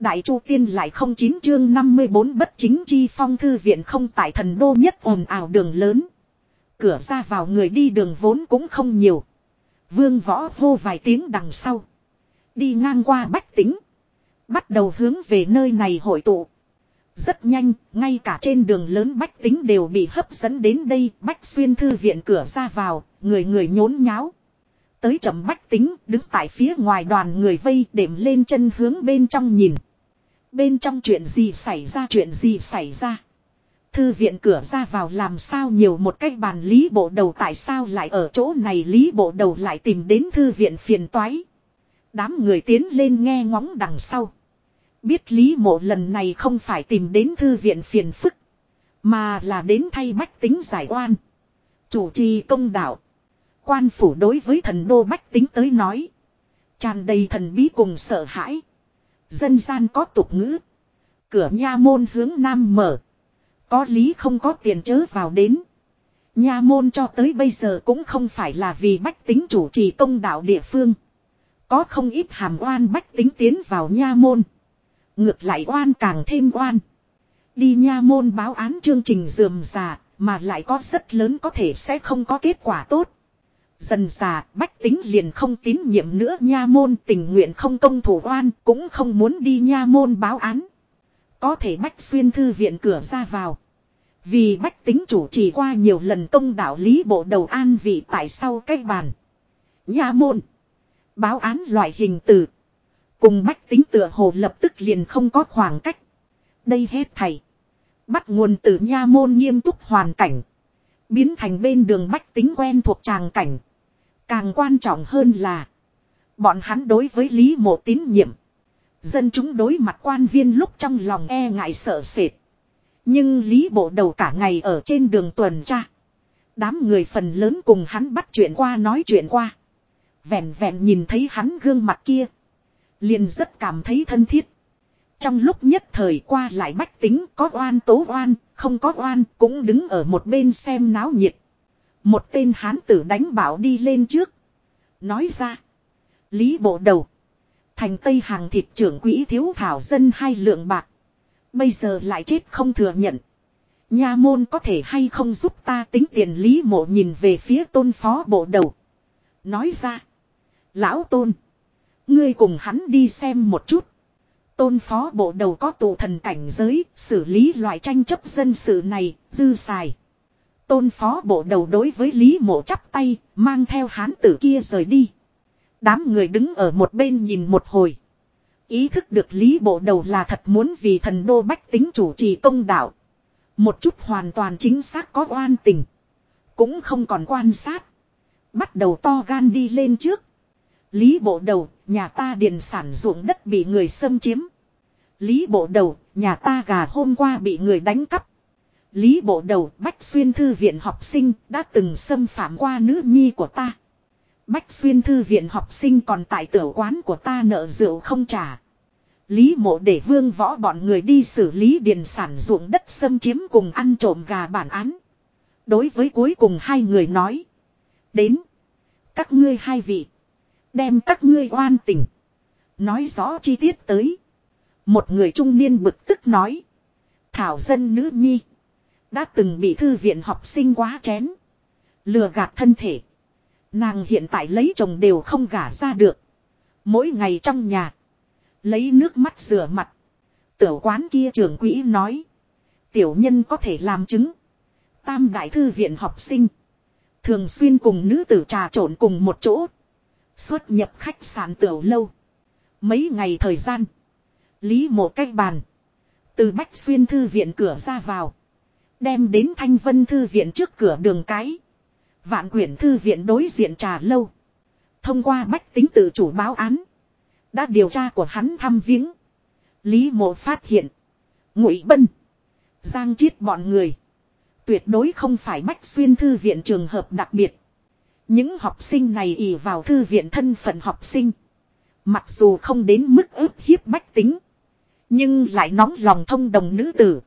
Đại Chu Tiên lại không chín chương 54 bất chính chi phong thư viện không tại thần đô nhất ồn ào đường lớn. Cửa ra vào người đi đường vốn cũng không nhiều. Vương võ hô vài tiếng đằng sau. Đi ngang qua bách tính. Bắt đầu hướng về nơi này hội tụ. Rất nhanh, ngay cả trên đường lớn bách tính đều bị hấp dẫn đến đây. Bách xuyên thư viện cửa ra vào, người người nhốn nháo. Tới chậm bách tính, đứng tại phía ngoài đoàn người vây đệm lên chân hướng bên trong nhìn. Bên trong chuyện gì xảy ra, chuyện gì xảy ra. Thư viện cửa ra vào làm sao nhiều một cách bàn lý bộ đầu tại sao lại ở chỗ này lý bộ đầu lại tìm đến thư viện phiền toái. Đám người tiến lên nghe ngóng đằng sau. Biết lý mộ lần này không phải tìm đến thư viện phiền phức. Mà là đến thay bách tính giải oan. Chủ trì công đạo. Quan phủ đối với thần đô bách tính tới nói. tràn đầy thần bí cùng sợ hãi. Dân gian có tục ngữ. Cửa nha môn hướng nam mở. Có lý không có tiền chớ vào đến. Nha môn cho tới bây giờ cũng không phải là vì bách tính chủ trì công đạo địa phương. Có không ít hàm oan bách tính tiến vào nha môn. Ngược lại oan càng thêm oan. Đi nha môn báo án chương trình dườm già, mà lại có rất lớn có thể sẽ không có kết quả tốt. Dần già, bách tính liền không tín nhiệm nữa nha môn tình nguyện không công thủ oan, cũng không muốn đi nha môn báo án. Có thể bách xuyên thư viện cửa ra vào. Vì bách tính chủ trì qua nhiều lần công đạo lý bộ đầu an vị tại sau cái bàn. Nha môn. Báo án loại hình từ. Cùng bách tính tựa hồ lập tức liền không có khoảng cách. Đây hết thầy. Bắt nguồn từ nha môn nghiêm túc hoàn cảnh. Biến thành bên đường bách tính quen thuộc tràng cảnh. Càng quan trọng hơn là. Bọn hắn đối với Lý Mộ tín nhiệm. Dân chúng đối mặt quan viên lúc trong lòng e ngại sợ sệt. Nhưng Lý Bộ đầu cả ngày ở trên đường tuần tra. Đám người phần lớn cùng hắn bắt chuyện qua nói chuyện qua. Vẹn vẹn nhìn thấy hắn gương mặt kia. Liền rất cảm thấy thân thiết. Trong lúc nhất thời qua lại bách tính có oan tố oan, không có oan cũng đứng ở một bên xem náo nhiệt. Một tên hán tử đánh bảo đi lên trước. Nói ra. Lý bộ đầu. Thành Tây hàng thịt trưởng quỹ thiếu thảo dân hai lượng bạc. Bây giờ lại chết không thừa nhận. Nha môn có thể hay không giúp ta tính tiền lý mộ nhìn về phía tôn phó bộ đầu. Nói ra. Lão tôn. Ngươi cùng hắn đi xem một chút. Tôn phó bộ đầu có tụ thần cảnh giới, xử lý loại tranh chấp dân sự này, dư xài. Tôn phó bộ đầu đối với Lý mộ chắp tay, mang theo hán tử kia rời đi. Đám người đứng ở một bên nhìn một hồi. Ý thức được Lý bộ đầu là thật muốn vì thần đô bách tính chủ trì công đạo. Một chút hoàn toàn chính xác có oan tình. Cũng không còn quan sát. Bắt đầu to gan đi lên trước. Lý bộ đầu, nhà ta điền sản ruộng đất bị người xâm chiếm. Lý bộ đầu, nhà ta gà hôm qua bị người đánh cắp. Lý bộ đầu, Bách Xuyên Thư viện học sinh đã từng xâm phạm qua nữ nhi của ta. Bách Xuyên Thư viện học sinh còn tại tiểu quán của ta nợ rượu không trả. Lý mộ để vương võ bọn người đi xử lý điền sản ruộng đất xâm chiếm cùng ăn trộm gà bản án. Đối với cuối cùng hai người nói. Đến. Các ngươi hai vị. Đem các ngươi oan tình. Nói rõ chi tiết tới. Một người trung niên bực tức nói. Thảo dân nữ nhi. Đã từng bị thư viện học sinh quá chén. Lừa gạt thân thể. Nàng hiện tại lấy chồng đều không gả ra được. Mỗi ngày trong nhà. Lấy nước mắt rửa mặt. Tiểu quán kia trưởng quỹ nói. Tiểu nhân có thể làm chứng. Tam đại thư viện học sinh. Thường xuyên cùng nữ tử trà trộn cùng một chỗ. Xuất nhập khách sạn tiểu lâu. Mấy ngày thời gian. Lý một cách bàn. Từ Bách Xuyên Thư viện cửa ra vào. Đem đến Thanh Vân Thư viện trước cửa đường cái. Vạn quyển Thư viện đối diện trà lâu. Thông qua Bách tính tự chủ báo án. Đã điều tra của hắn thăm viếng. Lý mộ phát hiện. Ngụy Bân. Giang chiết bọn người. Tuyệt đối không phải Bách Xuyên Thư viện trường hợp đặc biệt. Những học sinh này ỉ vào thư viện thân phận học sinh. Mặc dù không đến mức ức hiếp bách tính. Nhưng lại nóng lòng thông đồng nữ tử.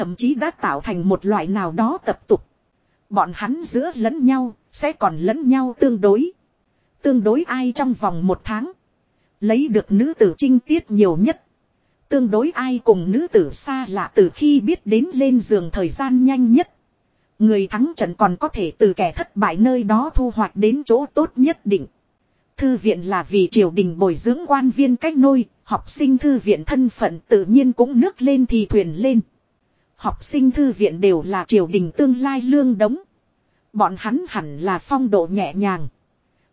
Thậm chí đã tạo thành một loại nào đó tập tục. Bọn hắn giữa lẫn nhau, sẽ còn lẫn nhau tương đối. Tương đối ai trong vòng một tháng. Lấy được nữ tử trinh tiết nhiều nhất. Tương đối ai cùng nữ tử xa lạ từ khi biết đến lên giường thời gian nhanh nhất. Người thắng trận còn có thể từ kẻ thất bại nơi đó thu hoạch đến chỗ tốt nhất định. Thư viện là vì triều đình bồi dưỡng quan viên cách nôi, học sinh thư viện thân phận tự nhiên cũng nước lên thì thuyền lên. Học sinh thư viện đều là triều đình tương lai lương đống. Bọn hắn hẳn là phong độ nhẹ nhàng.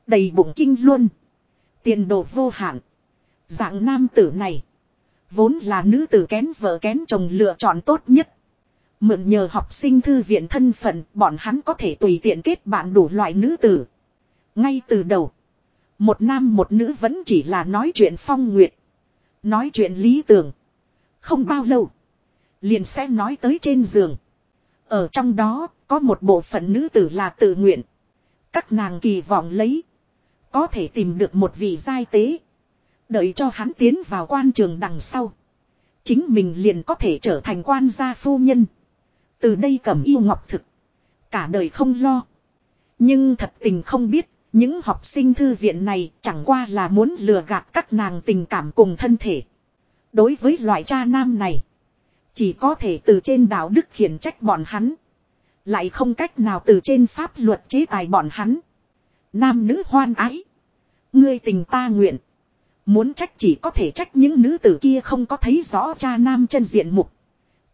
Đầy bụng kinh luôn. Tiền đồ vô hạn. Dạng nam tử này. Vốn là nữ tử kén vợ kén chồng lựa chọn tốt nhất. Mượn nhờ học sinh thư viện thân phận, bọn hắn có thể tùy tiện kết bạn đủ loại nữ tử. Ngay từ đầu. Một nam một nữ vẫn chỉ là nói chuyện phong nguyệt. Nói chuyện lý tưởng. Không bao lâu. Liền sẽ nói tới trên giường. Ở trong đó, có một bộ phận nữ tử là tự nguyện. Các nàng kỳ vọng lấy. Có thể tìm được một vị giai tế. Đợi cho hắn tiến vào quan trường đằng sau. Chính mình liền có thể trở thành quan gia phu nhân. Từ đây cầm yêu ngọc thực. Cả đời không lo. Nhưng thật tình không biết. Những học sinh thư viện này chẳng qua là muốn lừa gạt các nàng tình cảm cùng thân thể. Đối với loại cha nam này. Chỉ có thể từ trên đạo đức khiển trách bọn hắn. Lại không cách nào từ trên pháp luật chế tài bọn hắn. Nam nữ hoan ái. Ngươi tình ta nguyện. Muốn trách chỉ có thể trách những nữ tử kia không có thấy rõ cha nam chân diện mục.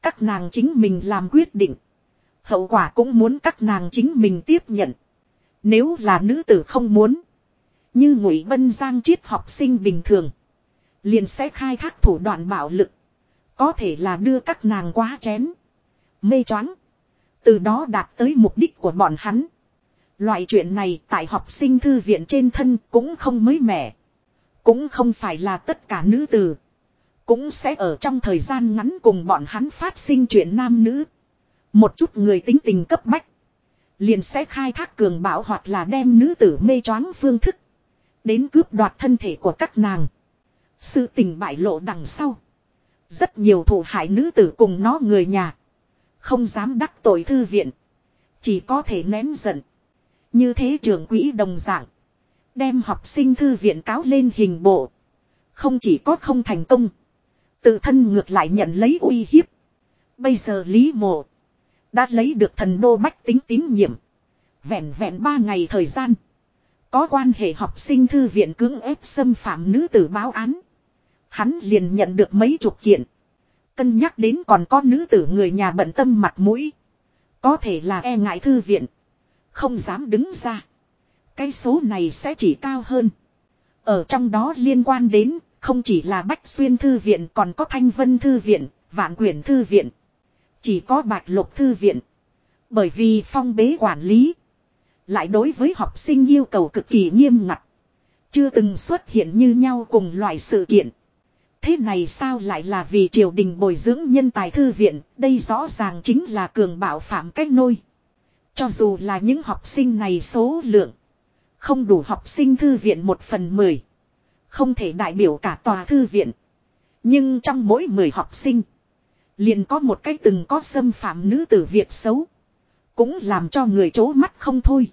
Các nàng chính mình làm quyết định. Hậu quả cũng muốn các nàng chính mình tiếp nhận. Nếu là nữ tử không muốn. Như ngụy bân giang triết học sinh bình thường. Liền sẽ khai thác thủ đoạn bạo lực. Có thể là đưa các nàng quá chén. Mê choáng. Từ đó đạt tới mục đích của bọn hắn. Loại chuyện này tại học sinh thư viện trên thân cũng không mới mẻ. Cũng không phải là tất cả nữ tử. Cũng sẽ ở trong thời gian ngắn cùng bọn hắn phát sinh chuyện nam nữ. Một chút người tính tình cấp bách. Liền sẽ khai thác cường bạo hoặc là đem nữ tử mê choáng phương thức. Đến cướp đoạt thân thể của các nàng. Sự tình bại lộ đằng sau. Rất nhiều thủ hại nữ tử cùng nó người nhà. Không dám đắc tội thư viện. Chỉ có thể nén giận. Như thế trường quỹ đồng dạng. Đem học sinh thư viện cáo lên hình bộ. Không chỉ có không thành công. Tự thân ngược lại nhận lấy uy hiếp. Bây giờ Lý Mộ. Đã lấy được thần đô bách tính tín nhiệm. Vẹn vẹn ba ngày thời gian. Có quan hệ học sinh thư viện cưỡng ép xâm phạm nữ tử báo án. Hắn liền nhận được mấy chục kiện. Cân nhắc đến còn có nữ tử người nhà bận tâm mặt mũi. Có thể là e ngại thư viện. Không dám đứng ra. Cái số này sẽ chỉ cao hơn. Ở trong đó liên quan đến không chỉ là Bách Xuyên Thư Viện còn có Thanh Vân Thư Viện, Vạn Quyển Thư Viện. Chỉ có Bạch Lục Thư Viện. Bởi vì phong bế quản lý. Lại đối với học sinh yêu cầu cực kỳ nghiêm ngặt. Chưa từng xuất hiện như nhau cùng loại sự kiện. Thế này sao lại là vì triều đình bồi dưỡng nhân tài thư viện, đây rõ ràng chính là cường bảo phạm cách nôi. Cho dù là những học sinh này số lượng, không đủ học sinh thư viện một phần mười. Không thể đại biểu cả tòa thư viện. Nhưng trong mỗi mười học sinh, liền có một cái từng có xâm phạm nữ tử Việt xấu. Cũng làm cho người chố mắt không thôi.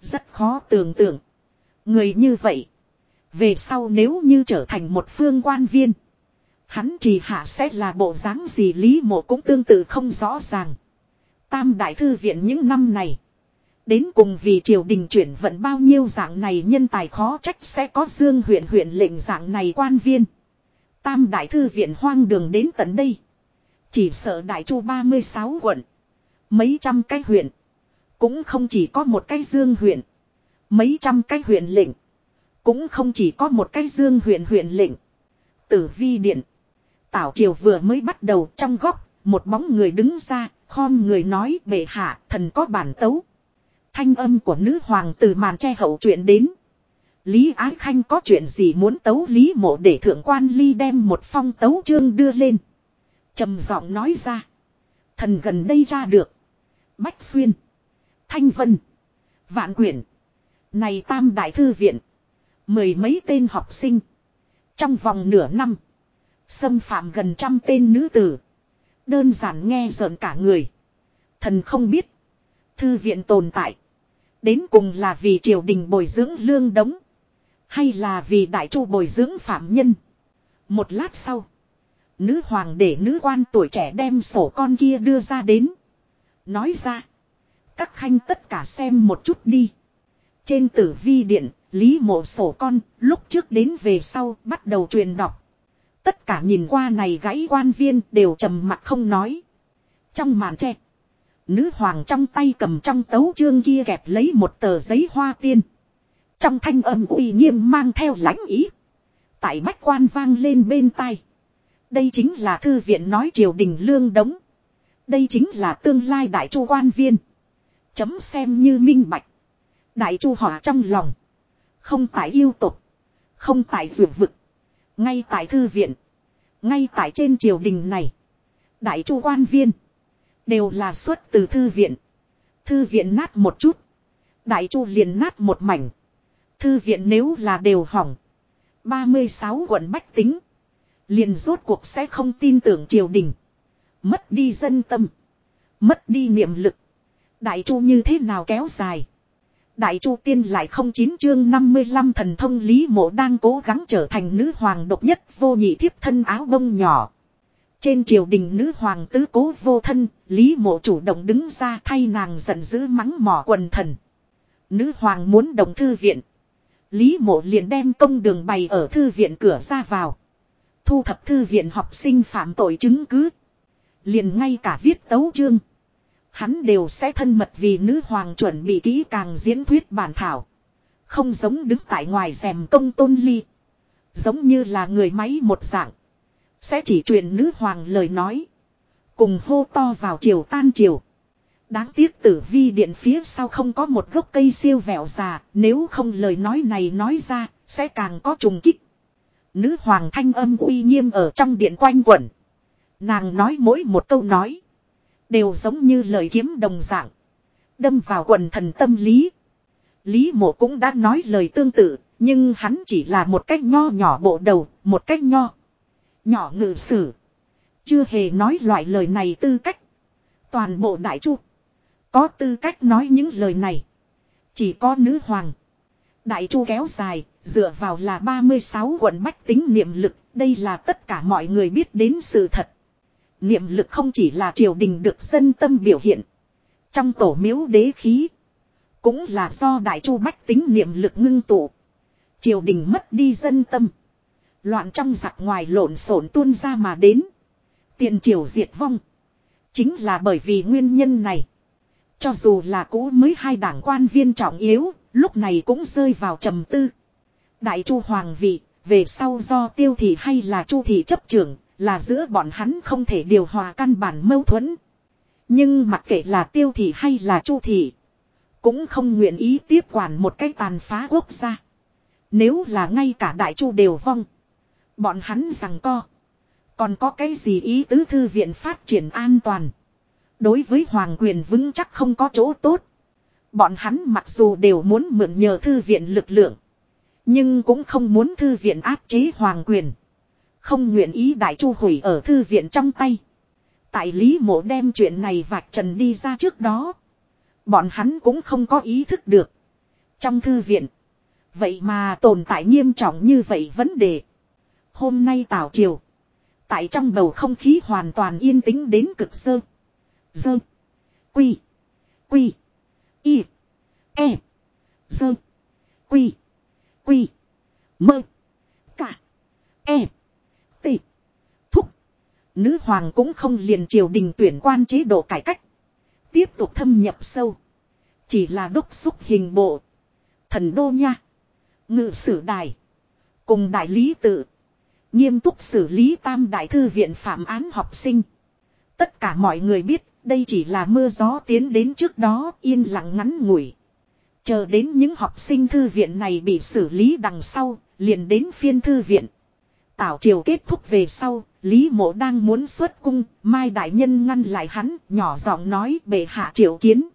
Rất khó tưởng tượng. Người như vậy, về sau nếu như trở thành một phương quan viên. Hắn trì hạ sẽ là bộ dáng gì Lý Mộ cũng tương tự không rõ ràng. Tam Đại Thư Viện những năm này. Đến cùng vì triều đình chuyển vận bao nhiêu dạng này nhân tài khó trách sẽ có dương huyện huyện lệnh dạng này quan viên. Tam Đại Thư Viện hoang đường đến tận đây. Chỉ sợ Đại Chu 36 quận. Mấy trăm cái huyện. Cũng không chỉ có một cái dương huyện. Mấy trăm cái huyện lệnh. Cũng không chỉ có một cái dương huyện huyện lệnh. Tử vi điện. Tảo triều vừa mới bắt đầu trong góc, một bóng người đứng ra, khom người nói bệ hạ, thần có bản tấu. Thanh âm của nữ hoàng từ màn che hậu chuyện đến. Lý Ái Khanh có chuyện gì muốn tấu Lý mộ để thượng quan ly đem một phong tấu chương đưa lên. trầm giọng nói ra. Thần gần đây ra được. Bách Xuyên. Thanh Vân. Vạn Quyển. Này tam đại thư viện. Mười mấy tên học sinh. Trong vòng nửa năm. Xâm phạm gần trăm tên nữ tử. Đơn giản nghe rợn cả người. Thần không biết. Thư viện tồn tại. Đến cùng là vì triều đình bồi dưỡng lương đống. Hay là vì đại chu bồi dưỡng phạm nhân. Một lát sau. Nữ hoàng để nữ quan tuổi trẻ đem sổ con kia đưa ra đến. Nói ra. Các khanh tất cả xem một chút đi. Trên tử vi điện, Lý mộ sổ con, lúc trước đến về sau, bắt đầu truyền đọc. Tất cả nhìn qua này gãy quan viên đều trầm mặt không nói. Trong màn tre. Nữ hoàng trong tay cầm trong tấu chương kia kẹp lấy một tờ giấy hoa tiên. Trong thanh âm uy nghiêm mang theo lãnh ý. Tại bách quan vang lên bên tai. Đây chính là thư viện nói triều đình lương đống. Đây chính là tương lai đại chu quan viên. Chấm xem như minh bạch. Đại chu họa trong lòng. Không tại yêu tục. Không tại dược vực. Ngay tại thư viện. Ngay tại trên triều đình này. Đại chu quan viên. Đều là xuất từ thư viện. Thư viện nát một chút. Đại chu liền nát một mảnh. Thư viện nếu là đều hỏng. 36 quận bách tính. Liền rốt cuộc sẽ không tin tưởng triều đình. Mất đi dân tâm. Mất đi niệm lực. Đại chu như thế nào kéo dài. Đại chu tiên lại không chín chương 55 thần thông lý mộ đang cố gắng trở thành nữ hoàng độc nhất vô nhị thiếp thân áo bông nhỏ. Trên triều đình nữ hoàng tứ cố vô thân, lý mộ chủ động đứng ra thay nàng giận dữ mắng mỏ quần thần. Nữ hoàng muốn đồng thư viện. Lý mộ liền đem công đường bày ở thư viện cửa ra vào. Thu thập thư viện học sinh phạm tội chứng cứ. Liền ngay cả viết tấu chương. Hắn đều sẽ thân mật vì nữ hoàng chuẩn bị kỹ càng diễn thuyết bản thảo. Không giống đứng tại ngoài rèm công tôn ly. Giống như là người máy một dạng. Sẽ chỉ truyền nữ hoàng lời nói. Cùng hô to vào chiều tan chiều. Đáng tiếc tử vi điện phía sau không có một gốc cây siêu vẹo già, nếu không lời nói này nói ra, sẽ càng có trùng kích. Nữ hoàng thanh âm uy nghiêm ở trong điện quanh quẩn. Nàng nói mỗi một câu nói. Đều giống như lời kiếm đồng dạng. Đâm vào quần thần tâm lý. Lý mộ cũng đã nói lời tương tự, nhưng hắn chỉ là một cách nho nhỏ bộ đầu, một cách nho. Nhỏ ngự sử. Chưa hề nói loại lời này tư cách. Toàn bộ đại chu. Có tư cách nói những lời này. Chỉ có nữ hoàng. Đại chu kéo dài, dựa vào là 36 quận bách tính niệm lực, đây là tất cả mọi người biết đến sự thật. Niệm lực không chỉ là triều đình được dân tâm biểu hiện. Trong tổ miếu đế khí. Cũng là do đại chu bách tính niệm lực ngưng tụ. Triều đình mất đi dân tâm. Loạn trong giặc ngoài lộn xộn tuôn ra mà đến. Tiền triều diệt vong. Chính là bởi vì nguyên nhân này. Cho dù là cũ mới hai đảng quan viên trọng yếu, lúc này cũng rơi vào trầm tư. Đại chu hoàng vị, về sau do tiêu thị hay là chu thị chấp trưởng, là giữa bọn hắn không thể điều hòa căn bản mâu thuẫn. Nhưng mặc kệ là tiêu thị hay là chu thị, cũng không nguyện ý tiếp quản một cái tàn phá quốc gia. Nếu là ngay cả đại chu đều vong, bọn hắn rằng co. Còn có cái gì ý tứ thư viện phát triển an toàn. Đối với hoàng quyền vững chắc không có chỗ tốt. Bọn hắn mặc dù đều muốn mượn nhờ thư viện lực lượng. Nhưng cũng không muốn thư viện áp chế hoàng quyền. Không nguyện ý đại chu hủy ở thư viện trong tay. Tại Lý Mộ đem chuyện này vạch trần đi ra trước đó. Bọn hắn cũng không có ý thức được. Trong thư viện. Vậy mà tồn tại nghiêm trọng như vậy vấn đề. Hôm nay tảo triều. Tại trong bầu không khí hoàn toàn yên tĩnh đến cực sơ. Dơ. Quy. Quy. Y. E. Dơ. Quy. Quy. Mơ. Cả. E. Nữ hoàng cũng không liền triều đình tuyển quan chế độ cải cách. Tiếp tục thâm nhập sâu. Chỉ là đốc xúc hình bộ. Thần đô nha. Ngự sử đài. Cùng đại lý tự. Nghiêm túc xử lý tam đại thư viện phạm án học sinh. Tất cả mọi người biết đây chỉ là mưa gió tiến đến trước đó yên lặng ngắn ngủi. Chờ đến những học sinh thư viện này bị xử lý đằng sau, liền đến phiên thư viện. Tảo triều kết thúc về sau, Lý mộ đang muốn xuất cung, Mai Đại Nhân ngăn lại hắn, nhỏ giọng nói bệ hạ triệu kiến.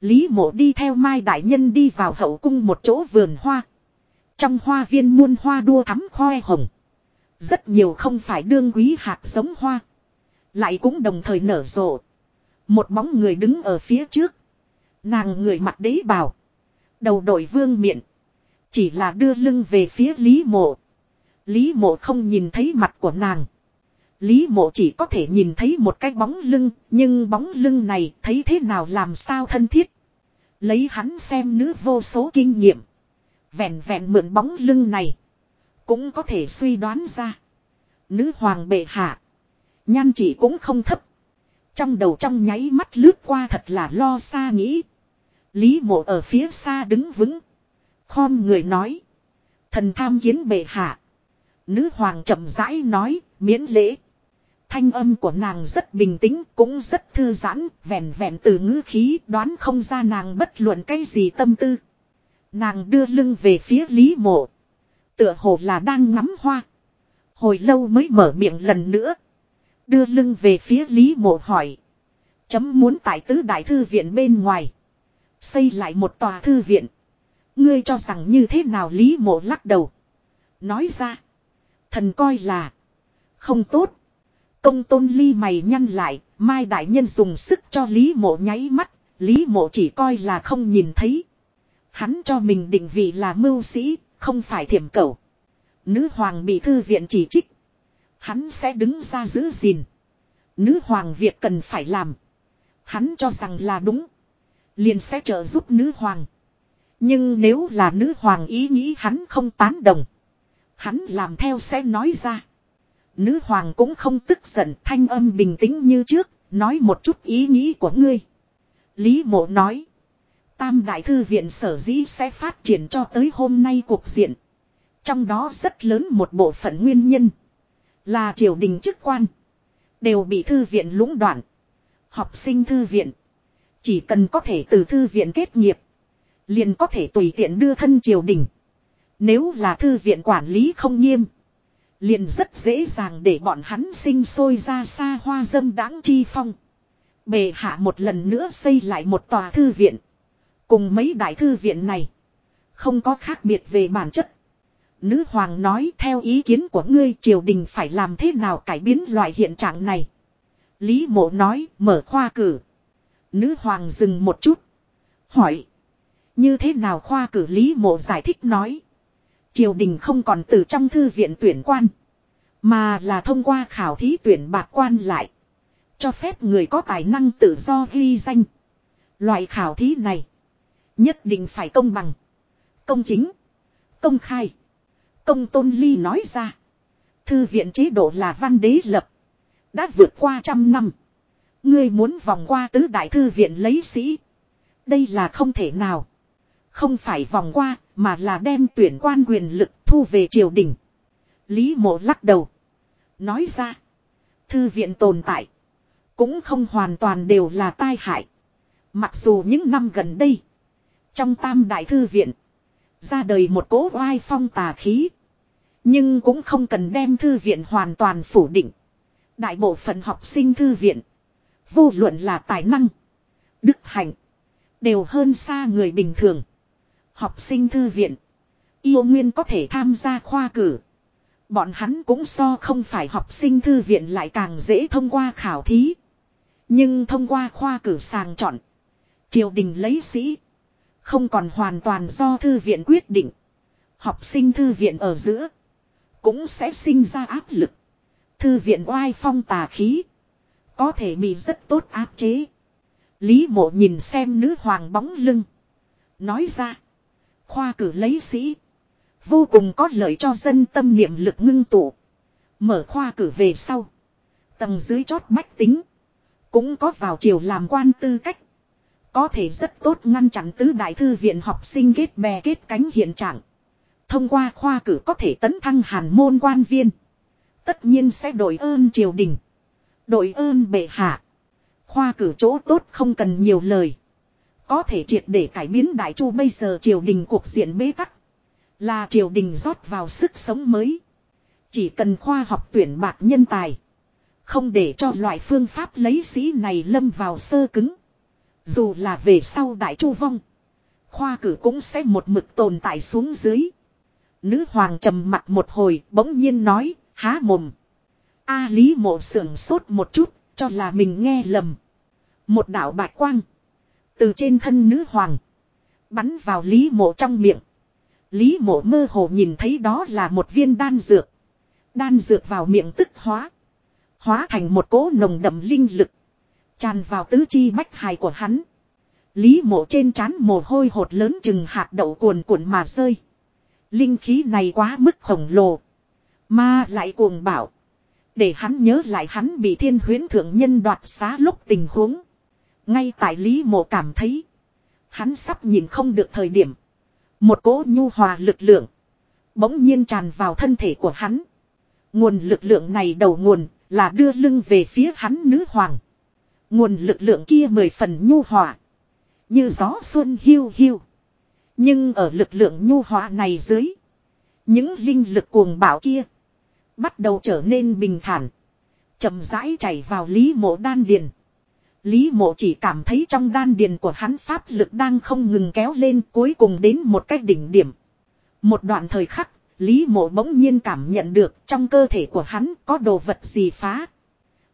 Lý mộ đi theo Mai Đại Nhân đi vào hậu cung một chỗ vườn hoa. Trong hoa viên muôn hoa đua thắm khoe hồng. Rất nhiều không phải đương quý hạt giống hoa. Lại cũng đồng thời nở rộ. Một bóng người đứng ở phía trước. Nàng người mặt đế bào. Đầu đội vương miện, Chỉ là đưa lưng về phía Lý mộ. Lý mộ không nhìn thấy mặt của nàng. Lý mộ chỉ có thể nhìn thấy một cái bóng lưng, nhưng bóng lưng này thấy thế nào làm sao thân thiết. Lấy hắn xem nữ vô số kinh nghiệm. Vẹn vẹn mượn bóng lưng này. Cũng có thể suy đoán ra. Nữ hoàng bệ hạ. Nhan chỉ cũng không thấp. Trong đầu trong nháy mắt lướt qua thật là lo xa nghĩ. Lý mộ ở phía xa đứng vững. Khom người nói. Thần tham kiến bệ hạ. Nữ hoàng chậm rãi nói, miễn lễ. Thanh âm của nàng rất bình tĩnh, cũng rất thư giãn, vẹn vẹn từ ngữ khí đoán không ra nàng bất luận cái gì tâm tư. Nàng đưa lưng về phía Lý mộ. Tựa hồ là đang ngắm hoa. Hồi lâu mới mở miệng lần nữa. Đưa lưng về phía Lý mộ hỏi. Chấm muốn tại tứ đại thư viện bên ngoài. Xây lại một tòa thư viện. Ngươi cho rằng như thế nào Lý mộ lắc đầu. Nói ra. Thần coi là. Không tốt. Công tôn ly mày nhăn lại. Mai đại nhân dùng sức cho Lý mộ nháy mắt. Lý mộ chỉ coi là không nhìn thấy. Hắn cho mình định vị là mưu sĩ. Không phải thiểm cầu. Nữ hoàng bị thư viện chỉ trích. Hắn sẽ đứng ra giữ gìn. Nữ hoàng việc cần phải làm. Hắn cho rằng là đúng. Liền sẽ trợ giúp nữ hoàng. Nhưng nếu là nữ hoàng ý nghĩ hắn không tán đồng. Hắn làm theo sẽ nói ra. Nữ hoàng cũng không tức giận, thanh âm bình tĩnh như trước. Nói một chút ý nghĩ của ngươi. Lý mộ nói. Tam đại thư viện sở dĩ sẽ phát triển cho tới hôm nay cuộc diện. Trong đó rất lớn một bộ phận nguyên nhân. Là triều đình chức quan. Đều bị thư viện lũng đoạn. Học sinh thư viện. Chỉ cần có thể từ thư viện kết nghiệp. Liền có thể tùy tiện đưa thân triều đình. Nếu là thư viện quản lý không nghiêm. Liền rất dễ dàng để bọn hắn sinh sôi ra xa hoa dâm đáng chi phong. Bề hạ một lần nữa xây lại một tòa thư viện. Cùng mấy đại thư viện này. Không có khác biệt về bản chất. Nữ hoàng nói theo ý kiến của ngươi triều đình phải làm thế nào cải biến loại hiện trạng này. Lý mộ nói mở khoa cử. Nữ hoàng dừng một chút. Hỏi. Như thế nào khoa cử Lý mộ giải thích nói. Triều đình không còn từ trong thư viện tuyển quan. Mà là thông qua khảo thí tuyển bạc quan lại. Cho phép người có tài năng tự do ghi danh. Loại khảo thí này. Nhất định phải công bằng. Công chính. Công khai. Công tôn ly nói ra. Thư viện chế độ là văn đế lập. Đã vượt qua trăm năm. Ngươi muốn vòng qua tứ đại thư viện lấy sĩ. Đây là không thể nào. Không phải vòng qua, mà là đem tuyển quan quyền lực thu về triều đình. Lý mộ lắc đầu. Nói ra. Thư viện tồn tại. Cũng không hoàn toàn đều là tai hại. Mặc dù những năm gần đây. Trong tam đại thư viện. Ra đời một cố oai phong tà khí. Nhưng cũng không cần đem thư viện hoàn toàn phủ định. Đại bộ phận học sinh thư viện. Vô luận là tài năng. Đức hạnh. Đều hơn xa người bình thường. Học sinh thư viện. Yêu nguyên có thể tham gia khoa cử. Bọn hắn cũng so không phải học sinh thư viện lại càng dễ thông qua khảo thí. Nhưng thông qua khoa cử sàng chọn. Triều đình lấy sĩ. Không còn hoàn toàn do thư viện quyết định. Học sinh thư viện ở giữa. Cũng sẽ sinh ra áp lực. Thư viện oai phong tà khí. Có thể bị rất tốt áp chế. Lý mộ nhìn xem nữ hoàng bóng lưng. Nói ra. Khoa cử lấy sĩ. Vô cùng có lợi cho dân tâm niệm lực ngưng tụ. Mở khoa cử về sau. Tầng dưới chót bách tính. Cũng có vào chiều làm quan tư cách. Có thể rất tốt ngăn chặn tứ đại thư viện học sinh kết bè kết cánh hiện trạng. Thông qua khoa cử có thể tấn thăng hàn môn quan viên. Tất nhiên sẽ đổi ơn triều đình. Đổi ơn bệ hạ. Khoa cử chỗ tốt không cần nhiều lời. Có thể triệt để cải biến đại chu bây giờ triều đình cuộc diện bế tắc. Là triều đình rót vào sức sống mới. Chỉ cần khoa học tuyển bạc nhân tài. Không để cho loại phương pháp lấy sĩ này lâm vào sơ cứng. Dù là về sau đại chu vong. Khoa cử cũng sẽ một mực tồn tại xuống dưới. Nữ hoàng trầm mặt một hồi, bỗng nhiên nói, há mồm. A lý mộ sưởng sốt một chút, cho là mình nghe lầm. Một đạo bạch quang. Từ trên thân nữ hoàng. Bắn vào lý mộ trong miệng. Lý mộ mơ hồ nhìn thấy đó là một viên đan dược. Đan dược vào miệng tức hóa. Hóa thành một cỗ nồng đậm linh lực. Tràn vào tứ chi bách hài của hắn. Lý mộ trên trán mồ hôi hột lớn chừng hạt đậu cuồn cuộn mà rơi. Linh khí này quá mức khổng lồ. Mà lại cuồng bảo. Để hắn nhớ lại hắn bị thiên huyến thượng nhân đoạt xá lúc tình huống. Ngay tại Lý mộ cảm thấy. Hắn sắp nhìn không được thời điểm. Một cỗ nhu hòa lực lượng. Bỗng nhiên tràn vào thân thể của hắn. Nguồn lực lượng này đầu nguồn là đưa lưng về phía hắn nữ hoàng. Nguồn lực lượng kia mười phần nhu hòa. Như gió xuân hiu hiu. Nhưng ở lực lượng nhu hòa này dưới. Những linh lực cuồng bạo kia. Bắt đầu trở nên bình thản. chậm rãi chảy vào lý mộ đan điền. Lý mộ chỉ cảm thấy trong đan điền của hắn pháp lực đang không ngừng kéo lên cuối cùng đến một cái đỉnh điểm. Một đoạn thời khắc, Lý mộ bỗng nhiên cảm nhận được trong cơ thể của hắn có đồ vật gì phá.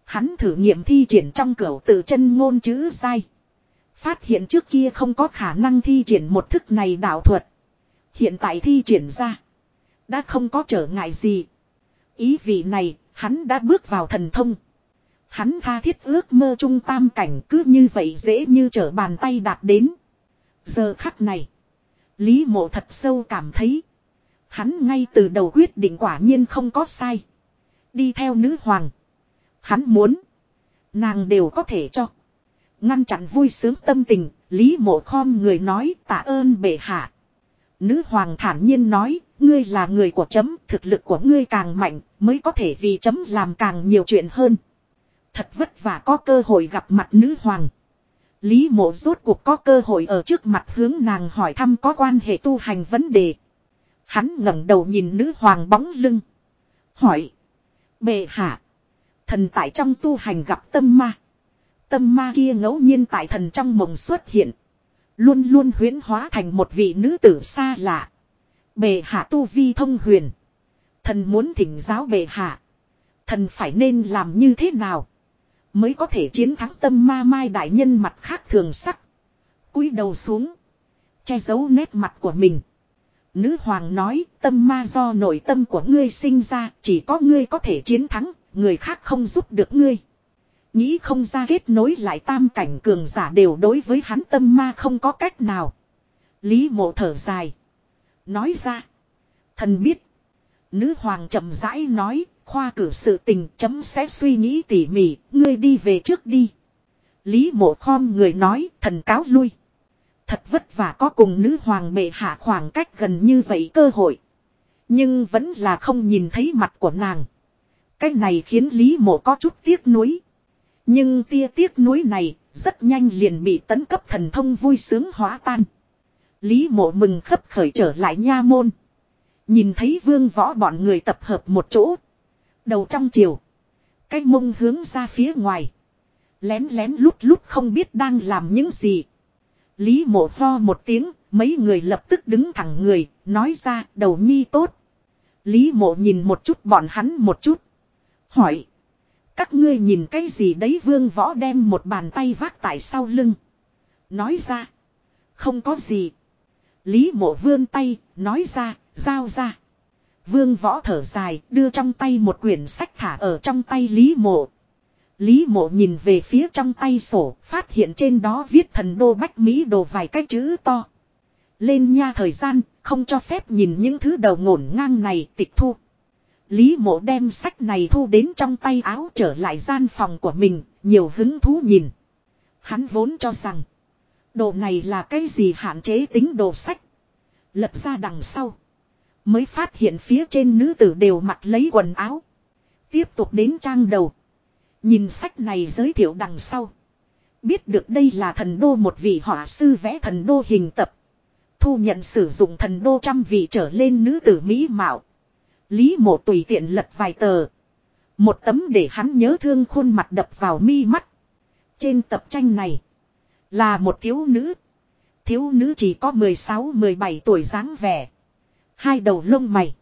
Hắn thử nghiệm thi triển trong cửa tự chân ngôn chữ sai. Phát hiện trước kia không có khả năng thi triển một thức này đạo thuật. Hiện tại thi triển ra. Đã không có trở ngại gì. Ý vị này, hắn đã bước vào thần thông. Hắn tha thiết ước mơ trung tam cảnh cứ như vậy dễ như trở bàn tay đạt đến. Giờ khắc này. Lý mộ thật sâu cảm thấy. Hắn ngay từ đầu quyết định quả nhiên không có sai. Đi theo nữ hoàng. Hắn muốn. Nàng đều có thể cho. Ngăn chặn vui sướng tâm tình. Lý mộ khom người nói, tạ ơn bệ hạ. Nữ hoàng thản nhiên nói. Ngươi là người của chấm. Thực lực của ngươi càng mạnh. Mới có thể vì chấm làm càng nhiều chuyện hơn. Thật vất vả có cơ hội gặp mặt nữ hoàng. Lý mộ rốt cuộc có cơ hội ở trước mặt hướng nàng hỏi thăm có quan hệ tu hành vấn đề. Hắn ngẩng đầu nhìn nữ hoàng bóng lưng. Hỏi. Bệ hạ. Thần tại trong tu hành gặp tâm ma. Tâm ma kia ngẫu nhiên tại thần trong mộng xuất hiện. Luôn luôn huyến hóa thành một vị nữ tử xa lạ. Bệ hạ tu vi thông huyền. Thần muốn thỉnh giáo bệ hạ. Thần phải nên làm như thế nào? Mới có thể chiến thắng tâm ma mai đại nhân mặt khác thường sắc. cúi đầu xuống. Che giấu nét mặt của mình. Nữ hoàng nói tâm ma do nội tâm của ngươi sinh ra chỉ có ngươi có thể chiến thắng, người khác không giúp được ngươi. Nghĩ không ra kết nối lại tam cảnh cường giả đều đối với hắn tâm ma không có cách nào. Lý mộ thở dài. Nói ra. Thần biết. Nữ hoàng chậm rãi nói, khoa cử sự tình chấm sẽ suy nghĩ tỉ mỉ, ngươi đi về trước đi. Lý mộ khom người nói, thần cáo lui. Thật vất vả có cùng nữ hoàng bệ hạ khoảng cách gần như vậy cơ hội. Nhưng vẫn là không nhìn thấy mặt của nàng. Cái này khiến Lý mộ có chút tiếc nuối. Nhưng tia tiếc nuối này rất nhanh liền bị tấn cấp thần thông vui sướng hóa tan. Lý mộ mừng khấp khởi trở lại nha môn. Nhìn thấy vương võ bọn người tập hợp một chỗ. Đầu trong chiều. Cái mông hướng ra phía ngoài. Lén lén lút lút không biết đang làm những gì. Lý mộ ho một tiếng, mấy người lập tức đứng thẳng người, nói ra đầu nhi tốt. Lý mộ nhìn một chút bọn hắn một chút. Hỏi. Các ngươi nhìn cái gì đấy vương võ đem một bàn tay vác tại sau lưng. Nói ra. Không có gì. Lý mộ vươn tay, nói ra, giao ra. Vương võ thở dài, đưa trong tay một quyển sách thả ở trong tay Lý mộ. Lý mộ nhìn về phía trong tay sổ, phát hiện trên đó viết thần đô bách Mỹ đồ vài cái chữ to. Lên nha thời gian, không cho phép nhìn những thứ đầu ngổn ngang này tịch thu. Lý mộ đem sách này thu đến trong tay áo trở lại gian phòng của mình, nhiều hứng thú nhìn. Hắn vốn cho rằng, đồ này là cái gì hạn chế tính đồ sách. Lật ra đằng sau. Mới phát hiện phía trên nữ tử đều mặc lấy quần áo. Tiếp tục đến trang đầu. Nhìn sách này giới thiệu đằng sau. Biết được đây là thần đô một vị họa sư vẽ thần đô hình tập. Thu nhận sử dụng thần đô trăm vị trở lên nữ tử Mỹ Mạo. Lý mộ tùy tiện lật vài tờ. Một tấm để hắn nhớ thương khuôn mặt đập vào mi mắt. Trên tập tranh này. Là một thiếu nữ. Thiếu nữ chỉ có 16-17 tuổi dáng vẻ. Hai đầu lông mày.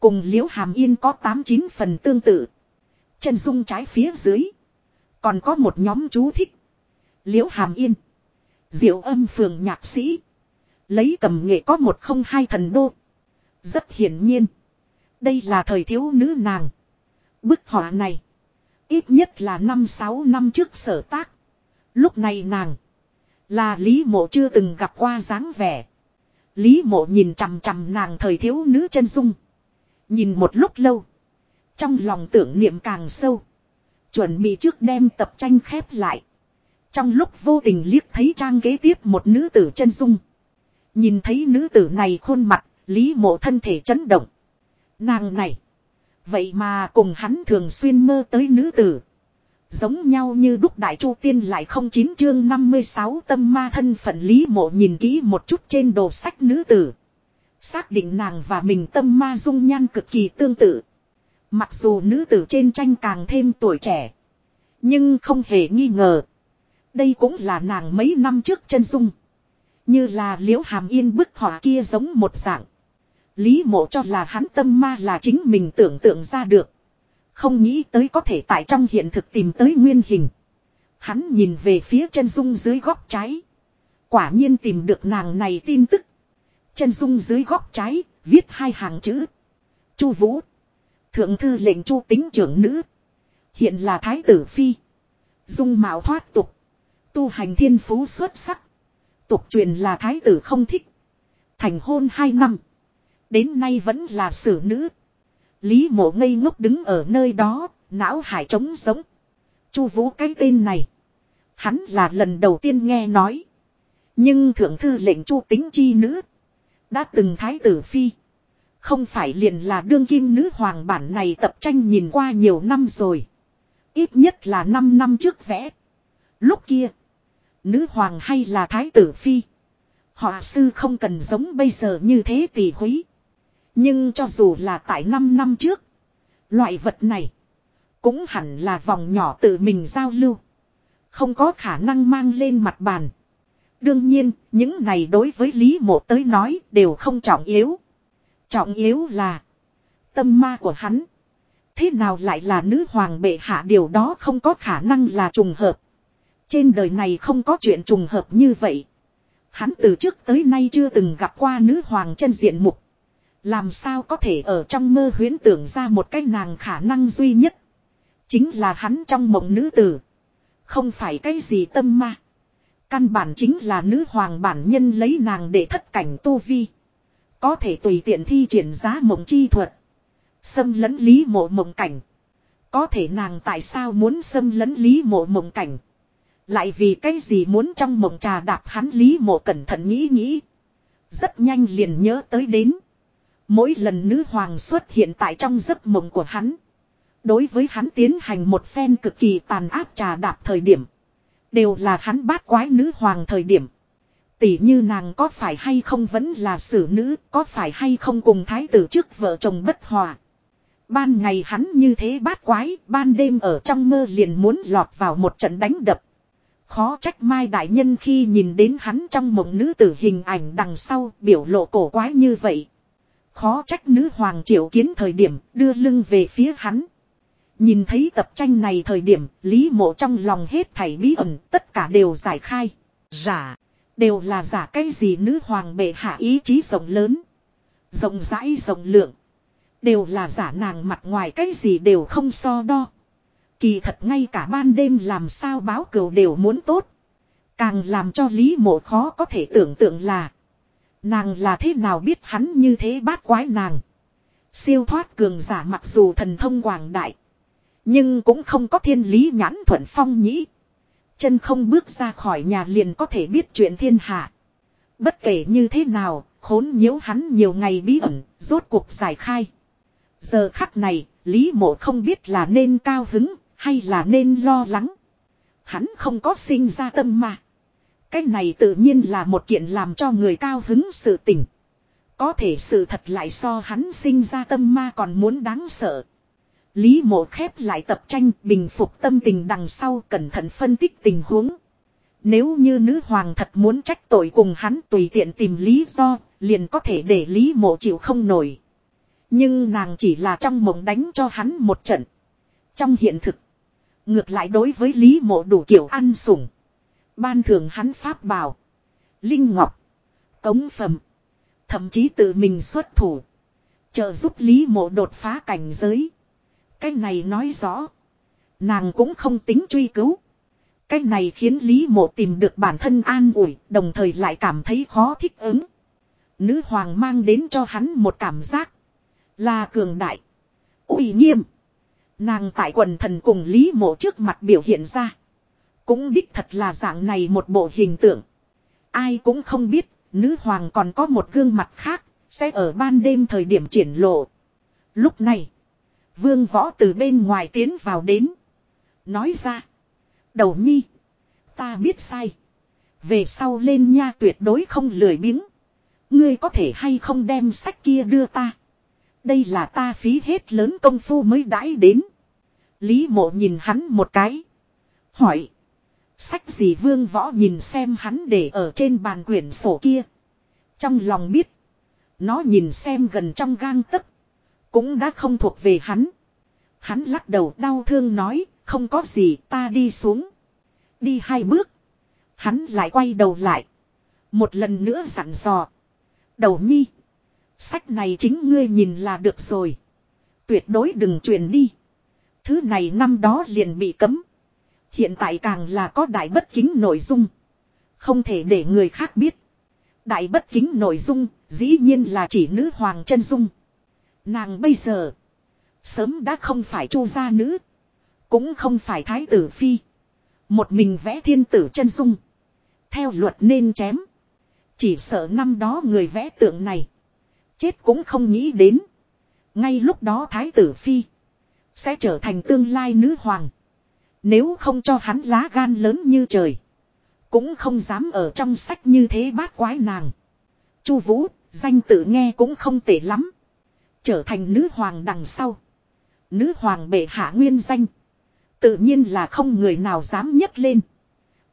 Cùng liễu hàm yên có 8-9 phần tương tự. Chân dung trái phía dưới. Còn có một nhóm chú thích. Liễu hàm yên. Diệu âm phường nhạc sĩ. Lấy cầm nghệ có một không hai thần đô. Rất hiển nhiên. Đây là thời thiếu nữ nàng. Bức họa này. Ít nhất là 5-6 năm trước sở tác. Lúc này nàng. Là Lý mộ chưa từng gặp qua dáng vẻ. Lý mộ nhìn chằm chằm nàng thời thiếu nữ chân dung. Nhìn một lúc lâu. Trong lòng tưởng niệm càng sâu. Chuẩn bị trước đem tập tranh khép lại. Trong lúc vô tình liếc thấy trang kế tiếp một nữ tử chân dung. Nhìn thấy nữ tử này khuôn mặt, Lý mộ thân thể chấn động. Nàng này. Vậy mà cùng hắn thường xuyên mơ tới nữ tử. Giống nhau như đúc đại chu tiên lại không chín chương 56 tâm ma thân phận Lý mộ nhìn kỹ một chút trên đồ sách nữ tử. Xác định nàng và mình tâm ma dung nhan cực kỳ tương tự. Mặc dù nữ tử trên tranh càng thêm tuổi trẻ. Nhưng không hề nghi ngờ. Đây cũng là nàng mấy năm trước chân dung. Như là liễu hàm yên bức họa kia giống một dạng. Lý mộ cho là hắn tâm ma là chính mình tưởng tượng ra được. Không nghĩ tới có thể tại trong hiện thực tìm tới nguyên hình. Hắn nhìn về phía chân dung dưới góc trái. Quả nhiên tìm được nàng này tin tức. Chân dung dưới góc trái, viết hai hàng chữ. Chu Vũ. Thượng thư lệnh Chu tính trưởng nữ. Hiện là thái tử phi. Dung mạo thoát tục. Tu hành thiên phú xuất sắc. Tục truyền là thái tử không thích. Thành hôn hai năm. Đến nay vẫn là xử nữ. Lý mộ ngây ngốc đứng ở nơi đó, não hải trống sống. Chu vũ cái tên này. Hắn là lần đầu tiên nghe nói. Nhưng thượng thư lệnh chu tính chi nữ. Đã từng thái tử phi. Không phải liền là đương kim nữ hoàng bản này tập tranh nhìn qua nhiều năm rồi. Ít nhất là 5 năm trước vẽ. Lúc kia. Nữ hoàng hay là thái tử phi. Họa sư không cần giống bây giờ như thế tỷ húy. Nhưng cho dù là tại 5 năm trước. Loại vật này. Cũng hẳn là vòng nhỏ tự mình giao lưu. Không có khả năng mang lên mặt bàn. Đương nhiên, những này đối với Lý Mộ tới nói đều không trọng yếu. Trọng yếu là tâm ma của hắn. Thế nào lại là nữ hoàng bệ hạ điều đó không có khả năng là trùng hợp. Trên đời này không có chuyện trùng hợp như vậy. Hắn từ trước tới nay chưa từng gặp qua nữ hoàng chân diện mục. Làm sao có thể ở trong mơ huyễn tưởng ra một cái nàng khả năng duy nhất. Chính là hắn trong mộng nữ tử. Không phải cái gì tâm ma. Căn bản chính là nữ hoàng bản nhân lấy nàng để thất cảnh tu vi. Có thể tùy tiện thi triển giá mộng chi thuật. Xâm lấn lý mộ mộng cảnh. Có thể nàng tại sao muốn xâm lấn lý mộ mộng cảnh. Lại vì cái gì muốn trong mộng trà đạp hắn lý mộ cẩn thận nghĩ nghĩ. Rất nhanh liền nhớ tới đến. Mỗi lần nữ hoàng xuất hiện tại trong giấc mộng của hắn. Đối với hắn tiến hành một phen cực kỳ tàn áp trà đạp thời điểm. Đều là hắn bát quái nữ hoàng thời điểm. Tỷ như nàng có phải hay không vẫn là xử nữ, có phải hay không cùng thái tử trước vợ chồng bất hòa. Ban ngày hắn như thế bát quái, ban đêm ở trong mơ liền muốn lọt vào một trận đánh đập. Khó trách Mai Đại Nhân khi nhìn đến hắn trong mộng nữ tử hình ảnh đằng sau biểu lộ cổ quái như vậy. Khó trách nữ hoàng triệu kiến thời điểm đưa lưng về phía hắn. Nhìn thấy tập tranh này thời điểm, Lý mộ trong lòng hết thảy bí ẩn, tất cả đều giải khai. Giả. Đều là giả cái gì nữ hoàng bệ hạ ý chí rộng lớn. Rộng rãi rộng lượng. Đều là giả nàng mặt ngoài cái gì đều không so đo. Kỳ thật ngay cả ban đêm làm sao báo cừu đều muốn tốt. Càng làm cho Lý mộ khó có thể tưởng tượng là. Nàng là thế nào biết hắn như thế bát quái nàng. Siêu thoát cường giả mặc dù thần thông quảng đại. Nhưng cũng không có thiên lý nhãn thuận phong nhĩ. Chân không bước ra khỏi nhà liền có thể biết chuyện thiên hạ. Bất kể như thế nào, khốn nhiễu hắn nhiều ngày bí ẩn, rốt cuộc giải khai. Giờ khắc này, Lý mộ không biết là nên cao hứng, hay là nên lo lắng. Hắn không có sinh ra tâm mà. Cái này tự nhiên là một kiện làm cho người cao hứng sự tình. Có thể sự thật lại so hắn sinh ra tâm ma còn muốn đáng sợ. Lý mộ khép lại tập tranh bình phục tâm tình đằng sau cẩn thận phân tích tình huống. Nếu như nữ hoàng thật muốn trách tội cùng hắn tùy tiện tìm lý do, liền có thể để lý mộ chịu không nổi. Nhưng nàng chỉ là trong mộng đánh cho hắn một trận. Trong hiện thực, ngược lại đối với lý mộ đủ kiểu ăn sủng. Ban thưởng hắn pháp bảo. Linh ngọc. Cống phẩm. Thậm chí tự mình xuất thủ. Trợ giúp Lý mộ đột phá cảnh giới. Cái này nói rõ. Nàng cũng không tính truy cứu. Cái này khiến Lý Mộ tìm được bản thân an ủi, đồng thời lại cảm thấy khó thích ứng. Nữ hoàng mang đến cho hắn một cảm giác. Là cường đại. uy nghiêm. Nàng tại quần thần cùng Lý Mộ trước mặt biểu hiện ra. Cũng đích thật là dạng này một bộ hình tượng. Ai cũng không biết, nữ hoàng còn có một gương mặt khác, sẽ ở ban đêm thời điểm triển lộ. Lúc này, vương võ từ bên ngoài tiến vào đến. Nói ra, đầu nhi, ta biết sai. Về sau lên nha tuyệt đối không lười biếng. Ngươi có thể hay không đem sách kia đưa ta. Đây là ta phí hết lớn công phu mới đãi đến. Lý mộ nhìn hắn một cái. Hỏi. Sách gì vương võ nhìn xem hắn để ở trên bàn quyển sổ kia. Trong lòng biết. Nó nhìn xem gần trong gang tấc. Cũng đã không thuộc về hắn. Hắn lắc đầu đau thương nói. Không có gì, ta đi xuống. Đi hai bước. Hắn lại quay đầu lại. Một lần nữa dặn dò. Đầu nhi. Sách này chính ngươi nhìn là được rồi. Tuyệt đối đừng truyền đi. Thứ này năm đó liền bị cấm. Hiện tại càng là có đại bất kính nội dung. Không thể để người khác biết. Đại bất kính nội dung, dĩ nhiên là chỉ nữ hoàng chân dung. Nàng bây giờ, sớm đã không phải chu gia nữ. Cũng không phải thái tử phi. Một mình vẽ thiên tử chân dung. Theo luật nên chém. Chỉ sợ năm đó người vẽ tượng này. Chết cũng không nghĩ đến. Ngay lúc đó thái tử phi. Sẽ trở thành tương lai nữ hoàng. Nếu không cho hắn lá gan lớn như trời. Cũng không dám ở trong sách như thế bát quái nàng. Chu Vũ, danh tự nghe cũng không tệ lắm. Trở thành nữ hoàng đằng sau. Nữ hoàng bệ hạ nguyên danh. Tự nhiên là không người nào dám nhấc lên.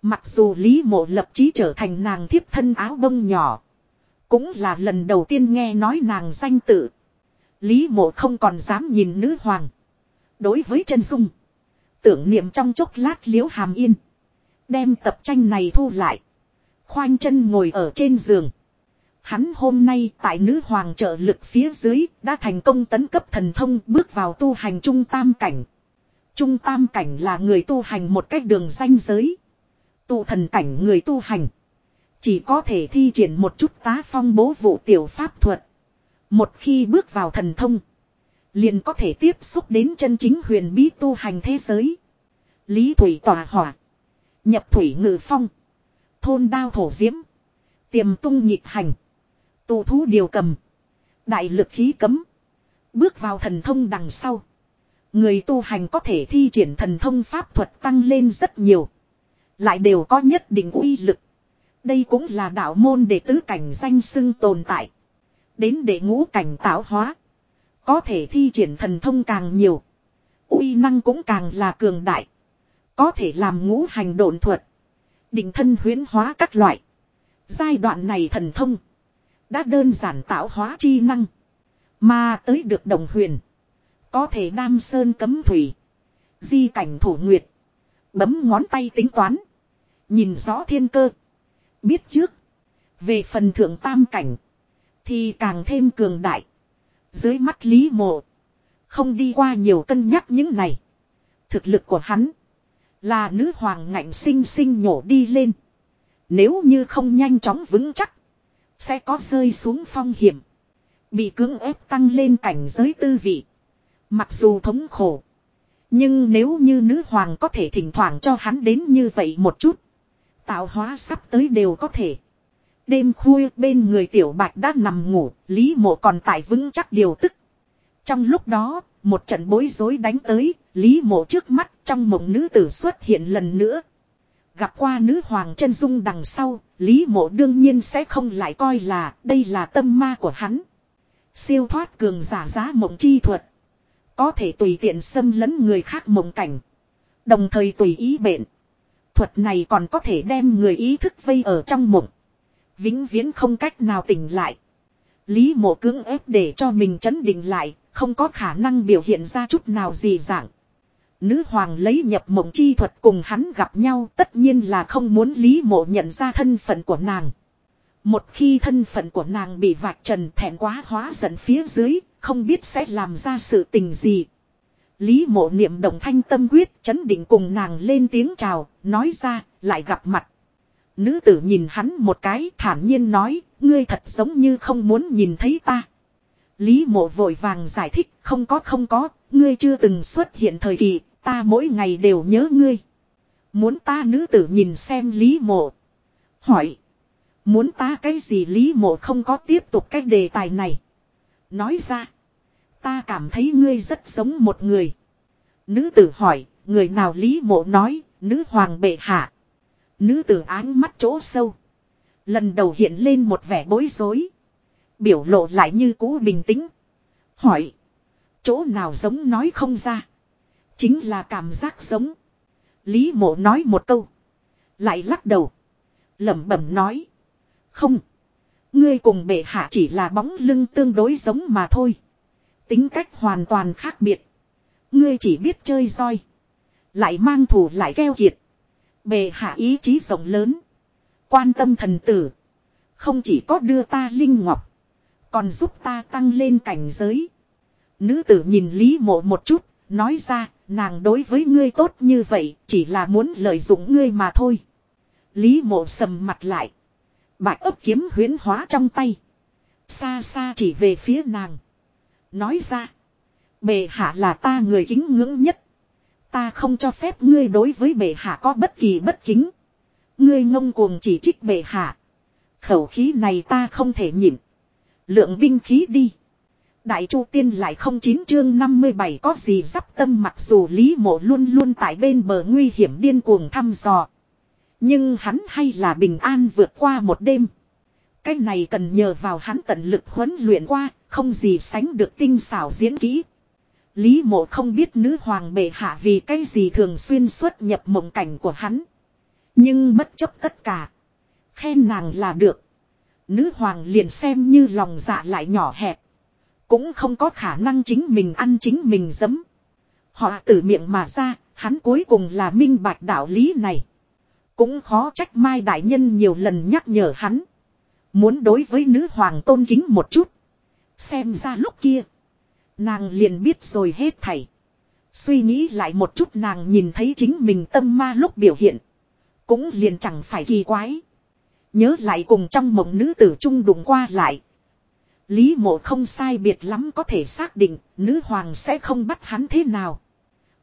Mặc dù Lý Mộ lập chí trở thành nàng thiếp thân áo bông nhỏ. Cũng là lần đầu tiên nghe nói nàng danh tự. Lý Mộ không còn dám nhìn nữ hoàng. Đối với chân dung. Tưởng niệm trong chốc lát liễu hàm yên. Đem tập tranh này thu lại. Khoanh chân ngồi ở trên giường. Hắn hôm nay tại nữ hoàng trợ lực phía dưới đã thành công tấn cấp thần thông bước vào tu hành trung tam cảnh. Trung tam cảnh là người tu hành một cách đường danh giới. Tu thần cảnh người tu hành. Chỉ có thể thi triển một chút tá phong bố vụ tiểu pháp thuật. Một khi bước vào thần thông. Liền có thể tiếp xúc đến chân chính huyền bí tu hành thế giới. Lý thủy tỏa hỏa. Nhập thủy ngự phong. Thôn đao thổ diễm. Tiềm tung nhịp hành. tù thú điều cầm. Đại lực khí cấm. Bước vào thần thông đằng sau. Người tu hành có thể thi triển thần thông pháp thuật tăng lên rất nhiều. Lại đều có nhất định uy lực. Đây cũng là đạo môn đệ tứ cảnh danh xưng tồn tại. Đến đệ ngũ cảnh tạo hóa. Có thể thi triển thần thông càng nhiều. uy năng cũng càng là cường đại. Có thể làm ngũ hành độn thuật. Định thân huyến hóa các loại. Giai đoạn này thần thông. Đã đơn giản tạo hóa chi năng. Mà tới được đồng huyền. Có thể đam sơn cấm thủy. Di cảnh thủ nguyệt. Bấm ngón tay tính toán. Nhìn rõ thiên cơ. Biết trước. Về phần thượng tam cảnh. Thì càng thêm cường đại. Dưới mắt Lý Mộ. Không đi qua nhiều cân nhắc những này. Thực lực của hắn. Là nữ hoàng ngạnh sinh sinh nhổ đi lên. Nếu như không nhanh chóng vững chắc. Sẽ có rơi xuống phong hiểm. Bị cưỡng ép tăng lên cảnh giới tư vị. Mặc dù thống khổ. Nhưng nếu như nữ hoàng có thể thỉnh thoảng cho hắn đến như vậy một chút. Tạo hóa sắp tới đều có thể. Đêm khuya bên người tiểu bạch đã nằm ngủ, Lý mộ còn tại vững chắc điều tức. Trong lúc đó, một trận bối rối đánh tới, Lý mộ trước mắt trong mộng nữ tử xuất hiện lần nữa. Gặp qua nữ hoàng chân dung đằng sau, Lý mộ đương nhiên sẽ không lại coi là đây là tâm ma của hắn. Siêu thoát cường giả giá mộng chi thuật. Có thể tùy tiện xâm lấn người khác mộng cảnh. Đồng thời tùy ý bệnh. Thuật này còn có thể đem người ý thức vây ở trong mộng. Vĩnh viễn không cách nào tỉnh lại. Lý mộ cưỡng ép để cho mình chấn định lại, không có khả năng biểu hiện ra chút nào gì dạng. Nữ hoàng lấy nhập mộng chi thuật cùng hắn gặp nhau tất nhiên là không muốn Lý mộ nhận ra thân phận của nàng. Một khi thân phận của nàng bị vạch trần thẹn quá hóa giận phía dưới, không biết sẽ làm ra sự tình gì. Lý mộ niệm động thanh tâm quyết chấn định cùng nàng lên tiếng chào, nói ra, lại gặp mặt. Nữ tử nhìn hắn một cái thản nhiên nói, ngươi thật giống như không muốn nhìn thấy ta. Lý mộ vội vàng giải thích, không có không có, ngươi chưa từng xuất hiện thời kỳ, ta mỗi ngày đều nhớ ngươi. Muốn ta nữ tử nhìn xem Lý mộ. Hỏi. Muốn ta cái gì Lý mộ không có tiếp tục cái đề tài này. Nói ra. Ta cảm thấy ngươi rất giống một người. Nữ tử hỏi, người nào Lý mộ nói, nữ hoàng bệ hạ. Nữ tử áng mắt chỗ sâu. Lần đầu hiện lên một vẻ bối rối. Biểu lộ lại như cũ bình tĩnh. Hỏi. Chỗ nào giống nói không ra. Chính là cảm giác giống. Lý mộ nói một câu. Lại lắc đầu. lẩm bẩm nói. Không. Ngươi cùng bệ hạ chỉ là bóng lưng tương đối giống mà thôi. Tính cách hoàn toàn khác biệt. Ngươi chỉ biết chơi roi. Lại mang thù lại keo kiệt bề hạ ý chí rộng lớn. Quan tâm thần tử. Không chỉ có đưa ta linh ngọc. Còn giúp ta tăng lên cảnh giới. Nữ tử nhìn Lý mộ một chút. Nói ra, nàng đối với ngươi tốt như vậy, chỉ là muốn lợi dụng ngươi mà thôi. Lý mộ sầm mặt lại. Bạch ấp kiếm huyến hóa trong tay. Xa xa chỉ về phía nàng. Nói ra. bề hạ là ta người kính ngưỡng nhất. Ta không cho phép ngươi đối với bệ hạ có bất kỳ bất kính. Ngươi ngông cuồng chỉ trích bệ hạ. Khẩu khí này ta không thể nhịn. Lượng binh khí đi. Đại Chu Tiên lại không chín chương 57 có gì dắp tâm mặc dù Lý Mộ luôn luôn tại bên bờ nguy hiểm điên cuồng thăm dò. Nhưng hắn hay là bình an vượt qua một đêm. Cái này cần nhờ vào hắn tận lực huấn luyện qua, không gì sánh được tinh xảo diễn kỹ. Lý mộ không biết nữ hoàng bệ hạ vì cái gì thường xuyên xuất nhập mộng cảnh của hắn. Nhưng bất chấp tất cả. Khen nàng là được. Nữ hoàng liền xem như lòng dạ lại nhỏ hẹp. Cũng không có khả năng chính mình ăn chính mình dấm. Họ từ miệng mà ra, hắn cuối cùng là minh bạch đạo lý này. Cũng khó trách Mai Đại Nhân nhiều lần nhắc nhở hắn. Muốn đối với nữ hoàng tôn kính một chút. Xem ra lúc kia. Nàng liền biết rồi hết thảy. Suy nghĩ lại một chút nàng nhìn thấy chính mình tâm ma lúc biểu hiện. Cũng liền chẳng phải kỳ quái. Nhớ lại cùng trong mộng nữ tử trung đụng qua lại. Lý mộ không sai biệt lắm có thể xác định nữ hoàng sẽ không bắt hắn thế nào.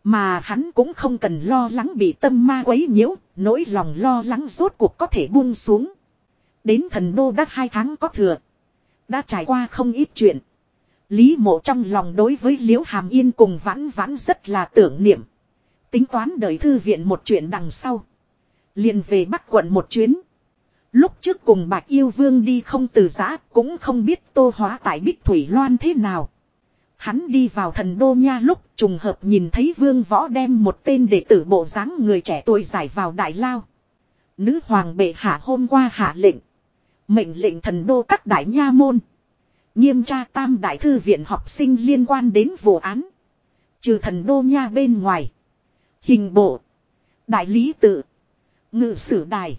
Mà hắn cũng không cần lo lắng bị tâm ma quấy nhiễu, nỗi lòng lo lắng rốt cuộc có thể buông xuống. Đến thần đô đã hai tháng có thừa. Đã trải qua không ít chuyện. Lý mộ trong lòng đối với Liễu Hàm Yên cùng vãn vãn rất là tưởng niệm. Tính toán đợi thư viện một chuyện đằng sau. liền về Bắc quận một chuyến. Lúc trước cùng Bạch Yêu Vương đi không từ giã, cũng không biết tô hóa tại Bích Thủy Loan thế nào. Hắn đi vào thần đô nha lúc, trùng hợp nhìn thấy vương võ đem một tên đệ tử bộ dáng người trẻ tuổi giải vào đại lao. Nữ hoàng bệ hạ hôm qua hạ lệnh. Mệnh lệnh thần đô các đại nha môn. Nghiêm tra tam đại thư viện học sinh liên quan đến vụ án. Trừ thần đô nha bên ngoài. Hình bộ. Đại lý tự. Ngự sử đài.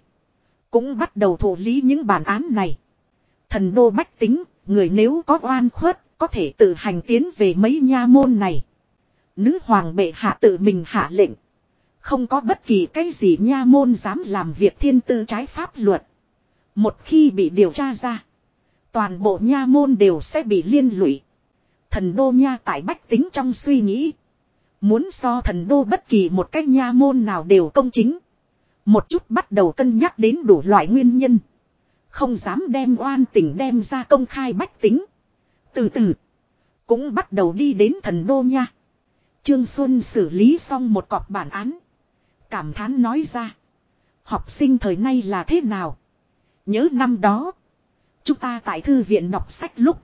Cũng bắt đầu thụ lý những bản án này. Thần đô bách tính, người nếu có oan khuất, có thể tự hành tiến về mấy nha môn này. Nữ hoàng bệ hạ tự mình hạ lệnh. Không có bất kỳ cái gì nha môn dám làm việc thiên tư trái pháp luật. Một khi bị điều tra ra. Toàn bộ nha môn đều sẽ bị liên lụy. Thần đô nha tại bách tính trong suy nghĩ. Muốn so thần đô bất kỳ một cái nha môn nào đều công chính. Một chút bắt đầu cân nhắc đến đủ loại nguyên nhân. Không dám đem oan tình đem ra công khai bách tính. Từ từ. Cũng bắt đầu đi đến thần đô nha. Trương Xuân xử lý xong một cọc bản án. Cảm thán nói ra. Học sinh thời nay là thế nào? Nhớ năm đó. Chúng ta tại thư viện đọc sách lúc.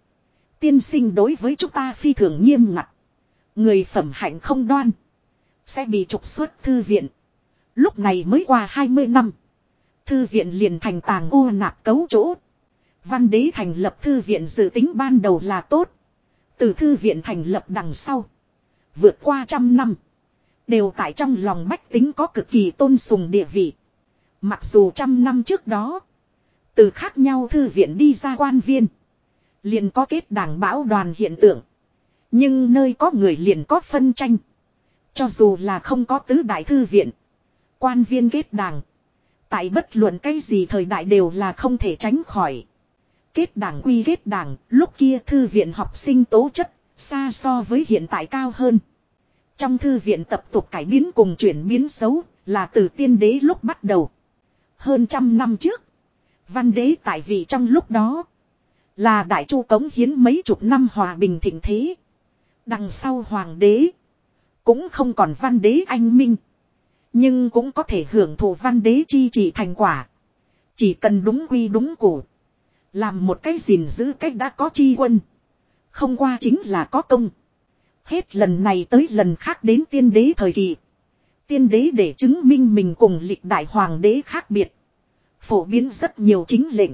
Tiên sinh đối với chúng ta phi thường nghiêm ngặt. Người phẩm hạnh không đoan. Sẽ bị trục xuất thư viện. Lúc này mới qua 20 năm. Thư viện liền thành tàng ô nạp cấu chỗ. Văn đế thành lập thư viện dự tính ban đầu là tốt. Từ thư viện thành lập đằng sau. Vượt qua trăm năm. Đều tại trong lòng bách tính có cực kỳ tôn sùng địa vị. Mặc dù trăm năm trước đó. Từ khác nhau thư viện đi ra quan viên. Liền có kết đảng bão đoàn hiện tượng. Nhưng nơi có người liền có phân tranh. Cho dù là không có tứ đại thư viện. Quan viên kết đảng. Tại bất luận cái gì thời đại đều là không thể tránh khỏi. Kết đảng quy kết đảng, lúc kia thư viện học sinh tố chất, xa so với hiện tại cao hơn. Trong thư viện tập tục cải biến cùng chuyển biến xấu, là từ tiên đế lúc bắt đầu. Hơn trăm năm trước, văn đế tại vị trong lúc đó, là đại chu cống hiến mấy chục năm hòa bình thịnh thế. Đằng sau hoàng đế, cũng không còn văn đế anh minh. Nhưng cũng có thể hưởng thụ văn đế chi trị thành quả. Chỉ cần đúng quy đúng củ. Làm một cái gìn giữ cách đã có chi quân. Không qua chính là có công. Hết lần này tới lần khác đến tiên đế thời kỳ. Tiên đế để chứng minh mình cùng lịch đại hoàng đế khác biệt. Phổ biến rất nhiều chính lệnh.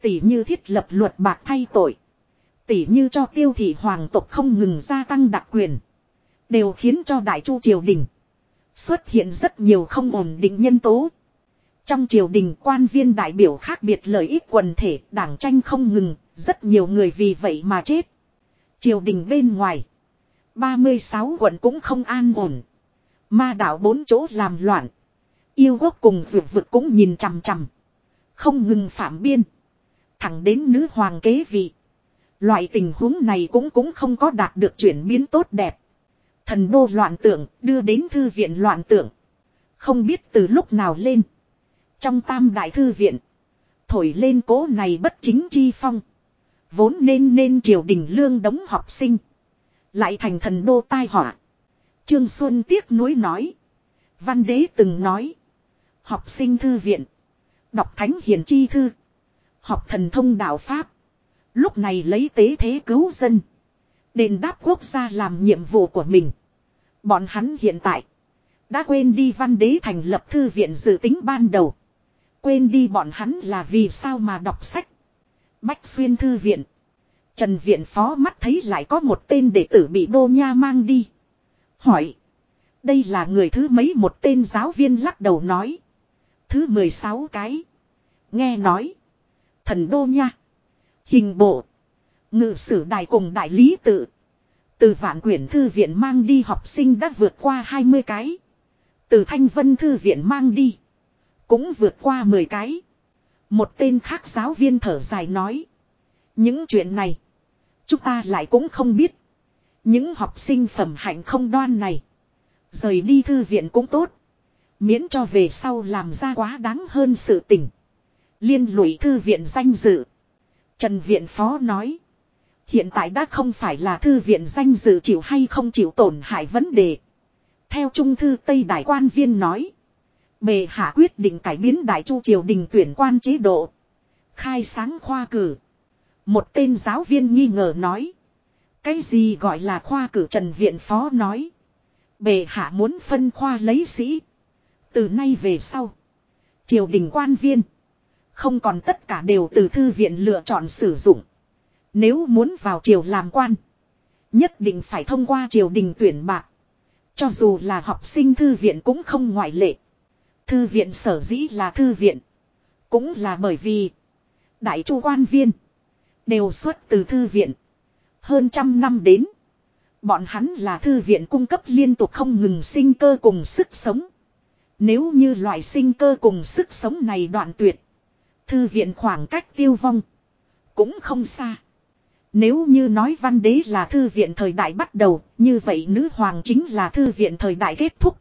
Tỷ như thiết lập luật bạc thay tội. Tỷ như cho tiêu thị hoàng tộc không ngừng gia tăng đặc quyền. Đều khiến cho đại chu triều đình. Xuất hiện rất nhiều không ổn định nhân tố. Trong triều đình quan viên đại biểu khác biệt lợi ích quần thể, đảng tranh không ngừng, rất nhiều người vì vậy mà chết. Triều đình bên ngoài. 36 quận cũng không an ổn. Ma đạo bốn chỗ làm loạn. Yêu quốc cùng dược vực cũng nhìn chằm chằm. Không ngừng phạm biên. Thẳng đến nữ hoàng kế vị. Loại tình huống này cũng cũng không có đạt được chuyển biến tốt đẹp. Thần đô loạn tưởng đưa đến thư viện loạn tưởng. Không biết từ lúc nào lên. Trong tam đại thư viện. Thổi lên cố này bất chính chi phong. Vốn nên nên triều đình lương đóng học sinh. Lại thành thần đô tai họa. Trương Xuân tiếc nuối nói. Văn đế từng nói. Học sinh thư viện. Đọc thánh hiền chi thư. Học thần thông đạo Pháp. Lúc này lấy tế thế cứu dân. Đền đáp quốc gia làm nhiệm vụ của mình. Bọn hắn hiện tại. Đã quên đi văn đế thành lập thư viện dự tính ban đầu. Quên đi bọn hắn là vì sao mà đọc sách. Bách xuyên thư viện. Trần viện phó mắt thấy lại có một tên đệ tử bị đô nha mang đi. Hỏi. Đây là người thứ mấy một tên giáo viên lắc đầu nói. Thứ 16 cái. Nghe nói. Thần đô nha. Hình bộ. Ngự sử đại cùng đại lý tự. Từ vạn quyển thư viện mang đi học sinh đã vượt qua 20 cái. Từ thanh vân thư viện mang đi. Cũng vượt qua 10 cái. Một tên khác giáo viên thở dài nói. Những chuyện này. Chúng ta lại cũng không biết. Những học sinh phẩm hạnh không đoan này. Rời đi thư viện cũng tốt. Miễn cho về sau làm ra quá đáng hơn sự tình. Liên lụy thư viện danh dự. Trần Viện Phó nói. Hiện tại đã không phải là thư viện danh dự chịu hay không chịu tổn hại vấn đề. Theo Trung thư Tây Đại quan viên nói. Bề hạ quyết định cải biến Đại Chu triều đình tuyển quan chế độ. Khai sáng khoa cử. Một tên giáo viên nghi ngờ nói. Cái gì gọi là khoa cử Trần Viện Phó nói. Bề hạ muốn phân khoa lấy sĩ. Từ nay về sau. Triều đình quan viên. Không còn tất cả đều từ thư viện lựa chọn sử dụng. Nếu muốn vào triều làm quan. Nhất định phải thông qua triều đình tuyển bạc. Cho dù là học sinh thư viện cũng không ngoại lệ. Thư viện sở dĩ là thư viện. Cũng là bởi vì. Đại chu quan viên. Đều xuất từ thư viện. Hơn trăm năm đến. Bọn hắn là thư viện cung cấp liên tục không ngừng sinh cơ cùng sức sống. Nếu như loại sinh cơ cùng sức sống này đoạn tuyệt. Thư viện khoảng cách tiêu vong. Cũng không xa. Nếu như nói văn đế là thư viện thời đại bắt đầu, như vậy nữ hoàng chính là thư viện thời đại kết thúc.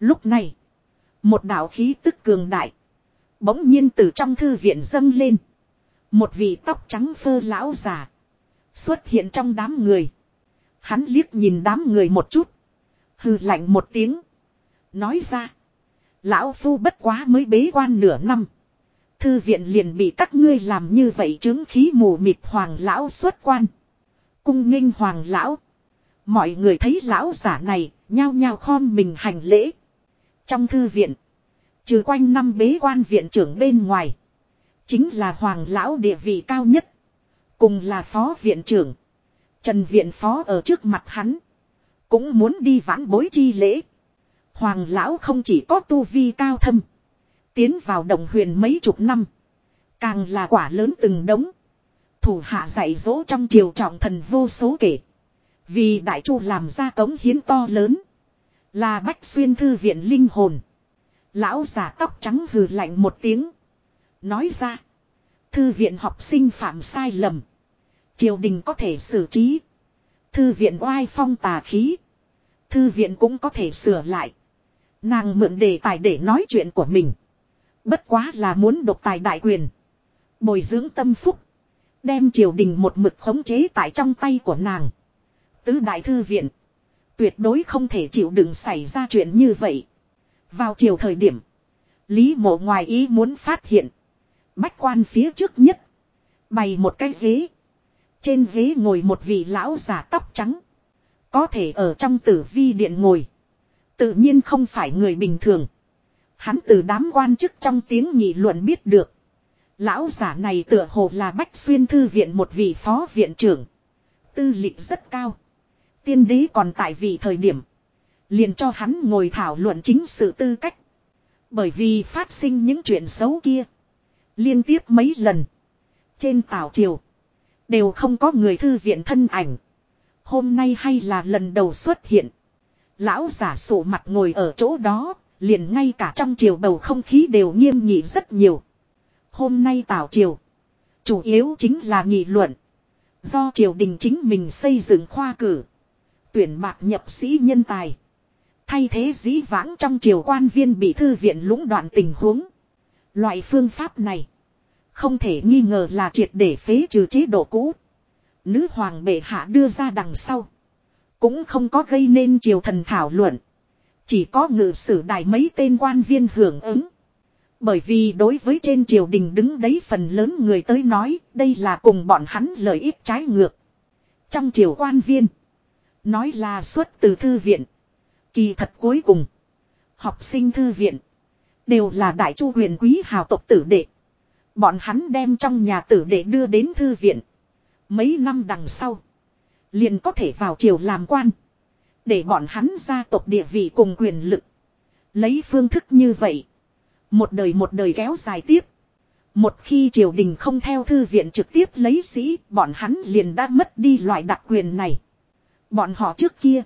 Lúc này, một đạo khí tức cường đại, bỗng nhiên từ trong thư viện dâng lên. Một vị tóc trắng phơ lão già, xuất hiện trong đám người. Hắn liếc nhìn đám người một chút, hừ lạnh một tiếng, nói ra. Lão phu bất quá mới bế quan nửa năm. Thư viện liền bị các ngươi làm như vậy chứng khí mù mịt hoàng lão xuất quan. Cung nghênh hoàng lão. Mọi người thấy lão giả này, nhao nhao khom mình hành lễ. Trong thư viện, trừ quanh năm bế quan viện trưởng bên ngoài. Chính là hoàng lão địa vị cao nhất. Cùng là phó viện trưởng. Trần viện phó ở trước mặt hắn. Cũng muốn đi vãn bối chi lễ. Hoàng lão không chỉ có tu vi cao thâm. Tiến vào đồng huyền mấy chục năm. Càng là quả lớn từng đống. Thủ hạ dạy dỗ trong triều trọng thần vô số kể. Vì đại chu làm ra cống hiến to lớn. Là bách xuyên thư viện linh hồn. Lão giả tóc trắng hừ lạnh một tiếng. Nói ra. Thư viện học sinh phạm sai lầm. Triều đình có thể xử trí. Thư viện oai phong tà khí. Thư viện cũng có thể sửa lại. Nàng mượn đề tài để nói chuyện của mình. Bất quá là muốn độc tài đại quyền. Bồi dưỡng tâm phúc. Đem triều đình một mực khống chế tại trong tay của nàng. Tứ đại thư viện. Tuyệt đối không thể chịu đựng xảy ra chuyện như vậy. Vào chiều thời điểm. Lý mộ ngoài ý muốn phát hiện. Bách quan phía trước nhất. Bày một cái ghế. Trên ghế ngồi một vị lão giả tóc trắng. Có thể ở trong tử vi điện ngồi. Tự nhiên không phải người bình thường. Hắn từ đám quan chức trong tiếng nghị luận biết được. Lão giả này tựa hồ là Bách Xuyên Thư viện một vị phó viện trưởng. Tư lịch rất cao. Tiên đế còn tại vị thời điểm. Liền cho hắn ngồi thảo luận chính sự tư cách. Bởi vì phát sinh những chuyện xấu kia. Liên tiếp mấy lần. Trên tảo triều. Đều không có người thư viện thân ảnh. Hôm nay hay là lần đầu xuất hiện. Lão giả sụ mặt ngồi ở chỗ đó. Liền ngay cả trong chiều bầu không khí đều nghiêm nghị rất nhiều. Hôm nay tảo triều. Chủ yếu chính là nghị luận. Do triều đình chính mình xây dựng khoa cử. Tuyển bạc nhập sĩ nhân tài. Thay thế dĩ vãng trong triều quan viên bị thư viện lũng đoạn tình huống. Loại phương pháp này. Không thể nghi ngờ là triệt để phế trừ chế độ cũ. Nữ hoàng bệ hạ đưa ra đằng sau. Cũng không có gây nên triều thần thảo luận. Chỉ có ngự sử đại mấy tên quan viên hưởng ứng. Bởi vì đối với trên triều đình đứng đấy phần lớn người tới nói, đây là cùng bọn hắn lợi ích trái ngược. Trong triều quan viên, nói là xuất từ thư viện. Kỳ thật cuối cùng, học sinh thư viện, đều là đại chu huyền quý hào tộc tử đệ. Bọn hắn đem trong nhà tử đệ đưa đến thư viện. Mấy năm đằng sau, liền có thể vào triều làm quan. Để bọn hắn gia tộc địa vị cùng quyền lực. Lấy phương thức như vậy một đời một đời kéo dài tiếp. Một khi triều đình không theo thư viện trực tiếp lấy sĩ, bọn hắn liền đã mất đi loại đặc quyền này. Bọn họ trước kia,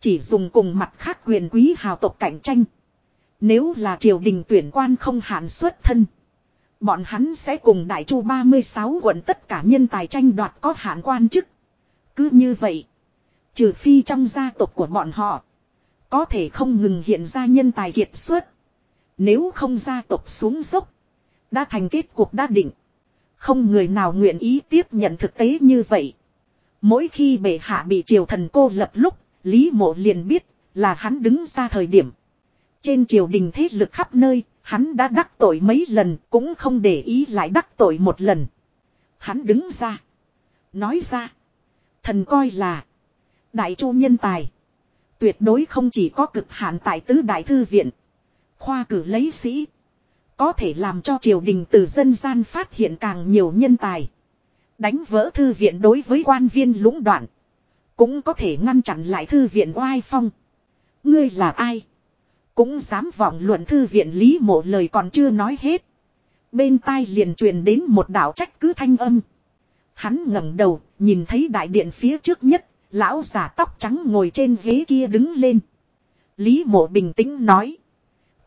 chỉ dùng cùng mặt khác quyền quý hào tộc cạnh tranh. Nếu là triều đình tuyển quan không hạn xuất thân, bọn hắn sẽ cùng đại chu 36 quận tất cả nhân tài tranh đoạt có hạn quan chức. Cứ như vậy, trừ phi trong gia tộc của bọn họ, có thể không ngừng hiện ra nhân tài kiệt xuất. Nếu không gia tộc xuống dốc. Đã thành kết cuộc đã định. Không người nào nguyện ý tiếp nhận thực tế như vậy. Mỗi khi bệ hạ bị triều thần cô lập lúc, Lý mộ liền biết là hắn đứng ra thời điểm. Trên triều đình thế lực khắp nơi, hắn đã đắc tội mấy lần cũng không để ý lại đắc tội một lần. Hắn đứng ra. Nói ra. Thần coi là. Đại chu nhân tài. Tuyệt đối không chỉ có cực hạn tại tứ đại thư viện. Khoa cử lấy sĩ. Có thể làm cho triều đình từ dân gian phát hiện càng nhiều nhân tài. Đánh vỡ thư viện đối với quan viên lũng đoạn. Cũng có thể ngăn chặn lại thư viện oai phong. Ngươi là ai? Cũng dám vọng luận thư viện lý mộ lời còn chưa nói hết. Bên tai liền truyền đến một đạo trách cứ thanh âm. Hắn ngẩng đầu, nhìn thấy đại điện phía trước nhất, lão giả tóc trắng ngồi trên ghế kia đứng lên. Lý mộ bình tĩnh nói.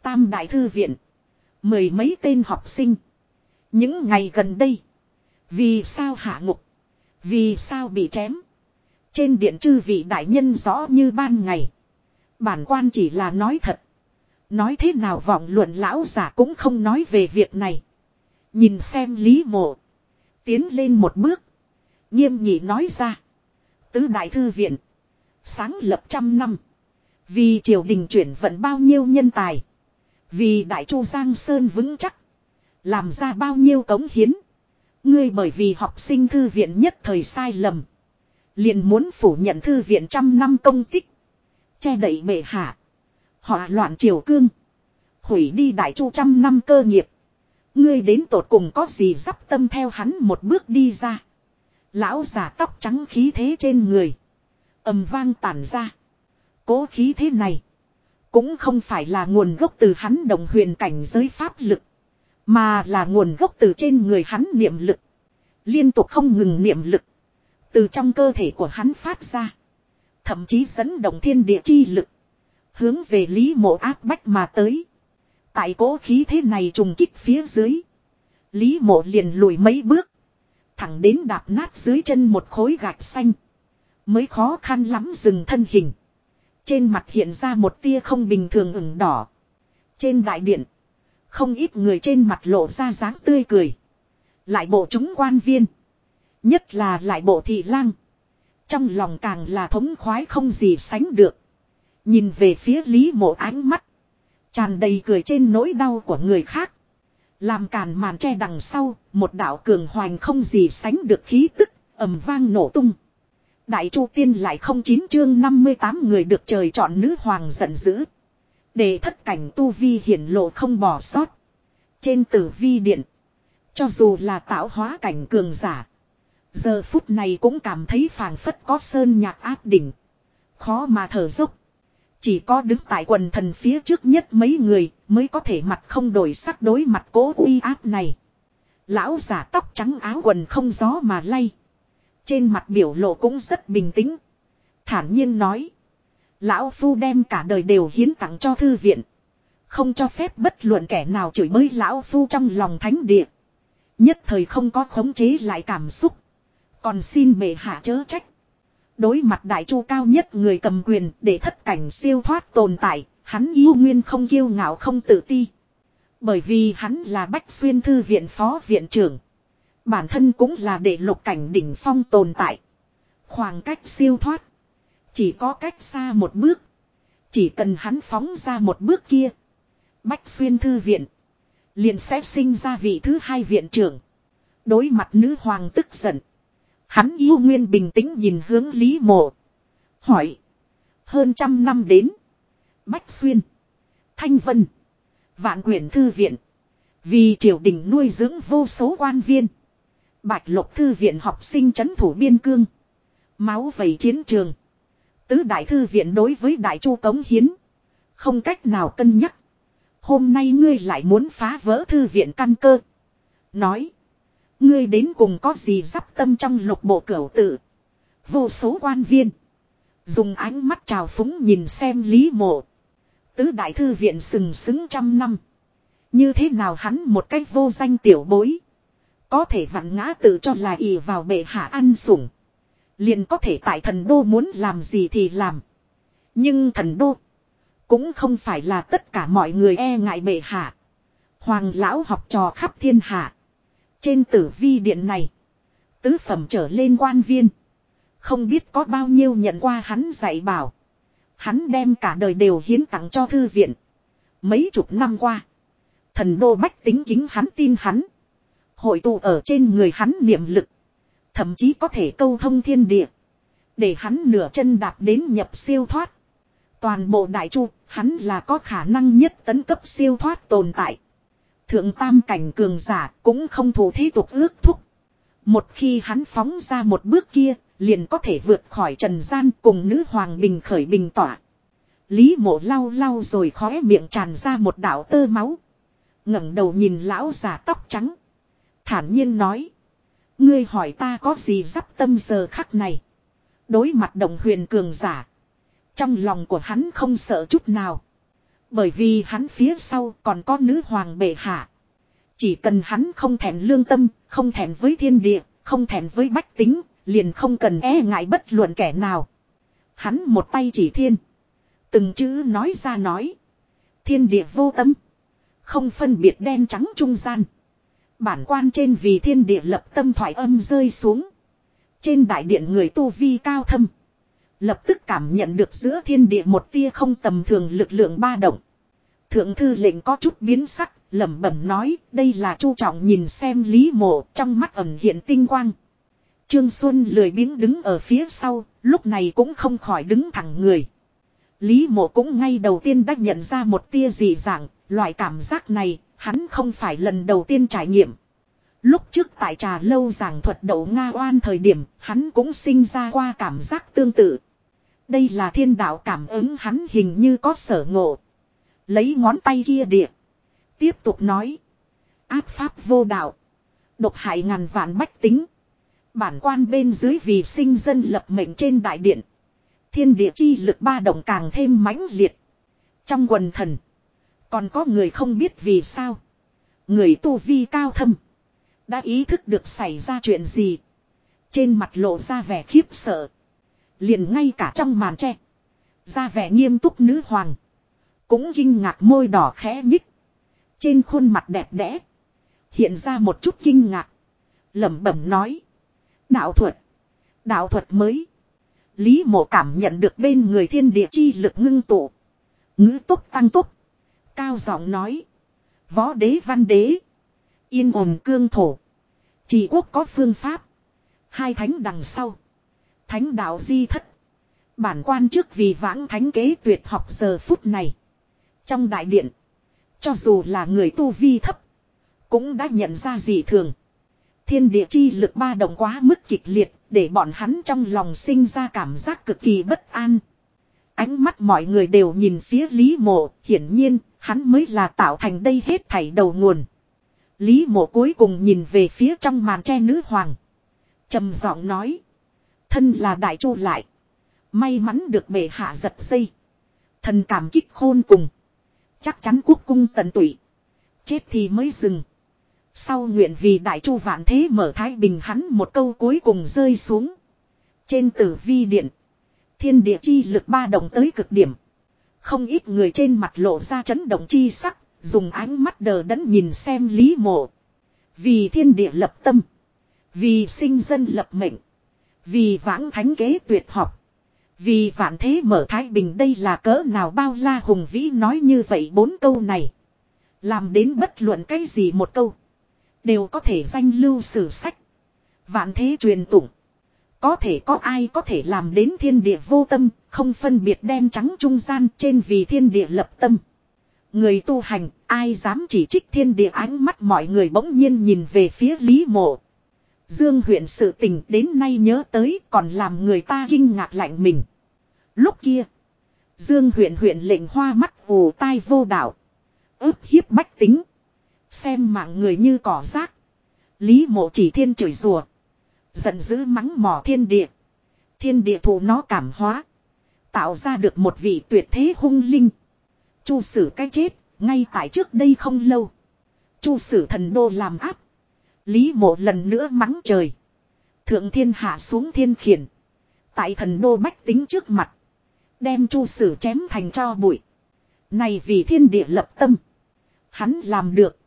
Tam Đại Thư Viện. Mười mấy tên học sinh. Những ngày gần đây. Vì sao hạ ngục. Vì sao bị chém. Trên điện chư vị đại nhân rõ như ban ngày. Bản quan chỉ là nói thật. Nói thế nào vọng luận lão giả cũng không nói về việc này. Nhìn xem Lý Mộ. Tiến lên một bước. Nghiêm nghị nói ra. Tứ Đại Thư Viện. Sáng lập trăm năm. Vì triều đình chuyển vận bao nhiêu nhân tài. Vì Đại Chu Giang Sơn vững chắc. Làm ra bao nhiêu cống hiến. Ngươi bởi vì học sinh thư viện nhất thời sai lầm. Liền muốn phủ nhận thư viện trăm năm công tích. Che đậy bệ hạ. Họ loạn triều cương. Hủy đi Đại Chu trăm năm cơ nghiệp. Ngươi đến tột cùng có gì dắp tâm theo hắn một bước đi ra. Lão giả tóc trắng khí thế trên người. ầm vang tản ra. Cố khí thế này. Cũng không phải là nguồn gốc từ hắn đồng huyền cảnh giới pháp lực. Mà là nguồn gốc từ trên người hắn niệm lực. Liên tục không ngừng niệm lực. Từ trong cơ thể của hắn phát ra. Thậm chí dẫn động thiên địa chi lực. Hướng về Lý mộ áp bách mà tới. Tại cố khí thế này trùng kích phía dưới. Lý mộ liền lùi mấy bước. Thẳng đến đạp nát dưới chân một khối gạch xanh. Mới khó khăn lắm dừng thân hình. Trên mặt hiện ra một tia không bình thường ửng đỏ. Trên đại điện. Không ít người trên mặt lộ ra dáng tươi cười. Lại bộ chúng quan viên. Nhất là lại bộ thị lang. Trong lòng càng là thống khoái không gì sánh được. Nhìn về phía Lý mộ ánh mắt. Tràn đầy cười trên nỗi đau của người khác. Làm càn màn che đằng sau, một đạo cường hoành không gì sánh được khí tức, ầm vang nổ tung. Đại Chu Tiên lại không chín chương 58 người được trời chọn nữ hoàng giận dữ. Để thất cảnh tu vi hiển lộ không bỏ sót. Trên tử vi điện. Cho dù là tạo hóa cảnh cường giả. Giờ phút này cũng cảm thấy phảng phất có sơn nhạc áp đỉnh. Khó mà thở dốc. Chỉ có đứng tại quần thần phía trước nhất mấy người mới có thể mặt không đổi sắc đối mặt cố uy áp này. Lão giả tóc trắng áo quần không gió mà lay. Trên mặt biểu lộ cũng rất bình tĩnh. Thản nhiên nói. Lão Phu đem cả đời đều hiến tặng cho thư viện. Không cho phép bất luận kẻ nào chửi bới Lão Phu trong lòng thánh địa. Nhất thời không có khống chế lại cảm xúc. Còn xin bệ hạ chớ trách. Đối mặt đại chu cao nhất người cầm quyền để thất cảnh siêu thoát tồn tại, hắn yêu nguyên không kiêu ngạo không tự ti. Bởi vì hắn là Bách Xuyên Thư viện Phó Viện trưởng. Bản thân cũng là đệ lục cảnh đỉnh phong tồn tại. Khoảng cách siêu thoát. Chỉ có cách xa một bước. Chỉ cần hắn phóng ra một bước kia. Bách Xuyên Thư viện. Liền sẽ sinh ra vị thứ hai viện trưởng. Đối mặt nữ hoàng tức giận. Hắn yêu nguyên bình tĩnh nhìn hướng Lý Mộ. Hỏi. Hơn trăm năm đến. Bách Xuyên. Thanh Vân. Vạn quyển thư viện. Vì triều đình nuôi dưỡng vô số quan viên. Bạch lục thư viện học sinh chấn thủ biên cương. Máu vầy chiến trường. Tứ đại thư viện đối với đại chu cống hiến. Không cách nào cân nhắc. Hôm nay ngươi lại muốn phá vỡ thư viện căn cơ. Nói. Ngươi đến cùng có gì dắp tâm trong lục bộ cửu tử Vô số quan viên. Dùng ánh mắt trào phúng nhìn xem lý mộ. Tứ đại thư viện sừng sững trăm năm. Như thế nào hắn một cách vô danh tiểu bối. Có thể vặn ngã tự cho là ỷ vào bệ hạ ăn sủng. Liền có thể tại thần đô muốn làm gì thì làm. Nhưng thần đô. Cũng không phải là tất cả mọi người e ngại bệ hạ. Hoàng lão học trò khắp thiên hạ. Trên tử vi điện này. Tứ phẩm trở lên quan viên. Không biết có bao nhiêu nhận qua hắn dạy bảo. Hắn đem cả đời đều hiến tặng cho thư viện. Mấy chục năm qua. Thần đô bách tính kính hắn tin hắn. Hội tụ ở trên người hắn niệm lực. Thậm chí có thể câu thông thiên địa. Để hắn nửa chân đạp đến nhập siêu thoát. Toàn bộ đại chu, hắn là có khả năng nhất tấn cấp siêu thoát tồn tại. Thượng tam cảnh cường giả cũng không thủ thế tục ước thúc. Một khi hắn phóng ra một bước kia, liền có thể vượt khỏi trần gian cùng nữ hoàng bình khởi bình tỏa. Lý mộ lau lau rồi khóe miệng tràn ra một đạo tơ máu. ngẩng đầu nhìn lão già tóc trắng. Thản nhiên nói. Ngươi hỏi ta có gì dắp tâm giờ khắc này. Đối mặt đồng huyền cường giả. Trong lòng của hắn không sợ chút nào. Bởi vì hắn phía sau còn có nữ hoàng bệ hạ. Chỉ cần hắn không thèm lương tâm, không thèm với thiên địa, không thèm với bách tính, liền không cần e ngại bất luận kẻ nào. Hắn một tay chỉ thiên. Từng chữ nói ra nói. Thiên địa vô tâm. Không phân biệt đen trắng trung gian. Bản quan trên vì thiên địa lập tâm thoại âm rơi xuống. Trên đại điện người tu vi cao thâm. Lập tức cảm nhận được giữa thiên địa một tia không tầm thường lực lượng ba động. Thượng thư lệnh có chút biến sắc, lẩm bẩm nói, đây là chu trọng nhìn xem lý mộ, trong mắt ẩn hiện tinh quang. Trương Xuân lười biếng đứng ở phía sau, lúc này cũng không khỏi đứng thẳng người. Lý mộ cũng ngay đầu tiên đã nhận ra một tia dị dạng, loại cảm giác này, hắn không phải lần đầu tiên trải nghiệm. Lúc trước tại trà lâu giảng thuật đậu Nga oan thời điểm, hắn cũng sinh ra qua cảm giác tương tự. Đây là thiên đạo cảm ứng hắn hình như có sở ngộ. Lấy ngón tay kia địa. Tiếp tục nói. Áp pháp vô đạo. Độc hại ngàn vạn bách tính. Bản quan bên dưới vì sinh dân lập mệnh trên đại điện. Thiên địa chi lực ba động càng thêm mãnh liệt. Trong quần thần. Còn có người không biết vì sao. Người tu vi cao thâm. Đã ý thức được xảy ra chuyện gì. Trên mặt lộ ra vẻ khiếp sợ. Liền ngay cả trong màn tre. Ra vẻ nghiêm túc nữ hoàng. Cũng kinh ngạc môi đỏ khẽ nhích. Trên khuôn mặt đẹp đẽ. Hiện ra một chút kinh ngạc. lẩm bẩm nói. Đạo thuật. Đạo thuật mới. Lý mộ cảm nhận được bên người thiên địa chi lực ngưng tụ. Ngữ tốc tăng tốc. Cao giọng nói. Võ đế văn đế. Yên ổn cương thổ. Chỉ quốc có phương pháp. Hai thánh đằng sau. Thánh đạo di thất. Bản quan trước vì vãng thánh kế tuyệt học giờ phút này. Trong đại điện. Cho dù là người tu vi thấp. Cũng đã nhận ra gì thường. Thiên địa chi lực ba động quá mức kịch liệt. Để bọn hắn trong lòng sinh ra cảm giác cực kỳ bất an. Ánh mắt mọi người đều nhìn phía Lý Mộ. Hiển nhiên, hắn mới là tạo thành đây hết thảy đầu nguồn. Lý Mộ cuối cùng nhìn về phía trong màn tre nữ hoàng trầm giọng nói. Thân là đại chu lại. May mắn được bệ hạ giật dây. Thần cảm kích khôn cùng. Chắc chắn quốc cung tận tụy. Chết thì mới dừng. Sau nguyện vì đại chu vạn thế mở thái bình hắn một câu cuối cùng rơi xuống. Trên tử vi điện. Thiên địa chi lực ba động tới cực điểm. Không ít người trên mặt lộ ra chấn động chi sắc. Dùng ánh mắt đờ đẫn nhìn xem lý mộ. Vì thiên địa lập tâm. Vì sinh dân lập mệnh. Vì vãng thánh kế tuyệt học. Vì vạn thế mở thái bình đây là cỡ nào bao la hùng vĩ nói như vậy bốn câu này. Làm đến bất luận cái gì một câu. Đều có thể danh lưu sử sách. Vạn thế truyền tụng. Có thể có ai có thể làm đến thiên địa vô tâm, không phân biệt đen trắng trung gian trên vì thiên địa lập tâm. Người tu hành, ai dám chỉ trích thiên địa ánh mắt mọi người bỗng nhiên nhìn về phía Lý Mộ. Dương huyện sự tình đến nay nhớ tới còn làm người ta kinh ngạc lạnh mình. Lúc kia, Dương huyện huyện lệnh hoa mắt vù tai vô đạo. ức hiếp bách tính. Xem mạng người như cỏ rác. Lý mộ chỉ thiên chửi rùa. Giận dữ mắng mỏ thiên địa. Thiên địa thù nó cảm hóa. Tạo ra được một vị tuyệt thế hung linh. Chu sử cái chết, ngay tại trước đây không lâu. Chu sử thần đô làm áp Lý mộ lần nữa mắng trời. Thượng thiên hạ xuống thiên khiển. Tại thần đô bách tính trước mặt. Đem chu sử chém thành cho bụi. Này vì thiên địa lập tâm. Hắn làm được.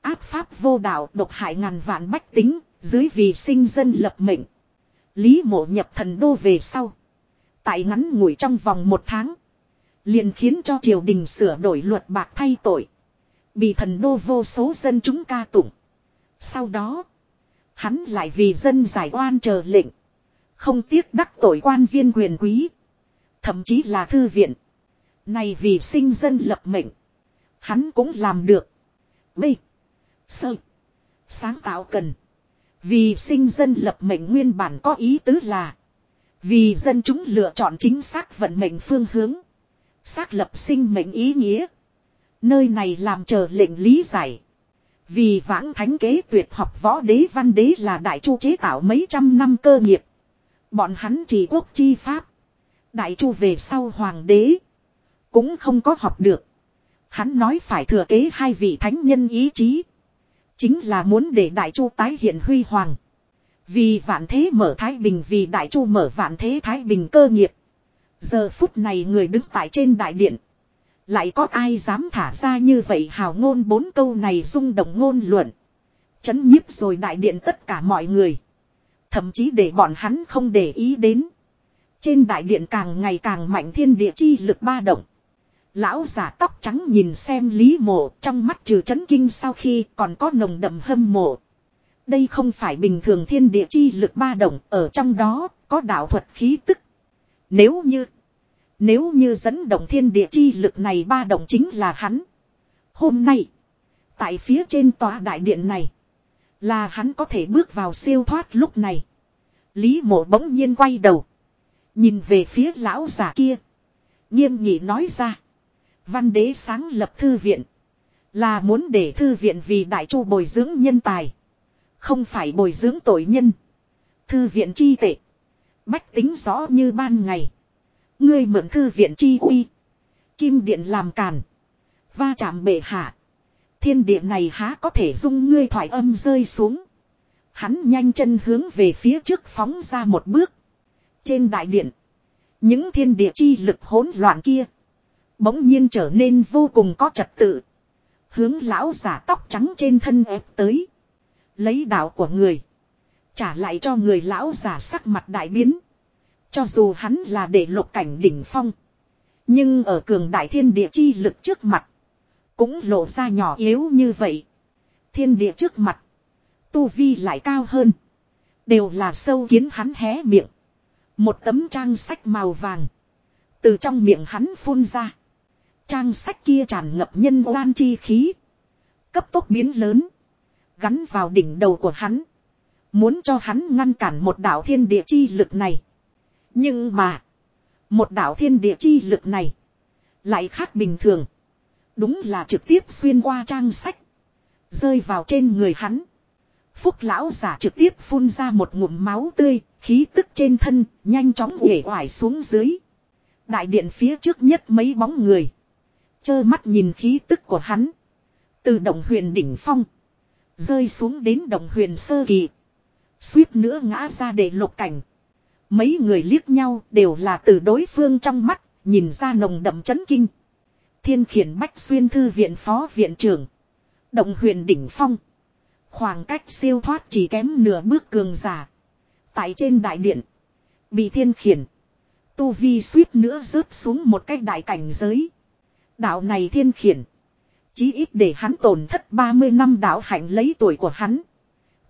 Áp pháp vô đạo độc hại ngàn vạn bách tính. Dưới vì sinh dân lập mệnh. Lý mộ nhập thần đô về sau. Tại ngắn ngủi trong vòng một tháng. Liền khiến cho triều đình sửa đổi luật bạc thay tội. Bị thần đô vô số dân chúng ca tụng. Sau đó, hắn lại vì dân giải oan chờ lệnh. Không tiếc đắc tội quan viên quyền quý. Thậm chí là thư viện. Này vì sinh dân lập mệnh. Hắn cũng làm được. B. Sơ. Sáng tạo cần. Vì sinh dân lập mệnh nguyên bản có ý tứ là. Vì dân chúng lựa chọn chính xác vận mệnh phương hướng. Xác lập sinh mệnh ý nghĩa. Nơi này làm chờ lệnh lý giải. Vì vãng thánh kế tuyệt học võ đế văn đế là đại chu chế tạo mấy trăm năm cơ nghiệp. Bọn hắn chỉ quốc chi pháp. Đại chu về sau hoàng đế. Cũng không có học được. Hắn nói phải thừa kế hai vị thánh nhân ý chí. Chính là muốn để đại chu tái hiện huy hoàng. Vì vạn thế mở Thái Bình, vì đại chu mở vạn thế Thái Bình cơ nghiệp. Giờ phút này người đứng tại trên đại điện. Lại có ai dám thả ra như vậy hào ngôn bốn câu này rung động ngôn luận. Chấn nhiếp rồi đại điện tất cả mọi người. Thậm chí để bọn hắn không để ý đến. Trên đại điện càng ngày càng mạnh thiên địa chi lực ba động. Lão giả tóc trắng nhìn xem Lý Mộ, trong mắt trừ chấn kinh sau khi còn có nồng đậm hâm mộ. Đây không phải bình thường thiên địa chi lực ba động, ở trong đó có đạo thuật khí tức. Nếu như nếu như dẫn động thiên địa chi lực này ba động chính là hắn. Hôm nay, tại phía trên tòa đại điện này, là hắn có thể bước vào siêu thoát lúc này. Lý mộ bỗng nhiên quay đầu. Nhìn về phía lão giả kia. Nghiêm nghị nói ra. Văn đế sáng lập thư viện. Là muốn để thư viện vì đại chu bồi dưỡng nhân tài. Không phải bồi dưỡng tội nhân. Thư viện chi tệ. Bách tính rõ như ban ngày. Ngươi mượn thư viện chi uy. Kim điện làm càn. Va chạm bệ hạ. Thiên địa này há có thể dung ngươi thoải âm rơi xuống. Hắn nhanh chân hướng về phía trước phóng ra một bước. Trên đại điện. Những thiên địa chi lực hỗn loạn kia. Bỗng nhiên trở nên vô cùng có trật tự. Hướng lão giả tóc trắng trên thân ép tới. Lấy đạo của người. Trả lại cho người lão giả sắc mặt đại biến. Cho dù hắn là để lục cảnh đỉnh phong. Nhưng ở cường đại thiên địa chi lực trước mặt. Cũng lộ ra nhỏ yếu như vậy. Thiên địa trước mặt. Tu vi lại cao hơn. Đều là sâu kiến hắn hé miệng. Một tấm trang sách màu vàng. Từ trong miệng hắn phun ra. Trang sách kia tràn ngập nhân oan chi khí. Cấp tốc biến lớn. Gắn vào đỉnh đầu của hắn. Muốn cho hắn ngăn cản một đạo thiên địa chi lực này. Nhưng mà. Một đạo thiên địa chi lực này. Lại khác bình thường. Đúng là trực tiếp xuyên qua trang sách. Rơi vào trên người hắn. Phúc lão giả trực tiếp phun ra một ngụm máu tươi. Khí tức trên thân nhanh chóng uể oải xuống dưới. Đại điện phía trước nhất mấy bóng người. Chơ mắt nhìn khí tức của hắn. Từ động huyền đỉnh phong. Rơi xuống đến động huyền sơ kỳ. Suýt nữa ngã ra để lục cảnh. Mấy người liếc nhau đều là từ đối phương trong mắt, nhìn ra nồng đậm chấn kinh. Thiên khiển Bách Xuyên Thư viện Phó Viện trưởng. Động huyền đỉnh phong. Khoảng cách siêu thoát chỉ kém nửa bước cường giả. Tại trên đại điện. Bị thiên khiển. Tu Vi suýt nữa rớt xuống một cái đại cảnh giới. Đạo này thiên khiển. Chí ít để hắn tổn thất 30 năm đạo hạnh lấy tuổi của hắn.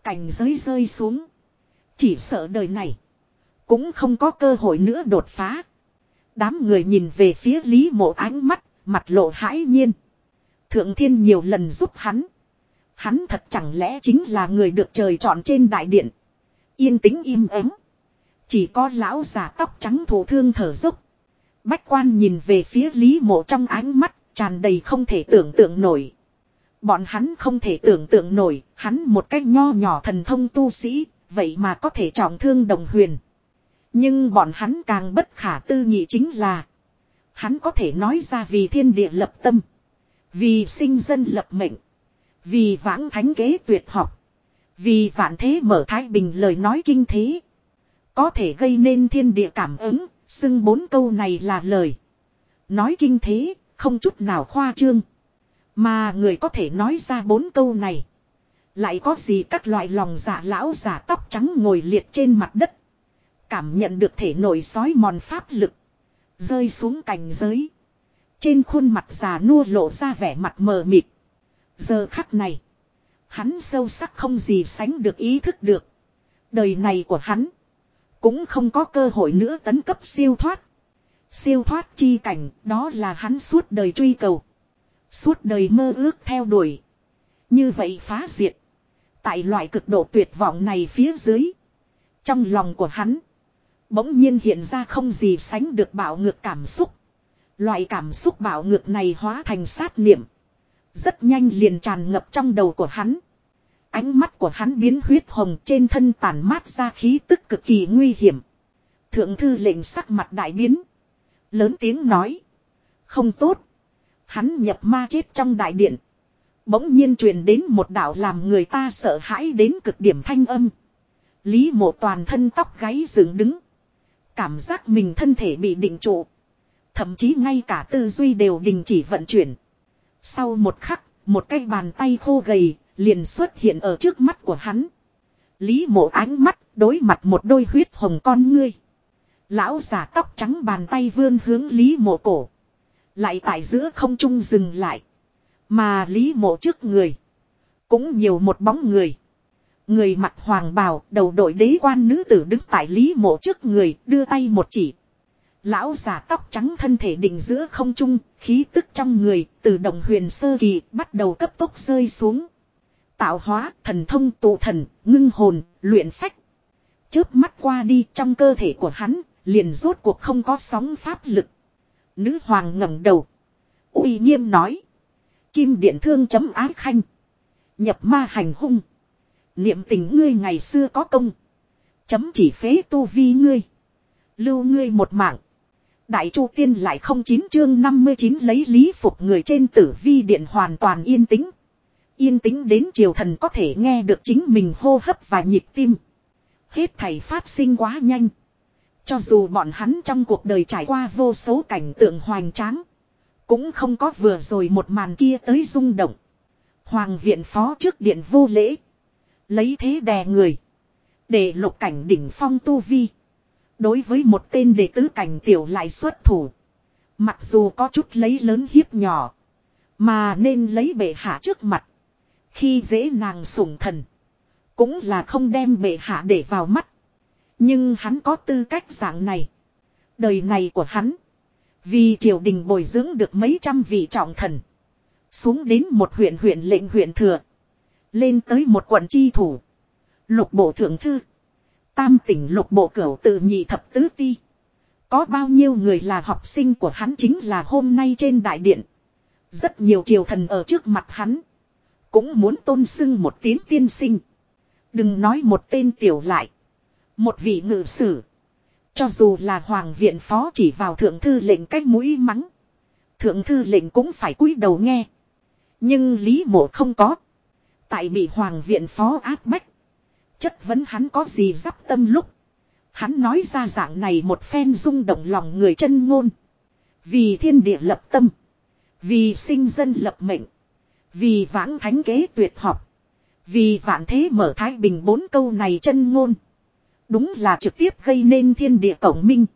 Cảnh giới rơi xuống. Chỉ sợ đời này. Cũng không có cơ hội nữa đột phá. Đám người nhìn về phía Lý Mộ ánh mắt, mặt lộ hãi nhiên. Thượng thiên nhiều lần giúp hắn. Hắn thật chẳng lẽ chính là người được trời chọn trên đại điện. Yên tĩnh im ắng. Chỉ có lão già tóc trắng thổ thương thở dốc. Bách quan nhìn về phía Lý Mộ trong ánh mắt, tràn đầy không thể tưởng tượng nổi. Bọn hắn không thể tưởng tượng nổi, hắn một cách nho nhỏ thần thông tu sĩ, vậy mà có thể trọng thương đồng huyền. Nhưng bọn hắn càng bất khả tư nghị chính là, hắn có thể nói ra vì thiên địa lập tâm, vì sinh dân lập mệnh, vì vãng thánh kế tuyệt học, vì vạn thế mở thái bình lời nói kinh thế. Có thể gây nên thiên địa cảm ứng, xưng bốn câu này là lời. Nói kinh thế, không chút nào khoa trương. Mà người có thể nói ra bốn câu này. Lại có gì các loại lòng giả lão giả tóc trắng ngồi liệt trên mặt đất. Cảm nhận được thể nổi sói mòn pháp lực. Rơi xuống cành giới. Trên khuôn mặt già nua lộ ra vẻ mặt mờ mịt. Giờ khắc này. Hắn sâu sắc không gì sánh được ý thức được. Đời này của hắn. Cũng không có cơ hội nữa tấn cấp siêu thoát. Siêu thoát chi cảnh, đó là hắn suốt đời truy cầu. Suốt đời mơ ước theo đuổi. Như vậy phá diệt. Tại loại cực độ tuyệt vọng này phía dưới. Trong lòng của hắn. Bỗng nhiên hiện ra không gì sánh được bạo ngược cảm xúc. Loại cảm xúc bạo ngược này hóa thành sát niệm. Rất nhanh liền tràn ngập trong đầu của hắn. Ánh mắt của hắn biến huyết hồng trên thân tàn mát ra khí tức cực kỳ nguy hiểm. Thượng thư lệnh sắc mặt đại biến. Lớn tiếng nói. Không tốt. Hắn nhập ma chết trong đại điện. Bỗng nhiên truyền đến một đạo làm người ta sợ hãi đến cực điểm thanh âm. Lý mộ toàn thân tóc gáy dựng đứng. Cảm giác mình thân thể bị định trụ. Thậm chí ngay cả tư duy đều đình chỉ vận chuyển. Sau một khắc, một cái bàn tay khô gầy, liền xuất hiện ở trước mắt của hắn. Lý mộ ánh mắt, đối mặt một đôi huyết hồng con ngươi. Lão giả tóc trắng bàn tay vươn hướng Lý mộ cổ. Lại tại giữa không trung dừng lại. Mà Lý mộ trước người. Cũng nhiều một bóng người. Người mặc hoàng bào, đầu đội đế quan nữ tử đứng tại Lý mộ trước người, đưa tay một chỉ. Lão giả tóc trắng thân thể định giữa không trung, khí tức trong người, từ đồng huyền sơ kỳ, bắt đầu cấp tốc rơi xuống. Tạo hóa, thần thông tụ thần, ngưng hồn, luyện phách. Chớp mắt qua đi trong cơ thể của hắn, liền rốt cuộc không có sóng pháp lực. Nữ hoàng ngẩng đầu. uy nghiêm nói. Kim điện thương chấm ái khanh. Nhập ma hành hung. Niệm tình ngươi ngày xưa có công. Chấm chỉ phế tu vi ngươi. Lưu ngươi một mạng. Đại Chu Tiên lại không chín chương 59 lấy lý phục người trên tử vi điện hoàn toàn yên tĩnh. Yên tĩnh đến triều thần có thể nghe được chính mình hô hấp và nhịp tim. Hết thảy phát sinh quá nhanh. Cho dù bọn hắn trong cuộc đời trải qua vô số cảnh tượng hoành tráng. Cũng không có vừa rồi một màn kia tới rung động. Hoàng viện phó trước điện vô lễ. Lấy thế đè người. Để lục cảnh đỉnh phong tu vi. Đối với một tên đệ tứ cảnh tiểu lại xuất thủ. Mặc dù có chút lấy lớn hiếp nhỏ. Mà nên lấy bệ hạ trước mặt. Khi dễ nàng sủng thần. Cũng là không đem bệ hạ để vào mắt. Nhưng hắn có tư cách dạng này. Đời này của hắn. Vì triều đình bồi dưỡng được mấy trăm vị trọng thần. Xuống đến một huyện huyện lệnh huyện thừa. Lên tới một quận chi thủ. Lục bộ thượng thư. Tam tỉnh lục bộ cửu tự nhị thập tứ ti. Có bao nhiêu người là học sinh của hắn chính là hôm nay trên đại điện. Rất nhiều triều thần ở trước mặt hắn. Cũng muốn tôn sưng một tiếng tiên sinh. Đừng nói một tên tiểu lại. Một vị ngự sử. Cho dù là hoàng viện phó chỉ vào thượng thư lệnh cách mũi mắng. Thượng thư lệnh cũng phải cúi đầu nghe. Nhưng Lý Mộ không có. Tại bị hoàng viện phó áp bách. Chất vấn hắn có gì giáp tâm lúc. Hắn nói ra dạng này một phen rung động lòng người chân ngôn. Vì thiên địa lập tâm. Vì sinh dân lập mệnh. Vì vãng thánh kế tuyệt học. Vì vạn thế mở thái bình bốn câu này chân ngôn. Đúng là trực tiếp gây nên thiên địa cổng minh.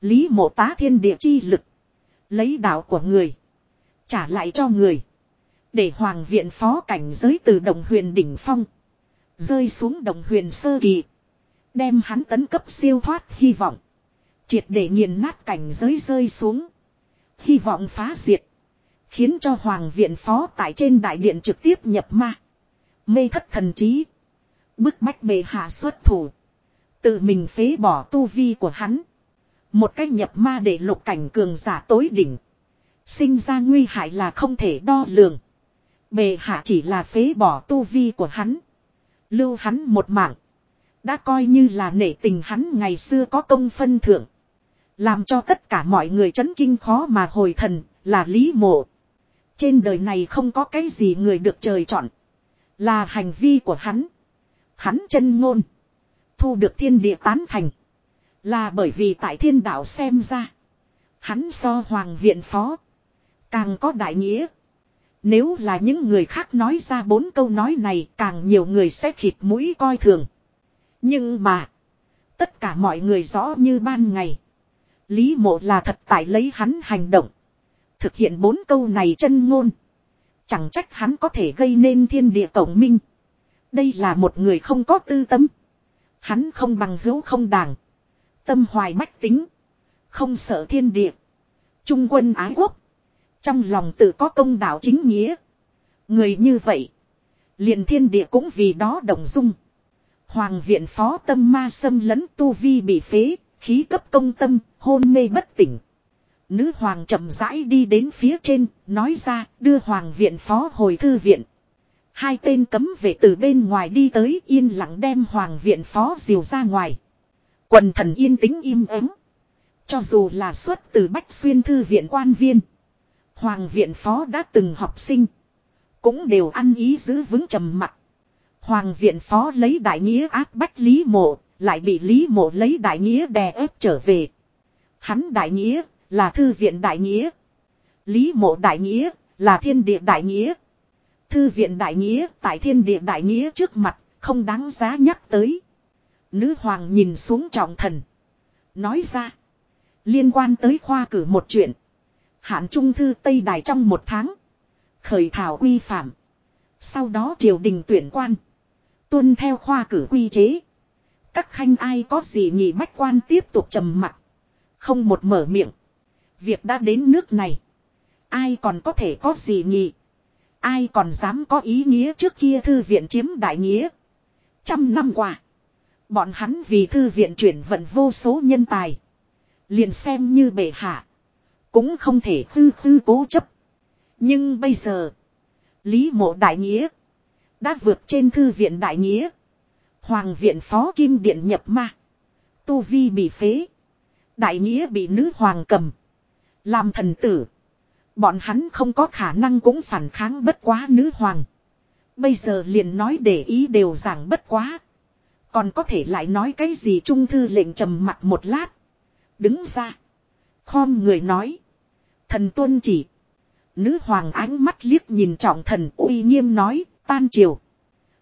Lý mộ tá thiên địa chi lực. Lấy đạo của người. Trả lại cho người. Để hoàng viện phó cảnh giới từ đồng huyền đỉnh phong. Rơi xuống đồng huyền sơ kỳ. Đem hắn tấn cấp siêu thoát hy vọng. Triệt để nghiền nát cảnh giới rơi xuống. Hy vọng phá diệt. Khiến cho hoàng viện phó tại trên đại điện trực tiếp nhập ma. Mê thất thần trí. Bức bách bề hạ xuất thủ. Tự mình phế bỏ tu vi của hắn. Một cách nhập ma để lục cảnh cường giả tối đỉnh. Sinh ra nguy hại là không thể đo lường. Bề hạ chỉ là phế bỏ tu vi của hắn. Lưu hắn một mạng. Đã coi như là nể tình hắn ngày xưa có công phân thưởng. Làm cho tất cả mọi người chấn kinh khó mà hồi thần, là lý mộ. Trên đời này không có cái gì người được trời chọn. Là hành vi của hắn. Hắn chân ngôn. Thu được thiên địa tán thành. Là bởi vì tại thiên đạo xem ra. Hắn so hoàng viện phó. Càng có đại nghĩa. Nếu là những người khác nói ra bốn câu nói này, càng nhiều người sẽ khịt mũi coi thường. Nhưng mà. Tất cả mọi người rõ như ban ngày. Lý mộ là thật tại lấy hắn hành động. Thực hiện bốn câu này chân ngôn. Chẳng trách hắn có thể gây nên thiên địa tổng minh. Đây là một người không có tư tâm. Hắn không bằng hữu không đảng. Tâm hoài bách tính. Không sợ thiên địa. Trung quân ái quốc. Trong lòng tự có công đạo chính nghĩa. Người như vậy. liền thiên địa cũng vì đó đồng dung. Hoàng viện phó tâm ma xâm lấn tu vi bị phế. Khí cấp công tâm, hôn mê bất tỉnh. Nữ hoàng chậm rãi đi đến phía trên, nói ra, đưa hoàng viện phó hồi thư viện. Hai tên cấm vệ từ bên ngoài đi tới yên lặng đem hoàng viện phó diều ra ngoài. Quần thần yên tĩnh im ắng. Cho dù là xuất từ Bách Xuyên Thư viện quan viên. Hoàng viện phó đã từng học sinh. Cũng đều ăn ý giữ vững trầm mặt. Hoàng viện phó lấy đại nghĩa áp bách Lý Mộ, lại bị Lý Mộ lấy đại nghĩa đè ép trở về. Hắn đại nghĩa, là thư viện đại nghĩa. Lý Mộ đại nghĩa, là thiên địa đại nghĩa. Thư viện đại nghĩa tại thiên địa đại nghĩa trước mặt, không đáng giá nhắc tới. Nữ hoàng nhìn xuống trọng thần. Nói ra. Liên quan tới khoa cử một chuyện. Hạn trung thư Tây Đài trong một tháng. Khởi thảo quy phạm. Sau đó triều đình tuyển quan. Tuân theo khoa cử quy chế. Các khanh ai có gì nhị bách quan tiếp tục trầm mặt. Không một mở miệng. Việc đã đến nước này. Ai còn có thể có gì nhị. Ai còn dám có ý nghĩa trước kia thư viện chiếm đại nghĩa. Trăm năm qua. Bọn hắn vì thư viện chuyển vận vô số nhân tài. Liền xem như bệ hạ. Cũng không thể khư khư cố chấp. Nhưng bây giờ. Lý mộ đại nghĩa. Đã vượt trên thư viện đại nghĩa. Hoàng viện phó kim điện nhập ma. Tu vi bị phế. Đại nghĩa bị nữ hoàng cầm. Làm thần tử. Bọn hắn không có khả năng cũng phản kháng bất quá nữ hoàng. Bây giờ liền nói để ý đều giảng bất quá. Còn có thể lại nói cái gì trung thư lệnh trầm mặt một lát. Đứng ra. Khom người nói. Thần tuân chỉ. Nữ hoàng ánh mắt liếc nhìn trọng thần uy nghiêm nói tan triều.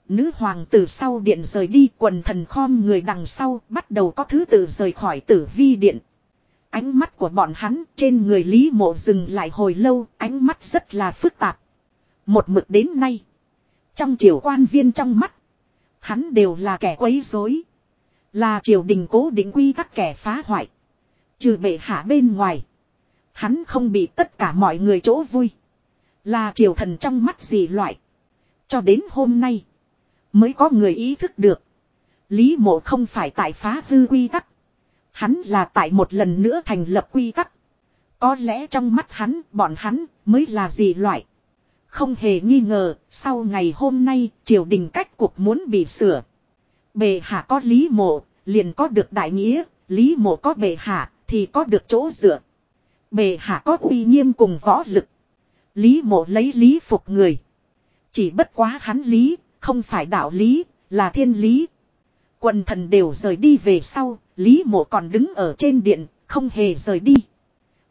Nữ hoàng từ sau điện rời đi quần thần khom người đằng sau bắt đầu có thứ tự rời khỏi tử vi điện. Ánh mắt của bọn hắn trên người Lý Mộ dừng lại hồi lâu, ánh mắt rất là phức tạp. Một mực đến nay, trong triều quan viên trong mắt, hắn đều là kẻ quấy rối, là triều đình cố định quy các kẻ phá hoại. Trừ bệ hạ bên ngoài, hắn không bị tất cả mọi người chỗ vui, là triều thần trong mắt gì loại. Cho đến hôm nay, mới có người ý thức được, Lý Mộ không phải tại phá hư quy tắc, Hắn là tại một lần nữa thành lập quy tắc. Có lẽ trong mắt hắn, bọn hắn, mới là gì loại. Không hề nghi ngờ, sau ngày hôm nay, triều đình cách cuộc muốn bị sửa. Bề hạ có lý mộ, liền có được đại nghĩa, lý mộ có bề hạ, thì có được chỗ dựa. Bề hạ có uy nghiêm cùng võ lực. Lý mộ lấy lý phục người. Chỉ bất quá hắn lý, không phải đạo lý, là thiên lý. Quần thần đều rời đi về sau, Lý mộ còn đứng ở trên điện, không hề rời đi.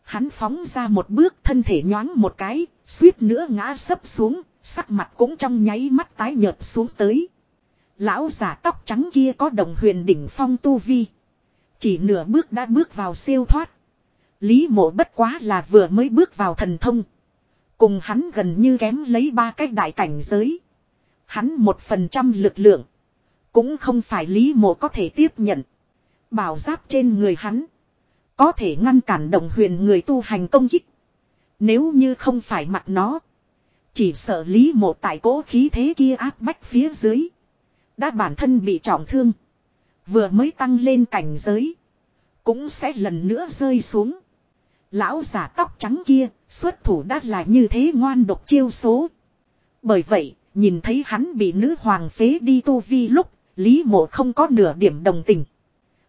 Hắn phóng ra một bước thân thể nhoáng một cái, suýt nữa ngã sấp xuống, sắc mặt cũng trong nháy mắt tái nhợt xuống tới. Lão giả tóc trắng kia có đồng huyền đỉnh phong tu vi. Chỉ nửa bước đã bước vào siêu thoát. Lý mộ bất quá là vừa mới bước vào thần thông. Cùng hắn gần như kém lấy ba cái đại cảnh giới. Hắn một phần trăm lực lượng. Cũng không phải lý mộ có thể tiếp nhận. Bảo giáp trên người hắn. Có thể ngăn cản đồng huyền người tu hành công kích. Nếu như không phải mặt nó. Chỉ sợ lý mộ tại cố khí thế kia áp bách phía dưới. Đã bản thân bị trọng thương. Vừa mới tăng lên cảnh giới. Cũng sẽ lần nữa rơi xuống. Lão giả tóc trắng kia xuất thủ đã là như thế ngoan độc chiêu số. Bởi vậy, nhìn thấy hắn bị nữ hoàng phế đi tu vi lúc, Lý mộ không có nửa điểm đồng tình.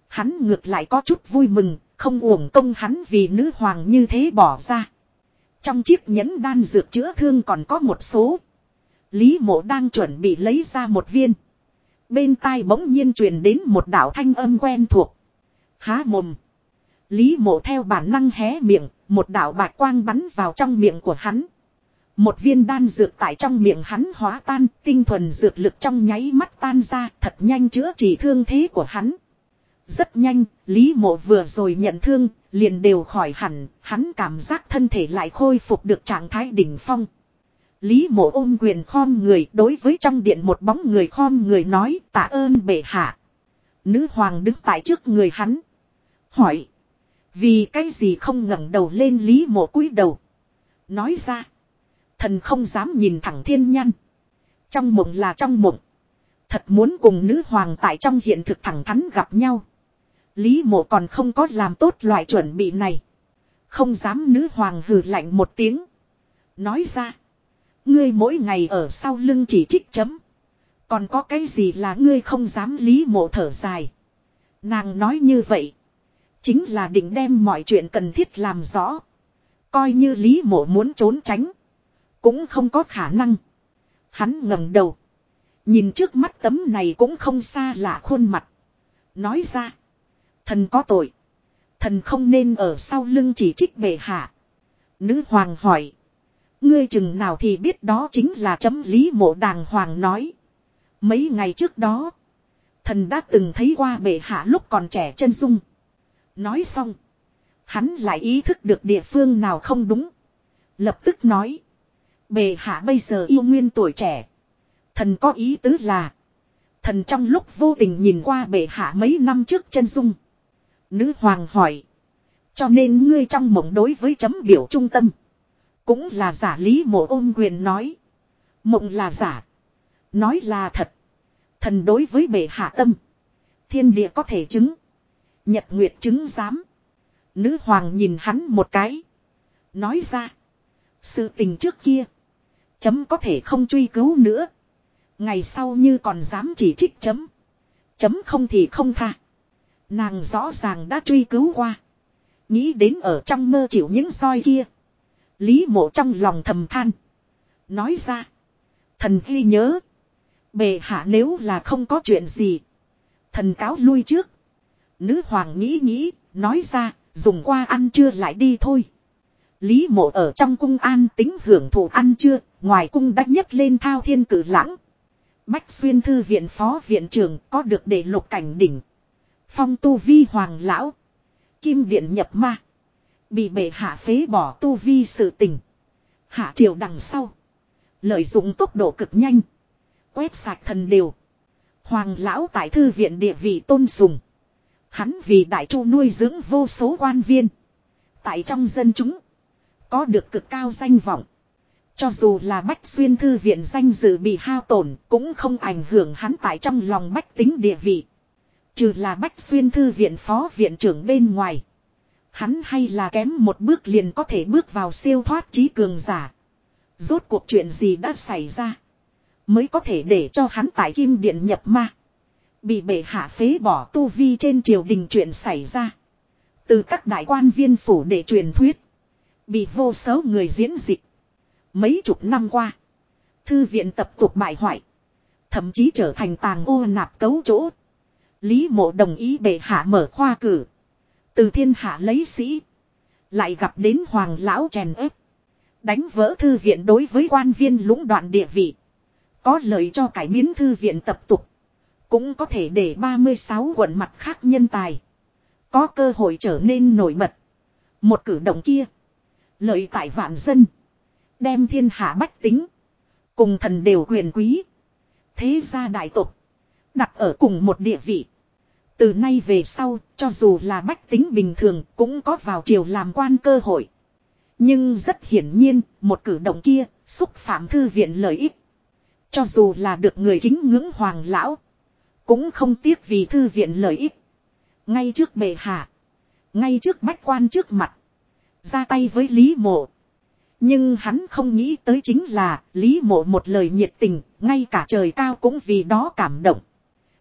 Hắn ngược lại có chút vui mừng, không uổng công hắn vì nữ hoàng như thế bỏ ra. Trong chiếc nhẫn đan dược chữa thương còn có một số. Lý mộ đang chuẩn bị lấy ra một viên. Bên tai bỗng nhiên truyền đến một đạo thanh âm quen thuộc. Há mồm. Lý mộ theo bản năng hé miệng, một đạo bạch quang bắn vào trong miệng của hắn. Một viên đan dược tại trong miệng hắn hóa tan, tinh thuần dược lực trong nháy mắt tan ra, thật nhanh chữa trị thương thế của hắn. Rất nhanh, Lý Mộ vừa rồi nhận thương, liền đều khỏi hẳn, hắn cảm giác thân thể lại khôi phục được trạng thái đỉnh phong. Lý Mộ ôm quyền khom người đối với trong điện một bóng người khom người nói tạ ơn bệ hạ. Nữ hoàng đứng tại trước người hắn. Hỏi. Vì cái gì không ngẩng đầu lên Lý Mộ cúi đầu. Nói ra. Thần không dám nhìn thẳng thiên nhăn. Trong mộng là trong mộng. Thật muốn cùng nữ hoàng tại trong hiện thực thẳng thắn gặp nhau. Lý mộ còn không có làm tốt loại chuẩn bị này. Không dám nữ hoàng hừ lạnh một tiếng. Nói ra. Ngươi mỗi ngày ở sau lưng chỉ trích chấm. Còn có cái gì là ngươi không dám lý mộ thở dài. Nàng nói như vậy. Chính là định đem mọi chuyện cần thiết làm rõ. Coi như lý mộ muốn trốn tránh. Cũng không có khả năng. Hắn ngẩng đầu. Nhìn trước mắt tấm này cũng không xa lạ khuôn mặt. Nói ra. Thần có tội. Thần không nên ở sau lưng chỉ trích bệ hạ. Nữ hoàng hỏi. Ngươi chừng nào thì biết đó chính là chấm lý mộ đàng hoàng nói. Mấy ngày trước đó. Thần đã từng thấy qua bệ hạ lúc còn trẻ chân dung. Nói xong. Hắn lại ý thức được địa phương nào không đúng. Lập tức nói. Bệ hạ bây giờ yêu nguyên tuổi trẻ. Thần có ý tứ là. Thần trong lúc vô tình nhìn qua bệ hạ mấy năm trước chân dung. Nữ hoàng hỏi. Cho nên ngươi trong mộng đối với chấm biểu trung tâm. Cũng là giả lý mộ ôm quyền nói. Mộng là giả. Nói là thật. Thần đối với bệ hạ tâm. Thiên địa có thể chứng. Nhật nguyệt chứng giám. Nữ hoàng nhìn hắn một cái. Nói ra. Sự tình trước kia. Chấm có thể không truy cứu nữa. Ngày sau như còn dám chỉ trích chấm. Chấm không thì không tha. Nàng rõ ràng đã truy cứu qua. Nghĩ đến ở trong mơ chịu những soi kia. Lý mộ trong lòng thầm than. Nói ra. Thần ghi nhớ. Bề hạ nếu là không có chuyện gì. Thần cáo lui trước. Nữ hoàng nghĩ nghĩ. Nói ra. Dùng qua ăn trưa lại đi thôi. Lý mộ ở trong cung an tính hưởng thụ ăn trưa. Ngoài cung đã nhấc lên thao thiên cử lãng. Bách xuyên thư viện phó viện trưởng có được để lục cảnh đỉnh. Phong tu vi hoàng lão. Kim điện nhập ma. Bị bệ hạ phế bỏ tu vi sự tình. Hạ triều đằng sau. Lợi dụng tốc độ cực nhanh. Quét sạch thần đều. Hoàng lão tại thư viện địa vị tôn sùng. Hắn vì đại chu nuôi dưỡng vô số quan viên. Tại trong dân chúng. Có được cực cao danh vọng. Cho dù là bách xuyên thư viện danh dự bị hao tổn, cũng không ảnh hưởng hắn tại trong lòng bách tính địa vị. Trừ là bách xuyên thư viện phó viện trưởng bên ngoài. Hắn hay là kém một bước liền có thể bước vào siêu thoát trí cường giả. Rốt cuộc chuyện gì đã xảy ra. Mới có thể để cho hắn tại kim điện nhập ma. Bị bệ hạ phế bỏ tu vi trên triều đình chuyện xảy ra. Từ các đại quan viên phủ để truyền thuyết. Bị vô số người diễn dịch. Mấy chục năm qua. Thư viện tập tục bại hoại. Thậm chí trở thành tàng ô nạp cấu chỗ. Lý mộ đồng ý bệ hạ mở khoa cử. Từ thiên hạ lấy sĩ. Lại gặp đến hoàng lão chèn ép. Đánh vỡ thư viện đối với quan viên lũng đoạn địa vị. Có lợi cho cải biến thư viện tập tục. Cũng có thể để 36 quận mặt khác nhân tài. Có cơ hội trở nên nổi bật. Một cử động kia. Lợi tại vạn dân. Đem thiên hạ bách tính. Cùng thần đều quyền quý. Thế gia đại tục. Đặt ở cùng một địa vị. Từ nay về sau, cho dù là bách tính bình thường cũng có vào triều làm quan cơ hội. Nhưng rất hiển nhiên, một cử động kia, xúc phạm thư viện lợi ích. Cho dù là được người kính ngưỡng hoàng lão, cũng không tiếc vì thư viện lợi ích. Ngay trước bệ hạ, ngay trước bách quan trước mặt, ra tay với Lý Mộ. Nhưng hắn không nghĩ tới chính là Lý Mộ một lời nhiệt tình, ngay cả trời cao cũng vì đó cảm động.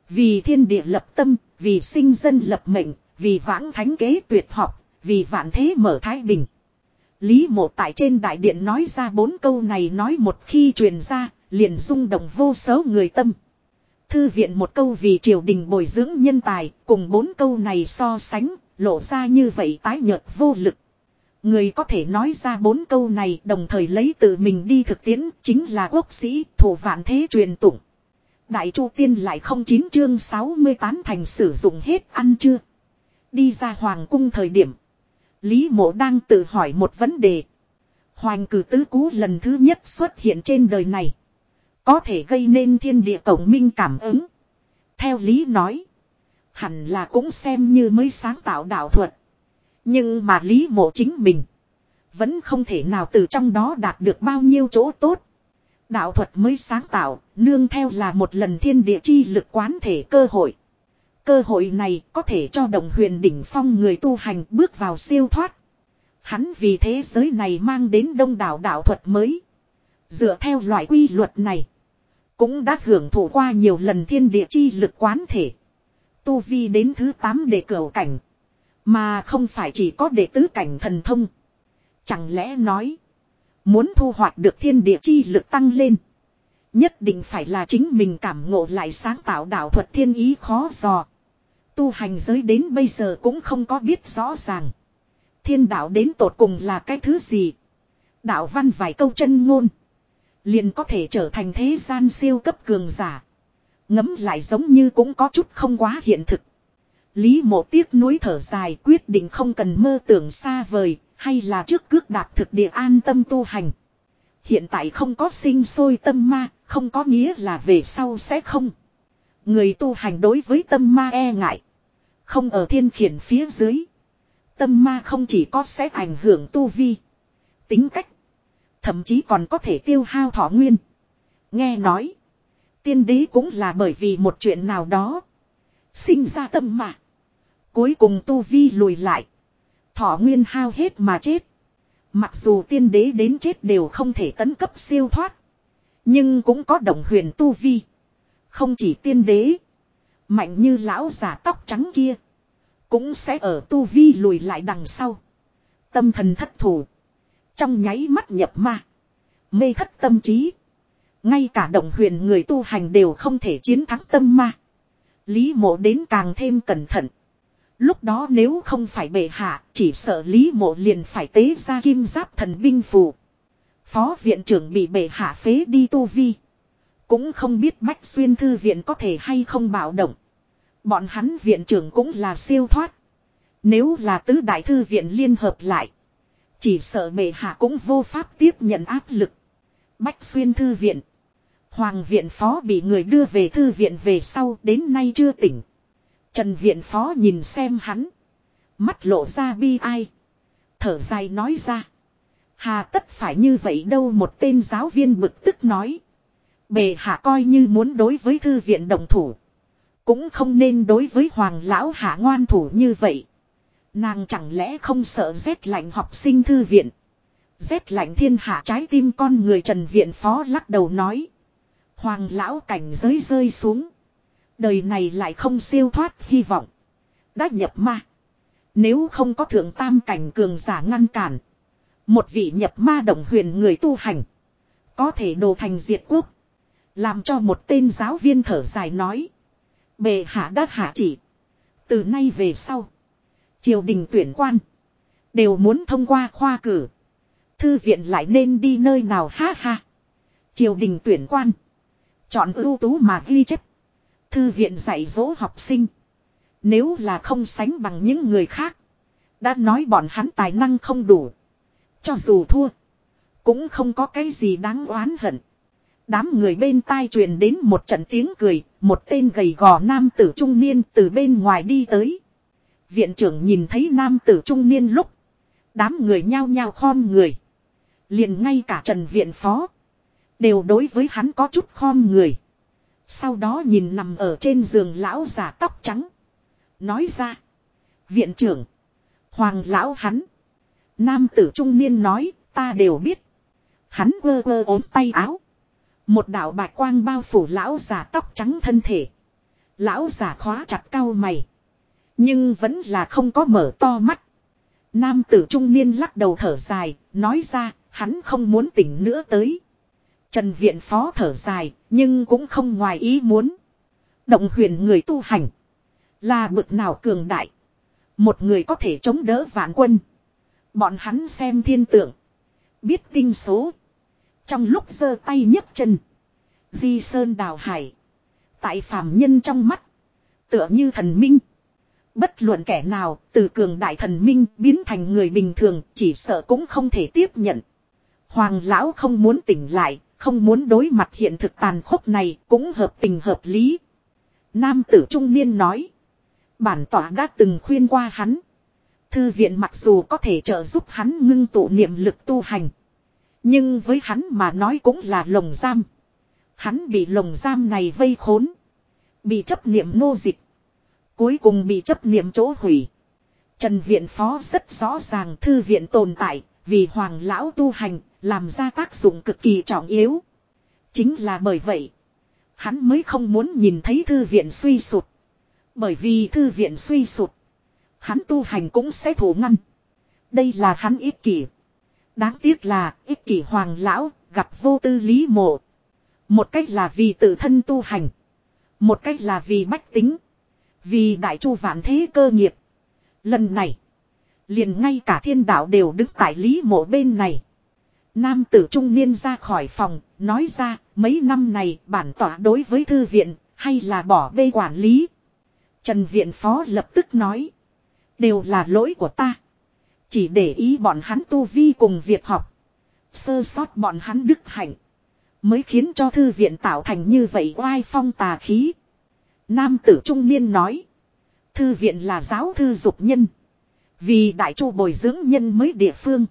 Vì thiên địa lập tâm, vì sinh dân lập mệnh, vì vãng thánh kế tuyệt học, vì vạn thế mở thái bình. Lý mộ tại trên đại điện nói ra bốn câu này nói một khi truyền ra, liền rung động vô số người tâm. Thư viện một câu vì triều đình bồi dưỡng nhân tài, cùng bốn câu này so sánh, lộ ra như vậy tái nhợt vô lực. Người có thể nói ra bốn câu này đồng thời lấy tự mình đi thực tiễn chính là quốc sĩ thủ vạn thế truyền tụng. Đại Chu Tiên lại không chín chương 68 thành sử dụng hết ăn chưa. Đi ra Hoàng cung thời điểm. Lý mộ đang tự hỏi một vấn đề. hoàng cử tứ cú lần thứ nhất xuất hiện trên đời này. Có thể gây nên thiên địa cổng minh cảm ứng. Theo Lý nói. Hẳn là cũng xem như mới sáng tạo đạo thuật. Nhưng mà Lý mộ chính mình. Vẫn không thể nào từ trong đó đạt được bao nhiêu chỗ tốt. Đạo thuật mới sáng tạo, nương theo là một lần thiên địa chi lực quán thể cơ hội. Cơ hội này có thể cho đồng huyền đỉnh phong người tu hành bước vào siêu thoát. Hắn vì thế giới này mang đến đông đảo đạo thuật mới. Dựa theo loại quy luật này. Cũng đã hưởng thụ qua nhiều lần thiên địa chi lực quán thể. Tu vi đến thứ 8 để cửu cảnh. Mà không phải chỉ có đệ tứ cảnh thần thông. Chẳng lẽ nói. Muốn thu hoạch được thiên địa chi lực tăng lên. Nhất định phải là chính mình cảm ngộ lại sáng tạo đạo thuật thiên ý khó dò. Tu hành giới đến bây giờ cũng không có biết rõ ràng. Thiên đạo đến tột cùng là cái thứ gì. Đạo văn vài câu chân ngôn. Liền có thể trở thành thế gian siêu cấp cường giả. Ngấm lại giống như cũng có chút không quá hiện thực. Lý mộ tiếc núi thở dài quyết định không cần mơ tưởng xa vời, hay là trước cước đạp thực địa an tâm tu hành. Hiện tại không có sinh sôi tâm ma, không có nghĩa là về sau sẽ không. Người tu hành đối với tâm ma e ngại. Không ở thiên khiển phía dưới. Tâm ma không chỉ có sẽ ảnh hưởng tu vi. Tính cách. Thậm chí còn có thể tiêu hao thọ nguyên. Nghe nói. Tiên đế cũng là bởi vì một chuyện nào đó. Sinh ra tâm mà. Cuối cùng tu vi lùi lại. Thọ nguyên hao hết mà chết. Mặc dù tiên đế đến chết đều không thể tấn cấp siêu thoát. Nhưng cũng có đồng huyền tu vi. Không chỉ tiên đế. Mạnh như lão giả tóc trắng kia. Cũng sẽ ở tu vi lùi lại đằng sau. Tâm thần thất thủ. Trong nháy mắt nhập ma. Mê thất tâm trí. Ngay cả động huyền người tu hành đều không thể chiến thắng tâm ma. Lý mộ đến càng thêm cẩn thận. Lúc đó nếu không phải bệ hạ, chỉ sợ Lý mộ liền phải tế ra kim giáp thần binh phù. Phó viện trưởng bị bệ hạ phế đi tu vi. Cũng không biết Bách Xuyên Thư viện có thể hay không bạo động. Bọn hắn viện trưởng cũng là siêu thoát. Nếu là tứ đại thư viện liên hợp lại. Chỉ sợ bệ hạ cũng vô pháp tiếp nhận áp lực. Bách Xuyên Thư viện. Hoàng viện phó bị người đưa về thư viện về sau đến nay chưa tỉnh. Trần viện phó nhìn xem hắn. Mắt lộ ra bi ai. Thở dài nói ra. Hà tất phải như vậy đâu một tên giáo viên bực tức nói. Bề hạ coi như muốn đối với thư viện đồng thủ. Cũng không nên đối với hoàng lão hạ ngoan thủ như vậy. Nàng chẳng lẽ không sợ rét lạnh học sinh thư viện. Rét lạnh thiên hạ trái tim con người trần viện phó lắc đầu nói. Hoàng lão cảnh giới rơi xuống. Đời này lại không siêu thoát hy vọng. Đã nhập ma. Nếu không có thượng tam cảnh cường giả ngăn cản. Một vị nhập ma động huyền người tu hành. Có thể đồ thành diệt quốc. Làm cho một tên giáo viên thở dài nói. Bề hạ đã hạ chỉ. Từ nay về sau. Triều đình tuyển quan. Đều muốn thông qua khoa cử. Thư viện lại nên đi nơi nào ha ha. Triều đình tuyển quan. Chọn ưu tú mà ghi chép. Thư viện dạy dỗ học sinh. Nếu là không sánh bằng những người khác. Đã nói bọn hắn tài năng không đủ. Cho dù thua. Cũng không có cái gì đáng oán hận. Đám người bên tai truyền đến một trận tiếng cười. Một tên gầy gò nam tử trung niên từ bên ngoài đi tới. Viện trưởng nhìn thấy nam tử trung niên lúc. Đám người nhao nhao khom người. liền ngay cả trần viện phó. Đều đối với hắn có chút khom người. Sau đó nhìn nằm ở trên giường lão già tóc trắng. Nói ra. Viện trưởng. Hoàng lão hắn. Nam tử trung niên nói, ta đều biết. Hắn vơ vơ ốm tay áo. Một đạo bạch quang bao phủ lão già tóc trắng thân thể. Lão già khóa chặt cao mày. Nhưng vẫn là không có mở to mắt. Nam tử trung niên lắc đầu thở dài, nói ra, hắn không muốn tỉnh nữa tới. Trần viện phó thở dài, nhưng cũng không ngoài ý muốn. Động huyền người tu hành. Là bực nào cường đại. Một người có thể chống đỡ vạn quân. Bọn hắn xem thiên tượng. Biết tinh số. Trong lúc giơ tay nhấc chân. Di sơn đào hải. Tại phàm nhân trong mắt. Tựa như thần minh. Bất luận kẻ nào từ cường đại thần minh biến thành người bình thường chỉ sợ cũng không thể tiếp nhận. Hoàng lão không muốn tỉnh lại, không muốn đối mặt hiện thực tàn khốc này cũng hợp tình hợp lý. Nam tử trung niên nói. Bản tỏa đã từng khuyên qua hắn. Thư viện mặc dù có thể trợ giúp hắn ngưng tụ niệm lực tu hành. Nhưng với hắn mà nói cũng là lồng giam. Hắn bị lồng giam này vây khốn. Bị chấp niệm nô dịch. Cuối cùng bị chấp niệm chỗ hủy. Trần Viện Phó rất rõ ràng thư viện tồn tại, vì hoàng lão tu hành, làm ra tác dụng cực kỳ trọng yếu. Chính là bởi vậy, hắn mới không muốn nhìn thấy thư viện suy sụt. Bởi vì thư viện suy sụt, hắn tu hành cũng sẽ thủ ngăn. Đây là hắn ích kỷ. Đáng tiếc là ích kỷ hoàng lão gặp vô tư lý mộ. Một cách là vì tự thân tu hành. Một cách là vì bách tính. Vì đại chu vạn thế cơ nghiệp. Lần này. Liền ngay cả thiên đạo đều đứng tại lý mộ bên này. Nam tử trung niên ra khỏi phòng, nói ra, mấy năm này bản tỏa đối với thư viện, hay là bỏ bê quản lý. Trần viện phó lập tức nói. Đều là lỗi của ta. Chỉ để ý bọn hắn tu vi cùng việc học. Sơ sót bọn hắn đức hạnh. Mới khiến cho thư viện tạo thành như vậy oai phong tà khí. Nam tử trung niên nói. Thư viện là giáo thư dục nhân. Vì đại chu bồi dưỡng nhân mới địa phương.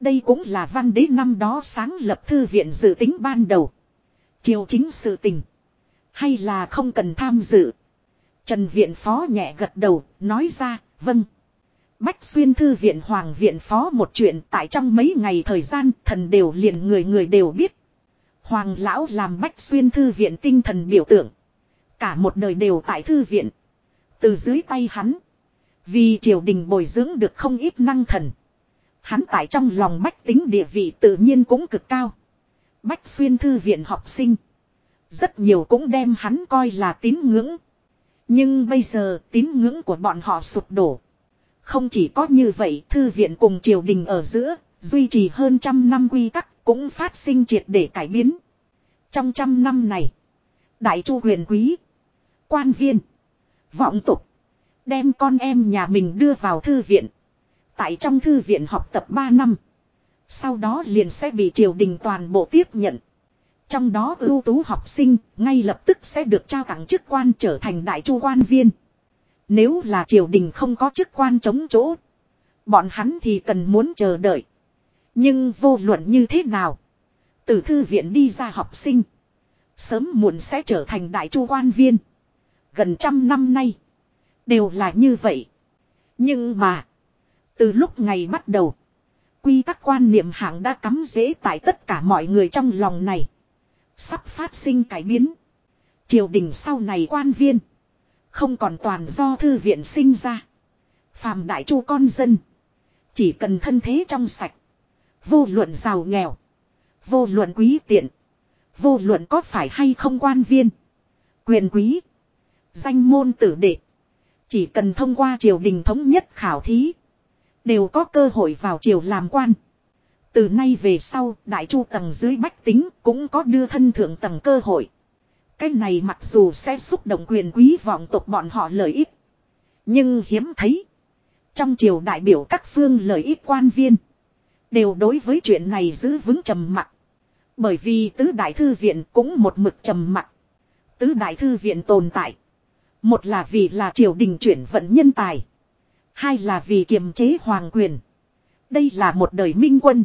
Đây cũng là văn đế năm đó sáng lập thư viện dự tính ban đầu. Triều chính sự tình. Hay là không cần tham dự. Trần viện phó nhẹ gật đầu, nói ra, vâng. Bách xuyên thư viện hoàng viện phó một chuyện tại trong mấy ngày thời gian thần đều liền người người đều biết. Hoàng lão làm bách xuyên thư viện tinh thần biểu tượng. Cả một đời đều tại thư viện. Từ dưới tay hắn. Vì triều đình bồi dưỡng được không ít năng thần. Hắn tại trong lòng bách tính địa vị tự nhiên cũng cực cao. Bách xuyên thư viện học sinh. Rất nhiều cũng đem hắn coi là tín ngưỡng. Nhưng bây giờ tín ngưỡng của bọn họ sụp đổ. Không chỉ có như vậy thư viện cùng triều đình ở giữa, duy trì hơn trăm năm quy tắc cũng phát sinh triệt để cải biến. Trong trăm năm này, đại chu huyền quý, quan viên, vọng tục, đem con em nhà mình đưa vào thư viện. Tại trong thư viện học tập 3 năm. Sau đó liền sẽ bị triều đình toàn bộ tiếp nhận. Trong đó ưu tú học sinh ngay lập tức sẽ được trao tặng chức quan trở thành đại chu quan viên. Nếu là triều đình không có chức quan chống chỗ. Bọn hắn thì cần muốn chờ đợi. Nhưng vô luận như thế nào. Từ thư viện đi ra học sinh. Sớm muộn sẽ trở thành đại chu quan viên. Gần trăm năm nay. Đều là như vậy. Nhưng mà. Từ lúc ngày bắt đầu. Quy tắc quan niệm hạng đã cắm rễ tại tất cả mọi người trong lòng này. Sắp phát sinh cải biến. Triều đình sau này quan viên. Không còn toàn do thư viện sinh ra. Phàm đại chu con dân. Chỉ cần thân thế trong sạch. Vô luận giàu nghèo. Vô luận quý tiện. Vô luận có phải hay không quan viên. Quyền quý. Danh môn tử đệ. Chỉ cần thông qua triều đình thống nhất khảo thí. Đều có cơ hội vào triều làm quan. Từ nay về sau, đại chu tầng dưới bách tính cũng có đưa thân thượng tầng cơ hội. Cái này mặc dù sẽ xúc động quyền quý vọng tộc bọn họ lợi ích. Nhưng hiếm thấy. Trong triều đại biểu các phương lợi ích quan viên. Đều đối với chuyện này giữ vững trầm mặc. Bởi vì tứ đại thư viện cũng một mực trầm mặc. Tứ đại thư viện tồn tại. Một là vì là triều đình chuyển vận nhân tài. Hai là vì kiềm chế hoàng quyền. Đây là một đời minh quân.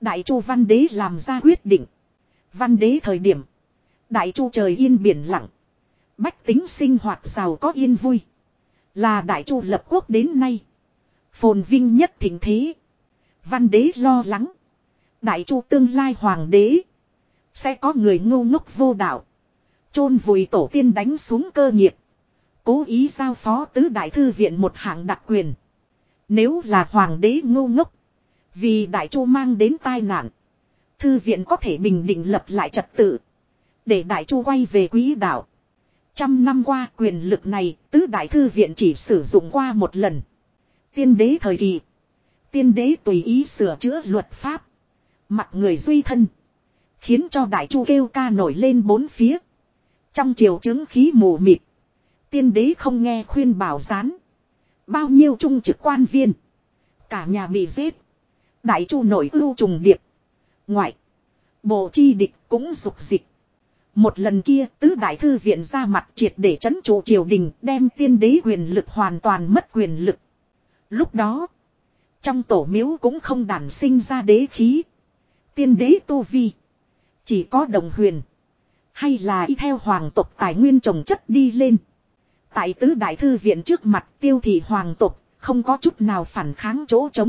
Đại chu văn đế làm ra quyết định. Văn đế thời điểm. Đại chu trời yên biển lặng. Bách tính sinh hoạt giàu có yên vui. Là đại chu lập quốc đến nay. Phồn vinh nhất thịnh thế. Văn đế lo lắng. Đại chu tương lai hoàng đế. Sẽ có người ngu ngốc vô đạo. chôn vùi tổ tiên đánh xuống cơ nghiệp. Cố ý giao phó tứ đại thư viện một hạng đặc quyền. Nếu là hoàng đế ngu ngốc. Vì đại chu mang đến tai nạn. Thư viện có thể bình định lập lại trật tự. Để đại chu quay về quý đạo. Trăm năm qua quyền lực này, tứ đại thư viện chỉ sử dụng qua một lần. Tiên đế thời kỳ. Tiên đế tùy ý sửa chữa luật pháp. mặc người duy thân. Khiến cho đại chu kêu ca nổi lên bốn phía. Trong triều chứng khí mù mịt. Tiên đế không nghe khuyên bảo gián. Bao nhiêu trung trực quan viên. Cả nhà bị giết. Đại chu nổi ưu trùng điệp. Ngoại. Bộ chi địch cũng dục dịch. Một lần kia, tứ đại thư viện ra mặt triệt để chấn trụ triều đình, đem tiên đế quyền lực hoàn toàn mất quyền lực. Lúc đó. Trong tổ miếu cũng không đản sinh ra đế khí. Tiên đế tu vi. Chỉ có đồng huyền. Hay là y theo hoàng tộc tài nguyên trồng chất đi lên. Tại tứ đại thư viện trước mặt tiêu thị hoàng tộc, không có chút nào phản kháng chỗ trống.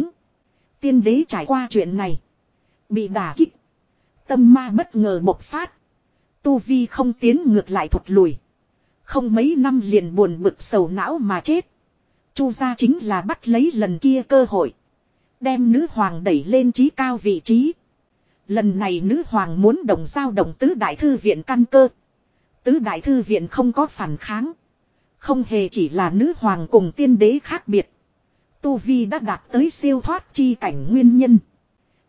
Tiên đế trải qua chuyện này. Bị đả kích. Tâm ma bất ngờ bộc phát. Tu vi không tiến ngược lại thụt lùi. Không mấy năm liền buồn bực sầu não mà chết. Chu gia chính là bắt lấy lần kia cơ hội. Đem nữ hoàng đẩy lên trí cao vị trí. Lần này nữ hoàng muốn đồng giao đồng tứ đại thư viện căn cơ. Tứ đại thư viện không có phản kháng. Không hề chỉ là nữ hoàng cùng tiên đế khác biệt. Tu Vi đã đạt tới siêu thoát chi cảnh nguyên nhân.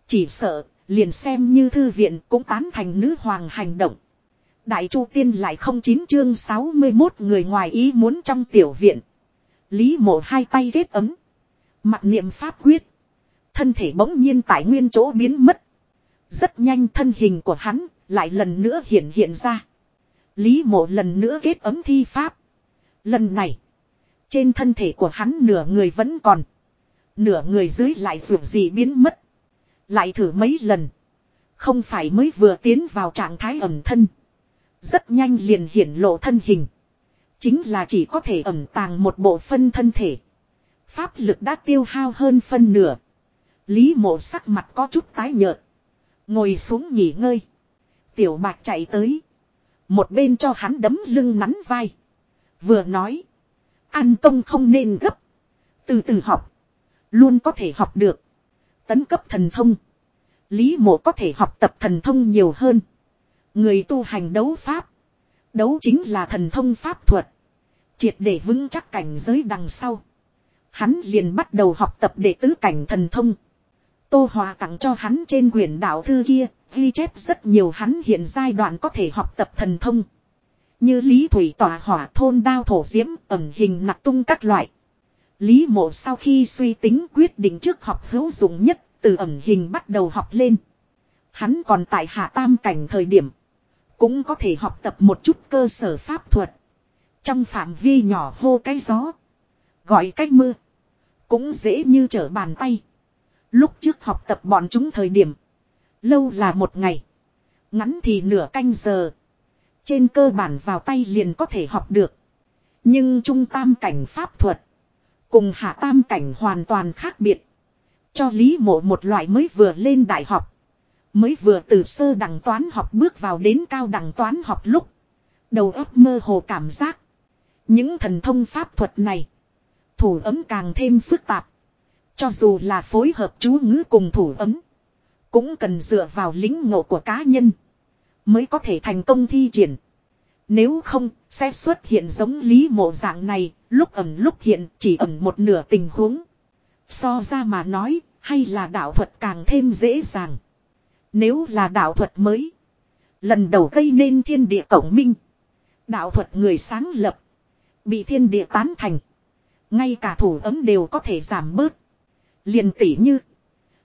Chỉ sợ, liền xem như thư viện cũng tán thành nữ hoàng hành động. Đại Chu Tiên lại không chín chương 61 người ngoài ý muốn trong tiểu viện. Lý mộ hai tay ghét ấm. Mặt niệm pháp quyết. Thân thể bỗng nhiên tại nguyên chỗ biến mất. Rất nhanh thân hình của hắn lại lần nữa hiện hiện ra. Lý mộ lần nữa kết ấm thi pháp. Lần này. Trên thân thể của hắn nửa người vẫn còn. Nửa người dưới lại dù gì biến mất. Lại thử mấy lần. Không phải mới vừa tiến vào trạng thái ẩm thân. Rất nhanh liền hiển lộ thân hình. Chính là chỉ có thể ẩm tàng một bộ phân thân thể. Pháp lực đã tiêu hao hơn phân nửa. Lý mộ sắc mặt có chút tái nhợt. Ngồi xuống nghỉ ngơi. Tiểu bạc chạy tới. Một bên cho hắn đấm lưng nắn vai. Vừa nói. Ăn công không nên gấp. Từ từ học. Luôn có thể học được. Tấn cấp thần thông. Lý mộ có thể học tập thần thông nhiều hơn. Người tu hành đấu pháp. Đấu chính là thần thông pháp thuật. Triệt để vững chắc cảnh giới đằng sau. Hắn liền bắt đầu học tập đệ tứ cảnh thần thông. Tô Hòa tặng cho hắn trên quyển đạo thư kia, ghi chép rất nhiều hắn hiện giai đoạn có thể học tập thần thông. Như Lý Thủy tỏa hỏa thôn đao thổ diễm, ẩn hình nặc tung các loại. Lý mộ sau khi suy tính quyết định trước học hữu dụng nhất, từ ẩn hình bắt đầu học lên. Hắn còn tại hạ tam cảnh thời điểm. Cũng có thể học tập một chút cơ sở pháp thuật. Trong phạm vi nhỏ hô cái gió. Gọi cách mưa. Cũng dễ như trở bàn tay. Lúc trước học tập bọn chúng thời điểm. Lâu là một ngày. Ngắn thì nửa canh giờ. Trên cơ bản vào tay liền có thể học được. Nhưng trung tam cảnh pháp thuật. Cùng hạ tam cảnh hoàn toàn khác biệt. Cho Lý Mộ một loại mới vừa lên đại học. Mới vừa từ sơ đẳng toán học bước vào đến cao đẳng toán học lúc. Đầu óc mơ hồ cảm giác. Những thần thông pháp thuật này. Thủ ấm càng thêm phức tạp. Cho dù là phối hợp chú ngữ cùng thủ ấm. Cũng cần dựa vào lính ngộ của cá nhân. Mới có thể thành công thi triển. Nếu không, sẽ xuất hiện giống lý mộ dạng này, lúc ẩn lúc hiện, chỉ ẩn một nửa tình huống. So ra mà nói, hay là đạo thuật càng thêm dễ dàng. Nếu là đạo thuật mới, lần đầu gây nên thiên địa cổng minh. Đạo thuật người sáng lập, bị thiên địa tán thành. Ngay cả thủ ấm đều có thể giảm bớt. Liền tỉ như,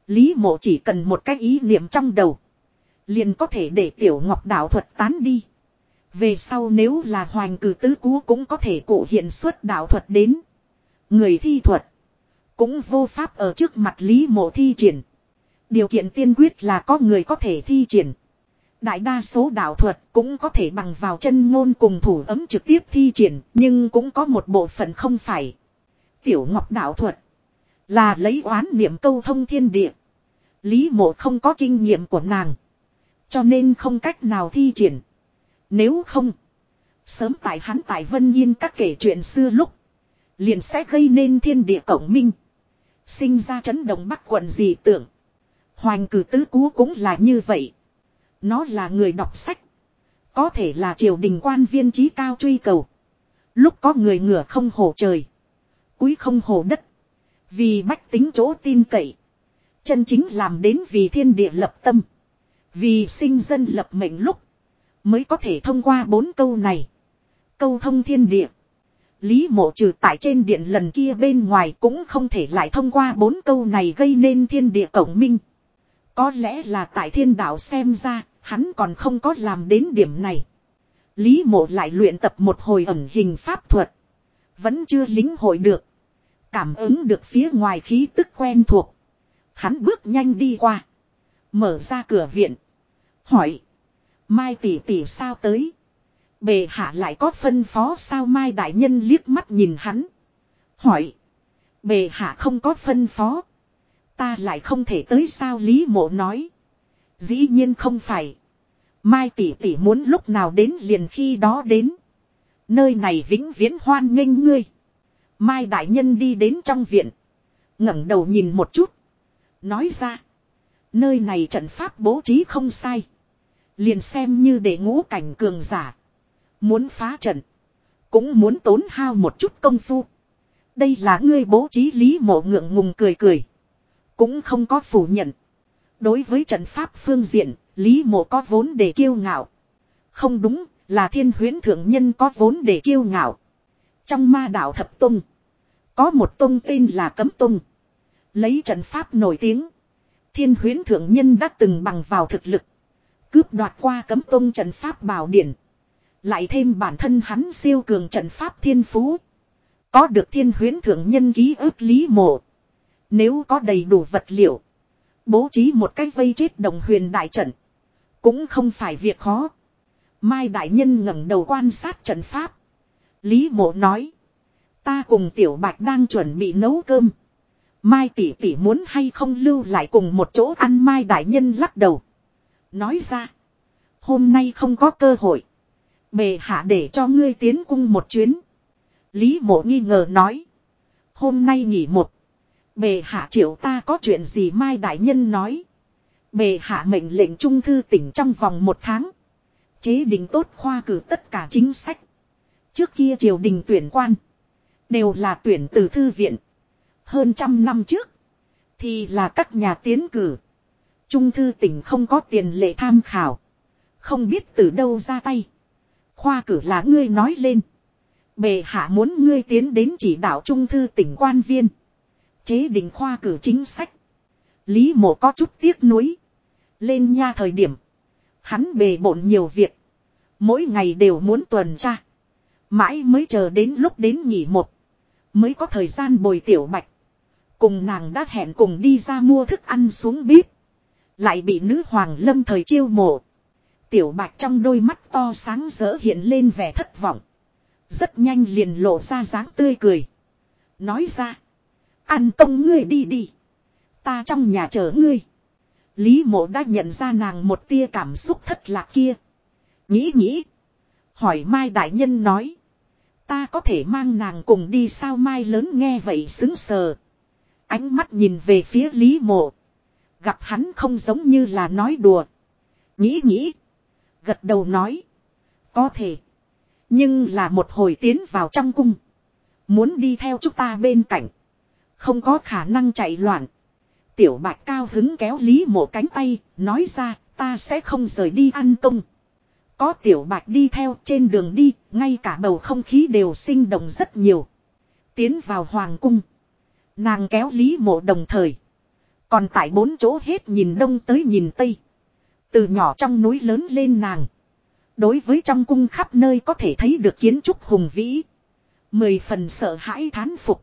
Lý mộ chỉ cần một cái ý niệm trong đầu. Liền có thể để tiểu ngọc đạo thuật tán đi. Về sau nếu là hoành cử tứ cú cũng có thể cụ hiện xuất đạo thuật đến. Người thi thuật. Cũng vô pháp ở trước mặt Lý mộ thi triển. Điều kiện tiên quyết là có người có thể thi triển. Đại đa số đạo thuật cũng có thể bằng vào chân ngôn cùng thủ ấm trực tiếp thi triển, nhưng cũng có một bộ phận không phải. Tiểu Ngọc đạo thuật là lấy oán niệm câu thông thiên địa. Lý mộ không có kinh nghiệm của nàng. Cho nên không cách nào thi triển. Nếu không. Sớm tại hắn tại Vân Yên các kể chuyện xưa lúc. Liền sẽ gây nên thiên địa cổng minh. Sinh ra chấn động bắc quận gì tưởng. Hoành cử tứ cú cũng là như vậy. Nó là người đọc sách. Có thể là triều đình quan viên trí cao truy cầu. Lúc có người ngửa không hổ trời. Cúi không hổ đất. Vì bách tính chỗ tin cậy. Chân chính làm đến vì thiên địa lập tâm. Vì sinh dân lập mệnh lúc. Mới có thể thông qua bốn câu này. Câu thông thiên địa. Lý mộ trừ tại trên điện lần kia bên ngoài cũng không thể lại thông qua bốn câu này gây nên thiên địa cổng minh. Có lẽ là tại thiên đạo xem ra, hắn còn không có làm đến điểm này. Lý mộ lại luyện tập một hồi ẩn hình pháp thuật. Vẫn chưa lính hội được. Cảm ứng được phía ngoài khí tức quen thuộc. Hắn bước nhanh đi qua. Mở ra cửa viện. Hỏi. Mai tỷ tỷ sao tới? Bề hạ lại có phân phó sao Mai đại nhân liếc mắt nhìn hắn. Hỏi. Bề hạ không có phân phó. Ta lại không thể tới sao Lý mộ nói. Dĩ nhiên không phải. Mai tỷ tỷ muốn lúc nào đến liền khi đó đến. Nơi này vĩnh viễn hoan nghênh ngươi. Mai đại nhân đi đến trong viện. ngẩng đầu nhìn một chút. Nói ra. Nơi này trận pháp bố trí không sai. Liền xem như để ngũ cảnh cường giả. Muốn phá trận. Cũng muốn tốn hao một chút công phu. Đây là ngươi bố trí lý mộ ngượng ngùng cười cười. Cũng không có phủ nhận. Đối với trận pháp phương diện, lý mộ có vốn để kiêu ngạo. Không đúng, là thiên huyến thượng nhân có vốn để kiêu ngạo. Trong ma đạo thập tung. Có một tung tên là cấm tung. Lấy trận pháp nổi tiếng. Thiên huyến thượng nhân đã từng bằng vào thực lực. Cướp đoạt qua cấm tông trận pháp bảo điển. Lại thêm bản thân hắn siêu cường trận pháp thiên phú. Có được thiên huyến thượng nhân ký ức lý mộ. Nếu có đầy đủ vật liệu. Bố trí một cách vây chết đồng huyền đại trận. Cũng không phải việc khó. Mai đại nhân ngẩng đầu quan sát trận pháp. Lý mộ nói. Ta cùng tiểu bạch đang chuẩn bị nấu cơm. Mai tỷ tỷ muốn hay không lưu lại cùng một chỗ ăn Mai đại nhân lắc đầu. Nói ra. Hôm nay không có cơ hội. Bề hạ để cho ngươi tiến cung một chuyến. Lý mộ nghi ngờ nói. Hôm nay nghỉ một. Bề hạ triệu ta có chuyện gì Mai Đại Nhân nói. Bề hạ mệnh lệnh trung thư tỉnh trong vòng một tháng. Chế định tốt khoa cử tất cả chính sách. Trước kia triều đình tuyển quan. Đều là tuyển từ thư viện. Hơn trăm năm trước. Thì là các nhà tiến cử. Trung thư tỉnh không có tiền lệ tham khảo. Không biết từ đâu ra tay. Khoa cử là ngươi nói lên. Bề hạ muốn ngươi tiến đến chỉ đạo trung thư tỉnh quan viên. Chế định khoa cử chính sách. Lý mộ có chút tiếc nuối. Lên nha thời điểm. Hắn bề bộn nhiều việc. Mỗi ngày đều muốn tuần tra. Mãi mới chờ đến lúc đến nghỉ một. Mới có thời gian bồi tiểu bạch. Cùng nàng đã hẹn cùng đi ra mua thức ăn xuống bếp. Lại bị nữ hoàng lâm thời chiêu mộ. Tiểu bạch trong đôi mắt to sáng rỡ hiện lên vẻ thất vọng. Rất nhanh liền lộ ra dáng tươi cười. Nói ra. Ăn công ngươi đi đi. Ta trong nhà chờ ngươi. Lý mộ đã nhận ra nàng một tia cảm xúc thất lạc kia. Nghĩ nghĩ. Hỏi Mai Đại Nhân nói. Ta có thể mang nàng cùng đi sao Mai lớn nghe vậy xứng sờ. Ánh mắt nhìn về phía Lý mộ. Gặp hắn không giống như là nói đùa. Nghĩ nghĩ. Gật đầu nói. Có thể. Nhưng là một hồi tiến vào trong cung. Muốn đi theo chúng ta bên cạnh. Không có khả năng chạy loạn. Tiểu bạch cao hứng kéo Lý mộ cánh tay. Nói ra, ta sẽ không rời đi ăn công. Có tiểu bạch đi theo trên đường đi. Ngay cả bầu không khí đều sinh động rất nhiều. Tiến vào hoàng cung. Nàng kéo Lý mộ đồng thời. Còn tại bốn chỗ hết nhìn đông tới nhìn tây. Từ nhỏ trong núi lớn lên nàng. Đối với trong cung khắp nơi có thể thấy được kiến trúc hùng vĩ. Mười phần sợ hãi thán phục.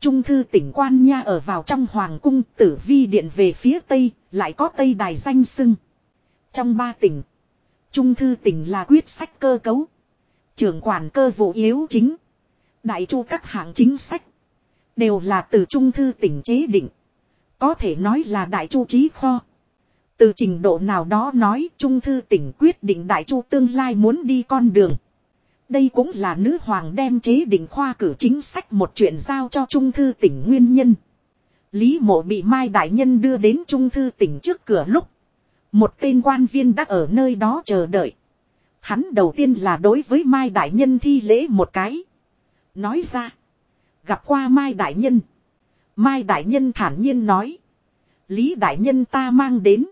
Trung thư tỉnh quan nha ở vào trong hoàng cung tử vi điện về phía tây, lại có tây đài danh sưng. Trong ba tỉnh, trung thư tỉnh là quyết sách cơ cấu. Trưởng quản cơ vụ yếu chính. Đại chu các hạng chính sách. Đều là từ trung thư tỉnh chế định. Có thể nói là đại chu trí kho. Từ trình độ nào đó nói, Trung Thư tỉnh quyết định Đại Chu tương lai muốn đi con đường. Đây cũng là nữ hoàng đem chế định khoa cử chính sách một chuyện giao cho Trung Thư tỉnh nguyên nhân. Lý mộ bị Mai Đại Nhân đưa đến Trung Thư tỉnh trước cửa lúc. Một tên quan viên đã ở nơi đó chờ đợi. Hắn đầu tiên là đối với Mai Đại Nhân thi lễ một cái. Nói ra. Gặp qua Mai Đại Nhân. Mai Đại Nhân thản nhiên nói. Lý Đại Nhân ta mang đến.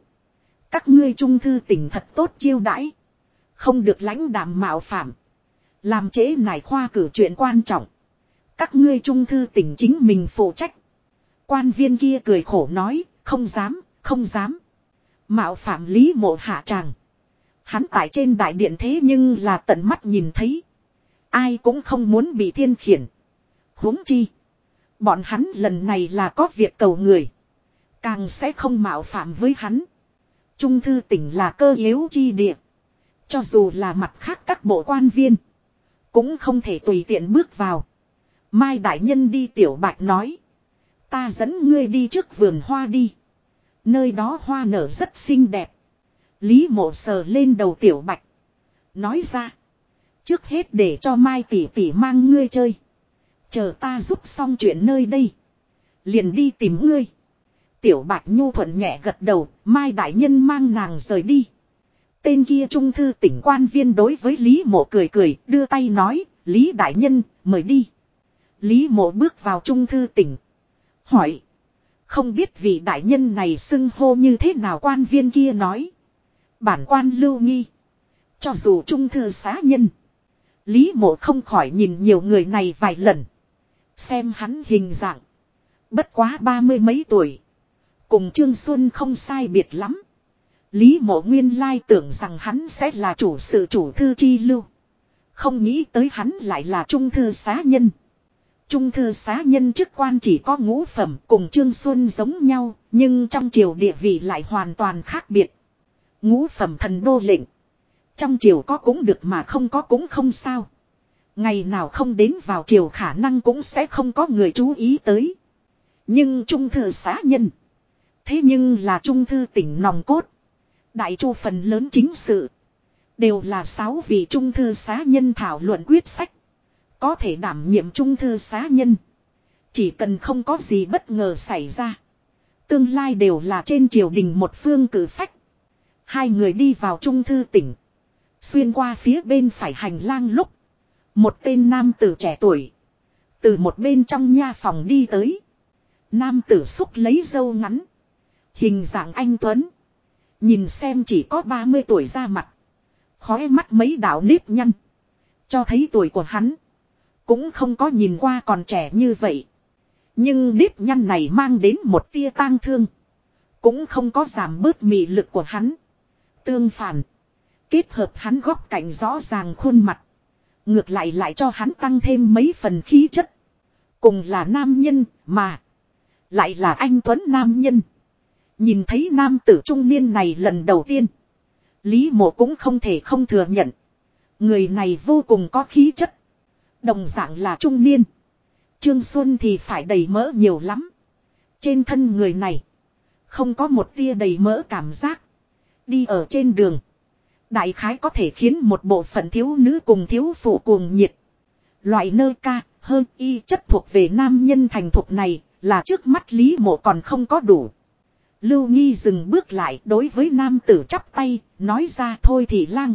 Các ngươi trung thư tỉnh thật tốt chiêu đãi. Không được lãnh đạm mạo phạm. Làm chế nải khoa cử chuyện quan trọng. Các ngươi trung thư tỉnh chính mình phụ trách. Quan viên kia cười khổ nói, không dám, không dám. Mạo phạm lý mộ hạ tràng. Hắn tại trên đại điện thế nhưng là tận mắt nhìn thấy. Ai cũng không muốn bị thiên khiển. huống chi. Bọn hắn lần này là có việc cầu người. Càng sẽ không mạo phạm với hắn. Trung thư tỉnh là cơ yếu chi địa. Cho dù là mặt khác các bộ quan viên. Cũng không thể tùy tiện bước vào. Mai Đại Nhân đi tiểu bạch nói. Ta dẫn ngươi đi trước vườn hoa đi. Nơi đó hoa nở rất xinh đẹp. Lý mộ sờ lên đầu tiểu bạch. Nói ra. Trước hết để cho Mai tỷ tỷ mang ngươi chơi. Chờ ta giúp xong chuyện nơi đây. Liền đi tìm ngươi. Tiểu Bạch Nhu thuận nhẹ gật đầu, Mai Đại Nhân mang nàng rời đi. Tên kia trung thư tỉnh quan viên đối với Lý Mộ cười cười, đưa tay nói, Lý Đại Nhân, mời đi. Lý Mộ bước vào trung thư tỉnh. Hỏi. Không biết vị đại nhân này xưng hô như thế nào quan viên kia nói. Bản quan lưu nghi. Cho dù trung thư xá nhân. Lý mộ không khỏi nhìn nhiều người này vài lần. Xem hắn hình dạng. Bất quá ba mươi mấy tuổi. Cùng Trương Xuân không sai biệt lắm. Lý mộ nguyên lai tưởng rằng hắn sẽ là chủ sự chủ thư chi lưu. Không nghĩ tới hắn lại là trung thư xá nhân. Trung thư xá nhân chức quan chỉ có ngũ phẩm cùng Trương Xuân giống nhau, nhưng trong triều địa vị lại hoàn toàn khác biệt. Ngũ phẩm thần đô lệnh. Trong triều có cũng được mà không có cũng không sao. Ngày nào không đến vào triều khả năng cũng sẽ không có người chú ý tới. Nhưng trung thư xá nhân. Thế nhưng là trung thư tỉnh nòng cốt. Đại chu phần lớn chính sự. Đều là sáu vị trung thư xá nhân thảo luận quyết sách. Có thể đảm nhiệm trung thư xá nhân. Chỉ cần không có gì bất ngờ xảy ra. Tương lai đều là trên triều đình một phương cử phách. Hai người đi vào trung thư tỉnh. Xuyên qua phía bên phải hành lang lúc. Một tên nam tử trẻ tuổi. Từ một bên trong nha phòng đi tới. Nam tử xúc lấy dâu ngắn. Hình dạng anh Tuấn. Nhìn xem chỉ có 30 tuổi ra mặt. khóe mắt mấy đạo nếp nhăn. Cho thấy tuổi của hắn. Cũng không có nhìn qua còn trẻ như vậy. Nhưng nếp nhăn này mang đến một tia tang thương. Cũng không có giảm bớt mị lực của hắn. Tương phản. Kết hợp hắn góc cạnh rõ ràng khuôn mặt. Ngược lại lại cho hắn tăng thêm mấy phần khí chất. Cùng là nam nhân, mà. Lại là anh Tuấn nam nhân. Nhìn thấy nam tử trung niên này lần đầu tiên. Lý mộ cũng không thể không thừa nhận. Người này vô cùng có khí chất. Đồng dạng là trung niên. Trương Xuân thì phải đầy mỡ nhiều lắm. Trên thân người này. Không có một tia đầy mỡ cảm giác. Đi ở trên đường. Đại khái có thể khiến một bộ phận thiếu nữ cùng thiếu phụ cuồng nhiệt. Loại nơi ca, hơn y chất thuộc về nam nhân thành thuộc này, là trước mắt Lý Mộ còn không có đủ. Lưu Nghi dừng bước lại đối với nam tử chắp tay, nói ra thôi thì lang.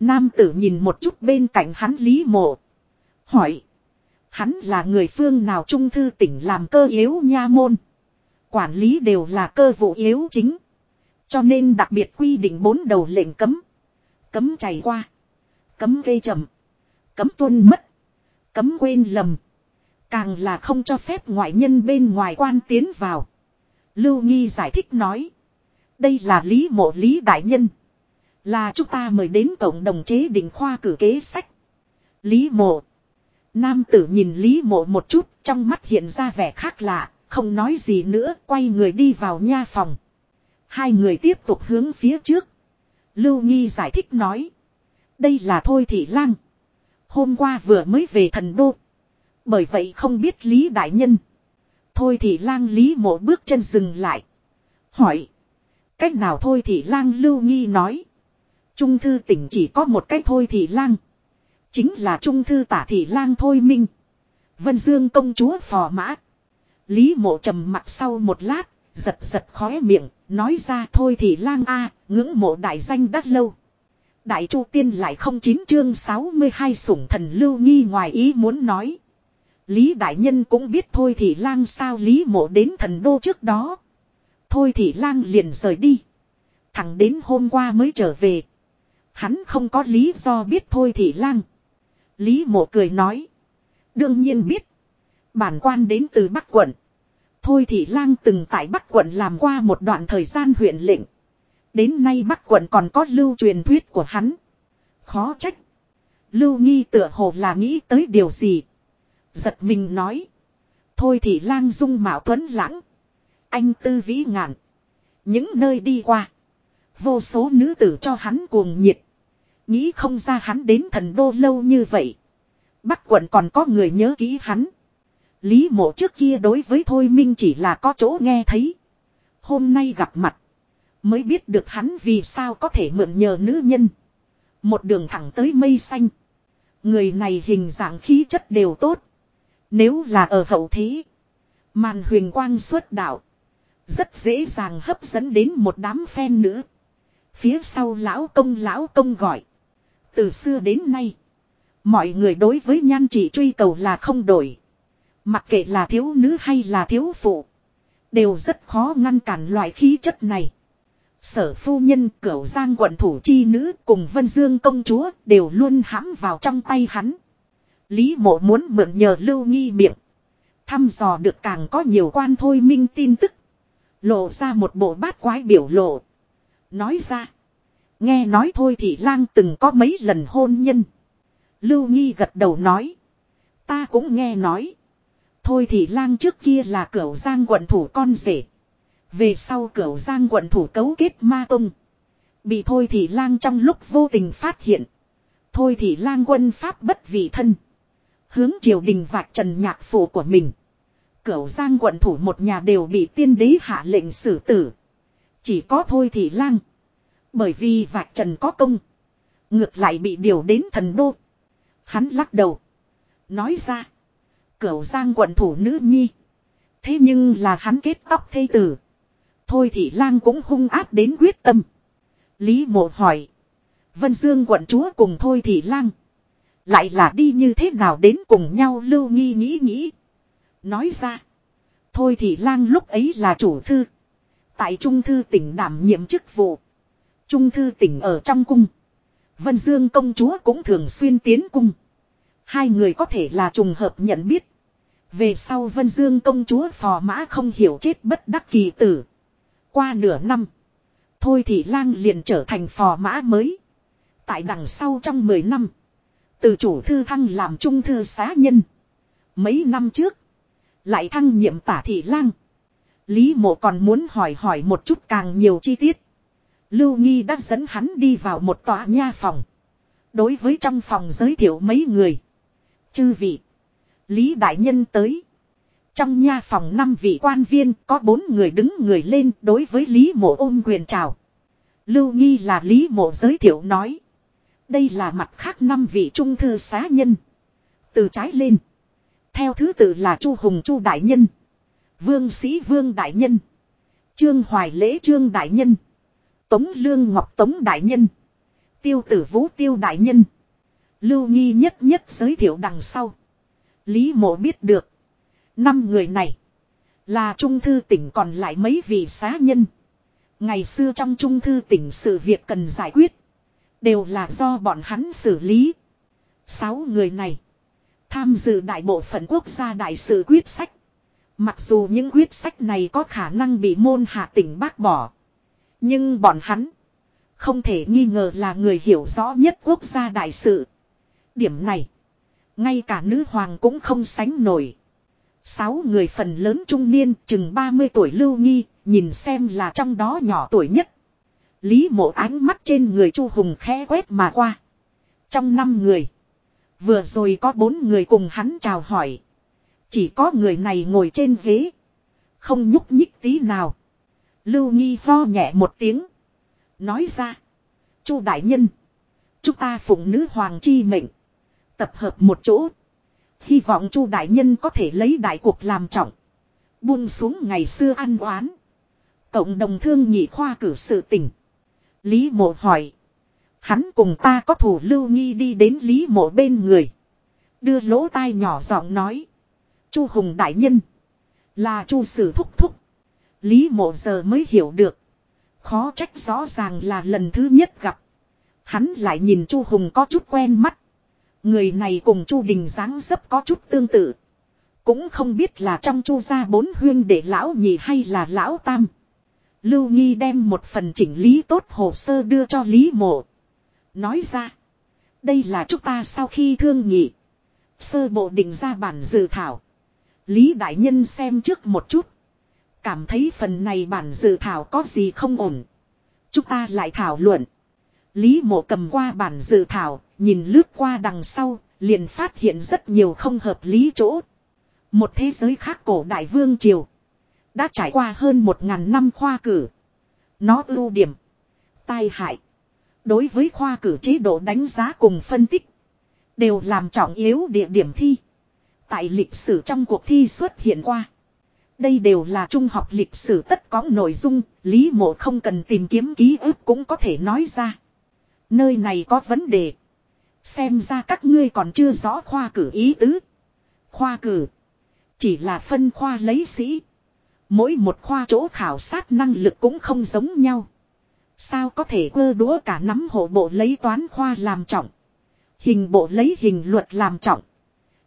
Nam tử nhìn một chút bên cạnh hắn Lý Mộ. Hỏi. Hắn là người phương nào trung thư tỉnh làm cơ yếu nha môn. Quản lý đều là cơ vụ yếu chính. Cho nên đặc biệt quy định bốn đầu lệnh cấm. Cấm chảy qua. Cấm gây chậm. Cấm tuân mất. Cấm quên lầm. Càng là không cho phép ngoại nhân bên ngoài quan tiến vào. Lưu Nghi giải thích nói. Đây là lý mộ lý đại nhân. Là chúng ta mời đến cộng đồng chế định khoa cử kế sách. Lý mộ. Nam tử nhìn Lý mộ một chút, trong mắt hiện ra vẻ khác lạ. Không nói gì nữa, quay người đi vào nha phòng. Hai người tiếp tục hướng phía trước. Lưu Nghi giải thích nói. Đây là Thôi Thị Lang. Hôm qua vừa mới về thần đô. Bởi vậy không biết Lý Đại Nhân. Thôi Thị Lang Lý mộ bước chân dừng lại. Hỏi. Cách nào Thôi Thị Lang Lưu Nghi nói. Trung thư tỉnh chỉ có một cách Thôi Thị Lang. Chính là Trung thư tả Thị Lang Thôi Minh. Vân Dương công chúa phò mã. Lý mộ trầm mặt sau một lát, giật giật khóe miệng, nói ra thôi thì lang a, ngưỡng mộ đại danh đắt lâu. Đại chu tiên lại không chín chương 62 sủng thần lưu nghi ngoài ý muốn nói. Lý đại nhân cũng biết thôi thì lang sao lý mộ đến thần đô trước đó. Thôi thì lang liền rời đi. Thẳng đến hôm qua mới trở về. Hắn không có lý do biết thôi thì lang. Lý mộ cười nói. Đương nhiên biết. Bản quan đến từ Bắc quận. Thôi thì lang từng tại Bắc quận làm qua một đoạn thời gian huyện lệnh. Đến nay Bắc quận còn có lưu truyền thuyết của hắn. Khó trách. Lưu nghi tựa hồ là nghĩ tới điều gì. Giật mình nói. Thôi thì lang dung mạo tuấn lãng. Anh tư vĩ ngạn. Những nơi đi qua. Vô số nữ tử cho hắn cuồng nhiệt. Nghĩ không ra hắn đến thần đô lâu như vậy. Bắc quận còn có người nhớ kỹ hắn. Lý mộ trước kia đối với Thôi Minh chỉ là có chỗ nghe thấy. Hôm nay gặp mặt. Mới biết được hắn vì sao có thể mượn nhờ nữ nhân. Một đường thẳng tới mây xanh. Người này hình dạng khí chất đều tốt. Nếu là ở hậu thế. Màn huyền quang xuất đạo. Rất dễ dàng hấp dẫn đến một đám phen nữ Phía sau lão công lão công gọi. Từ xưa đến nay. Mọi người đối với nhan chỉ truy cầu là không đổi. Mặc kệ là thiếu nữ hay là thiếu phụ. Đều rất khó ngăn cản loại khí chất này. Sở phu nhân, cửu giang quận thủ chi nữ cùng Vân Dương công chúa đều luôn hãm vào trong tay hắn. Lý mộ muốn mượn nhờ lưu nghi miệng. Thăm dò được càng có nhiều quan thôi minh tin tức. Lộ ra một bộ bát quái biểu lộ. Nói ra. Nghe nói thôi thì lang từng có mấy lần hôn nhân. Lưu nghi gật đầu nói. Ta cũng nghe nói. Thôi thì lang trước kia là cửu giang quận thủ con rể. Về sau cửu giang quận thủ cấu kết ma tung. Bị thôi thì lang trong lúc vô tình phát hiện. Thôi thì lang quân pháp bất vị thân. Hướng triều đình vạch trần nhạc phủ của mình. Cửu giang quận thủ một nhà đều bị tiên đế hạ lệnh xử tử. Chỉ có thôi thì lang. Bởi vì vạch trần có công. Ngược lại bị điều đến thần đô. Hắn lắc đầu. Nói ra. Cửu giang quận thủ nữ nhi. Thế nhưng là hắn kết tóc thây tử. Thôi thì lang cũng hung áp đến quyết tâm. Lý mộ hỏi. Vân Dương quận chúa cùng thôi thì lang. Lại là đi như thế nào đến cùng nhau lưu nghi nghĩ nghĩ. Nói ra. Thôi thì lang lúc ấy là chủ thư. Tại trung thư tỉnh đảm nhiệm chức vụ. Trung thư tỉnh ở trong cung. Vân Dương công chúa cũng thường xuyên tiến cung. Hai người có thể là trùng hợp nhận biết. Về sau Vân Dương công chúa phò mã không hiểu chết bất đắc kỳ tử. Qua nửa năm. Thôi thì lang liền trở thành phò mã mới. Tại đằng sau trong 10 năm. Từ chủ thư thăng làm trung thư xá nhân. Mấy năm trước. Lại thăng nhiệm tả thị lang. Lý mộ còn muốn hỏi hỏi một chút càng nhiều chi tiết. Lưu Nghi đã dẫn hắn đi vào một tòa nha phòng. Đối với trong phòng giới thiệu mấy người. Chư vị. Lý Đại Nhân tới. Trong nha phòng năm vị quan viên, có bốn người đứng người lên đối với Lý Mộ ôm quyền chào. Lưu Nghi là Lý Mộ giới thiệu nói. Đây là mặt khác năm vị trung thư xá nhân. Từ trái lên. Theo thứ tự là Chu Hùng Chu Đại Nhân. Vương Sĩ Vương Đại Nhân. Trương Hoài Lễ Trương Đại Nhân. Tống Lương Ngọc Tống Đại Nhân. Tiêu Tử Vũ Tiêu Đại Nhân. Lưu Nghi nhất nhất giới thiệu đằng sau. Lý mộ biết được. Năm người này. Là trung thư tỉnh còn lại mấy vị xá nhân. Ngày xưa trong trung thư tỉnh sự việc cần giải quyết. Đều là do bọn hắn xử lý. Sáu người này. Tham dự đại bộ phận quốc gia đại sự quyết sách. Mặc dù những quyết sách này có khả năng bị môn hạ tỉnh bác bỏ. Nhưng bọn hắn. Không thể nghi ngờ là người hiểu rõ nhất quốc gia đại sự. Điểm này. Ngay cả nữ hoàng cũng không sánh nổi. Sáu người phần lớn trung niên, chừng 30 tuổi lưu nghi. Nhìn xem là trong đó nhỏ tuổi nhất. Lý mộ ánh mắt trên người Chu Hùng khẽ quét mà qua. Trong năm người. Vừa rồi có bốn người cùng hắn chào hỏi. Chỉ có người này ngồi trên ghế. Không nhúc nhích tí nào. Lưu Nghi ho nhẹ một tiếng. Nói ra. Chu đại nhân. Chúng ta phụng nữ hoàng chi mệnh. Tập hợp một chỗ. Hy vọng Chu đại nhân có thể lấy đại cuộc làm trọng. Buông xuống ngày xưa ăn oán. Cộng đồng thương nhị khoa cử sự tình. Lý mộ hỏi. Hắn cùng ta có thủ lưu nghi đi đến Lý mộ bên người. Đưa lỗ tai nhỏ giọng nói. Chu Hùng Đại Nhân. Là Chu Sử Thúc Thúc. Lý mộ giờ mới hiểu được. Khó trách rõ ràng là lần thứ nhất gặp. Hắn lại nhìn Chu Hùng có chút quen mắt. Người này cùng Chu Đình dáng dấp có chút tương tự. Cũng không biết là trong Chu gia bốn huyên để lão nhị hay là lão tam. Lưu Nghi đem một phần chỉnh lý tốt hồ sơ đưa cho Lý Mộ. Nói ra. Đây là chúng ta sau khi thương nghị. Sơ bộ định ra bản dự thảo. Lý Đại Nhân xem trước một chút. Cảm thấy phần này bản dự thảo có gì không ổn. Chúng ta lại thảo luận. Lý mộ cầm qua bản dự thảo, nhìn lướt qua đằng sau, liền phát hiện rất nhiều không hợp lý chỗ. Một thế giới khác cổ đại vương triều. Đã trải qua hơn một ngàn năm khoa cử. Nó ưu điểm. Tai hại. Đối với khoa cử chế độ đánh giá cùng phân tích. Đều làm trọng yếu địa điểm thi. Tại lịch sử trong cuộc thi xuất hiện qua. Đây đều là trung học lịch sử tất có nội dung, Lý Mộ không cần tìm kiếm ký ức cũng có thể nói ra. Nơi này có vấn đề. Xem ra các ngươi còn chưa rõ khoa cử ý tứ. Khoa cử. Chỉ là phân khoa lấy sĩ. Mỗi một khoa chỗ khảo sát năng lực cũng không giống nhau. Sao có thể cơ đũa cả nắm hộ bộ lấy toán khoa làm trọng. Hình bộ lấy hình luật làm trọng.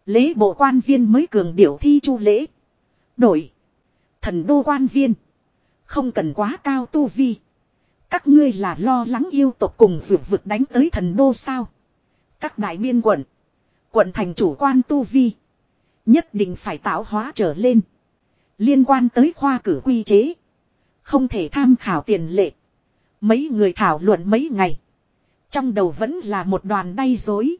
Lễ bộ quan viên mới cường điệu thi chu lễ. Đổi. Thần đô quan viên. Không cần quá cao tu vi. Các ngươi là lo lắng yêu tộc cùng vượt vực đánh tới thần đô sao. Các đại biên quận. Quận thành chủ quan tu vi. Nhất định phải tạo hóa trở lên. Liên quan tới khoa cử quy chế. Không thể tham khảo tiền lệ. Mấy người thảo luận mấy ngày. Trong đầu vẫn là một đoàn đay dối.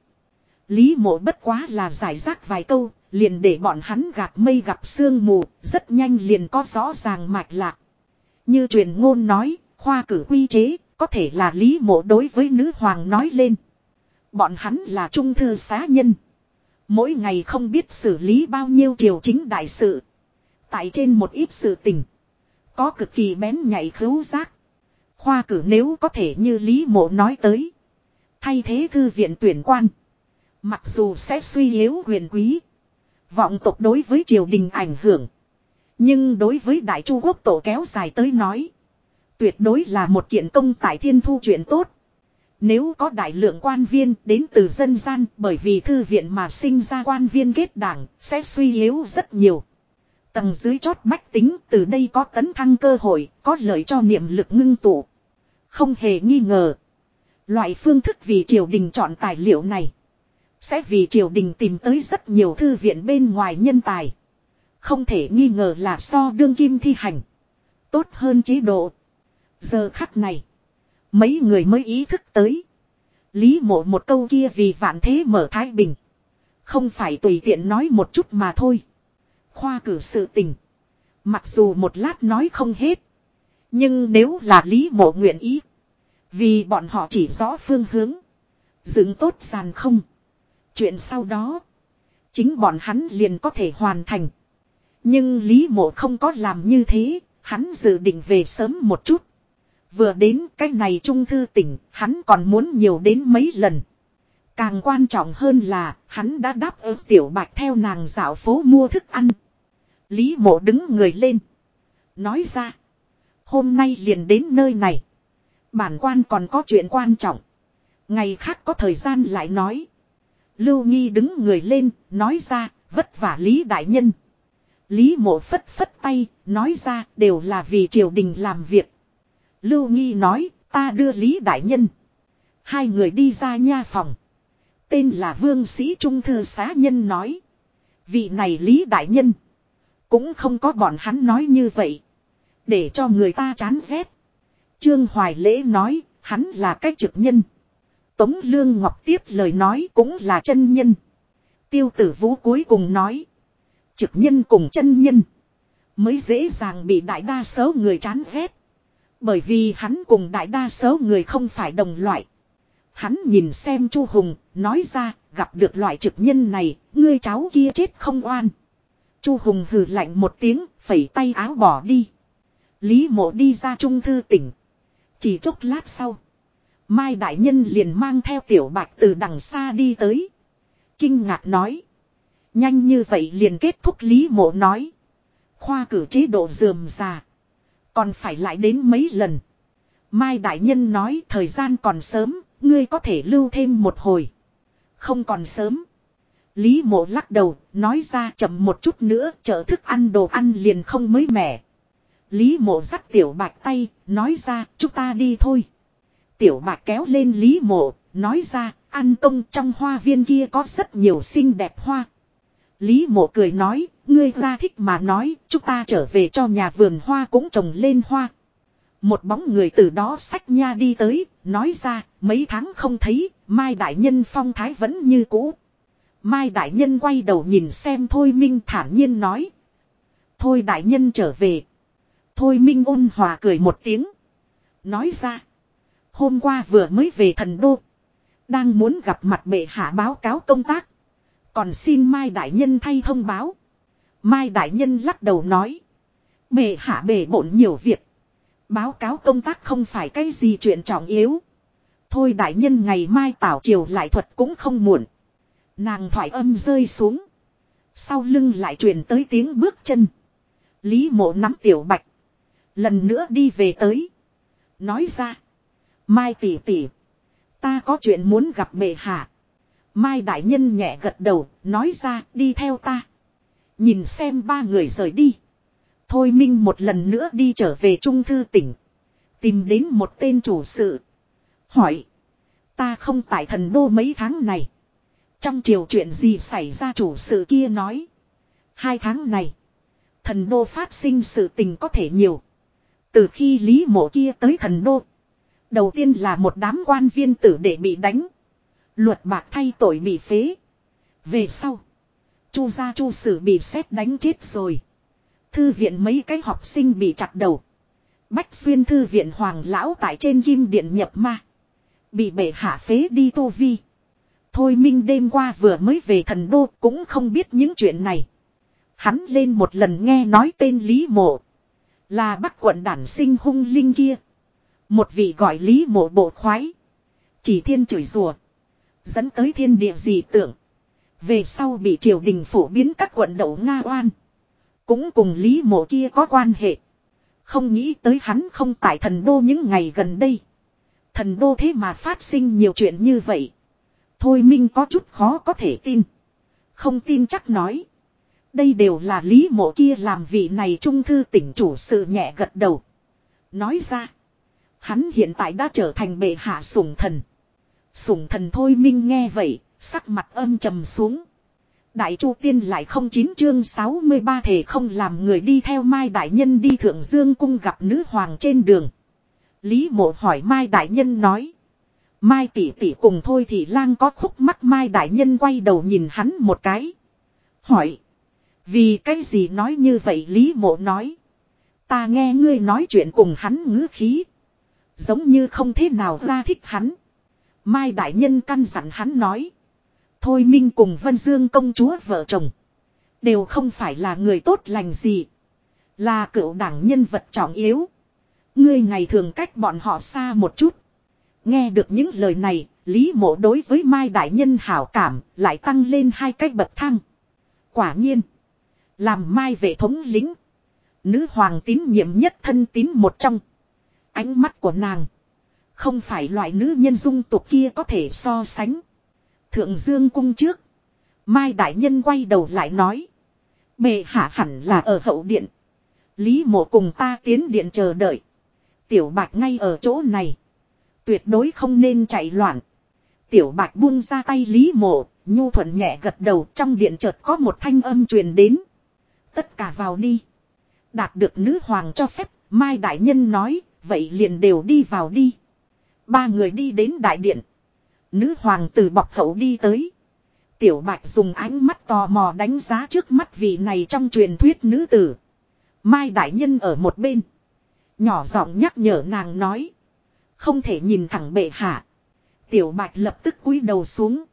Lý mộ bất quá là giải rác vài câu, liền để bọn hắn gạt mây gặp sương mù, rất nhanh liền có rõ ràng mạch lạc. Như truyền ngôn nói, khoa cử quy chế, có thể là lý mộ đối với nữ hoàng nói lên. Bọn hắn là trung thư xá nhân. Mỗi ngày không biết xử lý bao nhiêu triều chính đại sự. Tại trên một ít sự tình. Có cực kỳ bén nhạy khứu giác. Khoa cử nếu có thể như Lý Mộ nói tới. Thay thế thư viện tuyển quan. Mặc dù sẽ suy yếu quyền quý. Vọng tộc đối với triều đình ảnh hưởng. Nhưng đối với Đại Chu Quốc tổ kéo dài tới nói. Tuyệt đối là một kiện công tại thiên thu chuyện tốt. Nếu có đại lượng quan viên đến từ dân gian bởi vì thư viện mà sinh ra quan viên kết đảng sẽ suy yếu rất nhiều. Tầng dưới chót bách tính từ đây có tấn thăng cơ hội, có lợi cho niệm lực ngưng tụ. Không hề nghi ngờ. Loại phương thức vì triều đình chọn tài liệu này. Sẽ vì triều đình tìm tới rất nhiều thư viện bên ngoài nhân tài. Không thể nghi ngờ là so đương kim thi hành. Tốt hơn chế độ. Giờ khắc này. Mấy người mới ý thức tới. Lý mộ một câu kia vì vạn thế mở thái bình. Không phải tùy tiện nói một chút mà thôi. Khoa cử sự tình. Mặc dù một lát nói không hết. Nhưng nếu là lý mộ nguyện ý. Vì bọn họ chỉ rõ phương hướng. Dựng tốt sàn không. Chuyện sau đó. Chính bọn hắn liền có thể hoàn thành. Nhưng Lý Mộ không có làm như thế. Hắn dự định về sớm một chút. Vừa đến cái này trung thư tỉnh. Hắn còn muốn nhiều đến mấy lần. Càng quan trọng hơn là hắn đã đáp ứng tiểu bạch theo nàng dạo phố mua thức ăn. Lý mộ đứng người lên. Nói ra. Hôm nay liền đến nơi này. Bản quan còn có chuyện quan trọng. Ngày khác có thời gian lại nói. Lưu Nghi đứng người lên, nói ra, vất vả Lý Đại Nhân. Lý mộ phất phất tay, nói ra, đều là vì triều đình làm việc. Lưu Nghi nói, ta đưa Lý Đại Nhân. Hai người đi ra nha phòng. Tên là Vương Sĩ Trung Thư Xá Nhân nói. Vị này Lý Đại Nhân. Cũng không có bọn hắn nói như vậy. Để cho người ta chán ghét. Trương Hoài Lễ nói, hắn là cái trực nhân. Tống Lương Ngọc tiếp lời nói cũng là chân nhân. Tiêu tử vũ cuối cùng nói. Trực nhân cùng chân nhân. Mới dễ dàng bị đại đa số người chán ghét. Bởi vì hắn cùng đại đa số người không phải đồng loại. Hắn nhìn xem Chu Hùng, nói ra, gặp được loại trực nhân này, ngươi cháu kia chết không oan. Chu Hùng hừ lạnh một tiếng, phẩy tay áo bỏ đi. Lý mộ đi ra trung thư tỉnh. Chỉ chốc lát sau. Mai Đại Nhân liền mang theo tiểu bạch từ đằng xa đi tới. Kinh ngạc nói. Nhanh như vậy liền kết thúc Lý mộ nói. Khoa cử chế độ dườm già. Còn phải lại đến mấy lần. Mai Đại Nhân nói thời gian còn sớm, ngươi có thể lưu thêm một hồi. Không còn sớm. Lý mộ lắc đầu, nói ra chậm một chút nữa, chợ thức ăn đồ ăn liền không mới mẻ. Lý mộ dắt tiểu bạch tay, nói ra, chúng ta đi thôi. Tiểu bạch kéo lên lý mộ, nói ra, ăn công trong hoa viên kia có rất nhiều xinh đẹp hoa. Lý mộ cười nói, ngươi ra thích mà nói, chúng ta trở về cho nhà vườn hoa cũng trồng lên hoa. Một bóng người từ đó sách nha đi tới, nói ra, mấy tháng không thấy, Mai Đại Nhân phong thái vẫn như cũ. Mai Đại Nhân quay đầu nhìn xem Thôi Minh thản nhiên nói. Thôi Đại Nhân trở về. Thôi Minh ôn hòa cười một tiếng. Nói ra. Hôm qua vừa mới về thần đô. Đang muốn gặp mặt bệ hạ báo cáo công tác. Còn xin Mai Đại Nhân thay thông báo. Mai Đại Nhân lắc đầu nói. Bề hạ bề bộn nhiều việc. Báo cáo công tác không phải cái gì chuyện trọng yếu. Thôi Đại Nhân ngày mai tảo triều lại thuật cũng không muộn. Nàng thoại âm rơi xuống. Sau lưng lại truyền tới tiếng bước chân. Lý mộ nắm tiểu bạch. Lần nữa đi về tới. Nói ra. Mai tỷ tỷ. Ta có chuyện muốn gặp bệ hạ. Mai đại nhân nhẹ gật đầu. Nói ra, đi theo ta. Nhìn xem ba người rời đi. Thôi Minh một lần nữa đi trở về Trung Thư tỉnh. Tìm đến một tên chủ sự. Hỏi. Ta không tại thần đô mấy tháng này. Trong triều chuyện gì xảy ra chủ sự kia nói. Hai tháng này. Thần đô phát sinh sự tình có thể nhiều. Từ khi Lý Mộ kia tới thần đô. Đầu tiên là một đám quan viên tử để bị đánh. Luật bạc thay tội bị phế. Về sau. Chu gia chu sử bị xét đánh chết rồi. Thư viện mấy cái học sinh bị chặt đầu. Bách xuyên thư viện hoàng lão tại trên kim điện nhập ma. Bị bể hạ phế đi tô vi. Thôi Minh đêm qua vừa mới về thần đô cũng không biết những chuyện này. Hắn lên một lần nghe nói tên Lý Mộ. Là bắc quận đản sinh hung linh kia. Một vị gọi Lý Mộ bộ khoái. Chỉ thiên chửi rùa. Dẫn tới thiên địa dị tưởng. Về sau bị triều đình phổ biến các quận đậu Nga oan. Cũng cùng Lý Mộ kia có quan hệ. Không nghĩ tới hắn không tại thần đô những ngày gần đây. Thần đô thế mà phát sinh nhiều chuyện như vậy. Thôi Minh có chút khó có thể tin. Không tin chắc nói. Đây đều là lý mộ kia làm vị này trung thư tỉnh chủ sự nhẹ gật đầu. Nói ra. Hắn hiện tại đã trở thành bệ hạ sủng thần. Sủng thần thôi minh nghe vậy, sắc mặt âm trầm xuống. Đại Chu Tiên lại không chín chương 63 thể không làm người đi theo Mai Đại Nhân đi Thượng Dương Cung gặp nữ hoàng trên đường. Lý mộ hỏi Mai Đại Nhân nói. Mai tỷ tỷ cùng thôi thì lang có khúc mắt Mai Đại Nhân quay đầu nhìn hắn một cái. Hỏi. Vì cái gì nói như vậy Lý mộ nói. Ta nghe ngươi nói chuyện cùng hắn ngữ khí. Giống như không thế nào ra thích hắn. Mai Đại Nhân căn dặn hắn nói. Thôi Minh cùng Vân Dương công chúa vợ chồng. Đều không phải là người tốt lành gì. Là cựu đảng nhân vật trọng yếu. Ngươi ngày thường cách bọn họ xa một chút. Nghe được những lời này, Lý mộ đối với Mai Đại Nhân hảo cảm lại tăng lên hai cách bậc thang. Quả nhiên. Làm Mai vệ thống lính. Nữ hoàng tín nhiệm nhất thân tín một trong. Ánh mắt của nàng. Không phải loại nữ nhân dung tục kia có thể so sánh. Thượng Dương cung trước. Mai Đại Nhân quay đầu lại nói. Bề hạ hẳn là ở hậu điện. Lý mộ cùng ta tiến điện chờ đợi. Tiểu bạch ngay ở chỗ này. Tuyệt đối không nên chạy loạn. Tiểu bạch buông ra tay Lý mộ. Nhu thuận nhẹ gật đầu, trong điện chợt có một thanh âm truyền đến. Tất cả vào đi. Đạt được nữ hoàng cho phép. Mai Đại Nhân nói. Vậy liền đều đi vào đi. Ba người đi đến đại điện. Nữ hoàng từ bọc hậu đi tới. Tiểu bạch dùng ánh mắt tò mò đánh giá trước mắt vị này trong truyền thuyết nữ tử. Mai đại nhân ở một bên. Nhỏ giọng nhắc nhở nàng nói. Không thể nhìn thẳng bệ hạ. Tiểu bạch lập tức cúi đầu xuống.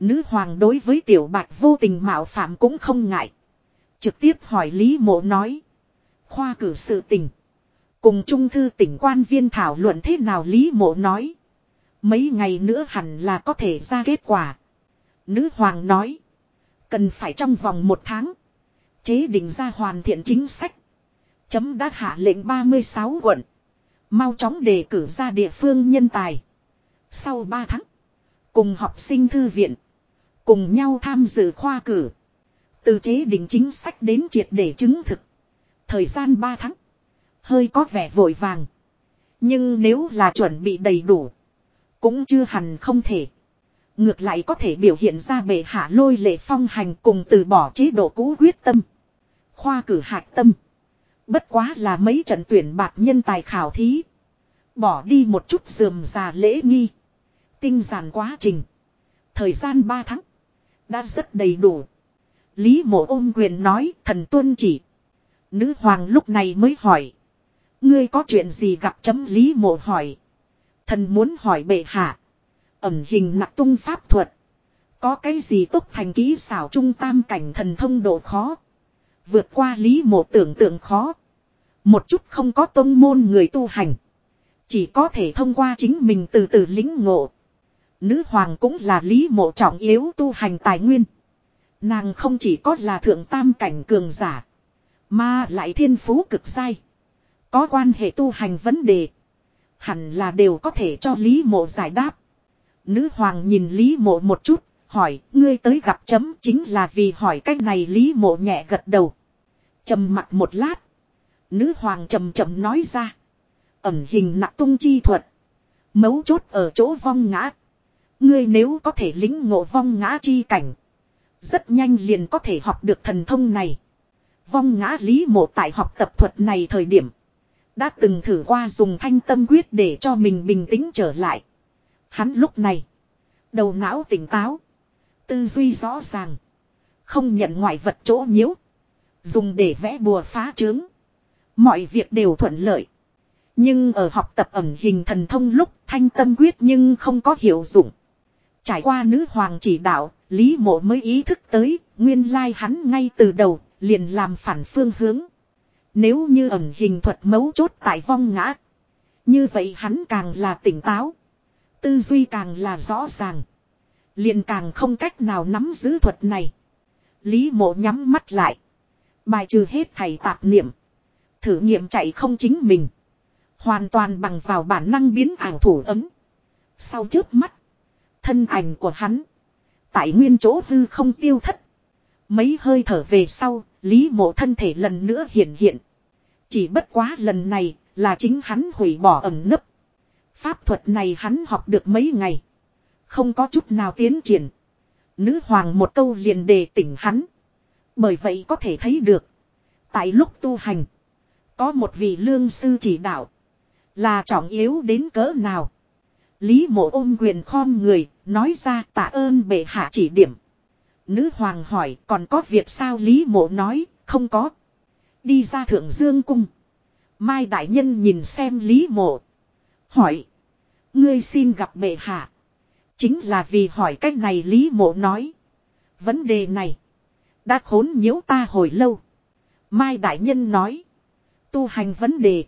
Nữ hoàng đối với tiểu bạch vô tình mạo phạm cũng không ngại. Trực tiếp hỏi Lý mộ nói. Khoa cử sự tình. Cùng trung thư tỉnh quan viên thảo luận thế nào Lý mộ nói. Mấy ngày nữa hẳn là có thể ra kết quả. Nữ hoàng nói. Cần phải trong vòng một tháng. Chế định ra hoàn thiện chính sách. Chấm đã hạ lệnh 36 quận. Mau chóng đề cử ra địa phương nhân tài. Sau 3 tháng. Cùng học sinh thư viện. Cùng nhau tham dự khoa cử. Từ chế định chính sách đến triệt để chứng thực. Thời gian 3 tháng. Hơi có vẻ vội vàng. Nhưng nếu là chuẩn bị đầy đủ. Cũng chưa hẳn không thể. Ngược lại có thể biểu hiện ra bệ hạ lôi lệ phong hành cùng từ bỏ chế độ cũ quyết tâm. Khoa cử hạc tâm. Bất quá là mấy trận tuyển bạc nhân tài khảo thí. Bỏ đi một chút dườm già lễ nghi. Tinh giản quá trình. Thời gian 3 tháng. Đã rất đầy đủ. Lý mộ ôm quyền nói, thần tuân chỉ. Nữ hoàng lúc này mới hỏi. Ngươi có chuyện gì gặp chấm Lý mộ hỏi. Thần muốn hỏi bệ hạ. Ẩm hình nặc tung pháp thuật. Có cái gì tốt thành ký xảo trung tam cảnh thần thông độ khó. Vượt qua lý mộ tưởng tượng khó. Một chút không có tôn môn người tu hành. Chỉ có thể thông qua chính mình từ từ lính ngộ. Nữ hoàng cũng là lý mộ trọng yếu tu hành tài nguyên. Nàng không chỉ có là thượng tam cảnh cường giả. Mà lại thiên phú cực sai. Có quan hệ tu hành vấn đề. Hẳn là đều có thể cho Lý Mộ giải đáp. Nữ hoàng nhìn Lý Mộ một chút, hỏi, ngươi tới gặp chấm chính là vì hỏi cách này Lý Mộ nhẹ gật đầu. trầm mặt một lát. Nữ hoàng trầm trầm nói ra. Ẩm hình nặng tung chi thuật. Mấu chốt ở chỗ vong ngã. Ngươi nếu có thể lính ngộ vong ngã chi cảnh. Rất nhanh liền có thể học được thần thông này. Vong ngã lý mộ tại học tập thuật này thời điểm. Đã từng thử qua dùng thanh tâm quyết để cho mình bình tĩnh trở lại. Hắn lúc này. Đầu não tỉnh táo. Tư duy rõ ràng. Không nhận ngoại vật chỗ nhiễu. Dùng để vẽ bùa phá trướng. Mọi việc đều thuận lợi. Nhưng ở học tập ẩm hình thần thông lúc thanh tâm quyết nhưng không có hiệu dụng. Trải qua nữ hoàng chỉ đạo, Lý mộ mới ý thức tới, nguyên lai hắn ngay từ đầu, liền làm phản phương hướng. Nếu như ẩn hình thuật mấu chốt tại vong ngã. Như vậy hắn càng là tỉnh táo. Tư duy càng là rõ ràng. Liền càng không cách nào nắm giữ thuật này. Lý mộ nhắm mắt lại. Bài trừ hết thầy tạp niệm. Thử nghiệm chạy không chính mình. Hoàn toàn bằng vào bản năng biến ảo thủ ấm. Sau trước mắt. Thân ảnh của hắn. Tại nguyên chỗ hư không tiêu thất. Mấy hơi thở về sau. Lý mộ thân thể lần nữa hiện hiện. Chỉ bất quá lần này là chính hắn hủy bỏ ẩn nấp. Pháp thuật này hắn học được mấy ngày. Không có chút nào tiến triển. Nữ hoàng một câu liền đề tỉnh hắn. Bởi vậy có thể thấy được. Tại lúc tu hành. Có một vị lương sư chỉ đạo. Là trọng yếu đến cỡ nào. Lý mộ ôm quyền khom người. Nói ra tạ ơn bệ hạ chỉ điểm. Nữ hoàng hỏi, còn có việc sao Lý mộ nói. Không có. Đi ra thượng dương cung. Mai đại nhân nhìn xem Lý mộ. Hỏi. Ngươi xin gặp bệ hạ. Chính là vì hỏi cách này Lý mộ nói. Vấn đề này. Đã khốn nhiễu ta hồi lâu. Mai đại nhân nói. Tu hành vấn đề.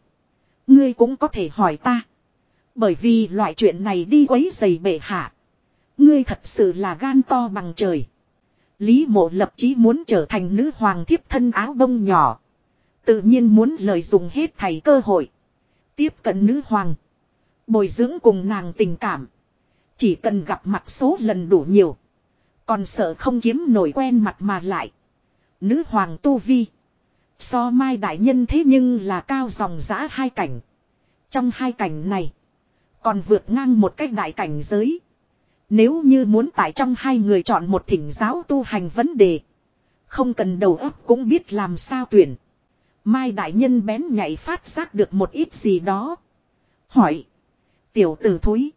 Ngươi cũng có thể hỏi ta. Bởi vì loại chuyện này đi quấy giày bệ hạ. Ngươi thật sự là gan to bằng trời. Lý mộ lập chí muốn trở thành nữ hoàng thiếp thân áo bông nhỏ. Tự nhiên muốn lợi dụng hết thầy cơ hội. Tiếp cận nữ hoàng. Bồi dưỡng cùng nàng tình cảm. Chỉ cần gặp mặt số lần đủ nhiều. Còn sợ không kiếm nổi quen mặt mà lại. Nữ hoàng tu vi. So mai đại nhân thế nhưng là cao dòng giã hai cảnh. Trong hai cảnh này. Còn vượt ngang một cách đại cảnh giới. Nếu như muốn tại trong hai người chọn một thỉnh giáo tu hành vấn đề. Không cần đầu óc cũng biết làm sao tuyển. Mai đại nhân bén nhảy phát giác được một ít gì đó. Hỏi. Tiểu tử thúi.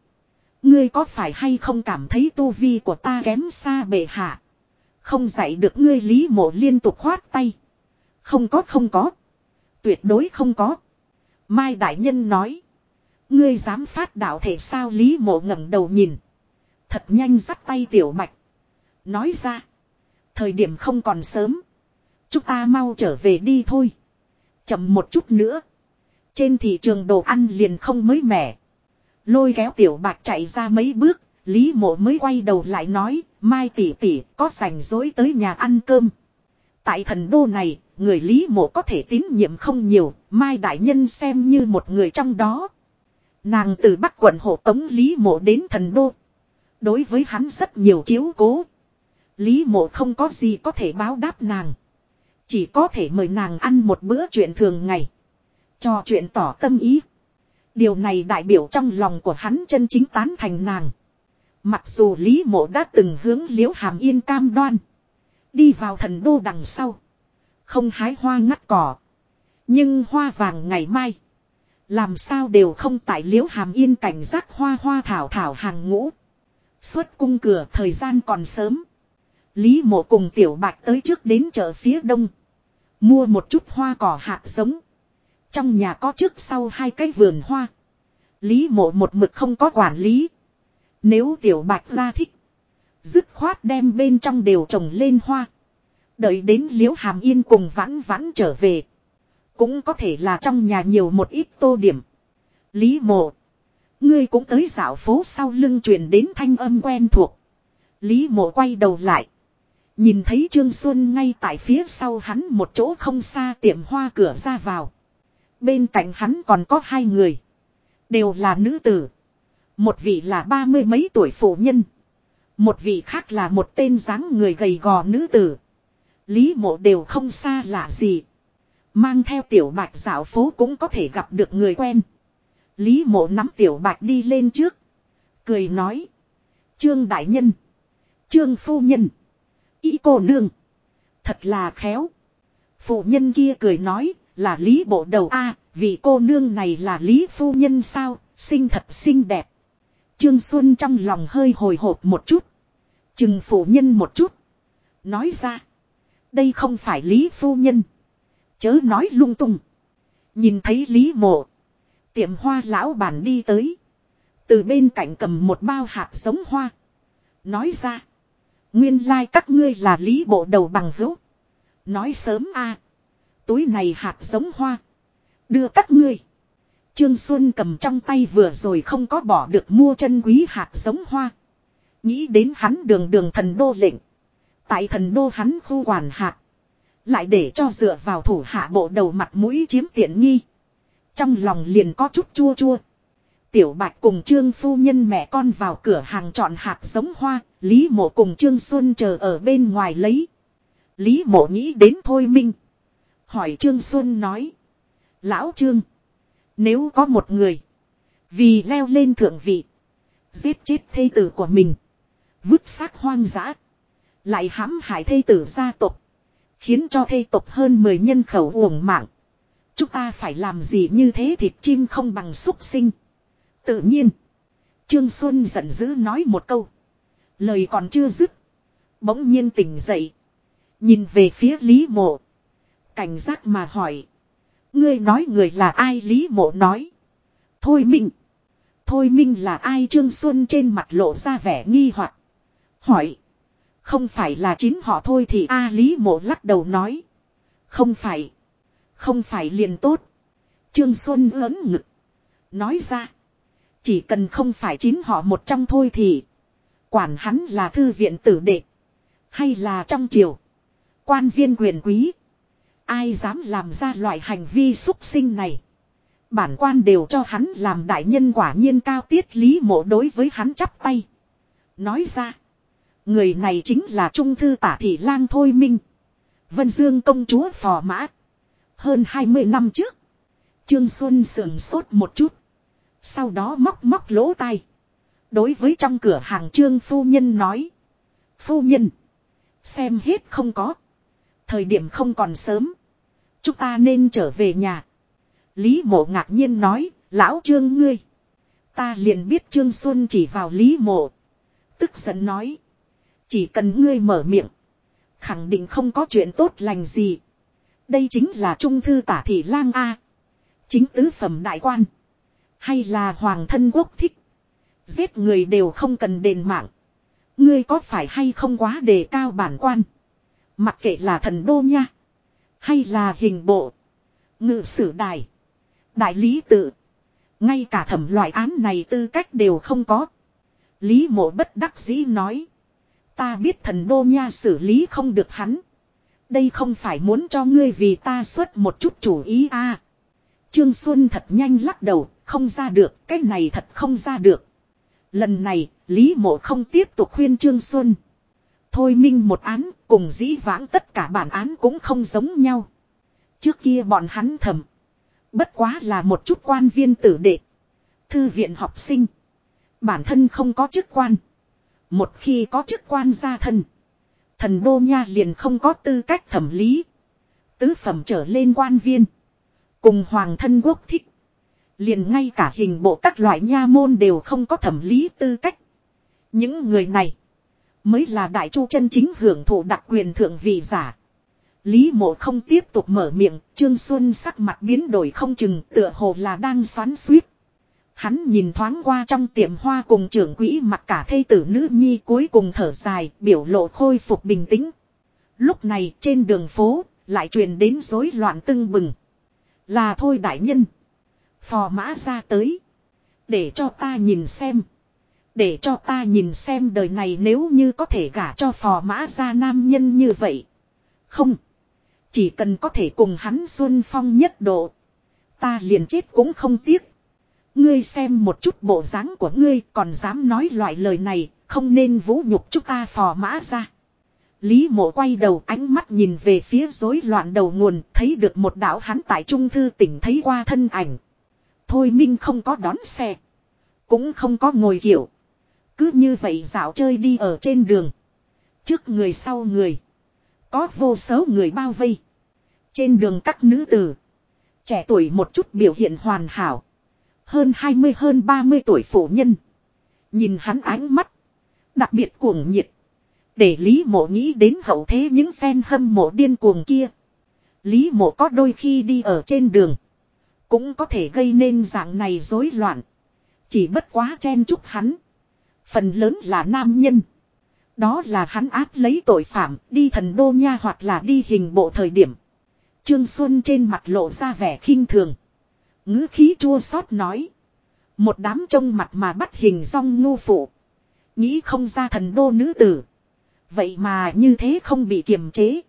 Ngươi có phải hay không cảm thấy tu vi của ta kém xa bệ hạ. Không dạy được ngươi lý mộ liên tục khoát tay. Không có không có. Tuyệt đối không có. Mai đại nhân nói. Ngươi dám phát đạo thể sao lý mộ ngẩng đầu nhìn. Thật nhanh dắt tay tiểu mạch Nói ra. Thời điểm không còn sớm. Chúng ta mau trở về đi thôi. Chậm một chút nữa. Trên thị trường đồ ăn liền không mới mẻ. Lôi kéo tiểu bạc chạy ra mấy bước. Lý mộ mới quay đầu lại nói. Mai tỷ tỷ có rảnh rỗi tới nhà ăn cơm. Tại thần đô này, người Lý mộ có thể tín nhiệm không nhiều. Mai đại nhân xem như một người trong đó. Nàng từ Bắc quận hộ tống Lý mộ đến thần đô. Đối với hắn rất nhiều chiếu cố. Lý mộ không có gì có thể báo đáp nàng. Chỉ có thể mời nàng ăn một bữa chuyện thường ngày. Cho chuyện tỏ tâm ý. Điều này đại biểu trong lòng của hắn chân chính tán thành nàng. Mặc dù Lý mộ đã từng hướng liễu hàm yên cam đoan. Đi vào thần đô đằng sau. Không hái hoa ngắt cỏ. Nhưng hoa vàng ngày mai. Làm sao đều không tại liễu hàm yên cảnh giác hoa hoa thảo thảo hàng ngũ. Xuất cung cửa thời gian còn sớm. Lý mộ cùng tiểu bạch tới trước đến chợ phía đông. Mua một chút hoa cỏ hạt giống. Trong nhà có trước sau hai cái vườn hoa. Lý mộ một mực không có quản lý. Nếu tiểu bạch ra thích. Dứt khoát đem bên trong đều trồng lên hoa. Đợi đến liễu hàm yên cùng vãn vãn trở về. Cũng có thể là trong nhà nhiều một ít tô điểm. Lý mộ. Ngươi cũng tới dạo phố sau lưng truyền đến thanh âm quen thuộc. Lý mộ quay đầu lại. Nhìn thấy Trương Xuân ngay tại phía sau hắn một chỗ không xa tiệm hoa cửa ra vào. Bên cạnh hắn còn có hai người. Đều là nữ tử. Một vị là ba mươi mấy tuổi phụ nhân. Một vị khác là một tên dáng người gầy gò nữ tử. Lý mộ đều không xa lạ gì. Mang theo tiểu bạch dạo phố cũng có thể gặp được người quen. Lý mộ nắm tiểu bạch đi lên trước. Cười nói. Trương đại nhân. Trương phu nhân. Ý cô nương. Thật là khéo. Phụ nhân kia cười nói. Là lý bộ đầu a, vì cô nương này là lý phu nhân sao. Xinh thật xinh đẹp. Trương Xuân trong lòng hơi hồi hộp một chút. Chừng phụ nhân một chút. Nói ra. Đây không phải lý phu nhân. Chớ nói lung tung. Nhìn thấy lý mộ. Tiệm hoa lão bản đi tới. Từ bên cạnh cầm một bao hạt giống hoa. Nói ra. Nguyên lai like các ngươi là lý bộ đầu bằng hữu. Nói sớm a Túi này hạt giống hoa. Đưa các ngươi. Trương Xuân cầm trong tay vừa rồi không có bỏ được mua chân quý hạt giống hoa. Nghĩ đến hắn đường đường thần đô lệnh. Tại thần đô hắn khu quản hạt. Lại để cho dựa vào thủ hạ bộ đầu mặt mũi chiếm tiện nghi. Trong lòng liền có chút chua chua. Tiểu Bạch cùng Trương Phu Nhân mẹ con vào cửa hàng chọn hạt giống hoa, Lý Mộ cùng Trương Xuân chờ ở bên ngoài lấy. Lý Mộ nghĩ đến Thôi Minh. Hỏi Trương Xuân nói. Lão Trương. Nếu có một người. Vì leo lên thượng vị. Giết chết thây tử của mình. Vứt xác hoang dã. Lại hãm hại thây tử gia tộc. Khiến cho thây tộc hơn 10 nhân khẩu uổng mạng. Chúng ta phải làm gì như thế thịt chim không bằng xúc sinh. Tự nhiên. Trương Xuân giận dữ nói một câu. Lời còn chưa dứt. Bỗng nhiên tỉnh dậy. Nhìn về phía Lý Mộ. Cảnh giác mà hỏi. Ngươi nói người là ai Lý Mộ nói. Thôi Minh. Thôi Minh là ai Trương Xuân trên mặt lộ ra vẻ nghi hoặc Hỏi. Không phải là chính họ thôi thì A Lý Mộ lắc đầu nói. Không phải. Không phải liền tốt. Trương Xuân lớn ngực. Nói ra. Chỉ cần không phải chín họ một trong thôi thì. Quản hắn là thư viện tử đệ. Hay là trong triều. Quan viên quyền quý. Ai dám làm ra loại hành vi xúc sinh này. Bản quan đều cho hắn làm đại nhân quả nhiên cao tiết lý mộ đối với hắn chắp tay. Nói ra. Người này chính là trung thư tả thị lang thôi minh. Vân Dương công chúa phò mã. Hơn 20 năm trước. Trương Xuân sườn sốt một chút. Sau đó móc móc lỗ tai. Đối với trong cửa hàng trương phu nhân nói. Phu nhân. Xem hết không có. Thời điểm không còn sớm. Chúng ta nên trở về nhà. Lý mộ ngạc nhiên nói. Lão trương ngươi. Ta liền biết trương xuân chỉ vào lý mộ. Tức giận nói. Chỉ cần ngươi mở miệng. Khẳng định không có chuyện tốt lành gì. Đây chính là trung thư tả thị lang A. Chính tứ phẩm đại quan. Hay là hoàng thân quốc thích. Giết người đều không cần đền mạng. Ngươi có phải hay không quá đề cao bản quan. Mặc kệ là thần đô nha. Hay là hình bộ. Ngự sử đài. Đại lý tự. Ngay cả thẩm loại án này tư cách đều không có. Lý mộ bất đắc dĩ nói. Ta biết thần đô nha xử lý không được hắn. Đây không phải muốn cho ngươi vì ta xuất một chút chủ ý a. À, Trương Xuân thật nhanh lắc đầu, không ra được, cái này thật không ra được. Lần này, Lý Mộ không tiếp tục khuyên Trương Xuân. Thôi minh một án, cùng dĩ vãng tất cả bản án cũng không giống nhau. Trước kia bọn hắn thầm. Bất quá là một chút quan viên tử đệ. Thư viện học sinh. Bản thân không có chức quan. Một khi có chức quan gia thân. Thần đô nha liền không có tư cách thẩm lý. Tứ phẩm trở lên quan viên. Cùng hoàng thân quốc thích. Liền ngay cả hình bộ các loại nha môn đều không có thẩm lý tư cách. Những người này. Mới là đại chu chân chính hưởng thụ đặc quyền thượng vị giả. Lý mộ không tiếp tục mở miệng, Trương Xuân sắc mặt biến đổi không chừng tựa hồ là đang xoắn suýt. Hắn nhìn thoáng qua trong tiệm hoa cùng trưởng quỹ mặt cả thây tử nữ nhi cuối cùng thở dài, biểu lộ khôi phục bình tĩnh. Lúc này trên đường phố, lại truyền đến rối loạn tưng bừng. Là thôi đại nhân. Phò mã ra tới. Để cho ta nhìn xem. Để cho ta nhìn xem đời này nếu như có thể gả cho phò mã ra nam nhân như vậy. Không. Chỉ cần có thể cùng hắn xuân phong nhất độ. Ta liền chết cũng không tiếc. Ngươi xem một chút bộ dáng của ngươi còn dám nói loại lời này, không nên vũ nhục chúng ta phò mã ra. Lý mộ quay đầu ánh mắt nhìn về phía rối loạn đầu nguồn, thấy được một đạo hắn tại trung thư tỉnh thấy qua thân ảnh. Thôi Minh không có đón xe. Cũng không có ngồi kiểu. Cứ như vậy dạo chơi đi ở trên đường. Trước người sau người. Có vô số người bao vây. Trên đường các nữ tử. Trẻ tuổi một chút biểu hiện hoàn hảo. Hơn 20 hơn 30 tuổi phụ nhân. Nhìn hắn ánh mắt. Đặc biệt cuồng nhiệt. Để Lý mộ nghĩ đến hậu thế những sen hâm mộ điên cuồng kia. Lý mộ có đôi khi đi ở trên đường. Cũng có thể gây nên dạng này rối loạn. Chỉ bất quá chen chúc hắn. Phần lớn là nam nhân. Đó là hắn áp lấy tội phạm đi thần đô nha hoặc là đi hình bộ thời điểm. Trương Xuân trên mặt lộ ra vẻ khinh thường. ngữ khí chua xót nói. Một đám trông mặt mà bắt hình rong ngu phụ. Nghĩ không ra thần đô nữ tử. Vậy mà như thế không bị kiềm chế.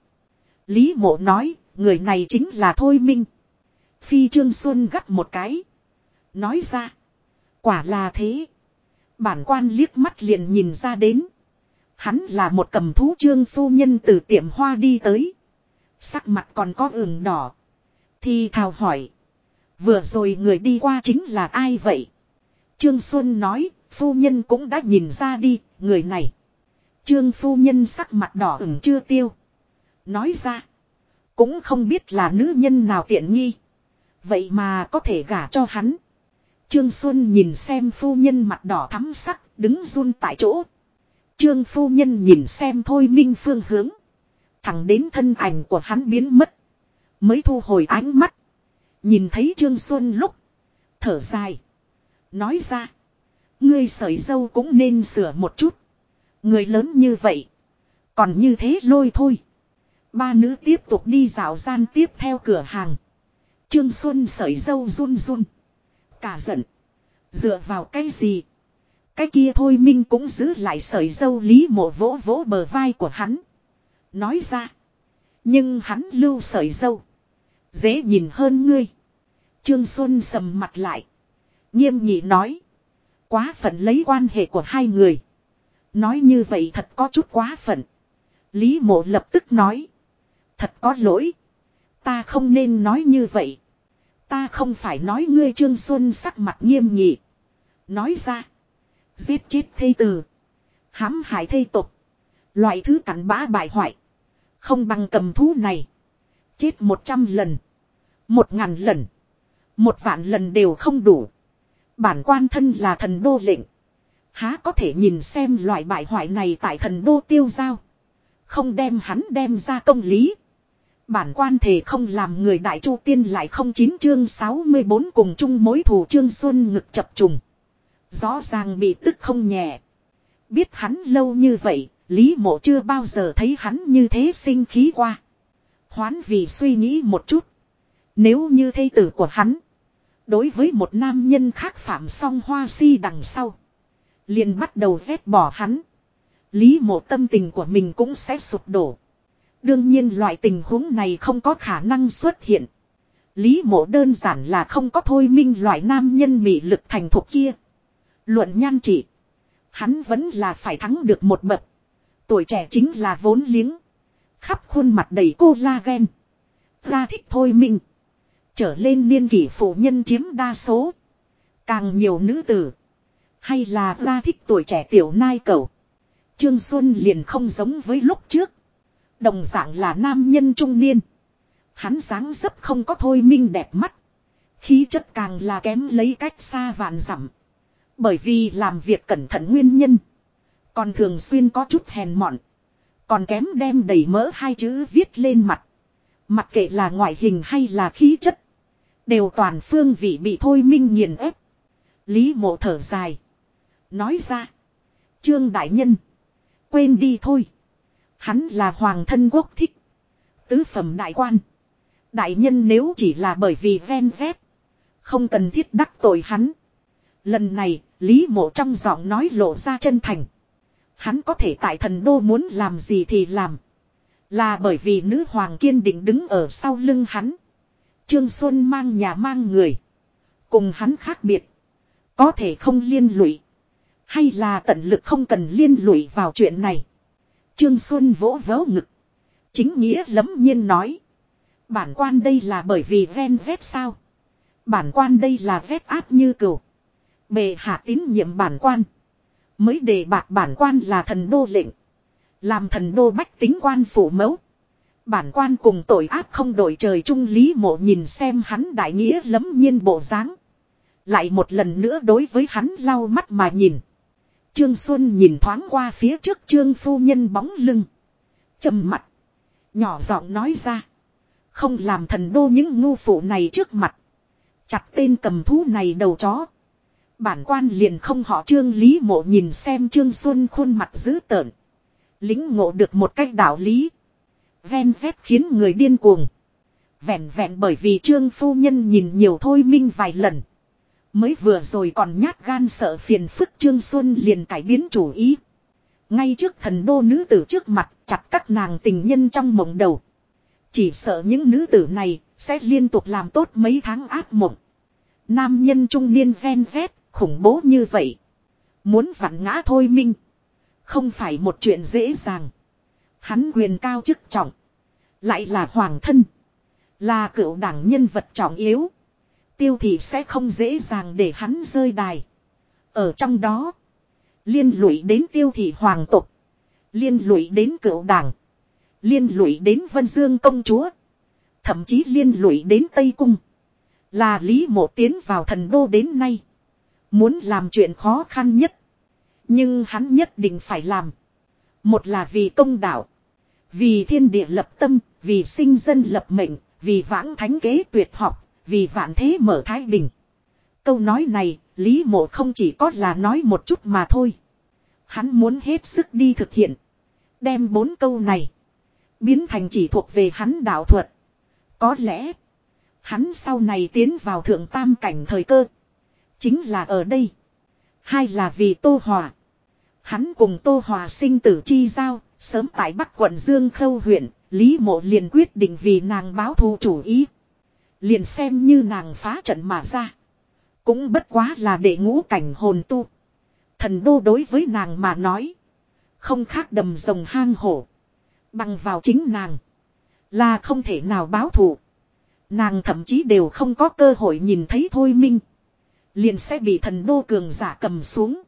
Lý mộ nói, người này chính là Thôi Minh. Phi Trương Xuân gắt một cái. Nói ra. Quả là thế. Bản quan liếc mắt liền nhìn ra đến. Hắn là một cầm thú trương phu nhân từ tiệm hoa đi tới. Sắc mặt còn có ửng đỏ. Thì thào hỏi. Vừa rồi người đi qua chính là ai vậy? Trương Xuân nói, phu nhân cũng đã nhìn ra đi, người này. Trương phu nhân sắc mặt đỏ ửng chưa tiêu. Nói ra. Cũng không biết là nữ nhân nào tiện nghi. Vậy mà có thể gả cho hắn. Trương Xuân nhìn xem phu nhân mặt đỏ thắm sắc, đứng run tại chỗ. Trương phu nhân nhìn xem thôi minh phương hướng. Thẳng đến thân ảnh của hắn biến mất. Mới thu hồi ánh mắt. Nhìn thấy Trương Xuân lúc. Thở dài. Nói ra. Ngươi sợi dâu cũng nên sửa một chút. Người lớn như vậy. Còn như thế lôi thôi. Ba nữ tiếp tục đi dạo gian tiếp theo cửa hàng. Trương Xuân sợi dâu run run. Cả giận. Dựa vào cái gì? Cái kia thôi Minh cũng giữ lại sợi dâu lý mộ vỗ vỗ bờ vai của hắn. Nói ra. Nhưng hắn lưu sợi dâu. Dễ nhìn hơn ngươi. Trương Xuân sầm mặt lại. Nghiêm nghị nói. Quá phận lấy quan hệ của hai người. Nói như vậy thật có chút quá phận. Lý mộ lập tức nói. Thật có lỗi. Ta không nên nói như vậy. Ta không phải nói ngươi Trương Xuân sắc mặt nghiêm nghị. Nói ra. Giết chết thây tử. hãm hại thây tục. Loại thứ cắn bã bại hoại. Không bằng cầm thú này. Chết một trăm lần. Một ngàn lần. Một vạn lần đều không đủ. Bản quan thân là thần đô lệnh. Há có thể nhìn xem loại bại hoại này tại thần đô tiêu giao. Không đem hắn đem ra công lý. Bản quan thể không làm người đại chu tiên lại không chín chương 64 cùng chung mối thù trương xuân ngực chập trùng. Rõ ràng bị tức không nhẹ. Biết hắn lâu như vậy, Lý mộ chưa bao giờ thấy hắn như thế sinh khí qua. Hoán vì suy nghĩ một chút. Nếu như thây tử của hắn. Đối với một nam nhân khác phạm song hoa si đằng sau. Liền bắt đầu vét bỏ hắn. Lý mộ tâm tình của mình cũng sẽ sụp đổ. Đương nhiên loại tình huống này không có khả năng xuất hiện. Lý mộ đơn giản là không có thôi minh loại nam nhân mị lực thành thuộc kia. Luận nhan trị. Hắn vẫn là phải thắng được một bậc. Tuổi trẻ chính là vốn liếng. Khắp khuôn mặt đầy cô la ghen. Ra thích thôi minh. Trở lên niên kỷ phụ nhân chiếm đa số. Càng nhiều nữ tử. Hay là ra thích tuổi trẻ tiểu nai cầu. Trương Xuân liền không giống với lúc trước. Đồng dạng là nam nhân trung niên. Hắn dáng dấp không có thôi minh đẹp mắt. Khí chất càng là kém lấy cách xa vạn dặm. Bởi vì làm việc cẩn thận nguyên nhân. Còn thường xuyên có chút hèn mọn. Còn kém đem đầy mỡ hai chữ viết lên mặt. Mặc kệ là ngoại hình hay là khí chất. Đều toàn phương vị bị thôi minh nghiền ép. Lý mộ thở dài. Nói ra. Trương Đại Nhân. Quên đi thôi. Hắn là hoàng thân quốc thích. Tứ phẩm đại quan. Đại nhân nếu chỉ là bởi vì ven dép. Không cần thiết đắc tội hắn. Lần này, Lý mộ trong giọng nói lộ ra chân thành. Hắn có thể tại thần đô muốn làm gì thì làm. Là bởi vì nữ hoàng kiên định đứng ở sau lưng hắn. Trương Xuân mang nhà mang người. Cùng hắn khác biệt. Có thể không liên lụy. Hay là tận lực không cần liên lụy vào chuyện này. Trương Xuân vỗ vỗ ngực. Chính nghĩa lấm nhiên nói. Bản quan đây là bởi vì ven vét sao. Bản quan đây là vét áp như cừu. Bề hạ tín nhiệm bản quan. Mới đề bạc bản quan là thần đô lệnh. Làm thần đô bách tính quan phủ mẫu. Bản quan cùng tội ác không đổi trời trung lý mộ nhìn xem hắn đại nghĩa lấm nhiên bộ dáng Lại một lần nữa đối với hắn lau mắt mà nhìn. Trương Xuân nhìn thoáng qua phía trước trương phu nhân bóng lưng. trầm mặt. Nhỏ giọng nói ra. Không làm thần đô những ngu phụ này trước mặt. Chặt tên cầm thú này đầu chó. Bản quan liền không họ trương lý mộ nhìn xem trương Xuân khuôn mặt dữ tợn. Lính ngộ được một cách đạo lý. gen z khiến người điên cuồng. Vẹn vẹn bởi vì trương phu nhân nhìn nhiều thôi minh vài lần. Mới vừa rồi còn nhát gan sợ phiền phức trương xuân liền cải biến chủ ý. Ngay trước thần đô nữ tử trước mặt, chặt các nàng tình nhân trong mộng đầu. Chỉ sợ những nữ tử này sẽ liên tục làm tốt mấy tháng ác mộng. Nam nhân trung niên gen Z khủng bố như vậy. Muốn vặn ngã thôi minh. Không phải một chuyện dễ dàng. Hắn quyền cao chức trọng. Lại là hoàng thân. Là cựu đảng nhân vật trọng yếu. Tiêu thị sẽ không dễ dàng để hắn rơi đài. Ở trong đó. Liên lụy đến tiêu thị hoàng tục. Liên lụy đến cựu đảng. Liên lụy đến vân dương công chúa. Thậm chí liên lụy đến Tây Cung. Là Lý Mộ tiến vào thần đô đến nay. Muốn làm chuyện khó khăn nhất. Nhưng hắn nhất định phải làm. Một là vì công đạo. Vì thiên địa lập tâm, vì sinh dân lập mệnh, vì vãng thánh kế tuyệt học, vì vạn thế mở thái bình. Câu nói này, Lý Mộ không chỉ có là nói một chút mà thôi. Hắn muốn hết sức đi thực hiện. Đem bốn câu này. Biến thành chỉ thuộc về hắn đạo thuật. Có lẽ. Hắn sau này tiến vào thượng tam cảnh thời cơ. Chính là ở đây. Hai là vì Tô Hòa. Hắn cùng Tô Hòa sinh tử chi giao. Sớm tại Bắc quận Dương Khâu huyện. Lý mộ liền quyết định vì nàng báo thù chủ ý. Liền xem như nàng phá trận mà ra. Cũng bất quá là để ngũ cảnh hồn tu. Thần đô đối với nàng mà nói. Không khác đầm rồng hang hổ. Bằng vào chính nàng. Là không thể nào báo thù. Nàng thậm chí đều không có cơ hội nhìn thấy thôi minh. Liền sẽ bị thần đô cường giả cầm xuống.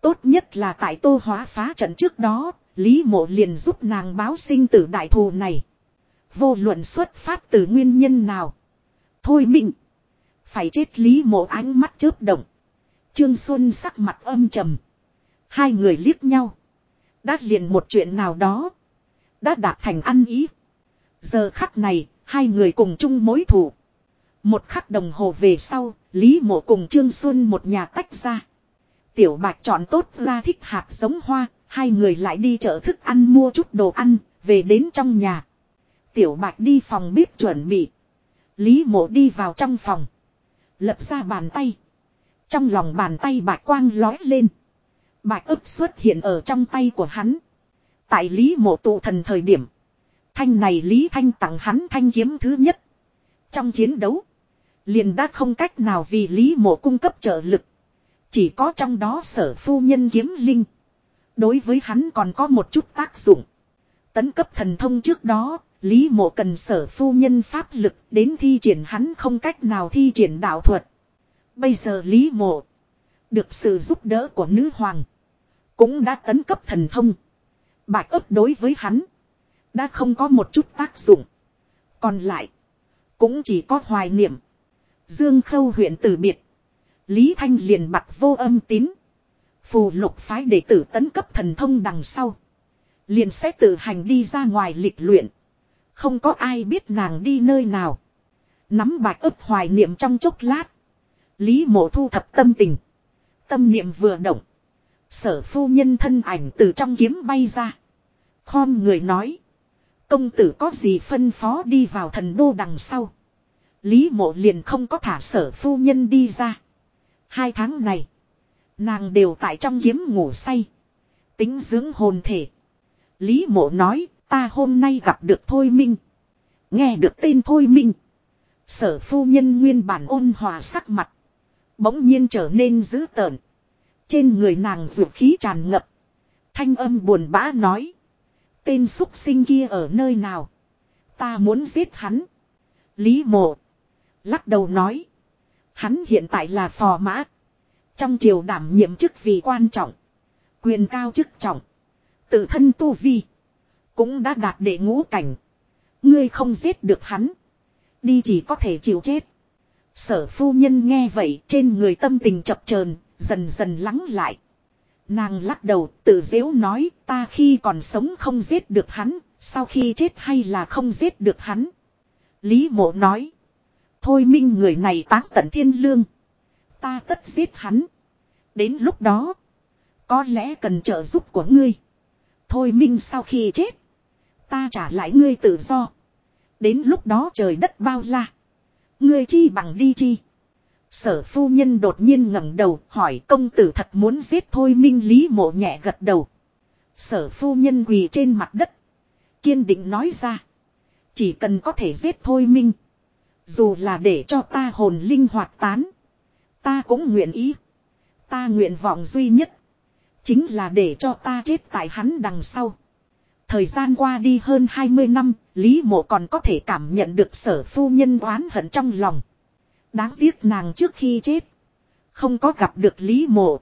Tốt nhất là tại tô hóa phá trận trước đó. Lý mộ liền giúp nàng báo sinh tử đại thù này. Vô luận xuất phát từ nguyên nhân nào. Thôi mình. Phải chết Lý mộ ánh mắt chớp động. Trương Xuân sắc mặt âm trầm. Hai người liếc nhau. Đã liền một chuyện nào đó. Đã đạt thành ăn ý. Giờ khắc này, hai người cùng chung mối thủ, Một khắc đồng hồ về sau, Lý Mộ cùng Trương Xuân một nhà tách ra. Tiểu Bạch chọn tốt ra thích hạt giống hoa, hai người lại đi chợ thức ăn mua chút đồ ăn, về đến trong nhà. Tiểu Bạch đi phòng bếp chuẩn bị. Lý Mộ đi vào trong phòng. Lập ra bàn tay. Trong lòng bàn tay bạch quang lói lên. Bạch ức xuất hiện ở trong tay của hắn. Tại Lý Mộ tụ thần thời điểm. Thanh này Lý Thanh tặng hắn thanh kiếm thứ nhất. Trong chiến đấu. Liền đã không cách nào vì Lý Mộ cung cấp trợ lực. Chỉ có trong đó sở phu nhân kiếm linh. Đối với hắn còn có một chút tác dụng. Tấn cấp thần thông trước đó, Lý Mộ cần sở phu nhân pháp lực đến thi triển hắn không cách nào thi triển đạo thuật. Bây giờ Lý Mộ được sự giúp đỡ của nữ hoàng cũng đã tấn cấp thần thông. Bạch ấp đối với hắn đã không có một chút tác dụng. Còn lại cũng chỉ có hoài niệm. Dương Khâu huyện tử biệt. Lý Thanh liền mặt vô âm tín. Phù lục phái đệ tử tấn cấp thần thông đằng sau. Liền sẽ tự hành đi ra ngoài lịch luyện. Không có ai biết nàng đi nơi nào. Nắm bạch ấp hoài niệm trong chốc lát. Lý mộ thu thập tâm tình. Tâm niệm vừa động. Sở phu nhân thân ảnh từ trong kiếm bay ra. Khom người nói. Công tử có gì phân phó đi vào thần đô đằng sau. Lý mộ liền không có thả sở phu nhân đi ra. Hai tháng này. Nàng đều tại trong kiếm ngủ say. Tính dưỡng hồn thể. Lý mộ nói ta hôm nay gặp được Thôi Minh. Nghe được tên Thôi Minh. Sở phu nhân nguyên bản ôn hòa sắc mặt. Bỗng nhiên trở nên dữ tợn. Trên người nàng ruột khí tràn ngập. Thanh âm buồn bã nói. Tên xúc sinh kia ở nơi nào? Ta muốn giết hắn. Lý mộ. Lắc đầu nói. Hắn hiện tại là phò mã. Trong triều đảm nhiệm chức vị quan trọng. Quyền cao chức trọng. Tự thân tu vi. Cũng đã đạt đệ ngũ cảnh. Ngươi không giết được hắn. Đi chỉ có thể chịu chết. Sở phu nhân nghe vậy trên người tâm tình chập chờn dần dần lắng lại. Nàng lắc đầu tự dễu nói ta khi còn sống không giết được hắn, sau khi chết hay là không giết được hắn. Lý mộ nói. Thôi minh người này táng tận thiên lương. Ta tất giết hắn. Đến lúc đó. Có lẽ cần trợ giúp của ngươi. Thôi minh sau khi chết. Ta trả lại ngươi tự do. Đến lúc đó trời đất bao la. Ngươi chi bằng đi chi. Sở phu nhân đột nhiên ngẩng đầu, hỏi công tử thật muốn giết thôi minh lý mộ nhẹ gật đầu. Sở phu nhân quỳ trên mặt đất. Kiên định nói ra. Chỉ cần có thể giết thôi minh. Dù là để cho ta hồn linh hoạt tán. Ta cũng nguyện ý. Ta nguyện vọng duy nhất. Chính là để cho ta chết tại hắn đằng sau. Thời gian qua đi hơn 20 năm, Lý Mộ còn có thể cảm nhận được sở phu nhân oán hận trong lòng. Đáng tiếc nàng trước khi chết. Không có gặp được Lý Mộ.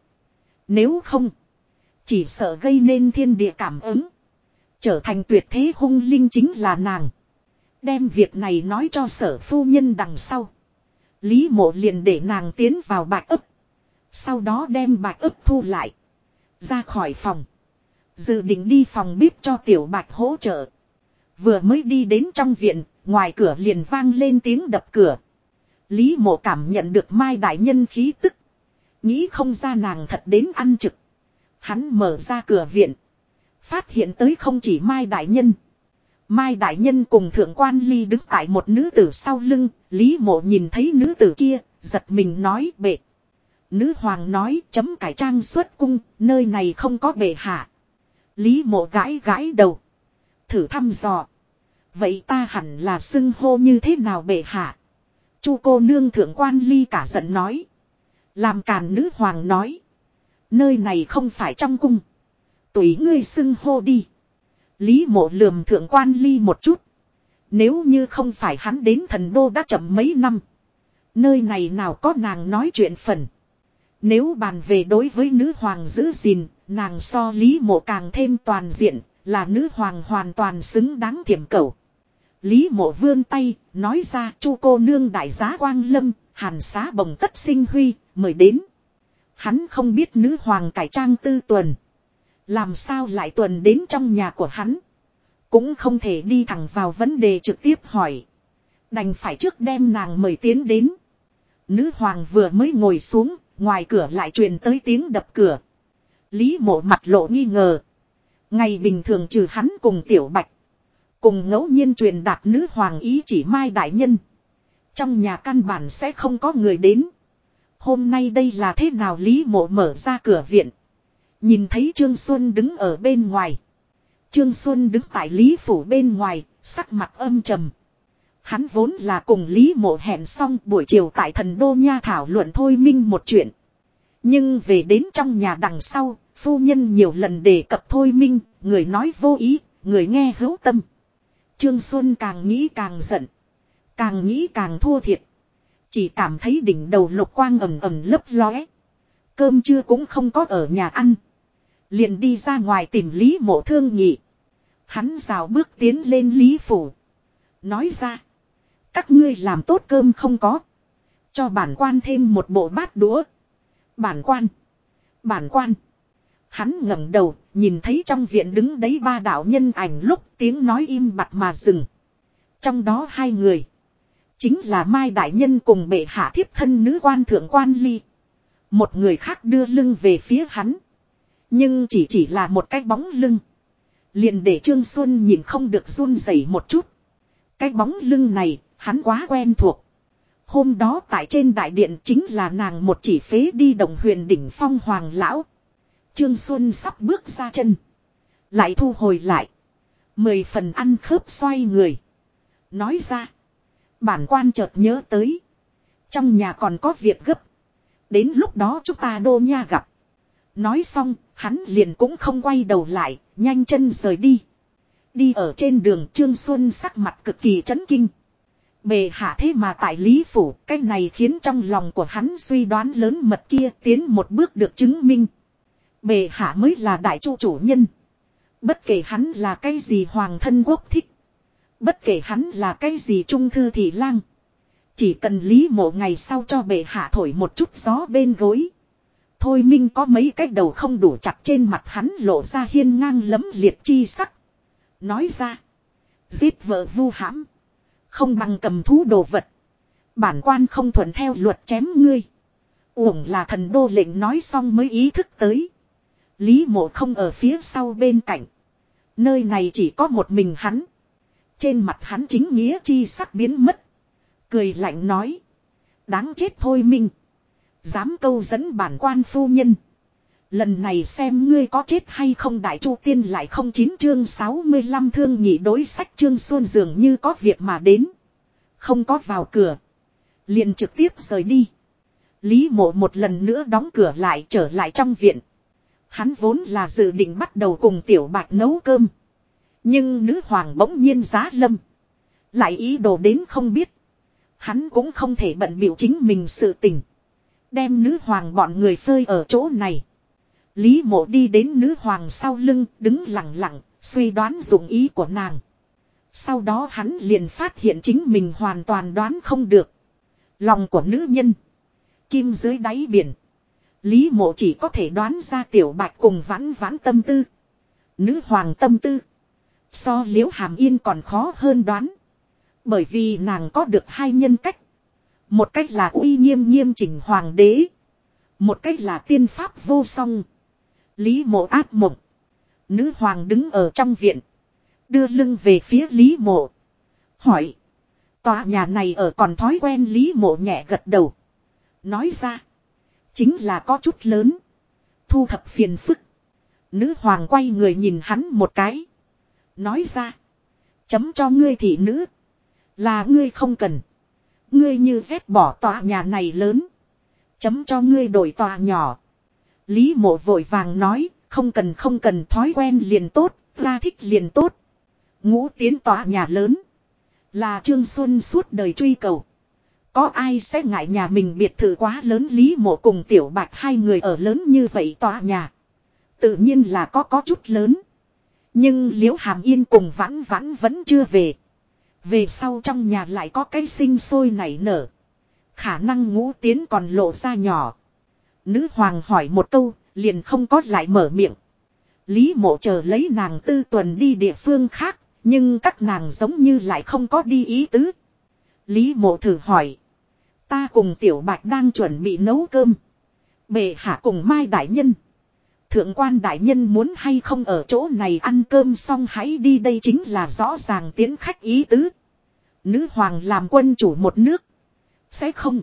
Nếu không. Chỉ sợ gây nên thiên địa cảm ứng. Trở thành tuyệt thế hung linh chính là nàng. Đem việc này nói cho sở phu nhân đằng sau. Lý mộ liền để nàng tiến vào bạch ấp. Sau đó đem bạch ấp thu lại. Ra khỏi phòng. Dự định đi phòng bếp cho tiểu bạch hỗ trợ. Vừa mới đi đến trong viện, ngoài cửa liền vang lên tiếng đập cửa. Lý mộ cảm nhận được Mai Đại Nhân khí tức. Nghĩ không ra nàng thật đến ăn trực. Hắn mở ra cửa viện. Phát hiện tới không chỉ Mai Đại Nhân. Mai Đại Nhân cùng Thượng Quan Ly đứng tại một nữ tử sau lưng. Lý mộ nhìn thấy nữ tử kia, giật mình nói bệ. Nữ hoàng nói chấm cải trang xuất cung, nơi này không có bệ hạ. Lý mộ gãi gãi đầu. Thử thăm dò. Vậy ta hẳn là xưng hô như thế nào bệ hạ? Chu cô nương thượng quan ly cả giận nói. Làm càn nữ hoàng nói. Nơi này không phải trong cung. Tùy ngươi xưng hô đi. Lý mộ lườm thượng quan ly một chút. Nếu như không phải hắn đến thần đô đã chậm mấy năm. Nơi này nào có nàng nói chuyện phần. Nếu bàn về đối với nữ hoàng giữ gìn, nàng so lý mộ càng thêm toàn diện, là nữ hoàng hoàn toàn xứng đáng thiểm cầu. Lý mộ vươn tay, nói ra chu cô nương đại giá quang lâm, hàn xá bồng tất sinh huy, mời đến. Hắn không biết nữ hoàng cải trang tư tuần. Làm sao lại tuần đến trong nhà của hắn. Cũng không thể đi thẳng vào vấn đề trực tiếp hỏi. Đành phải trước đem nàng mời tiến đến. Nữ hoàng vừa mới ngồi xuống, ngoài cửa lại truyền tới tiếng đập cửa. Lý mộ mặt lộ nghi ngờ. Ngày bình thường trừ hắn cùng tiểu bạch. Cùng ngẫu nhiên truyền đạt nữ hoàng ý chỉ mai đại nhân. Trong nhà căn bản sẽ không có người đến. Hôm nay đây là thế nào Lý mộ mở ra cửa viện. Nhìn thấy Trương Xuân đứng ở bên ngoài. Trương Xuân đứng tại Lý Phủ bên ngoài, sắc mặt âm trầm. Hắn vốn là cùng Lý Mộ hẹn xong buổi chiều tại thần đô nha thảo luận thôi minh một chuyện. Nhưng về đến trong nhà đằng sau, phu nhân nhiều lần đề cập thôi minh, người nói vô ý, người nghe hữu tâm. Trương Xuân càng nghĩ càng giận. Càng nghĩ càng thua thiệt. Chỉ cảm thấy đỉnh đầu lục quang ẩm ẩm lấp lóe. Cơm trưa cũng không có ở nhà ăn. Liền đi ra ngoài tìm Lý mộ thương nhị. Hắn rào bước tiến lên Lý phủ. Nói ra. Các ngươi làm tốt cơm không có. Cho bản quan thêm một bộ bát đũa. Bản quan. Bản quan. Hắn ngẩng đầu, nhìn thấy trong viện đứng đấy ba đạo nhân ảnh lúc tiếng nói im bặt mà dừng. Trong đó hai người. Chính là Mai Đại Nhân cùng bệ hạ thiếp thân nữ quan thượng quan ly. Một người khác đưa lưng về phía hắn. Nhưng chỉ chỉ là một cái bóng lưng. Liền để Trương Xuân nhìn không được run rẩy một chút. Cái bóng lưng này, hắn quá quen thuộc. Hôm đó tại trên đại điện chính là nàng một chỉ phế đi đồng huyền đỉnh phong hoàng lão. Trương Xuân sắp bước ra chân. Lại thu hồi lại. Mười phần ăn khớp xoay người. Nói ra. Bản quan chợt nhớ tới. Trong nhà còn có việc gấp. Đến lúc đó chúng ta đô nha gặp. Nói xong, hắn liền cũng không quay đầu lại, nhanh chân rời đi. Đi ở trên đường Trương Xuân sắc mặt cực kỳ chấn kinh. Bề hạ thế mà tại Lý Phủ, cái này khiến trong lòng của hắn suy đoán lớn mật kia tiến một bước được chứng minh. Bề hạ mới là đại chu chủ nhân. Bất kể hắn là cái gì hoàng thân quốc thích. Bất kể hắn là cái gì trung thư thị lang. Chỉ cần lý mộ ngày sau cho bệ hạ thổi một chút gió bên gối. Thôi minh có mấy cái đầu không đủ chặt trên mặt hắn lộ ra hiên ngang lấm liệt chi sắc. Nói ra. Giết vợ vu hãm. Không bằng cầm thú đồ vật. Bản quan không thuận theo luật chém ngươi. Uổng là thần đô lệnh nói xong mới ý thức tới. Lý mộ không ở phía sau bên cạnh. Nơi này chỉ có một mình hắn. Trên mặt hắn chính nghĩa chi sắc biến mất. Cười lạnh nói. Đáng chết thôi minh. Dám câu dẫn bản quan phu nhân. Lần này xem ngươi có chết hay không đại chu tiên lại không chín chương 65 thương nhị đối sách chương xuân dường như có việc mà đến. Không có vào cửa. liền trực tiếp rời đi. Lý mộ một lần nữa đóng cửa lại trở lại trong viện. Hắn vốn là dự định bắt đầu cùng tiểu bạc nấu cơm. Nhưng nữ hoàng bỗng nhiên giá lâm. Lại ý đồ đến không biết. Hắn cũng không thể bận biểu chính mình sự tình. Đem nữ hoàng bọn người phơi ở chỗ này. Lý mộ đi đến nữ hoàng sau lưng, đứng lặng lặng, suy đoán dụng ý của nàng. Sau đó hắn liền phát hiện chính mình hoàn toàn đoán không được. Lòng của nữ nhân. Kim dưới đáy biển. Lý mộ chỉ có thể đoán ra tiểu bạch cùng vãn vãn tâm tư. Nữ hoàng tâm tư. So liễu hàm yên còn khó hơn đoán. Bởi vì nàng có được hai nhân cách. Một cách là uy nghiêm nghiêm chỉnh hoàng đế. Một cách là tiên pháp vô song. Lý mộ ác mộng. Nữ hoàng đứng ở trong viện. Đưa lưng về phía Lý mộ. Hỏi. Tòa nhà này ở còn thói quen Lý mộ nhẹ gật đầu. Nói ra. Chính là có chút lớn. Thu thập phiền phức. Nữ hoàng quay người nhìn hắn một cái. Nói ra. Chấm cho ngươi thị nữ. Là ngươi không cần. Ngươi như dép bỏ tòa nhà này lớn. Chấm cho ngươi đổi tòa nhỏ. Lý mộ vội vàng nói. Không cần không cần, thói quen liền tốt. Ra thích liền tốt. Ngũ tiến tỏa nhà lớn. Là Trương Xuân suốt đời truy cầu. Có ai sẽ ngại nhà mình biệt thự quá lớn Lý mộ cùng tiểu bạch hai người ở lớn như vậy tòa nhà. Tự nhiên là có có chút lớn. Nhưng liễu hàm yên cùng vãn vãn vẫn chưa về. Về sau trong nhà lại có cái sinh sôi nảy nở. Khả năng ngũ tiến còn lộ ra nhỏ. Nữ hoàng hỏi một câu, liền không có lại mở miệng. Lý mộ chờ lấy nàng tư tuần đi địa phương khác, nhưng các nàng giống như lại không có đi ý tứ. Lý mộ thử hỏi. Ta cùng tiểu bạch đang chuẩn bị nấu cơm. Bệ hạ cùng Mai Đại Nhân. Thượng quan Đại Nhân muốn hay không ở chỗ này ăn cơm xong hãy đi đây chính là rõ ràng tiến khách ý tứ. Nữ hoàng làm quân chủ một nước. Sẽ không.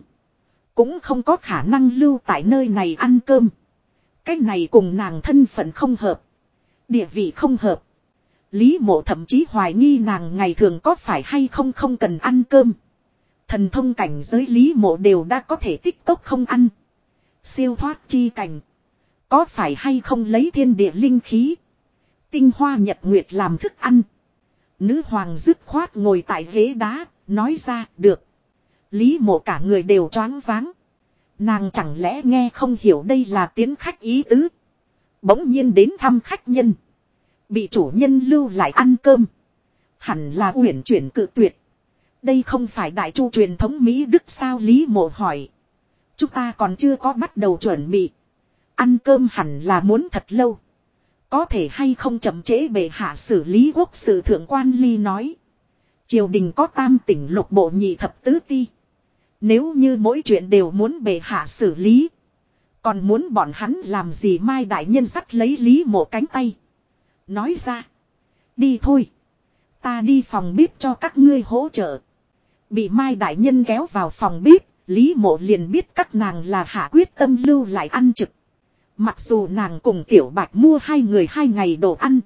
Cũng không có khả năng lưu tại nơi này ăn cơm. Cái này cùng nàng thân phận không hợp. Địa vị không hợp. Lý mộ thậm chí hoài nghi nàng ngày thường có phải hay không không cần ăn cơm. Thần thông cảnh giới lý mộ đều đã có thể tích tốc không ăn. Siêu thoát chi cảnh. Có phải hay không lấy thiên địa linh khí. Tinh hoa nhật nguyệt làm thức ăn. Nữ hoàng dứt khoát ngồi tại ghế đá, nói ra, được. Lý mộ cả người đều choáng váng. Nàng chẳng lẽ nghe không hiểu đây là tiến khách ý tứ. Bỗng nhiên đến thăm khách nhân. Bị chủ nhân lưu lại ăn cơm. Hẳn là uyển chuyển cự tuyệt. Đây không phải đại chu truyền thống Mỹ Đức sao Lý mộ hỏi. Chúng ta còn chưa có bắt đầu chuẩn bị. Ăn cơm hẳn là muốn thật lâu. Có thể hay không chậm trễ bệ hạ xử lý quốc sự thượng quan ly nói. Triều đình có tam tỉnh lục bộ nhị thập tứ ti. Nếu như mỗi chuyện đều muốn bệ hạ xử lý. Còn muốn bọn hắn làm gì mai đại nhân dắt lấy lý mộ cánh tay. Nói ra. Đi thôi. Ta đi phòng bếp cho các ngươi hỗ trợ. Bị mai đại nhân kéo vào phòng bếp. Lý mộ liền biết các nàng là hạ quyết tâm lưu lại ăn trực. Mặc dù nàng cùng tiểu bạch mua hai người hai ngày đồ ăn.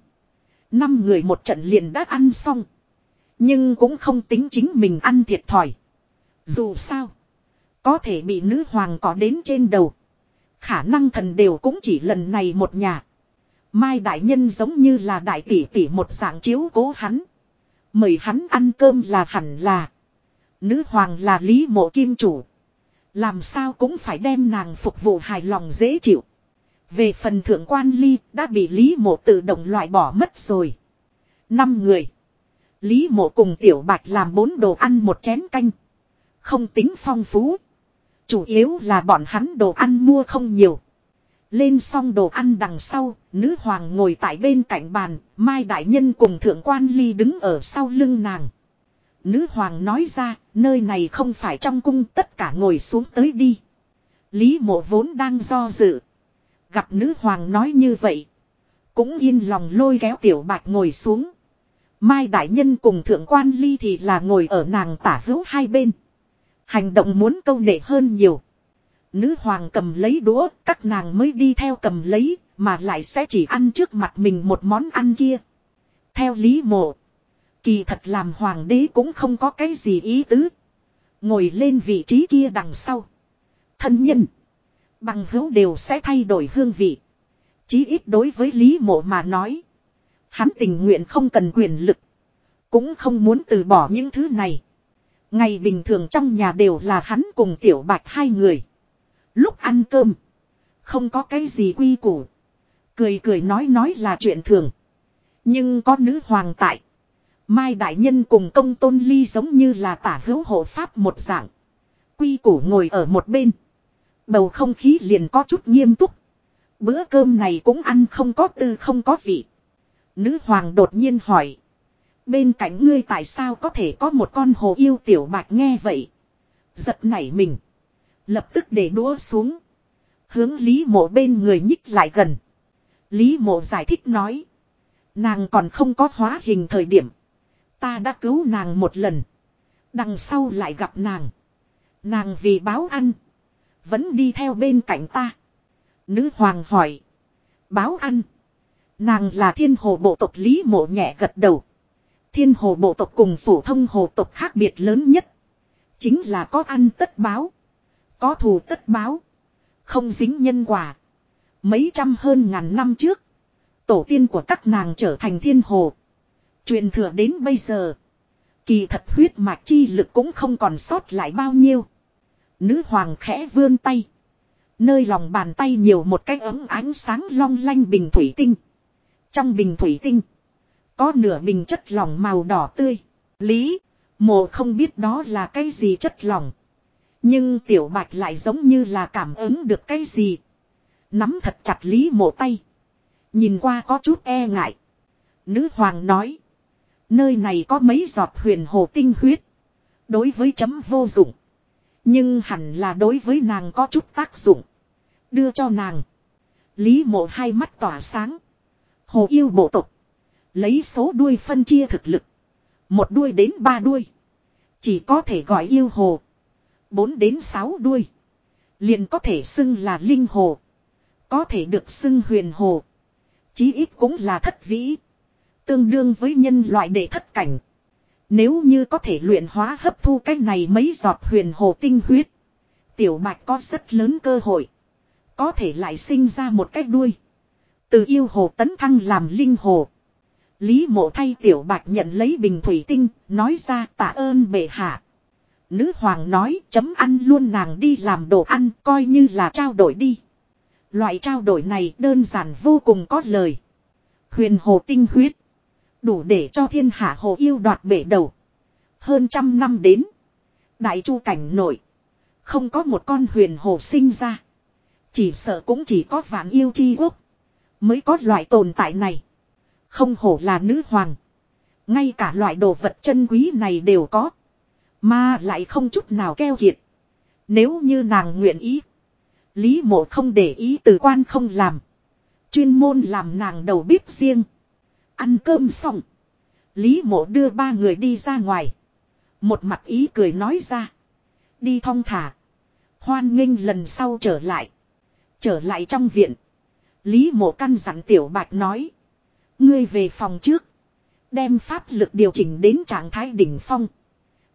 Năm người một trận liền đã ăn xong. Nhưng cũng không tính chính mình ăn thiệt thòi. Dù sao. Có thể bị nữ hoàng có đến trên đầu. Khả năng thần đều cũng chỉ lần này một nhà. Mai đại nhân giống như là đại tỷ tỷ một dạng chiếu cố hắn. Mời hắn ăn cơm là hẳn là. Nữ hoàng là lý mộ kim chủ. Làm sao cũng phải đem nàng phục vụ hài lòng dễ chịu. Về phần thượng quan ly đã bị Lý Mộ tự động loại bỏ mất rồi. Năm người. Lý Mộ cùng Tiểu Bạch làm bốn đồ ăn một chén canh. Không tính phong phú. Chủ yếu là bọn hắn đồ ăn mua không nhiều. Lên xong đồ ăn đằng sau, nữ hoàng ngồi tại bên cạnh bàn, Mai Đại Nhân cùng Thượng quan Ly đứng ở sau lưng nàng. Nữ hoàng nói ra, nơi này không phải trong cung tất cả ngồi xuống tới đi. Lý mộ vốn đang do dự. Gặp nữ hoàng nói như vậy. Cũng yên lòng lôi kéo tiểu bạch ngồi xuống. Mai đại nhân cùng thượng quan ly thì là ngồi ở nàng tả hữu hai bên. Hành động muốn câu nệ hơn nhiều. Nữ hoàng cầm lấy đũa, các nàng mới đi theo cầm lấy, mà lại sẽ chỉ ăn trước mặt mình một món ăn kia. Theo lý mộ. Kỳ thật làm hoàng đế cũng không có cái gì ý tứ. Ngồi lên vị trí kia đằng sau. Thân nhân. Bằng hữu đều sẽ thay đổi hương vị. Chí ít đối với Lý Mộ mà nói. Hắn tình nguyện không cần quyền lực. Cũng không muốn từ bỏ những thứ này. Ngày bình thường trong nhà đều là hắn cùng Tiểu Bạch hai người. Lúc ăn cơm. Không có cái gì quy củ. Cười cười nói nói là chuyện thường. Nhưng có nữ hoàng tại. Mai Đại Nhân cùng công tôn ly giống như là tả hữu hộ pháp một dạng. Quy củ ngồi ở một bên. Bầu không khí liền có chút nghiêm túc. Bữa cơm này cũng ăn không có tư không có vị. Nữ hoàng đột nhiên hỏi. Bên cạnh ngươi tại sao có thể có một con hồ yêu tiểu bạch nghe vậy. Giật nảy mình. Lập tức để đũa xuống. Hướng Lý mộ bên người nhích lại gần. Lý mộ giải thích nói. Nàng còn không có hóa hình thời điểm. Ta đã cứu nàng một lần. Đằng sau lại gặp nàng. Nàng vì báo ăn. Vẫn đi theo bên cạnh ta. Nữ hoàng hỏi. Báo ăn. Nàng là thiên hồ bộ tộc Lý mộ nhẹ gật đầu. Thiên hồ bộ tộc cùng phổ thông hồ tộc khác biệt lớn nhất. Chính là có ăn tất báo. Có thù tất báo. Không dính nhân quả. Mấy trăm hơn ngàn năm trước. Tổ tiên của các nàng trở thành thiên hồ. Truyền thừa đến bây giờ. Kỳ thật huyết mạch chi lực cũng không còn sót lại bao nhiêu. Nữ hoàng khẽ vươn tay. Nơi lòng bàn tay nhiều một cái ấm ánh sáng long lanh bình thủy tinh. Trong bình thủy tinh. Có nửa bình chất lỏng màu đỏ tươi. Lý. Mộ không biết đó là cái gì chất lỏng. Nhưng tiểu bạch lại giống như là cảm ứng được cái gì. Nắm thật chặt lý mộ tay. Nhìn qua có chút e ngại. Nữ hoàng nói. Nơi này có mấy giọt huyền hồ tinh huyết. Đối với chấm vô dụng. Nhưng hẳn là đối với nàng có chút tác dụng. Đưa cho nàng. Lý mộ hai mắt tỏa sáng. Hồ yêu bộ tộc. Lấy số đuôi phân chia thực lực. Một đuôi đến ba đuôi. Chỉ có thể gọi yêu hồ. Bốn đến sáu đuôi. Liền có thể xưng là linh hồ. Có thể được xưng huyền hồ. Chí ít cũng là thất vĩ. Tương đương với nhân loại đệ thất cảnh. Nếu như có thể luyện hóa hấp thu cái này mấy giọt huyền hồ tinh huyết. Tiểu bạch có rất lớn cơ hội. Có thể lại sinh ra một cái đuôi. Từ yêu hồ tấn thăng làm linh hồ. Lý mộ thay tiểu bạch nhận lấy bình thủy tinh, nói ra tạ ơn bệ hạ. Nữ hoàng nói chấm ăn luôn nàng đi làm đồ ăn coi như là trao đổi đi. Loại trao đổi này đơn giản vô cùng có lời. Huyền hồ tinh huyết. Đủ để cho thiên hạ hồ yêu đoạt bể đầu. Hơn trăm năm đến. Đại chu cảnh nội Không có một con huyền hồ sinh ra. Chỉ sợ cũng chỉ có vạn yêu chi quốc. Mới có loại tồn tại này. Không hổ là nữ hoàng. Ngay cả loại đồ vật chân quý này đều có. Mà lại không chút nào keo kiệt. Nếu như nàng nguyện ý. Lý mộ không để ý từ quan không làm. Chuyên môn làm nàng đầu bếp riêng. Ăn cơm xong. Lý mộ đưa ba người đi ra ngoài. Một mặt ý cười nói ra. Đi thong thả. Hoan nghênh lần sau trở lại. Trở lại trong viện. Lý mộ căn dặn tiểu bạch nói. Ngươi về phòng trước. Đem pháp lực điều chỉnh đến trạng thái đỉnh phong.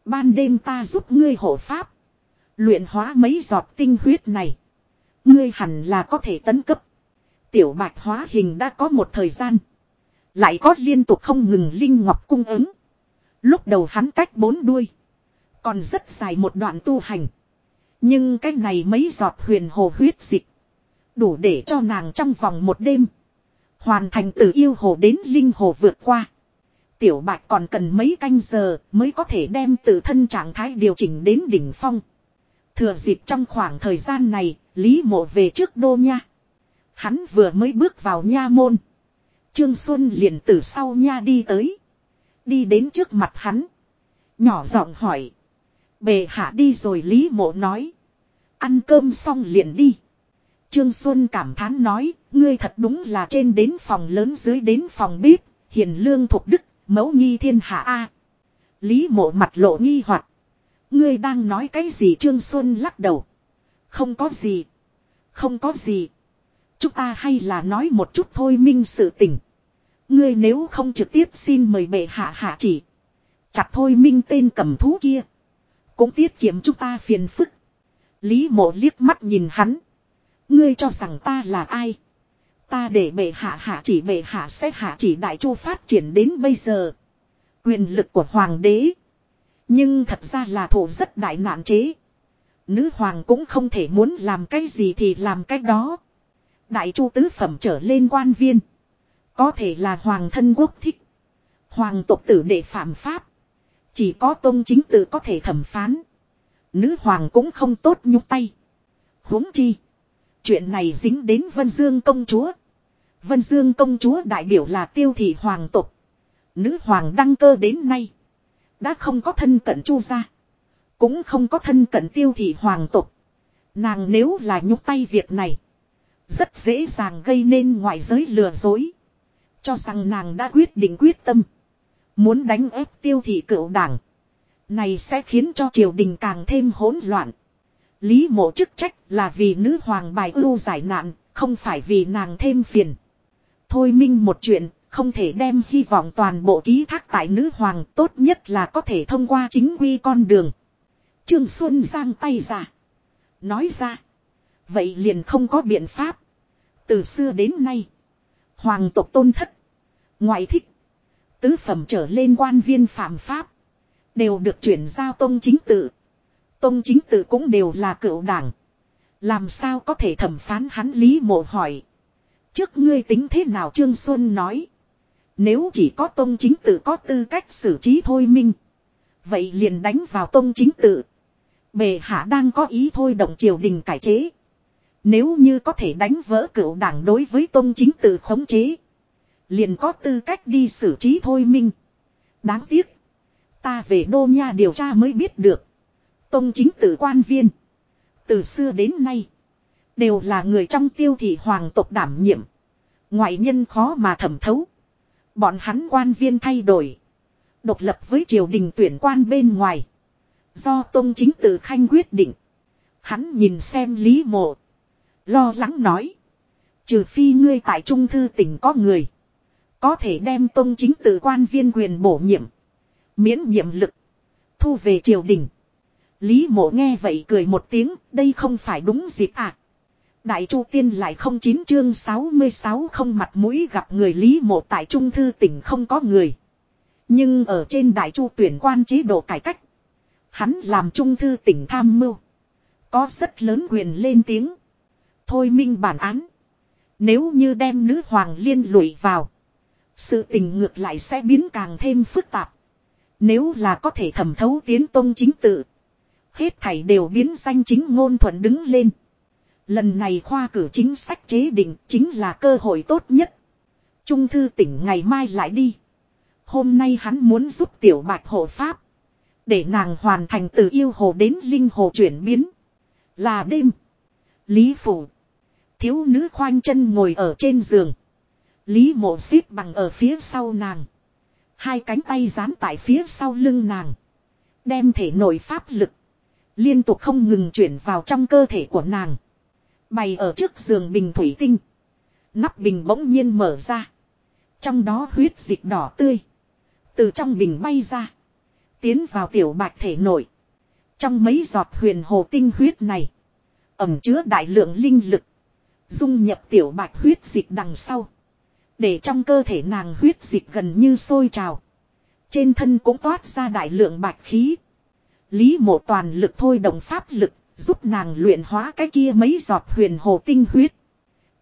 Ban đêm ta giúp ngươi hộ pháp. Luyện hóa mấy giọt tinh huyết này. Ngươi hẳn là có thể tấn cấp. Tiểu bạch hóa hình đã có một thời gian. Lại có liên tục không ngừng linh ngọc cung ứng. Lúc đầu hắn cách bốn đuôi. Còn rất dài một đoạn tu hành. Nhưng cái này mấy giọt huyền hồ huyết dịch. Đủ để cho nàng trong vòng một đêm. Hoàn thành từ yêu hồ đến linh hồ vượt qua. Tiểu bạch còn cần mấy canh giờ mới có thể đem tự thân trạng thái điều chỉnh đến đỉnh phong. Thừa dịp trong khoảng thời gian này, Lý mộ về trước đô nha. Hắn vừa mới bước vào nha môn. Trương Xuân liền từ sau nha đi tới. Đi đến trước mặt hắn. Nhỏ giọng hỏi. Bề hạ đi rồi Lý mộ nói. Ăn cơm xong liền đi. Trương Xuân cảm thán nói, ngươi thật đúng là trên đến phòng lớn dưới đến phòng bếp, hiền lương thuộc đức, mẫu nghi thiên hạ A. Lý mộ mặt lộ nghi hoặc Ngươi đang nói cái gì Trương Xuân lắc đầu. Không có gì. Không có gì. Chúng ta hay là nói một chút thôi minh sự tình. Ngươi nếu không trực tiếp xin mời bệ hạ hạ chỉ. Chặt thôi minh tên cầm thú kia. Cũng tiết kiệm chúng ta phiền phức. Lý mộ liếc mắt nhìn hắn. Ngươi cho rằng ta là ai? Ta để bệ hạ hạ chỉ bệ hạ sẽ hạ chỉ đại chu phát triển đến bây giờ. Quyền lực của hoàng đế. Nhưng thật ra là thủ rất đại nạn chế. Nữ hoàng cũng không thể muốn làm cái gì thì làm cái đó. Đại chu tứ phẩm trở lên quan viên. Có thể là hoàng thân quốc thích. Hoàng tộc tử để phạm pháp. Chỉ có tôn chính tự có thể thẩm phán. Nữ hoàng cũng không tốt nhúc tay. huống chi. Chuyện này dính đến Vân Dương công chúa. Vân Dương công chúa đại biểu là tiêu thị hoàng tộc. Nữ hoàng đăng cơ đến nay. Đã không có thân cận chu gia. Cũng không có thân cận tiêu thị hoàng tộc. Nàng nếu là nhúc tay việc này. Rất dễ dàng gây nên ngoại giới lừa dối. Cho rằng nàng đã quyết định quyết tâm. Muốn đánh ép tiêu thị cựu đảng. Này sẽ khiến cho triều đình càng thêm hỗn loạn. Lý mộ chức trách là vì nữ hoàng bài ưu giải nạn, không phải vì nàng thêm phiền. Thôi minh một chuyện, không thể đem hy vọng toàn bộ ký thác tại nữ hoàng tốt nhất là có thể thông qua chính quy con đường. Trương Xuân giang tay ra. Nói ra. Vậy liền không có biện pháp. Từ xưa đến nay. Hoàng tộc tôn thất. Ngoại thích. Tứ phẩm trở lên quan viên phạm pháp. Đều được chuyển giao tông chính tự. Tông chính tự cũng đều là cựu đảng. Làm sao có thể thẩm phán hắn Lý Mộ hỏi. Trước ngươi tính thế nào Trương Xuân nói. Nếu chỉ có tông chính tự có tư cách xử trí thôi minh. Vậy liền đánh vào tông chính tự. Bề hạ đang có ý thôi động triều đình cải chế. Nếu như có thể đánh vỡ cựu đảng đối với tông chính tự khống chế. Liền có tư cách đi xử trí thôi minh. Đáng tiếc. Ta về đô nha điều tra mới biết được. Tông chính tử quan viên. Từ xưa đến nay. Đều là người trong tiêu thị hoàng tộc đảm nhiệm. Ngoại nhân khó mà thẩm thấu. Bọn hắn quan viên thay đổi. Độc lập với triều đình tuyển quan bên ngoài. Do Tông chính tử khanh quyết định. Hắn nhìn xem Lý Mộ. Lo lắng nói. Trừ phi ngươi tại Trung Thư tỉnh có người. Có thể đem Tông chính tử quan viên quyền bổ nhiệm. Miễn nhiệm lực. Thu về triều đình. Lý mộ nghe vậy cười một tiếng. Đây không phải đúng dịp à. Đại Chu Tiên lại không chín chương 66 không mặt mũi gặp người Lý Mộ tại Trung Thư tỉnh không có người. Nhưng ở trên Đại Chu tuyển quan chế độ cải cách. Hắn làm Trung Thư tỉnh tham mưu. Có rất lớn quyền lên tiếng. Thôi minh bản án. Nếu như đem nữ hoàng liên lụy vào. Sự tình ngược lại sẽ biến càng thêm phức tạp. Nếu là có thể thẩm thấu tiến tông chính tự. Hết thảy đều biến danh chính ngôn thuận đứng lên. Lần này khoa cử chính sách chế định chính là cơ hội tốt nhất. Trung thư tỉnh ngày mai lại đi. Hôm nay hắn muốn giúp tiểu bạch hộ pháp. Để nàng hoàn thành từ yêu hồ đến linh hồ chuyển biến. Là đêm. Lý phủ. Thiếu nữ khoanh chân ngồi ở trên giường. Lý mộ xếp bằng ở phía sau nàng. Hai cánh tay dán tại phía sau lưng nàng. Đem thể nội pháp lực. Liên tục không ngừng chuyển vào trong cơ thể của nàng. Bày ở trước giường bình thủy tinh. Nắp bình bỗng nhiên mở ra. Trong đó huyết dịch đỏ tươi. Từ trong bình bay ra. Tiến vào tiểu bạch thể nội. Trong mấy giọt huyền hồ tinh huyết này. Ẩm chứa đại lượng linh lực. Dung nhập tiểu bạch huyết dịch đằng sau. Để trong cơ thể nàng huyết dịch gần như sôi trào. Trên thân cũng toát ra đại lượng bạch khí. Lý mộ toàn lực thôi động pháp lực Giúp nàng luyện hóa cái kia mấy giọt huyền hồ tinh huyết.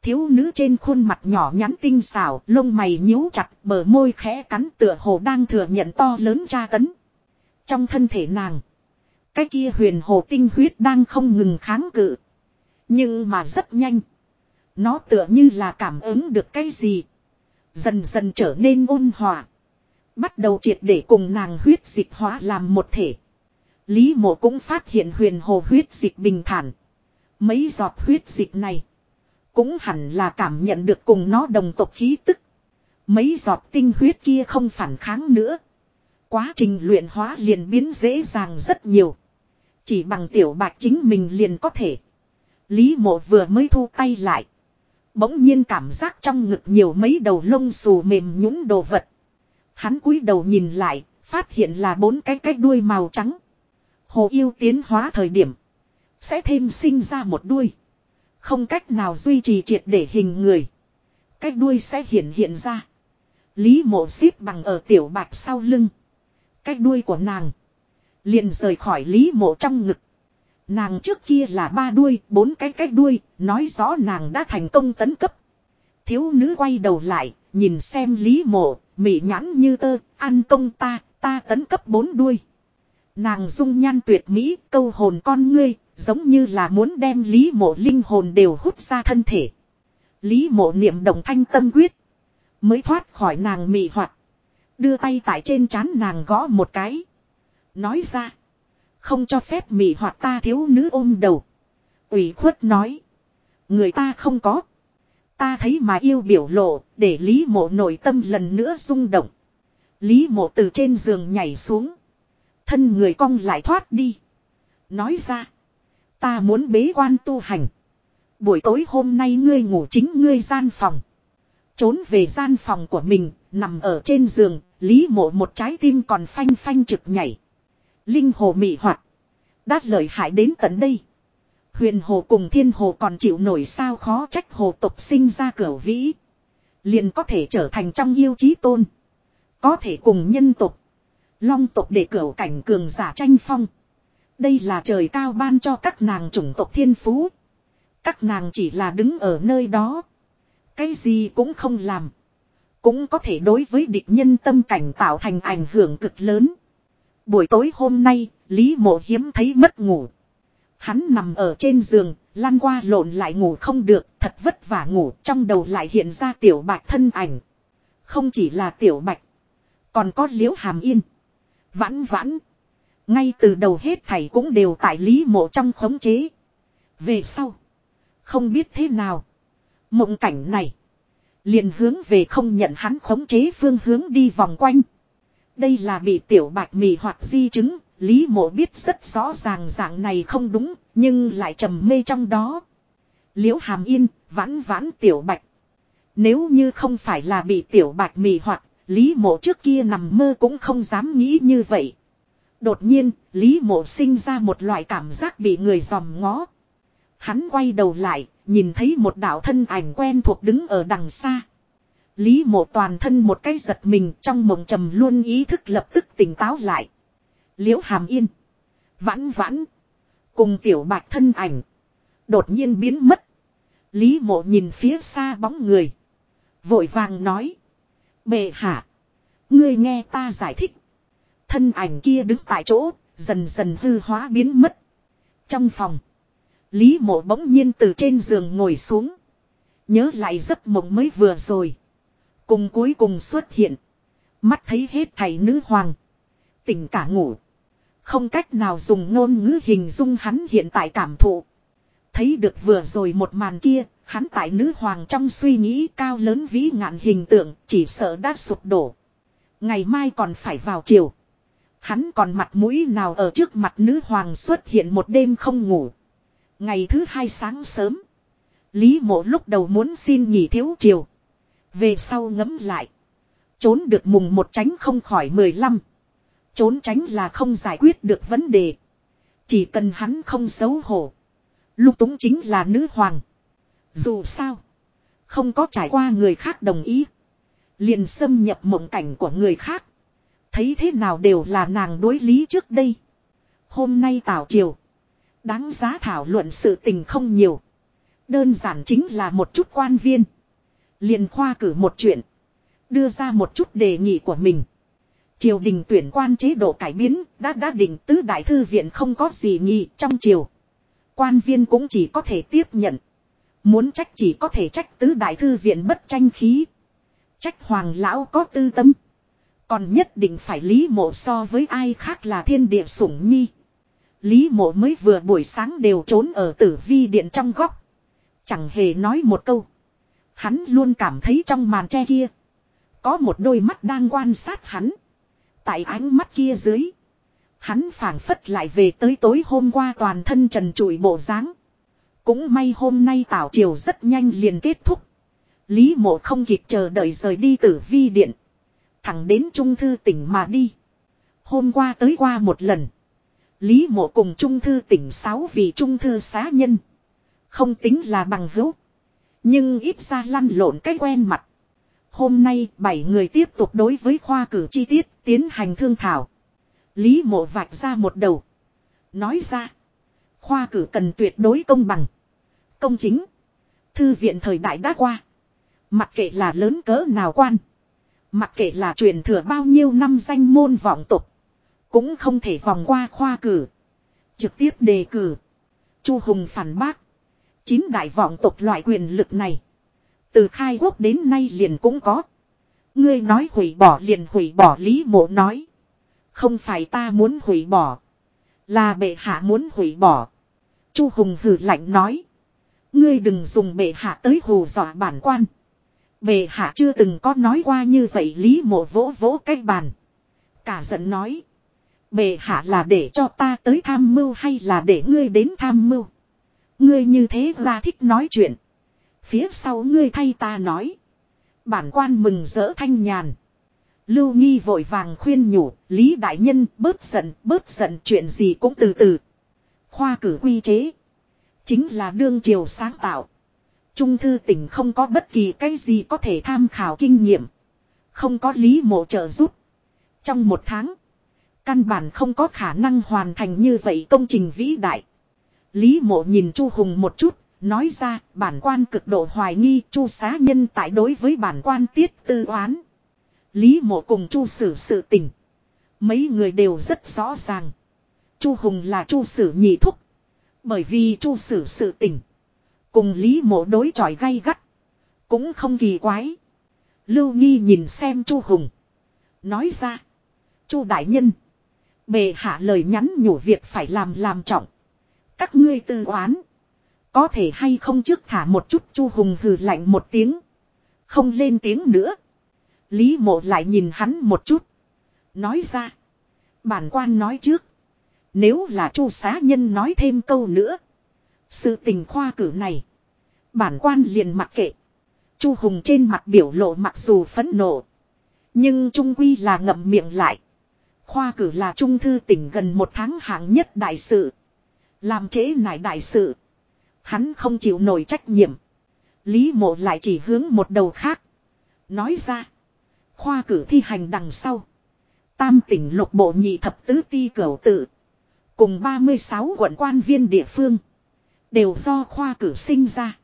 Thiếu nữ trên khuôn mặt nhỏ nhắn tinh xảo, lông mày nhíu chặt, bờ môi khẽ cắn tựa hồ đang thừa nhận to lớn tra tấn. Trong thân thể nàng, cái kia huyền hồ tinh huyết đang không ngừng kháng cự. Nhưng mà rất nhanh. Nó tựa như là cảm ứng được cái gì. Dần dần trở nên ôn hòa. Bắt đầu triệt để cùng nàng huyết dịch hóa làm một thể. Lý mộ cũng phát hiện huyền hồ huyết dịch bình thản. Mấy giọt huyết dịch này. Cũng hẳn là cảm nhận được cùng nó đồng tộc khí tức. Mấy giọt tinh huyết kia không phản kháng nữa. Quá trình luyện hóa liền biến dễ dàng rất nhiều. Chỉ bằng tiểu bạch chính mình liền có thể. Lý mộ vừa mới thu tay lại. Bỗng nhiên cảm giác trong ngực nhiều mấy đầu lông xù mềm nhũng đồ vật. Hắn cúi đầu nhìn lại, phát hiện là bốn cái cái đuôi màu trắng. Hồ yêu tiến hóa thời điểm. Sẽ thêm sinh ra một đuôi. Không cách nào duy trì triệt để hình người. Cái đuôi sẽ hiện hiện ra. Lý mộ xếp bằng ở tiểu bạch sau lưng. Cái đuôi của nàng. Liền rời khỏi lý mộ trong ngực. Nàng trước kia là ba đuôi, bốn cái cái đuôi, nói rõ nàng đã thành công tấn cấp. Thiếu nữ quay đầu lại, nhìn xem lý mộ, mị nhãn như tơ, ăn công ta, ta tấn cấp bốn đuôi. Nàng dung nhan tuyệt mỹ, câu hồn con ngươi, giống như là muốn đem lý mộ linh hồn đều hút ra thân thể. Lý mộ niệm động thanh tâm quyết. Mới thoát khỏi nàng mị hoạt. Đưa tay tại trên trán nàng gõ một cái. Nói ra. Không cho phép mị hoạt ta thiếu nữ ôm đầu. ủy khuất nói. Người ta không có. Ta thấy mà yêu biểu lộ, để Lý mộ nội tâm lần nữa rung động. Lý mộ từ trên giường nhảy xuống. Thân người cong lại thoát đi. Nói ra. Ta muốn bế quan tu hành. Buổi tối hôm nay ngươi ngủ chính ngươi gian phòng. Trốn về gian phòng của mình, nằm ở trên giường, Lý mộ một trái tim còn phanh phanh trực nhảy. Linh hồ mị hoạt. Đát lợi hại đến tận đây. Huyền hồ cùng thiên hồ còn chịu nổi sao khó trách hồ tục sinh ra cửa vĩ. Liền có thể trở thành trong yêu chí tôn. Có thể cùng nhân tục. Long tộc để cửa cảnh cường giả tranh phong. Đây là trời cao ban cho các nàng chủng tộc thiên phú. Các nàng chỉ là đứng ở nơi đó. Cái gì cũng không làm. Cũng có thể đối với địch nhân tâm cảnh tạo thành ảnh hưởng cực lớn. Buổi tối hôm nay, Lý Mộ hiếm thấy mất ngủ. Hắn nằm ở trên giường, lăn qua lộn lại ngủ không được, thật vất vả ngủ, trong đầu lại hiện ra tiểu bạch thân ảnh. Không chỉ là tiểu bạch, còn có liễu hàm yên. Vãn vãn. Ngay từ đầu hết thảy cũng đều tại Lý Mộ trong khống chế. Về sau, không biết thế nào. Mộng cảnh này, liền hướng về không nhận hắn khống chế phương hướng đi vòng quanh. Đây là bị tiểu bạch mì hoặc di chứng, Lý mộ biết rất rõ ràng dạng này không đúng, nhưng lại trầm mê trong đó. Liễu hàm yên, vãn vãn tiểu bạch. Nếu như không phải là bị tiểu bạch mì hoặc, Lý mộ trước kia nằm mơ cũng không dám nghĩ như vậy. Đột nhiên, Lý mộ sinh ra một loại cảm giác bị người dòm ngó. Hắn quay đầu lại, nhìn thấy một đạo thân ảnh quen thuộc đứng ở đằng xa. Lý mộ toàn thân một cái giật mình trong mộng trầm luôn ý thức lập tức tỉnh táo lại. Liễu hàm yên. Vãn vãn. Cùng tiểu bạch thân ảnh. Đột nhiên biến mất. Lý mộ nhìn phía xa bóng người. Vội vàng nói. Bệ hạ. Ngươi nghe ta giải thích. Thân ảnh kia đứng tại chỗ. Dần dần hư hóa biến mất. Trong phòng. Lý mộ bỗng nhiên từ trên giường ngồi xuống. Nhớ lại giấc mộng mới vừa rồi. Cùng cuối cùng xuất hiện. Mắt thấy hết thầy nữ hoàng. Tỉnh cả ngủ. Không cách nào dùng ngôn ngữ hình dung hắn hiện tại cảm thụ. Thấy được vừa rồi một màn kia, hắn tại nữ hoàng trong suy nghĩ cao lớn vĩ ngạn hình tượng, chỉ sợ đã sụp đổ. Ngày mai còn phải vào chiều. Hắn còn mặt mũi nào ở trước mặt nữ hoàng xuất hiện một đêm không ngủ. Ngày thứ hai sáng sớm. Lý mộ lúc đầu muốn xin nghỉ thiếu chiều. Về sau ngấm lại. Trốn được mùng một tránh không khỏi mười lăm. Trốn tránh là không giải quyết được vấn đề. Chỉ cần hắn không xấu hổ. Lục túng chính là nữ hoàng. Dù sao. Không có trải qua người khác đồng ý. Liền xâm nhập mộng cảnh của người khác. Thấy thế nào đều là nàng đối lý trước đây. Hôm nay tảo triều. Đáng giá thảo luận sự tình không nhiều. Đơn giản chính là một chút quan viên. liền khoa cử một chuyện. Đưa ra một chút đề nghị của mình. Triều đình tuyển quan chế độ cải biến đã đã định tứ đại thư viện không có gì nghị trong triều. Quan viên cũng chỉ có thể tiếp nhận. Muốn trách chỉ có thể trách tứ đại thư viện bất tranh khí. Trách hoàng lão có tư tâm. Còn nhất định phải lý mộ so với ai khác là thiên địa sủng nhi. Lý mộ mới vừa buổi sáng đều trốn ở tử vi điện trong góc. Chẳng hề nói một câu. Hắn luôn cảm thấy trong màn tre kia. Có một đôi mắt đang quan sát hắn. Tại ánh mắt kia dưới. Hắn phảng phất lại về tới tối hôm qua toàn thân trần trụi bộ dáng. Cũng may hôm nay tảo triều rất nhanh liền kết thúc. Lý mộ không kịp chờ đợi rời đi tử vi điện. Thẳng đến Trung Thư tỉnh mà đi. Hôm qua tới qua một lần. Lý mộ cùng Trung Thư tỉnh sáu vị Trung Thư xá nhân. Không tính là bằng hữu. Nhưng ít ra lăn lộn cái quen mặt. Hôm nay bảy người tiếp tục đối với khoa cử chi tiết tiến hành thương thảo. Lý mộ vạch ra một đầu. Nói ra. Khoa cử cần tuyệt đối công bằng. Công chính. Thư viện thời đại đã qua. Mặc kệ là lớn cỡ nào quan. Mặc kệ là truyền thừa bao nhiêu năm danh môn vọng tục. Cũng không thể vòng qua khoa cử. Trực tiếp đề cử. Chu Hùng phản bác. Chín đại vọng tục loại quyền lực này. Từ khai quốc đến nay liền cũng có. Ngươi nói hủy bỏ liền hủy bỏ Lý Mộ nói. Không phải ta muốn hủy bỏ. Là bệ hạ muốn hủy bỏ. Chu Hùng hử lạnh nói. Ngươi đừng dùng bệ hạ tới hù dọa bản quan. Bệ hạ chưa từng có nói qua như vậy Lý Mộ vỗ vỗ cái bàn. Cả giận nói. Bệ hạ là để cho ta tới tham mưu hay là để ngươi đến tham mưu. Ngươi như thế ra thích nói chuyện. Phía sau ngươi thay ta nói. Bản quan mừng rỡ thanh nhàn. Lưu Nghi vội vàng khuyên nhủ, Lý Đại Nhân bớt giận, bớt giận chuyện gì cũng từ từ. Khoa cử quy chế. Chính là đương triều sáng tạo. Trung thư tỉnh không có bất kỳ cái gì có thể tham khảo kinh nghiệm. Không có lý mộ trợ giúp. Trong một tháng. Căn bản không có khả năng hoàn thành như vậy công trình vĩ đại. Lý mộ nhìn Chu Hùng một chút, nói ra bản quan cực độ hoài nghi Chu xá nhân tại đối với bản quan tiết tư oán. Lý mộ cùng Chu xử sự tình. Mấy người đều rất rõ ràng. Chu Hùng là Chu sử nhị thúc. Bởi vì Chu sử sự tình. Cùng Lý mộ đối chọi gay gắt. Cũng không kỳ quái. Lưu Nghi nhìn xem Chu Hùng. Nói ra. Chu Đại Nhân. Bề hạ lời nhắn nhủ việc phải làm làm trọng. Các ngươi tư oán. Có thể hay không trước thả một chút Chu Hùng hừ lạnh một tiếng. Không lên tiếng nữa. Lý mộ lại nhìn hắn một chút. Nói ra. Bản quan nói trước. Nếu là chu xá nhân nói thêm câu nữa. Sự tình khoa cử này. Bản quan liền mặc kệ. Chu Hùng trên mặt biểu lộ mặc dù phẫn nộ. Nhưng trung quy là ngậm miệng lại. Khoa cử là trung thư tỉnh gần một tháng hạng nhất đại sự. Làm chế nải đại sự. Hắn không chịu nổi trách nhiệm. Lý mộ lại chỉ hướng một đầu khác. Nói ra. Khoa cử thi hành đằng sau. Tam tỉnh lục bộ nhị thập tứ ti cửu tự. Cùng 36 quận quan viên địa phương. Đều do khoa cử sinh ra.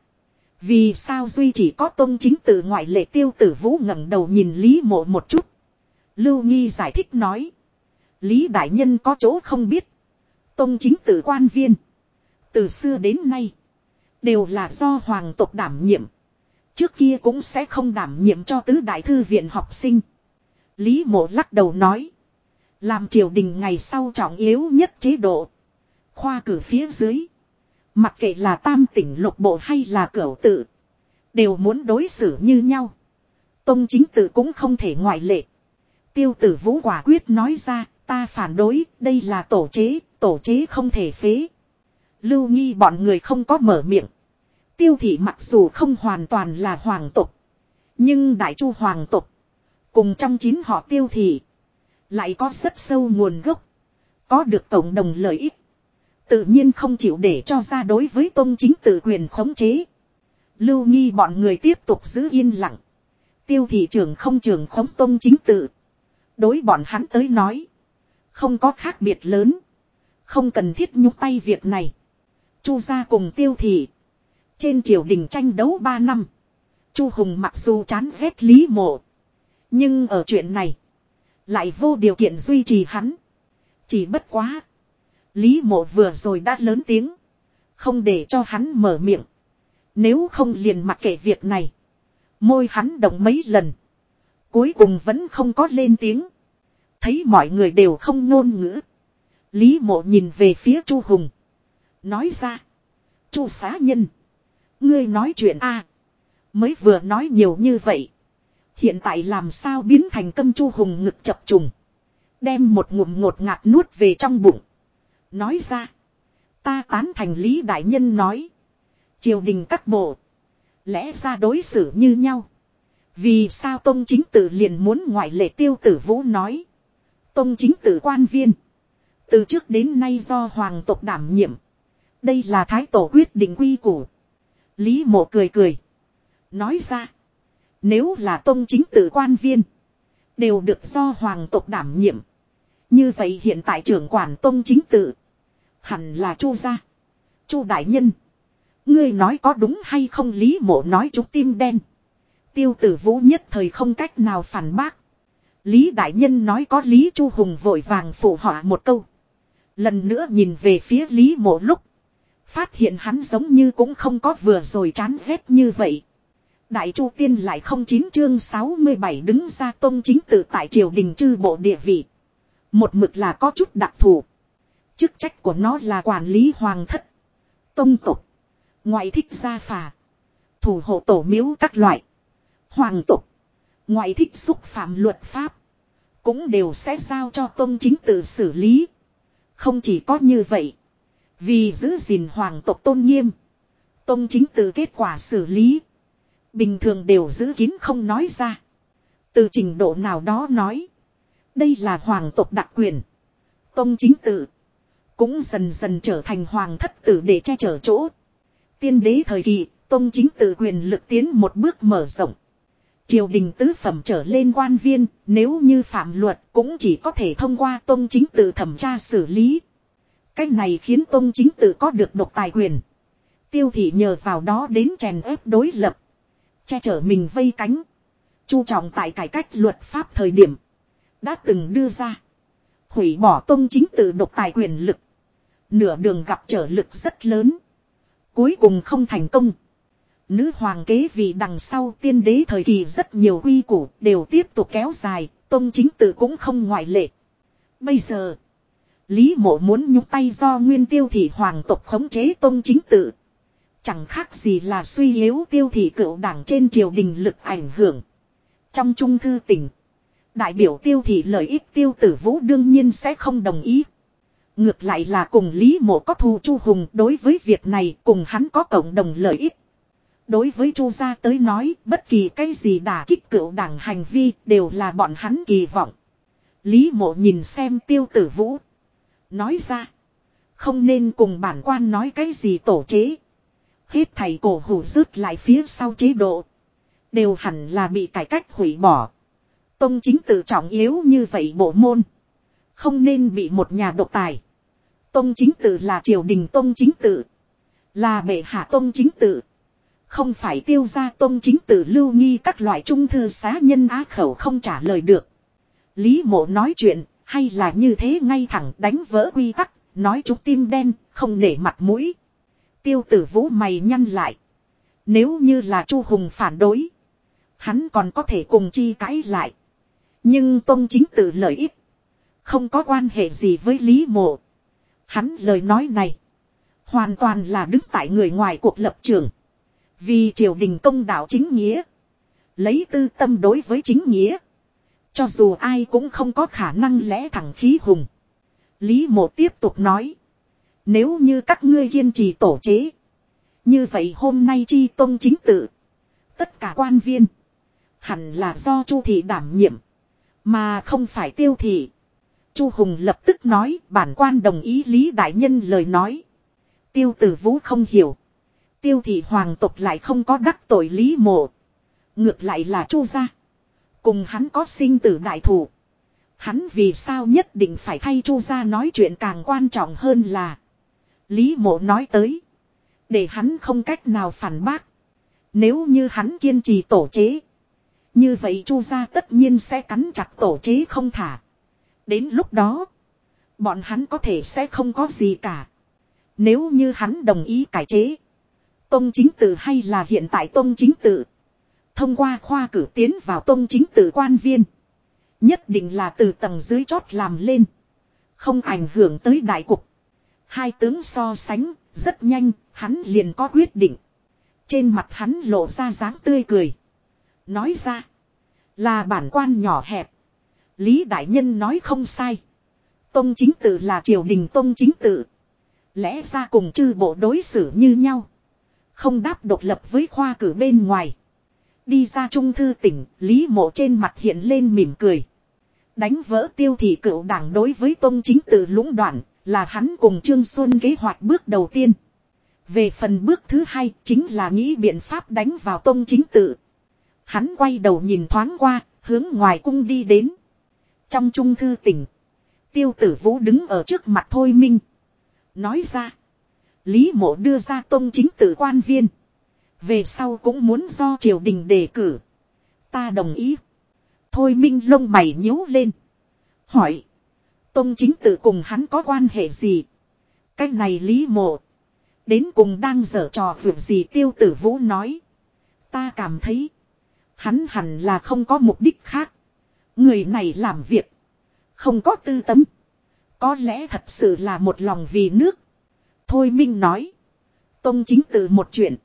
Vì sao duy chỉ có tôn chính tử ngoại lệ tiêu tử vũ ngẩng đầu nhìn Lý mộ một chút. Lưu Nghi giải thích nói. Lý Đại Nhân có chỗ không biết. Tôn chính tử quan viên. Từ xưa đến nay. Đều là do hoàng tộc đảm nhiệm. Trước kia cũng sẽ không đảm nhiệm cho tứ đại thư viện học sinh. Lý mộ lắc đầu nói. Làm triều đình ngày sau trọng yếu nhất chế độ. Khoa cử phía dưới. Mặc kệ là tam tỉnh lục bộ hay là cửu tự. Đều muốn đối xử như nhau. Tông chính tự cũng không thể ngoại lệ. Tiêu tử vũ quả quyết nói ra, ta phản đối, đây là tổ chế, tổ chế không thể phế. Lưu nghi bọn người không có mở miệng. Tiêu thị mặc dù không hoàn toàn là hoàng tộc. Nhưng đại chu hoàng tộc. Cùng trong chín họ tiêu thị. Lại có rất sâu nguồn gốc. Có được cộng đồng lợi ích. Tự nhiên không chịu để cho ra đối với tôn chính tự quyền khống chế. Lưu nghi bọn người tiếp tục giữ yên lặng. Tiêu thị trưởng không trưởng khống tôn chính tự. Đối bọn hắn tới nói. Không có khác biệt lớn. Không cần thiết nhúc tay việc này. Chu gia cùng tiêu thị. Trên triều đình tranh đấu 3 năm. Chu Hùng mặc dù chán ghét Lý Mộ. Nhưng ở chuyện này. Lại vô điều kiện duy trì hắn. Chỉ bất quá. Lý Mộ vừa rồi đã lớn tiếng. Không để cho hắn mở miệng. Nếu không liền mặc kệ việc này. Môi hắn động mấy lần. Cuối cùng vẫn không có lên tiếng. Thấy mọi người đều không ngôn ngữ. Lý mộ nhìn về phía Chu Hùng. Nói ra. Chu xá nhân. Ngươi nói chuyện a Mới vừa nói nhiều như vậy. Hiện tại làm sao biến thành câm chu hùng ngực chập trùng. Đem một ngụm ngột ngạt nuốt về trong bụng. Nói ra. Ta tán thành Lý Đại Nhân nói. Triều đình các bộ. Lẽ ra đối xử như nhau. Vì sao Tông Chính Tử liền muốn ngoại lệ tiêu tử vũ nói. Tông Chính Tử quan viên. Từ trước đến nay do hoàng tộc đảm nhiệm. Đây là thái tổ quyết định quy củ. Lý mộ cười cười. Nói ra. Nếu là Tông Chính Tử quan viên. Đều được do hoàng tộc đảm nhiệm. Như vậy hiện tại trưởng quản Tông Chính Tử. Hẳn là chu gia. chu đại nhân. Ngươi nói có đúng hay không Lý mộ nói chúng tim đen. Tiêu tử vũ nhất thời không cách nào phản bác. Lý đại nhân nói có Lý Chu Hùng vội vàng phụ họa một câu. Lần nữa nhìn về phía Lý mộ lúc. Phát hiện hắn giống như cũng không có vừa rồi chán ghét như vậy. Đại Chu Tiên lại không chín chương 67 đứng ra tôn chính tự tại triều đình chư bộ địa vị. Một mực là có chút đặc thù. Chức trách của nó là quản lý hoàng thất. Tông tục. Ngoại thích gia phà. Thủ hộ tổ miếu các loại. Hoàng tục. Ngoại thích xúc phạm luật pháp. Cũng đều sẽ giao cho tôn chính tự xử lý. Không chỉ có như vậy. Vì giữ gìn hoàng tộc tôn nghiêm. Tôn chính tự kết quả xử lý. Bình thường đều giữ kín không nói ra. Từ trình độ nào đó nói. Đây là hoàng tộc đặc quyền. Tôn chính tự. Cũng dần dần trở thành hoàng thất tử để che chở chỗ. Tiên đế thời kỳ, tôn chính tự quyền lực tiến một bước mở rộng. Triều đình tứ phẩm trở lên quan viên, nếu như phạm luật cũng chỉ có thể thông qua tôn chính tự thẩm tra xử lý. Cách này khiến tôn chính tự có được độc tài quyền. Tiêu thị nhờ vào đó đến chèn ép đối lập. Che chở mình vây cánh. Chu trọng tại cải cách luật pháp thời điểm. Đã từng đưa ra. Hủy bỏ tôn chính tự độc tài quyền lực. Nửa đường gặp trở lực rất lớn. Cuối cùng không thành công. Nữ hoàng kế vị đằng sau tiên đế thời kỳ rất nhiều quy củ đều tiếp tục kéo dài, tôn chính tự cũng không ngoại lệ. Bây giờ, Lý mộ muốn nhúc tay do nguyên tiêu thị hoàng tộc khống chế tôn chính tự. Chẳng khác gì là suy yếu tiêu thị cựu đảng trên triều đình lực ảnh hưởng. Trong trung thư tỉnh, đại biểu tiêu thị lợi ích tiêu tử vũ đương nhiên sẽ không đồng ý. Ngược lại là cùng Lý mộ có thù Chu Hùng đối với việc này cùng hắn có cộng đồng lợi ích. Đối với Chu gia tới nói, bất kỳ cái gì đả kích cựu đảng hành vi đều là bọn hắn kỳ vọng. Lý mộ nhìn xem tiêu tử vũ. Nói ra. Không nên cùng bản quan nói cái gì tổ chế. Hết thầy cổ hủ rứt lại phía sau chế độ. Đều hẳn là bị cải cách hủy bỏ. Tông chính tự trọng yếu như vậy bộ môn. Không nên bị một nhà độc tài. Tông chính tự là triều đình tông chính tự. Là bệ hạ tông chính tự. Không phải tiêu ra tông chính tự lưu nghi các loại trung thư xá nhân á khẩu không trả lời được. Lý mộ nói chuyện, hay là như thế ngay thẳng đánh vỡ quy tắc, nói chúng tim đen, không nể mặt mũi. Tiêu tử vũ mày nhăn lại. Nếu như là chu Hùng phản đối. Hắn còn có thể cùng chi cãi lại. Nhưng tông chính tự lợi ích. Không có quan hệ gì với Lý mộ. Hắn lời nói này. Hoàn toàn là đứng tại người ngoài cuộc lập trường. Vì triều đình công đạo chính nghĩa. Lấy tư tâm đối với chính nghĩa. Cho dù ai cũng không có khả năng lẽ thẳng khí hùng. Lý mộ tiếp tục nói. Nếu như các ngươi kiên trì tổ chế. Như vậy hôm nay chi tông chính tự. Tất cả quan viên. Hẳn là do chu thị đảm nhiệm. Mà không phải tiêu thị. chu Hùng lập tức nói, bản quan đồng ý Lý Đại Nhân lời nói. Tiêu tử vũ không hiểu. Tiêu thị hoàng tộc lại không có đắc tội Lý mộ. Ngược lại là chu gia. Cùng hắn có sinh tử đại thủ. Hắn vì sao nhất định phải thay chu gia nói chuyện càng quan trọng hơn là. Lý mộ nói tới. Để hắn không cách nào phản bác. Nếu như hắn kiên trì tổ chế. Như vậy chu gia tất nhiên sẽ cắn chặt tổ chế không thả. Đến lúc đó. Bọn hắn có thể sẽ không có gì cả. Nếu như hắn đồng ý cải chế. Tông chính tự hay là hiện tại tông chính tự. Thông qua khoa cử tiến vào tông chính tự quan viên. Nhất định là từ tầng dưới chót làm lên. Không ảnh hưởng tới đại cục. Hai tướng so sánh, rất nhanh, hắn liền có quyết định. Trên mặt hắn lộ ra dáng tươi cười. Nói ra. Là bản quan nhỏ hẹp. Lý Đại Nhân nói không sai. Tông chính tự là triều đình tông chính tự. Lẽ ra cùng chư bộ đối xử như nhau. Không đáp độc lập với khoa cử bên ngoài. Đi ra trung thư tỉnh, Lý Mộ trên mặt hiện lên mỉm cười. Đánh vỡ tiêu thị cựu đảng đối với tông chính tự lũng đoạn, là hắn cùng Trương Xuân kế hoạch bước đầu tiên. Về phần bước thứ hai chính là nghĩ biện pháp đánh vào tông chính tự. Hắn quay đầu nhìn thoáng qua, hướng ngoài cung đi đến. Trong trung thư tỉnh, tiêu tử vũ đứng ở trước mặt Thôi Minh. Nói ra, Lý mộ đưa ra tông chính tự quan viên. Về sau cũng muốn do triều đình đề cử. Ta đồng ý. Thôi Minh lông mày nhíu lên. Hỏi. Tông chính tự cùng hắn có quan hệ gì? Cái này Lý mộ. Đến cùng đang dở trò vượt gì tiêu tử vũ nói. Ta cảm thấy. Hắn hẳn là không có mục đích khác. Người này làm việc. Không có tư tấm. Có lẽ thật sự là một lòng vì nước. Thôi Minh nói. Tông chính tự một chuyện.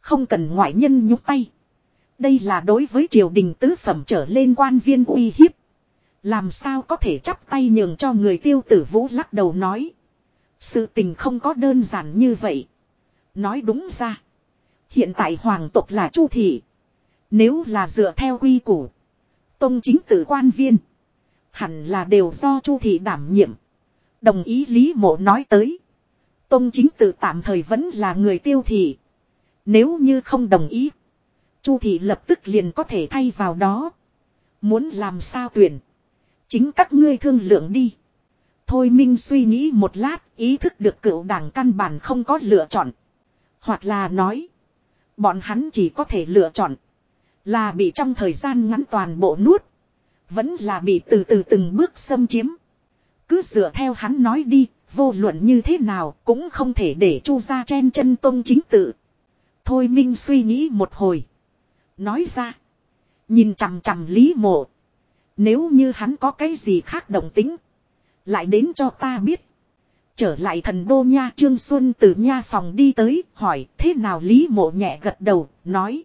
Không cần ngoại nhân nhúc tay. Đây là đối với triều đình tứ phẩm trở lên quan viên uy hiếp. Làm sao có thể chắp tay nhường cho người tiêu tử vũ lắc đầu nói. Sự tình không có đơn giản như vậy. Nói đúng ra. Hiện tại hoàng tộc là chu thị. Nếu là dựa theo quy củ. Tông chính tử quan viên. Hẳn là đều do chu thị đảm nhiệm. Đồng ý Lý Mộ nói tới. Tông chính tử tạm thời vẫn là người tiêu thị. Nếu như không đồng ý. Chu thị lập tức liền có thể thay vào đó. Muốn làm sao tuyển. Chính các ngươi thương lượng đi. Thôi Minh suy nghĩ một lát, ý thức được cựu đảng căn bản không có lựa chọn. Hoặc là nói, bọn hắn chỉ có thể lựa chọn. Là bị trong thời gian ngắn toàn bộ nuốt. Vẫn là bị từ từ từng bước xâm chiếm. Cứ dựa theo hắn nói đi, vô luận như thế nào cũng không thể để chu ra chen chân tông chính tự. Thôi Minh suy nghĩ một hồi. Nói ra. Nhìn chằm chằm Lý Mộ. Nếu như hắn có cái gì khác đồng tính. Lại đến cho ta biết. Trở lại thần đô nha Trương Xuân từ nha phòng đi tới, hỏi, thế nào Lý Mộ nhẹ gật đầu, nói.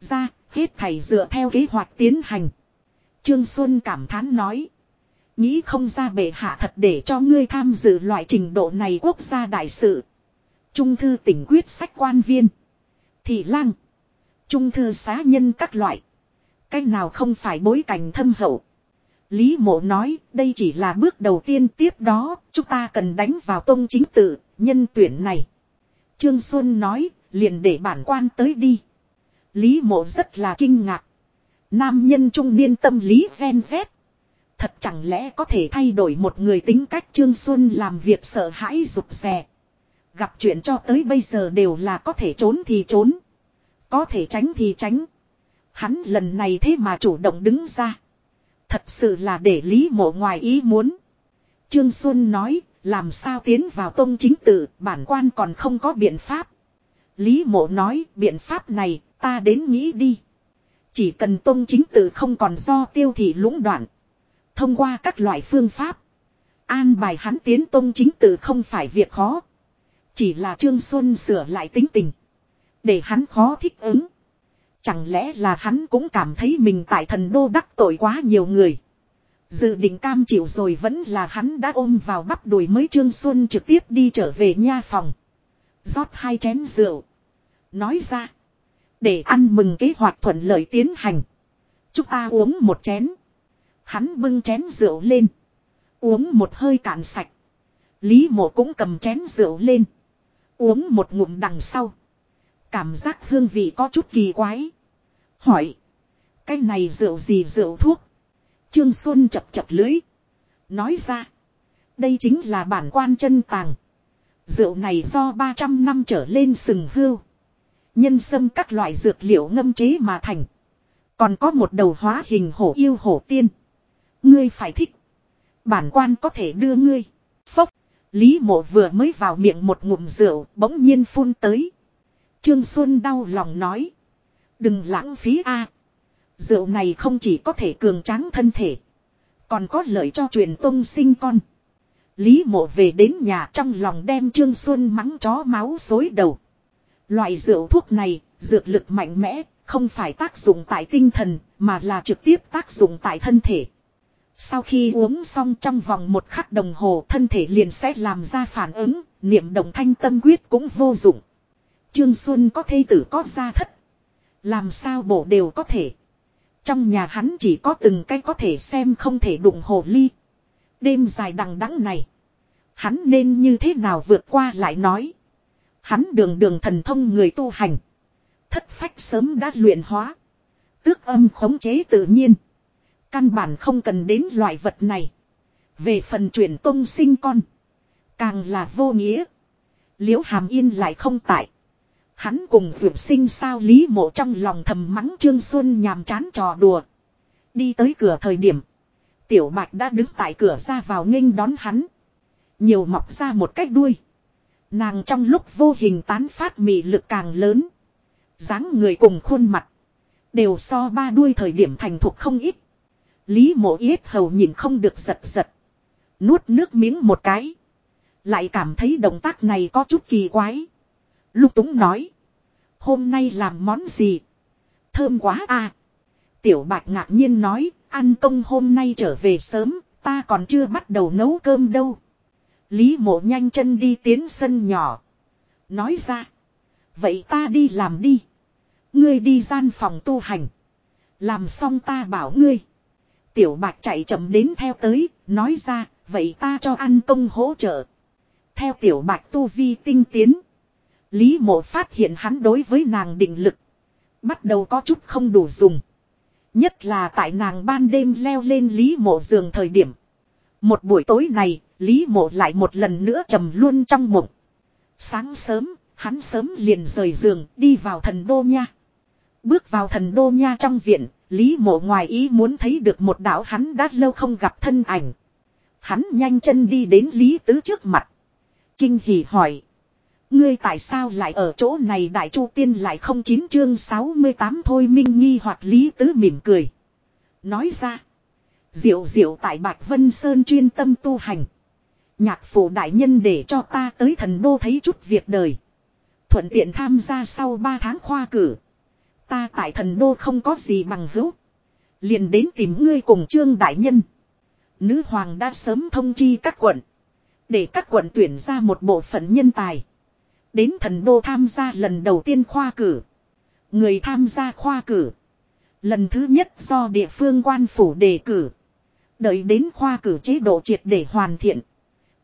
Ra, hết thầy dựa theo kế hoạch tiến hành. Trương Xuân cảm thán nói. Nghĩ không ra bệ hạ thật để cho ngươi tham dự loại trình độ này quốc gia đại sự. Trung thư tỉnh quyết sách quan viên. Thị lang. Trung thư xá nhân các loại cái nào không phải bối cảnh thâm hậu. Lý mộ nói, đây chỉ là bước đầu tiên tiếp đó, chúng ta cần đánh vào tông chính tự, nhân tuyển này. Trương Xuân nói, liền để bản quan tới đi. Lý mộ rất là kinh ngạc. Nam nhân trung niên tâm lý gen vét. Thật chẳng lẽ có thể thay đổi một người tính cách Trương Xuân làm việc sợ hãi rụt rè. Gặp chuyện cho tới bây giờ đều là có thể trốn thì trốn. Có thể tránh thì tránh. Hắn lần này thế mà chủ động đứng ra. Thật sự là để Lý Mộ ngoài ý muốn. Trương Xuân nói, làm sao tiến vào tông chính tự, bản quan còn không có biện pháp. Lý Mộ nói, biện pháp này, ta đến nghĩ đi. Chỉ cần tông chính tự không còn do tiêu thị lũng đoạn. Thông qua các loại phương pháp. An bài hắn tiến tông chính tự không phải việc khó. Chỉ là Trương Xuân sửa lại tính tình. Để hắn khó thích ứng. Chẳng lẽ là hắn cũng cảm thấy mình tại thần đô đắc tội quá nhiều người. Dự định cam chịu rồi vẫn là hắn đã ôm vào bắp đùi mới Trương Xuân trực tiếp đi trở về nha phòng. rót hai chén rượu. Nói ra. Để ăn mừng kế hoạch thuận lợi tiến hành. Chúng ta uống một chén. Hắn bưng chén rượu lên. Uống một hơi cạn sạch. Lý mộ cũng cầm chén rượu lên. Uống một ngụm đằng sau. Cảm giác hương vị có chút kỳ quái. Hỏi. Cái này rượu gì rượu thuốc. Trương Xuân chập chập lưới. Nói ra. Đây chính là bản quan chân tàng. Rượu này do 300 năm trở lên sừng hưu. Nhân sâm các loại dược liệu ngâm chế mà thành. Còn có một đầu hóa hình hổ yêu hổ tiên. Ngươi phải thích. Bản quan có thể đưa ngươi. Phốc. Lý mộ vừa mới vào miệng một ngụm rượu, bỗng nhiên phun tới. Trương Xuân đau lòng nói. Đừng lãng phí a. Rượu này không chỉ có thể cường tráng thân thể. Còn có lợi cho truyền tông sinh con. Lý mộ về đến nhà trong lòng đem Trương Xuân mắng chó máu xối đầu. Loại rượu thuốc này dược lực mạnh mẽ, không phải tác dụng tại tinh thần, mà là trực tiếp tác dụng tại thân thể. Sau khi uống xong trong vòng một khắc đồng hồ thân thể liền sẽ làm ra phản ứng, niệm động thanh tâm quyết cũng vô dụng. Trương Xuân có thê tử có gia thất. Làm sao bộ đều có thể. Trong nhà hắn chỉ có từng cái có thể xem không thể đụng hồ ly. Đêm dài đằng đẵng này. Hắn nên như thế nào vượt qua lại nói. Hắn đường đường thần thông người tu hành. Thất phách sớm đã luyện hóa. Tước âm khống chế tự nhiên. Căn bản không cần đến loại vật này. Về phần chuyển công sinh con. Càng là vô nghĩa. Liễu hàm yên lại không tại. Hắn cùng vượt sinh sao lý mộ trong lòng thầm mắng Trương Xuân nhàm chán trò đùa. Đi tới cửa thời điểm. Tiểu bạch đã đứng tại cửa ra vào nghênh đón hắn. Nhiều mọc ra một cách đuôi. Nàng trong lúc vô hình tán phát mị lực càng lớn. dáng người cùng khuôn mặt. Đều so ba đuôi thời điểm thành thục không ít. Lý mộ yết hầu nhìn không được giật giật. Nuốt nước miếng một cái. Lại cảm thấy động tác này có chút kỳ quái. Lục túng nói. Hôm nay làm món gì? Thơm quá à. Tiểu bạch ngạc nhiên nói. Ăn công hôm nay trở về sớm. Ta còn chưa bắt đầu nấu cơm đâu. Lý mộ nhanh chân đi tiến sân nhỏ. Nói ra. Vậy ta đi làm đi. Ngươi đi gian phòng tu hành. Làm xong ta bảo ngươi. Tiểu bạch chạy chậm đến theo tới. Nói ra. Vậy ta cho ăn công hỗ trợ. Theo tiểu bạch tu vi tinh tiến. Lý mộ phát hiện hắn đối với nàng định lực. Bắt đầu có chút không đủ dùng. Nhất là tại nàng ban đêm leo lên Lý mộ giường thời điểm. Một buổi tối này, Lý mộ lại một lần nữa trầm luôn trong mộng. Sáng sớm, hắn sớm liền rời giường đi vào thần đô nha. Bước vào thần đô nha trong viện, Lý mộ ngoài ý muốn thấy được một đạo hắn đã lâu không gặp thân ảnh. Hắn nhanh chân đi đến Lý tứ trước mặt. Kinh hỉ hỏi. Ngươi tại sao lại ở chỗ này đại chu tiên lại không chín chương 68 thôi, minh nghi hoặc Lý tứ mỉm cười. Nói ra. Diệu diệu tại Bạch Vân Sơn chuyên tâm tu hành. Nhạc phụ đại nhân để cho ta tới thần đô thấy chút việc đời. Thuận tiện tham gia sau 3 tháng khoa cử. Ta tại thần đô không có gì bằng hữu. Liền đến tìm ngươi cùng trương đại nhân. Nữ hoàng đã sớm thông chi các quận. Để các quận tuyển ra một bộ phận nhân tài. Đến thần đô tham gia lần đầu tiên khoa cử. Người tham gia khoa cử. Lần thứ nhất do địa phương quan phủ đề cử. Đợi đến khoa cử chế độ triệt để hoàn thiện.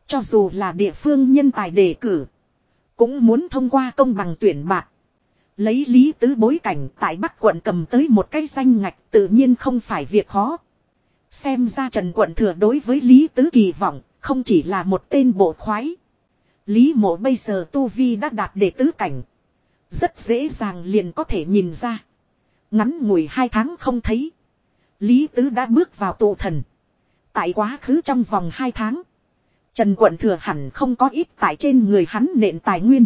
Cho dù là địa phương nhân tài đề cử. Cũng muốn thông qua công bằng tuyển bạc. Lấy lý tứ bối cảnh tại Bắc quận cầm tới một cái danh ngạch tự nhiên không phải việc khó. Xem ra Trần quận thừa đối với Lý Tứ kỳ vọng, không chỉ là một tên bộ khoái. Lý mộ bây giờ Tu Vi đã đạt đệ tứ cảnh. Rất dễ dàng liền có thể nhìn ra. Ngắn ngủi hai tháng không thấy. Lý Tứ đã bước vào tụ thần. Tại quá khứ trong vòng hai tháng. Trần quận thừa hẳn không có ít tại trên người hắn nện tài nguyên.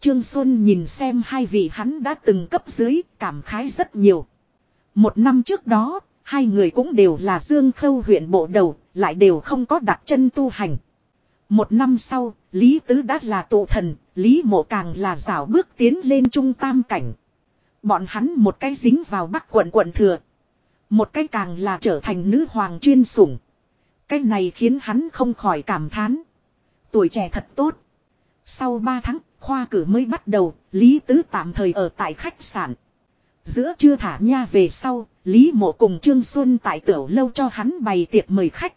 Trương Xuân nhìn xem hai vị hắn đã từng cấp dưới, cảm khái rất nhiều. Một năm trước đó, hai người cũng đều là Dương Khâu huyện bộ đầu, lại đều không có đặt chân tu hành. Một năm sau, Lý Tứ đã là tụ thần, Lý Mộ càng là rảo bước tiến lên trung tam cảnh. Bọn hắn một cái dính vào bắc quận quận thừa. Một cái càng là trở thành nữ hoàng chuyên sủng. Cái này khiến hắn không khỏi cảm thán. Tuổi trẻ thật tốt. Sau 3 tháng, khoa cử mới bắt đầu, Lý Tứ tạm thời ở tại khách sạn. Giữa trưa thả nha về sau, Lý Mộ cùng Trương Xuân tại tiểu lâu cho hắn bày tiệc mời khách.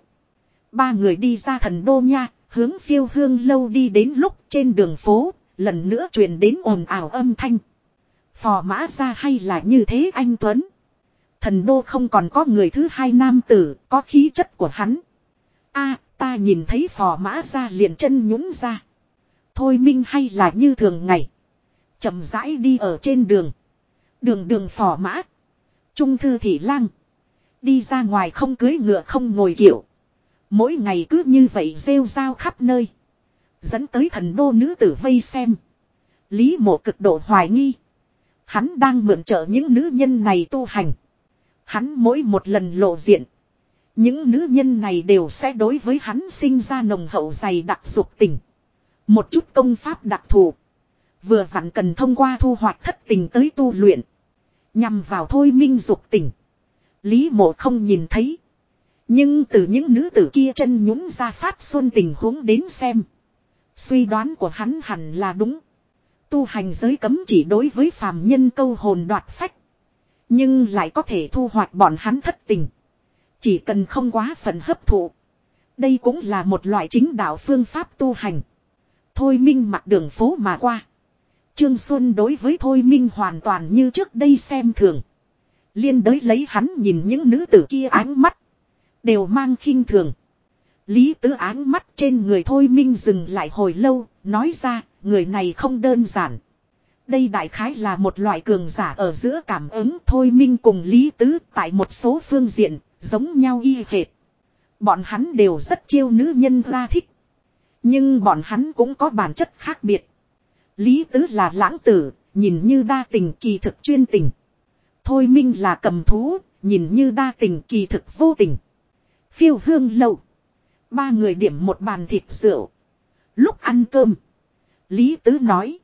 Ba người đi ra thần đô nha, hướng phiêu hương lâu đi đến lúc trên đường phố, lần nữa truyền đến ồn ào âm thanh. Phò mã ra hay là như thế anh Tuấn? Thần đô không còn có người thứ hai nam tử, có khí chất của hắn. a ta nhìn thấy phò mã ra liền chân nhũng ra. Thôi minh hay là như thường ngày. chậm rãi đi ở trên đường. Đường đường phò mã. Trung thư thị lang. Đi ra ngoài không cưới ngựa không ngồi kiểu. Mỗi ngày cứ như vậy rêu rao khắp nơi. Dẫn tới thần đô nữ tử vây xem. Lý mộ cực độ hoài nghi. Hắn đang mượn trợ những nữ nhân này tu hành. Hắn mỗi một lần lộ diện. Những nữ nhân này đều sẽ đối với hắn sinh ra nồng hậu dày đặc dục tình. Một chút công pháp đặc thù. Vừa vặn cần thông qua thu hoạch thất tình tới tu luyện. Nhằm vào thôi minh dục tình. Lý mộ không nhìn thấy. Nhưng từ những nữ tử kia chân nhũng ra phát xuân tình huống đến xem. Suy đoán của hắn hẳn là đúng. Tu hành giới cấm chỉ đối với phàm nhân câu hồn đoạt phách. Nhưng lại có thể thu hoạch bọn hắn thất tình. Chỉ cần không quá phần hấp thụ. Đây cũng là một loại chính đạo phương pháp tu hành. Thôi Minh mặc đường phố mà qua. Trương Xuân đối với Thôi Minh hoàn toàn như trước đây xem thường. Liên đới lấy hắn nhìn những nữ tử kia ánh mắt. Đều mang khinh thường. Lý tứ áng mắt trên người Thôi Minh dừng lại hồi lâu, nói ra, người này không đơn giản. Đây đại khái là một loại cường giả ở giữa cảm ứng Thôi Minh cùng Lý tứ tại một số phương diện, giống nhau y hệt. Bọn hắn đều rất chiêu nữ nhân ra thích. Nhưng bọn hắn cũng có bản chất khác biệt. Lý tứ là lãng tử, nhìn như đa tình kỳ thực chuyên tình. Thôi Minh là cầm thú, nhìn như đa tình kỳ thực vô tình. Phiêu hương lâu. Ba người điểm một bàn thịt rượu. Lúc ăn cơm. Lý Tứ nói.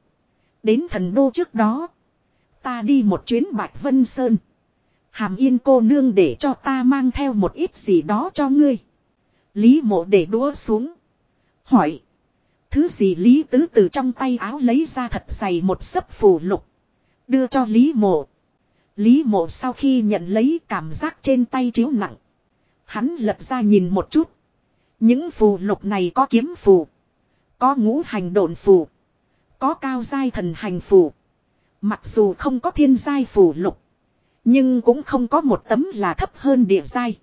Đến thần đô trước đó. Ta đi một chuyến Bạch Vân Sơn. Hàm yên cô nương để cho ta mang theo một ít gì đó cho ngươi. Lý mộ để đũa xuống. Hỏi. Thứ gì Lý Tứ từ trong tay áo lấy ra thật dày một sấp phù lục. Đưa cho Lý mộ. Lý mộ sau khi nhận lấy cảm giác trên tay chiếu nặng. Hắn lật ra nhìn một chút. Những phù lục này có kiếm phù. Có ngũ hành độn phù. Có cao giai thần hành phù. Mặc dù không có thiên giai phù lục. Nhưng cũng không có một tấm là thấp hơn địa giai.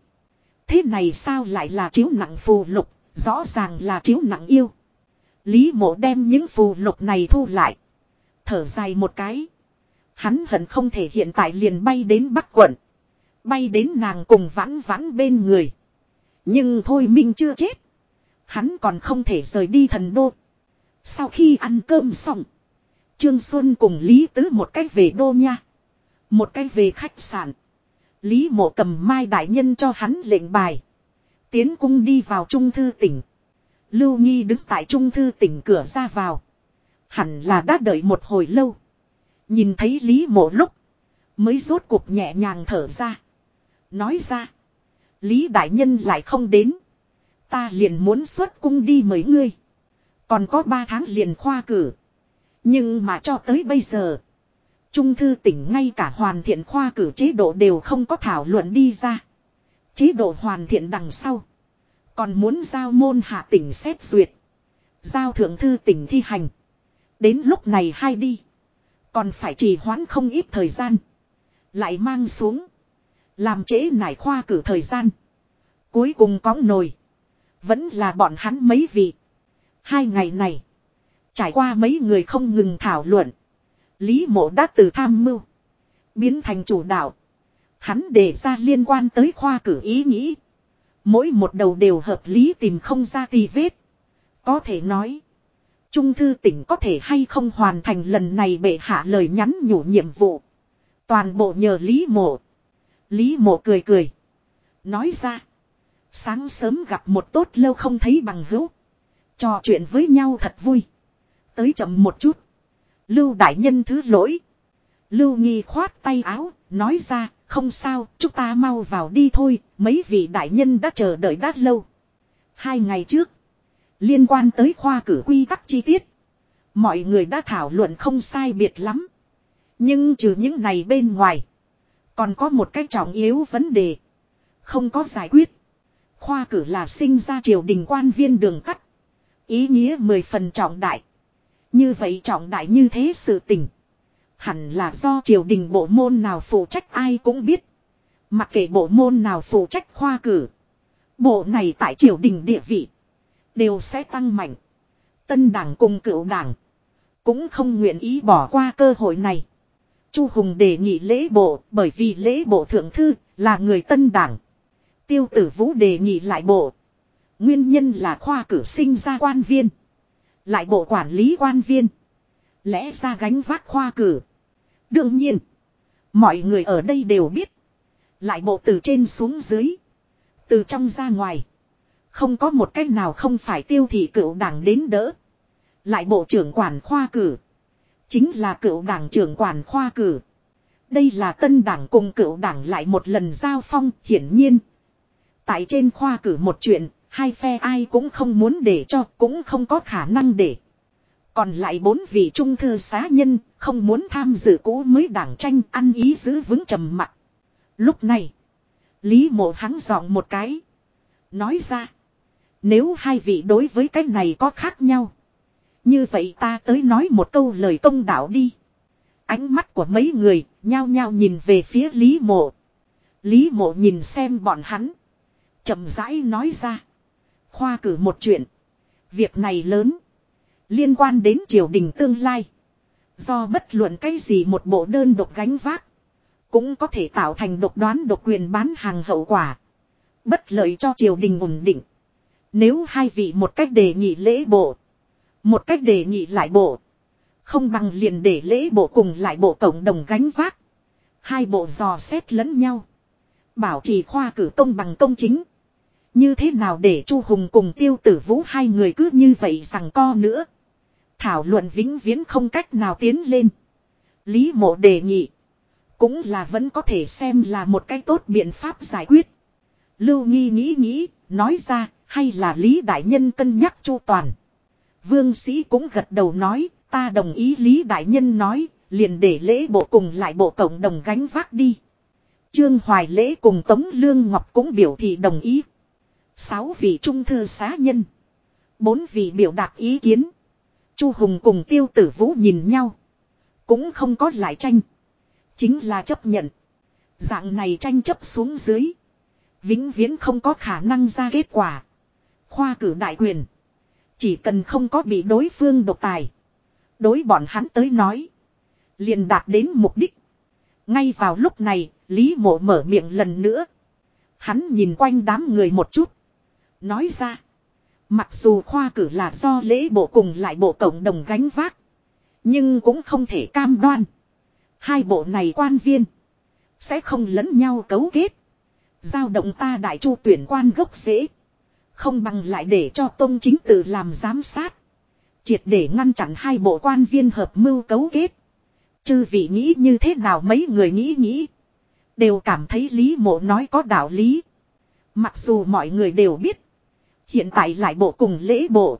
Thế này sao lại là chiếu nặng phù lục. Rõ ràng là chiếu nặng yêu. Lý mộ đem những phù lục này thu lại. Thở dài một cái. Hắn hận không thể hiện tại liền bay đến Bắc quận. Bay đến nàng cùng vãn vãn bên người. Nhưng thôi Minh chưa chết. Hắn còn không thể rời đi thần đô. Sau khi ăn cơm xong. Trương Xuân cùng Lý Tứ một cách về đô nha. Một cách về khách sạn. Lý mộ cầm mai đại nhân cho hắn lệnh bài. Tiến cung đi vào trung thư tỉnh. Lưu Nghi đứng tại trung thư tỉnh cửa ra vào. Hẳn là đã đợi một hồi lâu. Nhìn thấy Lý mộ lúc. Mới rốt cuộc nhẹ nhàng thở ra. Nói ra. Lý Đại Nhân lại không đến. Ta liền muốn xuất cung đi mấy ngươi. Còn có ba tháng liền khoa cử. Nhưng mà cho tới bây giờ. Trung thư tỉnh ngay cả hoàn thiện khoa cử chế độ đều không có thảo luận đi ra. Chế độ hoàn thiện đằng sau. Còn muốn giao môn hạ tỉnh xét duyệt. Giao thượng thư tỉnh thi hành. Đến lúc này hay đi. Còn phải trì hoãn không ít thời gian. Lại mang xuống. Làm trễ nải khoa cử thời gian. Cuối cùng có nồi. Vẫn là bọn hắn mấy vị. Hai ngày này. Trải qua mấy người không ngừng thảo luận. Lý mộ đã từ tham mưu. Biến thành chủ đạo. Hắn đề ra liên quan tới khoa cử ý nghĩ. Mỗi một đầu đều hợp lý tìm không ra tì vết. Có thể nói. Trung thư tỉnh có thể hay không hoàn thành lần này bệ hạ lời nhắn nhủ nhiệm vụ. Toàn bộ nhờ Lý mộ. Lý mộ cười cười. Nói ra. Sáng sớm gặp một tốt lâu không thấy bằng hữu. Trò chuyện với nhau thật vui. Tới chậm một chút. Lưu đại nhân thứ lỗi. Lưu nghi khoát tay áo, nói ra, không sao, chúng ta mau vào đi thôi, mấy vị đại nhân đã chờ đợi đã lâu. Hai ngày trước, liên quan tới khoa cử quy tắc chi tiết, mọi người đã thảo luận không sai biệt lắm. Nhưng trừ những này bên ngoài, còn có một cái trọng yếu vấn đề. Không có giải quyết. Khoa cử là sinh ra triều đình quan viên đường cắt Ý nghĩa mười phần trọng đại. Như vậy trọng đại như thế sự tình. Hẳn là do triều đình bộ môn nào phụ trách ai cũng biết. Mặc kệ bộ môn nào phụ trách khoa cử. Bộ này tại triều đình địa vị. Đều sẽ tăng mạnh. Tân đảng cùng cựu đảng. Cũng không nguyện ý bỏ qua cơ hội này. Chu Hùng đề nghị lễ bộ, bởi vì lễ bộ thượng thư là người tân đảng. Tiêu tử vũ đề nghị lại bộ. Nguyên nhân là khoa cử sinh ra quan viên. Lại bộ quản lý quan viên. Lẽ ra gánh vác khoa cử. Đương nhiên. Mọi người ở đây đều biết. Lại bộ từ trên xuống dưới. Từ trong ra ngoài. Không có một cách nào không phải tiêu thị cựu đảng đến đỡ. Lại bộ trưởng quản khoa cử. Chính là cựu đảng trưởng quản khoa cử. Đây là tân đảng cùng cựu đảng lại một lần giao phong hiển nhiên. Tại trên khoa cử một chuyện, hai phe ai cũng không muốn để cho, cũng không có khả năng để. Còn lại bốn vị trung thư xá nhân, không muốn tham dự cũ mới đảng tranh ăn ý giữ vững trầm mặc. Lúc này, Lý mộ hắn giọng một cái. Nói ra, nếu hai vị đối với cái này có khác nhau. Như vậy ta tới nói một câu lời công đạo đi. Ánh mắt của mấy người, nhao nhao nhìn về phía Lý mộ. Lý mộ nhìn xem bọn hắn. chậm rãi nói ra. Khoa cử một chuyện. Việc này lớn. Liên quan đến triều đình tương lai. Do bất luận cái gì một bộ đơn độc gánh vác. Cũng có thể tạo thành độc đoán độc quyền bán hàng hậu quả. Bất lợi cho triều đình ổn định. Nếu hai vị một cách đề nghị lễ bộ. Một cách đề nghị lại bộ. Không bằng liền để lễ bộ cùng lại bộ cộng đồng gánh vác. Hai bộ dò xét lẫn nhau. Bảo trì khoa cử công bằng công chính. Như thế nào để Chu Hùng cùng tiêu tử vũ hai người cứ như vậy rằng co nữa. Thảo luận vĩnh viễn không cách nào tiến lên. Lý mộ đề nghị. Cũng là vẫn có thể xem là một cái tốt biện pháp giải quyết. Lưu Nghi nghĩ nghĩ, nói ra, hay là Lý Đại Nhân cân nhắc chu toàn. Vương Sĩ cũng gật đầu nói, ta đồng ý Lý Đại Nhân nói, liền để lễ bộ cùng lại bộ cộng đồng gánh vác đi. Trương Hoài Lễ cùng Tống Lương Ngọc cũng biểu thị đồng ý. Sáu vị trung thư xá nhân. Bốn vị biểu đạt ý kiến. Chu Hùng cùng Tiêu Tử Vũ nhìn nhau. Cũng không có lại tranh. Chính là chấp nhận. Dạng này tranh chấp xuống dưới. Vĩnh viễn không có khả năng ra kết quả. Khoa cử đại quyền. Chỉ cần không có bị đối phương độc tài. Đối bọn hắn tới nói. Liền đạt đến mục đích. Ngay vào lúc này, Lý mộ mở miệng lần nữa. Hắn nhìn quanh đám người một chút. Nói ra. Mặc dù khoa cử là do lễ bộ cùng lại bộ cộng đồng gánh vác. Nhưng cũng không thể cam đoan. Hai bộ này quan viên. Sẽ không lẫn nhau cấu kết. Giao động ta đại chu tuyển quan gốc dễ. Không bằng lại để cho tôn chính tự làm giám sát. Triệt để ngăn chặn hai bộ quan viên hợp mưu cấu kết. Chư vị nghĩ như thế nào mấy người nghĩ nghĩ. Đều cảm thấy Lý Mộ nói có đạo lý. Mặc dù mọi người đều biết. Hiện tại lại bộ cùng lễ bộ.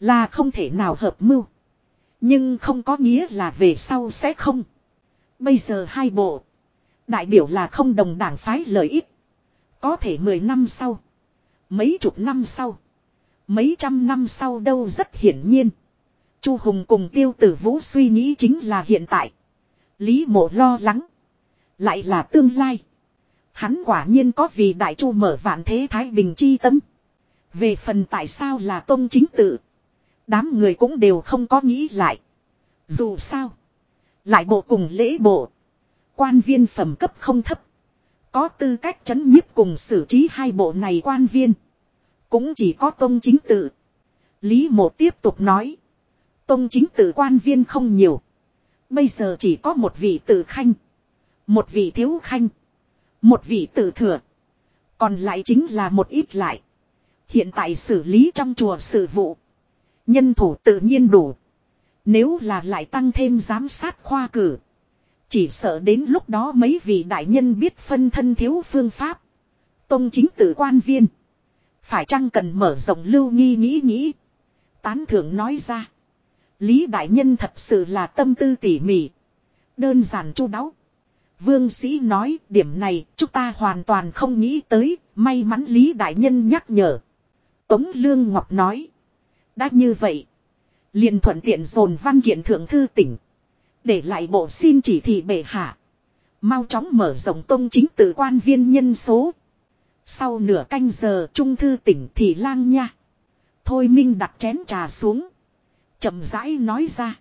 Là không thể nào hợp mưu. Nhưng không có nghĩa là về sau sẽ không. Bây giờ hai bộ. Đại biểu là không đồng đảng phái lợi ích. Có thể 10 năm sau. Mấy chục năm sau. Mấy trăm năm sau đâu rất hiển nhiên. Chu Hùng cùng tiêu tử vũ suy nghĩ chính là hiện tại. Lý mộ lo lắng. Lại là tương lai. Hắn quả nhiên có vì đại chu mở vạn thế thái bình chi tâm. Về phần tại sao là tôn chính tự. Đám người cũng đều không có nghĩ lại. Dù sao. Lại bộ cùng lễ bộ. Quan viên phẩm cấp không thấp. Có tư cách chấn nhiếp cùng xử trí hai bộ này quan viên. Cũng chỉ có tông chính tự. Lý mộ tiếp tục nói. tông chính tự quan viên không nhiều. Bây giờ chỉ có một vị tự khanh. Một vị thiếu khanh. Một vị tự thừa. Còn lại chính là một ít lại. Hiện tại xử lý trong chùa sự vụ. Nhân thủ tự nhiên đủ. Nếu là lại tăng thêm giám sát khoa cử. Chỉ sợ đến lúc đó mấy vị đại nhân biết phân thân thiếu phương pháp. Tông chính tử quan viên. Phải chăng cần mở rộng lưu nghi nghĩ nghĩ. Tán thưởng nói ra. Lý đại nhân thật sự là tâm tư tỉ mỉ. Đơn giản chu đáo. Vương sĩ nói, điểm này, chúng ta hoàn toàn không nghĩ tới. May mắn Lý đại nhân nhắc nhở. Tống Lương Ngọc nói. Đã như vậy. liền thuận tiện dồn văn kiện thượng thư tỉnh. Để lại bộ xin chỉ thị bệ hạ. Mau chóng mở rộng tông chính tự quan viên nhân số. Sau nửa canh giờ trung thư tỉnh thì lang nha. Thôi Minh đặt chén trà xuống. chậm rãi nói ra.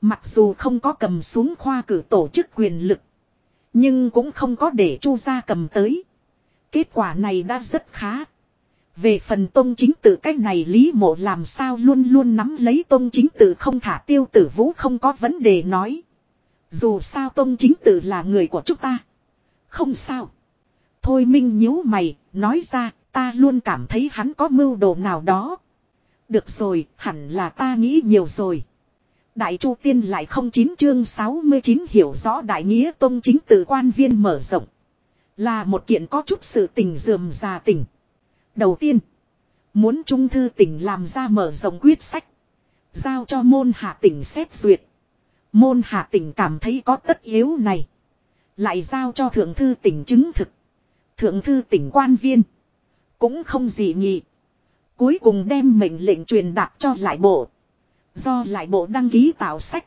Mặc dù không có cầm xuống khoa cử tổ chức quyền lực. Nhưng cũng không có để chu gia cầm tới. Kết quả này đã rất khá. Về phần tôn chính tự cách này Lý Mộ làm sao luôn luôn nắm lấy tôn chính tự không thả tiêu tử vũ không có vấn đề nói. Dù sao tôn chính tự là người của chúng ta. Không sao. Thôi Minh nhíu mày, nói ra, ta luôn cảm thấy hắn có mưu đồ nào đó. Được rồi, hẳn là ta nghĩ nhiều rồi. Đại Chu Tiên lại không chín chương 69 hiểu rõ đại nghĩa tôn chính tự quan viên mở rộng. Là một kiện có chút sự tình dườm già tình. Đầu tiên, muốn trung thư tỉnh làm ra mở rộng quyết sách. Giao cho môn hạ tỉnh xét duyệt. Môn hạ tỉnh cảm thấy có tất yếu này. Lại giao cho thượng thư tỉnh chứng thực. Thượng thư tỉnh quan viên. Cũng không gì nhị. Cuối cùng đem mệnh lệnh truyền đạt cho lại bộ. Do lại bộ đăng ký tạo sách.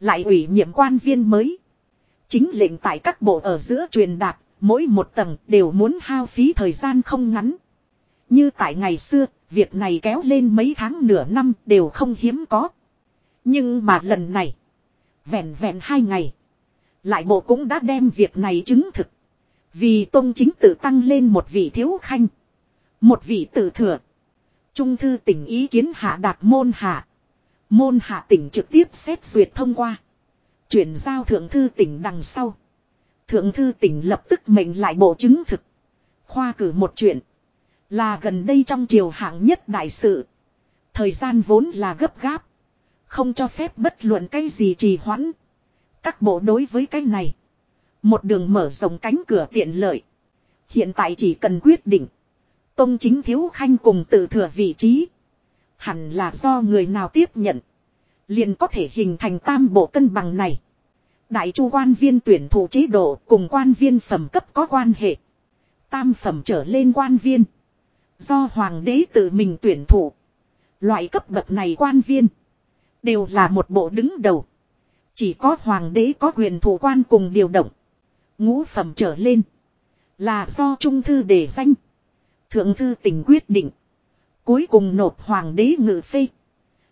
Lại ủy nhiệm quan viên mới. Chính lệnh tại các bộ ở giữa truyền đạt. Mỗi một tầng đều muốn hao phí thời gian không ngắn. Như tại ngày xưa, việc này kéo lên mấy tháng nửa năm đều không hiếm có. Nhưng mà lần này, vẹn vẹn hai ngày, lại bộ cũng đã đem việc này chứng thực. Vì tôn chính tự tăng lên một vị thiếu khanh, một vị tự thừa. Trung thư tỉnh ý kiến hạ đạt môn hạ. Môn hạ tỉnh trực tiếp xét duyệt thông qua. Chuyển giao thượng thư tỉnh đằng sau. Thượng thư tỉnh lập tức mệnh lại bộ chứng thực. Khoa cử một chuyện. Là gần đây trong triều hạng nhất đại sự. Thời gian vốn là gấp gáp. Không cho phép bất luận cái gì trì hoãn. Các bộ đối với cái này. Một đường mở rộng cánh cửa tiện lợi. Hiện tại chỉ cần quyết định. Tông chính thiếu khanh cùng tự thừa vị trí. Hẳn là do người nào tiếp nhận. Liền có thể hình thành tam bộ cân bằng này. Đại chu quan viên tuyển thủ chế độ cùng quan viên phẩm cấp có quan hệ. Tam phẩm trở lên quan viên. Do hoàng đế tự mình tuyển thủ. Loại cấp bậc này quan viên. Đều là một bộ đứng đầu. Chỉ có hoàng đế có quyền thủ quan cùng điều động. Ngũ phẩm trở lên. Là do trung thư đề danh. Thượng thư tỉnh quyết định. Cuối cùng nộp hoàng đế ngự phê.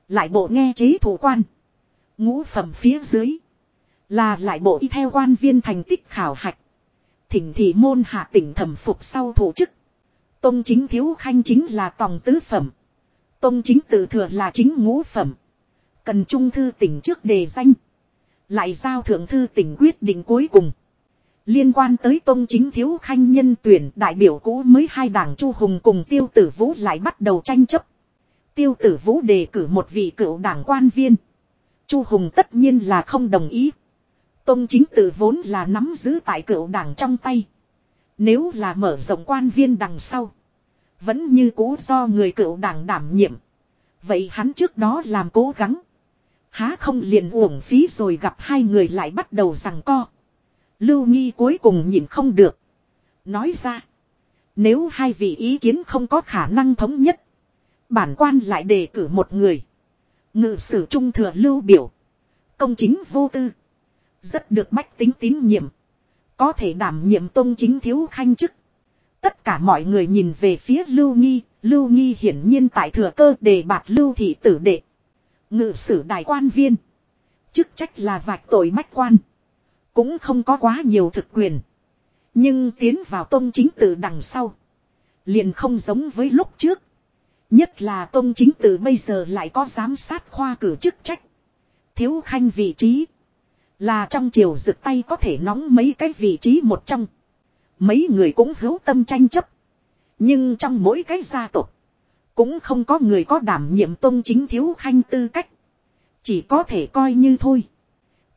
Lại bộ nghe chế thủ quan. Ngũ phẩm phía dưới. Là lại bộ y theo quan viên thành tích khảo hạch. Thỉnh thị môn hạ tỉnh thẩm phục sau thủ chức. Tông chính thiếu khanh chính là tòng tứ phẩm. Tông chính tự thừa là chính ngũ phẩm. Cần trung thư tỉnh trước đề danh. Lại giao thượng thư tỉnh quyết định cuối cùng. Liên quan tới tông chính thiếu khanh nhân tuyển đại biểu cũ mới hai đảng Chu Hùng cùng tiêu tử vũ lại bắt đầu tranh chấp. Tiêu tử vũ đề cử một vị cựu đảng quan viên. Chu Hùng tất nhiên là không đồng ý. Tông chính tự vốn là nắm giữ tại cựu đảng trong tay. Nếu là mở rộng quan viên đằng sau. Vẫn như cũ do người cựu đảng đảm nhiệm. Vậy hắn trước đó làm cố gắng. Há không liền uổng phí rồi gặp hai người lại bắt đầu rằng co. Lưu Nghi cuối cùng nhìn không được. Nói ra. Nếu hai vị ý kiến không có khả năng thống nhất. Bản quan lại đề cử một người. Ngự sử trung thừa lưu biểu. Công chính vô tư. Rất được bách tính tín nhiệm. Có thể đảm nhiệm tôn chính thiếu khanh chức. Tất cả mọi người nhìn về phía Lưu Nghi. Lưu Nghi hiển nhiên tại thừa cơ đề bạt Lưu Thị tử đệ. Ngự sử đại quan viên. Chức trách là vạch tội mách quan. Cũng không có quá nhiều thực quyền. Nhưng tiến vào tôn chính tự đằng sau. Liền không giống với lúc trước. Nhất là tôn chính tự bây giờ lại có giám sát khoa cử chức trách. Thiếu khanh vị trí. Là trong chiều rực tay có thể nóng mấy cái vị trí một trong. Mấy người cũng hữu tâm tranh chấp. Nhưng trong mỗi cái gia tộc, cũng không có người có đảm nhiệm tôn chính thiếu khanh tư cách. Chỉ có thể coi như thôi.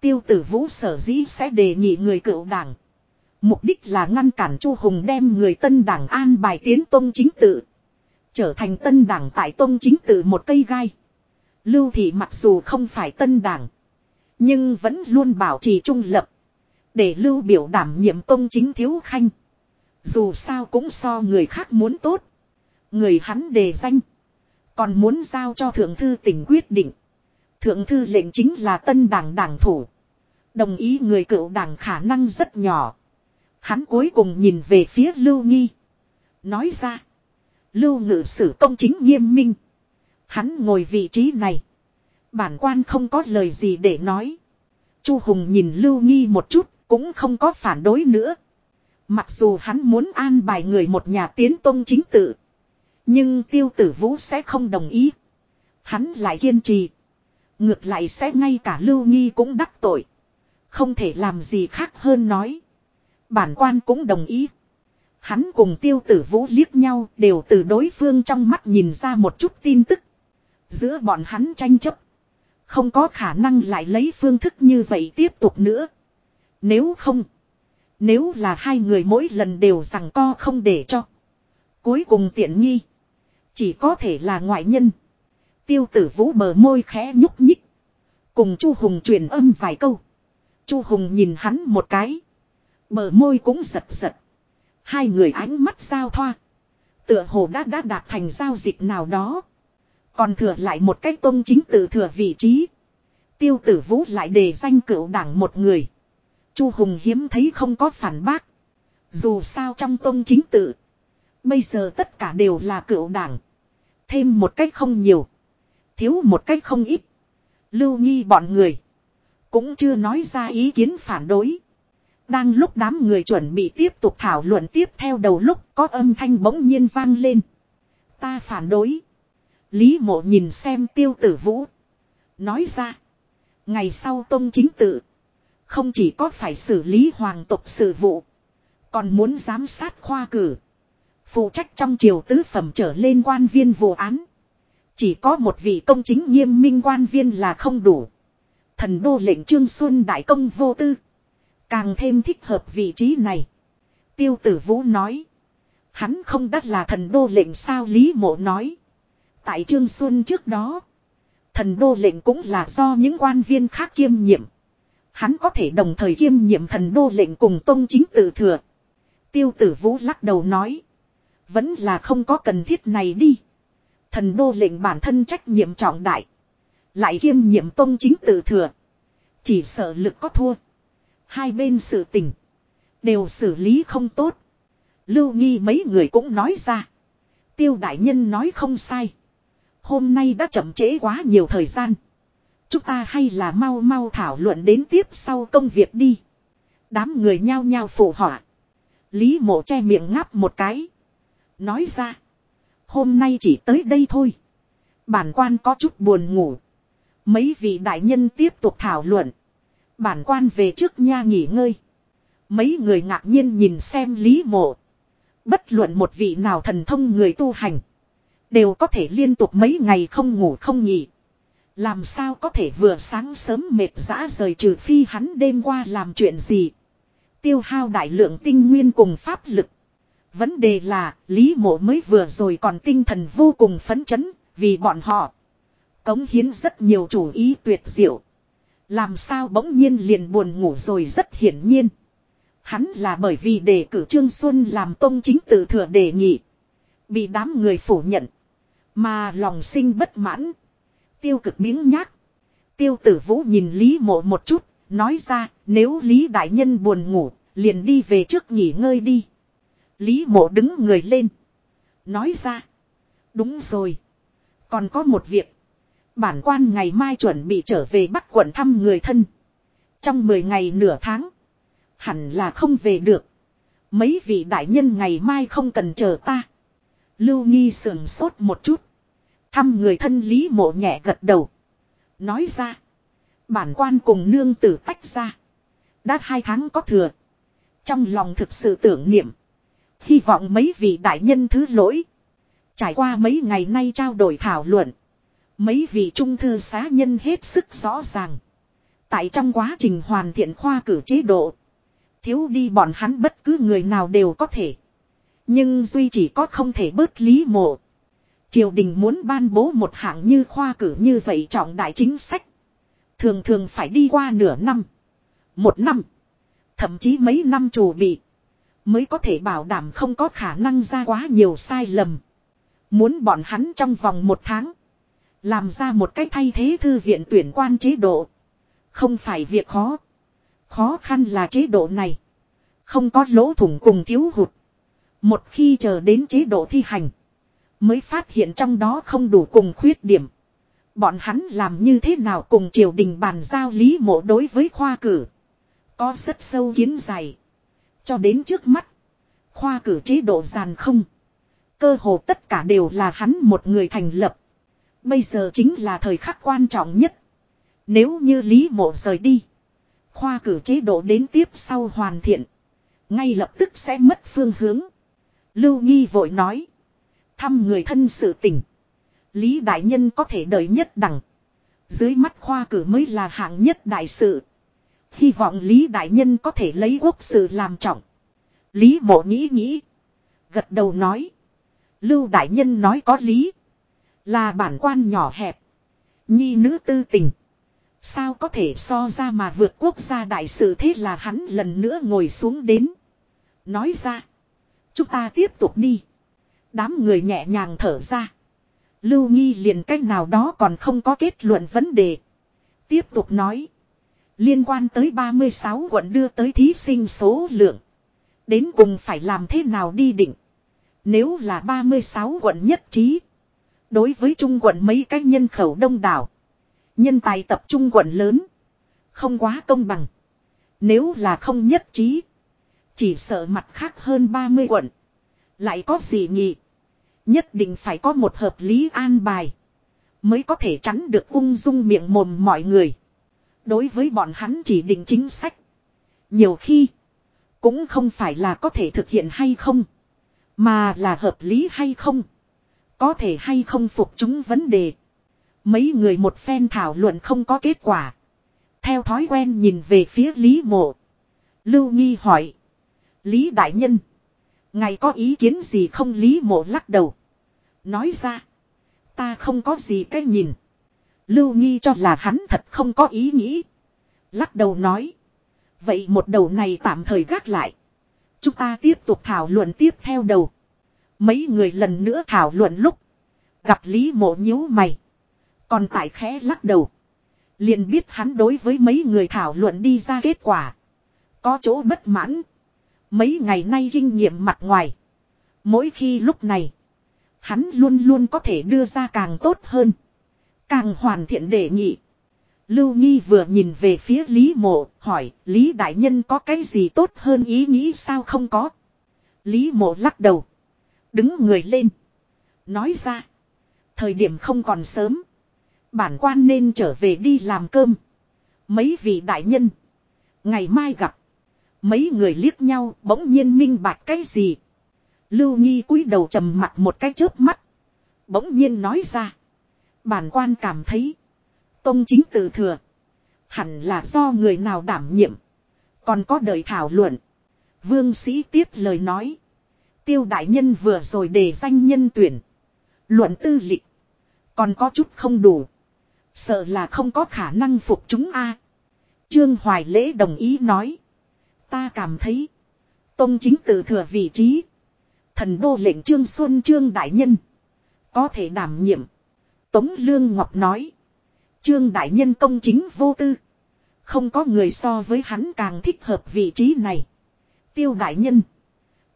Tiêu tử vũ sở dĩ sẽ đề nghị người cựu đảng. Mục đích là ngăn cản Chu Hùng đem người tân đảng an bài tiến tôn chính tự. Trở thành tân đảng tại tôn chính tự một cây gai. Lưu thị mặc dù không phải tân đảng. Nhưng vẫn luôn bảo trì trung lập. Để lưu biểu đảm nhiệm công chính thiếu khanh. Dù sao cũng so người khác muốn tốt. Người hắn đề danh. Còn muốn giao cho thượng thư tỉnh quyết định. Thượng thư lệnh chính là tân đảng đảng thủ. Đồng ý người cựu đảng khả năng rất nhỏ. Hắn cuối cùng nhìn về phía Lưu Nghi. Nói ra. Lưu ngự sử công chính nghiêm minh. Hắn ngồi vị trí này. Bản quan không có lời gì để nói. Chu Hùng nhìn Lưu Nghi một chút, cũng không có phản đối nữa. Mặc dù hắn muốn an bài người một nhà tiến tông chính tự. Nhưng tiêu tử vũ sẽ không đồng ý. Hắn lại kiên trì. Ngược lại sẽ ngay cả Lưu Nghi cũng đắc tội. Không thể làm gì khác hơn nói. Bản quan cũng đồng ý. Hắn cùng tiêu tử vũ liếc nhau đều từ đối phương trong mắt nhìn ra một chút tin tức. Giữa bọn hắn tranh chấp. Không có khả năng lại lấy phương thức như vậy tiếp tục nữa. Nếu không. Nếu là hai người mỗi lần đều rằng co không để cho. Cuối cùng tiện nghi. Chỉ có thể là ngoại nhân. Tiêu tử vũ bờ môi khẽ nhúc nhích. Cùng chu Hùng truyền âm vài câu. chu Hùng nhìn hắn một cái. Bờ môi cũng giật giật. Hai người ánh mắt giao thoa. Tựa hồ đã đã đạt thành giao dịch nào đó. Còn thừa lại một cách tôn chính tự thừa vị trí. Tiêu tử vũ lại đề danh cựu đảng một người. Chu Hùng hiếm thấy không có phản bác. Dù sao trong tôn chính tự. Bây giờ tất cả đều là cựu đảng. Thêm một cách không nhiều. Thiếu một cách không ít. Lưu nghi bọn người. Cũng chưa nói ra ý kiến phản đối. Đang lúc đám người chuẩn bị tiếp tục thảo luận tiếp theo đầu lúc có âm thanh bỗng nhiên vang lên. Ta phản đối. Lý mộ nhìn xem tiêu tử vũ. Nói ra. Ngày sau tôn chính tự. Không chỉ có phải xử lý hoàng tộc sự vụ. Còn muốn giám sát khoa cử. Phụ trách trong triều tứ phẩm trở lên quan viên vụ án. Chỉ có một vị công chính nghiêm minh quan viên là không đủ. Thần đô lệnh Trương Xuân đại công vô tư. Càng thêm thích hợp vị trí này. Tiêu tử vũ nói. Hắn không đắt là thần đô lệnh sao Lý mộ nói. Tại Trương Xuân trước đó. Thần đô lệnh cũng là do những quan viên khác kiêm nhiệm. Hắn có thể đồng thời kiêm nhiệm thần đô lệnh cùng tôn chính tự thừa. Tiêu tử vũ lắc đầu nói. Vẫn là không có cần thiết này đi. Thần đô lệnh bản thân trách nhiệm trọng đại. Lại kiêm nhiệm tôn chính tự thừa. Chỉ sợ lực có thua. Hai bên sự tình. Đều xử lý không tốt. Lưu nghi mấy người cũng nói ra. Tiêu đại nhân nói không sai. Hôm nay đã chậm trễ quá nhiều thời gian. Chúng ta hay là mau mau thảo luận đến tiếp sau công việc đi. Đám người nhao nhao phụ họa. Lý mộ che miệng ngáp một cái. Nói ra. Hôm nay chỉ tới đây thôi. Bản quan có chút buồn ngủ. Mấy vị đại nhân tiếp tục thảo luận. Bản quan về trước nha nghỉ ngơi. Mấy người ngạc nhiên nhìn xem Lý mộ. Bất luận một vị nào thần thông người tu hành. Đều có thể liên tục mấy ngày không ngủ không nghỉ. Làm sao có thể vừa sáng sớm mệt dã rời trừ phi hắn đêm qua làm chuyện gì. Tiêu hao đại lượng tinh nguyên cùng pháp lực. Vấn đề là, Lý mộ mới vừa rồi còn tinh thần vô cùng phấn chấn, vì bọn họ. Cống hiến rất nhiều chủ ý tuyệt diệu. Làm sao bỗng nhiên liền buồn ngủ rồi rất hiển nhiên. Hắn là bởi vì đề cử Trương Xuân làm tông chính tự thừa đề nghị. Bị đám người phủ nhận. Mà lòng sinh bất mãn. Tiêu cực miếng nhác. Tiêu tử vũ nhìn Lý mộ một chút, nói ra nếu Lý đại nhân buồn ngủ, liền đi về trước nghỉ ngơi đi. Lý mộ đứng người lên. Nói ra. Đúng rồi. Còn có một việc. Bản quan ngày mai chuẩn bị trở về Bắc quận thăm người thân. Trong 10 ngày nửa tháng. Hẳn là không về được. Mấy vị đại nhân ngày mai không cần chờ ta. Lưu Nghi sườn sốt một chút. Thăm người thân Lý mộ nhẹ gật đầu. Nói ra. Bản quan cùng nương tử tách ra. Đã hai tháng có thừa. Trong lòng thực sự tưởng niệm. Hy vọng mấy vị đại nhân thứ lỗi. Trải qua mấy ngày nay trao đổi thảo luận. Mấy vị trung thư xá nhân hết sức rõ ràng. Tại trong quá trình hoàn thiện khoa cử chế độ. Thiếu đi bọn hắn bất cứ người nào đều có thể. Nhưng duy chỉ có không thể bớt lý mộ. Triều đình muốn ban bố một hạng như khoa cử như vậy trọng đại chính sách. Thường thường phải đi qua nửa năm. Một năm. Thậm chí mấy năm chủ bị. Mới có thể bảo đảm không có khả năng ra quá nhiều sai lầm. Muốn bọn hắn trong vòng một tháng. Làm ra một cách thay thế thư viện tuyển quan chế độ. Không phải việc khó. Khó khăn là chế độ này. Không có lỗ thủng cùng thiếu hụt. Một khi chờ đến chế độ thi hành. Mới phát hiện trong đó không đủ cùng khuyết điểm. Bọn hắn làm như thế nào cùng triều đình bàn giao lý mộ đối với khoa cử. Có rất sâu kiến dày. Cho đến trước mắt. Khoa cử chế độ giàn không. Cơ hồ tất cả đều là hắn một người thành lập. Bây giờ chính là thời khắc quan trọng nhất. Nếu như Lý Mộ rời đi. Khoa cử chế độ đến tiếp sau hoàn thiện. Ngay lập tức sẽ mất phương hướng. Lưu Nghi vội nói. Thăm người thân sự tình. Lý Đại Nhân có thể đợi nhất đẳng. Dưới mắt khoa cử mới là hạng nhất đại sự. Hy vọng Lý Đại Nhân có thể lấy quốc sự làm trọng. Lý mộ nghĩ nghĩ. Gật đầu nói. Lưu Đại Nhân nói có lý. Là bản quan nhỏ hẹp. Nhi nữ tư tình. Sao có thể so ra mà vượt quốc gia đại sự thế là hắn lần nữa ngồi xuống đến. Nói ra. Chúng ta tiếp tục đi. Đám người nhẹ nhàng thở ra. Lưu Nghi liền cách nào đó còn không có kết luận vấn đề. Tiếp tục nói. Liên quan tới 36 quận đưa tới thí sinh số lượng. Đến cùng phải làm thế nào đi định. Nếu là 36 quận nhất trí. Đối với trung quận mấy cái nhân khẩu đông đảo. Nhân tài tập trung quận lớn. Không quá công bằng. Nếu là không nhất trí. Chỉ sợ mặt khác hơn 30 quận. Lại có gì nhỉ? Nhất định phải có một hợp lý an bài. Mới có thể chắn được ung dung miệng mồm mọi người. Đối với bọn hắn chỉ định chính sách. Nhiều khi. Cũng không phải là có thể thực hiện hay không. Mà là hợp lý hay không. Có thể hay không phục chúng vấn đề. Mấy người một phen thảo luận không có kết quả. Theo thói quen nhìn về phía Lý Mộ. Lưu Nghi hỏi. Lý Đại Nhân. Ngài có ý kiến gì không Lý Mộ lắc đầu. Nói ra. Ta không có gì cái nhìn. Lưu Nghi cho là hắn thật không có ý nghĩ. Lắc đầu nói. Vậy một đầu này tạm thời gác lại. Chúng ta tiếp tục thảo luận tiếp theo đầu. Mấy người lần nữa thảo luận lúc. Gặp Lý mộ nhíu mày. Còn tại khẽ lắc đầu. Liền biết hắn đối với mấy người thảo luận đi ra kết quả. Có chỗ bất mãn. Mấy ngày nay kinh nghiệm mặt ngoài. Mỗi khi lúc này. Hắn luôn luôn có thể đưa ra càng tốt hơn. Càng hoàn thiện đề nghị. Lưu Nghi vừa nhìn về phía Lý Mộ, hỏi, Lý Đại Nhân có cái gì tốt hơn ý nghĩ sao không có? Lý Mộ lắc đầu. Đứng người lên. Nói ra. Thời điểm không còn sớm. Bản quan nên trở về đi làm cơm. Mấy vị đại nhân. Ngày mai gặp. Mấy người liếc nhau, bỗng nhiên minh bạch cái gì. Lưu Nhi cúi đầu trầm mặt một cái chớp mắt. Bỗng nhiên nói ra. Bản quan cảm thấy. Tông chính tự thừa. Hẳn là do người nào đảm nhiệm. Còn có đời thảo luận. Vương sĩ tiếp lời nói. Tiêu đại nhân vừa rồi đề danh nhân tuyển. Luận tư lịch. Còn có chút không đủ. Sợ là không có khả năng phục chúng a. Trương Hoài Lễ đồng ý nói. Ta cảm thấy. Tông chính tự thừa vị trí. Thần đô lệnh Trương Xuân Trương Đại Nhân. Có thể đảm nhiệm. Tống Lương Ngọc nói. Trương Đại Nhân công chính vô tư. Không có người so với hắn càng thích hợp vị trí này. Tiêu Đại Nhân.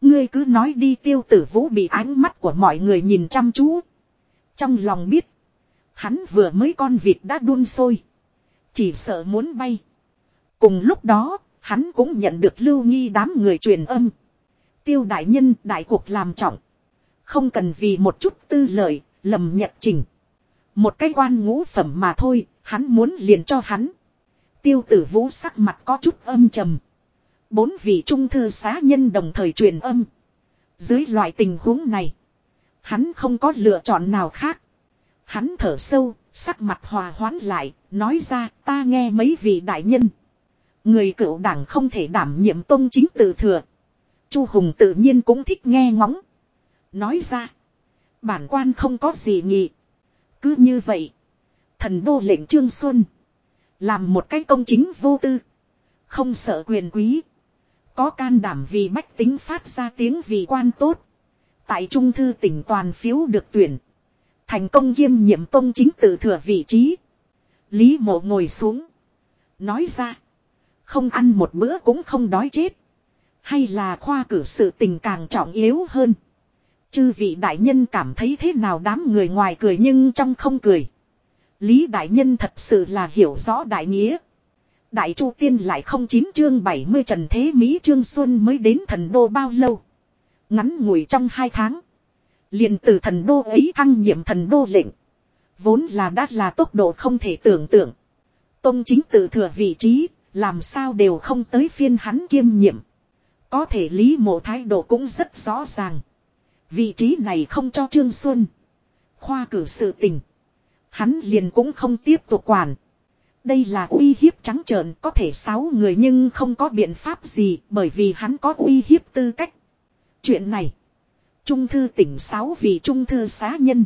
Ngươi cứ nói đi tiêu tử vũ bị ánh mắt của mọi người nhìn chăm chú. Trong lòng biết. Hắn vừa mới con vịt đã đun sôi. Chỉ sợ muốn bay. Cùng lúc đó, hắn cũng nhận được lưu nghi đám người truyền âm. Tiêu đại nhân đại cuộc làm trọng. Không cần vì một chút tư lợi, lầm nhật trình. Một cái quan ngũ phẩm mà thôi, hắn muốn liền cho hắn. Tiêu tử vũ sắc mặt có chút âm trầm. Bốn vị trung thư xá nhân đồng thời truyền âm. Dưới loại tình huống này, hắn không có lựa chọn nào khác. Hắn thở sâu, sắc mặt hòa hoãn lại, nói ra ta nghe mấy vị đại nhân. Người cựu đảng không thể đảm nhiệm tôn chính tự thừa. Chu Hùng tự nhiên cũng thích nghe ngóng. Nói ra, bản quan không có gì nhị. Cứ như vậy, thần đô lệnh Trương Xuân. Làm một cái công chính vô tư. Không sợ quyền quý. Có can đảm vì bách tính phát ra tiếng vì quan tốt. Tại Trung Thư tỉnh toàn phiếu được tuyển. Thành công kiêm nhiệm tôn chính tự thừa vị trí. Lý mộ ngồi xuống. Nói ra. Không ăn một bữa cũng không đói chết. Hay là khoa cử sự tình càng trọng yếu hơn. Chư vị đại nhân cảm thấy thế nào đám người ngoài cười nhưng trong không cười. Lý đại nhân thật sự là hiểu rõ đại nghĩa. Đại chu tiên lại không chín chương 70 trần thế Mỹ trương xuân mới đến thần đô bao lâu. Ngắn ngủi trong hai tháng. liền từ thần đô ấy thăng nhiệm thần đô lệnh. Vốn là đã là tốc độ không thể tưởng tượng. Tông chính tự thừa vị trí, làm sao đều không tới phiên hắn kiêm nhiệm. Có thể lý mộ thái độ cũng rất rõ ràng. Vị trí này không cho Trương Xuân. Khoa cử sự tình. Hắn liền cũng không tiếp tục quản. Đây là uy hiếp trắng trợn, có thể sáu người nhưng không có biện pháp gì, bởi vì hắn có uy hiếp tư cách. Chuyện này. Trung thư tỉnh sáu vì trung thư xá nhân.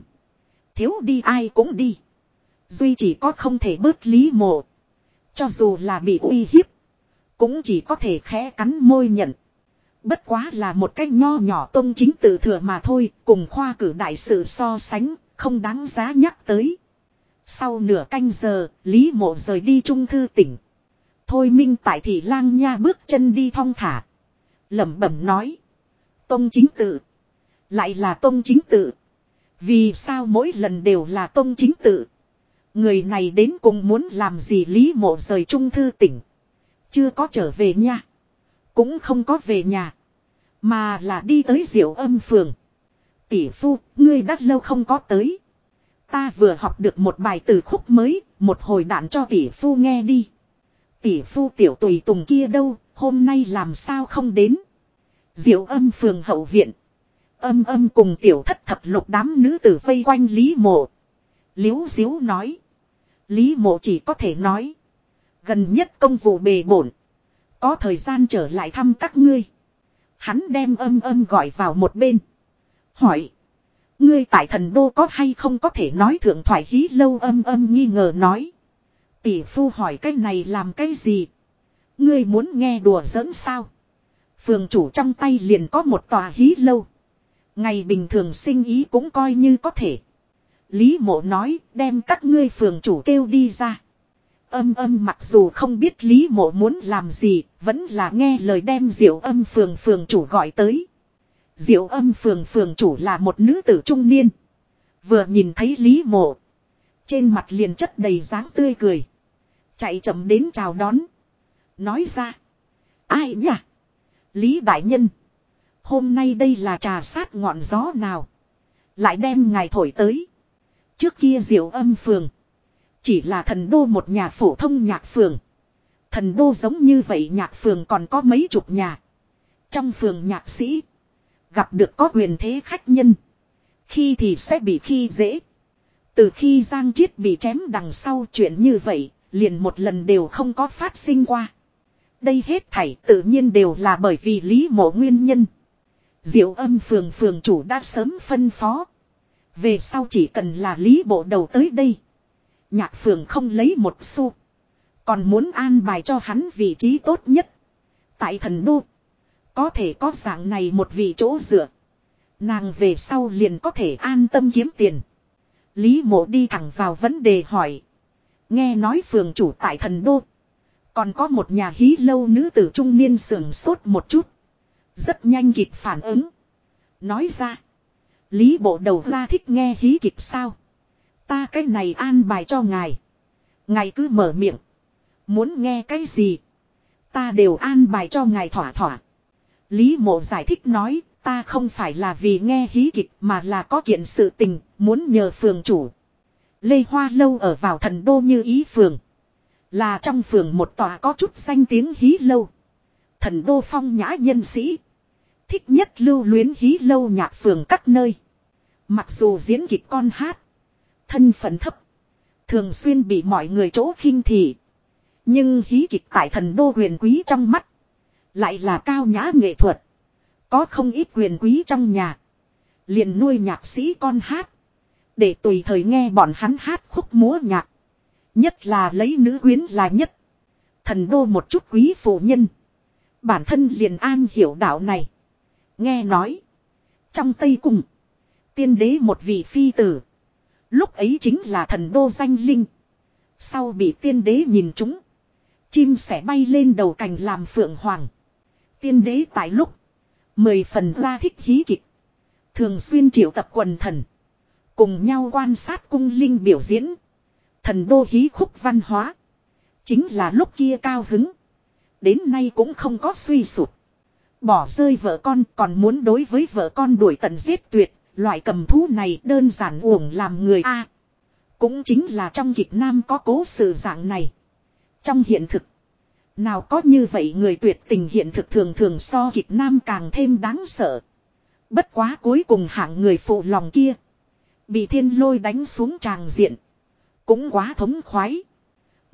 Thiếu đi ai cũng đi. Duy chỉ có không thể bớt lý mộ. Cho dù là bị uy hiếp. Cũng chỉ có thể khẽ cắn môi nhận. Bất quá là một cách nho nhỏ tôn chính tự thừa mà thôi. Cùng khoa cử đại sự so sánh. Không đáng giá nhắc tới. Sau nửa canh giờ, Lý Mộ rời đi trung thư tỉnh. Thôi Minh tại thị lang nha bước chân đi thong thả. lẩm bẩm nói. Tông chính tự. Lại là tông chính tự. Vì sao mỗi lần đều là tông chính tự. Người này đến cùng muốn làm gì Lý Mộ rời trung thư tỉnh. Chưa có trở về nha. Cũng không có về nhà. Mà là đi tới diệu âm phường. Tỷ phu, ngươi đã lâu không có tới. Ta vừa học được một bài từ khúc mới, một hồi đạn cho tỷ phu nghe đi. Tỷ phu tiểu tùy tùng kia đâu, hôm nay làm sao không đến. Diệu âm phường hậu viện. Âm âm cùng tiểu thất thập lục đám nữ tử vây quanh Lý Mộ. Liếu diếu nói. Lý Mộ chỉ có thể nói. Gần nhất công vụ bề bổn. Có thời gian trở lại thăm các ngươi. Hắn đem âm âm gọi vào một bên. Hỏi. Ngươi tại thần đô có hay không có thể nói thượng thoại hí lâu âm âm nghi ngờ nói. Tỷ phu hỏi cái này làm cái gì? Ngươi muốn nghe đùa giỡn sao? Phường chủ trong tay liền có một tòa hí lâu. Ngày bình thường sinh ý cũng coi như có thể. Lý mộ nói đem các ngươi phường chủ kêu đi ra. Âm âm mặc dù không biết Lý mộ muốn làm gì, vẫn là nghe lời đem diệu âm phường phường chủ gọi tới. Diệu âm phường phường chủ là một nữ tử trung niên. Vừa nhìn thấy Lý mộ. Trên mặt liền chất đầy dáng tươi cười. Chạy chậm đến chào đón. Nói ra. Ai nhỉ? Lý Đại Nhân. Hôm nay đây là trà sát ngọn gió nào. Lại đem ngài thổi tới. Trước kia diệu âm phường. Chỉ là thần đô một nhà phổ thông nhạc phường. Thần đô giống như vậy nhạc phường còn có mấy chục nhà. Trong phường nhạc sĩ. Gặp được có quyền thế khách nhân. Khi thì sẽ bị khi dễ. Từ khi Giang Triết bị chém đằng sau chuyện như vậy, liền một lần đều không có phát sinh qua. Đây hết thảy tự nhiên đều là bởi vì lý mộ nguyên nhân. Diệu âm phường phường chủ đã sớm phân phó. Về sau chỉ cần là lý bộ đầu tới đây. Nhạc phường không lấy một xu. Còn muốn an bài cho hắn vị trí tốt nhất. Tại thần đô. Có thể có dạng này một vị chỗ dựa. Nàng về sau liền có thể an tâm kiếm tiền. Lý mộ đi thẳng vào vấn đề hỏi. Nghe nói phường chủ tại thần đô. Còn có một nhà hí lâu nữ tử trung niên sườn sốt một chút. Rất nhanh kịp phản ứng. Nói ra. Lý bộ đầu ra thích nghe hí kịch sao. Ta cái này an bài cho ngài. Ngài cứ mở miệng. Muốn nghe cái gì. Ta đều an bài cho ngài thỏa thỏa. Lý mộ giải thích nói. Ta không phải là vì nghe hí kịch mà là có kiện sự tình. Muốn nhờ phường chủ. Lê Hoa Lâu ở vào thần đô như ý phường. Là trong phường một tòa có chút danh tiếng hí lâu. Thần đô phong nhã nhân sĩ. Thích nhất lưu luyến hí lâu nhạc phường các nơi. Mặc dù diễn kịch con hát. Thân phận thấp. Thường xuyên bị mọi người chỗ khinh thị. Nhưng hí kịch tại thần đô huyền quý trong mắt. Lại là cao nhã nghệ thuật. Có không ít quyền quý trong nhà. Liền nuôi nhạc sĩ con hát. Để tùy thời nghe bọn hắn hát khúc múa nhạc. Nhất là lấy nữ quyến là nhất. Thần đô một chút quý phụ nhân. Bản thân liền an hiểu đạo này. Nghe nói. Trong Tây Cung. Tiên đế một vị phi tử. Lúc ấy chính là thần đô danh linh. Sau bị tiên đế nhìn chúng. Chim sẽ bay lên đầu cành làm phượng hoàng. Tiên đế tại lúc. Mười phần ra thích hí kịch. Thường xuyên triệu tập quần thần. Cùng nhau quan sát cung linh biểu diễn. Thần đô hí khúc văn hóa. Chính là lúc kia cao hứng. Đến nay cũng không có suy sụt. Bỏ rơi vợ con, còn muốn đối với vợ con đuổi tận giết tuyệt. Loại cầm thú này đơn giản uổng làm người A. cũng chính là trong kịch nam có cố sự dạng này. Trong hiện thực. Nào có như vậy người tuyệt tình hiện thực thường thường so kịch nam càng thêm đáng sợ. Bất quá cuối cùng hạng người phụ lòng kia. Bị thiên lôi đánh xuống tràng diện. Cũng quá thống khoái.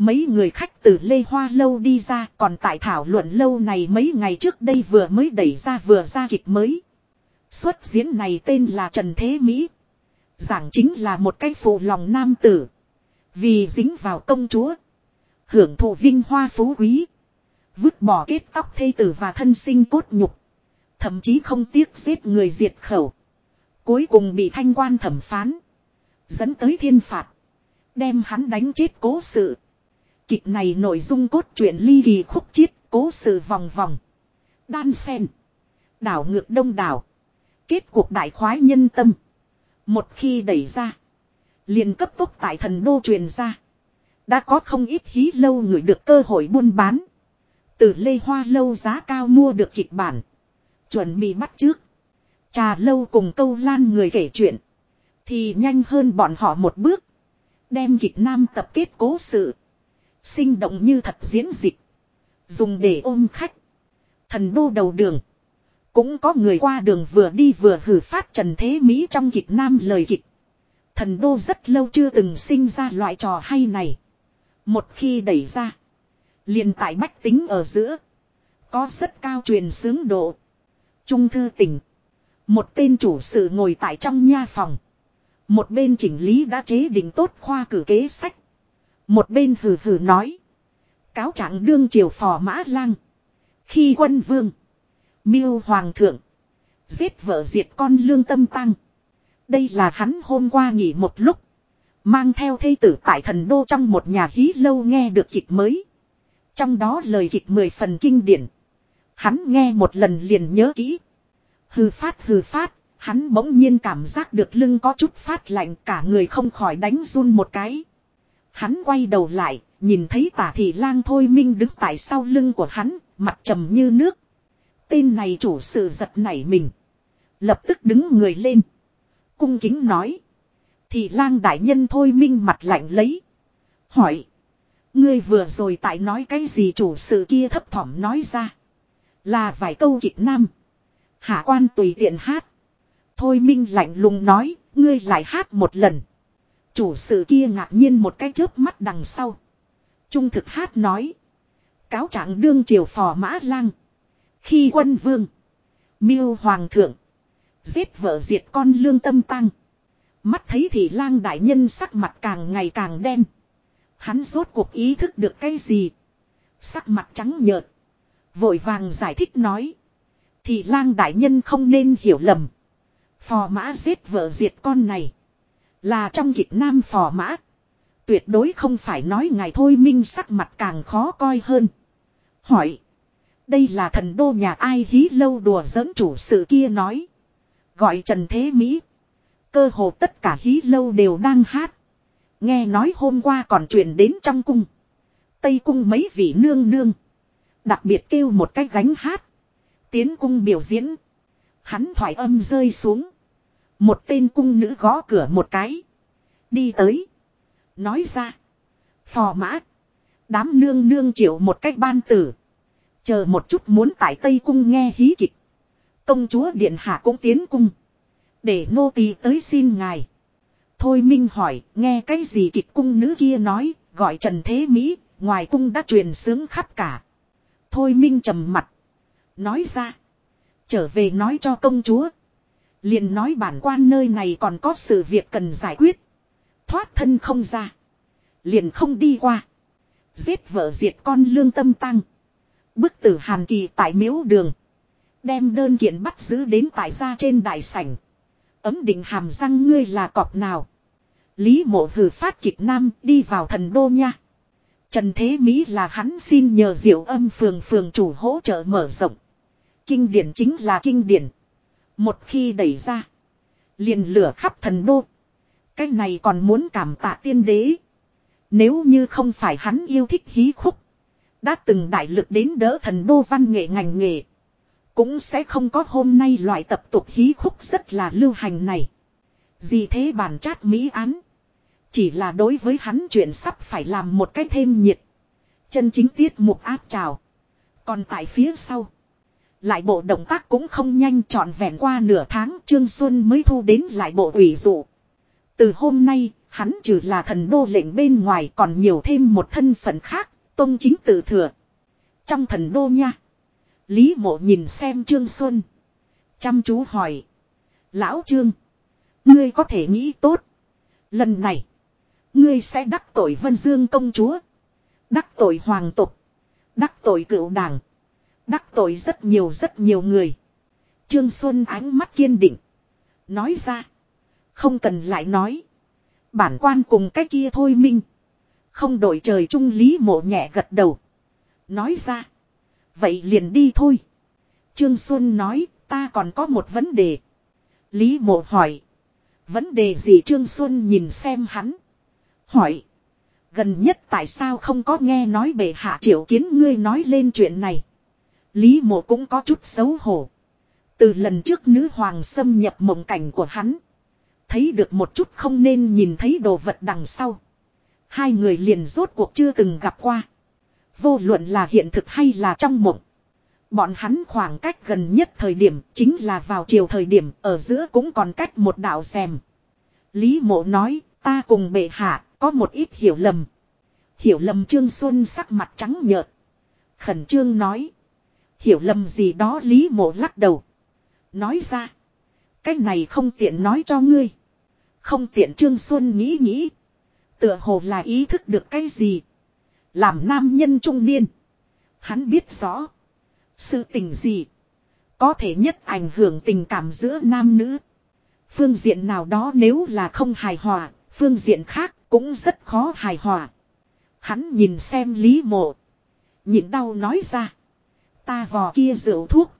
Mấy người khách từ Lê Hoa Lâu đi ra, còn tại thảo luận lâu này mấy ngày trước đây vừa mới đẩy ra vừa ra kịch mới. Xuất diễn này tên là Trần Thế Mỹ. Giảng chính là một cái phụ lòng nam tử. Vì dính vào công chúa. Hưởng thụ vinh hoa phú quý. Vứt bỏ kết tóc thê tử và thân sinh cốt nhục. Thậm chí không tiếc giết người diệt khẩu. Cuối cùng bị thanh quan thẩm phán. Dẫn tới thiên phạt. Đem hắn đánh chết cố sự. Kịch này nội dung cốt truyện ly kỳ khúc chiết, cố sự vòng vòng. Đan sen. Đảo ngược đông đảo. Kết cuộc đại khoái nhân tâm. Một khi đẩy ra. liền cấp tốc tại thần đô truyền ra. Đã có không ít hí lâu người được cơ hội buôn bán. Từ lê hoa lâu giá cao mua được kịch bản. Chuẩn bị bắt trước. Trà lâu cùng câu lan người kể chuyện. Thì nhanh hơn bọn họ một bước. Đem kịch nam tập kết cố sự. Sinh động như thật diễn dịch. Dùng để ôm khách. Thần đô đầu đường. Cũng có người qua đường vừa đi vừa hử phát Trần Thế Mỹ trong kịch nam lời kịch. Thần đô rất lâu chưa từng sinh ra loại trò hay này. Một khi đẩy ra. liền tại bách tính ở giữa. Có rất cao truyền sướng độ. Trung thư tỉnh. Một tên chủ sự ngồi tại trong nha phòng. Một bên chỉnh lý đã chế định tốt khoa cử kế sách. Một bên hừ hừ nói. Cáo trạng đương triều phò mã lang. Khi quân vương. Miêu hoàng thượng. Giết vợ diệt con lương tâm tăng. Đây là hắn hôm qua nghỉ một lúc. Mang theo thây tử tại thần đô trong một nhà hí lâu nghe được kịch mới. Trong đó lời kịch mười phần kinh điển. Hắn nghe một lần liền nhớ kỹ. Hừ phát hừ phát, hắn bỗng nhiên cảm giác được lưng có chút phát lạnh cả người không khỏi đánh run một cái. Hắn quay đầu lại, nhìn thấy tả thị lang thôi minh đứng tại sau lưng của hắn, mặt trầm như nước. Tên này chủ sự giật nảy mình. Lập tức đứng người lên. Cung kính nói. Thị lang đại nhân thôi minh mặt lạnh lấy. Hỏi. Ngươi vừa rồi tại nói cái gì chủ sự kia thấp thỏm nói ra. Là vài câu kịch nam. Hạ quan tùy tiện hát. Thôi minh lạnh lùng nói, ngươi lại hát một lần. Chủ sự kia ngạc nhiên một cái chớp mắt đằng sau. Trung thực hát nói. Cáo trạng đương triều phò mã lang. Khi quân vương. Miêu hoàng thượng. Giết vợ diệt con lương tâm tăng. Mắt thấy thì lang đại nhân sắc mặt càng ngày càng đen. Hắn rốt cuộc ý thức được cái gì. Sắc mặt trắng nhợt. Vội vàng giải thích nói. Thì lang đại nhân không nên hiểu lầm. Phò mã giết vợ diệt con này. Là trong kịch nam phò mã. Tuyệt đối không phải nói ngài thôi minh sắc mặt càng khó coi hơn. Hỏi. Đây là thần đô nhà ai hí lâu đùa giỡn chủ sự kia nói. Gọi Trần Thế Mỹ. Cơ hồ tất cả hí lâu đều đang hát. Nghe nói hôm qua còn truyền đến trong cung. Tây cung mấy vị nương nương. Đặc biệt kêu một cái gánh hát. Tiến cung biểu diễn. Hắn thoải âm rơi xuống. Một tên cung nữ gõ cửa một cái. Đi tới. Nói ra. Phò mã. Đám nương nương chịu một cách ban tử. Chờ một chút muốn tại Tây Cung nghe hí kịch. Công chúa Điện Hạ cũng tiến cung. Để nô tỳ tới xin ngài. Thôi Minh hỏi, nghe cái gì kịch cung nữ kia nói, gọi Trần Thế Mỹ, ngoài cung đã truyền sướng khắp cả. Thôi Minh trầm mặt. Nói ra. Trở về nói cho công chúa liền nói bản quan nơi này còn có sự việc cần giải quyết. Thoát thân không ra. Liền không đi qua. Giết vợ diệt con lương tâm tăng. Bức tử hàn kỳ tại miếu đường. Đem đơn kiện bắt giữ đến tại gia trên đại sảnh. Ấm định hàm răng ngươi là cọp nào. Lý mộ hử phát kịch nam đi vào thần đô nha. Trần Thế Mỹ là hắn xin nhờ diệu âm phường phường chủ hỗ trợ mở rộng. Kinh điển chính là kinh điển. Một khi đẩy ra. Liền lửa khắp thần đô. Cái này còn muốn cảm tạ tiên đế. Nếu như không phải hắn yêu thích hí khúc. Đã từng đại lực đến đỡ thần đô văn nghệ ngành nghề. Cũng sẽ không có hôm nay loại tập tục hí khúc rất là lưu hành này. Gì thế bản chát mỹ án. Chỉ là đối với hắn chuyện sắp phải làm một cái thêm nhiệt. Chân chính tiết mục áp trào. Còn tại phía sau. Lại bộ động tác cũng không nhanh trọn vẹn qua nửa tháng Trương Xuân mới thu đến lại bộ ủy dụ. Từ hôm nay, Hắn trừ là thần đô lệnh bên ngoài còn nhiều thêm một thân phận khác, tôn chính tự thừa. Trong thần đô nha. Lý mộ nhìn xem Trương Xuân. Chăm chú hỏi. Lão Trương. Ngươi có thể nghĩ tốt. Lần này. Ngươi sẽ đắc tội Vân Dương công chúa. Đắc tội hoàng tục. Đắc tội cựu đảng. Đắc tội rất nhiều rất nhiều người. Trương Xuân ánh mắt kiên định. Nói ra. Không cần lại nói. Bản quan cùng cái kia thôi minh. Không đổi trời trung lý mộ nhẹ gật đầu. Nói ra. Vậy liền đi thôi. Trương Xuân nói, ta còn có một vấn đề. Lý mộ hỏi. Vấn đề gì Trương Xuân nhìn xem hắn. Hỏi. Gần nhất tại sao không có nghe nói bệ hạ triệu kiến ngươi nói lên chuyện này. Lý mộ cũng có chút xấu hổ. Từ lần trước nữ hoàng xâm nhập mộng cảnh của hắn. Thấy được một chút không nên nhìn thấy đồ vật đằng sau. Hai người liền rốt cuộc chưa từng gặp qua. Vô luận là hiện thực hay là trong mộng. Bọn hắn khoảng cách gần nhất thời điểm chính là vào chiều thời điểm, ở giữa cũng còn cách một đạo xem. Lý mộ nói, ta cùng bệ hạ có một ít hiểu lầm. Hiểu lầm Trương Xuân sắc mặt trắng nhợt. Khẩn trương nói. Hiểu lầm gì đó Lý mộ lắc đầu. Nói ra. Cái này không tiện nói cho ngươi. Không tiện Trương Xuân nghĩ nghĩ. Tựa hồ là ý thức được cái gì. Làm nam nhân trung niên. Hắn biết rõ. Sự tình gì. Có thể nhất ảnh hưởng tình cảm giữa nam nữ. Phương diện nào đó nếu là không hài hòa. Phương diện khác cũng rất khó hài hòa. Hắn nhìn xem Lý Mộ. Nhịn đau nói ra. Ta vò kia rượu thuốc.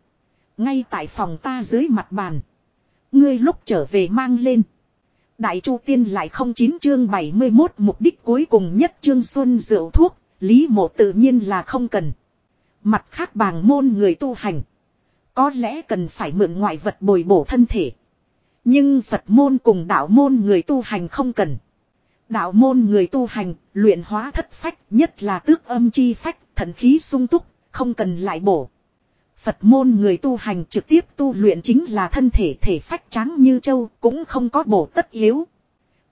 Ngay tại phòng ta dưới mặt bàn. Ngươi lúc trở về mang lên. Đại Chu Tiên lại không chín chương 71 mục đích cuối cùng nhất chương xuân rượu thuốc. Lý mộ tự nhiên là không cần. Mặt khác bàng môn người tu hành. Có lẽ cần phải mượn ngoại vật bồi bổ thân thể. Nhưng Phật môn cùng đạo môn người tu hành không cần. Đạo môn người tu hành, luyện hóa thất phách, nhất là tước âm chi phách, thần khí sung túc, không cần lại bổ. Phật môn người tu hành trực tiếp tu luyện chính là thân thể thể phách trắng như châu, cũng không có bổ tất yếu.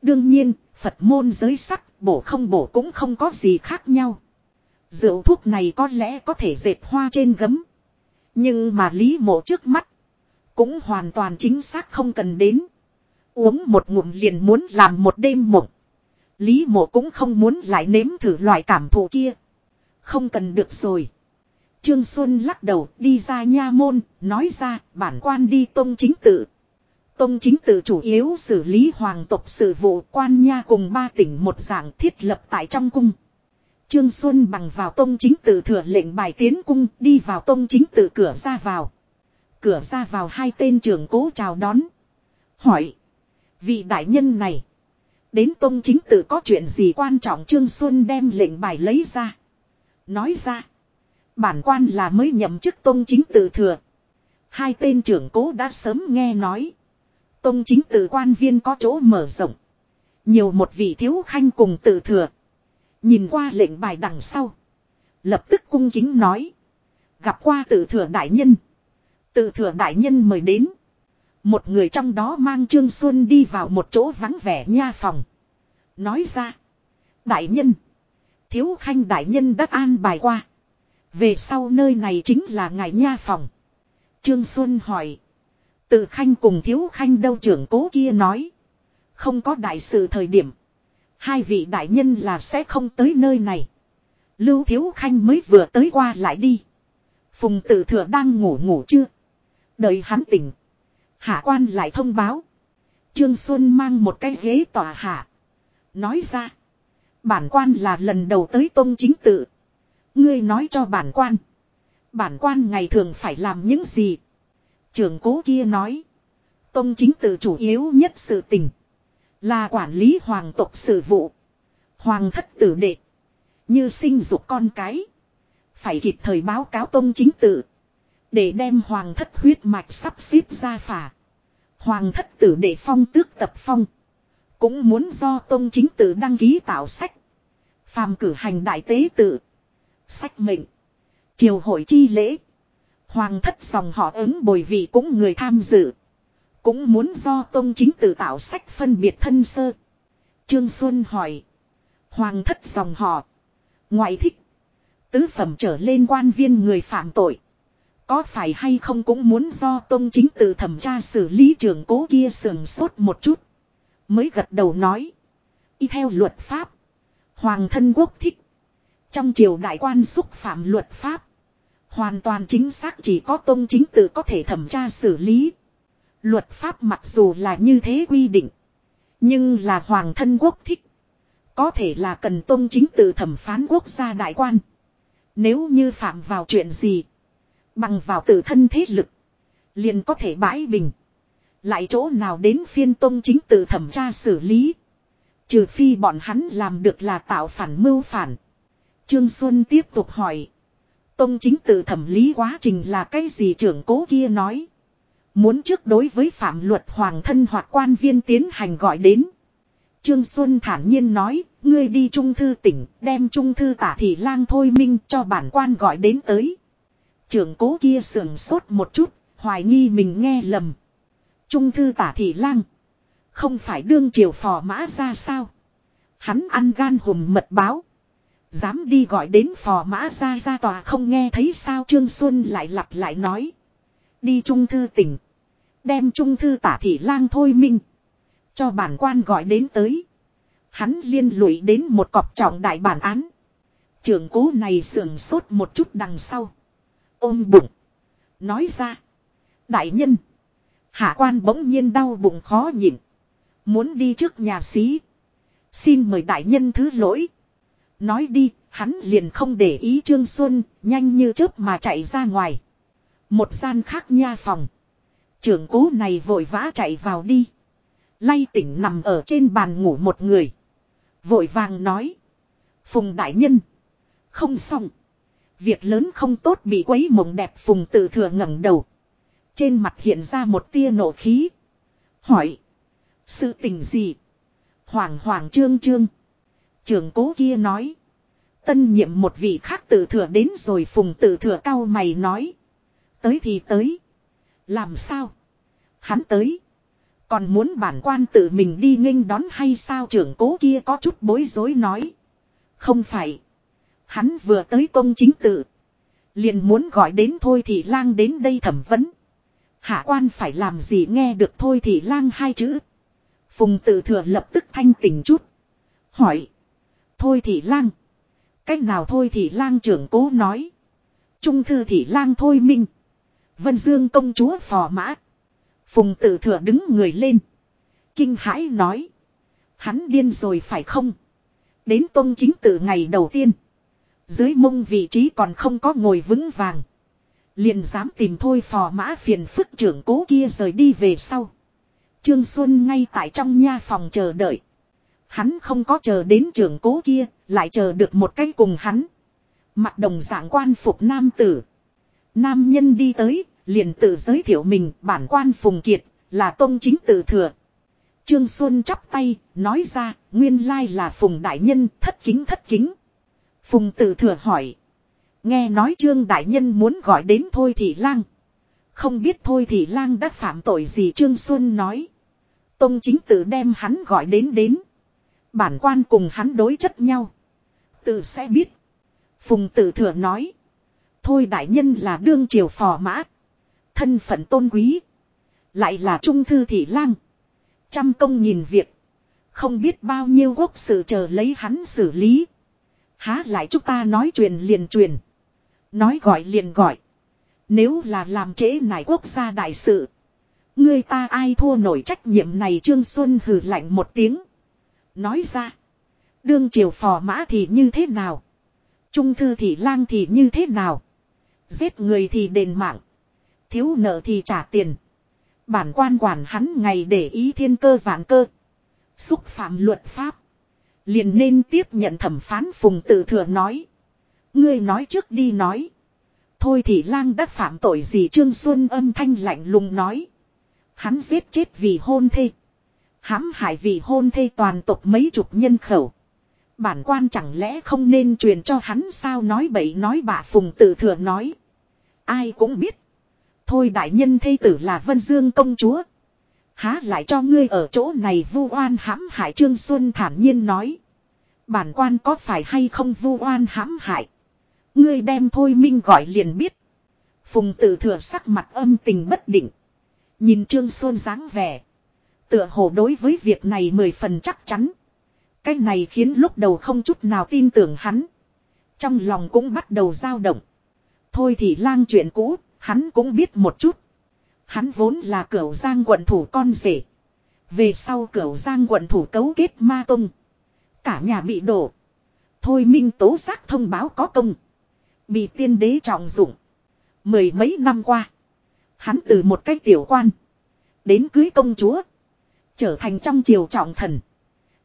Đương nhiên, Phật môn giới sắc, bổ không bổ cũng không có gì khác nhau. Rượu thuốc này có lẽ có thể dệt hoa trên gấm. Nhưng mà lý mộ trước mắt, cũng hoàn toàn chính xác không cần đến. Uống một ngụm liền muốn làm một đêm mộng. Lý mộ cũng không muốn lại nếm thử loại cảm thụ kia. Không cần được rồi. Trương Xuân lắc đầu đi ra nha môn, nói ra bản quan đi tông chính tự. Tông chính tự chủ yếu xử lý hoàng tộc sự vụ quan nha cùng ba tỉnh một dạng thiết lập tại trong cung. Trương Xuân bằng vào tông chính tự thừa lệnh bài tiến cung đi vào tông chính tự cửa ra vào. Cửa ra vào hai tên trưởng cố chào đón. Hỏi. Vị đại nhân này. Đến tông chính tự có chuyện gì quan trọng Trương Xuân đem lệnh bài lấy ra. Nói ra. Bản quan là mới nhậm chức tông chính tự thừa. Hai tên trưởng cố đã sớm nghe nói. Tông chính tự quan viên có chỗ mở rộng. Nhiều một vị thiếu khanh cùng tự thừa. Nhìn qua lệnh bài đằng sau. Lập tức cung kính nói. Gặp qua tự thừa đại nhân. Tự thừa đại nhân mời đến. Một người trong đó mang Trương Xuân đi vào một chỗ vắng vẻ nha phòng. Nói ra. Đại nhân. Thiếu khanh đại nhân đã an bài qua. Về sau nơi này chính là ngài nha phòng. Trương Xuân hỏi. Tự khanh cùng thiếu khanh đâu trưởng cố kia nói. Không có đại sự thời điểm. Hai vị đại nhân là sẽ không tới nơi này. Lưu thiếu khanh mới vừa tới qua lại đi. Phùng tử thừa đang ngủ ngủ chưa? Đợi hắn tỉnh. Hạ quan lại thông báo. Trương Xuân mang một cái ghế tòa hạ. Nói ra. Bản quan là lần đầu tới tôn chính tự. Ngươi nói cho bản quan. Bản quan ngày thường phải làm những gì? Trưởng cố kia nói. Tông chính tự chủ yếu nhất sự tình. Là quản lý hoàng tộc sự vụ. Hoàng thất tử đệ. Như sinh dục con cái. Phải kịp thời báo cáo tông chính tự. Để đem hoàng thất huyết mạch sắp xếp ra phả. Hoàng thất tử đệ phong tước tập phong. Cũng muốn do tông chính tự đăng ký tạo sách. Phàm cử hành đại tế tự. Sách mệnh. Triều hội chi lễ. Hoàng thất dòng họ ứng bồi vị cũng người tham dự. Cũng muốn do tôn chính tự tạo sách phân biệt thân sơ. Trương Xuân hỏi. Hoàng thất dòng họ. Ngoại thích. Tứ phẩm trở lên quan viên người phạm tội. Có phải hay không cũng muốn do tôn chính tự thẩm tra xử lý trưởng cố kia sườn sốt một chút. Mới gật đầu nói. Y theo luật pháp. Hoàng thân quốc thích. Trong triều đại quan xúc phạm luật pháp. Hoàn toàn chính xác chỉ có tôn chính tự có thể thẩm tra xử lý. Luật pháp mặc dù là như thế quy định. Nhưng là hoàng thân quốc thích. Có thể là cần tôn chính tự thẩm phán quốc gia đại quan. Nếu như phạm vào chuyện gì. Bằng vào tự thân thế lực. Liền có thể bãi bình. Lại chỗ nào đến phiên tôn chính tự thẩm tra xử lý. Trừ phi bọn hắn làm được là tạo phản mưu phản. Trương Xuân tiếp tục hỏi. Tông chính tự thẩm lý quá trình là cái gì trưởng cố kia nói. Muốn trước đối với phạm luật hoàng thân hoặc quan viên tiến hành gọi đến. Trương Xuân thản nhiên nói, ngươi đi trung thư tỉnh, đem trung thư tả thị lang thôi minh cho bản quan gọi đến tới. Trưởng cố kia sườn sốt một chút, hoài nghi mình nghe lầm. Trung thư tả thị lang. Không phải đương triều phò mã ra sao. Hắn ăn gan hùm mật báo. Dám đi gọi đến phò mã ra ra tòa không nghe thấy sao Trương Xuân lại lặp lại nói. Đi trung thư tỉnh. Đem trung thư tả thị lang thôi minh. Cho bản quan gọi đến tới. Hắn liên lụy đến một cọc trọng đại bản án. Trưởng cố này sườn sốt một chút đằng sau. Ôm bụng. Nói ra. Đại nhân. Hạ quan bỗng nhiên đau bụng khó nhịn. Muốn đi trước nhà xí. Xin mời đại nhân thứ lỗi. Nói đi, hắn liền không để ý Trương Xuân, nhanh như chớp mà chạy ra ngoài. Một gian khác nha phòng. Trưởng cố này vội vã chạy vào đi. Lay tỉnh nằm ở trên bàn ngủ một người. Vội vàng nói. Phùng đại nhân. Không xong. Việc lớn không tốt bị quấy mộng đẹp Phùng tự thừa ngẩng đầu. Trên mặt hiện ra một tia nộ khí. Hỏi. Sự tình gì? Hoàng hoàng trương trương. Trưởng cố kia nói. Tân nhiệm một vị khác tự thừa đến rồi phùng tự thừa cao mày nói. Tới thì tới. Làm sao? Hắn tới. Còn muốn bản quan tự mình đi nghênh đón hay sao trưởng cố kia có chút bối rối nói. Không phải. Hắn vừa tới công chính tự. Liền muốn gọi đến thôi thì lang đến đây thẩm vấn. Hạ quan phải làm gì nghe được thôi thì lang hai chữ. Phùng tự thừa lập tức thanh tỉnh chút. Hỏi. Thôi thì lang. Cách nào thôi thì lang trưởng cố nói. Trung thư thì lang thôi minh. Vân Dương công chúa phò mã. Phùng tự thừa đứng người lên. Kinh hãi nói. Hắn điên rồi phải không? Đến tôn chính tự ngày đầu tiên. Dưới mông vị trí còn không có ngồi vững vàng. Liền dám tìm thôi phò mã phiền phức trưởng cố kia rời đi về sau. Trương Xuân ngay tại trong nha phòng chờ đợi. Hắn không có chờ đến trưởng cố kia, lại chờ được một cái cùng hắn. Mặt đồng dạng quan phục nam tử. Nam nhân đi tới, liền tự giới thiệu mình bản quan Phùng Kiệt, là tôn chính tự thừa. Trương Xuân chắp tay, nói ra, nguyên lai là Phùng Đại Nhân, thất kính thất kính. Phùng tự thừa hỏi. Nghe nói Trương Đại Nhân muốn gọi đến Thôi Thị Lang. Không biết Thôi Thị Lang đã phạm tội gì Trương Xuân nói. Tông chính tự đem hắn gọi đến đến. Bản quan cùng hắn đối chất nhau. Tự sẽ biết. Phùng tự thừa nói. Thôi đại nhân là đương triều phò mã. Thân phận tôn quý. Lại là trung thư thị lang. Trăm công nhìn việc. Không biết bao nhiêu quốc sự chờ lấy hắn xử lý. Há lại chúng ta nói truyền liền truyền. Nói gọi liền gọi. Nếu là làm trễ nải quốc gia đại sự. Người ta ai thua nổi trách nhiệm này Trương Xuân hừ lạnh một tiếng. Nói ra. Đương triều phò mã thì như thế nào? Trung thư thị lang thì như thế nào? Giết người thì đền mạng. Thiếu nợ thì trả tiền. Bản quan quản hắn ngày để ý thiên cơ vạn cơ. Xúc phạm luật pháp. Liền nên tiếp nhận thẩm phán phùng tự thừa nói. Ngươi nói trước đi nói. Thôi thì lang đã phạm tội gì Trương Xuân âm thanh lạnh lùng nói. Hắn giết chết vì hôn thê hãm hại vì hôn thê toàn tộc mấy chục nhân khẩu. Bản quan chẳng lẽ không nên truyền cho hắn sao nói bậy nói bạ phùng tự thừa nói. Ai cũng biết. Thôi đại nhân thê tử là Vân Dương công chúa. Há lại cho ngươi ở chỗ này vu oan hãm hại Trương Xuân thản nhiên nói. Bản quan có phải hay không vu oan hãm hại. Ngươi đem thôi minh gọi liền biết. Phùng tự thừa sắc mặt âm tình bất định. Nhìn Trương Xuân dáng vẻ. Tựa hồ đối với việc này mười phần chắc chắn. Cái này khiến lúc đầu không chút nào tin tưởng hắn. Trong lòng cũng bắt đầu dao động. Thôi thì lang chuyện cũ, hắn cũng biết một chút. Hắn vốn là cửu giang quận thủ con rể. Về sau cửu giang quận thủ cấu kết ma tung. Cả nhà bị đổ. Thôi minh tố giác thông báo có công. Bị tiên đế trọng dụng. Mười mấy năm qua. Hắn từ một cái tiểu quan. Đến cưới công chúa. Trở thành trong triều trọng thần.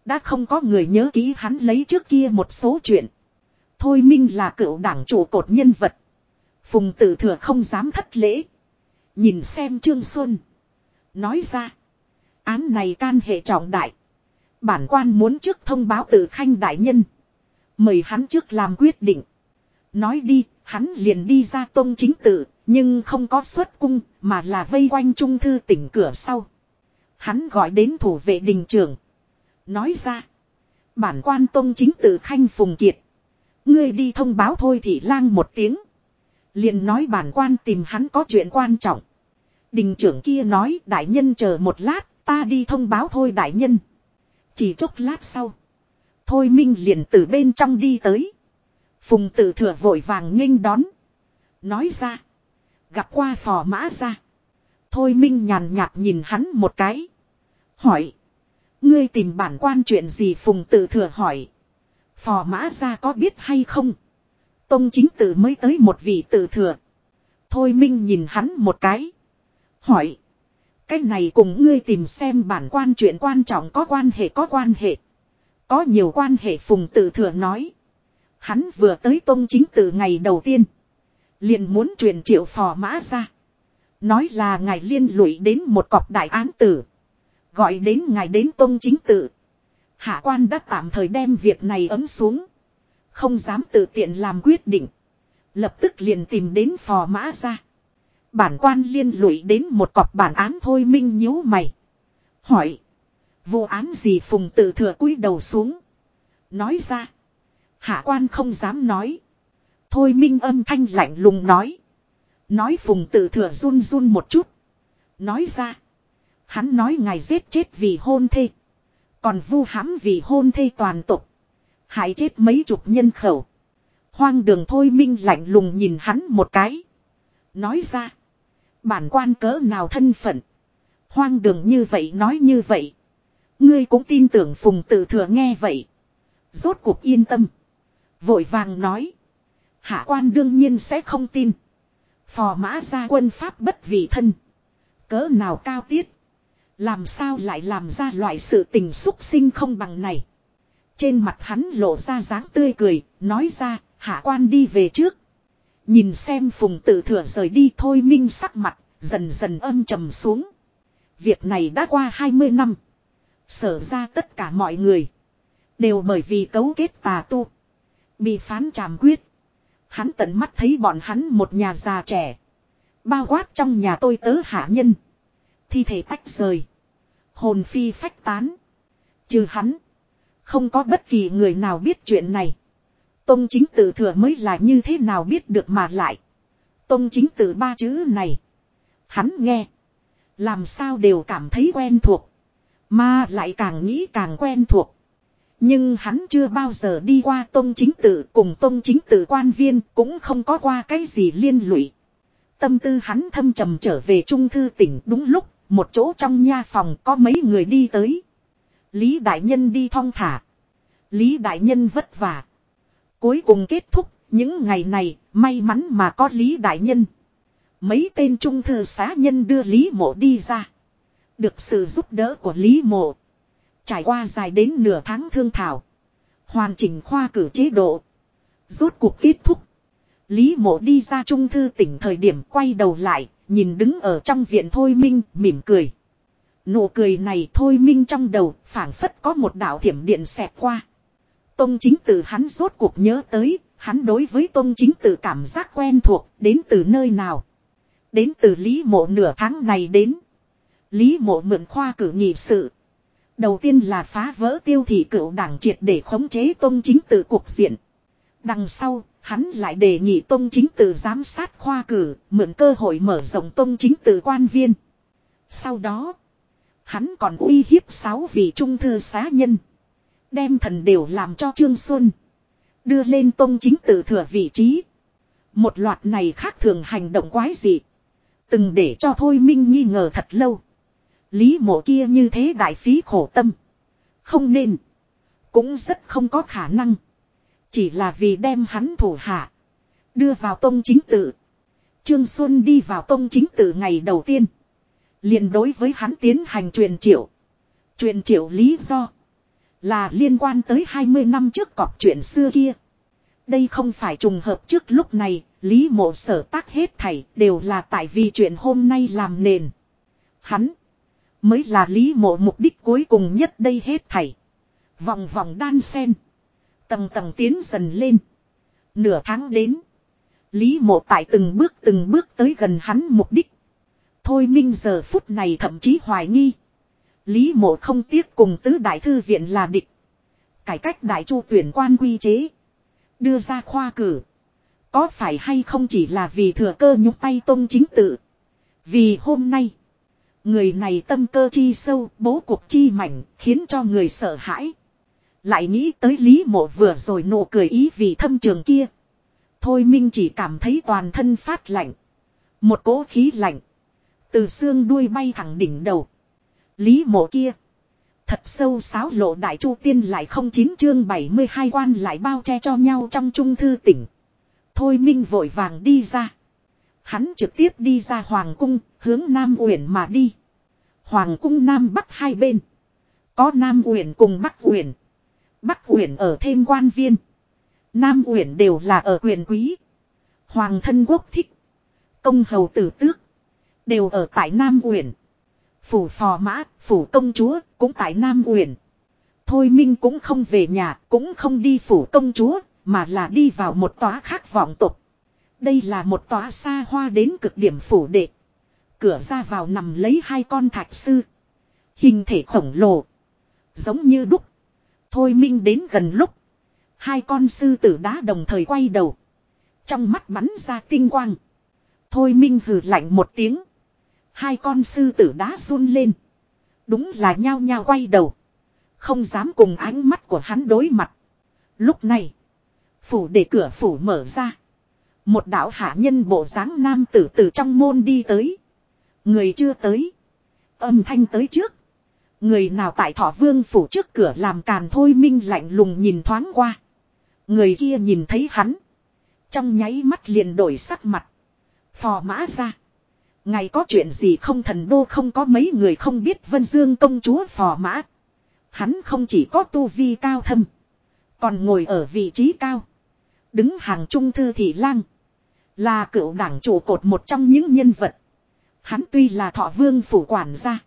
Đã không có người nhớ ký hắn lấy trước kia một số chuyện. Thôi Minh là cựu đảng chủ cột nhân vật. Phùng tử thừa không dám thất lễ. Nhìn xem Trương Xuân. Nói ra. Án này can hệ trọng đại. Bản quan muốn trước thông báo tử khanh đại nhân. Mời hắn trước làm quyết định. Nói đi, hắn liền đi ra tôn chính tự, nhưng không có xuất cung, mà là vây quanh trung thư tỉnh cửa sau. Hắn gọi đến thủ vệ đình trưởng. Nói ra. Bản quan tôn chính tự khanh phùng kiệt. Ngươi đi thông báo thôi thì lang một tiếng. Liền nói bản quan tìm hắn có chuyện quan trọng. Đình trưởng kia nói đại nhân chờ một lát, ta đi thông báo thôi đại nhân. Chỉ chốc lát sau. Thôi Minh liền từ bên trong đi tới. Phùng tử thừa vội vàng nghênh đón. Nói ra. Gặp qua phò mã ra. Thôi Minh nhàn nhạt nhìn hắn một cái. Hỏi. Ngươi tìm bản quan chuyện gì Phùng tử thừa hỏi. Phò mã ra có biết hay không? Tông chính tử mới tới một vị tử thừa. Thôi Minh nhìn hắn một cái. Hỏi. Cái này cùng ngươi tìm xem bản quan chuyện quan trọng có quan hệ có quan hệ. Có nhiều quan hệ phùng tử thừa nói. Hắn vừa tới tông chính tử ngày đầu tiên. liền muốn truyền triệu phò mã ra. Nói là ngài liên lụy đến một cọc đại án tử. Gọi đến ngài đến tông chính tử. Hạ quan đã tạm thời đem việc này ấm xuống. Không dám tự tiện làm quyết định. Lập tức liền tìm đến phò mã ra. Bản quan liên lụy đến một cọc bản án thôi minh nhíu mày. Hỏi. Vụ án gì phùng tự thừa cúi đầu xuống. Nói ra. Hạ quan không dám nói. Thôi minh âm thanh lạnh lùng nói. Nói phùng tự thừa run run một chút. Nói ra. Hắn nói ngài giết chết vì hôn thê. Còn vu hãm vì hôn thê toàn tục. Hại chết mấy chục nhân khẩu. Hoang đường thôi minh lạnh lùng nhìn hắn một cái. Nói ra. Bản quan cỡ nào thân phận. Hoang đường như vậy nói như vậy. Ngươi cũng tin tưởng phùng tự thừa nghe vậy. Rốt cuộc yên tâm. Vội vàng nói. Hạ quan đương nhiên sẽ không tin. Phò mã ra quân pháp bất vị thân. Cỡ nào cao tiết. Làm sao lại làm ra loại sự tình xúc sinh không bằng này. Trên mặt hắn lộ ra dáng tươi cười, nói ra, hạ quan đi về trước. Nhìn xem phùng tự thừa rời đi thôi minh sắc mặt, dần dần âm trầm xuống. Việc này đã qua 20 năm. Sở ra tất cả mọi người. Đều bởi vì cấu kết tà tu. Bị phán trảm quyết. Hắn tận mắt thấy bọn hắn một nhà già trẻ. Bao quát trong nhà tôi tớ hạ nhân. Thi thể tách rời. Hồn phi phách tán. Trừ hắn. Không có bất kỳ người nào biết chuyện này. Tông chính tử thừa mới là như thế nào biết được mà lại. Tông chính tử ba chữ này. Hắn nghe. Làm sao đều cảm thấy quen thuộc. Mà lại càng nghĩ càng quen thuộc. Nhưng hắn chưa bao giờ đi qua tông chính tử cùng tông chính tử quan viên cũng không có qua cái gì liên lụy. Tâm tư hắn thâm trầm trở về trung thư tỉnh đúng lúc, một chỗ trong nha phòng có mấy người đi tới. Lý Đại Nhân đi thong thả. Lý Đại Nhân vất vả. Cuối cùng kết thúc, những ngày này, may mắn mà có Lý Đại Nhân. Mấy tên trung thư xá nhân đưa Lý Mộ đi ra. Được sự giúp đỡ của Lý Mộ. Trải qua dài đến nửa tháng thương thảo. Hoàn chỉnh khoa cử chế độ. Rốt cuộc kết thúc. Lý mộ đi ra trung thư tỉnh thời điểm quay đầu lại, nhìn đứng ở trong viện Thôi Minh, mỉm cười. Nụ cười này Thôi Minh trong đầu, phảng phất có một đạo thiểm điện xẹt qua. Tông chính tử hắn rốt cuộc nhớ tới, hắn đối với tông chính tử cảm giác quen thuộc, đến từ nơi nào. Đến từ Lý mộ nửa tháng này đến. Lý mộ mượn khoa cử nhị sự. Đầu tiên là phá vỡ tiêu thị cựu đảng triệt để khống chế tôn chính tự cuộc diện. Đằng sau, hắn lại đề nghị tôn chính tự giám sát khoa cử, mượn cơ hội mở rộng tôn chính tự quan viên. Sau đó, hắn còn uy hiếp sáu vị trung thư xá nhân. Đem thần đều làm cho Trương Xuân. Đưa lên tôn chính tự thừa vị trí. Một loạt này khác thường hành động quái dị. Từng để cho Thôi Minh nghi ngờ thật lâu. Lý mộ kia như thế đại phí khổ tâm. Không nên. Cũng rất không có khả năng. Chỉ là vì đem hắn thủ hạ. Đưa vào tông chính tự. Trương Xuân đi vào tông chính tự ngày đầu tiên. liền đối với hắn tiến hành truyền triệu. Truyền triệu lý do. Là liên quan tới 20 năm trước cọc chuyện xưa kia. Đây không phải trùng hợp trước lúc này, Lý mộ sở tác hết thảy đều là tại vì chuyện hôm nay làm nền. Hắn mới là Lý mộ mục đích cuối cùng nhất đây hết thảy. Vòng vòng đan sen. Tầng tầng tiến dần lên. Nửa tháng đến. Lý mộ tại từng bước từng bước tới gần hắn mục đích. Thôi minh giờ phút này thậm chí hoài nghi. Lý mộ không tiếc cùng tứ đại thư viện là địch. Cải cách đại chu tuyển quan quy chế. Đưa ra khoa cử. Có phải hay không chỉ là vì thừa cơ nhúc tay tôn chính tự. Vì hôm nay. Người này tâm cơ chi sâu, bố cuộc chi mảnh, khiến cho người sợ hãi. Lại nghĩ tới Lý Mộ vừa rồi nụ cười ý vì thâm trường kia. Thôi Minh chỉ cảm thấy toàn thân phát lạnh. Một cỗ khí lạnh. Từ xương đuôi bay thẳng đỉnh đầu. Lý Mộ kia. Thật sâu sáo lộ đại chu tiên lại không chín chương 72 quan lại bao che cho nhau trong trung thư tỉnh. Thôi Minh vội vàng đi ra. Hắn trực tiếp đi ra Hoàng cung, hướng Nam Uyển mà đi. Hoàng cung Nam Bắc hai bên. Có Nam Uyển cùng Bắc Uyển. Bắc Uyển ở thêm quan viên. Nam Uyển đều là ở quyền quý. Hoàng thân quốc thích. Công hầu tử tước. Đều ở tại Nam Uyển. Phủ phò mã, phủ công chúa, cũng tại Nam Uyển. Thôi Minh cũng không về nhà, cũng không đi phủ công chúa, mà là đi vào một tòa khác vọng tục. Đây là một tòa xa hoa đến cực điểm phủ đệ. Cửa ra vào nằm lấy hai con thạch sư. Hình thể khổng lồ. Giống như đúc. Thôi Minh đến gần lúc. Hai con sư tử đá đồng thời quay đầu. Trong mắt bắn ra tinh quang. Thôi Minh hừ lạnh một tiếng. Hai con sư tử đá run lên. Đúng là nhao nhao quay đầu. Không dám cùng ánh mắt của hắn đối mặt. Lúc này. Phủ để cửa phủ mở ra. Một đạo hạ nhân bộ dáng nam tử từ trong môn đi tới. Người chưa tới. Âm thanh tới trước. Người nào tại thọ vương phủ trước cửa làm càn thôi minh lạnh lùng nhìn thoáng qua. Người kia nhìn thấy hắn. Trong nháy mắt liền đổi sắc mặt. Phò mã ra. Ngày có chuyện gì không thần đô không có mấy người không biết Vân Dương công chúa phò mã. Hắn không chỉ có tu vi cao thâm. Còn ngồi ở vị trí cao. Đứng hàng trung thư thị lang. Là cựu đảng trụ cột một trong những nhân vật. Hắn tuy là thọ vương phủ quản gia.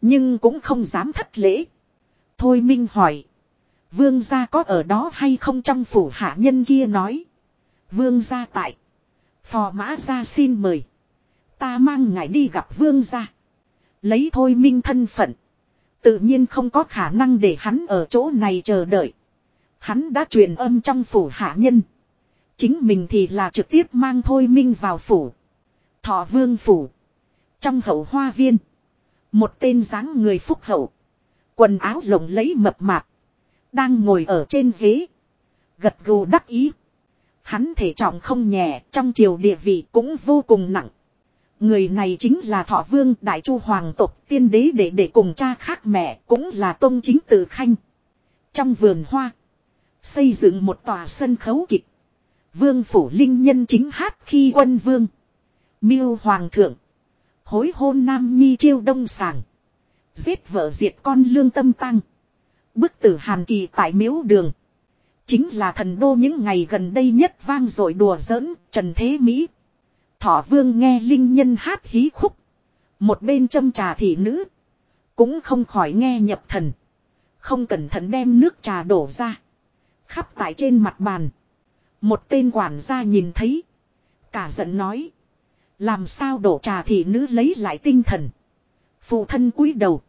Nhưng cũng không dám thất lễ. Thôi Minh hỏi. Vương gia có ở đó hay không trong phủ hạ nhân kia nói. Vương gia tại. Phò mã gia xin mời. Ta mang ngài đi gặp vương gia. Lấy thôi minh thân phận. Tự nhiên không có khả năng để hắn ở chỗ này chờ đợi. Hắn đã truyền âm trong phủ hạ nhân. Chính mình thì là trực tiếp mang thôi minh vào phủ. Thọ vương phủ. Trong hậu hoa viên. Một tên dáng người phúc hậu. Quần áo lộng lấy mập mạp. Đang ngồi ở trên ghế. Gật gù đắc ý. Hắn thể trọng không nhẹ, trong triều địa vị cũng vô cùng nặng. Người này chính là thọ vương đại chu hoàng tộc tiên đế để để cùng cha khác mẹ cũng là tôn chính tử khanh. Trong vườn hoa. Xây dựng một tòa sân khấu kịch. Vương phủ linh nhân chính hát khi quân vương. Miêu hoàng thượng. Hối hôn nam nhi chiêu đông sàng. Giết vợ diệt con lương tâm tăng. Bức tử hàn kỳ tại miếu đường. Chính là thần đô những ngày gần đây nhất vang dội đùa giỡn, Trần Thế Mỹ. Thọ vương nghe linh nhân hát hí khúc. Một bên châm trà thị nữ. Cũng không khỏi nghe nhập thần. Không cẩn thận đem nước trà đổ ra. Khắp tại trên mặt bàn. Một tên quản gia nhìn thấy. Cả giận nói. Làm sao đổ trà thị nữ lấy lại tinh thần. Phụ thân cúi đầu.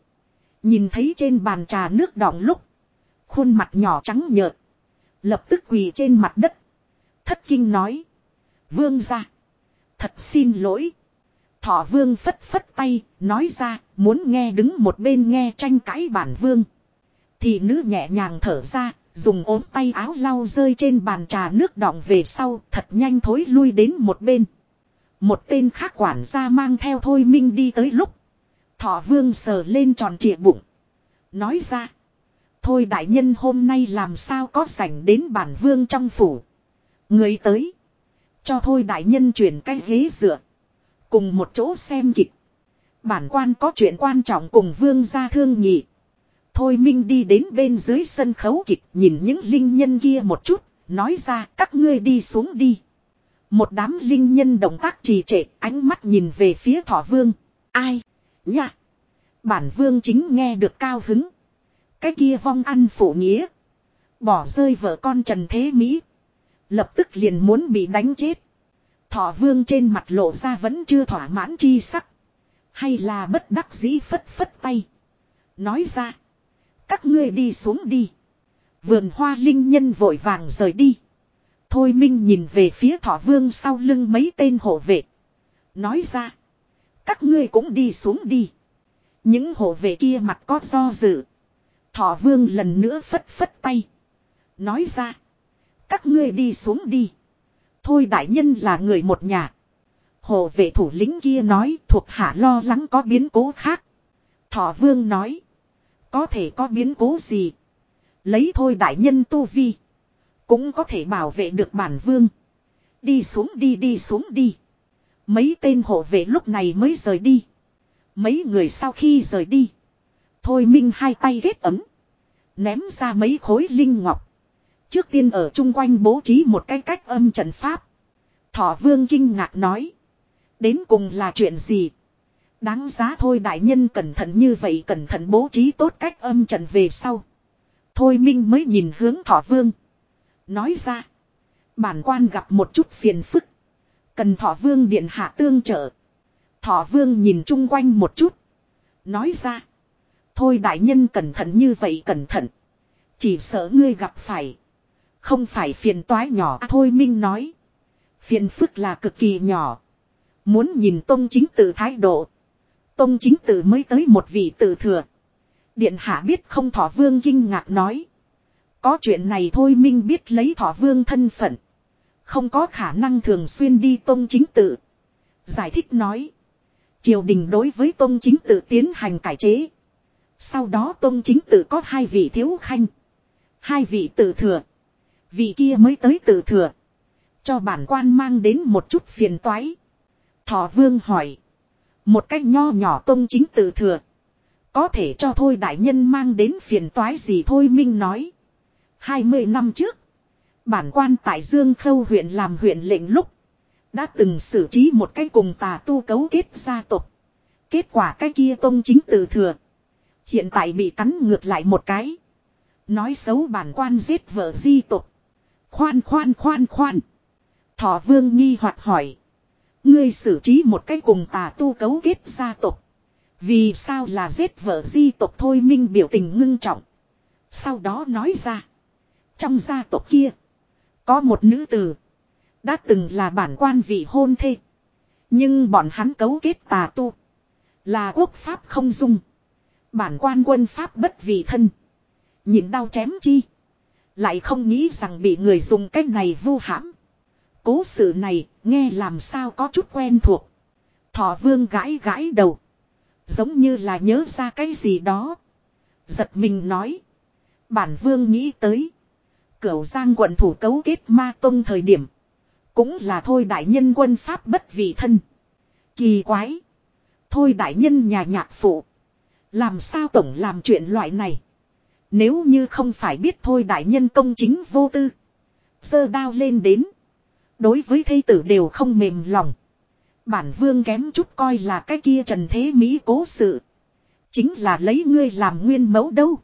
Nhìn thấy trên bàn trà nước đọng lúc. Khuôn mặt nhỏ trắng nhợt. Lập tức quỳ trên mặt đất. Thất kinh nói. Vương ra. Thật xin lỗi. Thọ vương phất phất tay, nói ra, muốn nghe đứng một bên nghe tranh cãi bản vương. Thì nữ nhẹ nhàng thở ra, dùng ốm tay áo lau rơi trên bàn trà nước đọng về sau, thật nhanh thối lui đến một bên. Một tên khác quản gia mang theo thôi minh đi tới lúc. Thọ vương sờ lên tròn trịa bụng. Nói ra. Thôi đại nhân, hôm nay làm sao có sảnh đến bản vương trong phủ. Người tới. Cho thôi đại nhân chuyển cái ghế dựa. Cùng một chỗ xem kịch. Bản quan có chuyện quan trọng cùng vương gia thương nhị. Thôi Minh đi đến bên dưới sân khấu kịch, nhìn những linh nhân kia một chút. Nói ra, các ngươi đi xuống đi. Một đám linh nhân động tác trì trệ, ánh mắt nhìn về phía thọ vương. Ai? Nha! Bản vương chính nghe được cao hứng. Cái kia vong ăn phụ nghĩa. Bỏ rơi vợ con Trần Thế Mỹ. Lập tức liền muốn bị đánh chết. Thọ vương trên mặt lộ ra vẫn chưa thỏa mãn chi sắc. Hay là bất đắc dĩ phất phất tay. Nói ra. Các ngươi đi xuống đi. Vườn hoa linh nhân vội vàng rời đi. Thôi Minh nhìn về phía thọ vương sau lưng mấy tên hộ vệ. Nói ra. Các ngươi cũng đi xuống đi. Những hộ vệ kia mặt có do dự. Thọ vương lần nữa phất phất tay. Nói ra. Các ngươi đi xuống đi. Thôi đại nhân là người một nhà. Hộ vệ thủ lĩnh kia nói thuộc hạ lo lắng có biến cố khác. Thọ vương nói. Có thể có biến cố gì. Lấy thôi đại nhân tu vi. Cũng có thể bảo vệ được bản vương. Đi xuống đi đi xuống đi. Mấy tên hộ vệ lúc này mới rời đi. Mấy người sau khi rời đi. Thôi Minh hai tay ghét ấm. Ném ra mấy khối linh ngọc. Trước tiên ở chung quanh bố trí một cái cách âm trận pháp. Thọ vương kinh ngạc nói. Đến cùng là chuyện gì? Đáng giá thôi đại nhân cẩn thận như vậy cẩn thận bố trí tốt cách âm trận về sau. Thôi Minh mới nhìn hướng thọ vương. Nói ra. Bản quan gặp một chút phiền phức. Cần thọ vương điện hạ tương trợ. Thọ vương nhìn chung quanh một chút. Nói ra. Thôi đại nhân cẩn thận như vậy cẩn thận. Chỉ sợ ngươi gặp phải. Không phải phiền toái nhỏ à, thôi Minh nói. Phiền phức là cực kỳ nhỏ. Muốn nhìn tông chính tự thái độ. Tông chính tự mới tới một vị tử thừa. Điện hạ biết không thọ vương kinh ngạc nói. Có chuyện này thôi Minh biết lấy thọ vương thân phận. Không có khả năng thường xuyên đi tông chính tự. Giải thích nói. Triều đình đối với tông chính tự tiến hành cải chế. Sau đó tông chính tự có hai vị thiếu khanh. Hai vị tự thừa. Vị kia mới tới tự thừa. Cho bản quan mang đến một chút phiền toái. Thọ vương hỏi. Một cách nho nhỏ tông chính tự thừa. Có thể cho thôi đại nhân mang đến phiền toái gì thôi Minh nói. 20 năm trước. Bản quan tại Dương Khâu huyện làm huyện lệnh lúc. Đã từng xử trí một cái cùng tà tu cấu kết gia tộc. Kết quả cái kia tông chính tự thừa. Hiện tại bị cắn ngược lại một cái. Nói xấu bản quan giết vợ di tộc. Khoan khoan khoan khoan. Thọ vương nghi hoặc hỏi. Ngươi xử trí một cái cùng tà tu cấu kết gia tộc. Vì sao là giết vợ di tộc thôi minh biểu tình ngưng trọng. Sau đó nói ra. Trong gia tộc kia. Có một nữ tử. Đã từng là bản quan vị hôn thê. Nhưng bọn hắn cấu kết tà tu. Là quốc pháp không dung. Bản quan quân pháp bất vị thân. Nhìn đau chém chi. Lại không nghĩ rằng bị người dùng cách này vu hãm. Cố sự này nghe làm sao có chút quen thuộc. Thọ vương gãi gãi đầu. Giống như là nhớ ra cái gì đó. Giật mình nói. Bản vương nghĩ tới. Cửu giang quận thủ cấu kết ma tông thời điểm. Cũng là thôi đại nhân quân pháp bất vị thân. Kỳ quái. Thôi đại nhân nhà nhạc phụ. Làm sao tổng làm chuyện loại này. Nếu như không phải biết thôi đại nhân công chính vô tư. Sơ đao lên đến. Đối với thây tử đều không mềm lòng. Bản vương kém chút coi là cái kia trần thế mỹ cố sự. Chính là lấy ngươi làm nguyên mẫu đâu.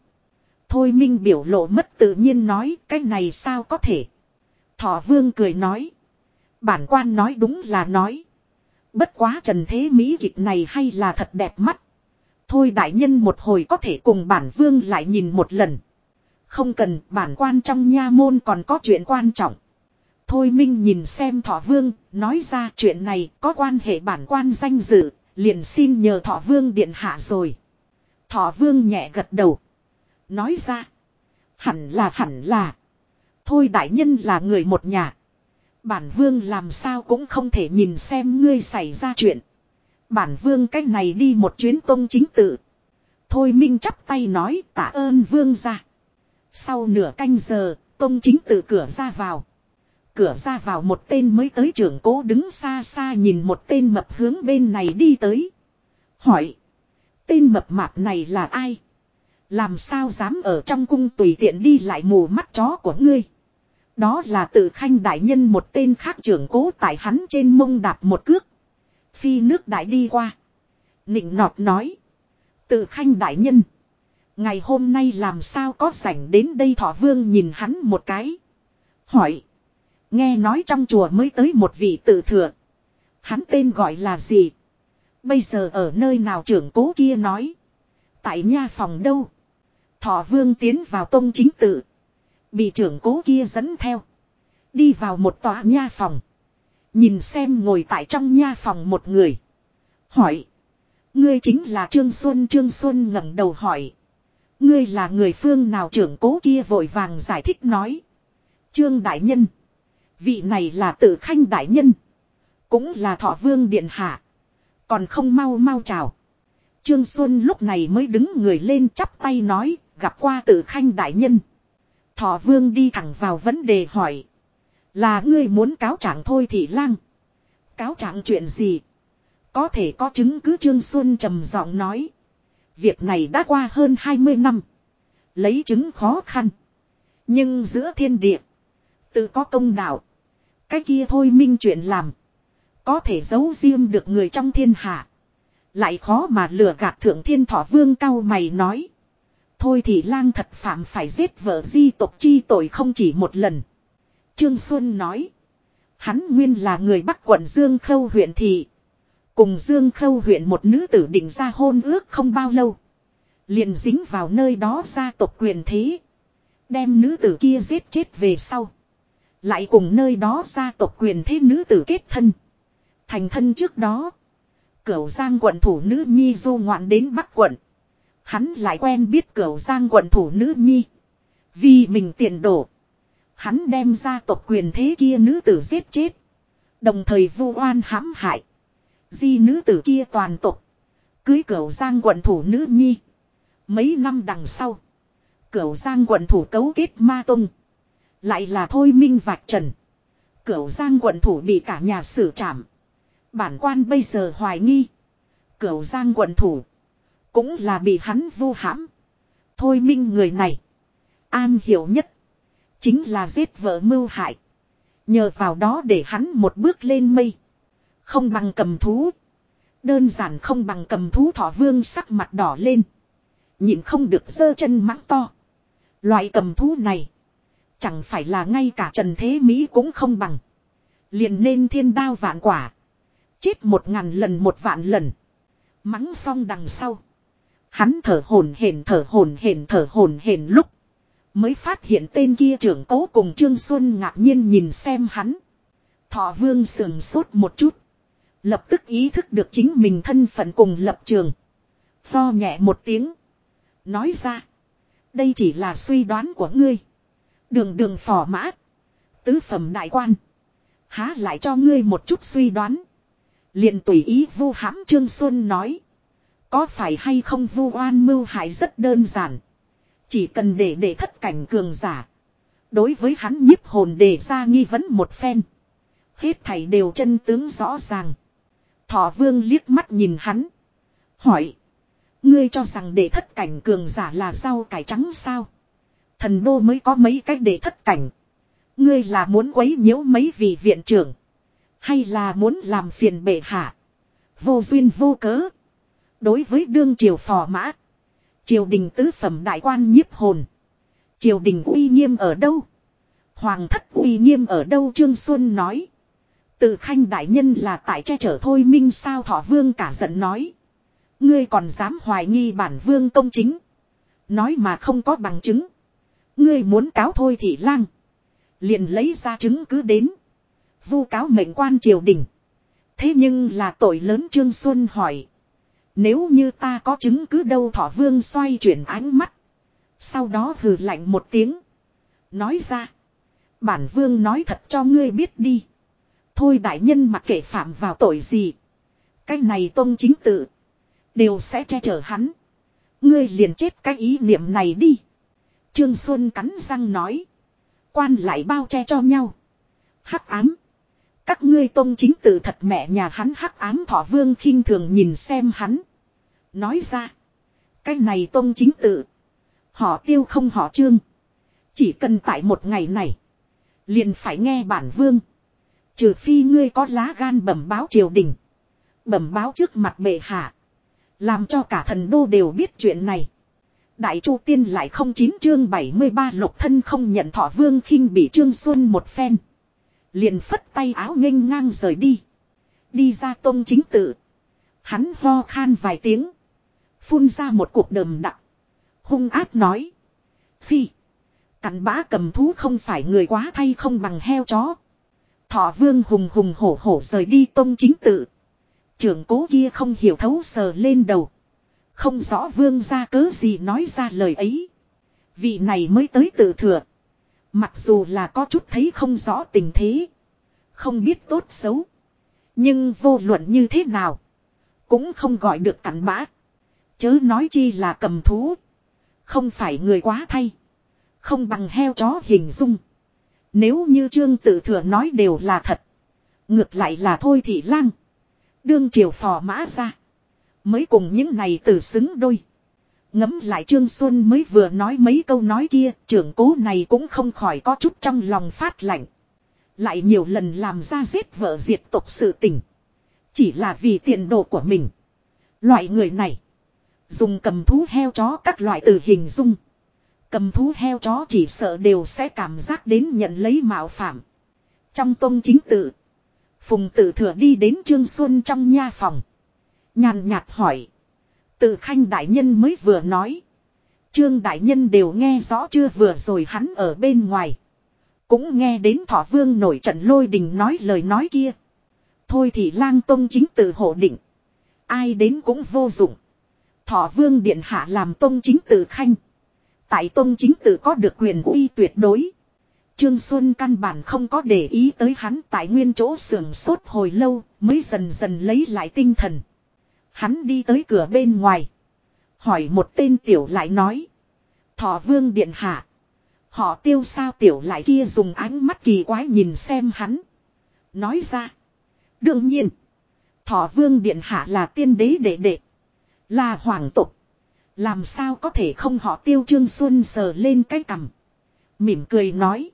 Thôi minh biểu lộ mất tự nhiên nói cái này sao có thể. Thọ vương cười nói. Bản quan nói đúng là nói. Bất quá trần thế mỹ kịch này hay là thật đẹp mắt. Thôi đại nhân một hồi có thể cùng bản vương lại nhìn một lần. Không cần bản quan trong nha môn còn có chuyện quan trọng. Thôi Minh nhìn xem thọ vương, nói ra chuyện này có quan hệ bản quan danh dự, liền xin nhờ thọ vương điện hạ rồi. Thọ vương nhẹ gật đầu. Nói ra. Hẳn là hẳn là. Thôi đại nhân là người một nhà. Bản vương làm sao cũng không thể nhìn xem ngươi xảy ra chuyện. Bản vương cách này đi một chuyến tông chính tự. Thôi Minh chắp tay nói tạ ơn vương ra. Sau nửa canh giờ, tông chính tự cửa ra vào. Cửa ra vào một tên mới tới trưởng cố đứng xa xa nhìn một tên mập hướng bên này đi tới. Hỏi. Tên mập mạp này là ai? Làm sao dám ở trong cung tùy tiện đi lại mù mắt chó của ngươi? Đó là tự khanh đại nhân một tên khác trưởng cố tại hắn trên mông đạp một cước. Phi nước đại đi qua. Nịnh nọt nói. Tự khanh đại nhân. Ngày hôm nay làm sao có rảnh đến đây thọ vương nhìn hắn một cái. Hỏi. Nghe nói trong chùa mới tới một vị tự thừa. Hắn tên gọi là gì? Bây giờ ở nơi nào trưởng cố kia nói. Tại nha phòng đâu? Thọ vương tiến vào tông chính tự. Bị trưởng cố kia dẫn theo. Đi vào một tòa nha phòng. Nhìn xem ngồi tại trong nha phòng một người. Hỏi. Ngươi chính là Trương Xuân Trương Xuân ngẩng đầu hỏi. Ngươi là người phương nào trưởng cố kia vội vàng giải thích nói. Trương Đại Nhân. Vị này là tử khanh Đại Nhân. Cũng là thọ vương điện hạ. Còn không mau mau chào. Trương Xuân lúc này mới đứng người lên chắp tay nói. Gặp qua tử khanh Đại Nhân. Thọ vương đi thẳng vào vấn đề hỏi. Là ngươi muốn cáo trạng thôi thị lang. Cáo trạng chuyện gì? Có thể có chứng cứ Trương Xuân trầm giọng nói. Việc này đã qua hơn 20 năm. Lấy chứng khó khăn. Nhưng giữa thiên địa. Tự có công đạo. Cái kia thôi minh chuyện làm. Có thể giấu riêng được người trong thiên hạ. Lại khó mà lừa gạt thượng thiên thọ vương cao mày nói. Thôi thì lang thật phạm phải giết vợ di tộc chi tội không chỉ một lần. Trương Xuân nói. Hắn nguyên là người Bắc quận Dương Khâu huyện thị. Cùng Dương Khâu huyện một nữ tử định ra hôn ước không bao lâu. Liền dính vào nơi đó gia tộc quyền thế. Đem nữ tử kia giết chết về sau. Lại cùng nơi đó gia tộc quyền thế nữ tử kết thân. Thành thân trước đó. Cửu Giang quận thủ nữ nhi du ngoạn đến Bắc quận. Hắn lại quen biết cửu Giang quận thủ nữ nhi. Vì mình tiền đổ. Hắn đem ra tộc quyền thế kia nữ tử giết chết. Đồng thời vu oan hãm hại. Di nữ tử kia toàn tộc. Cưới cửu giang quận thủ nữ nhi. Mấy năm đằng sau. Cửu giang quận thủ cấu kết ma tung. Lại là thôi minh vạch trần. Cửu giang quận thủ bị cả nhà xử trảm. Bản quan bây giờ hoài nghi. Cửu giang quận thủ. Cũng là bị hắn vu hãm. Thôi minh người này. An hiểu nhất. Chính là giết vợ mưu hại. Nhờ vào đó để hắn một bước lên mây. Không bằng cầm thú. Đơn giản không bằng cầm thú thỏ vương sắc mặt đỏ lên. Nhìn không được giơ chân mắng to. Loại cầm thú này. Chẳng phải là ngay cả Trần Thế Mỹ cũng không bằng. Liền nên thiên đao vạn quả. Chết một ngàn lần một vạn lần. Mắng xong đằng sau. Hắn thở hổn hển, thở hổn hển, thở hổn hển lúc. Mới phát hiện tên kia trưởng cố cùng Trương Xuân ngạc nhiên nhìn xem hắn. Thọ vương sườn sốt một chút. Lập tức ý thức được chính mình thân phận cùng lập trường. Pho nhẹ một tiếng. Nói ra. Đây chỉ là suy đoán của ngươi. Đường đường phò mã. Tứ phẩm đại quan. Há lại cho ngươi một chút suy đoán. liền tùy ý vu hãm Trương Xuân nói. Có phải hay không vu oan mưu hại rất đơn giản. Chỉ cần để để thất cảnh cường giả. Đối với hắn nhiếp hồn đề ra nghi vấn một phen. Hết thảy đều chân tướng rõ ràng. Thọ vương liếc mắt nhìn hắn. Hỏi. Ngươi cho rằng để thất cảnh cường giả là rau cải trắng sao? Thần đô mới có mấy cách để thất cảnh. Ngươi là muốn quấy nhiễu mấy vị viện trưởng. Hay là muốn làm phiền bệ hạ. Vô duyên vô cớ. Đối với đương triều phò mã. Triều đình tứ phẩm đại quan nhiếp hồn. Triều đình uy nghiêm ở đâu? Hoàng thất uy nghiêm ở đâu Trương Xuân nói. từ khanh đại nhân là tại che chở thôi minh sao thọ vương cả giận nói. Ngươi còn dám hoài nghi bản vương công chính. Nói mà không có bằng chứng. Ngươi muốn cáo thôi thì lang. Liền lấy ra chứng cứ đến. Vu cáo mệnh quan triều đình. Thế nhưng là tội lớn Trương Xuân hỏi. Nếu như ta có chứng cứ đâu thọ vương xoay chuyển ánh mắt. Sau đó hừ lạnh một tiếng. Nói ra. Bản vương nói thật cho ngươi biết đi. Thôi đại nhân mặc kệ phạm vào tội gì. Cái này tông chính tự. Đều sẽ che chở hắn. Ngươi liền chết cái ý niệm này đi. Trương Xuân cắn răng nói. Quan lại bao che cho nhau. Hắc ám. Các ngươi tông chính tự thật mẹ nhà hắn hắc ám thọ vương khinh thường nhìn xem hắn. Nói ra. Cái này tôn chính tự. Họ tiêu không họ trương. Chỉ cần tại một ngày này. Liền phải nghe bản vương. Trừ phi ngươi có lá gan bẩm báo triều đình. Bẩm báo trước mặt bệ hạ. Làm cho cả thần đô đều biết chuyện này. Đại Chu Tiên lại không chín chương 73 lục thân không nhận thọ vương khinh bị Trương Xuân một phen. Liền phất tay áo nghênh ngang rời đi. Đi ra tông chính tự. Hắn ho khan vài tiếng. Phun ra một cuộc đờm đặc. Hung ác nói. Phi. Cắn bã cầm thú không phải người quá thay không bằng heo chó. Thọ vương hùng hùng hổ hổ rời đi tông chính tự. Trưởng cố kia không hiểu thấu sờ lên đầu. Không rõ vương ra cớ gì nói ra lời ấy. Vị này mới tới tự thừa. Mặc dù là có chút thấy không rõ tình thế. Không biết tốt xấu. Nhưng vô luận như thế nào. Cũng không gọi được cắn bã. Chớ nói chi là cầm thú. Không phải người quá thay. Không bằng heo chó hình dung. Nếu như trương tự thừa nói đều là thật. Ngược lại là thôi thị lang. Đương triều phò mã ra. Mới cùng những này tử xứng đôi. Ngấm lại Trương Xuân mới vừa nói mấy câu nói kia, trưởng cố này cũng không khỏi có chút trong lòng phát lạnh. Lại nhiều lần làm ra giết vợ diệt tộc sự tình. Chỉ là vì tiền đồ của mình. Loại người này. Dùng cầm thú heo chó các loại từ hình dung. Cầm thú heo chó chỉ sợ đều sẽ cảm giác đến nhận lấy mạo phạm. Trong tôn chính tự. Phùng tự thừa đi đến Trương Xuân trong nha phòng. Nhàn nhạt hỏi. Tự khanh đại nhân mới vừa nói. Trương đại nhân đều nghe rõ chưa vừa rồi hắn ở bên ngoài. Cũng nghe đến thọ vương nổi trận lôi đình nói lời nói kia. Thôi thì lang tông chính tự hộ định. Ai đến cũng vô dụng. Thọ vương điện hạ làm tôn chính tự khanh. Tại tôn chính tự có được quyền uy tuyệt đối. Trương Xuân căn bản không có để ý tới hắn tại nguyên chỗ sưởng sốt hồi lâu, mới dần dần lấy lại tinh thần. Hắn đi tới cửa bên ngoài. Hỏi một tên tiểu lại nói. Thọ vương điện hạ. Họ tiêu sao tiểu lại kia dùng ánh mắt kỳ quái nhìn xem hắn. Nói ra. Đương nhiên. Thọ vương điện hạ là tiên đế đệ đệ. Là hoàng tục. Làm sao có thể không họ tiêu trương xuân sờ lên cái cằm. Mỉm cười nói.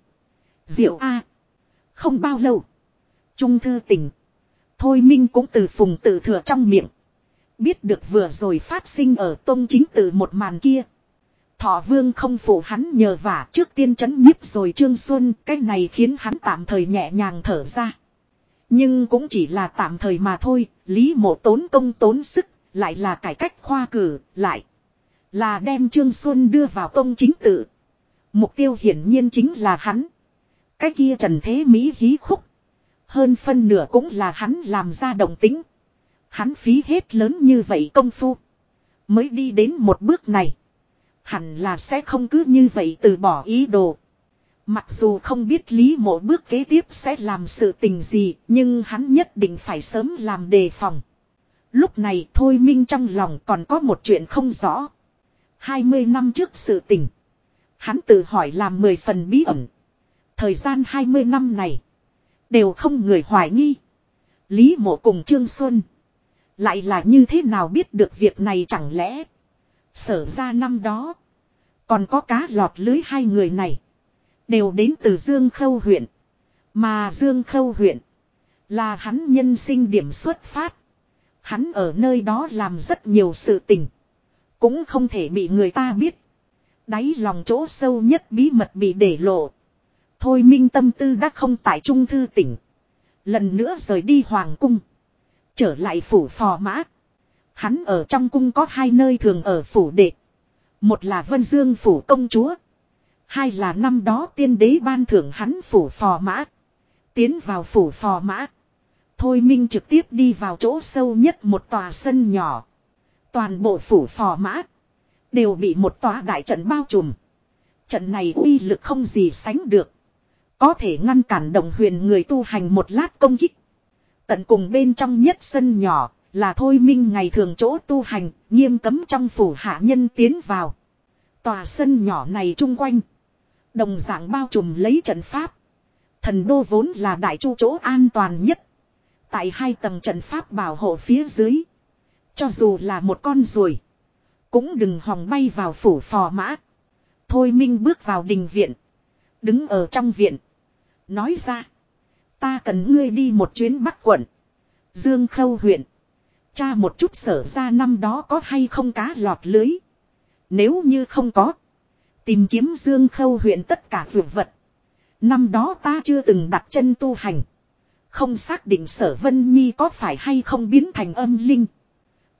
Diệu A. Không bao lâu. Trung thư tình. Thôi Minh cũng từ phùng tự thừa trong miệng. Biết được vừa rồi phát sinh ở tông chính từ một màn kia. Thọ vương không phụ hắn nhờ vả trước tiên chấn nhiếp rồi Trương Xuân. Cái này khiến hắn tạm thời nhẹ nhàng thở ra. Nhưng cũng chỉ là tạm thời mà thôi. Lý mộ tốn công tốn sức. Lại là cải cách khoa cử. Lại là đem Trương Xuân đưa vào tông chính tự. Mục tiêu hiển nhiên chính là hắn. Cái kia trần thế Mỹ hí khúc. Hơn phân nửa cũng là hắn làm ra động tính. Hắn phí hết lớn như vậy công phu. Mới đi đến một bước này. Hẳn là sẽ không cứ như vậy từ bỏ ý đồ. Mặc dù không biết Lý mộ bước kế tiếp sẽ làm sự tình gì, nhưng hắn nhất định phải sớm làm đề phòng. Lúc này Thôi Minh trong lòng còn có một chuyện không rõ. 20 năm trước sự tình. Hắn tự hỏi làm 10 phần bí ẩn. Thời gian 20 năm này. Đều không người hoài nghi. Lý mộ cùng Trương Xuân. Lại là như thế nào biết được việc này chẳng lẽ. Sở ra năm đó. Còn có cá lọt lưới hai người này. Đều đến từ Dương Khâu huyện. Mà Dương Khâu huyện. Là hắn nhân sinh điểm xuất phát. Hắn ở nơi đó làm rất nhiều sự tình. Cũng không thể bị người ta biết. Đáy lòng chỗ sâu nhất bí mật bị để lộ. Thôi minh tâm tư đã không tại trung thư tỉnh. Lần nữa rời đi hoàng cung. Trở lại phủ phò mã. Hắn ở trong cung có hai nơi thường ở phủ đệ. Một là Vân Dương phủ công chúa. Hai là năm đó tiên đế ban thưởng hắn phủ phò mã. Tiến vào phủ phò mã. Thôi Minh trực tiếp đi vào chỗ sâu nhất một tòa sân nhỏ. Toàn bộ phủ phò mã. Đều bị một tòa đại trận bao trùm. Trận này uy lực không gì sánh được. Có thể ngăn cản đồng huyền người tu hành một lát công kích. Tận cùng bên trong nhất sân nhỏ là thôi minh ngày thường chỗ tu hành, nghiêm cấm trong phủ hạ nhân tiến vào. Tòa sân nhỏ này chung quanh. Đồng dạng bao trùm lấy trận pháp. Thần đô vốn là đại chu chỗ an toàn nhất. Tại hai tầng trận pháp bảo hộ phía dưới. Cho dù là một con ruồi. Cũng đừng hòng bay vào phủ phò mã. Thôi Minh bước vào đình viện. Đứng ở trong viện. Nói ra. Ta cần ngươi đi một chuyến bắc quận. Dương Khâu huyện. Cha một chút sở ra năm đó có hay không cá lọt lưới. Nếu như không có. Tìm kiếm Dương Khâu huyện tất cả vượt vật. Năm đó ta chưa từng đặt chân tu hành. Không xác định sở Vân Nhi có phải hay không biến thành âm linh.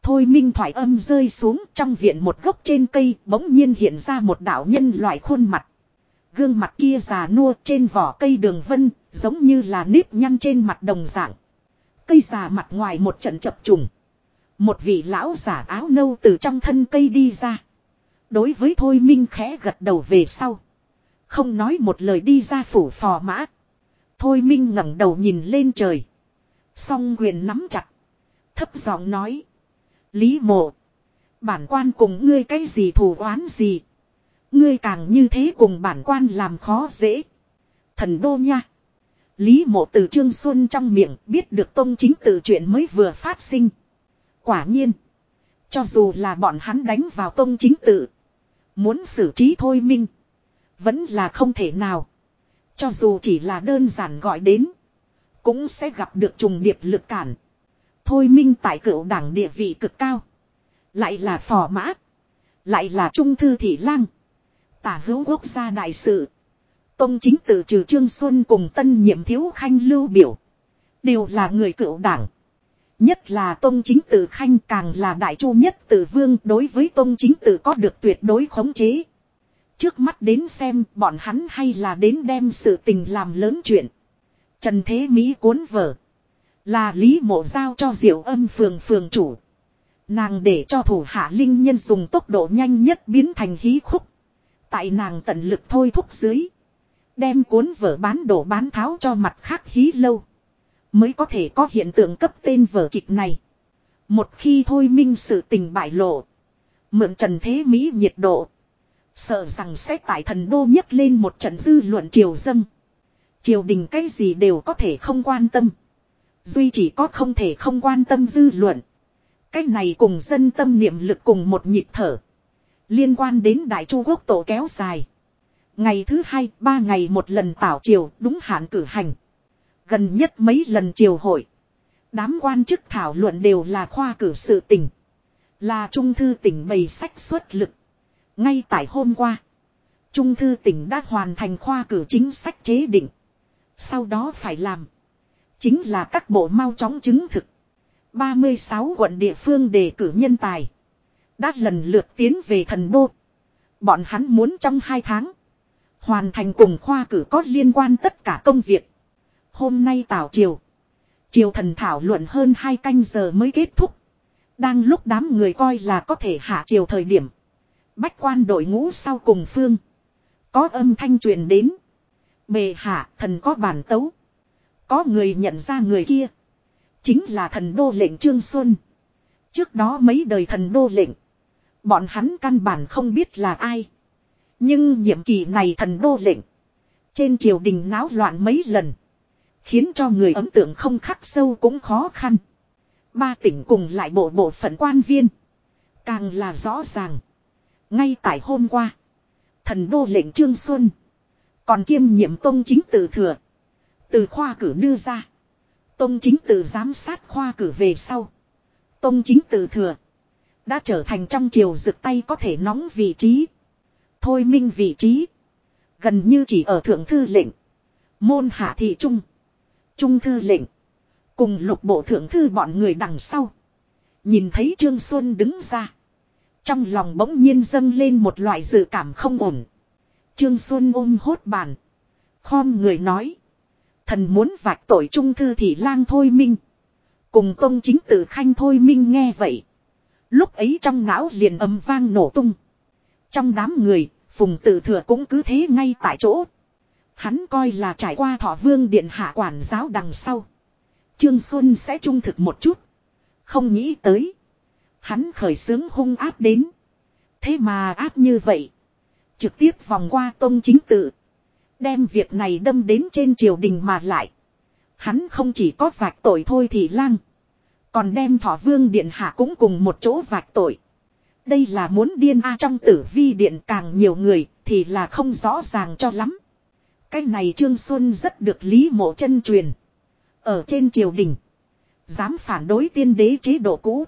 Thôi minh thoại âm rơi xuống trong viện một gốc trên cây, bỗng nhiên hiện ra một đạo nhân loại khuôn mặt. Gương mặt kia già nua trên vỏ cây đường vân, giống như là nếp nhăn trên mặt đồng dạng. Cây già mặt ngoài một trận chập trùng. Một vị lão giả áo nâu từ trong thân cây đi ra. Đối với Thôi Minh khẽ gật đầu về sau. Không nói một lời đi ra phủ phò mã. Thôi Minh ngẩng đầu nhìn lên trời. Song quyền nắm chặt. Thấp giọng nói. Lý mộ. Bản quan cùng ngươi cái gì thù oán gì. Ngươi càng như thế cùng bản quan làm khó dễ. Thần đô nha. Lý mộ từ Trương Xuân trong miệng biết được tông chính tự chuyện mới vừa phát sinh. Quả nhiên. Cho dù là bọn hắn đánh vào tông chính tự. Muốn xử trí thôi minh. Vẫn là không thể nào. Cho dù chỉ là đơn giản gọi đến. Cũng sẽ gặp được trùng điệp lực cản. Thôi minh tại cựu đảng địa vị cực cao. Lại là phò mã. Lại là trung thư thị lang. Tả hữu quốc gia đại sự. Tông chính tự trừ Trương Xuân cùng tân nhiệm thiếu khanh lưu biểu. Đều là người cựu đảng. Nhất là Tông chính tự khanh càng là đại chu nhất tử vương, đối với Tông chính tự có được tuyệt đối khống chế. Trước mắt đến xem bọn hắn hay là đến đem sự tình làm lớn chuyện. Trần Thế Mỹ cuốn vở. Là Lý Mộ giao cho Diệu âm phường phường chủ. Nàng để cho thủ hạ linh nhân dùng tốc độ nhanh nhất biến thành hí khúc. Tại nàng tận lực thôi thúc dưới. Đem cuốn vở bán đổ bán tháo cho mặt khác hí lâu. Mới có thể có hiện tượng cấp tên vở kịch này. Một khi thôi minh sự tình bại lộ. Mượn trần thế Mỹ nhiệt độ. Sợ rằng sẽ tại thần đô nhấc lên một trận dư luận triều dâng. Triều đình cái gì đều có thể không quan tâm. Duy chỉ có không thể không quan tâm dư luận. Cái này cùng dân tâm niệm lực cùng một nhịp thở. Liên quan đến Đại Chu Quốc tổ kéo dài. Ngày thứ hai, ba ngày một lần tảo triều, đúng hạn cử hành. Gần nhất mấy lần triều hội. Đám quan chức thảo luận đều là khoa cử sự tỉnh. Là trung thư tỉnh bày sách xuất lực. Ngay tại hôm qua. Trung thư tỉnh đã hoàn thành khoa cử chính sách chế định. Sau đó phải làm. Chính là các bộ mau chóng chứng thực. 36 quận địa phương đề cử nhân tài. Đã lần lượt tiến về thần đô. Bọn hắn muốn trong 2 tháng. Hoàn thành cùng khoa cử có liên quan tất cả công việc. Hôm nay tảo triều. Triều thần thảo luận hơn 2 canh giờ mới kết thúc. Đang lúc đám người coi là có thể hạ triều thời điểm. Bách quan đội ngũ sau cùng phương. Có âm thanh truyền đến. Bề hạ, thần có bản tấu. Có người nhận ra người kia. Chính là thần đô lệnh Trương Xuân. Trước đó mấy đời thần đô lệnh. Bọn hắn căn bản không biết là ai. Nhưng nhiệm kỳ này thần đô lệnh. Trên triều đình náo loạn mấy lần. Khiến cho người ấn tượng không khắc sâu cũng khó khăn. Ba tỉnh cùng lại bộ bộ phận quan viên. Càng là rõ ràng. Ngay tại hôm qua. Thần đô lệnh Trương Xuân. Còn kiêm nhiệm tông chính tự thừa. Từ khoa cử đưa ra. Tông chính tự giám sát khoa cử về sau. Tông chính tự thừa. Đã trở thành trong triều rực tay có thể nóng vị trí. Thôi minh vị trí. Gần như chỉ ở thượng thư lệnh. Môn hạ thị trung. Trung thư lệnh. Cùng lục bộ thượng thư bọn người đằng sau. Nhìn thấy Trương Xuân đứng ra. Trong lòng bỗng nhiên dâng lên một loại dự cảm không ổn. Trương Xuân ôm hốt bàn. Khom người nói. Thần muốn vạch tội trung thư thị lang thôi minh. Cùng tông chính tử khanh thôi minh nghe vậy. Lúc ấy trong não liền ầm vang nổ tung. Trong đám người, phùng tử thừa cũng cứ thế ngay tại chỗ. Hắn coi là trải qua thọ vương điện hạ quản giáo đằng sau. Trương Xuân sẽ trung thực một chút. Không nghĩ tới. Hắn khởi sướng hung áp đến. Thế mà áp như vậy. Trực tiếp vòng qua tông chính tự. Đem việc này đâm đến trên triều đình mà lại. Hắn không chỉ có vạch tội thôi thì lang. Còn đem thọ vương điện hạ cũng cùng một chỗ vạch tội. Đây là muốn điên a trong tử vi điện càng nhiều người thì là không rõ ràng cho lắm. Cái này Trương Xuân rất được Lý Mộ chân truyền. Ở trên triều đình. Dám phản đối tiên đế chế độ cũ.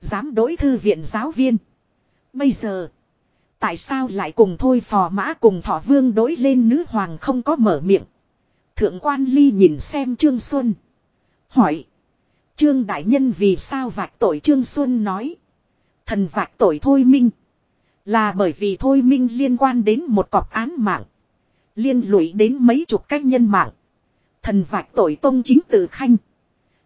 Dám đối thư viện giáo viên. Bây giờ. Tại sao lại cùng thôi phò mã cùng thọ vương đối lên nữ hoàng không có mở miệng. Thượng quan ly nhìn xem Trương Xuân. Hỏi. Trương Đại Nhân vì sao vạch tội Trương Xuân nói. Thần vạch tội Thôi Minh. Là bởi vì Thôi Minh liên quan đến một cọc án mạng. Liên lụy đến mấy chục cách nhân mạng. Thần vạch tội Tông Chính tự Khanh.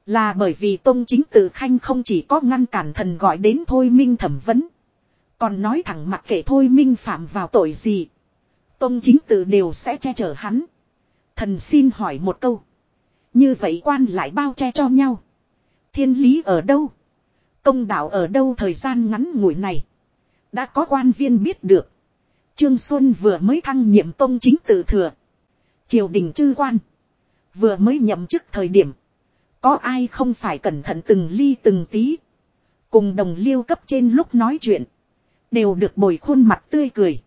Là bởi vì Tông Chính Tử Khanh không chỉ có ngăn cản thần gọi đến Thôi Minh thẩm vấn. Còn nói thẳng mặc kệ Thôi Minh phạm vào tội gì. Tông Chính Tử đều sẽ che chở hắn. Thần xin hỏi một câu. Như vậy quan lại bao che cho nhau. Thiên lý ở đâu? Công đạo ở đâu thời gian ngắn ngủi này? Đã có quan viên biết được. Trương Xuân vừa mới thăng nhiệm tông chính tự thừa. Triều đình chư quan. Vừa mới nhậm chức thời điểm. Có ai không phải cẩn thận từng ly từng tí. Cùng đồng liêu cấp trên lúc nói chuyện. Đều được bồi khuôn mặt tươi cười.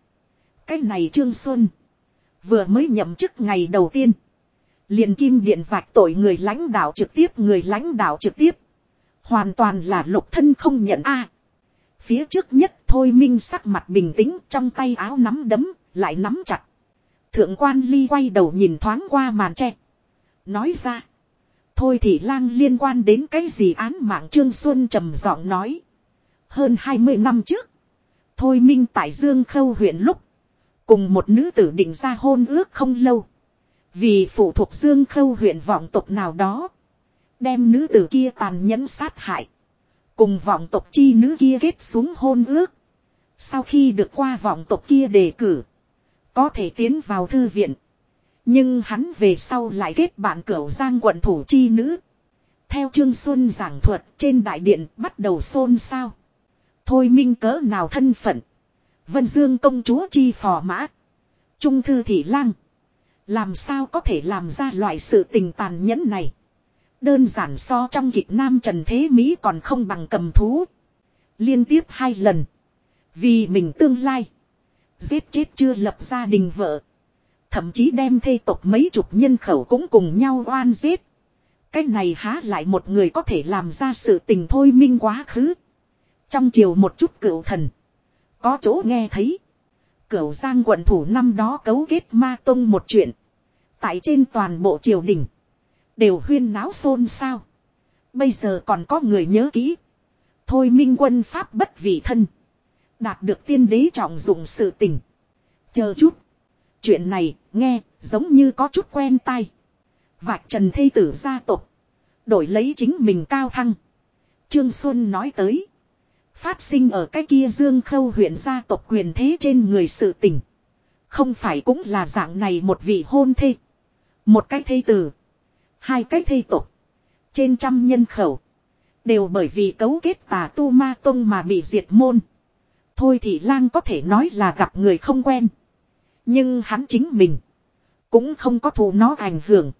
Cái này Trương Xuân. Vừa mới nhậm chức ngày đầu tiên. liền kim điện vạch tội người lãnh đạo trực tiếp người lãnh đạo trực tiếp. Hoàn toàn là lục thân không nhận a. Phía trước nhất thôi minh sắc mặt bình tĩnh trong tay áo nắm đấm, lại nắm chặt. Thượng quan ly quay đầu nhìn thoáng qua màn tre. Nói ra. Thôi thì lang liên quan đến cái gì án mạng Trương Xuân trầm giọng nói. Hơn 20 năm trước. Thôi minh tại Dương Khâu huyện lúc. Cùng một nữ tử định ra hôn ước không lâu. Vì phụ thuộc Dương Khâu huyện vọng tộc nào đó. Đem nữ tử kia tàn nhẫn sát hại. Cùng vọng tộc chi nữ kia kết xuống hôn ước. Sau khi được qua vọng tộc kia đề cử. Có thể tiến vào thư viện. Nhưng hắn về sau lại kết bạn cửu giang quận thủ chi nữ. Theo Trương Xuân giảng thuật, trên đại điện bắt đầu xôn xao. Thôi minh cỡ nào thân phận. Vân Dương công chúa chi phò mã. Trung thư thị lang. Làm sao có thể làm ra loại sự tình tàn nhẫn này. Đơn giản so trong kịch nam Trần Thế Mỹ còn không bằng cầm thú. Liên tiếp hai lần. Vì mình tương lai. Giết chết chưa lập gia đình vợ. Thậm chí đem thê tộc mấy chục nhân khẩu cũng cùng nhau oan giết. Cái này há lại một người có thể làm ra sự tình thôi minh quá khứ. Trong chiều một chút cựu thần. Có chỗ nghe thấy. Cửu giang quận thủ năm đó cấu kết ma tông một chuyện. Tại trên toàn bộ triều đình. Đều huyên náo xôn xao. Bây giờ còn có người nhớ kỹ. Thôi minh quân pháp bất vị thân. Đạt được tiên đế trọng dụng sự tình. Chờ chút. Chuyện này, nghe, giống như có chút quen tai. Vạch trần thây tử gia tộc, Đổi lấy chính mình cao thăng. Trương Xuân nói tới. Phát sinh ở cái kia dương khâu huyện gia tộc quyền thế trên người sự tình. Không phải cũng là dạng này một vị hôn thê. Một cái thây tử. Hai cái thây tộc, Trên trăm nhân khẩu. Đều bởi vì cấu kết tà tu ma tông mà bị diệt môn. Thôi thì lang có thể nói là gặp người không quen. Nhưng hắn chính mình. Cũng không có thù nó ảnh hưởng.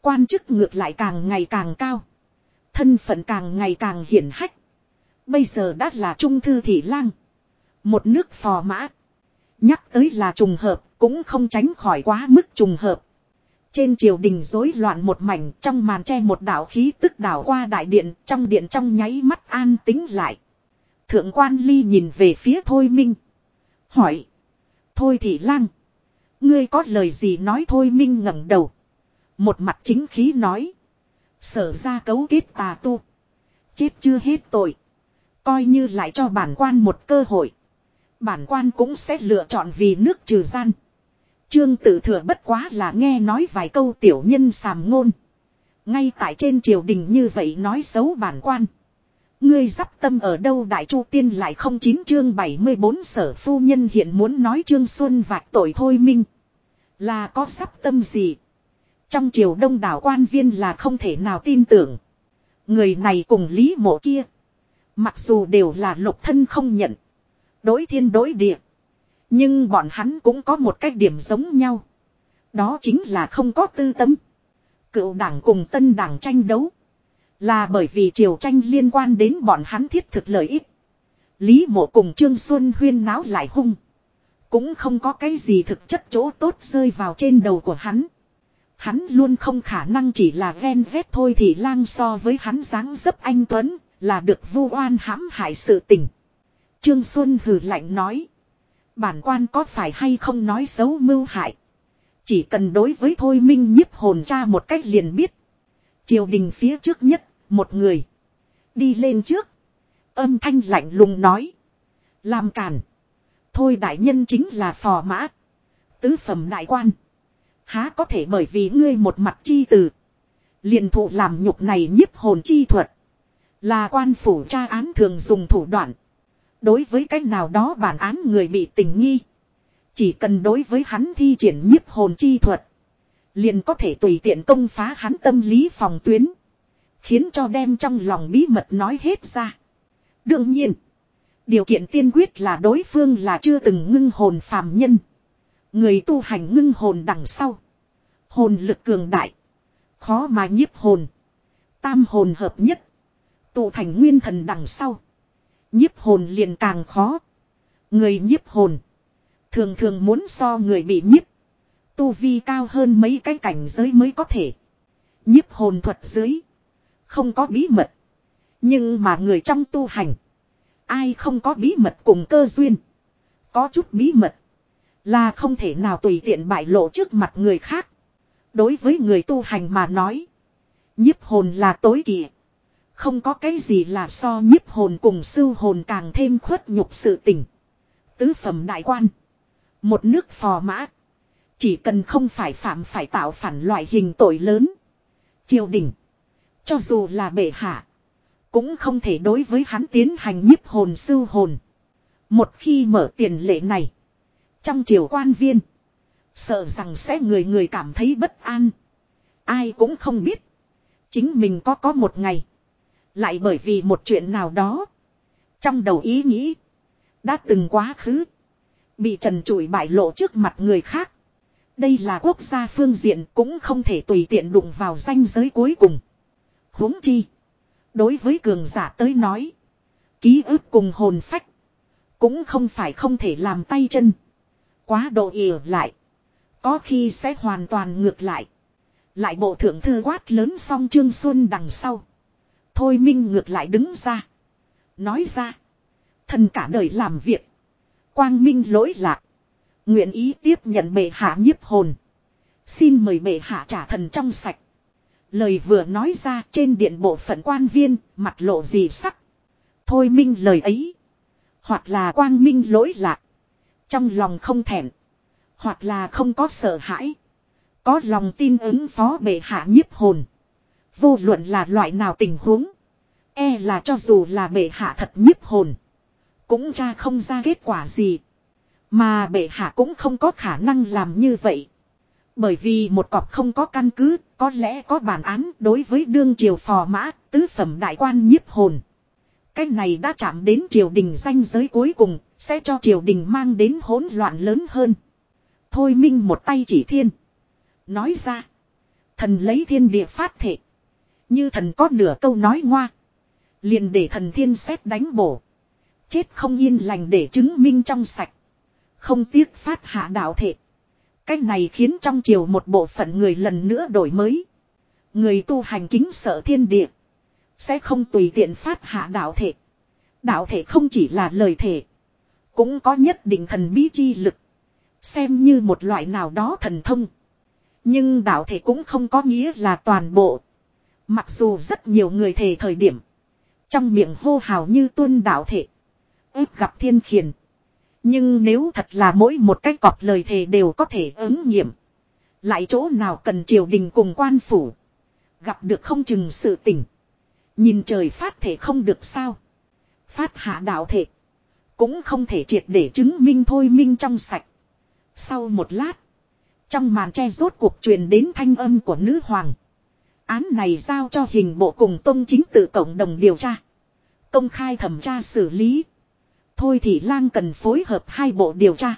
Quan chức ngược lại càng ngày càng cao. Thân phận càng ngày càng hiển hách. Bây giờ đã là trung thư thị lang. Một nước phò mã. Nhắc tới là trùng hợp, cũng không tránh khỏi quá mức trùng hợp. Trên triều đình rối loạn một mảnh trong màn tre một đạo khí tức đảo qua đại điện trong điện trong nháy mắt an tính lại. Thượng quan ly nhìn về phía Thôi Minh. Hỏi. Thôi thị lang. Ngươi có lời gì nói Thôi Minh ngẩng đầu. Một mặt chính khí nói. Sở ra cấu kết tà tu. Chết chưa hết tội. Coi như lại cho bản quan một cơ hội. Bản quan cũng sẽ lựa chọn vì nước trừ gian. Trương tự thừa bất quá là nghe nói vài câu tiểu nhân sàm ngôn. Ngay tại trên triều đình như vậy nói xấu bản quan. Ngươi dắp tâm ở đâu đại chu tiên lại không chín chương 74 sở phu nhân hiện muốn nói trương xuân vạch tội thôi minh. Là có sắp tâm gì? Trong triều đông đảo quan viên là không thể nào tin tưởng. Người này cùng lý mộ kia. Mặc dù đều là lục thân không nhận. Đối thiên đối địa. Nhưng bọn hắn cũng có một cách điểm giống nhau. Đó chính là không có tư tâm. Cựu đảng cùng tân đảng tranh đấu. Là bởi vì triều tranh liên quan đến bọn hắn thiết thực lợi ích. Lý mộ cùng Trương Xuân huyên náo lại hung. Cũng không có cái gì thực chất chỗ tốt rơi vào trên đầu của hắn. Hắn luôn không khả năng chỉ là ven vét thôi thì lang so với hắn dáng dấp anh Tuấn là được vu oan hãm hại sự tình. Trương Xuân hừ lạnh nói. Bản quan có phải hay không nói xấu mưu hại. Chỉ cần đối với thôi minh nhiếp hồn cha một cách liền biết. Triều đình phía trước nhất, một người. Đi lên trước. Âm thanh lạnh lùng nói. Làm cản. Thôi đại nhân chính là phò mã. Tứ phẩm đại quan. Há có thể bởi vì ngươi một mặt chi từ. liền thụ làm nhục này nhiếp hồn chi thuật. Là quan phủ tra án thường dùng thủ đoạn. Đối với cách nào đó bản án người bị tình nghi. Chỉ cần đối với hắn thi triển nhiếp hồn chi thuật. Liền có thể tùy tiện công phá hắn tâm lý phòng tuyến. Khiến cho đem trong lòng bí mật nói hết ra. Đương nhiên. Điều kiện tiên quyết là đối phương là chưa từng ngưng hồn phàm nhân. Người tu hành ngưng hồn đằng sau. Hồn lực cường đại. Khó mà nhiếp hồn. Tam hồn hợp nhất. Tụ thành nguyên thần đằng sau. nhiếp hồn liền càng khó. Người nhiếp hồn. Thường thường muốn so người bị nhiếp. Tu vi cao hơn mấy cái cảnh giới mới có thể. nhiếp hồn thuật dưới. Không có bí mật. Nhưng mà người trong tu hành. Ai không có bí mật cùng cơ duyên. Có chút bí mật. Là không thể nào tùy tiện bại lộ trước mặt người khác. Đối với người tu hành mà nói. nhiếp hồn là tối kỵ. Không có cái gì là so nhiếp hồn cùng sưu hồn càng thêm khuất nhục sự tình. Tứ phẩm đại quan. Một nước phò mã. Chỉ cần không phải phạm phải tạo phản loại hình tội lớn. Triều đình. Cho dù là bệ hạ. Cũng không thể đối với hắn tiến hành nhiếp hồn sưu hồn. Một khi mở tiền lệ này. Trong triều quan viên. Sợ rằng sẽ người người cảm thấy bất an. Ai cũng không biết. Chính mình có có một ngày. Lại bởi vì một chuyện nào đó. Trong đầu ý nghĩ. Đã từng quá khứ. Bị trần trụi bại lộ trước mặt người khác. Đây là quốc gia phương diện cũng không thể tùy tiện đụng vào danh giới cuối cùng huống chi. Đối với cường giả tới nói. Ký ức cùng hồn phách. Cũng không phải không thể làm tay chân. Quá độ ỉa lại. Có khi sẽ hoàn toàn ngược lại. Lại bộ thượng thư quát lớn xong Trương Xuân đằng sau. Thôi Minh ngược lại đứng ra. Nói ra. Thần cả đời làm việc. Quang Minh lỗi lạc. Nguyện ý tiếp nhận bệ hạ nhiếp hồn. Xin mời bệ hạ trả thần trong sạch. Lời vừa nói ra trên điện bộ phận quan viên, mặt lộ gì sắc. Thôi minh lời ấy. Hoặc là quang minh lỗi lạc. Trong lòng không thẹn. Hoặc là không có sợ hãi. Có lòng tin ứng phó bệ hạ nhiếp hồn. Vô luận là loại nào tình huống. E là cho dù là bệ hạ thật nhiếp hồn. Cũng ra không ra kết quả gì. Mà bệ hạ cũng không có khả năng làm như vậy. Bởi vì một cọp không có căn cứ, có lẽ có bản án đối với đương triều phò mã, tứ phẩm đại quan nhiếp hồn. Cái này đã chạm đến triều đình danh giới cuối cùng, sẽ cho triều đình mang đến hỗn loạn lớn hơn. Thôi minh một tay chỉ thiên. Nói ra. Thần lấy thiên địa phát thể. Như thần có nửa câu nói ngoa. Liền để thần thiên xét đánh bổ. Chết không yên lành để chứng minh trong sạch. Không tiếc phát hạ đạo thể. Cách này khiến trong triều một bộ phận người lần nữa đổi mới. Người tu hành kính sợ thiên địa. Sẽ không tùy tiện phát hạ đạo thể. Đạo thể không chỉ là lời thể. Cũng có nhất định thần bí chi lực. Xem như một loại nào đó thần thông. Nhưng đạo thể cũng không có nghĩa là toàn bộ. Mặc dù rất nhiều người thể thời điểm. Trong miệng hô hào như tuân đạo thể. ép gặp thiên khiển. Nhưng nếu thật là mỗi một cái cọp lời thề đều có thể ứng nghiệm. Lại chỗ nào cần triều đình cùng quan phủ. Gặp được không chừng sự tình. Nhìn trời phát thể không được sao. Phát hạ đạo thể. Cũng không thể triệt để chứng minh thôi minh trong sạch. Sau một lát. Trong màn che rốt cuộc truyền đến thanh âm của nữ hoàng. Án này giao cho hình bộ cùng tông chính tự cộng đồng điều tra. Công khai thẩm tra xử lý. Thôi thì lang cần phối hợp hai bộ điều tra.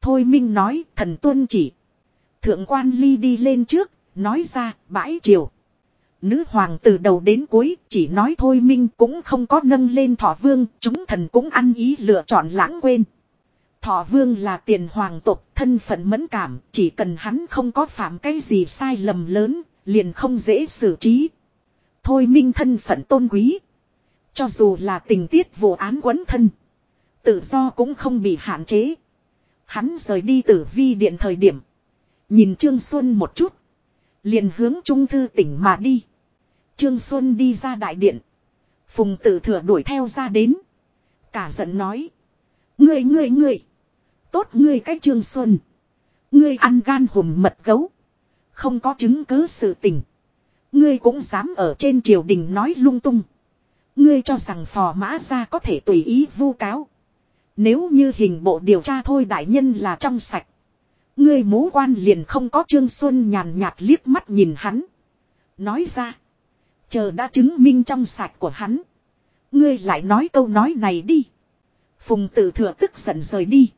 Thôi Minh nói thần tuân chỉ. Thượng quan ly đi lên trước, nói ra bãi triều. Nữ hoàng từ đầu đến cuối chỉ nói thôi Minh cũng không có nâng lên thọ vương, chúng thần cũng ăn ý lựa chọn lãng quên. Thọ vương là tiền hoàng tộc, thân phận mẫn cảm, chỉ cần hắn không có phạm cái gì sai lầm lớn, liền không dễ xử trí. Thôi Minh thân phận tôn quý. Cho dù là tình tiết vụ án quấn thân. Tự do cũng không bị hạn chế. Hắn rời đi tử vi điện thời điểm. Nhìn Trương Xuân một chút. Liền hướng trung thư tỉnh mà đi. Trương Xuân đi ra đại điện. Phùng tử thừa đuổi theo ra đến. Cả giận nói. Ngươi ngươi ngươi. Tốt ngươi cách Trương Xuân. Ngươi ăn gan hùm mật gấu. Không có chứng cứ sự tình. Ngươi cũng dám ở trên triều đình nói lung tung. Ngươi cho rằng phò mã ra có thể tùy ý vu cáo. Nếu như hình bộ điều tra thôi đại nhân là trong sạch. Ngươi mố quan liền không có Trương Xuân nhàn nhạt liếc mắt nhìn hắn. Nói ra. Chờ đã chứng minh trong sạch của hắn. Ngươi lại nói câu nói này đi. Phùng tử thừa tức giận rời đi.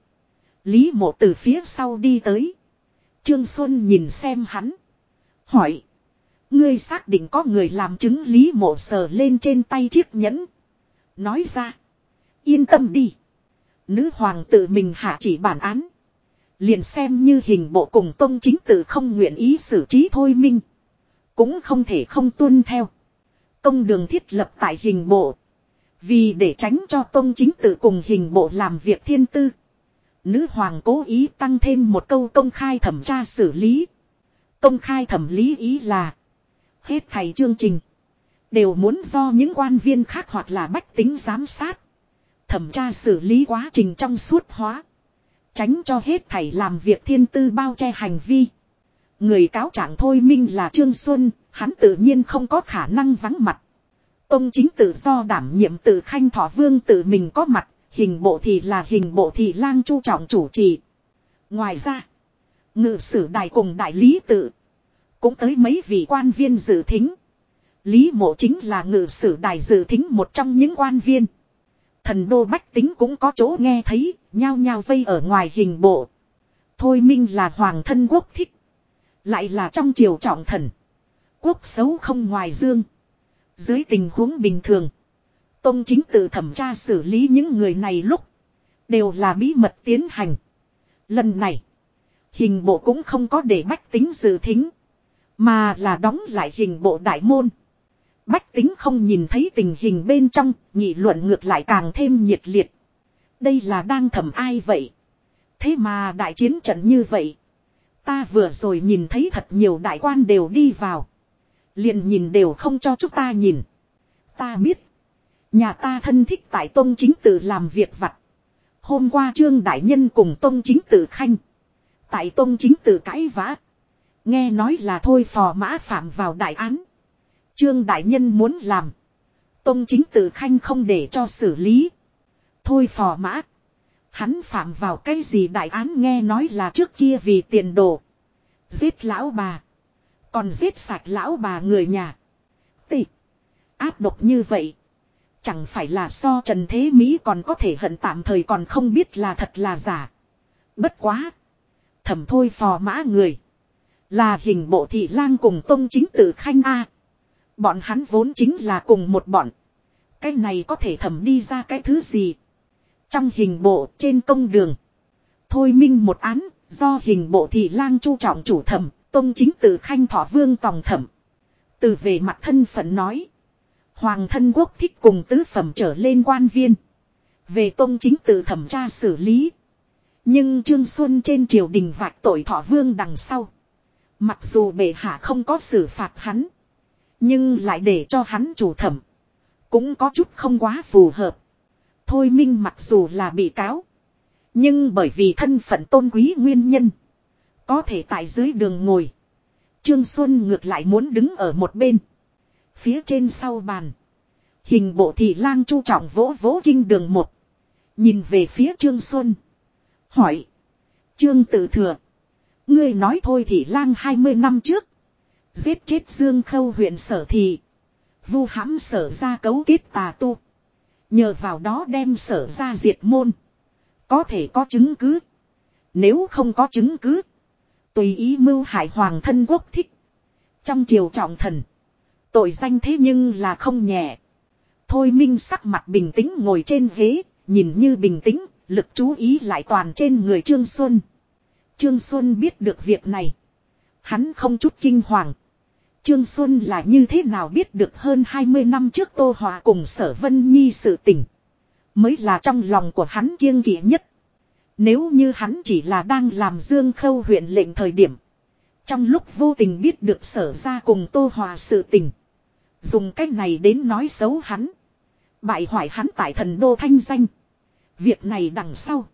Lý mộ từ phía sau đi tới. Trương Xuân nhìn xem hắn. Hỏi. Ngươi xác định có người làm chứng Lý mộ sờ lên trên tay chiếc nhẫn. Nói ra. Yên tâm đi. Nữ hoàng tự mình hạ chỉ bản án. Liền xem như hình bộ cùng tông chính tự không nguyện ý xử trí thôi minh. Cũng không thể không tuân theo. Công đường thiết lập tại hình bộ. Vì để tránh cho tông chính tự cùng hình bộ làm việc thiên tư. Nữ hoàng cố ý tăng thêm một câu công khai thẩm tra xử lý. Công khai thẩm lý ý là. Hết thầy chương trình. Đều muốn do những quan viên khác hoặc là bách tính giám sát. Thẩm tra xử lý quá trình trong suốt hóa. Tránh cho hết thầy làm việc thiên tư bao che hành vi. Người cáo trạng thôi minh là Trương Xuân, hắn tự nhiên không có khả năng vắng mặt. Tông chính tự do đảm nhiệm tự khanh thọ vương tự mình có mặt, hình bộ thì là hình bộ thị lang chu trọng chủ trì. Ngoài ra, ngự sử đại cùng đại lý tự, cũng tới mấy vị quan viên dự thính. Lý mộ chính là ngự sử đại dự thính một trong những quan viên. Thần đô bách tính cũng có chỗ nghe thấy, nhao nhao vây ở ngoài hình bộ. Thôi minh là hoàng thân quốc thích. Lại là trong triều trọng thần. Quốc xấu không ngoài dương. Dưới tình huống bình thường. Tông chính tự thẩm tra xử lý những người này lúc. Đều là bí mật tiến hành. Lần này. Hình bộ cũng không có để bách tính dự thính. Mà là đóng lại hình bộ đại môn. Bách tính không nhìn thấy tình hình bên trong, nghị luận ngược lại càng thêm nhiệt liệt. Đây là đang thẩm ai vậy? Thế mà đại chiến trận như vậy. Ta vừa rồi nhìn thấy thật nhiều đại quan đều đi vào. liền nhìn đều không cho chúng ta nhìn. Ta biết. Nhà ta thân thích tại tôn Chính Tử làm việc vặt. Hôm qua Trương Đại Nhân cùng tôn Chính Tử khanh. Tại tôn Chính Tử cãi vã. Nghe nói là thôi phò mã phạm vào đại án. Trương Đại Nhân muốn làm. Tông Chính Tử khanh không để cho xử lý. Thôi phò mã. Hắn phạm vào cái gì đại án nghe nói là trước kia vì tiền đồ. Giết lão bà. Còn giết sạch lão bà người nhà. Tị. Áp độc như vậy. Chẳng phải là so Trần Thế Mỹ còn có thể hận tạm thời còn không biết là thật là giả. Bất quá. Thẩm thôi phò mã người. Là hình bộ thị lang cùng tông chính tử khanh A. Bọn hắn vốn chính là cùng một bọn. Cái này có thể thẩm đi ra cái thứ gì. Trong hình bộ, trên công đường. Thôi minh một án, do hình bộ thị lang chu trọng chủ thẩm. Tông chính tử khanh thọ vương tòng thẩm. Từ về mặt thân phận nói. Hoàng thân quốc thích cùng tứ phẩm trở lên quan viên. Về tông chính tự thẩm tra xử lý. Nhưng Trương Xuân trên triều đình vạch tội thọ vương đằng sau. Mặc dù bệ hạ không có xử phạt hắn. Nhưng lại để cho hắn chủ thẩm. Cũng có chút không quá phù hợp. Thôi minh mặc dù là bị cáo. Nhưng bởi vì thân phận tôn quý nguyên nhân. Có thể tại dưới đường ngồi. Trương Xuân ngược lại muốn đứng ở một bên. Phía trên sau bàn. Hình bộ thị lang chu trọng vỗ vỗ kinh đường một. Nhìn về phía Trương Xuân. Hỏi. Trương tự thừa. Ngươi nói thôi thị lang 20 năm trước. Giết chết Dương Khâu huyện sở thị. Vu hãm sở ra cấu kết tà tu. Nhờ vào đó đem sở ra diệt môn. Có thể có chứng cứ. Nếu không có chứng cứ. Tùy ý mưu hại hoàng thân quốc thích. Trong triều trọng thần. Tội danh thế nhưng là không nhẹ. Thôi minh sắc mặt bình tĩnh ngồi trên ghế. Nhìn như bình tĩnh. Lực chú ý lại toàn trên người Trương Xuân. Trương Xuân biết được việc này. Hắn không chút kinh hoàng. Trương Xuân là như thế nào biết được hơn 20 năm trước Tô Hòa cùng Sở Vân Nhi sự tình. Mới là trong lòng của hắn kiêng kỵ nhất. Nếu như hắn chỉ là đang làm Dương Khâu huyện lệnh thời điểm. Trong lúc vô tình biết được sở ra cùng Tô Hòa sự tình. Dùng cách này đến nói xấu hắn. Bại hoại hắn tại thần đô thanh danh. Việc này đằng sau.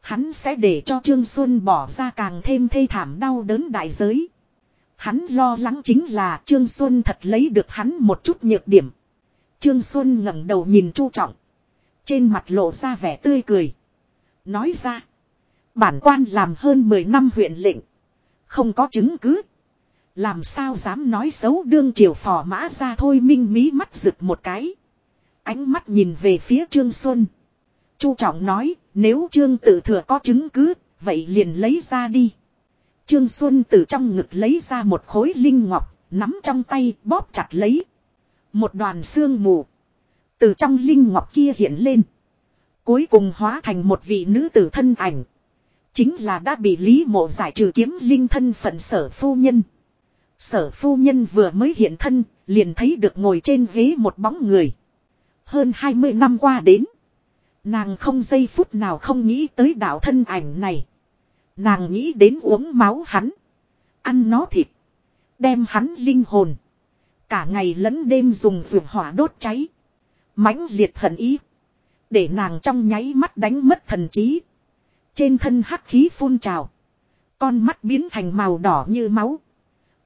Hắn sẽ để cho Trương Xuân bỏ ra càng thêm thê thảm đau đớn đại giới. Hắn lo lắng chính là Trương Xuân thật lấy được hắn một chút nhược điểm. Trương Xuân ngẩng đầu nhìn Chu Trọng. Trên mặt lộ ra vẻ tươi cười. Nói ra. Bản quan làm hơn 10 năm huyện lệnh. Không có chứng cứ. Làm sao dám nói xấu đương triều phò mã ra thôi minh mí mắt rực một cái. Ánh mắt nhìn về phía Trương Xuân. Chu Trọng nói, nếu Trương tự thừa có chứng cứ, vậy liền lấy ra đi. Trương Xuân từ trong ngực lấy ra một khối linh ngọc, nắm trong tay bóp chặt lấy. Một đoàn xương mù. Từ trong linh ngọc kia hiện lên. Cuối cùng hóa thành một vị nữ tử thân ảnh. Chính là đã bị Lý Mộ giải trừ kiếm linh thân phận sở phu nhân. Sở phu nhân vừa mới hiện thân, liền thấy được ngồi trên ghế một bóng người. Hơn 20 năm qua đến. Nàng không giây phút nào không nghĩ tới đạo thân ảnh này. Nàng nghĩ đến uống máu hắn. Ăn nó thịt. Đem hắn linh hồn. Cả ngày lẫn đêm dùng vườn hỏa đốt cháy. mãnh liệt hận ý. Để nàng trong nháy mắt đánh mất thần trí. Trên thân hắc khí phun trào. Con mắt biến thành màu đỏ như máu.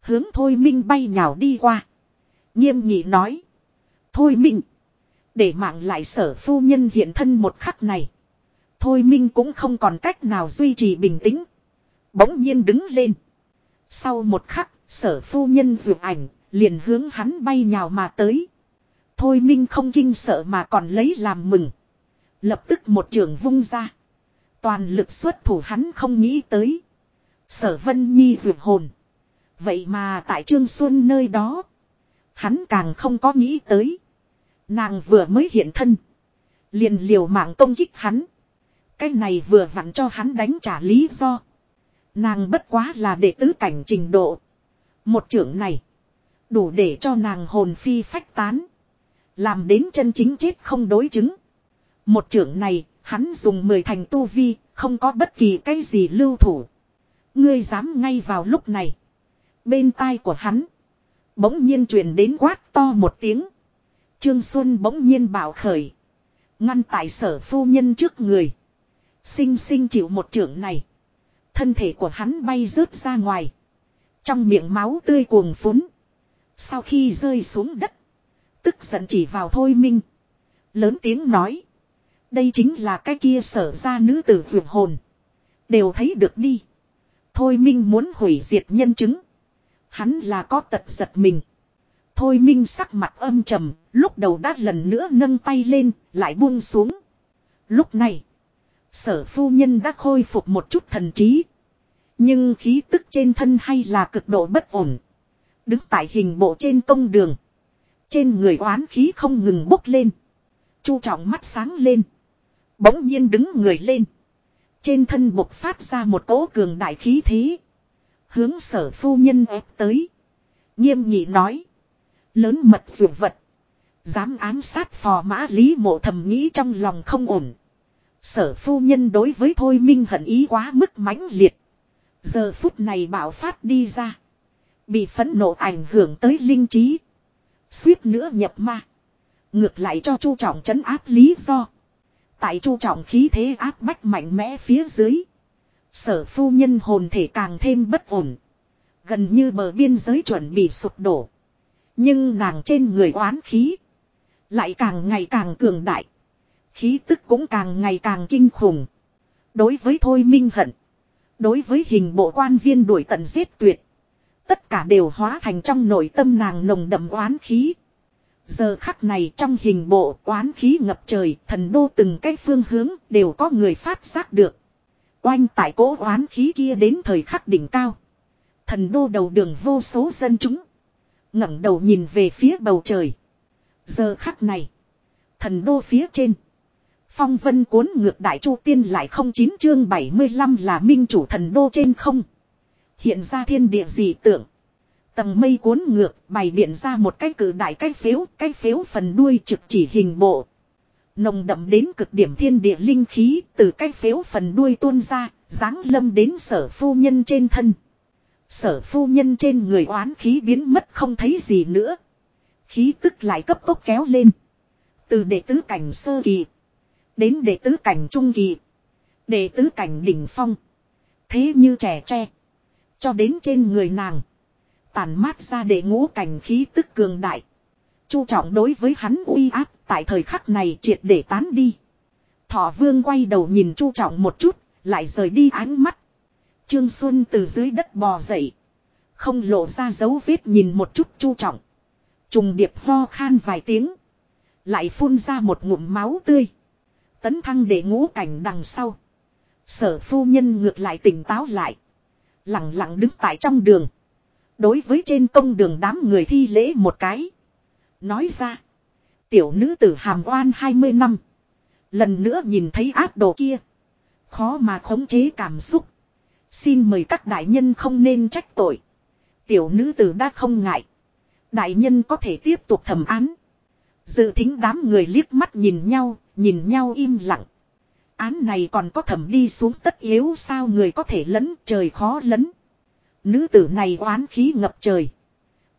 Hướng Thôi Minh bay nhào đi qua. Nghiêm nghị nói. Thôi Minh. Để mạng lại sở phu nhân hiện thân một khắc này. Thôi Minh cũng không còn cách nào duy trì bình tĩnh. Bỗng nhiên đứng lên. Sau một khắc, sở phu nhân dự ảnh, liền hướng hắn bay nhào mà tới. Thôi Minh không kinh sợ mà còn lấy làm mừng. Lập tức một trường vung ra. Toàn lực xuất thủ hắn không nghĩ tới. Sở Vân Nhi vượt hồn. Vậy mà tại Trương Xuân nơi đó. Hắn càng không có nghĩ tới. Nàng vừa mới hiện thân. Liền liều mạng công kích hắn. Cái này vừa vặn cho hắn đánh trả lý do. Nàng bất quá là đệ tứ cảnh trình độ. Một trưởng này. Đủ để cho nàng hồn phi phách tán. Làm đến chân chính chết không đối chứng. Một trưởng này, hắn dùng mười thành tu vi, không có bất kỳ cái gì lưu thủ. Ngươi dám ngay vào lúc này. Bên tai của hắn. Bỗng nhiên truyền đến quát to một tiếng. Trương Xuân bỗng nhiên bảo khởi. Ngăn tại sở phu nhân trước người. Sinh sinh chịu một trưởng này. Thân thể của hắn bay rớt ra ngoài. Trong miệng máu tươi cuồng phúng. Sau khi rơi xuống đất. Tức giận chỉ vào thôi minh. Lớn tiếng nói. Đây chính là cái kia sở ra nữ tử vượt hồn. Đều thấy được đi. Thôi minh muốn hủy diệt nhân chứng. Hắn là có tật giật mình. Thôi minh sắc mặt âm trầm, lúc đầu đã lần nữa nâng tay lên, lại buông xuống. Lúc này, sở phu nhân đã khôi phục một chút thần trí. Nhưng khí tức trên thân hay là cực độ bất ổn. Đứng tại hình bộ trên công đường. Trên người oán khí không ngừng bốc lên. Chu trọng mắt sáng lên. Bỗng nhiên đứng người lên. Trên thân bộc phát ra một cỗ cường đại khí thế. Hướng sở phu nhân ép tới. Nghiêm nghị nói. Lớn mật dụ vật. Dám ám sát phò mã lý mộ thầm nghĩ trong lòng không ổn. Sở phu nhân đối với Thôi Minh hận ý quá mức mãnh liệt. Giờ phút này bạo phát đi ra. Bị phẫn nộ ảnh hưởng tới linh trí. Suýt nữa nhập ma. Ngược lại cho chu trọng trấn áp lý do. Tại chu trọng khí thế áp bách mạnh mẽ phía dưới. Sở phu nhân hồn thể càng thêm bất ổn. Gần như bờ biên giới chuẩn bị sụp đổ. Nhưng nàng trên người oán khí. Lại càng ngày càng cường đại. Khí tức cũng càng ngày càng kinh khủng. Đối với Thôi Minh Hận. Đối với hình bộ quan viên đuổi tận giết tuyệt. Tất cả đều hóa thành trong nội tâm nàng nồng đậm oán khí. Giờ khắc này trong hình bộ oán khí ngập trời, thần đô từng cái phương hướng đều có người phát giác được. Oanh tại cố oán khí kia đến thời khắc đỉnh cao. Thần đô đầu đường vô số dân chúng. ngẩng đầu nhìn về phía bầu trời. Giờ khắc này. Thần đô phía trên. Phong vân cuốn ngược đại chu tiên lại không chín chương 75 là minh chủ thần đô trên không. Hiện ra thiên địa dị tượng. Tầng mây cuốn ngược bày biện ra một cái cử đại cái phếu, cái phếu phần đuôi trực chỉ hình bộ. Nồng đậm đến cực điểm thiên địa linh khí từ cái phếu phần đuôi tuôn ra, dáng lâm đến sở phu nhân trên thân. Sở phu nhân trên người oán khí biến mất không thấy gì nữa. Khí tức lại cấp tốc kéo lên. Từ đệ tứ cảnh sơ kỳ. Đến đệ tứ cảnh trung kỳ. Đệ tứ cảnh đỉnh phong. Thế như trẻ tre. Cho đến trên người nàng. Tàn mát ra đệ ngũ cảnh khí tức cường đại. Chu trọng đối với hắn uy áp tại thời khắc này triệt để tán đi. Thọ vương quay đầu nhìn chu trọng một chút. Lại rời đi ánh mắt. Trương Xuân từ dưới đất bò dậy. Không lộ ra dấu vết nhìn một chút chu trọng. Trùng điệp ho khan vài tiếng. Lại phun ra một ngụm máu tươi. Tấn thăng để ngũ cảnh đằng sau. Sở phu nhân ngược lại tỉnh táo lại. Lặng lặng đứng tại trong đường. Đối với trên công đường đám người thi lễ một cái. Nói ra. Tiểu nữ tử hàm oan 20 năm. Lần nữa nhìn thấy áp đồ kia. Khó mà khống chế cảm xúc. Xin mời các đại nhân không nên trách tội. Tiểu nữ tử đã không ngại. Đại nhân có thể tiếp tục thẩm án. Dự thính đám người liếc mắt nhìn nhau, nhìn nhau im lặng. Án này còn có thẩm đi xuống tất yếu sao người có thể lấn, trời khó lấn. Nữ tử này oán khí ngập trời.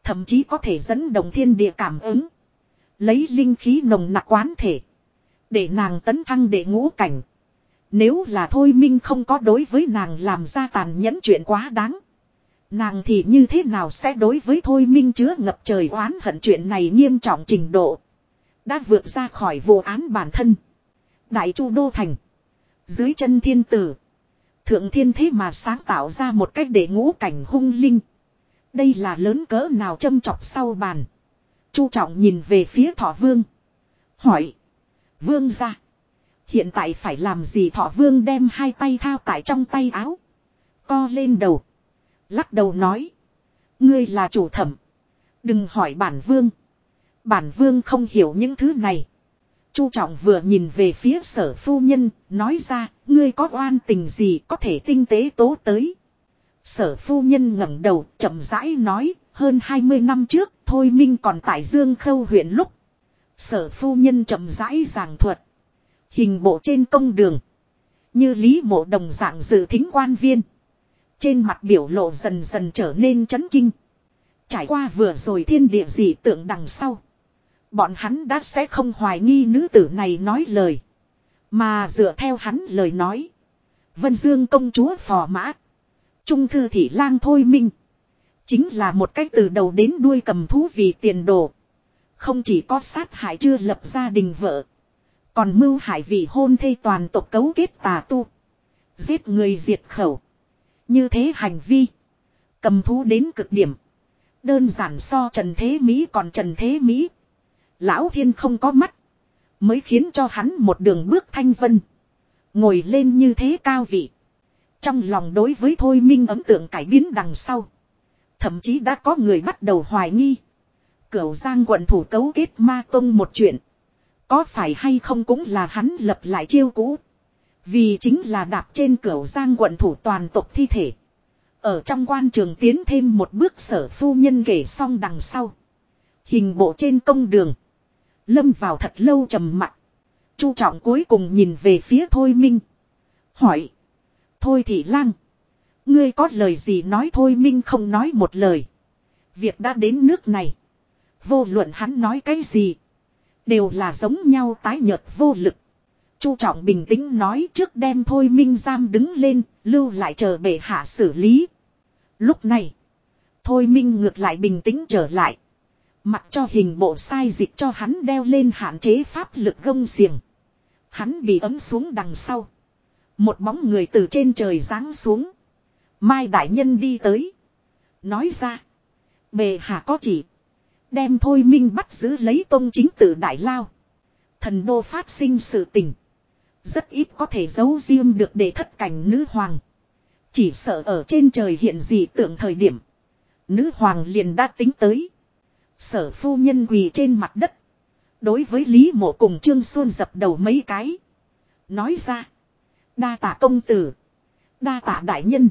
Thậm chí có thể dẫn đồng thiên địa cảm ứng. Lấy linh khí nồng nặc quán thể. Để nàng tấn thăng để ngũ cảnh. Nếu là thôi minh không có đối với nàng làm ra tàn nhẫn chuyện quá đáng. Nàng thì như thế nào sẽ đối với thôi minh chứa ngập trời oán hận chuyện này nghiêm trọng trình độ. Đã vượt ra khỏi vụ án bản thân. Đại chu đô thành. Dưới chân thiên tử. Thượng thiên thế mà sáng tạo ra một cách để ngũ cảnh hung linh. Đây là lớn cỡ nào châm chọc sau bàn. Chu trọng nhìn về phía thọ vương. Hỏi. Vương ra. Hiện tại phải làm gì thọ vương đem hai tay thao tại trong tay áo. Co lên đầu. Lắc đầu nói. Ngươi là chủ thẩm. Đừng hỏi bản vương. Bản vương không hiểu những thứ này. Chu trọng vừa nhìn về phía sở phu nhân, nói ra, ngươi có oan tình gì có thể tinh tế tố tới. Sở phu nhân ngẩng đầu, chậm rãi nói, hơn 20 năm trước, Thôi Minh còn tại Dương Khâu huyện lúc. Sở phu nhân chậm rãi giảng thuật. Hình bộ trên công đường. Như Lý Mộ đồng dạng dự thính quan viên. Trên mặt biểu lộ dần dần trở nên chấn kinh. Trải qua vừa rồi thiên địa dị tượng đằng sau. Bọn hắn đã sẽ không hoài nghi nữ tử này nói lời. Mà dựa theo hắn lời nói. Vân Dương công chúa phò mã. Trung thư thị lang thôi minh. Chính là một cách từ đầu đến đuôi cầm thú vì tiền đồ. Không chỉ có sát hại chưa lập gia đình vợ. Còn mưu hại vì hôn thê toàn tộc cấu kết tà tu. Giết người diệt khẩu. Như thế hành vi. Cầm thú đến cực điểm. Đơn giản so Trần Thế Mỹ còn Trần Thế Mỹ. Lão Thiên không có mắt. Mới khiến cho hắn một đường bước thanh vân. Ngồi lên như thế cao vị. Trong lòng đối với Thôi Minh ấn tượng cải biến đằng sau. Thậm chí đã có người bắt đầu hoài nghi. Cửu Giang quận thủ cấu kết ma tông một chuyện. Có phải hay không cũng là hắn lập lại chiêu cũ. Vì chính là đạp trên cửu Giang quận thủ toàn tộc thi thể. Ở trong quan trường tiến thêm một bước sở phu nhân kể xong đằng sau. Hình bộ trên công đường. Lâm vào thật lâu trầm mặc. Chu trọng cuối cùng nhìn về phía Thôi Minh. Hỏi. Thôi thị lang. Ngươi có lời gì nói Thôi Minh không nói một lời. Việc đã đến nước này. Vô luận hắn nói cái gì. Đều là giống nhau tái nhợt vô lực. Chu trọng bình tĩnh nói trước đem thôi minh giam đứng lên, lưu lại chờ bệ hạ xử lý. Lúc này, thôi minh ngược lại bình tĩnh trở lại. Mặc cho hình bộ sai dịch cho hắn đeo lên hạn chế pháp lực gông xiềng. Hắn bị ấm xuống đằng sau. Một bóng người từ trên trời giáng xuống. Mai đại nhân đi tới. Nói ra. Bề hạ có chỉ. Đem thôi minh bắt giữ lấy tôn chính tử đại lao. Thần đô phát sinh sự tình. Rất ít có thể giấu riêng được để thất cảnh nữ hoàng. Chỉ sợ ở trên trời hiện gì tượng thời điểm. Nữ hoàng liền đã tính tới. Sở phu nhân quỳ trên mặt đất. Đối với Lý mộ cùng Trương Xuân dập đầu mấy cái. Nói ra. Đa tạ công tử. Đa tạ đại nhân.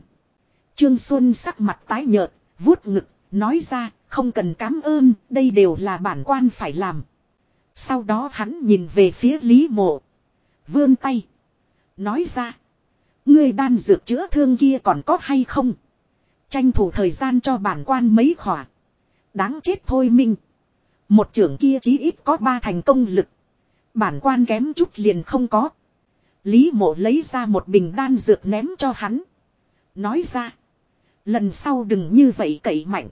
Trương Xuân sắc mặt tái nhợt, vuốt ngực, nói ra, không cần cảm ơn, đây đều là bản quan phải làm. Sau đó hắn nhìn về phía Lý mộ. Vươn tay. Nói ra. Ngươi đan dược chữa thương kia còn có hay không? Tranh thủ thời gian cho bản quan mấy khỏa. Đáng chết thôi minh. Một trưởng kia chí ít có ba thành công lực. Bản quan kém chút liền không có. Lý mộ lấy ra một bình đan dược ném cho hắn. Nói ra. Lần sau đừng như vậy cậy mạnh.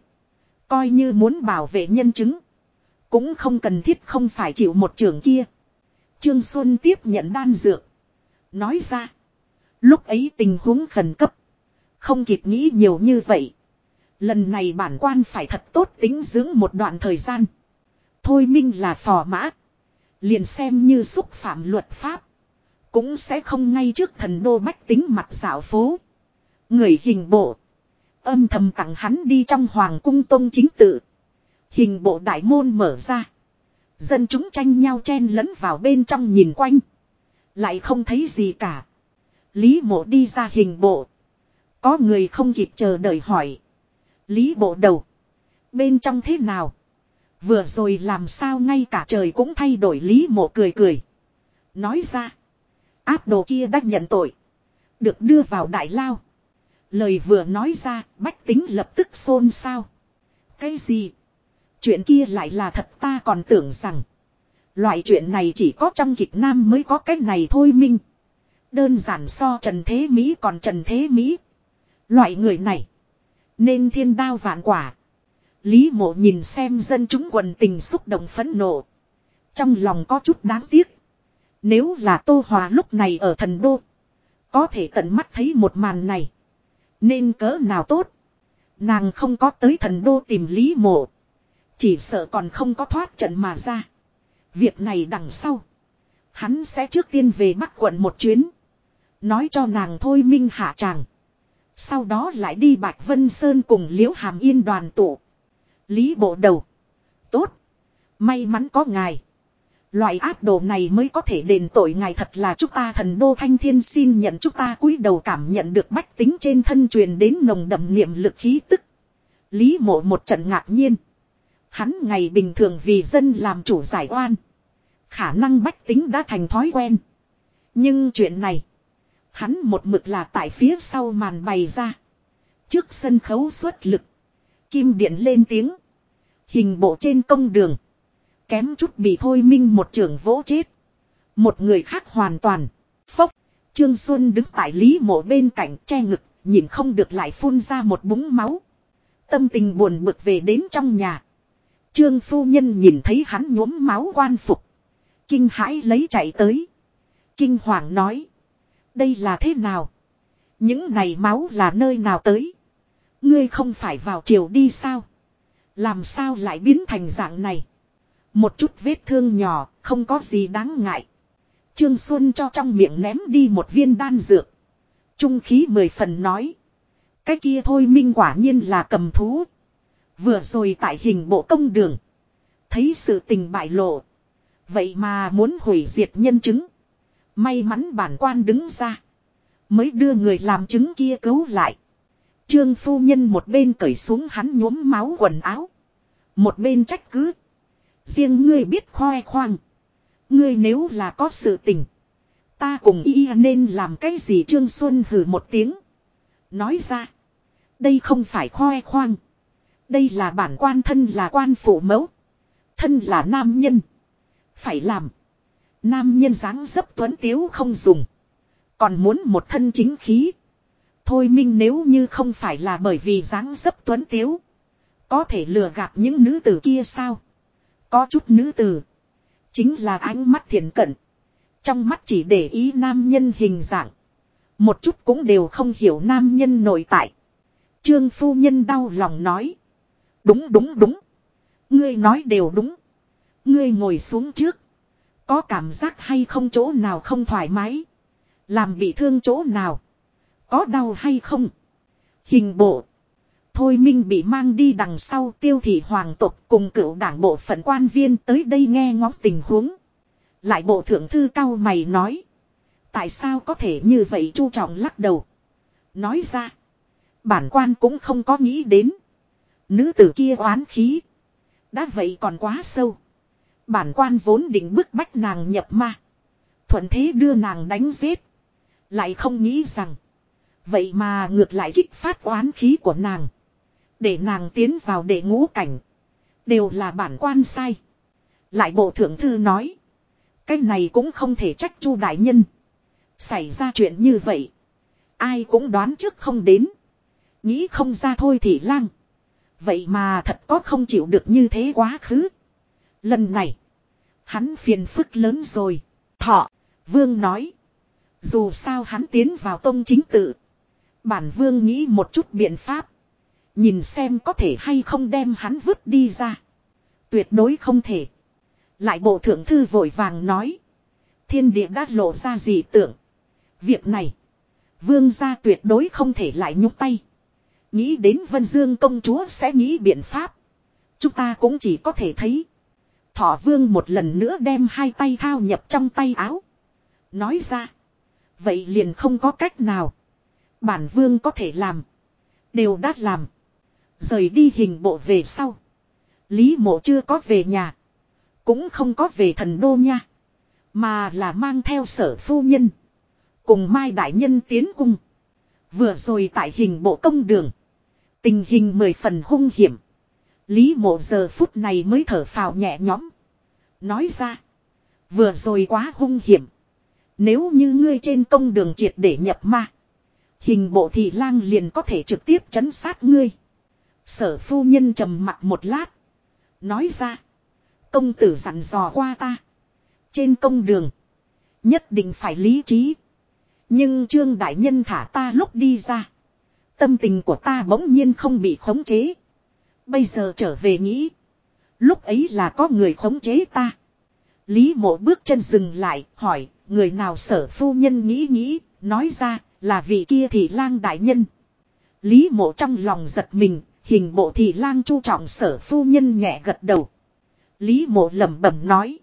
Coi như muốn bảo vệ nhân chứng. Cũng không cần thiết không phải chịu một trưởng kia. Trương Xuân tiếp nhận đan dược. Nói ra. Lúc ấy tình huống khẩn cấp. Không kịp nghĩ nhiều như vậy. Lần này bản quan phải thật tốt tính dưỡng một đoạn thời gian. Thôi minh là phò mã. Liền xem như xúc phạm luật pháp. Cũng sẽ không ngay trước thần đô bách tính mặt dạo phố. Người hình bộ. Âm thầm tặng hắn đi trong hoàng cung tông chính tự. Hình bộ đại môn mở ra. Dân chúng tranh nhau chen lẫn vào bên trong nhìn quanh. Lại không thấy gì cả. Lý mộ đi ra hình bộ. Có người không kịp chờ đợi hỏi. Lý bộ đầu. Bên trong thế nào? Vừa rồi làm sao ngay cả trời cũng thay đổi Lý mộ cười cười. Nói ra. Áp đồ kia đã nhận tội. Được đưa vào đại lao. Lời vừa nói ra, bách tính lập tức xôn xao. Cái gì? Chuyện kia lại là thật ta còn tưởng rằng. Loại chuyện này chỉ có trong kịch nam mới có cái này thôi minh. Đơn giản so Trần Thế Mỹ còn Trần Thế Mỹ. Loại người này. Nên thiên đao vạn quả. Lý mộ nhìn xem dân chúng quần tình xúc động phẫn nộ. Trong lòng có chút đáng tiếc. Nếu là Tô Hòa lúc này ở thần đô. Có thể tận mắt thấy một màn này. Nên cỡ nào tốt. Nàng không có tới thần đô tìm Lý mộ. Chỉ sợ còn không có thoát trận mà ra. Việc này đằng sau. Hắn sẽ trước tiên về Bắc quận một chuyến. Nói cho nàng thôi minh hạ chàng. Sau đó lại đi Bạch Vân Sơn cùng Liễu Hàm Yên đoàn tụ. Lý bộ đầu. Tốt. May mắn có ngài. Loại áp đồ này mới có thể đền tội ngài thật là chúng ta thần đô thanh thiên xin nhận chúng ta cúi đầu cảm nhận được bách tính trên thân truyền đến nồng đậm niệm lực khí tức. Lý mộ một trận ngạc nhiên. Hắn ngày bình thường vì dân làm chủ giải oan. Khả năng bách tính đã thành thói quen. Nhưng chuyện này. Hắn một mực là tại phía sau màn bày ra. Trước sân khấu xuất lực. Kim điện lên tiếng. Hình bộ trên công đường. Kém chút bị thôi minh một trưởng vỗ chết. Một người khác hoàn toàn. Phốc. Trương Xuân đứng tại Lý mộ bên cạnh che ngực. Nhìn không được lại phun ra một búng máu. Tâm tình buồn bực về đến trong nhà. Trương phu nhân nhìn thấy hắn nhuốm máu quan phục. Kinh hãi lấy chạy tới. Kinh hoàng nói. Đây là thế nào? Những này máu là nơi nào tới? Ngươi không phải vào chiều đi sao? Làm sao lại biến thành dạng này? Một chút vết thương nhỏ, không có gì đáng ngại. Trương Xuân cho trong miệng ném đi một viên đan dược. Trung khí mười phần nói. Cái kia thôi minh quả nhiên là cầm thú. Vừa rồi tại hình bộ công đường. Thấy sự tình bại lộ. Vậy mà muốn hủy diệt nhân chứng. May mắn bản quan đứng ra. Mới đưa người làm chứng kia cứu lại. Trương phu nhân một bên cởi xuống hắn nhuốm máu quần áo. Một bên trách cứ. Riêng ngươi biết khoe khoang. Ngươi nếu là có sự tình. Ta cùng y nên làm cái gì Trương Xuân hừ một tiếng. Nói ra. Đây không phải khoe khoang. Đây là bản quan thân là quan phụ mẫu. Thân là nam nhân. Phải làm. Nam nhân dáng dấp tuấn tiếu không dùng. Còn muốn một thân chính khí. Thôi minh nếu như không phải là bởi vì dáng dấp tuấn tiếu. Có thể lừa gạt những nữ tử kia sao? Có chút nữ tử. Chính là ánh mắt thiện cận. Trong mắt chỉ để ý nam nhân hình dạng. Một chút cũng đều không hiểu nam nhân nội tại. Trương phu nhân đau lòng nói. Đúng đúng đúng. Ngươi nói đều đúng. Ngươi ngồi xuống trước. Có cảm giác hay không chỗ nào không thoải mái. Làm bị thương chỗ nào. Có đau hay không. Hình bộ. Thôi Minh bị mang đi đằng sau tiêu thị hoàng tộc cùng cựu đảng bộ phận quan viên tới đây nghe ngóng tình huống. Lại bộ thượng thư cao mày nói. Tại sao có thể như vậy chu trọng lắc đầu. Nói ra. Bản quan cũng không có nghĩ đến. Nữ tử kia oán khí. Đã vậy còn quá sâu. Bản quan vốn định bức bách nàng nhập ma. Thuận thế đưa nàng đánh giết. Lại không nghĩ rằng. Vậy mà ngược lại kích phát oán khí của nàng. Để nàng tiến vào đệ ngũ cảnh. Đều là bản quan sai. Lại bộ thượng thư nói. Cái này cũng không thể trách chu đại nhân. Xảy ra chuyện như vậy. Ai cũng đoán trước không đến. Nghĩ không ra thôi thì lang. Vậy mà thật có không chịu được như thế quá khứ. Lần này. Hắn phiền phức lớn rồi. Thọ. Vương nói. Dù sao hắn tiến vào tông chính tự. Bản vương nghĩ một chút biện pháp. Nhìn xem có thể hay không đem hắn vứt đi ra. Tuyệt đối không thể. Lại bộ thượng thư vội vàng nói. Thiên địa đã lộ ra gì tưởng. Việc này. Vương gia tuyệt đối không thể lại nhúc tay. Nghĩ đến Vân Dương công chúa sẽ nghĩ biện pháp. Chúng ta cũng chỉ có thể thấy. Thọ vương một lần nữa đem hai tay thao nhập trong tay áo. Nói ra. Vậy liền không có cách nào. Bản vương có thể làm. Đều đã làm. Rời đi hình bộ về sau. Lý mộ chưa có về nhà. Cũng không có về thần đô nha. Mà là mang theo sở phu nhân. Cùng Mai Đại Nhân tiến cung. Vừa rồi tại hình bộ công đường. Tình hình mười phần hung hiểm. Lý mộ giờ phút này mới thở phào nhẹ nhõm. Nói ra. Vừa rồi quá hung hiểm. Nếu như ngươi trên công đường triệt để nhập ma. Hình bộ thị lang liền có thể trực tiếp chấn sát ngươi. Sở phu nhân trầm mặt một lát. Nói ra. Công tử dặn dò qua ta. Trên công đường. Nhất định phải lý trí. Nhưng trương đại nhân thả ta lúc đi ra. Tâm tình của ta bỗng nhiên không bị khống chế. Bây giờ trở về nghĩ. Lúc ấy là có người khống chế ta. Lý mộ bước chân dừng lại, hỏi, người nào sở phu nhân nghĩ nghĩ, nói ra, là vị kia thị lang đại nhân. Lý mộ trong lòng giật mình, hình bộ thị lang chu trọng sở phu nhân nhẹ gật đầu. Lý mộ lẩm bẩm nói.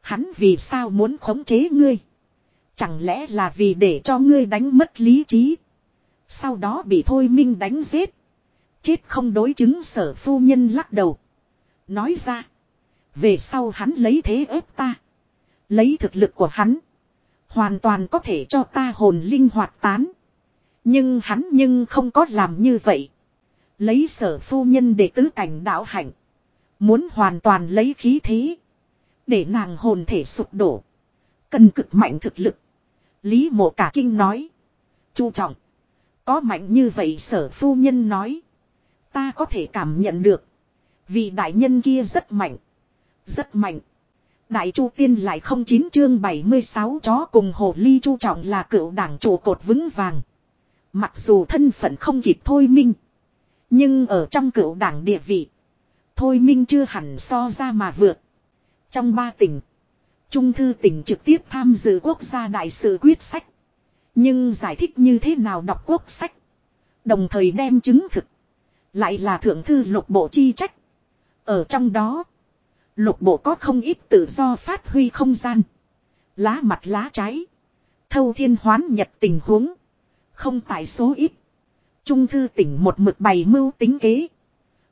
Hắn vì sao muốn khống chế ngươi? Chẳng lẽ là vì để cho ngươi đánh mất lý trí? Sau đó bị thôi minh đánh giết. Chết không đối chứng sở phu nhân lắc đầu. Nói ra. Về sau hắn lấy thế ép ta. Lấy thực lực của hắn. Hoàn toàn có thể cho ta hồn linh hoạt tán. Nhưng hắn nhưng không có làm như vậy. Lấy sở phu nhân để tứ cảnh đạo hạnh. Muốn hoàn toàn lấy khí thế. Để nàng hồn thể sụp đổ. Cần cực mạnh thực lực. Lý mộ cả kinh nói. Chu trọng. Có mạnh như vậy sở phu nhân nói. Ta có thể cảm nhận được. Vì đại nhân kia rất mạnh. Rất mạnh. Đại Chu Tiên lại không chín chương 76 chó cùng hồ ly chu trọng là cựu đảng trụ cột vững vàng. Mặc dù thân phận không kịp thôi minh. Nhưng ở trong cựu đảng địa vị. Thôi minh chưa hẳn so ra mà vượt. Trong ba tỉnh. Trung thư tỉnh trực tiếp tham dự quốc gia đại sự quyết sách. Nhưng giải thích như thế nào đọc quốc sách. Đồng thời đem chứng thực. Lại là thượng thư lục bộ chi trách. Ở trong đó. Lục bộ có không ít tự do phát huy không gian. Lá mặt lá trái. Thâu thiên hoán nhật tình huống. Không tại số ít. Trung thư tỉnh một mực bày mưu tính kế.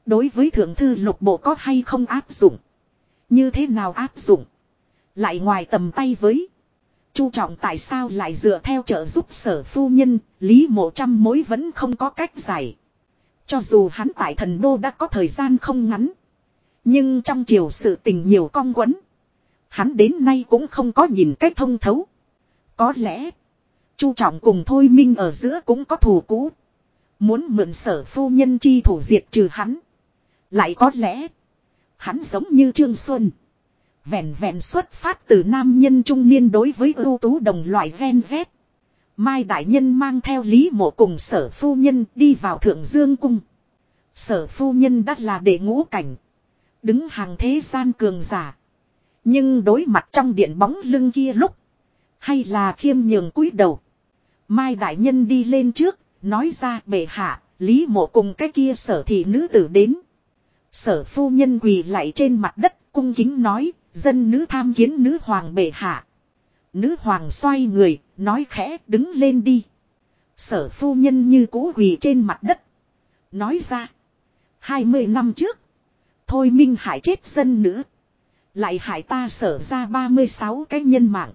Đối với thượng thư lục bộ có hay không áp dụng. Như thế nào áp dụng. Lại ngoài tầm tay với. Chu trọng tại sao lại dựa theo trợ giúp sở phu nhân, lý mộ trăm mối vẫn không có cách giải. Cho dù hắn tại thần đô đã có thời gian không ngắn. Nhưng trong chiều sự tình nhiều cong quấn. Hắn đến nay cũng không có nhìn cách thông thấu. Có lẽ. Chu trọng cùng thôi minh ở giữa cũng có thù cũ. Muốn mượn sở phu nhân chi thủ diệt trừ hắn. Lại có lẽ. Hắn giống như Trương Xuân. Vẹn vẹn xuất phát từ nam nhân trung niên đối với ưu tú đồng loại ven vét. Mai Đại Nhân mang theo Lý Mộ cùng sở phu nhân đi vào Thượng Dương Cung. Sở phu nhân đã là đệ ngũ cảnh. Đứng hàng thế gian cường giả. Nhưng đối mặt trong điện bóng lưng kia lúc. Hay là khiêm nhường cúi đầu. Mai Đại Nhân đi lên trước. Nói ra bệ hạ. Lý mộ cùng cái kia sở thị nữ tử đến. Sở phu nhân quỳ lại trên mặt đất. Cung kính nói. Dân nữ tham kiến nữ hoàng bệ hạ. Nữ hoàng xoay người, nói khẽ đứng lên đi. Sở phu nhân như cũ quỳ trên mặt đất. Nói ra. hai mươi năm trước. Thôi minh hại chết dân nữ. Lại hại ta sở ra 36 cái nhân mạng.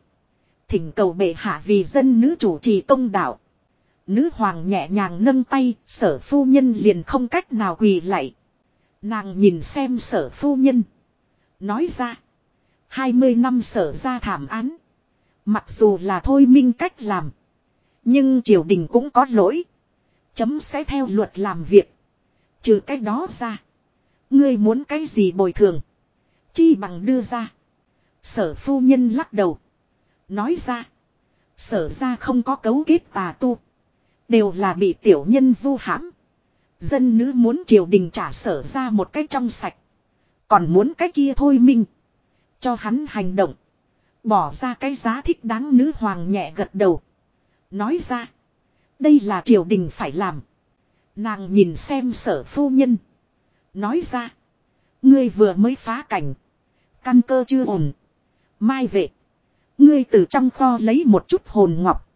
Thỉnh cầu bệ hạ vì dân nữ chủ trì công đạo. Nữ hoàng nhẹ nhàng nâng tay, sở phu nhân liền không cách nào quỳ lại. Nàng nhìn xem sở phu nhân. Nói ra. 20 năm sở ra thảm án. Mặc dù là thôi minh cách làm. Nhưng triều đình cũng có lỗi. Chấm sẽ theo luật làm việc. Trừ cách đó ra. Ngươi muốn cái gì bồi thường. Chi bằng đưa ra. Sở phu nhân lắc đầu. Nói ra. Sở ra không có cấu kết tà tu. Đều là bị tiểu nhân vu hãm. Dân nữ muốn triều đình trả sở ra một cách trong sạch. Còn muốn cái kia thôi minh. Cho hắn hành động. Bỏ ra cái giá thích đáng nữ hoàng nhẹ gật đầu. Nói ra. Đây là triều đình phải làm. Nàng nhìn xem sở phu nhân. Nói ra. Ngươi vừa mới phá cảnh. Căn cơ chưa ổn. Mai vệ. Ngươi từ trong kho lấy một chút hồn ngọc.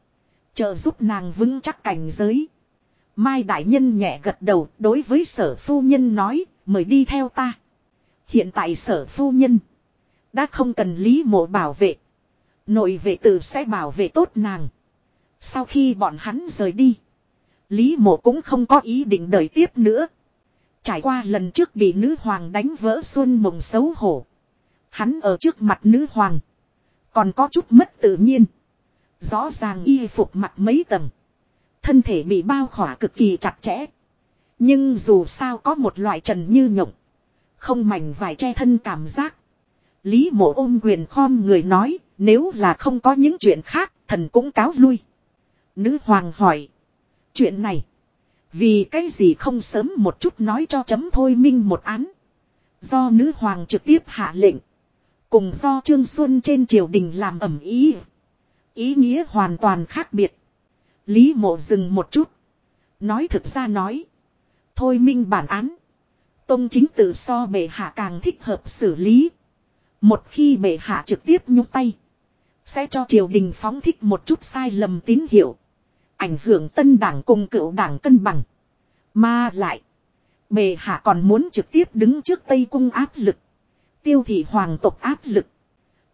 Trợ giúp nàng vững chắc cảnh giới. Mai đại nhân nhẹ gật đầu, đối với sở phu nhân nói. Mời đi theo ta. Hiện tại sở phu nhân. Đã không cần lý mộ bảo vệ. Nội vệ tử sẽ bảo vệ tốt nàng. Sau khi bọn hắn rời đi. Lý mộ cũng không có ý định đợi tiếp nữa. Trải qua lần trước bị nữ hoàng đánh vỡ xuân mộng xấu hổ. Hắn ở trước mặt nữ hoàng. Còn có chút mất tự nhiên. Rõ ràng y phục mặt mấy tầng. Thân thể bị bao khỏa cực kỳ chặt chẽ. Nhưng dù sao có một loại trần như nhộng. Không mảnh vải che thân cảm giác. Lý mộ ôm quyền khom người nói, nếu là không có những chuyện khác, thần cũng cáo lui. Nữ hoàng hỏi. Chuyện này. Vì cái gì không sớm một chút nói cho chấm thôi minh một án. Do nữ hoàng trực tiếp hạ lệnh. Cùng do Trương Xuân trên triều đình làm ẩm ý. Ý nghĩa hoàn toàn khác biệt. Lý mộ dừng một chút. Nói thực ra nói. Thôi minh bản án. Tông chính tự so bệ hạ càng thích hợp xử lý. Một khi bệ hạ trực tiếp nhúc tay. Sẽ cho triều đình phóng thích một chút sai lầm tín hiệu. Ảnh hưởng tân đảng cùng cựu đảng cân bằng. Mà lại. Bệ hạ còn muốn trực tiếp đứng trước Tây Cung áp lực. Tiêu thị hoàng tộc áp lực.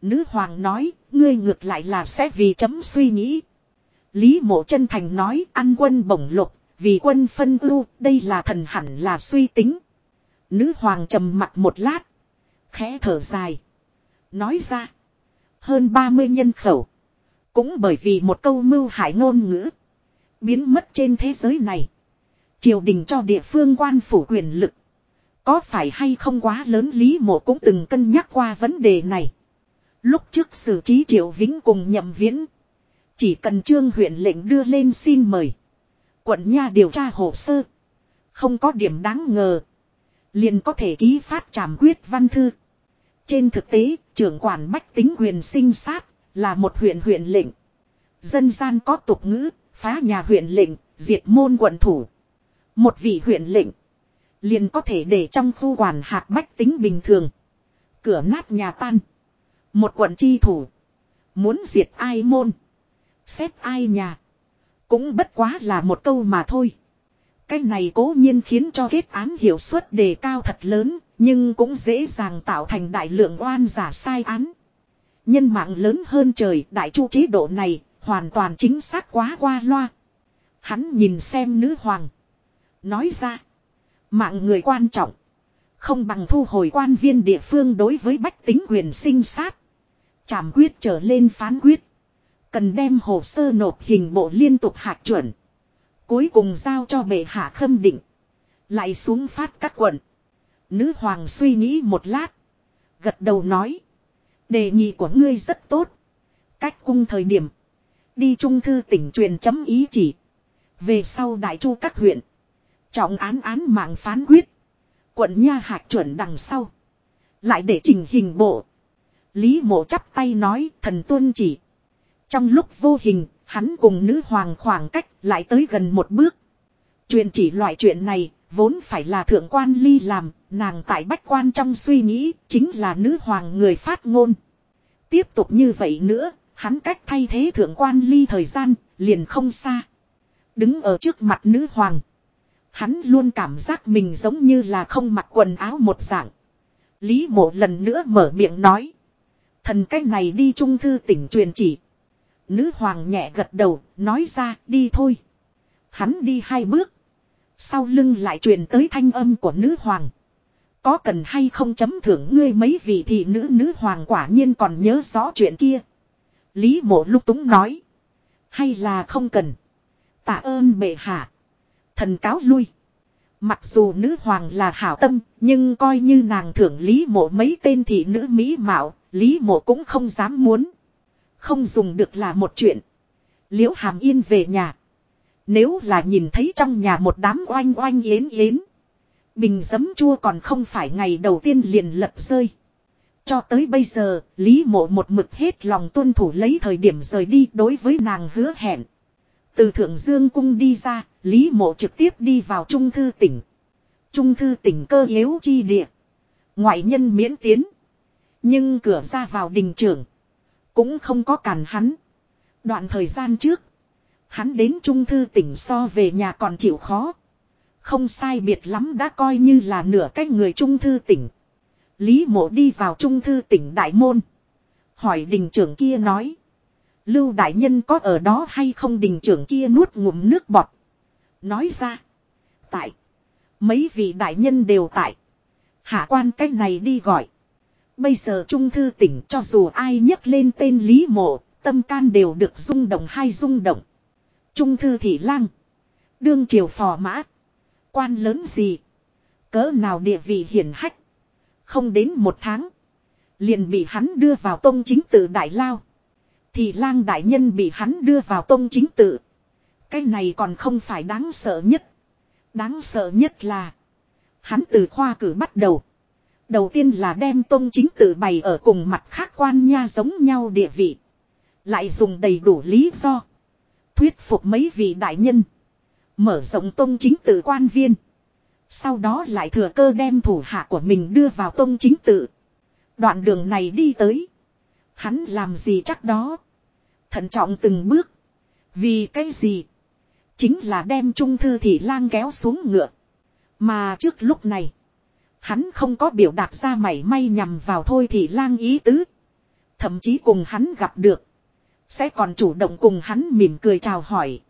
Nữ hoàng nói, ngươi ngược lại là sẽ vì chấm suy nghĩ. Lý mộ chân thành nói, ăn quân bổng lục, vì quân phân ưu, đây là thần hẳn là suy tính. Nữ hoàng trầm mặt một lát. Khẽ thở dài. Nói ra. Hơn 30 nhân khẩu. Cũng bởi vì một câu mưu hại ngôn ngữ. Biến mất trên thế giới này. Triều đình cho địa phương quan phủ quyền lực. Có phải hay không quá lớn Lý Mộ cũng từng cân nhắc qua vấn đề này. Lúc trước xử trí Triệu Vĩnh cùng nhậm viễn. Chỉ cần trương huyện lệnh đưa lên xin mời. Quận nha điều tra hồ sơ. Không có điểm đáng ngờ. Liền có thể ký phát trảm quyết văn thư. Trên thực tế, trưởng quản bách tính quyền sinh sát, là một huyện huyện lệnh. Dân gian có tục ngữ, phá nhà huyện lệnh, diệt môn quận thủ. Một vị huyện lệnh, liền có thể để trong khu quản hạt bách tính bình thường. Cửa nát nhà tan. Một quận chi thủ. Muốn diệt ai môn. Xét ai nhà. Cũng bất quá là một câu mà thôi. Cái này cố nhiên khiến cho kết án hiệu suất đề cao thật lớn, nhưng cũng dễ dàng tạo thành đại lượng oan giả sai án. Nhân mạng lớn hơn trời đại chu chế độ này, hoàn toàn chính xác quá qua loa. Hắn nhìn xem nữ hoàng. Nói ra, mạng người quan trọng. Không bằng thu hồi quan viên địa phương đối với bách tính quyền sinh sát. Trảm quyết trở lên phán quyết. Cần đem hồ sơ nộp hình bộ liên tục hạt chuẩn. Cuối cùng giao cho bệ hạ khâm định. Lại xuống phát các quận. Nữ hoàng suy nghĩ một lát. Gật đầu nói. Đề nghị của ngươi rất tốt. Cách cung thời điểm. Đi trung thư tỉnh truyền chấm ý chỉ. Về sau đại chu các huyện. Trọng án án mạng phán quyết. Quận Nha hạt chuẩn đằng sau. Lại để trình hình bộ. Lý mộ chắp tay nói thần tuân chỉ. Trong lúc vô hình, hắn cùng nữ hoàng khoảng cách lại tới gần một bước. Chuyện chỉ loại chuyện này, vốn phải là thượng quan ly làm, nàng tại bách quan trong suy nghĩ, chính là nữ hoàng người phát ngôn. Tiếp tục như vậy nữa, hắn cách thay thế thượng quan ly thời gian, liền không xa. Đứng ở trước mặt nữ hoàng. Hắn luôn cảm giác mình giống như là không mặc quần áo một dạng. Lý mộ lần nữa mở miệng nói. Thần cách này đi trung thư tỉnh truyền chỉ. Nữ hoàng nhẹ gật đầu, nói ra đi thôi. Hắn đi hai bước. Sau lưng lại truyền tới thanh âm của nữ hoàng. Có cần hay không chấm thưởng ngươi mấy vị thị nữ nữ hoàng quả nhiên còn nhớ rõ chuyện kia. Lý mộ lúc túng nói. Hay là không cần. Tạ ơn bệ hạ. Thần cáo lui. Mặc dù nữ hoàng là hảo tâm, nhưng coi như nàng thưởng Lý mộ mấy tên thị nữ mỹ mạo, Lý mộ cũng không dám muốn. Không dùng được là một chuyện. Liễu hàm yên về nhà. Nếu là nhìn thấy trong nhà một đám oanh oanh yến yến. Bình giấm chua còn không phải ngày đầu tiên liền lật rơi. Cho tới bây giờ, Lý mộ một mực hết lòng tuân thủ lấy thời điểm rời đi đối với nàng hứa hẹn. Từ Thượng Dương Cung đi ra, Lý mộ trực tiếp đi vào Trung Thư tỉnh. Trung Thư tỉnh cơ yếu chi địa. Ngoại nhân miễn tiến. Nhưng cửa ra vào đình trưởng. Cũng không có cản hắn. Đoạn thời gian trước. Hắn đến Trung Thư tỉnh so về nhà còn chịu khó. Không sai biệt lắm đã coi như là nửa cách người Trung Thư tỉnh. Lý mộ đi vào Trung Thư tỉnh Đại Môn. Hỏi đình trưởng kia nói. Lưu Đại Nhân có ở đó hay không đình trưởng kia nuốt ngụm nước bọt. Nói ra. Tại. Mấy vị đại nhân đều tại. Hạ quan cách này đi gọi. Bây giờ Trung Thư tỉnh cho dù ai nhấc lên tên Lý Mộ, tâm can đều được rung động hay rung động. Trung Thư Thị Lang. Đương triều phò mã. Quan lớn gì. Cỡ nào địa vị hiển hách. Không đến một tháng. Liền bị hắn đưa vào tông chính tự Đại Lao. Thị lang đại nhân bị hắn đưa vào tông chính tự. Cái này còn không phải đáng sợ nhất. Đáng sợ nhất là. Hắn từ khoa cử bắt đầu. Đầu tiên là đem tôn chính tự bày ở cùng mặt khác quan nha giống nhau địa vị. Lại dùng đầy đủ lý do. Thuyết phục mấy vị đại nhân. Mở rộng tôn chính tự quan viên. Sau đó lại thừa cơ đem thủ hạ của mình đưa vào tôn chính tự. Đoạn đường này đi tới. Hắn làm gì chắc đó. Thận trọng từng bước. Vì cái gì? Chính là đem trung thư thị lang kéo xuống ngựa. Mà trước lúc này. Hắn không có biểu đạt ra mảy may nhằm vào thôi thì lang ý tứ. Thậm chí cùng hắn gặp được. Sẽ còn chủ động cùng hắn mỉm cười chào hỏi.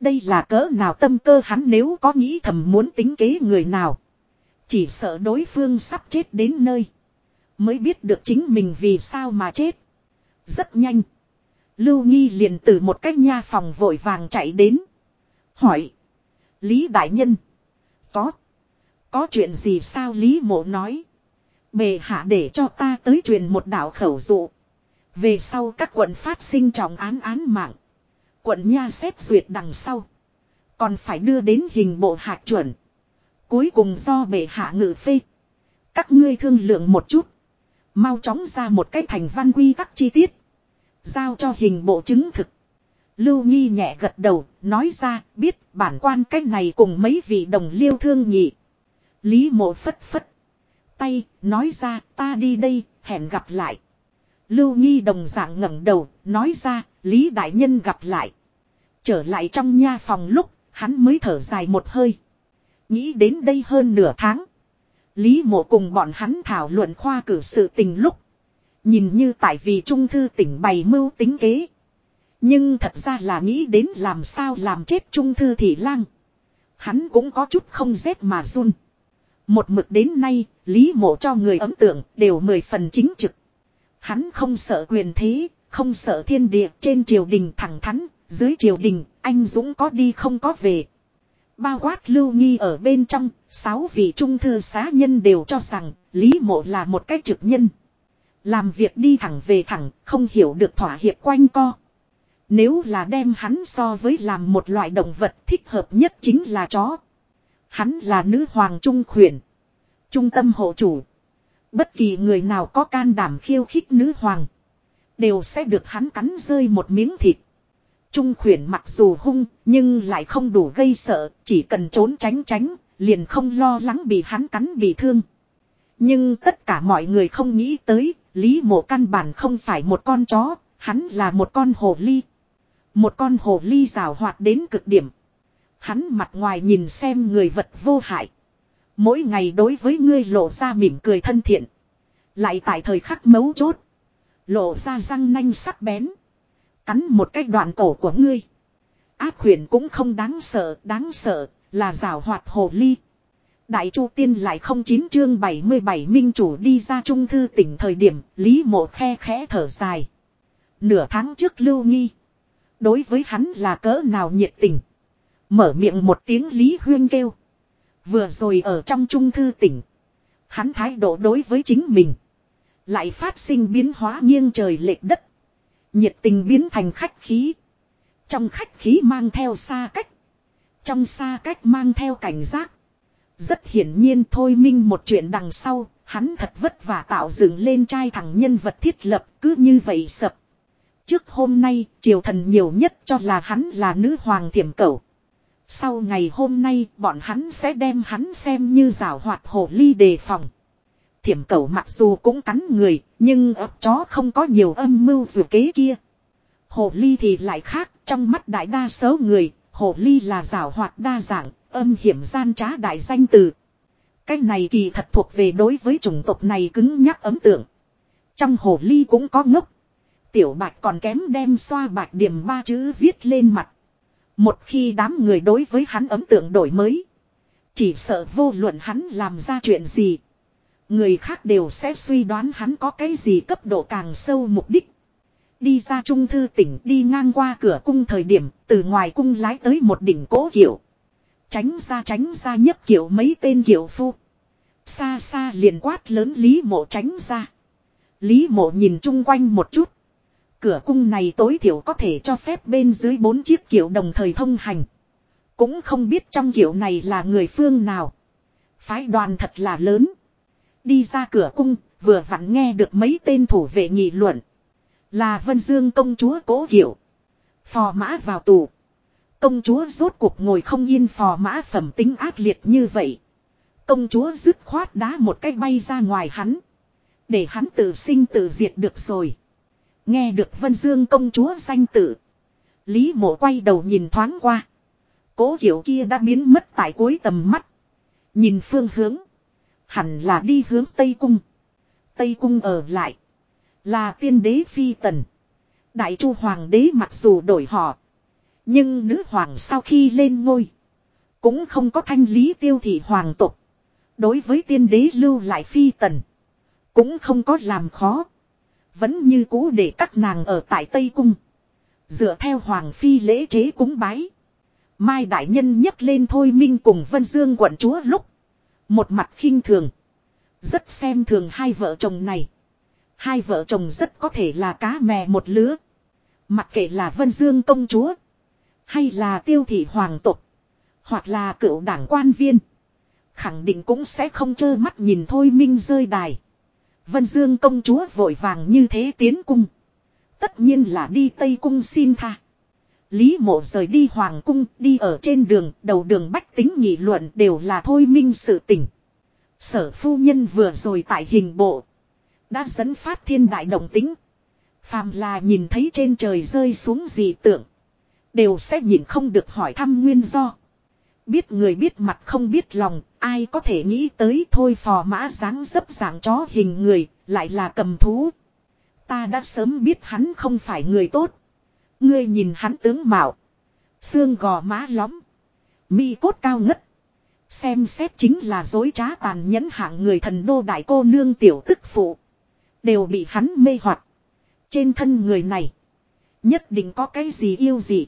Đây là cỡ nào tâm cơ hắn nếu có nghĩ thầm muốn tính kế người nào. Chỉ sợ đối phương sắp chết đến nơi. Mới biết được chính mình vì sao mà chết. Rất nhanh. Lưu Nghi liền từ một cách nha phòng vội vàng chạy đến. Hỏi. Lý Đại Nhân. Có. Có chuyện gì sao Lý Mộ nói. Bề hạ để cho ta tới truyền một đạo khẩu dụ. Về sau các quận phát sinh trọng án án mạng. Quận nha xét duyệt đằng sau. Còn phải đưa đến hình bộ hạt chuẩn. Cuối cùng do bệ hạ ngự phê. Các ngươi thương lượng một chút. Mau chóng ra một cái thành văn quy tắc chi tiết. Giao cho hình bộ chứng thực. Lưu Nghi nhẹ gật đầu, nói ra, biết bản quan cách này cùng mấy vị đồng liêu thương nhị. Lý mộ phất phất. Tay, nói ra, ta đi đây, hẹn gặp lại. Lưu Nghi đồng dạng ngẩng đầu, nói ra, Lý Đại Nhân gặp lại. Trở lại trong nha phòng lúc, hắn mới thở dài một hơi. Nghĩ đến đây hơn nửa tháng. Lý mộ cùng bọn hắn thảo luận khoa cử sự tình lúc. Nhìn như tại vì trung thư tỉnh bày mưu tính kế. Nhưng thật ra là nghĩ đến làm sao làm chết trung thư thị lang. Hắn cũng có chút không rét mà run. Một mực đến nay, Lý mộ cho người ấn tượng đều mười phần chính trực. Hắn không sợ quyền thế, không sợ thiên địa trên triều đình thẳng thắn, dưới triều đình anh Dũng có đi không có về. Bao quát lưu nghi ở bên trong, sáu vị trung thư xá nhân đều cho rằng Lý Mộ là một cách trực nhân. Làm việc đi thẳng về thẳng, không hiểu được thỏa hiệp quanh co. Nếu là đem hắn so với làm một loại động vật thích hợp nhất chính là chó. Hắn là nữ hoàng trung khuyển. Trung tâm hộ chủ. Bất kỳ người nào có can đảm khiêu khích nữ hoàng. Đều sẽ được hắn cắn rơi một miếng thịt. Trung khuyển mặc dù hung, nhưng lại không đủ gây sợ. Chỉ cần trốn tránh tránh, liền không lo lắng bị hắn cắn bị thương. Nhưng tất cả mọi người không nghĩ tới, Lý mộ căn bản không phải một con chó. Hắn là một con hồ ly. Một con hồ ly rào hoạt đến cực điểm. Hắn mặt ngoài nhìn xem người vật vô hại. Mỗi ngày đối với ngươi lộ ra mỉm cười thân thiện. Lại tại thời khắc mấu chốt. Lộ ra răng nanh sắc bén. Cắn một cái đoạn cổ của ngươi. Ác huyền cũng không đáng sợ, đáng sợ, là rào hoạt hồ ly. Đại Chu Tiên lại không chín chương 77 minh chủ đi ra trung thư tỉnh thời điểm, Lý Mộ khe khẽ thở dài. Nửa tháng trước lưu nghi. Đối với hắn là cỡ nào nhiệt tình. Mở miệng một tiếng Lý Huyên kêu. Vừa rồi ở trong trung thư tỉnh. Hắn thái độ đối với chính mình. Lại phát sinh biến hóa nghiêng trời lệch đất. Nhiệt tình biến thành khách khí. Trong khách khí mang theo xa cách. Trong xa cách mang theo cảnh giác. Rất hiển nhiên thôi minh một chuyện đằng sau. Hắn thật vất vả tạo dựng lên trai thằng nhân vật thiết lập cứ như vậy sập. Trước hôm nay, triều thần nhiều nhất cho là hắn là nữ hoàng thiểm cẩu. Sau ngày hôm nay, bọn hắn sẽ đem hắn xem như rào hoạt hồ ly đề phòng. Thiểm cẩu mặc dù cũng cắn người, nhưng ấp chó không có nhiều âm mưu dù kế kia. Hồ ly thì lại khác, trong mắt đại đa số người, hồ ly là rào hoạt đa dạng, âm hiểm gian trá đại danh từ. Cái này kỳ thật thuộc về đối với chủng tộc này cứng nhắc ấm tượng. Trong hồ ly cũng có ngốc. Tiểu bạch còn kém đem xoa bạch điểm ba chữ viết lên mặt. Một khi đám người đối với hắn ấm tượng đổi mới. Chỉ sợ vô luận hắn làm ra chuyện gì. Người khác đều sẽ suy đoán hắn có cái gì cấp độ càng sâu mục đích. Đi ra trung thư tỉnh, đi ngang qua cửa cung thời điểm, từ ngoài cung lái tới một đỉnh cố kiểu. Tránh ra tránh ra nhất kiểu mấy tên kiểu phu. Xa xa liền quát lớn Lý mộ tránh ra. Lý mộ nhìn chung quanh một chút. Cửa cung này tối thiểu có thể cho phép bên dưới bốn chiếc kiểu đồng thời thông hành. Cũng không biết trong kiểu này là người phương nào. Phái đoàn thật là lớn. Đi ra cửa cung, vừa vặn nghe được mấy tên thủ vệ nghị luận. Là Vân Dương công chúa cố kiểu. Phò mã vào tù. Công chúa rốt cuộc ngồi không yên phò mã phẩm tính ác liệt như vậy. Công chúa dứt khoát đá một cái bay ra ngoài hắn. Để hắn tự sinh tự diệt được rồi. Nghe được Vân Dương công chúa danh tự. Lý mộ quay đầu nhìn thoáng qua. Cố hiểu kia đã biến mất tại cuối tầm mắt. Nhìn phương hướng. Hẳn là đi hướng Tây Cung. Tây Cung ở lại. Là tiên đế phi tần. Đại chu hoàng đế mặc dù đổi họ. Nhưng nữ hoàng sau khi lên ngôi. Cũng không có thanh lý tiêu thị hoàng tục. Đối với tiên đế lưu lại phi tần. Cũng không có làm khó. Vẫn như cũ để các nàng ở tại Tây Cung. Dựa theo Hoàng Phi lễ chế cúng bái. Mai Đại Nhân nhấc lên thôi minh cùng Vân Dương quận chúa lúc. Một mặt khinh thường. Rất xem thường hai vợ chồng này. Hai vợ chồng rất có thể là cá mè một lứa. Mặc kệ là Vân Dương công chúa. Hay là tiêu thị hoàng tục. Hoặc là cựu đảng quan viên. Khẳng định cũng sẽ không trơ mắt nhìn thôi minh rơi đài. Vân Dương công chúa vội vàng như thế tiến cung. Tất nhiên là đi Tây Cung xin tha. Lý mộ rời đi Hoàng Cung đi ở trên đường đầu đường bách tính nghị luận đều là thôi minh sự tỉnh. Sở phu nhân vừa rồi tại hình bộ. Đã dẫn phát thiên đại động tính. Phàm là nhìn thấy trên trời rơi xuống gì tượng. Đều sẽ nhìn không được hỏi thăm nguyên do. Biết người biết mặt không biết lòng, ai có thể nghĩ tới thôi phò mã dáng dấp dạng chó hình người, lại là cầm thú. Ta đã sớm biết hắn không phải người tốt. Ngươi nhìn hắn tướng mạo. Xương gò má lõm. Mi cốt cao ngất. Xem xét chính là dối trá tàn nhẫn hạng người thần đô đại cô nương tiểu tức phụ. Đều bị hắn mê hoặc Trên thân người này. Nhất định có cái gì yêu gì.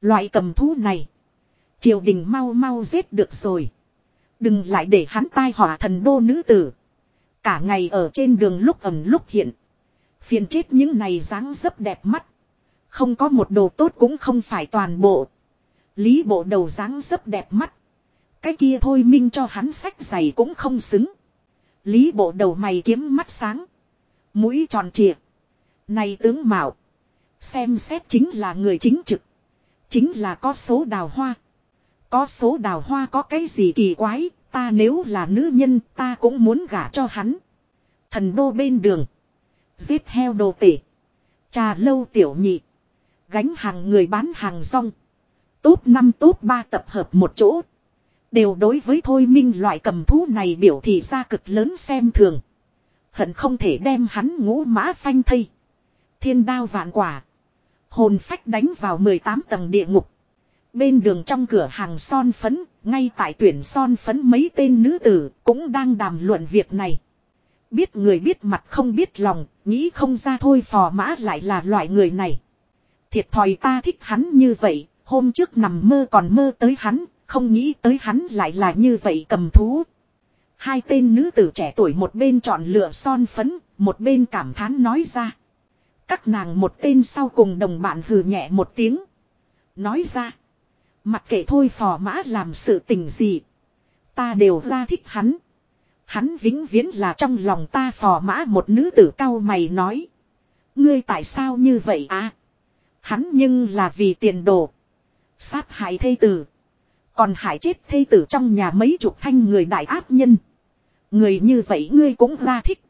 Loại cầm thú này. Triều đình mau mau giết được rồi. Đừng lại để hắn tai họa thần đô nữ tử. Cả ngày ở trên đường lúc ẩm lúc hiện. Phiền chết những này dáng dấp đẹp mắt. Không có một đồ tốt cũng không phải toàn bộ. Lý bộ đầu dáng dấp đẹp mắt. Cái kia thôi minh cho hắn sách giày cũng không xứng. Lý bộ đầu mày kiếm mắt sáng. Mũi tròn trịa. Này tướng mạo. Xem xét chính là người chính trực. Chính là có số đào hoa. Có số đào hoa có cái gì kỳ quái. Ta nếu là nữ nhân, ta cũng muốn gả cho hắn. Thần đô bên đường. Giết heo đồ tể. Trà lâu tiểu nhị. Gánh hàng người bán hàng rong. Tốt năm tốt ba tập hợp một chỗ. Đều đối với thôi minh loại cầm thú này biểu thị ra cực lớn xem thường. Hận không thể đem hắn ngũ mã phanh thây. Thiên đao vạn quả. Hồn phách đánh vào 18 tầng địa ngục. Bên đường trong cửa hàng son phấn, ngay tại tuyển son phấn mấy tên nữ tử cũng đang đàm luận việc này. Biết người biết mặt không biết lòng, nghĩ không ra thôi phò mã lại là loại người này. Thiệt thòi ta thích hắn như vậy, hôm trước nằm mơ còn mơ tới hắn, không nghĩ tới hắn lại là như vậy cầm thú. Hai tên nữ tử trẻ tuổi một bên chọn lựa son phấn, một bên cảm thán nói ra. Các nàng một tên sau cùng đồng bạn hừ nhẹ một tiếng. Nói ra. Mặc kệ thôi phò mã làm sự tình gì. Ta đều ra thích hắn. Hắn vĩnh viễn là trong lòng ta phò mã một nữ tử cao mày nói. Ngươi tại sao như vậy à? Hắn nhưng là vì tiền đồ. Sát hại thây tử. Còn hại chết thây tử trong nhà mấy chục thanh người đại ác nhân. Người như vậy ngươi cũng ra thích.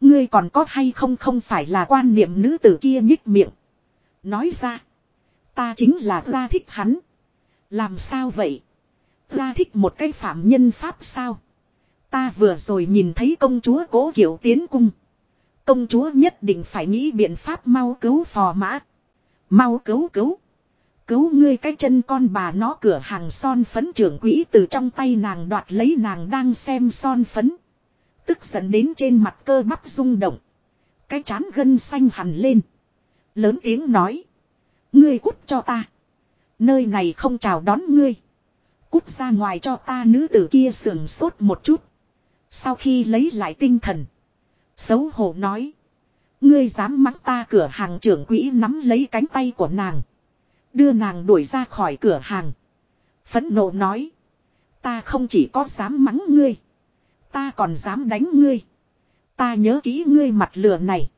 Ngươi còn có hay không không phải là quan niệm nữ tử kia nhích miệng. Nói ra. Ta chính là ra thích hắn. Làm sao vậy? Ra thích một cái phạm nhân pháp sao? Ta vừa rồi nhìn thấy công chúa cố kiểu tiến cung. Công chúa nhất định phải nghĩ biện pháp mau cứu phò mã. Mau cứu cứu. Cứu ngươi cái chân con bà nó cửa hàng son phấn trưởng quỹ từ trong tay nàng đoạt lấy nàng đang xem son phấn. Tức giận đến trên mặt cơ bắp rung động. Cái chán gân xanh hẳn lên. Lớn tiếng nói. Ngươi cút cho ta. Nơi này không chào đón ngươi. Cút ra ngoài cho ta nữ tử kia sườn sốt một chút. Sau khi lấy lại tinh thần. Xấu hổ nói. Ngươi dám mắng ta cửa hàng trưởng quỹ nắm lấy cánh tay của nàng. Đưa nàng đuổi ra khỏi cửa hàng. Phẫn nộ nói. Ta không chỉ có dám mắng ngươi. Ta còn dám đánh ngươi. Ta nhớ kỹ ngươi mặt lửa này.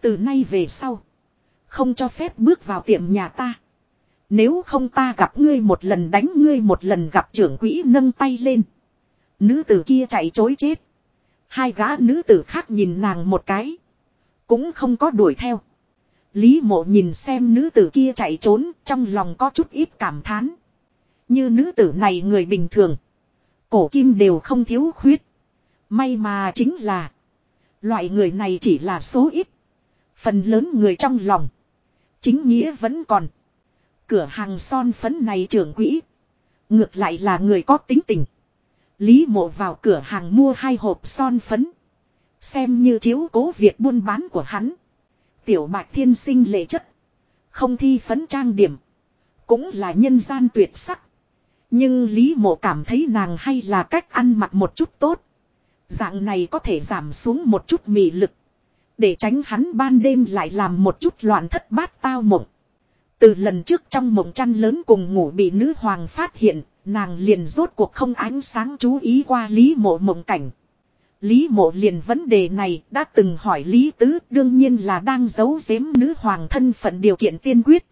Từ nay về sau. Không cho phép bước vào tiệm nhà ta. Nếu không ta gặp ngươi một lần đánh ngươi một lần gặp trưởng quỹ nâng tay lên. Nữ tử kia chạy chối chết. Hai gã nữ tử khác nhìn nàng một cái. Cũng không có đuổi theo. Lý mộ nhìn xem nữ tử kia chạy trốn, trong lòng có chút ít cảm thán. Như nữ tử này người bình thường. Cổ kim đều không thiếu khuyết. May mà chính là. Loại người này chỉ là số ít. Phần lớn người trong lòng. Chính nghĩa vẫn còn. Cửa hàng son phấn này trưởng quỹ. Ngược lại là người có tính tình. Lý mộ vào cửa hàng mua hai hộp son phấn. Xem như chiếu cố việc buôn bán của hắn. Tiểu bạch thiên sinh lệ chất. Không thi phấn trang điểm. Cũng là nhân gian tuyệt sắc. Nhưng Lý mộ cảm thấy nàng hay là cách ăn mặc một chút tốt. Dạng này có thể giảm xuống một chút mị lực. Để tránh hắn ban đêm lại làm một chút loạn thất bát tao mộng. Từ lần trước trong mộng chăn lớn cùng ngủ bị nữ hoàng phát hiện, nàng liền rốt cuộc không ánh sáng chú ý qua Lý mộ mộng cảnh. Lý mộ liền vấn đề này đã từng hỏi Lý Tứ đương nhiên là đang giấu giếm nữ hoàng thân phận điều kiện tiên quyết.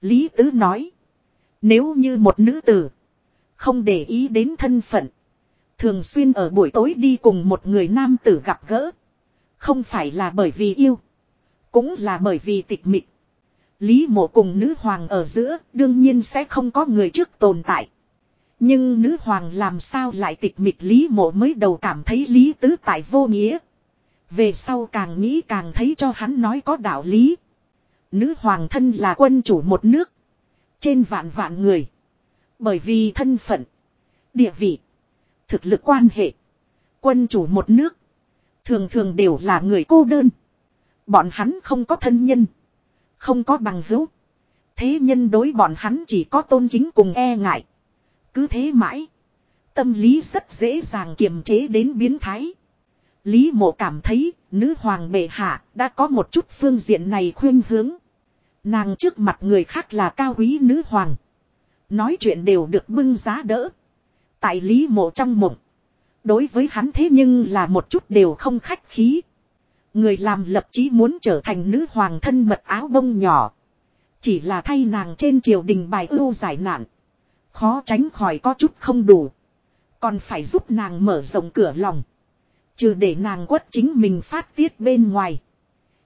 Lý Tứ nói. Nếu như một nữ tử không để ý đến thân phận. Thường xuyên ở buổi tối đi cùng một người nam tử gặp gỡ. Không phải là bởi vì yêu. Cũng là bởi vì tịch mịch. Lý mộ cùng nữ hoàng ở giữa, đương nhiên sẽ không có người trước tồn tại. Nhưng nữ hoàng làm sao lại tịch mịch Lý mộ mới đầu cảm thấy Lý tứ tại vô nghĩa. Về sau càng nghĩ càng thấy cho hắn nói có đạo lý. Nữ hoàng thân là quân chủ một nước. Trên vạn vạn người. Bởi vì thân phận. Địa vị. Thực lực quan hệ. Quân chủ một nước. Thường thường đều là người cô đơn. Bọn hắn không có thân nhân. Không có bằng hữu. Thế nhân đối bọn hắn chỉ có tôn kính cùng e ngại. Cứ thế mãi. Tâm lý rất dễ dàng kiềm chế đến biến thái. Lý mộ cảm thấy, nữ hoàng bệ hạ đã có một chút phương diện này khuyên hướng. Nàng trước mặt người khác là cao quý nữ hoàng. Nói chuyện đều được bưng giá đỡ. Tại lý mộ trong mộng. Đối với hắn thế nhưng là một chút đều không khách khí. Người làm lập chí muốn trở thành nữ hoàng thân mật áo bông nhỏ. Chỉ là thay nàng trên triều đình bài ưu giải nạn. Khó tránh khỏi có chút không đủ. Còn phải giúp nàng mở rộng cửa lòng. Trừ để nàng quất chính mình phát tiết bên ngoài.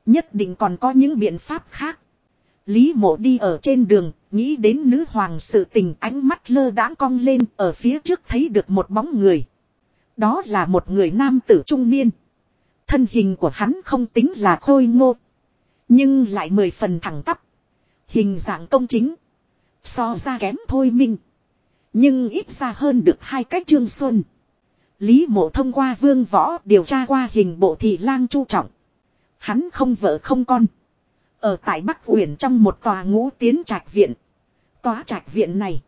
Nhất định còn có những biện pháp khác. Lý mộ đi ở trên đường, nghĩ đến nữ hoàng sự tình ánh mắt lơ đãng cong lên ở phía trước thấy được một bóng người. Đó là một người nam tử trung niên. Thân hình của hắn không tính là khôi ngô. Nhưng lại mười phần thẳng tắp. Hình dạng công chính. So ra kém thôi minh. Nhưng ít ra hơn được hai cách trương xuân. Lý mộ thông qua vương võ điều tra qua hình bộ thị lang chu trọng. Hắn không vợ không con. Ở tại Bắc Uyển trong một tòa ngũ tiến trạch viện. Tòa trạch viện này.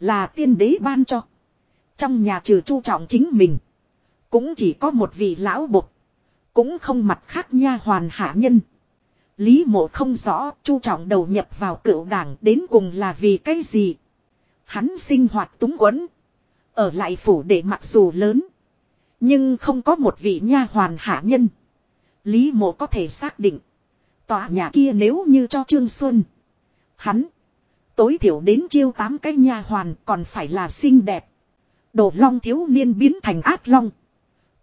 Là tiên đế ban cho. Trong nhà trừ chu trọng chính mình. Cũng chỉ có một vị lão bột. Cũng không mặt khác nha hoàn hạ nhân. Lý mộ không rõ, chu trọng đầu nhập vào cựu đảng đến cùng là vì cái gì. Hắn sinh hoạt túng quẫn. Ở lại phủ để mặc dù lớn. Nhưng không có một vị nha hoàn hạ nhân. Lý mộ có thể xác định. Tòa nhà kia nếu như cho Trương Xuân. Hắn. Tối thiểu đến chiêu tám cái nha hoàn còn phải là xinh đẹp. Đồ long thiếu niên biến thành ác long.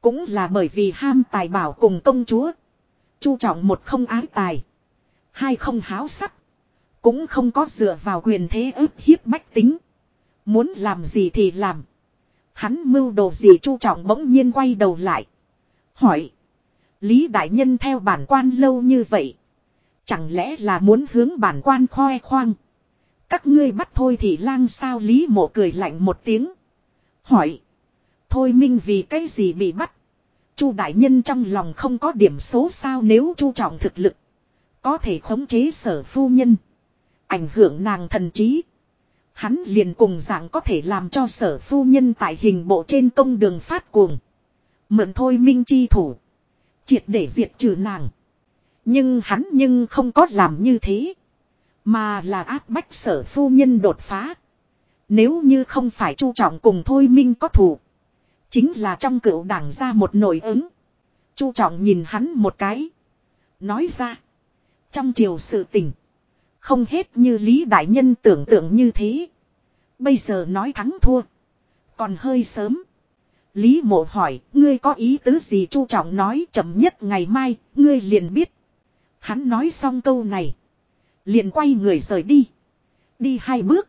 Cũng là bởi vì ham tài bảo cùng công chúa. Chu trọng một không ái tài. Hai không háo sắc. Cũng không có dựa vào quyền thế ức hiếp bách tính. Muốn làm gì thì làm. Hắn mưu đồ gì chu trọng bỗng nhiên quay đầu lại. Hỏi. Lý đại nhân theo bản quan lâu như vậy. Chẳng lẽ là muốn hướng bản quan khoe khoang. Các ngươi bắt thôi thì lang sao Lý mộ cười lạnh một tiếng. Hỏi. Thôi minh vì cái gì bị bắt. Chu đại nhân trong lòng không có điểm số sao nếu chu trọng thực lực. Có thể khống chế sở phu nhân. Ảnh hưởng nàng thần trí. Hắn liền cùng dạng có thể làm cho sở phu nhân tại hình bộ trên công đường phát cuồng. Mượn thôi minh chi thủ. Triệt để diệt trừ nàng. Nhưng hắn nhưng không có làm như thế. Mà là áp bách sở phu nhân đột phá. Nếu như không phải chu trọng cùng thôi minh có thủ. Chính là trong cựu đảng ra một nổi ứng. Chu trọng nhìn hắn một cái. Nói ra. Trong triều sự tình. Không hết như Lý Đại Nhân tưởng tượng như thế. Bây giờ nói thắng thua. Còn hơi sớm. Lý mộ hỏi, ngươi có ý tứ gì chu trọng nói chậm nhất ngày mai, ngươi liền biết. Hắn nói xong câu này. Liền quay người rời đi. Đi hai bước.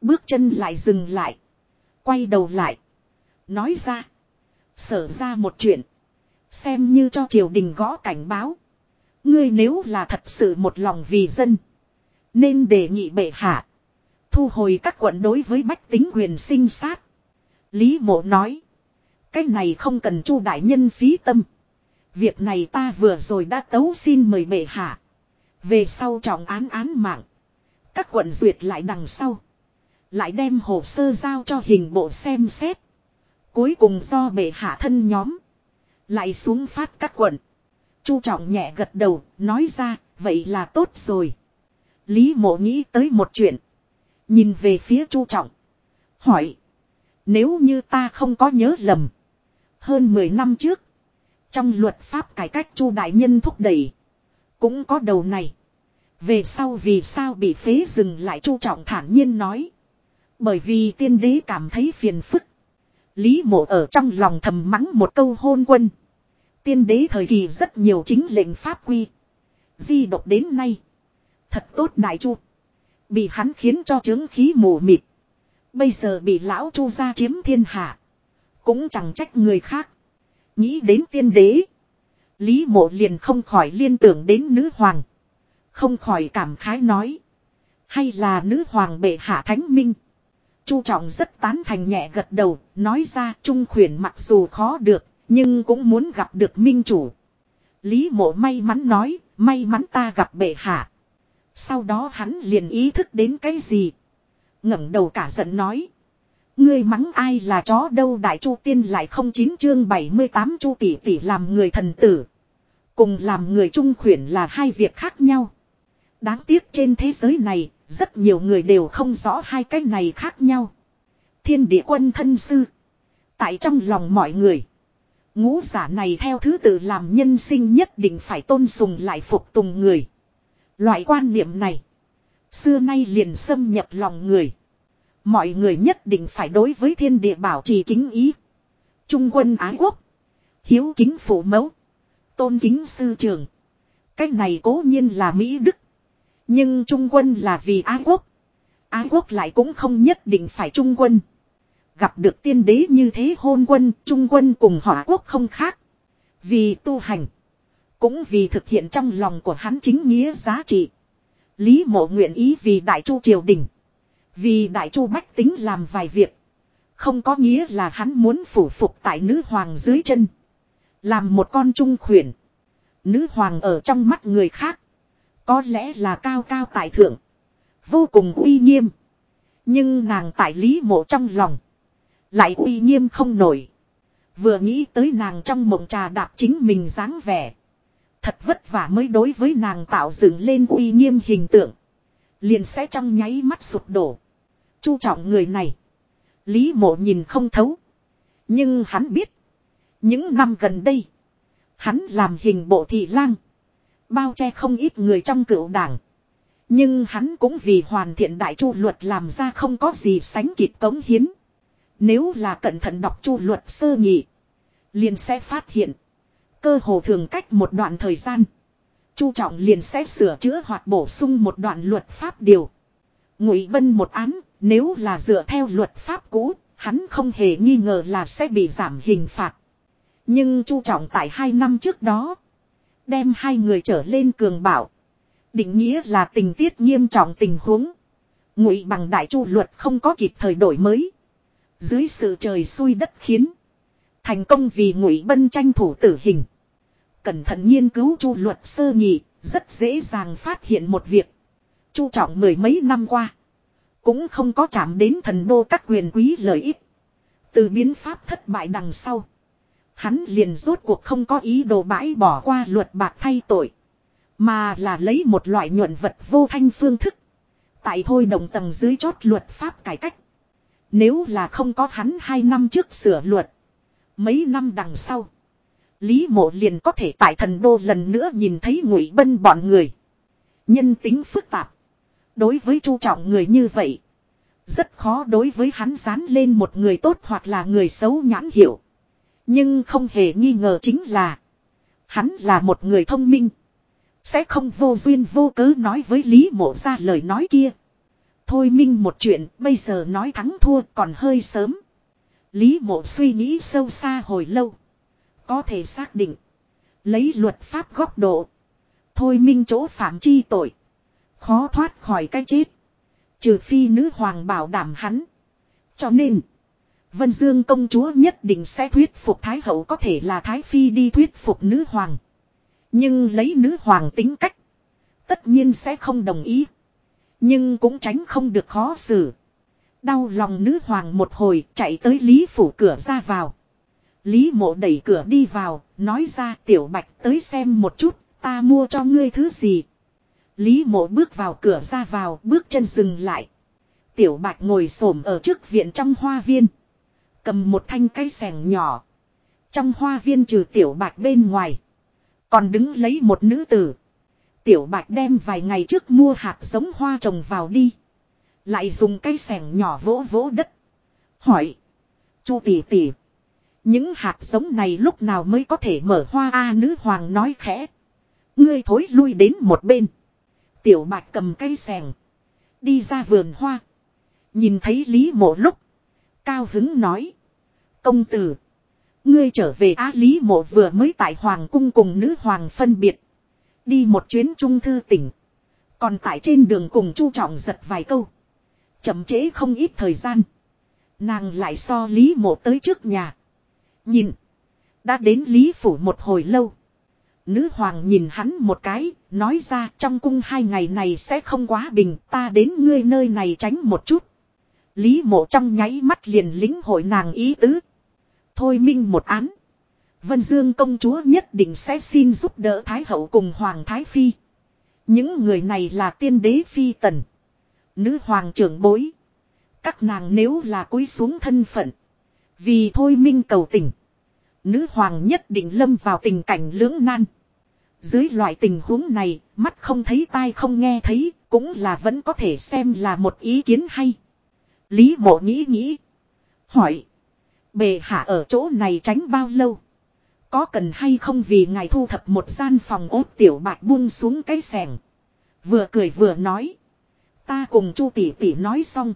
Bước chân lại dừng lại. Quay đầu lại. Nói ra. Sở ra một chuyện. Xem như cho triều đình gõ cảnh báo. Ngươi nếu là thật sự một lòng vì dân. Nên đề nghị bệ hạ. Thu hồi các quận đối với bách tính quyền sinh sát. Lý mộ nói. Cái này không cần chu đại nhân phí tâm. Việc này ta vừa rồi đã tấu xin mời bệ hạ. Về sau trọng án án mạng. Các quận duyệt lại đằng sau. Lại đem hồ sơ giao cho hình bộ xem xét. Cuối cùng do bệ hạ thân nhóm. Lại xuống phát các quận. Chu trọng nhẹ gật đầu, nói ra, vậy là tốt rồi. Lý mộ nghĩ tới một chuyện. Nhìn về phía chu trọng. Hỏi. Nếu như ta không có nhớ lầm. Hơn 10 năm trước. Trong luật pháp cải cách chu đại nhân thúc đẩy. Cũng có đầu này. Về sau vì sao bị phế dừng lại chu trọng thản nhiên nói. Bởi vì tiên đế cảm thấy phiền phức. Lý mộ ở trong lòng thầm mắng một câu hôn quân. Tiên đế thời kỳ rất nhiều chính lệnh pháp quy. Di độc đến nay. Thật tốt đại chu. Bị hắn khiến cho chứng khí mù mịt. Bây giờ bị lão chu ra chiếm thiên hạ. Cũng chẳng trách người khác. Nghĩ đến tiên đế. Lý mộ liền không khỏi liên tưởng đến nữ hoàng. Không khỏi cảm khái nói. Hay là nữ hoàng bệ hạ thánh minh. Chu trọng rất tán thành nhẹ gật đầu. Nói ra trung khuyển mặc dù khó được. Nhưng cũng muốn gặp được minh chủ. Lý mộ may mắn nói, may mắn ta gặp bệ hạ. Sau đó hắn liền ý thức đến cái gì. ngẩng đầu cả giận nói. Ngươi mắng ai là chó đâu đại chu tiên lại không chín chương 78 chu tỷ tỷ làm người thần tử. Cùng làm người trung khuyển là hai việc khác nhau. Đáng tiếc trên thế giới này, rất nhiều người đều không rõ hai cái này khác nhau. Thiên địa quân thân sư. Tại trong lòng mọi người. Ngũ giả này theo thứ tự làm nhân sinh nhất định phải tôn sùng lại phục tùng người. Loại quan niệm này. Xưa nay liền xâm nhập lòng người. Mọi người nhất định phải đối với thiên địa bảo trì kính ý. Trung quân ái quốc. Hiếu kính phụ mẫu. Tôn kính sư trường. Cách này cố nhiên là Mỹ Đức. Nhưng trung quân là vì Á quốc. Á quốc lại cũng không nhất định phải trung quân. Gặp được tiên đế như thế hôn quân, trung quân cùng hỏa quốc không khác. Vì tu hành. Cũng vì thực hiện trong lòng của hắn chính nghĩa giá trị. Lý mộ nguyện ý vì đại chu triều đình. Vì đại chu bách tính làm vài việc. Không có nghĩa là hắn muốn phủ phục tại nữ hoàng dưới chân. Làm một con trung khuyển. Nữ hoàng ở trong mắt người khác. Có lẽ là cao cao tại thượng. Vô cùng uy nghiêm. Nhưng nàng tại lý mộ trong lòng. Lại uy nghiêm không nổi. Vừa nghĩ tới nàng trong mộng trà đạp chính mình dáng vẻ. Thật vất vả mới đối với nàng tạo dựng lên uy nghiêm hình tượng. Liền sẽ trong nháy mắt sụp đổ. Chu trọng người này. Lý mộ nhìn không thấu. Nhưng hắn biết. Những năm gần đây. Hắn làm hình bộ thị lang. Bao che không ít người trong cựu đảng. Nhưng hắn cũng vì hoàn thiện đại chu luật làm ra không có gì sánh kịp cống hiến. Nếu là cẩn thận đọc chu luật sơ nhị. Liền sẽ phát hiện. Cơ hồ thường cách một đoạn thời gian. Chu trọng liền sẽ sửa chữa hoặc bổ sung một đoạn luật pháp điều. Ngụy bân một án, nếu là dựa theo luật pháp cũ, hắn không hề nghi ngờ là sẽ bị giảm hình phạt. Nhưng chu trọng tại hai năm trước đó, đem hai người trở lên cường bảo. Định nghĩa là tình tiết nghiêm trọng tình huống. Ngụy bằng đại chu luật không có kịp thời đổi mới. Dưới sự trời xui đất khiến. Thành công vì ngụy bân tranh thủ tử hình. Cẩn thận nghiên cứu chu luật sơ nhị, rất dễ dàng phát hiện một việc. Chu trọng mười mấy năm qua. Cũng không có chạm đến thần đô các quyền quý lợi ích. Từ biến pháp thất bại đằng sau. Hắn liền rốt cuộc không có ý đồ bãi bỏ qua luật bạc thay tội. Mà là lấy một loại nhuận vật vô thanh phương thức. Tại thôi đồng tầng dưới chót luật pháp cải cách. Nếu là không có hắn hai năm trước sửa luật. Mấy năm đằng sau. Lý mộ liền có thể tại thần đô lần nữa nhìn thấy ngụy bân bọn người. Nhân tính phức tạp. Đối với chu trọng người như vậy. Rất khó đối với hắn dán lên một người tốt hoặc là người xấu nhãn hiệu. Nhưng không hề nghi ngờ chính là. Hắn là một người thông minh. Sẽ không vô duyên vô cớ nói với Lý mộ ra lời nói kia. Thôi minh một chuyện, bây giờ nói thắng thua còn hơi sớm. Lý mộ suy nghĩ sâu xa hồi lâu. Có thể xác định. Lấy luật pháp góc độ. Thôi minh chỗ phạm chi tội. Khó thoát khỏi cái chết. Trừ phi nữ hoàng bảo đảm hắn. Cho nên. Vân Dương công chúa nhất định sẽ thuyết phục Thái hậu có thể là Thái Phi đi thuyết phục nữ hoàng. Nhưng lấy nữ hoàng tính cách. Tất nhiên sẽ không đồng ý. Nhưng cũng tránh không được khó xử. Đau lòng nữ hoàng một hồi chạy tới Lý phủ cửa ra vào. Lý mộ đẩy cửa đi vào, nói ra tiểu bạch tới xem một chút, ta mua cho ngươi thứ gì. Lý mộ bước vào cửa ra vào, bước chân dừng lại. Tiểu bạch ngồi xổm ở trước viện trong hoa viên. Cầm một thanh cây sẻng nhỏ. Trong hoa viên trừ tiểu bạch bên ngoài. Còn đứng lấy một nữ tử. Tiểu bạch đem vài ngày trước mua hạt giống hoa trồng vào đi. Lại dùng cây sẻng nhỏ vỗ vỗ đất. Hỏi. Chu tỷ tỷ. Những hạt giống này lúc nào mới có thể mở hoa a nữ hoàng nói khẽ. Ngươi thối lui đến một bên. Tiểu bạch cầm cây sẻng. Đi ra vườn hoa. Nhìn thấy Lý mộ lúc. Cao hứng nói. Công tử. Ngươi trở về á Lý mộ vừa mới tại Hoàng cung cùng nữ hoàng phân biệt. Đi một chuyến trung thư tỉnh. Còn tại trên đường cùng chu trọng giật vài câu. Chậm chế không ít thời gian. Nàng lại so Lý mộ tới trước nhà. Nhìn. đã đến Lý Phủ một hồi lâu. Nữ hoàng nhìn hắn một cái, nói ra trong cung hai ngày này sẽ không quá bình, ta đến ngươi nơi này tránh một chút. Lý mộ trong nháy mắt liền lính hội nàng ý tứ. Thôi minh một án. Vân Dương công chúa nhất định sẽ xin giúp đỡ Thái hậu cùng Hoàng Thái Phi. Những người này là tiên đế phi tần. Nữ hoàng trưởng bối. Các nàng nếu là cúi xuống thân phận. Vì thôi minh cầu tình. Nữ hoàng nhất định lâm vào tình cảnh lưỡng nan. Dưới loại tình huống này, mắt không thấy tai không nghe thấy, cũng là vẫn có thể xem là một ý kiến hay. Lý mộ nghĩ nghĩ. Hỏi. Bề hạ ở chỗ này tránh bao lâu? Có cần hay không vì ngài thu thập một gian phòng ốt tiểu bạch buông xuống cái sẻng. Vừa cười vừa nói. Ta cùng chu tỷ tỷ nói xong.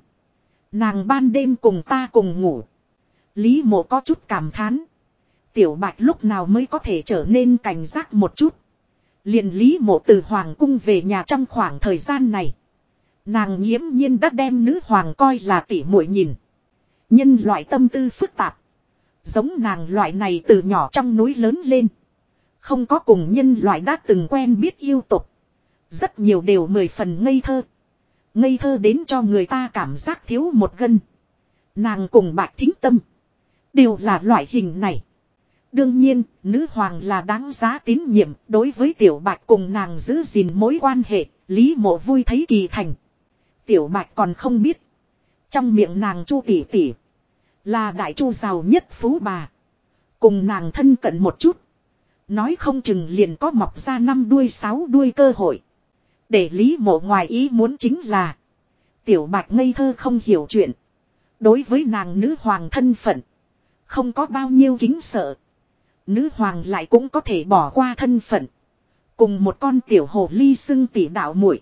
Nàng ban đêm cùng ta cùng ngủ. Lý mộ có chút cảm thán. Tiểu bạch lúc nào mới có thể trở nên cảnh giác một chút. liền lý mộ từ hoàng cung về nhà trong khoảng thời gian này. Nàng nghiễm nhiên đã đem nữ hoàng coi là tỷ muội nhìn. Nhân loại tâm tư phức tạp. Giống nàng loại này từ nhỏ trong núi lớn lên. Không có cùng nhân loại đã từng quen biết yêu tục. Rất nhiều đều mười phần ngây thơ. Ngây thơ đến cho người ta cảm giác thiếu một gân. Nàng cùng bạch thính tâm. Đều là loại hình này. Đương nhiên, nữ hoàng là đáng giá tín nhiệm đối với tiểu bạch cùng nàng giữ gìn mối quan hệ, lý mộ vui thấy kỳ thành. Tiểu bạch còn không biết. Trong miệng nàng chu tỷ tỷ. Là đại chu giàu nhất phú bà. Cùng nàng thân cận một chút. Nói không chừng liền có mọc ra năm đuôi sáu đuôi cơ hội. Để lý mộ ngoài ý muốn chính là. Tiểu bạch ngây thơ không hiểu chuyện. Đối với nàng nữ hoàng thân phận. Không có bao nhiêu kính sợ. Nữ hoàng lại cũng có thể bỏ qua thân phận. Cùng một con tiểu hồ ly xưng tỷ đạo muội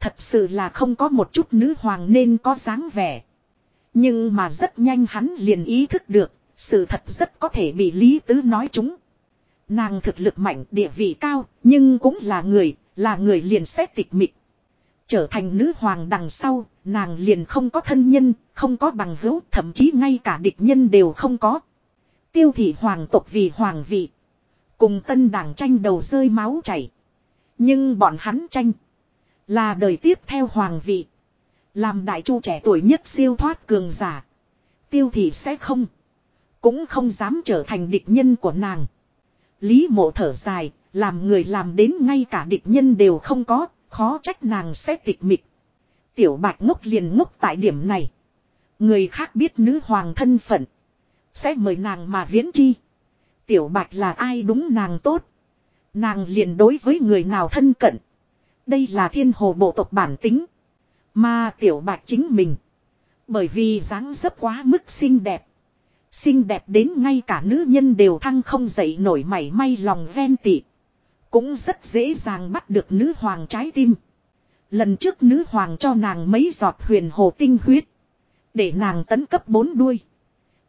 Thật sự là không có một chút nữ hoàng nên có dáng vẻ. Nhưng mà rất nhanh hắn liền ý thức được, sự thật rất có thể bị Lý Tứ nói chúng. Nàng thực lực mạnh địa vị cao, nhưng cũng là người, là người liền xét tịch mịch. Trở thành nữ hoàng đằng sau, nàng liền không có thân nhân, không có bằng hữu, thậm chí ngay cả địch nhân đều không có. Tiêu thị hoàng tộc vì hoàng vị. Cùng tân đảng tranh đầu rơi máu chảy. Nhưng bọn hắn tranh. Là đời tiếp theo hoàng vị. Làm đại chu trẻ tuổi nhất siêu thoát cường giả. Tiêu thị sẽ không. Cũng không dám trở thành địch nhân của nàng. Lý mộ thở dài, làm người làm đến ngay cả địch nhân đều không có, khó trách nàng sẽ tịch mịch. Tiểu bạch ngốc liền ngốc tại điểm này. Người khác biết nữ hoàng thân phận. Sẽ mời nàng mà viễn chi. Tiểu bạch là ai đúng nàng tốt. Nàng liền đối với người nào thân cận. Đây là thiên hồ bộ tộc bản tính. Mà tiểu bạch chính mình. Bởi vì dáng dấp quá mức xinh đẹp. Xinh đẹp đến ngay cả nữ nhân đều thăng không dậy nổi mảy may lòng ven tị. Cũng rất dễ dàng bắt được nữ hoàng trái tim. Lần trước nữ hoàng cho nàng mấy giọt huyền hồ tinh huyết. Để nàng tấn cấp bốn đuôi.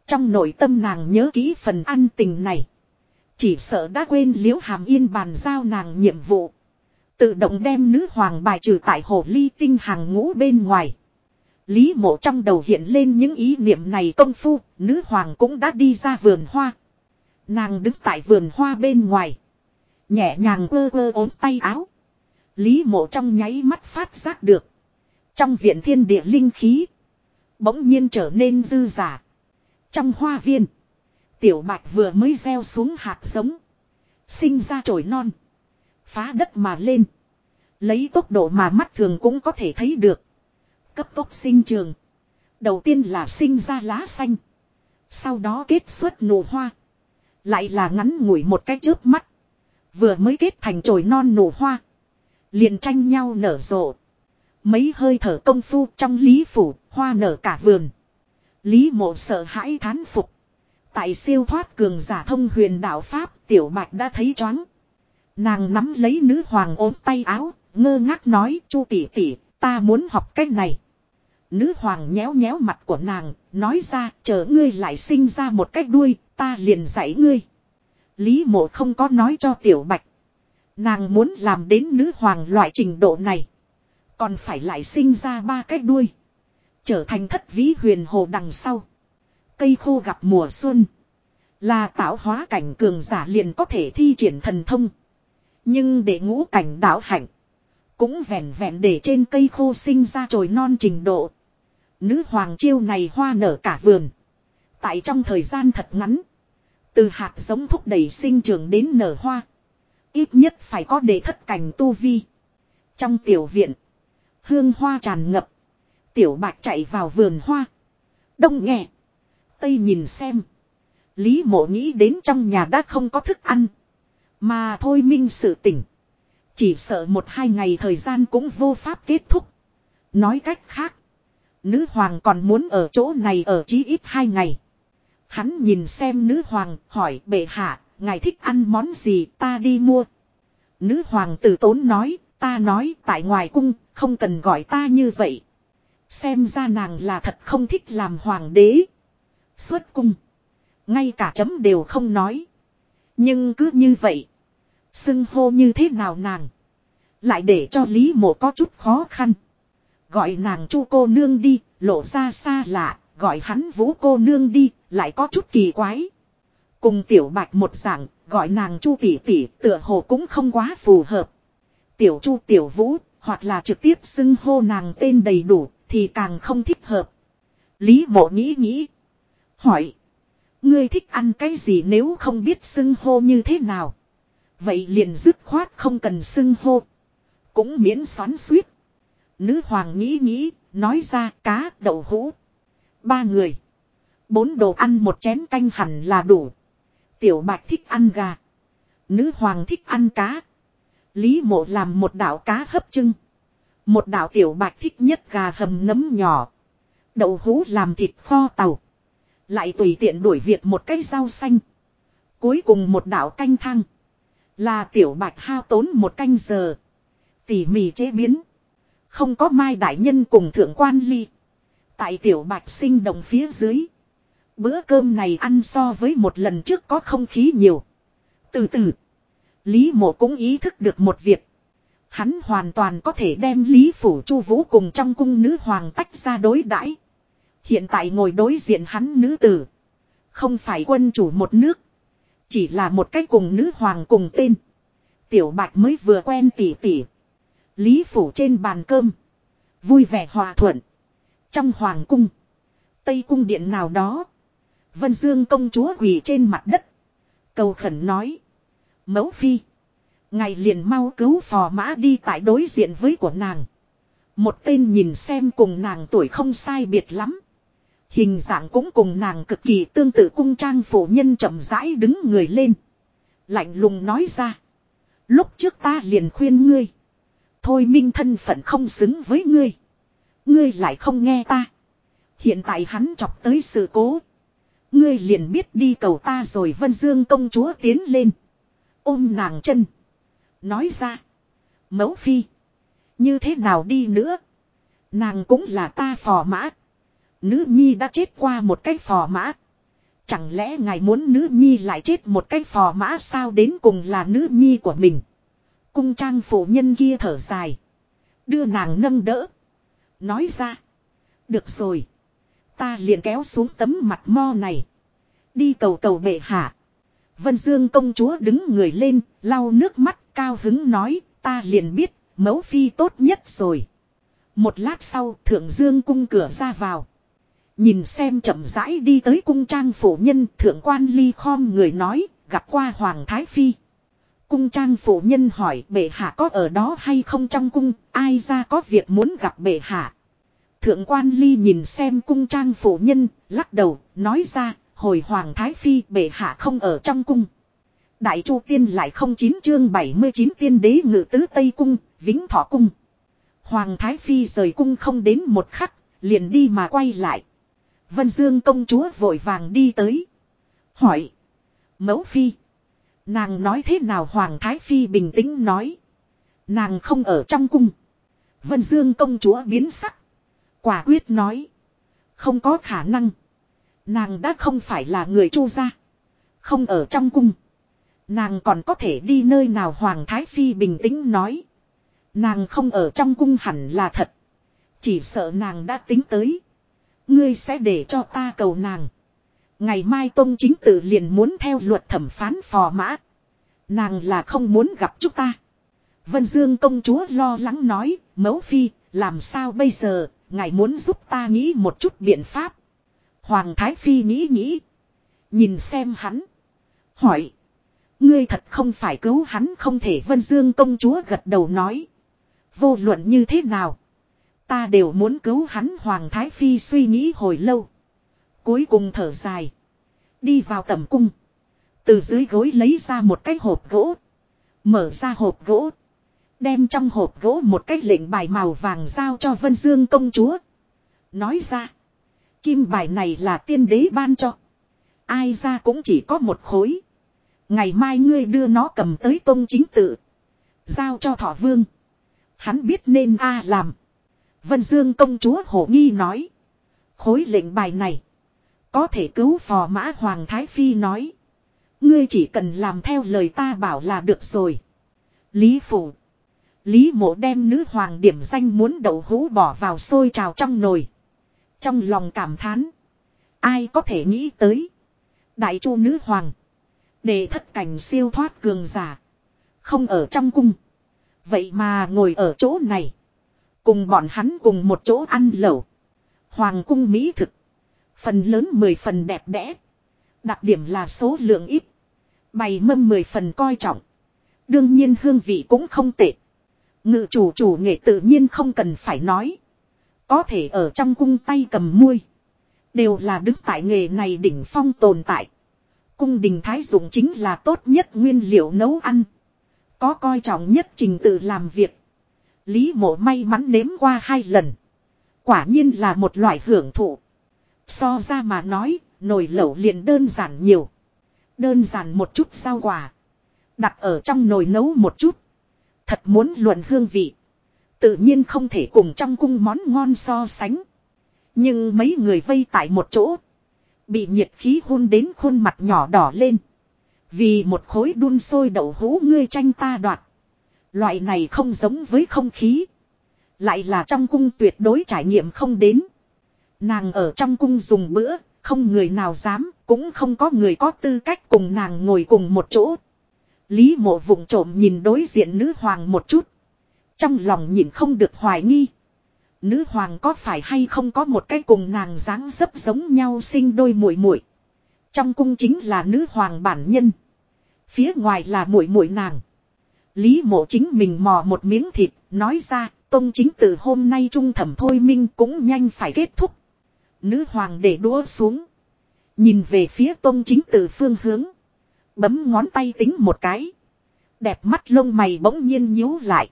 Trong nội tâm nàng nhớ kỹ phần ăn tình này. Chỉ sợ đã quên liễu hàm yên bàn giao nàng nhiệm vụ. Tự động đem nữ hoàng bài trừ tại hồ ly tinh hàng ngũ bên ngoài. Lý mộ trong đầu hiện lên những ý niệm này công phu, nữ hoàng cũng đã đi ra vườn hoa. Nàng đứng tại vườn hoa bên ngoài. Nhẹ nhàng ơ ơ ốm tay áo. Lý mộ trong nháy mắt phát giác được. Trong viện thiên địa linh khí. Bỗng nhiên trở nên dư giả. Trong hoa viên. Tiểu bạch vừa mới gieo xuống hạt giống. Sinh ra trồi non. Phá đất mà lên. Lấy tốc độ mà mắt thường cũng có thể thấy được. Cấp tốc sinh trường. Đầu tiên là sinh ra lá xanh. Sau đó kết xuất nụ hoa. Lại là ngắn ngủi một cái trước mắt. Vừa mới kết thành chồi non nụ hoa. Liền tranh nhau nở rộ. Mấy hơi thở công phu trong lý phủ, hoa nở cả vườn. Lý mộ sợ hãi thán phục. Tại siêu thoát cường giả thông huyền đạo Pháp, tiểu bạch đã thấy choáng. Nàng nắm lấy nữ hoàng ốm tay áo, ngơ ngác nói, chu tỷ tỷ, ta muốn học cách này. Nữ hoàng nhéo nhéo mặt của nàng, nói ra, chờ ngươi lại sinh ra một cách đuôi, ta liền dạy ngươi. Lý mộ không có nói cho tiểu bạch. Nàng muốn làm đến nữ hoàng loại trình độ này. Còn phải lại sinh ra ba cái đuôi. Trở thành thất vĩ huyền hồ đằng sau. Cây khô gặp mùa xuân. Là tạo hóa cảnh cường giả liền có thể thi triển thần thông. Nhưng để ngũ cảnh đạo hạnh. Cũng vẹn vẹn để trên cây khô sinh ra trồi non trình độ. Nữ hoàng chiêu này hoa nở cả vườn. Tại trong thời gian thật ngắn. Từ hạt giống thúc đẩy sinh trưởng đến nở hoa. Ít nhất phải có để thất cảnh tu vi. Trong tiểu viện. Hương hoa tràn ngập. Tiểu bạch chạy vào vườn hoa. Đông nghe. Tây nhìn xem. Lý mộ nghĩ đến trong nhà đã không có thức ăn. Mà thôi minh sự tỉnh. Chỉ sợ một hai ngày thời gian cũng vô pháp kết thúc. Nói cách khác. Nữ hoàng còn muốn ở chỗ này ở chí ít hai ngày. Hắn nhìn xem nữ hoàng, hỏi, bệ hạ. Ngài thích ăn món gì ta đi mua. Nữ hoàng tử tốn nói. Ta nói, tại ngoài cung, không cần gọi ta như vậy. Xem ra nàng là thật không thích làm hoàng đế. Xuất cung. Ngay cả chấm đều không nói. Nhưng cứ như vậy. Xưng hô như thế nào nàng. Lại để cho Lý mộ có chút khó khăn. Gọi nàng chu cô nương đi, lộ ra xa lạ, gọi hắn vũ cô nương đi, lại có chút kỳ quái. Cùng tiểu bạch một dạng, gọi nàng chu tỷ tỷ, tựa hồ cũng không quá phù hợp. Tiểu chu tiểu vũ, hoặc là trực tiếp xưng hô nàng tên đầy đủ, thì càng không thích hợp. Lý mộ nghĩ nghĩ. Hỏi. Ngươi thích ăn cái gì nếu không biết xưng hô như thế nào? Vậy liền dứt khoát không cần xưng hô. Cũng miễn xoắn suýt. Nữ hoàng nghĩ nghĩ, nói ra cá, đậu hũ. Ba người. Bốn đồ ăn một chén canh hẳn là đủ. Tiểu bạch thích ăn gà. Nữ hoàng thích ăn cá. Lý mộ làm một đạo cá hấp trưng. Một đạo tiểu bạch thích nhất gà hầm nấm nhỏ. Đậu hũ làm thịt kho tàu. Lại tùy tiện đuổi việc một cái rau xanh. Cuối cùng một đạo canh thang. Là tiểu bạch hao tốn một canh giờ. Tỉ mỉ chế biến. Không có mai đại nhân cùng thượng quan ly. Tại tiểu bạch sinh đồng phía dưới. Bữa cơm này ăn so với một lần trước có không khí nhiều. Từ từ. Lý mộ cũng ý thức được một việc. Hắn hoàn toàn có thể đem Lý Phủ Chu Vũ cùng trong cung nữ hoàng tách ra đối đãi. Hiện tại ngồi đối diện hắn nữ tử. Không phải quân chủ một nước. Chỉ là một cách cùng nữ hoàng cùng tên. Tiểu bạch mới vừa quen tỉ tỉ. Lý Phủ trên bàn cơm. Vui vẻ hòa thuận. Trong hoàng cung. Tây cung điện nào đó. Vân Dương công chúa quỳ trên mặt đất. Cầu khẩn nói. Mẫu phi. Ngày liền mau cứu phò mã đi tại đối diện với của nàng. Một tên nhìn xem cùng nàng tuổi không sai biệt lắm. Hình dạng cũng cùng nàng cực kỳ tương tự cung trang phổ nhân chậm rãi đứng người lên. Lạnh lùng nói ra. Lúc trước ta liền khuyên ngươi. Thôi minh thân phận không xứng với ngươi. Ngươi lại không nghe ta. Hiện tại hắn chọc tới sự cố. Ngươi liền biết đi cầu ta rồi Vân Dương công chúa tiến lên. Ôm nàng chân. Nói ra. Mẫu phi. Như thế nào đi nữa. Nàng cũng là ta phò mã. Nữ nhi đã chết qua một cái phò mã. Chẳng lẽ ngài muốn nữ nhi lại chết một cái phò mã sao đến cùng là nữ nhi của mình. Cung trang phụ nhân kia thở dài. Đưa nàng nâng đỡ. Nói ra. Được rồi. Ta liền kéo xuống tấm mặt mo này. Đi cầu cầu bệ hạ. Vân Dương công chúa đứng người lên, lau nước mắt, cao hứng nói, ta liền biết, mẫu phi tốt nhất rồi. Một lát sau, thượng Dương cung cửa ra vào. Nhìn xem chậm rãi đi tới cung trang phủ nhân, thượng quan ly khom người nói, gặp qua Hoàng Thái Phi. Cung trang phủ nhân hỏi bệ hạ có ở đó hay không trong cung, ai ra có việc muốn gặp bệ hạ. Thượng quan ly nhìn xem cung trang phủ nhân, lắc đầu, nói ra, hồi Hoàng Thái Phi bệ hạ không ở trong cung. Đại Chu Tiên lại không chín chương 79 tiên đế ngự tứ Tây Cung, Vĩnh Thọ Cung. Hoàng Thái Phi rời cung không đến một khắc, liền đi mà quay lại. Vân Dương công chúa vội vàng đi tới. Hỏi. Mẫu Phi. Nàng nói thế nào Hoàng Thái Phi bình tĩnh nói. Nàng không ở trong cung. Vân Dương công chúa biến sắc. Quả quyết nói. Không có khả năng. Nàng đã không phải là người chu gia. Không ở trong cung. Nàng còn có thể đi nơi nào Hoàng Thái Phi bình tĩnh nói. Nàng không ở trong cung hẳn là thật. Chỉ sợ nàng đã tính tới. Ngươi sẽ để cho ta cầu nàng. Ngày mai Tông chính tử liền muốn theo luật thẩm phán phò mã. Nàng là không muốn gặp chúng ta. Vân Dương công chúa lo lắng nói, mẫu phi, làm sao bây giờ, ngài muốn giúp ta nghĩ một chút biện pháp. Hoàng Thái Phi nghĩ nghĩ. Nhìn xem hắn. Hỏi. Ngươi thật không phải cứu hắn không thể Vân Dương công chúa gật đầu nói. Vô luận như thế nào. Ta đều muốn cứu hắn Hoàng Thái Phi suy nghĩ hồi lâu. Cuối cùng thở dài. Đi vào tầm cung. Từ dưới gối lấy ra một cái hộp gỗ. Mở ra hộp gỗ. Đem trong hộp gỗ một cái lệnh bài màu vàng giao cho Vân Dương công chúa. Nói ra. Kim bài này là tiên đế ban cho. Ai ra cũng chỉ có một khối. Ngày mai ngươi đưa nó cầm tới tôn chính tự. Giao cho thọ vương. Hắn biết nên a làm. Vân Dương công chúa hổ nghi nói. Khối lệnh bài này. Có thể cứu phò mã Hoàng Thái Phi nói. Ngươi chỉ cần làm theo lời ta bảo là được rồi. Lý Phủ. Lý mộ đem nữ hoàng điểm danh muốn đậu hũ bỏ vào sôi trào trong nồi. Trong lòng cảm thán. Ai có thể nghĩ tới. Đại chu nữ hoàng. Để thất cảnh siêu thoát cường giả. Không ở trong cung. Vậy mà ngồi ở chỗ này. Cùng bọn hắn cùng một chỗ ăn lẩu. Hoàng cung Mỹ thực. Phần lớn mười phần đẹp đẽ. Đặc điểm là số lượng ít. Bày mâm mười phần coi trọng. Đương nhiên hương vị cũng không tệ. Ngự chủ chủ nghệ tự nhiên không cần phải nói. Có thể ở trong cung tay cầm muôi. Đều là đứng tại nghề này đỉnh phong tồn tại. Cung đình thái dụng chính là tốt nhất nguyên liệu nấu ăn. Có coi trọng nhất trình tự làm việc. Lý mộ may mắn nếm qua hai lần. Quả nhiên là một loại hưởng thụ. So ra mà nói, nồi lẩu liền đơn giản nhiều. Đơn giản một chút rau quả. Đặt ở trong nồi nấu một chút. Thật muốn luận hương vị. Tự nhiên không thể cùng trong cung món ngon so sánh. Nhưng mấy người vây tại một chỗ. Bị nhiệt khí hôn đến khuôn mặt nhỏ đỏ lên. Vì một khối đun sôi đậu hũ ngươi tranh ta đoạt. Loại này không giống với không khí. Lại là trong cung tuyệt đối trải nghiệm không đến. Nàng ở trong cung dùng bữa, không người nào dám, cũng không có người có tư cách cùng nàng ngồi cùng một chỗ. Lý mộ vụng trộm nhìn đối diện nữ hoàng một chút. Trong lòng nhìn không được hoài nghi. Nữ hoàng có phải hay không có một cái cùng nàng dáng dấp giống nhau sinh đôi muội muội. Trong cung chính là nữ hoàng bản nhân. Phía ngoài là muội muội nàng. Lý mộ chính mình mò một miếng thịt, nói ra, tông chính từ hôm nay trung thẩm thôi minh cũng nhanh phải kết thúc. Nữ hoàng để đũa xuống. Nhìn về phía tông chính từ phương hướng. Bấm ngón tay tính một cái. Đẹp mắt lông mày bỗng nhiên nhíu lại.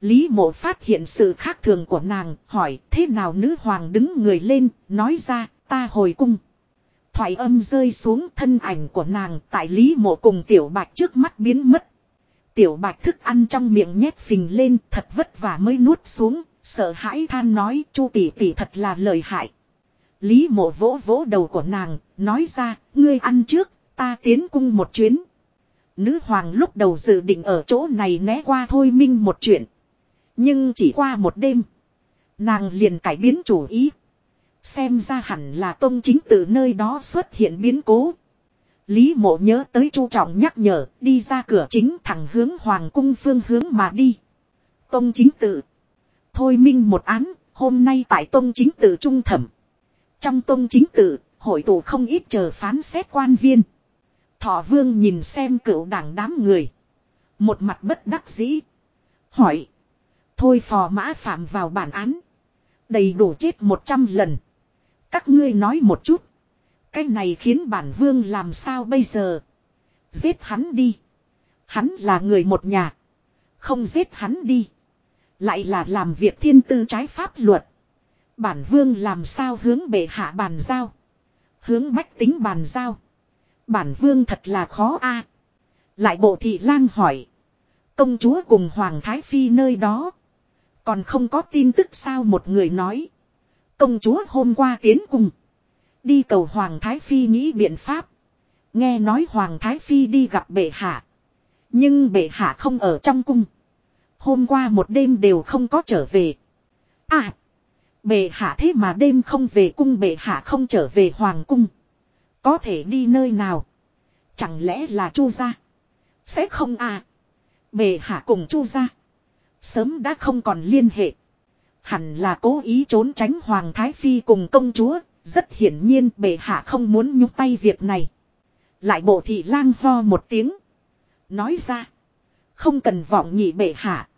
Lý mộ phát hiện sự khác thường của nàng, hỏi thế nào nữ hoàng đứng người lên, nói ra, ta hồi cung. Thoại âm rơi xuống thân ảnh của nàng tại Lý mộ cùng tiểu bạch trước mắt biến mất. Tiểu bạch thức ăn trong miệng nhét phình lên thật vất vả mới nuốt xuống, sợ hãi than nói chu tỷ tỷ thật là lời hại. Lý mộ vỗ vỗ đầu của nàng, nói ra, ngươi ăn trước, ta tiến cung một chuyến. Nữ hoàng lúc đầu dự định ở chỗ này né qua thôi minh một chuyện. Nhưng chỉ qua một đêm. Nàng liền cải biến chủ ý. Xem ra hẳn là tông chính từ nơi đó xuất hiện biến cố. Lý mộ nhớ tới chu trọng nhắc nhở đi ra cửa chính thẳng hướng hoàng cung phương hướng mà đi. Tông chính tự. Thôi minh một án, hôm nay tại tông chính tự trung thẩm. Trong tông chính tự, hội tụ không ít chờ phán xét quan viên. Thọ vương nhìn xem cựu đảng đám người. Một mặt bất đắc dĩ. Hỏi. Thôi phò mã phạm vào bản án. Đầy đủ chết một trăm lần. Các ngươi nói một chút. Cái này khiến bản vương làm sao bây giờ. Giết hắn đi. Hắn là người một nhà. Không giết hắn đi. Lại là làm việc thiên tư trái pháp luật. Bản vương làm sao hướng bệ hạ bàn giao. Hướng bách tính bàn giao. Bản vương thật là khó a. Lại bộ thị lang hỏi. Công chúa cùng Hoàng Thái Phi nơi đó. Còn không có tin tức sao một người nói. Công chúa hôm qua tiến cùng. Đi cầu Hoàng Thái Phi nghĩ biện pháp. Nghe nói Hoàng Thái Phi đi gặp bệ hạ. Nhưng bệ hạ không ở trong cung. Hôm qua một đêm đều không có trở về. À. Bệ hạ thế mà đêm không về cung, bệ hạ không trở về hoàng cung. Có thể đi nơi nào. Chẳng lẽ là chu gia. Sẽ không à. bệ hạ cùng chu gia. Sớm đã không còn liên hệ. Hẳn là cố ý trốn tránh Hoàng Thái Phi cùng công chúa. Rất hiển nhiên bệ hạ không muốn nhúc tay việc này. Lại bộ thị lang ho một tiếng. Nói ra. Không cần vọng nhị bệ hạ.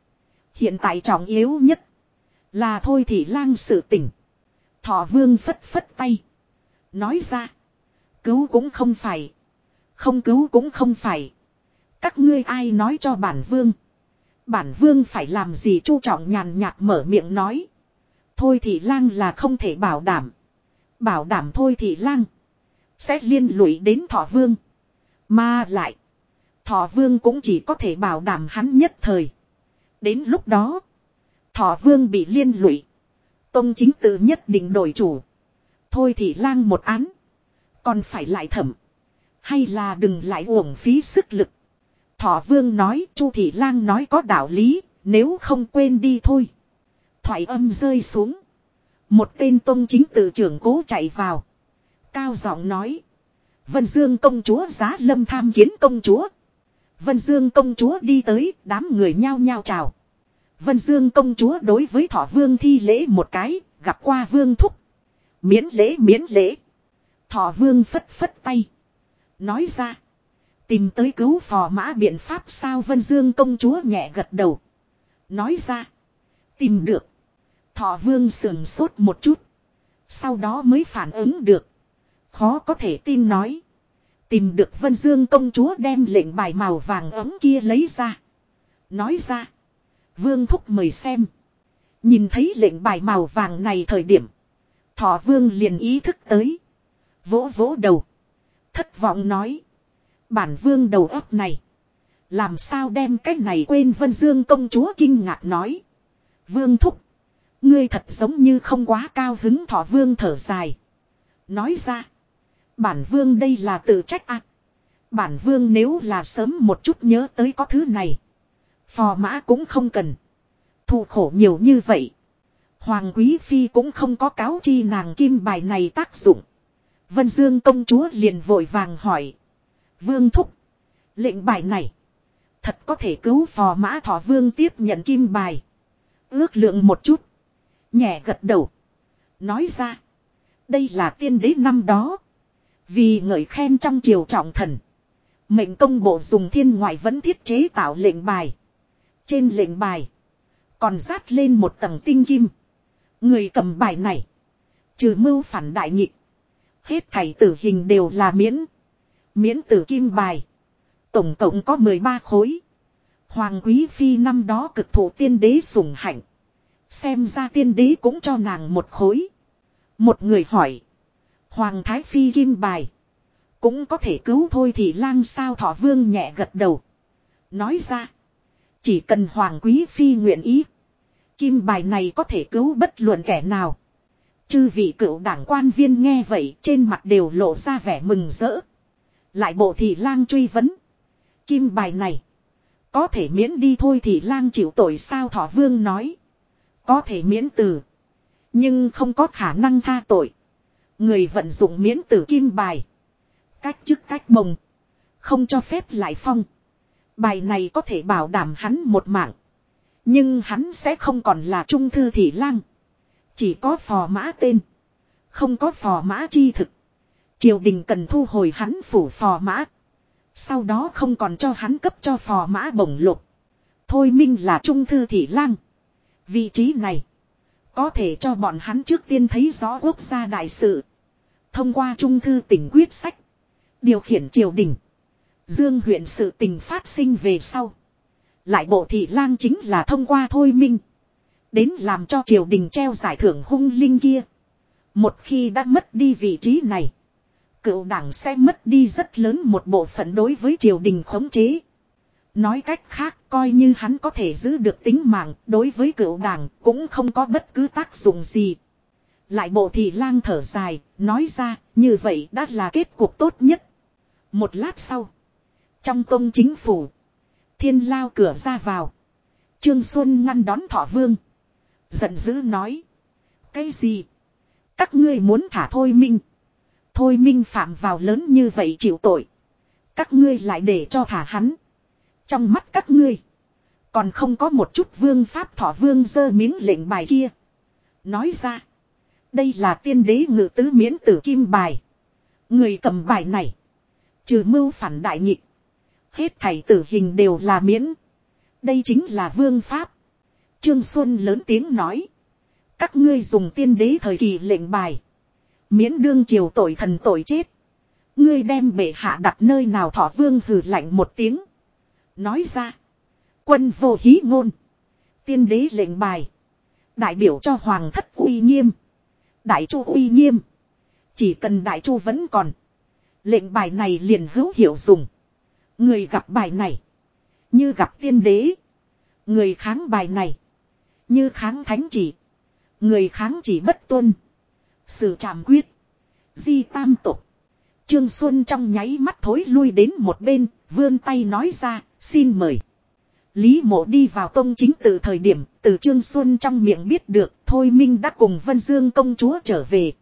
Hiện tại trọng yếu nhất. Là thôi thị lang sự tỉnh. Thọ vương phất phất tay. Nói ra. Cứu cũng không phải. Không cứu cũng không phải. Các ngươi ai nói cho bản vương. Bản vương phải làm gì chu trọng nhàn nhạt mở miệng nói. Thôi thì lang là không thể bảo đảm. Bảo đảm thôi thì lang. Sẽ liên lụy đến thọ vương. Mà lại. Thọ vương cũng chỉ có thể bảo đảm hắn nhất thời. Đến lúc đó. Thọ vương bị liên lụy. Tông chính tự nhất định đổi chủ. Thôi thì lang một án. Còn phải lại thẩm. Hay là đừng lại uổng phí sức lực. Thọ vương nói, chu thị lang nói có đạo lý. Nếu không quên đi thôi. Thoại âm rơi xuống. Một tên tông chính tự trưởng cố chạy vào. Cao giọng nói. Vân Dương công chúa giá lâm tham kiến công chúa. Vân Dương công chúa đi tới, đám người nhao nhao chào. Vân Dương công chúa đối với thọ vương thi lễ một cái, gặp qua vương thúc. Miễn lễ miễn lễ. Thọ vương phất phất tay. Nói ra. Tìm tới cứu phò mã biện pháp sao Vân Dương công chúa nhẹ gật đầu. Nói ra. Tìm được. Thọ vương sườn sốt một chút. Sau đó mới phản ứng được. Khó có thể tin nói. Tìm được Vân Dương công chúa đem lệnh bài màu vàng ấm kia lấy ra. Nói ra. Vương thúc mời xem. Nhìn thấy lệnh bài màu vàng này thời điểm. Thọ vương liền ý thức tới. Vỗ vỗ đầu. Thất vọng nói. Bản vương đầu óc này. Làm sao đem cái này quên Vân Dương công chúa kinh ngạc nói. Vương thúc. Ngươi thật giống như không quá cao hứng thọ vương thở dài. Nói ra. Bản vương đây là tự trách ác. Bản vương nếu là sớm một chút nhớ tới có thứ này. Phò mã cũng không cần. Thù khổ nhiều như vậy. Hoàng quý phi cũng không có cáo chi nàng kim bài này tác dụng. Vân Dương công chúa liền vội vàng hỏi. Vương thúc. Lệnh bài này. Thật có thể cứu phò mã thọ vương tiếp nhận kim bài. Ước lượng một chút. Nhẹ gật đầu. Nói ra. Đây là tiên đế năm đó. Vì ngợi khen trong triều trọng thần. Mệnh công bộ dùng thiên ngoại vẫn thiết chế tạo lệnh bài. Trên lệnh bài. Còn rát lên một tầng tinh kim. Người cầm bài này. Trừ mưu phản đại nhị. Hết thảy tử hình đều là miễn. Miễn tử kim bài. Tổng cộng có 13 khối. Hoàng quý phi năm đó cực thủ tiên đế sủng hạnh. Xem ra tiên đế cũng cho nàng một khối. Một người hỏi. Hoàng Thái Phi kim bài. Cũng có thể cứu thôi thì lang sao thọ vương nhẹ gật đầu. Nói ra. Chỉ cần Hoàng Quý Phi nguyện ý. Kim bài này có thể cứu bất luận kẻ nào. Chư vị cựu đảng quan viên nghe vậy trên mặt đều lộ ra vẻ mừng rỡ. Lại bộ thị lang truy vấn. Kim bài này. Có thể miễn đi thôi thì lang chịu tội sao thọ vương nói. Có thể miễn tử Nhưng không có khả năng tha tội. Người vận dụng miễn tử kim bài. Cách chức cách bồng. Không cho phép lại phong. Bài này có thể bảo đảm hắn một mạng. Nhưng hắn sẽ không còn là trung thư thị lang. Chỉ có phò mã tên. Không có phò mã chi thực. Triều đình cần thu hồi hắn phủ phò mã. Sau đó không còn cho hắn cấp cho phò mã bổng lục. Thôi minh là trung thư thị lang. Vị trí này. Có thể cho bọn hắn trước tiên thấy rõ quốc gia đại sự. Thông qua trung thư tỉnh quyết sách. Điều khiển triều đình. Dương huyện sự tình phát sinh về sau. Lại bộ thị lang chính là thông qua thôi minh. Đến làm cho triều đình treo giải thưởng hung linh kia. Một khi đã mất đi vị trí này. Cựu đảng sẽ mất đi rất lớn một bộ phận đối với triều đình khống chế. Nói cách khác coi như hắn có thể giữ được tính mạng đối với cựu đảng cũng không có bất cứ tác dụng gì. Lại bộ thị lang thở dài, nói ra như vậy đã là kết cục tốt nhất. Một lát sau, trong tông chính phủ, thiên lao cửa ra vào. Trương Xuân ngăn đón thọ vương. Giận dữ nói. Cái gì? Các ngươi muốn thả thôi minh. Thôi minh phạm vào lớn như vậy chịu tội. Các ngươi lại để cho thả hắn. Trong mắt các ngươi. Còn không có một chút vương pháp thọ vương dơ miếng lệnh bài kia. Nói ra. Đây là tiên đế ngự tứ miễn tử kim bài. Người cầm bài này. Trừ mưu phản đại nhị, Hết thảy tử hình đều là miễn. Đây chính là vương pháp. Trương Xuân lớn tiếng nói. Các ngươi dùng tiên đế thời kỳ lệnh bài. Miễn đương triều tội thần tội chết. Ngươi đem bệ hạ đặt nơi nào thọ vương hừ lạnh một tiếng. Nói ra. Quân vô hí ngôn. Tiên đế lệnh bài. Đại biểu cho hoàng thất uy nghiêm. Đại chu uy nghiêm. Chỉ cần đại chu vẫn còn. Lệnh bài này liền hữu hiệu dùng. Người gặp bài này. Như gặp tiên đế. Người kháng bài này. Như kháng thánh chỉ. Người kháng chỉ bất tuân. Sự trảm quyết. Di tam tục. Trương Xuân trong nháy mắt thối lui đến một bên, vươn tay nói ra, xin mời. Lý mộ đi vào tông chính từ thời điểm, từ Trương Xuân trong miệng biết được, Thôi Minh đã cùng Vân Dương công chúa trở về.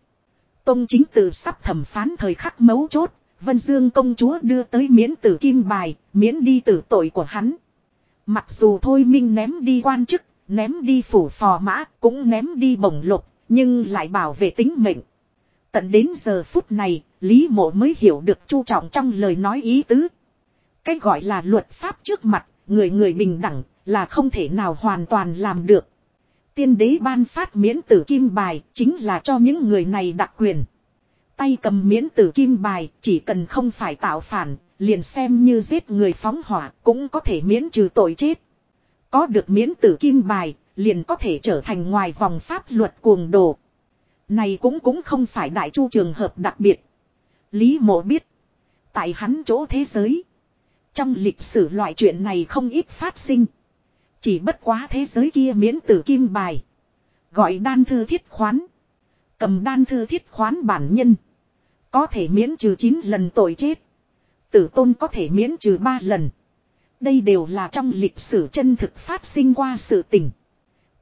Tông chính từ sắp thẩm phán thời khắc mấu chốt, Vân Dương công chúa đưa tới miễn tử kim bài, miễn đi tử tội của hắn. Mặc dù Thôi Minh ném đi quan chức, ném đi phủ phò mã, cũng ném đi bổng lục, nhưng lại bảo vệ tính mệnh. Tận đến giờ phút này, Lý Mộ mới hiểu được chu trọng trong lời nói ý tứ. Cái gọi là luật pháp trước mặt, người người bình đẳng, là không thể nào hoàn toàn làm được. Tiên đế ban phát miễn tử kim bài, chính là cho những người này đặc quyền. Tay cầm miễn tử kim bài, chỉ cần không phải tạo phản, liền xem như giết người phóng hỏa, cũng có thể miễn trừ tội chết. Có được miễn tử kim bài, liền có thể trở thành ngoài vòng pháp luật cuồng đồ. Này cũng cũng không phải đại chu trường hợp đặc biệt. Lý mộ biết. Tại hắn chỗ thế giới. Trong lịch sử loại chuyện này không ít phát sinh. Chỉ bất quá thế giới kia miễn tử kim bài. Gọi đan thư thiết khoán. Cầm đan thư thiết khoán bản nhân. Có thể miễn trừ 9 lần tội chết. Tử tôn có thể miễn trừ 3 lần. Đây đều là trong lịch sử chân thực phát sinh qua sự tình.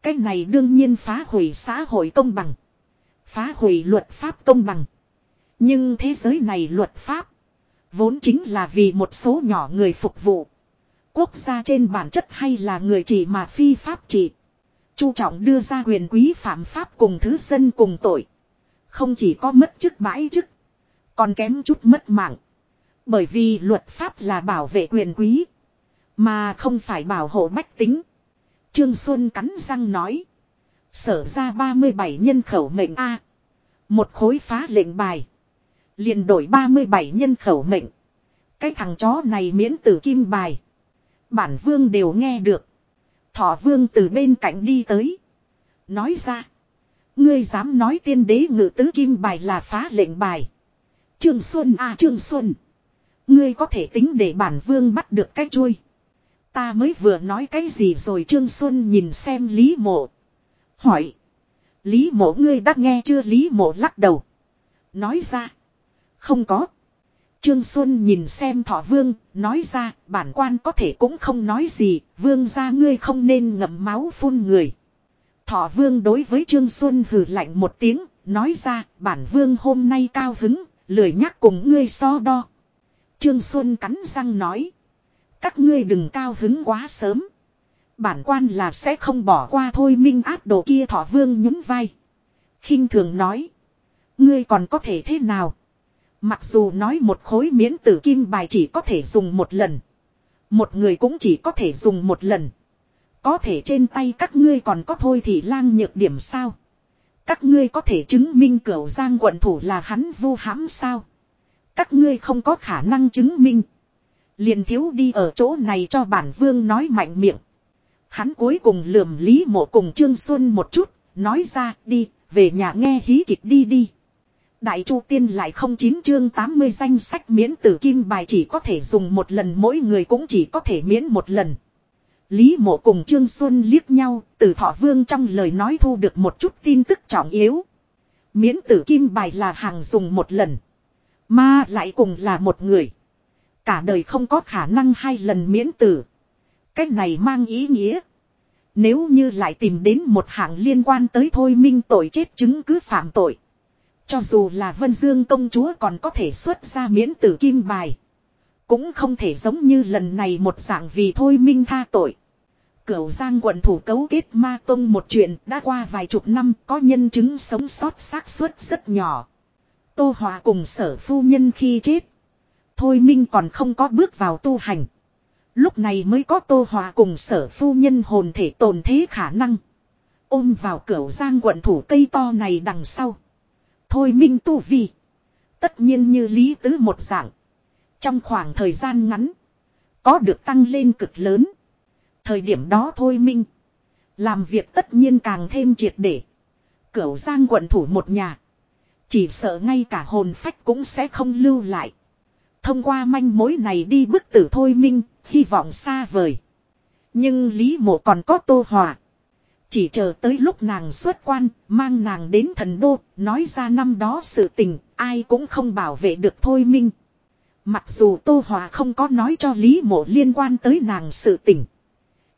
Cái này đương nhiên phá hủy xã hội công bằng. Phá hủy luật pháp công bằng. Nhưng thế giới này luật pháp. Vốn chính là vì một số nhỏ người phục vụ. Quốc gia trên bản chất hay là người chỉ mà phi pháp trị. Chu trọng đưa ra quyền quý phạm pháp cùng thứ dân cùng tội. Không chỉ có mất chức bãi chức. Còn kém chút mất mạng. Bởi vì luật pháp là bảo vệ quyền quý. Mà không phải bảo hộ bách tính. Trương Xuân cắn răng nói. Sở ra 37 nhân khẩu mệnh A. Một khối phá lệnh bài. liền đổi 37 nhân khẩu mệnh. Cái thằng chó này miễn tử kim bài. Bản vương đều nghe được. Thọ vương từ bên cạnh đi tới. Nói ra. Ngươi dám nói tiên đế ngự tứ kim bài là phá lệnh bài. Trương Xuân à Trương Xuân. Ngươi có thể tính để bản vương bắt được cái chui. Ta mới vừa nói cái gì rồi Trương Xuân nhìn xem Lý Mộ. Hỏi. Lý Mộ ngươi đã nghe chưa Lý Mộ lắc đầu. Nói ra. Không có. Trương Xuân nhìn xem thọ vương, nói ra, bản quan có thể cũng không nói gì, vương ra ngươi không nên ngậm máu phun người. Thọ vương đối với Trương Xuân hừ lạnh một tiếng, nói ra, bản vương hôm nay cao hứng, lười nhắc cùng ngươi so đo. Trương Xuân cắn răng nói. Các ngươi đừng cao hứng quá sớm. Bản quan là sẽ không bỏ qua thôi, minh áp đồ kia thọ vương nhún vai. khinh thường nói. Ngươi còn có thể thế nào? Mặc dù nói một khối miễn tử kim bài chỉ có thể dùng một lần. Một người cũng chỉ có thể dùng một lần. Có thể trên tay các ngươi còn có thôi thì lang nhược điểm sao? Các ngươi có thể chứng minh cửu giang quận thủ là hắn vu hãm sao? Các ngươi không có khả năng chứng minh. Liền thiếu đi ở chỗ này cho bản vương nói mạnh miệng. Hắn cuối cùng lườm Lý Mộ cùng Trương Xuân một chút, nói ra đi, về nhà nghe hí kịch đi đi. Đại Chu Tiên lại không chín chương 80 danh sách miễn tử kim bài chỉ có thể dùng một lần mỗi người cũng chỉ có thể miễn một lần. Lý mộ cùng Trương Xuân liếc nhau, từ thọ vương trong lời nói thu được một chút tin tức trọng yếu. Miễn tử kim bài là hàng dùng một lần. Mà lại cùng là một người. Cả đời không có khả năng hai lần miễn tử. Cách này mang ý nghĩa. Nếu như lại tìm đến một hạng liên quan tới thôi minh tội chết chứng cứ phạm tội. Cho dù là Vân Dương công chúa còn có thể xuất ra miễn tử kim bài. Cũng không thể giống như lần này một dạng vì thôi minh tha tội. Cửu Giang quận thủ cấu kết ma tông một chuyện đã qua vài chục năm, có nhân chứng sống sót xác suất rất nhỏ. Tô Hòa cùng sở phu nhân khi chết. Thôi Minh còn không có bước vào tu hành. Lúc này mới có Tô Hòa cùng sở phu nhân hồn thể tồn thế khả năng. Ôm vào cửa giang quận thủ cây to này đằng sau. Thôi Minh tu vi. Tất nhiên như lý tứ một dạng. Trong khoảng thời gian ngắn. Có được tăng lên cực lớn. Thời điểm đó thôi Minh. Làm việc tất nhiên càng thêm triệt để. Cửu giang quận thủ một nhà. Chỉ sợ ngay cả hồn phách cũng sẽ không lưu lại. Thông qua manh mối này đi bức tử thôi minh, hy vọng xa vời. Nhưng Lý Mộ còn có tô hòa. Chỉ chờ tới lúc nàng xuất quan, mang nàng đến thần đô, nói ra năm đó sự tình, ai cũng không bảo vệ được thôi minh. Mặc dù Tô Hòa không có nói cho Lý Mộ liên quan tới nàng sự tình.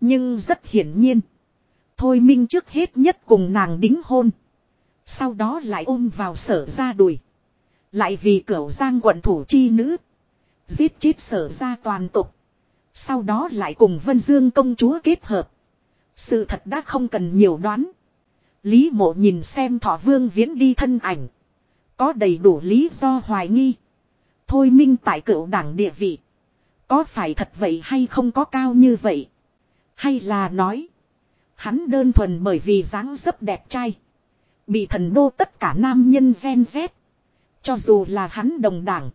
Nhưng rất hiển nhiên. Thôi minh trước hết nhất cùng nàng đính hôn. Sau đó lại ôm vào sở ra đùi. Lại vì cửu giang quận thủ chi nữ. Giết chết sở ra toàn tục. Sau đó lại cùng Vân Dương công chúa kết hợp. Sự thật đã không cần nhiều đoán. Lý mộ nhìn xem thọ vương viễn đi thân ảnh. Có đầy đủ lý do hoài nghi. Thôi minh tại cựu đảng địa vị. Có phải thật vậy hay không có cao như vậy? Hay là nói. Hắn đơn thuần bởi vì dáng dấp đẹp trai. Bị thần đô tất cả nam nhân gen z. Cho dù là hắn đồng đảng.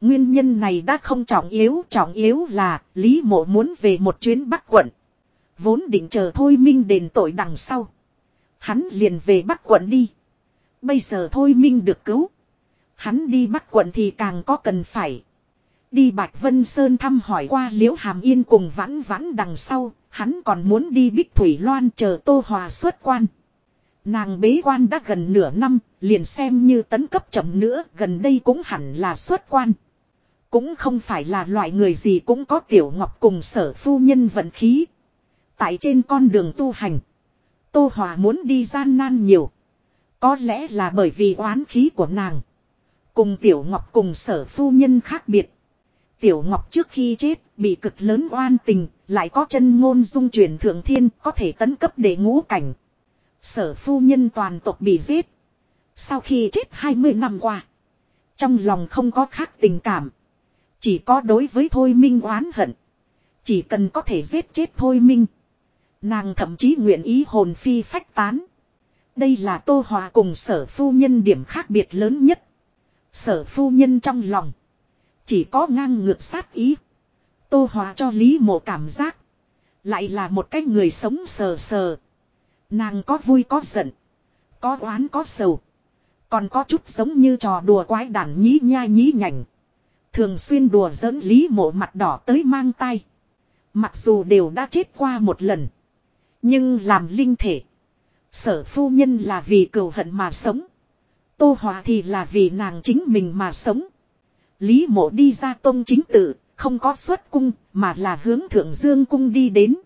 Nguyên nhân này đã không trọng yếu. Trọng yếu là Lý mộ muốn về một chuyến Bắc quận. Vốn định chờ Thôi Minh đền tội đằng sau. Hắn liền về Bắc quận đi. Bây giờ Thôi Minh được cứu. Hắn đi Bắc quận thì càng có cần phải. Đi Bạch Vân Sơn thăm hỏi qua Liễu Hàm Yên cùng vãn vãn đằng sau. Hắn còn muốn đi Bích Thủy Loan chờ Tô Hòa xuất quan. Nàng bế quan đã gần nửa năm, liền xem như tấn cấp chậm nữa, gần đây cũng hẳn là xuất quan. Cũng không phải là loại người gì cũng có tiểu ngọc cùng sở phu nhân vận khí. Tại trên con đường tu hành, Tô Hòa muốn đi gian nan nhiều. Có lẽ là bởi vì oán khí của nàng. Cùng tiểu ngọc cùng sở phu nhân khác biệt. Tiểu ngọc trước khi chết, bị cực lớn oan tình, lại có chân ngôn dung chuyển thượng thiên, có thể tấn cấp để ngũ cảnh. Sở phu nhân toàn tộc bị giết. Sau khi chết 20 năm qua. Trong lòng không có khác tình cảm. Chỉ có đối với Thôi Minh oán hận. Chỉ cần có thể giết chết Thôi Minh. Nàng thậm chí nguyện ý hồn phi phách tán. Đây là Tô Hòa cùng sở phu nhân điểm khác biệt lớn nhất. Sở phu nhân trong lòng. Chỉ có ngang ngược sát ý. Tô Hòa cho Lý Mộ cảm giác. Lại là một cái người sống sờ sờ. Nàng có vui có giận. Có oán có sầu. Còn có chút giống như trò đùa quái đản nhí nha nhí nhảnh. Thường xuyên đùa giỡn lý mộ mặt đỏ tới mang tay. Mặc dù đều đã chết qua một lần. Nhưng làm linh thể. Sở phu nhân là vì cừu hận mà sống. Tô Hòa thì là vì nàng chính mình mà sống. Lý mộ đi ra tông chính tự, không có xuất cung, mà là hướng thượng dương cung đi đến.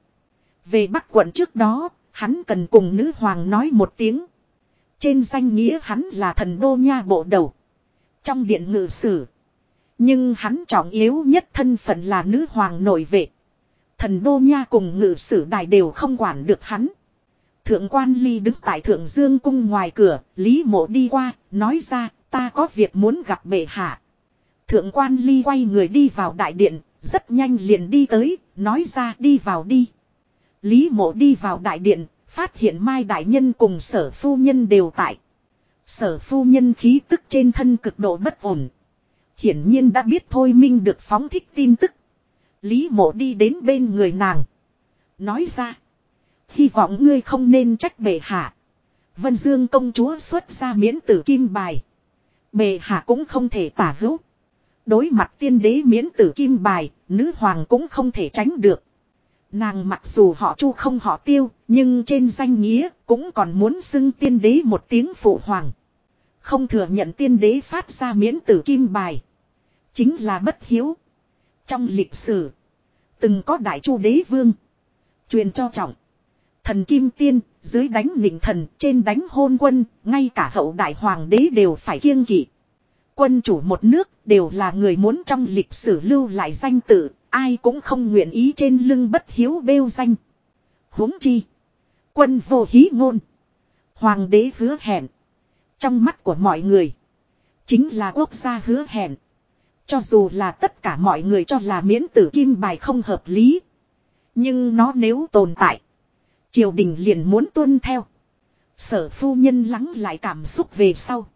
Về Bắc quận trước đó, Hắn cần cùng nữ hoàng nói một tiếng. Trên danh nghĩa hắn là thần đô nha bộ đầu. Trong điện ngự sử. Nhưng hắn trọng yếu nhất thân phận là nữ hoàng nội vệ. Thần đô nha cùng ngự sử đài đều không quản được hắn. Thượng quan ly đứng tại thượng dương cung ngoài cửa, Lý mộ đi qua, nói ra, ta có việc muốn gặp bệ hạ. Thượng quan ly quay người đi vào đại điện, rất nhanh liền đi tới, nói ra đi vào đi. Lý mộ đi vào đại điện, phát hiện Mai Đại Nhân cùng sở phu nhân đều tại. Sở phu nhân khí tức trên thân cực độ bất ổn. Hiển nhiên đã biết Thôi Minh được phóng thích tin tức. Lý mộ đi đến bên người nàng. Nói ra. Hy vọng ngươi không nên trách bệ hạ. Vân Dương công chúa xuất ra miễn tử kim bài. Bệ hạ cũng không thể tả hữu. Đối mặt tiên đế miễn tử kim bài, nữ hoàng cũng không thể tránh được. Nàng mặc dù họ chu không họ tiêu, nhưng trên danh nghĩa cũng còn muốn xưng tiên đế một tiếng phụ hoàng. Không thừa nhận tiên đế phát ra miễn tử kim bài. Chính là bất hiếu. Trong lịch sử, từng có đại chu đế vương. Truyền cho trọng. Thần kim tiên, dưới đánh nịnh thần, trên đánh hôn quân, ngay cả hậu đại hoàng đế đều phải kiêng kỵ. Quân chủ một nước đều là người muốn trong lịch sử lưu lại danh tự, ai cũng không nguyện ý trên lưng bất hiếu bêu danh. huống chi. Quân vô hí ngôn. Hoàng đế hứa hẹn. Trong mắt của mọi người. Chính là quốc gia hứa hẹn. Cho dù là tất cả mọi người cho là miễn tử kim bài không hợp lý. Nhưng nó nếu tồn tại. Triều đình liền muốn tuân theo. Sở phu nhân lắng lại cảm xúc về sau.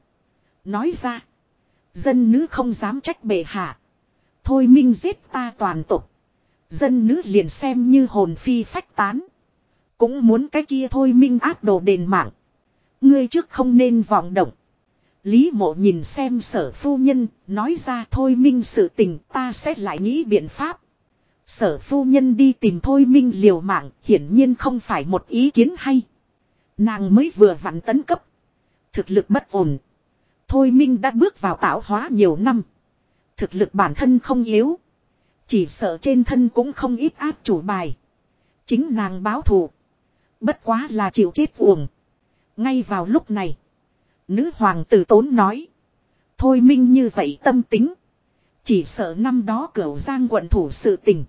Nói ra. Dân nữ không dám trách bệ hạ. Thôi minh giết ta toàn tục. Dân nữ liền xem như hồn phi phách tán. Cũng muốn cái kia thôi minh áp đồ đền mạng. Ngươi trước không nên vọng động. Lý mộ nhìn xem sở phu nhân, nói ra thôi minh sự tình ta sẽ lại nghĩ biện pháp. Sở phu nhân đi tìm thôi minh liều mạng, hiển nhiên không phải một ý kiến hay. Nàng mới vừa vặn tấn cấp. Thực lực bất ổn. Thôi minh đã bước vào tạo hóa nhiều năm. Thực lực bản thân không yếu. Chỉ sợ trên thân cũng không ít áp chủ bài. Chính nàng báo thù. Bất quá là chịu chết uổng. Ngay vào lúc này. Nữ hoàng tử tốn nói. Thôi minh như vậy tâm tính. Chỉ sợ năm đó cửu giang quận thủ sự tình.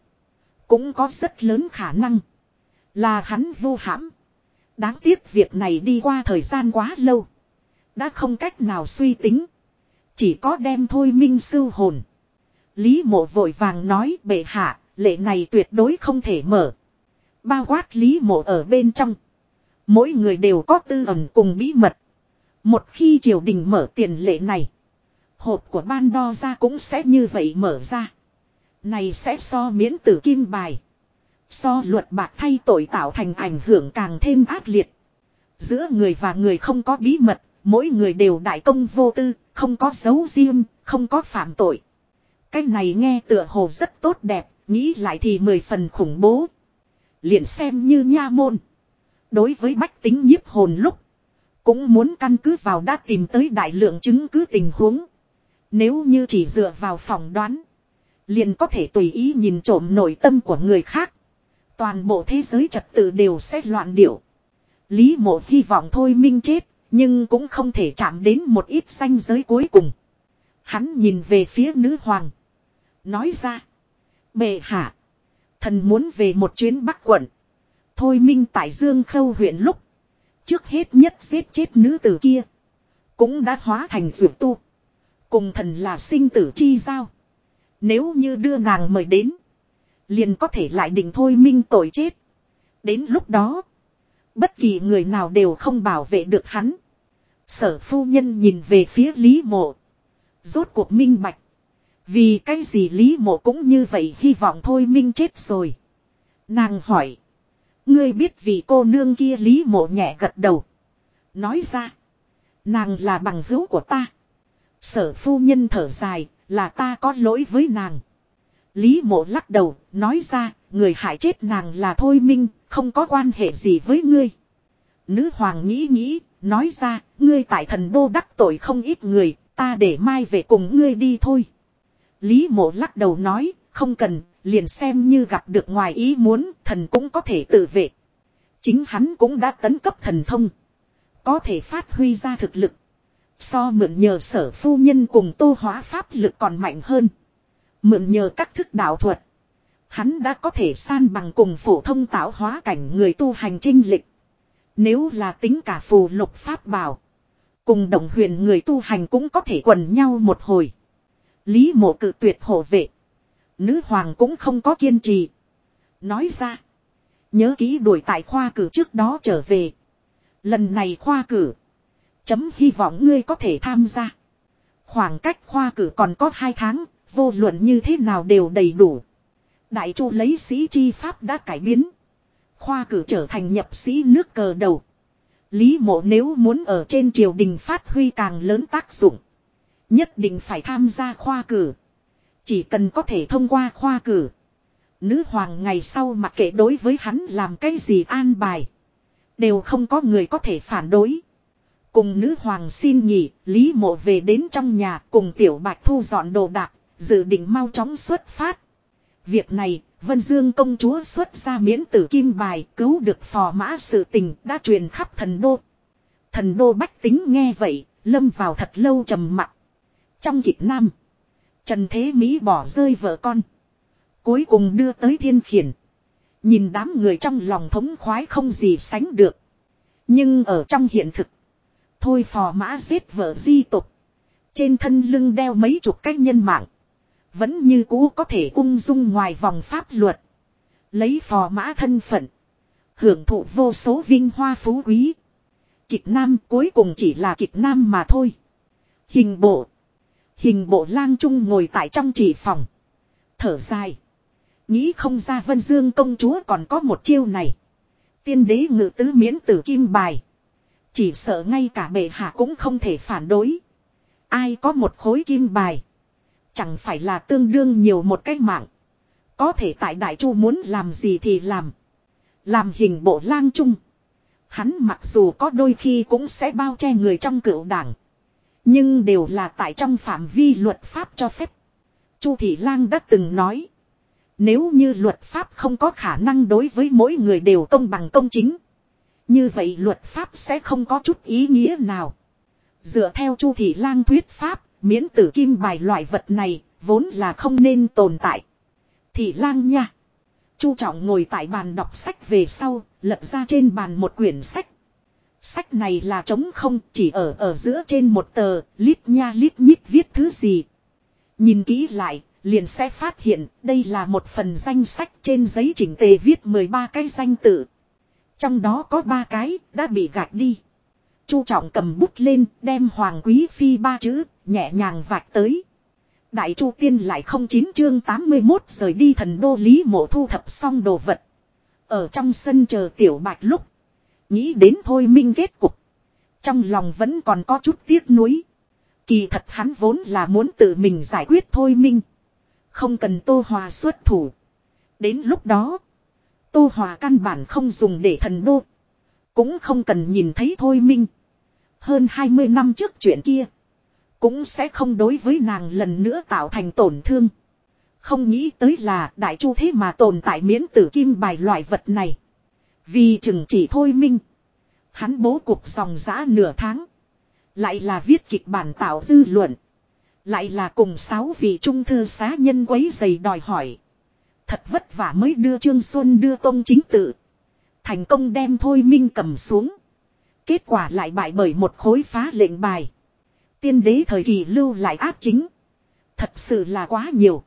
Cũng có rất lớn khả năng. Là hắn vô hãm. Đáng tiếc việc này đi qua thời gian quá lâu. Đã không cách nào suy tính. Chỉ có đem thôi minh sưu hồn. Lý mộ vội vàng nói bệ hạ, lệ này tuyệt đối không thể mở. Bao quát lý mộ ở bên trong. Mỗi người đều có tư ẩn cùng bí mật. Một khi triều đình mở tiền lệ này. Hộp của ban đo ra cũng sẽ như vậy mở ra. Này sẽ so miễn tử kim bài. So luật bạc thay tội tạo thành ảnh hưởng càng thêm ác liệt. Giữa người và người không có bí mật, mỗi người đều đại công vô tư, không có dấu riêng, không có phạm tội. Cái này nghe tựa hồ rất tốt đẹp, nghĩ lại thì mười phần khủng bố. Liền xem như nha môn. Đối với bách tính nhiếp hồn lúc, cũng muốn căn cứ vào đã tìm tới đại lượng chứng cứ tình huống. Nếu như chỉ dựa vào phỏng đoán, liền có thể tùy ý nhìn trộm nội tâm của người khác. Toàn bộ thế giới trật tự đều sẽ loạn điệu. Lý mộ hy vọng thôi minh chết, nhưng cũng không thể chạm đến một ít xanh giới cuối cùng. Hắn nhìn về phía nữ hoàng. Nói ra. Bệ hạ. Thần muốn về một chuyến bắc quận. Thôi minh tại Dương Khâu huyện lúc. Trước hết nhất giết chết nữ tử kia. Cũng đã hóa thành ruột tu. Cùng thần là sinh tử chi giao. Nếu như đưa nàng mời đến. Liền có thể lại định thôi minh tội chết. Đến lúc đó. Bất kỳ người nào đều không bảo vệ được hắn. Sở phu nhân nhìn về phía Lý Mộ. Rốt cuộc minh bạch. Vì cái gì Lý Mộ cũng như vậy hy vọng thôi minh chết rồi. Nàng hỏi. Ngươi biết vì cô nương kia Lý Mộ nhẹ gật đầu. Nói ra. Nàng là bằng hữu của ta. Sở phu nhân thở dài, là ta có lỗi với nàng. Lý mộ lắc đầu, nói ra, người hại chết nàng là Thôi Minh, không có quan hệ gì với ngươi. Nữ hoàng nghĩ nghĩ, nói ra, ngươi tại thần đô đắc tội không ít người, ta để mai về cùng ngươi đi thôi. Lý mộ lắc đầu nói, không cần, liền xem như gặp được ngoài ý muốn, thần cũng có thể tự vệ. Chính hắn cũng đã tấn cấp thần thông. Có thể phát huy ra thực lực. So mượn nhờ sở phu nhân cùng tô hóa pháp lực còn mạnh hơn. Mượn nhờ các thức đạo thuật. Hắn đã có thể san bằng cùng phổ thông tạo hóa cảnh người tu hành trinh lịch. Nếu là tính cả phù lục pháp bảo. Cùng đồng huyền người tu hành cũng có thể quần nhau một hồi. Lý mộ cự tuyệt hộ vệ. Nữ hoàng cũng không có kiên trì. Nói ra. Nhớ ký đuổi tại khoa cử trước đó trở về. Lần này khoa cử. Chấm hy vọng ngươi có thể tham gia. Khoảng cách khoa cử còn có 2 tháng, vô luận như thế nào đều đầy đủ. Đại chu lấy sĩ chi pháp đã cải biến. Khoa cử trở thành nhập sĩ nước cờ đầu. Lý mộ nếu muốn ở trên triều đình phát huy càng lớn tác dụng. Nhất định phải tham gia khoa cử. Chỉ cần có thể thông qua khoa cử. Nữ hoàng ngày sau mặc kệ đối với hắn làm cái gì an bài. Đều không có người có thể phản đối. Cùng nữ hoàng xin nghỉ, Lý mộ về đến trong nhà cùng tiểu bạch thu dọn đồ đạc, dự định mau chóng xuất phát. Việc này, Vân Dương công chúa xuất ra miễn tử kim bài cứu được phò mã sự tình đã truyền khắp thần đô. Thần đô bách tính nghe vậy, lâm vào thật lâu trầm mặc. Trong kịch nam, Trần Thế Mỹ bỏ rơi vợ con. Cuối cùng đưa tới thiên khiển. Nhìn đám người trong lòng thống khoái không gì sánh được. Nhưng ở trong hiện thực. Thôi phò mã giết vợ di tục. Trên thân lưng đeo mấy chục cách nhân mạng. Vẫn như cũ có thể ung dung ngoài vòng pháp luật. Lấy phò mã thân phận. Hưởng thụ vô số vinh hoa phú quý. Kịch nam cuối cùng chỉ là kịch nam mà thôi. Hình bộ. Hình bộ lang trung ngồi tại trong chỉ phòng. Thở dài. Nghĩ không ra Vân Dương công chúa còn có một chiêu này. Tiên đế ngự tứ miễn tử kim bài. Chỉ sợ ngay cả bệ hạ cũng không thể phản đối. Ai có một khối kim bài. Chẳng phải là tương đương nhiều một cách mạng. Có thể tại Đại Chu muốn làm gì thì làm. Làm hình bộ lang trung. Hắn mặc dù có đôi khi cũng sẽ bao che người trong cựu đảng. Nhưng đều là tại trong phạm vi luật pháp cho phép. Chu Thị Lang đã từng nói. Nếu như luật pháp không có khả năng đối với mỗi người đều công bằng công chính. Như vậy luật pháp sẽ không có chút ý nghĩa nào. Dựa theo Chu Thị Lang thuyết pháp, miễn tử kim bài loại vật này, vốn là không nên tồn tại. Thị Lang nha. Chu Trọng ngồi tại bàn đọc sách về sau, lật ra trên bàn một quyển sách. Sách này là trống không, chỉ ở ở giữa trên một tờ, lít nha lít nhít viết thứ gì. Nhìn kỹ lại, liền sẽ phát hiện đây là một phần danh sách trên giấy chỉnh tề viết 13 cái danh tự. Trong đó có ba cái đã bị gạch đi. Chu trọng cầm bút lên đem hoàng quý phi ba chữ nhẹ nhàng vạch tới. Đại chu tiên lại không chín chương 81 rời đi thần đô lý mộ thu thập xong đồ vật. Ở trong sân chờ tiểu bạch lúc. Nghĩ đến thôi minh kết cục. Trong lòng vẫn còn có chút tiếc nuối. Kỳ thật hắn vốn là muốn tự mình giải quyết thôi minh. Không cần Tô Hòa xuất thủ. Đến lúc đó. Tô Hòa căn bản không dùng để thần đô. Cũng không cần nhìn thấy thôi minh. Hơn 20 năm trước chuyện kia. Cũng sẽ không đối với nàng lần nữa tạo thành tổn thương. Không nghĩ tới là đại chu thế mà tồn tại miễn tử kim bài loại vật này. Vì chừng chỉ thôi minh. Hắn bố cục dòng giã nửa tháng. Lại là viết kịch bản tạo dư luận. Lại là cùng sáu vị trung thư xá nhân quấy giày đòi hỏi. Thật vất vả mới đưa Trương Xuân đưa tông chính tự. Thành công đem Thôi Minh cầm xuống. Kết quả lại bại bởi một khối phá lệnh bài. Tiên đế thời kỳ lưu lại áp chính. Thật sự là quá nhiều.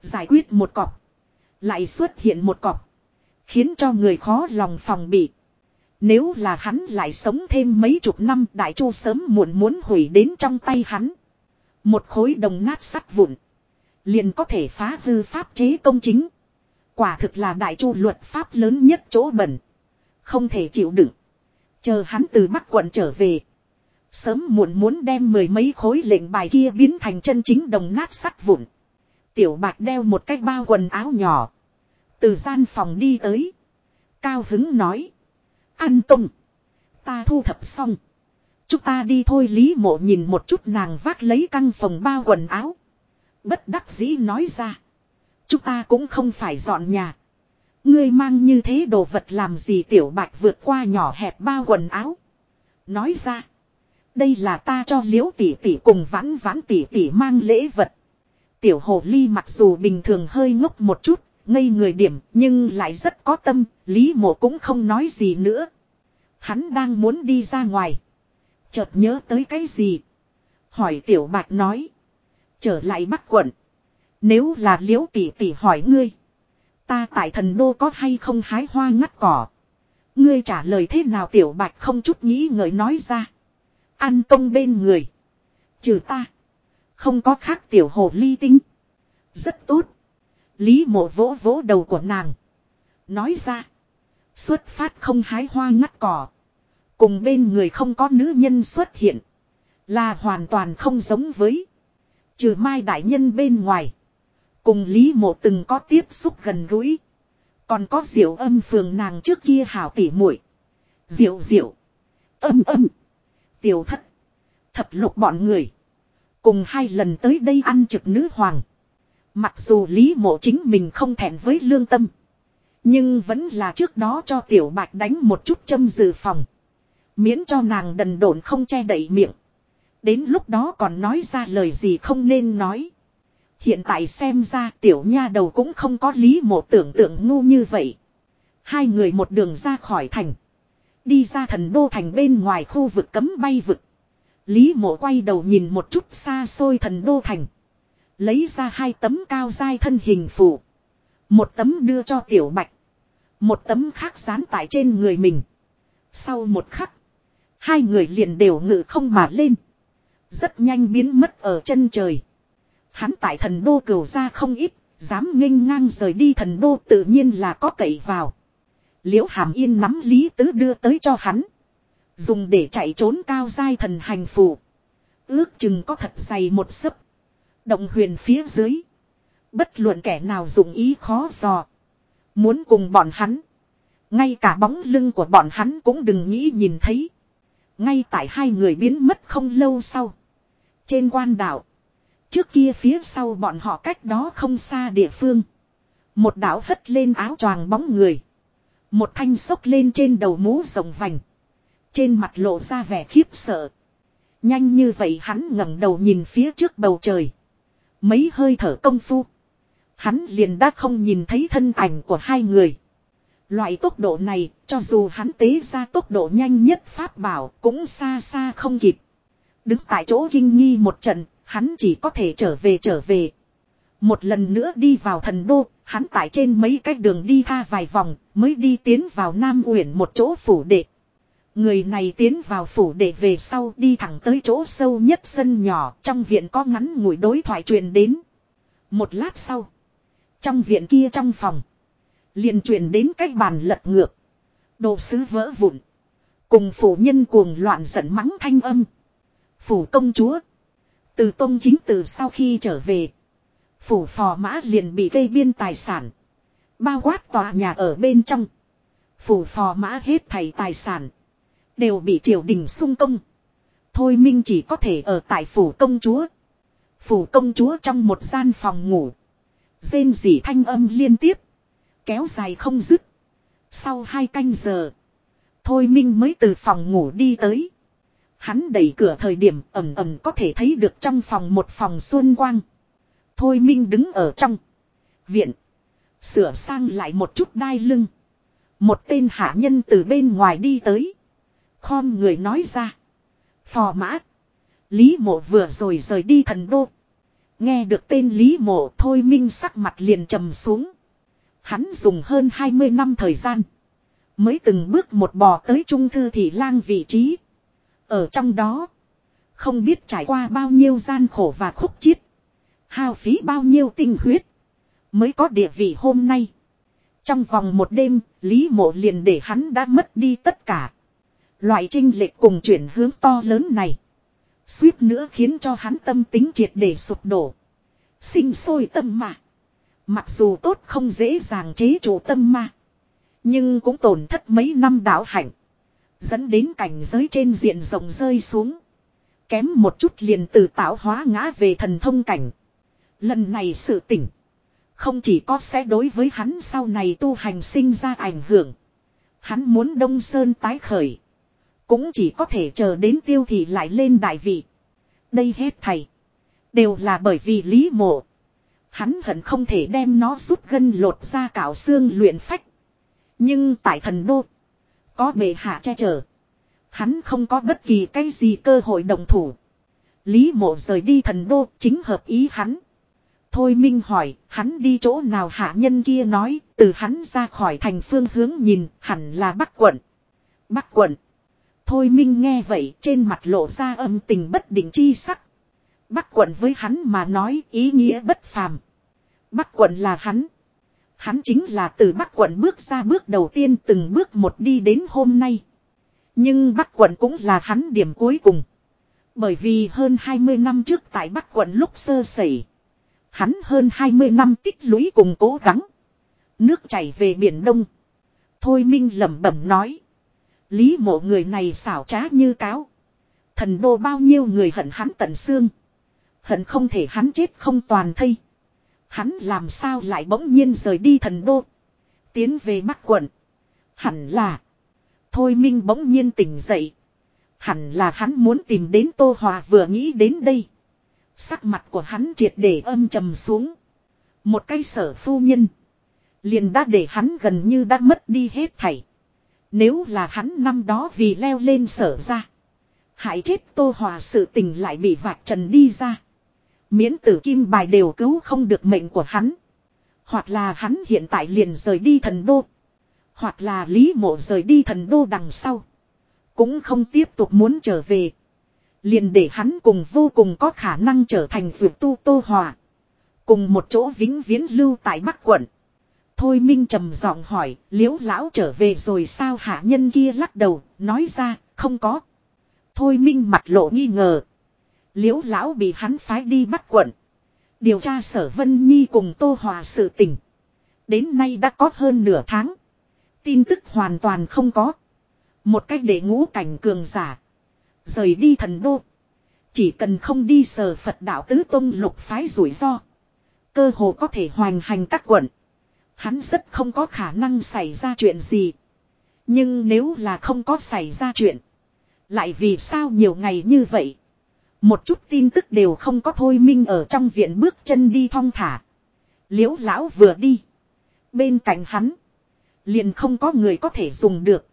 Giải quyết một cọc. Lại xuất hiện một cọc. Khiến cho người khó lòng phòng bị. Nếu là hắn lại sống thêm mấy chục năm, đại chu sớm muộn muốn hủy đến trong tay hắn. Một khối đồng nát sắt vụn. Liền có thể phá hư pháp chế công chính. Quả thực là đại chu luật pháp lớn nhất chỗ bẩn. Không thể chịu đựng. Chờ hắn từ Bắc quận trở về. Sớm muộn muốn đem mười mấy khối lệnh bài kia biến thành chân chính đồng nát sắt vụn. Tiểu bạc đeo một cái bao quần áo nhỏ. Từ gian phòng đi tới. Cao hứng nói. An công. Ta thu thập xong. Chúng ta đi thôi Lý mộ nhìn một chút nàng vác lấy căng phòng bao quần áo. Bất đắc dĩ nói ra. Chúng ta cũng không phải dọn nhà. Ngươi mang như thế đồ vật làm gì tiểu bạch vượt qua nhỏ hẹp bao quần áo. Nói ra. Đây là ta cho liễu tỷ tỷ cùng vãn vãn tỷ tỷ mang lễ vật. Tiểu hồ ly mặc dù bình thường hơi ngốc một chút, ngây người điểm nhưng lại rất có tâm, lý mộ cũng không nói gì nữa. Hắn đang muốn đi ra ngoài. Chợt nhớ tới cái gì? Hỏi tiểu bạch nói. Trở lại bắc quận. Nếu là liễu tỷ tỷ hỏi ngươi. Ta tại thần đô có hay không hái hoa ngắt cỏ. Ngươi trả lời thế nào tiểu bạch không chút nghĩ ngợi nói ra. Ăn công bên người. Trừ ta. Không có khác tiểu hồ ly tinh. Rất tốt. Lý mộ vỗ vỗ đầu của nàng. Nói ra. Xuất phát không hái hoa ngắt cỏ. Cùng bên người không có nữ nhân xuất hiện. Là hoàn toàn không giống với. Trừ mai đại nhân bên ngoài. Cùng Lý Mộ từng có tiếp xúc gần gũi. Còn có diệu âm phường nàng trước kia hảo tỉ muội Diệu diệu. Âm âm. Tiểu thất. Thập lục bọn người. Cùng hai lần tới đây ăn trực nữ hoàng. Mặc dù Lý Mộ chính mình không thẹn với lương tâm. Nhưng vẫn là trước đó cho Tiểu Bạch đánh một chút châm dự phòng. Miễn cho nàng đần độn không che đậy miệng. Đến lúc đó còn nói ra lời gì không nên nói. Hiện tại xem ra tiểu nha đầu cũng không có lý mộ tưởng tượng ngu như vậy. Hai người một đường ra khỏi thành. Đi ra thần đô thành bên ngoài khu vực cấm bay vực. Lý mộ quay đầu nhìn một chút xa xôi thần đô thành. Lấy ra hai tấm cao dai thân hình phủ. Một tấm đưa cho tiểu bạch. Một tấm khác dán tại trên người mình. Sau một khắc. Hai người liền đều ngự không mà lên. Rất nhanh biến mất ở chân trời. Hắn tại thần đô cửu ra không ít. Dám nghênh ngang rời đi thần đô tự nhiên là có cậy vào. Liễu hàm yên nắm lý tứ đưa tới cho hắn. Dùng để chạy trốn cao dai thần hành phù. Ước chừng có thật dày một sấp. Động huyền phía dưới. Bất luận kẻ nào dùng ý khó dò. Muốn cùng bọn hắn. Ngay cả bóng lưng của bọn hắn cũng đừng nghĩ nhìn thấy. Ngay tại hai người biến mất không lâu sau. Trên quan đảo. Trước kia phía sau bọn họ cách đó không xa địa phương. Một đảo hất lên áo choàng bóng người. Một thanh sốc lên trên đầu mũ rồng vành. Trên mặt lộ ra vẻ khiếp sợ. Nhanh như vậy hắn ngẩng đầu nhìn phía trước bầu trời. Mấy hơi thở công phu. Hắn liền đã không nhìn thấy thân ảnh của hai người. Loại tốc độ này, cho dù hắn tế ra tốc độ nhanh nhất pháp bảo, cũng xa xa không kịp. Đứng tại chỗ kinh nghi một trận, hắn chỉ có thể trở về trở về. Một lần nữa đi vào thần đô, hắn tại trên mấy cái đường đi tha vài vòng, mới đi tiến vào Nam Uyển một chỗ phủ đệ. Người này tiến vào phủ để về sau đi thẳng tới chỗ sâu nhất sân nhỏ, trong viện có ngắn ngủi đối thoại truyền đến. Một lát sau, trong viện kia trong phòng, liền truyền đến cách bàn lật ngược. Đồ sứ vỡ vụn. Cùng phủ nhân cuồng loạn giận mắng thanh âm. Phủ công chúa. Từ tôn chính từ sau khi trở về. Phủ phò mã liền bị gây biên tài sản. Bao quát tòa nhà ở bên trong. Phủ phò mã hết thầy tài sản. Đều bị triều đình sung công. Thôi Minh chỉ có thể ở tại phủ công chúa. Phủ công chúa trong một gian phòng ngủ. Rên rỉ thanh âm liên tiếp. Kéo dài không dứt. Sau hai canh giờ. Thôi Minh mới từ phòng ngủ đi tới. Hắn đẩy cửa thời điểm ẩm ẩm có thể thấy được trong phòng một phòng xuân quang. Thôi Minh đứng ở trong. Viện. Sửa sang lại một chút đai lưng. Một tên hạ nhân từ bên ngoài đi tới. Khom người nói ra. Phò mã. Lý mộ vừa rồi rời đi thần đô. Nghe được tên Lý mộ thôi minh sắc mặt liền trầm xuống. Hắn dùng hơn 20 năm thời gian. Mới từng bước một bò tới trung thư thị lang vị trí. Ở trong đó. Không biết trải qua bao nhiêu gian khổ và khúc chiết. Hao phí bao nhiêu tinh huyết. Mới có địa vị hôm nay. Trong vòng một đêm, Lý Mộ liền để hắn đã mất đi tất cả. Loại trinh lệch cùng chuyển hướng to lớn này. Suýt nữa khiến cho hắn tâm tính triệt để sụp đổ. Sinh sôi tâm mà. Mặc dù tốt không dễ dàng chế chủ tâm ma. Nhưng cũng tổn thất mấy năm đạo hạnh. Dẫn đến cảnh giới trên diện rộng rơi xuống. Kém một chút liền từ tạo hóa ngã về thần thông cảnh. Lần này sự tỉnh. Không chỉ có sẽ đối với hắn sau này tu hành sinh ra ảnh hưởng. Hắn muốn Đông Sơn tái khởi. Cũng chỉ có thể chờ đến tiêu thị lại lên đại vị. Đây hết thầy. Đều là bởi vì lý mộ. Hắn hận không thể đem nó rút gân lột ra cạo xương luyện phách. Nhưng tại thần đô. Có bệ hạ che chở. Hắn không có bất kỳ cái gì cơ hội đồng thủ. Lý mộ rời đi thần đô chính hợp ý hắn. Thôi Minh hỏi, hắn đi chỗ nào hạ nhân kia nói, từ hắn ra khỏi thành phương hướng nhìn, hẳn là Bắc quận. Bắc quận. Thôi Minh nghe vậy, trên mặt lộ ra âm tình bất định chi sắc. Bắc quận với hắn mà nói ý nghĩa bất phàm. Bắc quận là hắn. Hắn chính là từ Bắc quận bước ra bước đầu tiên từng bước một đi đến hôm nay. Nhưng Bắc quận cũng là hắn điểm cuối cùng. Bởi vì hơn 20 năm trước tại Bắc quận lúc sơ sẩy. Hắn hơn 20 năm tích lũy cùng cố gắng. Nước chảy về Biển Đông. Thôi Minh lẩm bẩm nói. Lý mộ người này xảo trá như cáo. Thần đô bao nhiêu người hận hắn tận xương. Hận không thể hắn chết không toàn thây. Hắn làm sao lại bỗng nhiên rời đi thần đô. Tiến về Bắc quận. Hẳn là. Thôi Minh bỗng nhiên tỉnh dậy. Hẳn là hắn muốn tìm đến Tô Hòa vừa nghĩ đến đây. Sắc mặt của hắn triệt để âm trầm xuống. Một cây sở phu nhân. Liền đã để hắn gần như đã mất đi hết thảy. Nếu là hắn năm đó vì leo lên sở ra. Hại chết Tô Hòa sự tình lại bị vạch trần đi ra. Miễn tử kim bài đều cứu không được mệnh của hắn. Hoặc là hắn hiện tại liền rời đi thần đô. Hoặc là Lý Mộ rời đi thần đô đằng sau. Cũng không tiếp tục muốn trở về. Liền để hắn cùng vô cùng có khả năng trở thành dược tu tô hòa. Cùng một chỗ vĩnh viễn lưu tại Bắc quận. Thôi Minh trầm giọng hỏi, liễu lão trở về rồi sao hạ nhân kia lắc đầu, nói ra, không có. Thôi Minh mặt lộ nghi ngờ. Liễu lão bị hắn phái đi bắt quận. Điều tra sở Vân Nhi cùng Tô Hòa sự tình. Đến nay đã có hơn nửa tháng. Tin tức hoàn toàn không có. Một cách để ngũ cảnh cường giả. Rời đi thần đô. Chỉ cần không đi sở Phật đạo tứ tông lục phái rủi ro. Cơ hồ có thể hoành hành các quận. Hắn rất không có khả năng xảy ra chuyện gì. Nhưng nếu là không có xảy ra chuyện. Lại vì sao nhiều ngày như vậy. Một chút tin tức đều không có thôi minh ở trong viện bước chân đi thong thả. Liễu lão vừa đi. Bên cạnh hắn. Liền không có người có thể dùng được.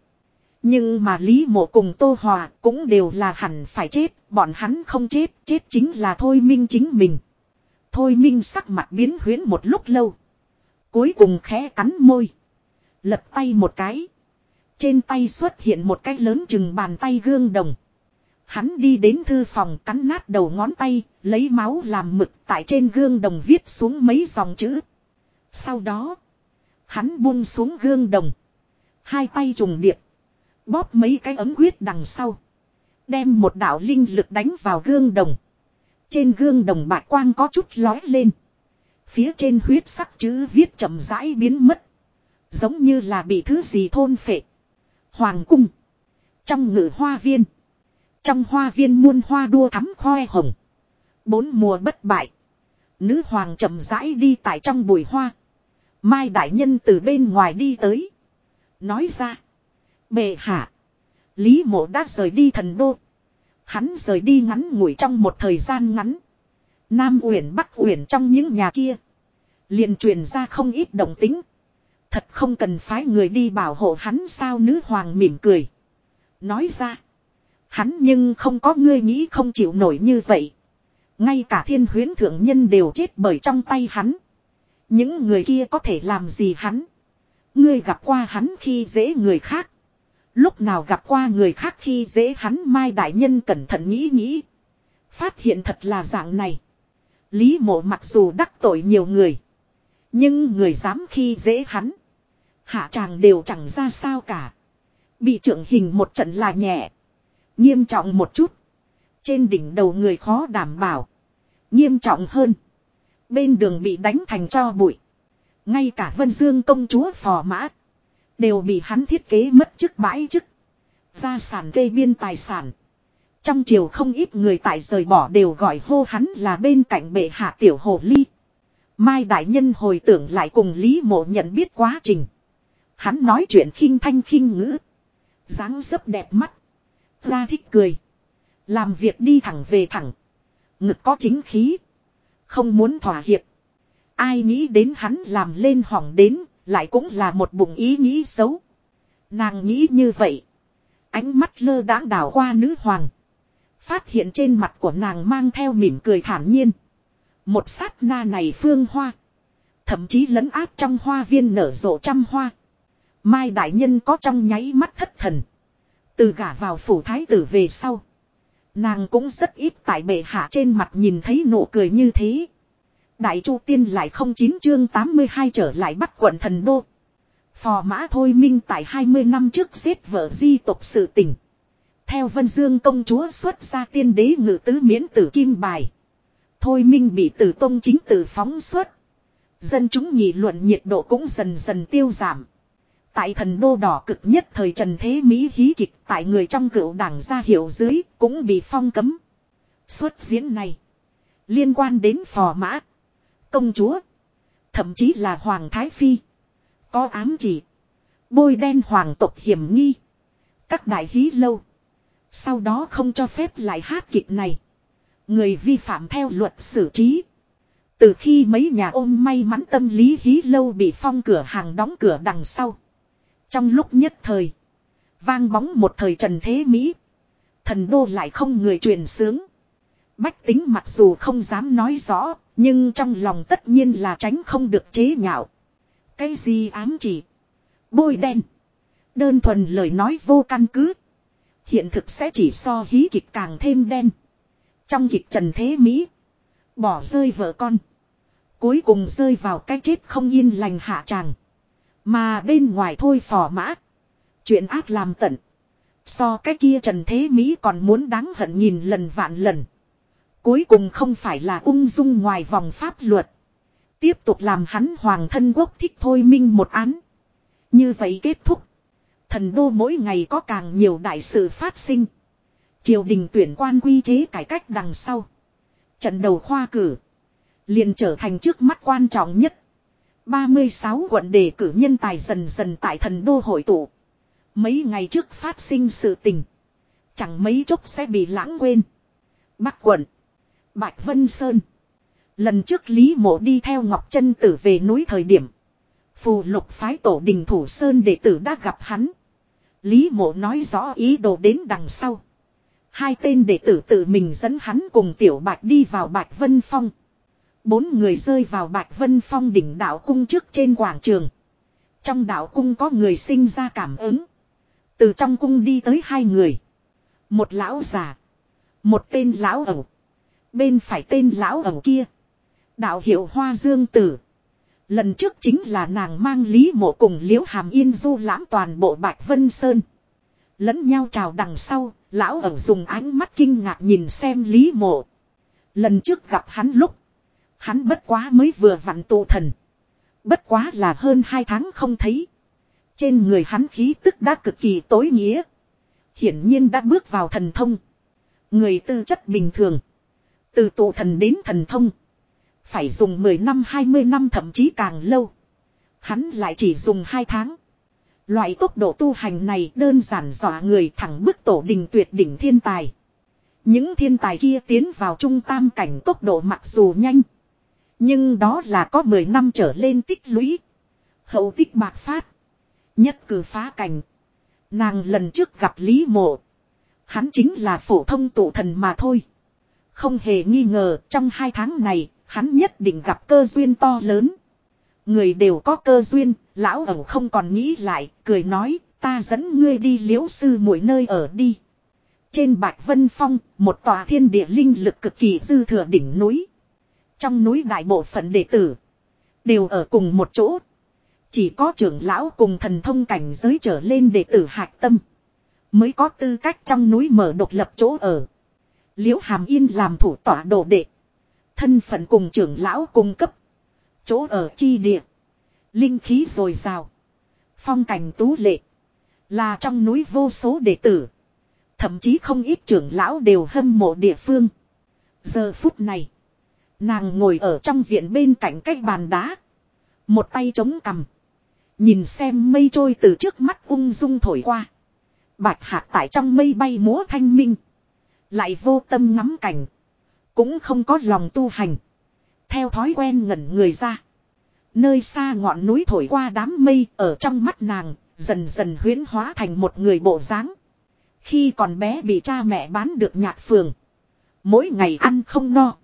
Nhưng mà Lý Mộ cùng Tô Hòa cũng đều là hẳn phải chết. Bọn hắn không chết. Chết chính là Thôi Minh chính mình. Thôi Minh sắc mặt biến huyến một lúc lâu. Cuối cùng khẽ cắn môi. Lật tay một cái. Trên tay xuất hiện một cái lớn chừng bàn tay gương đồng. Hắn đi đến thư phòng cắn nát đầu ngón tay, lấy máu làm mực tại trên gương đồng viết xuống mấy dòng chữ. Sau đó, hắn buông xuống gương đồng. Hai tay trùng điệp. Bóp mấy cái ấm quyết đằng sau. Đem một đạo linh lực đánh vào gương đồng. Trên gương đồng bạc quang có chút lói lên. Phía trên huyết sắc chữ viết chậm rãi biến mất. Giống như là bị thứ gì thôn phệ. Hoàng cung. Trong ngự hoa viên. Trong hoa viên muôn hoa đua thắm khoe hồng. Bốn mùa bất bại. Nữ hoàng chậm rãi đi tại trong bụi hoa. Mai đại nhân từ bên ngoài đi tới. Nói ra. Bệ hạ. Lý mộ đã rời đi thần đô. Hắn rời đi ngắn ngủi trong một thời gian ngắn. Nam Uyển Bắc Uyển trong những nhà kia. liền truyền ra không ít động tính. Thật không cần phái người đi bảo hộ hắn sao nữ hoàng mỉm cười. Nói ra. Hắn nhưng không có ngươi nghĩ không chịu nổi như vậy. Ngay cả thiên huyến thượng nhân đều chết bởi trong tay hắn. Những người kia có thể làm gì hắn. Ngươi gặp qua hắn khi dễ người khác. Lúc nào gặp qua người khác khi dễ hắn mai đại nhân cẩn thận nghĩ nghĩ. Phát hiện thật là dạng này. Lý mộ mặc dù đắc tội nhiều người. Nhưng người dám khi dễ hắn. Hạ tràng đều chẳng ra sao cả. Bị trưởng hình một trận là nhẹ. Nghiêm trọng một chút. Trên đỉnh đầu người khó đảm bảo. Nghiêm trọng hơn. Bên đường bị đánh thành cho bụi. Ngay cả Vân Dương công chúa phò mã. Đều bị hắn thiết kế mất chức bãi chức. Gia sản cây biên tài sản. Trong chiều không ít người tại rời bỏ đều gọi hô hắn là bên cạnh bệ hạ tiểu hồ ly. Mai đại nhân hồi tưởng lại cùng Lý mộ nhận biết quá trình. Hắn nói chuyện khinh thanh khinh ngữ. dáng dấp đẹp mắt. Ra thích cười. Làm việc đi thẳng về thẳng. Ngực có chính khí. Không muốn thỏa hiệp. Ai nghĩ đến hắn làm lên hỏng đến, lại cũng là một bụng ý nghĩ xấu. Nàng nghĩ như vậy. Ánh mắt lơ đãng đảo qua nữ hoàng. Phát hiện trên mặt của nàng mang theo mỉm cười thản nhiên. Một sát na này phương hoa. Thậm chí lấn áp trong hoa viên nở rộ trăm hoa. Mai đại nhân có trong nháy mắt thất thần. Từ gả vào phủ thái tử về sau. Nàng cũng rất ít tại bệ hạ trên mặt nhìn thấy nụ cười như thế. Đại Chu Tiên lại không chín chương 82 trở lại bắt quận thần đô. Phò mã Thôi Minh tại 20 năm trước giết vợ di tộc sự tình. Theo Vân Dương công chúa xuất ra tiên đế ngự tứ miễn tử kim bài. Thôi Minh bị tử tông chính tử phóng xuất. Dân chúng nghị luận nhiệt độ cũng dần dần tiêu giảm. Tại thần đô đỏ cực nhất thời trần thế Mỹ hí kịch tại người trong cựu đảng gia hiệu dưới cũng bị phong cấm. Xuất diễn này. Liên quan đến phò mã. Công chúa. Thậm chí là Hoàng Thái Phi. Có ám chỉ. Bôi đen hoàng tộc hiểm nghi. Các đại hí lâu. Sau đó không cho phép lại hát kịch này. Người vi phạm theo luật xử trí. Từ khi mấy nhà ôm may mắn tâm lý hí lâu bị phong cửa hàng đóng cửa đằng sau. Trong lúc nhất thời. Vang bóng một thời trần thế Mỹ. Thần đô lại không người truyền sướng. Bách tính mặc dù không dám nói rõ. Nhưng trong lòng tất nhiên là tránh không được chế nhạo. Cái gì ám chỉ. Bôi đen. Đơn thuần lời nói vô căn cứ. Hiện thực sẽ chỉ so hí kịch càng thêm đen. Trong kịch trần thế Mỹ. Bỏ rơi vợ con. Cuối cùng rơi vào cái chết không yên lành hạ tràng. Mà bên ngoài thôi phò mã. Chuyện ác làm tận. So cái kia trần thế Mỹ còn muốn đáng hận nhìn lần vạn lần. Cuối cùng không phải là ung dung ngoài vòng pháp luật. Tiếp tục làm hắn hoàng thân quốc thích thôi minh một án. Như vậy kết thúc. Thần đô mỗi ngày có càng nhiều đại sự phát sinh. Triều đình tuyển quan quy chế cải cách đằng sau. Trận đầu khoa cử. liền trở thành trước mắt quan trọng nhất. 36 quận đề cử nhân tài dần dần tại thần đô hội tụ. Mấy ngày trước phát sinh sự tình. Chẳng mấy chốc sẽ bị lãng quên. Bắc quận. Bạch Vân Sơn. Lần trước Lý Mộ đi theo Ngọc Trân Tử về núi thời điểm. Phù lục phái tổ đình Thủ Sơn đệ tử đã gặp hắn. Lý Mộ nói rõ ý đồ đến đằng sau. Hai tên đệ tử tự mình dẫn hắn cùng Tiểu Bạch đi vào Bạch Vân Phong. Bốn người rơi vào Bạch Vân Phong đỉnh đạo cung trước trên quảng trường. Trong đạo cung có người sinh ra cảm ứng. Từ trong cung đi tới hai người. Một lão già. Một tên lão ẩu. Bên phải tên lão ẩu kia. Đạo hiệu Hoa Dương Tử. Lần trước chính là nàng mang Lý Mộ cùng Liễu Hàm Yên du lãm toàn bộ Bạch Vân Sơn. Lẫn nhau chào đằng sau, lão ẩu dùng ánh mắt kinh ngạc nhìn xem Lý Mộ. Lần trước gặp hắn lúc. Hắn bất quá mới vừa vặn tụ thần. Bất quá là hơn hai tháng không thấy. Trên người hắn khí tức đã cực kỳ tối nghĩa. Hiển nhiên đã bước vào thần thông. Người tư chất bình thường. Từ tụ thần đến thần thông. Phải dùng 10 năm 20 năm, thậm chí càng lâu. Hắn lại chỉ dùng 2 tháng. Loại tốc độ tu hành này đơn giản dọa người thẳng bức tổ đình tuyệt đỉnh thiên tài. Những thiên tài kia tiến vào trung tam cảnh tốc độ mặc dù nhanh. Nhưng đó là có 10 năm trở lên tích lũy. Hậu tích bạc phát. Nhất cử phá cảnh. Nàng lần trước gặp Lý Mộ. Hắn chính là phổ thông tụ thần mà thôi. Không hề nghi ngờ trong hai tháng này hắn nhất định gặp cơ duyên to lớn. Người đều có cơ duyên, lão ẩu không còn nghĩ lại, cười nói, ta dẫn ngươi đi liễu sư mỗi nơi ở đi. Trên Bạch Vân Phong, một tòa thiên địa linh lực cực kỳ dư thừa đỉnh núi. Trong núi đại bộ phận đệ tử, đều ở cùng một chỗ. Chỉ có trưởng lão cùng thần thông cảnh giới trở lên đệ tử hạc tâm. Mới có tư cách trong núi mở độc lập chỗ ở. Liễu Hàm Yên làm thủ tỏa đồ đệ. Thân phận cùng trưởng lão cung cấp. Chỗ ở chi địa. Linh khí dồi dào. Phong cảnh tú lệ. Là trong núi vô số đệ tử. Thậm chí không ít trưởng lão đều hâm mộ địa phương. Giờ phút này. Nàng ngồi ở trong viện bên cạnh cái bàn đá. Một tay chống cằm. Nhìn xem mây trôi từ trước mắt ung dung thổi qua. Bạch hạt tại trong mây bay múa thanh minh. Lại vô tâm ngắm cảnh. Cũng không có lòng tu hành. Theo thói quen ngẩn người ra. Nơi xa ngọn núi thổi qua đám mây ở trong mắt nàng, dần dần huyến hóa thành một người bộ dáng. Khi còn bé bị cha mẹ bán được nhạc phường. Mỗi ngày ăn không no.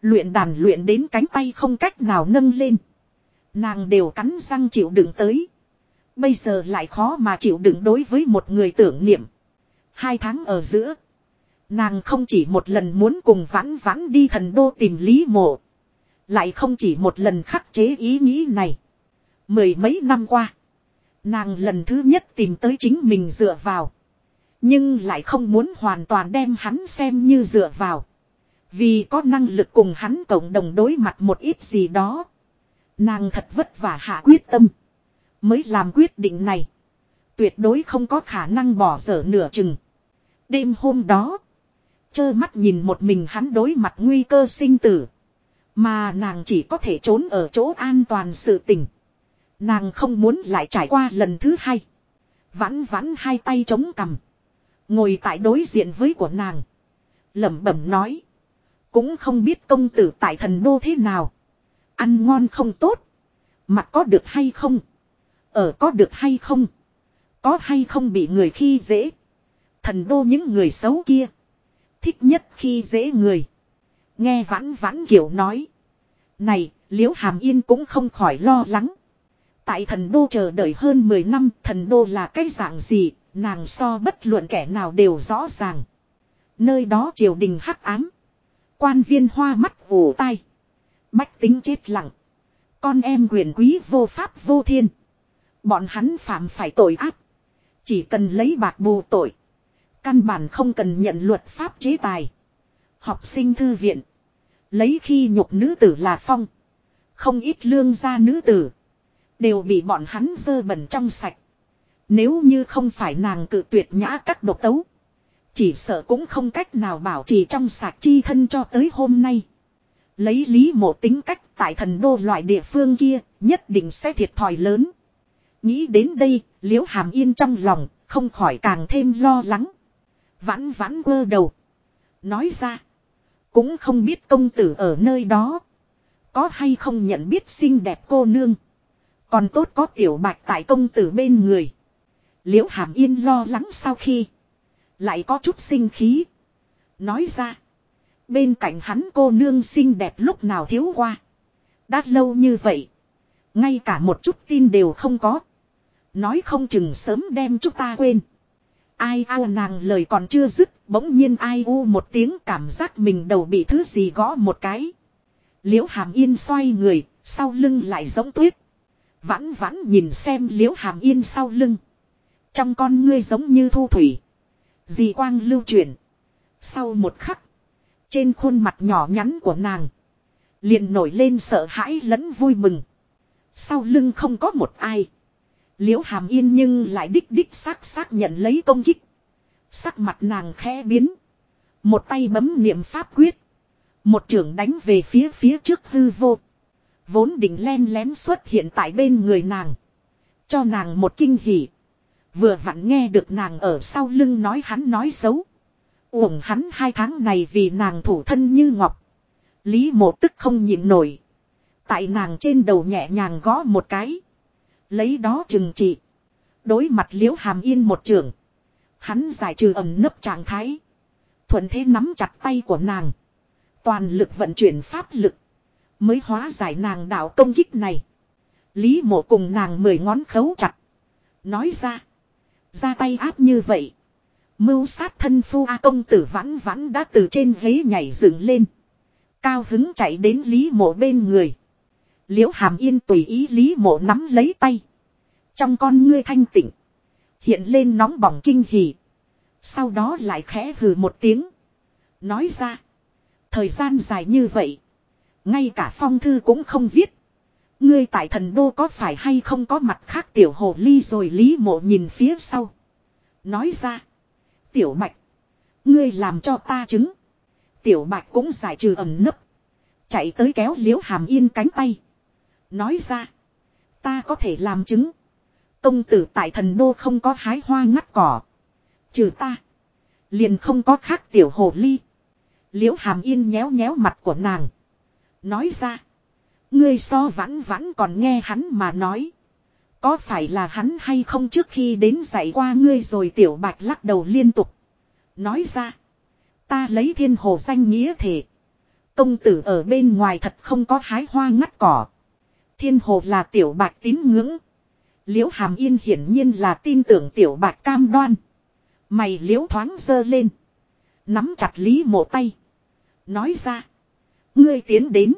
Luyện đàn luyện đến cánh tay không cách nào nâng lên. Nàng đều cắn răng chịu đựng tới. Bây giờ lại khó mà chịu đựng đối với một người tưởng niệm. Hai tháng ở giữa. Nàng không chỉ một lần muốn cùng vãn vãn đi thần đô tìm Lý Mộ. Lại không chỉ một lần khắc chế ý nghĩ này. Mười mấy năm qua. Nàng lần thứ nhất tìm tới chính mình dựa vào. Nhưng lại không muốn hoàn toàn đem hắn xem như dựa vào. Vì có năng lực cùng hắn cộng đồng đối mặt một ít gì đó. Nàng thật vất vả hạ quyết tâm. Mới làm quyết định này. Tuyệt đối không có khả năng bỏ dở nửa chừng. Đêm hôm đó. Chơ mắt nhìn một mình hắn đối mặt nguy cơ sinh tử. Mà nàng chỉ có thể trốn ở chỗ an toàn sự tình. Nàng không muốn lại trải qua lần thứ hai. Vãn vãn hai tay chống cằm. Ngồi tại đối diện với của nàng. lẩm bẩm nói. Cũng không biết công tử tại thần đô thế nào. Ăn ngon không tốt. Mặt có được hay không. Ở có được hay không. Có hay không bị người khi dễ. Thần đô những người xấu kia. Thích nhất khi dễ người. Nghe vãn vãn kiểu nói. Này, liễu hàm yên cũng không khỏi lo lắng. Tại thần đô chờ đợi hơn 10 năm, thần đô là cái dạng gì, nàng so bất luận kẻ nào đều rõ ràng. Nơi đó triều đình hắc ám. Quan viên hoa mắt ủ tai. Bách tính chết lặng. Con em quyền quý vô pháp vô thiên. Bọn hắn phạm phải tội ác. Chỉ cần lấy bạc bù tội. Căn bản không cần nhận luật pháp chế tài. Học sinh thư viện. Lấy khi nhục nữ tử là phong. Không ít lương gia nữ tử. Đều bị bọn hắn dơ bẩn trong sạch. Nếu như không phải nàng cự tuyệt nhã các độc tấu. Chỉ sợ cũng không cách nào bảo trì trong sạch chi thân cho tới hôm nay. Lấy lý mộ tính cách tại thần đô loại địa phương kia, nhất định sẽ thiệt thòi lớn. Nghĩ đến đây, liễu hàm yên trong lòng, không khỏi càng thêm lo lắng. Vãn vãn quơ đầu. Nói ra. Cũng không biết công tử ở nơi đó. Có hay không nhận biết xinh đẹp cô nương. Còn tốt có tiểu bạch tại công tử bên người. Liễu hàm yên lo lắng sau khi. Lại có chút sinh khí. Nói ra. Bên cạnh hắn cô nương xinh đẹp lúc nào thiếu qua. Đã lâu như vậy. Ngay cả một chút tin đều không có. Nói không chừng sớm đem chúng ta quên. Ai ao nàng lời còn chưa dứt, bỗng nhiên ai u một tiếng cảm giác mình đầu bị thứ gì gõ một cái. Liễu hàm yên xoay người, sau lưng lại giống tuyết. Vãn vãn nhìn xem liễu hàm yên sau lưng. Trong con ngươi giống như thu thủy. Dì quang lưu chuyển. Sau một khắc. Trên khuôn mặt nhỏ nhắn của nàng. Liền nổi lên sợ hãi lẫn vui mừng. Sau lưng không có một ai. Liễu hàm yên nhưng lại đích đích xác xác nhận lấy công kích. Sắc mặt nàng khẽ biến. Một tay bấm niệm pháp quyết. Một trưởng đánh về phía phía trước hư vô. Vốn định len lén xuất hiện tại bên người nàng. Cho nàng một kinh hỉ. Vừa vặn nghe được nàng ở sau lưng nói hắn nói xấu. Uổng hắn hai tháng này vì nàng thủ thân như ngọc. Lý mộ tức không nhịn nổi. Tại nàng trên đầu nhẹ nhàng gõ một cái. Lấy đó trừng trị. Đối mặt liễu hàm yên một trường. Hắn giải trừ ẩm nấp trạng thái. Thuận thế nắm chặt tay của nàng. Toàn lực vận chuyển pháp lực. Mới hóa giải nàng đạo công kích này. Lý mộ cùng nàng mười ngón khấu chặt. Nói ra. Ra tay áp như vậy. Mưu sát thân phu A công tử vãn vãn đã từ trên ghế nhảy dựng lên. Cao hứng chạy đến Lý mộ bên người. Liễu hàm yên tùy ý Lý mộ nắm lấy tay. Trong con ngươi thanh tịnh. Hiện lên nóng bỏng kinh hỉ. Sau đó lại khẽ hừ một tiếng. Nói ra. Thời gian dài như vậy. Ngay cả phong thư cũng không viết. Ngươi tại thần đô có phải hay không có mặt khác tiểu hồ ly rồi lý mộ nhìn phía sau. Nói ra. Tiểu Mạch, Ngươi làm cho ta chứng. Tiểu Mạch cũng giải trừ ẩm nấp. Chạy tới kéo liễu hàm yên cánh tay. Nói ra. Ta có thể làm chứng. Công tử tại thần đô không có hái hoa ngắt cỏ. Trừ ta. Liền không có khác tiểu hồ ly. Liễu hàm yên nhéo nhéo mặt của nàng. Nói ra. Ngươi so vãn vãn còn nghe hắn mà nói. Có phải là hắn hay không trước khi đến dạy qua ngươi rồi tiểu bạch lắc đầu liên tục. Nói ra. Ta lấy thiên hồ danh nghĩa thể. Công tử ở bên ngoài thật không có hái hoa ngắt cỏ. Thiên hồ là tiểu bạch tín ngưỡng. Liễu hàm yên hiển nhiên là tin tưởng tiểu bạch cam đoan. Mày liễu thoáng dơ lên. Nắm chặt lý mộ tay. Nói ra. Ngươi tiến đến.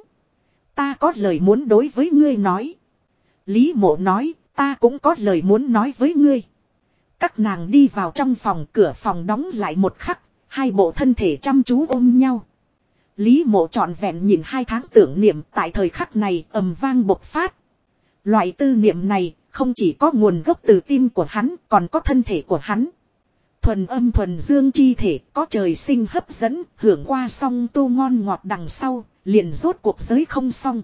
Ta có lời muốn đối với ngươi nói. Lý mộ nói, ta cũng có lời muốn nói với ngươi. Các nàng đi vào trong phòng cửa phòng đóng lại một khắc, hai bộ thân thể chăm chú ôm nhau. Lý mộ trọn vẹn nhìn hai tháng tưởng niệm tại thời khắc này ầm vang bộc phát. Loại tư niệm này không chỉ có nguồn gốc từ tim của hắn còn có thân thể của hắn. Thuần âm thuần dương chi thể có trời sinh hấp dẫn, hưởng qua song tu ngon ngọt đằng sau, liền rốt cuộc giới không xong.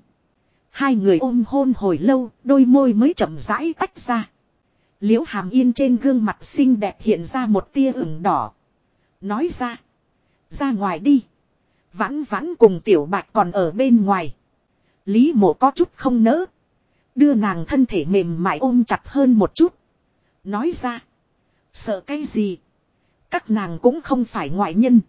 Hai người ôm hôn hồi lâu, đôi môi mới chậm rãi tách ra. Liễu hàm yên trên gương mặt xinh đẹp hiện ra một tia ửng đỏ. Nói ra. Ra ngoài đi. Vãn vãn cùng tiểu bạch còn ở bên ngoài. Lý mộ có chút không nỡ. Đưa nàng thân thể mềm mại ôm chặt hơn một chút. Nói ra. Sợ cái gì. Các nàng cũng không phải ngoại nhân.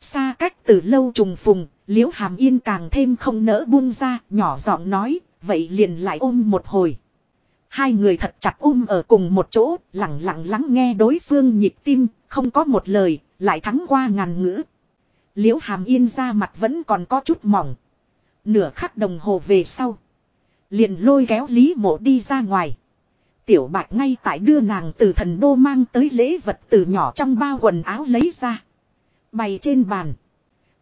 Xa cách từ lâu trùng phùng, liễu hàm yên càng thêm không nỡ buông ra, nhỏ giọng nói, vậy liền lại ôm một hồi. Hai người thật chặt ôm ở cùng một chỗ, lặng lặng lắng nghe đối phương nhịp tim, không có một lời, lại thắng qua ngàn ngữ. Liễu hàm yên ra mặt vẫn còn có chút mỏng. Nửa khắc đồng hồ về sau. Liền lôi kéo Lý mộ đi ra ngoài. Tiểu bạch ngay tại đưa nàng từ thần đô mang tới lễ vật từ nhỏ trong bao quần áo lấy ra. Bày trên bàn.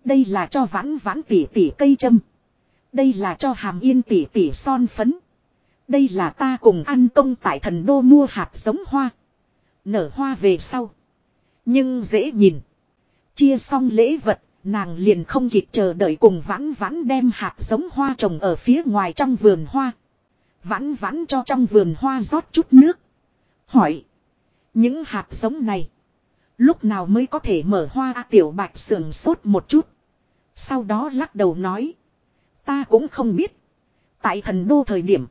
Đây là cho vãn vãn tỉ tỉ cây châm. Đây là cho hàm yên tỉ tỉ son phấn. Đây là ta cùng ăn công tại thần đô mua hạt giống hoa. Nở hoa về sau. Nhưng dễ nhìn. Chia xong lễ vật, nàng liền không kịp chờ đợi cùng vãn vãn đem hạt giống hoa trồng ở phía ngoài trong vườn hoa. Vãn vãn cho trong vườn hoa rót chút nước. Hỏi. Những hạt giống này. Lúc nào mới có thể mở hoa à, tiểu bạch sườn sốt một chút. Sau đó lắc đầu nói. Ta cũng không biết. Tại thần đô thời điểm.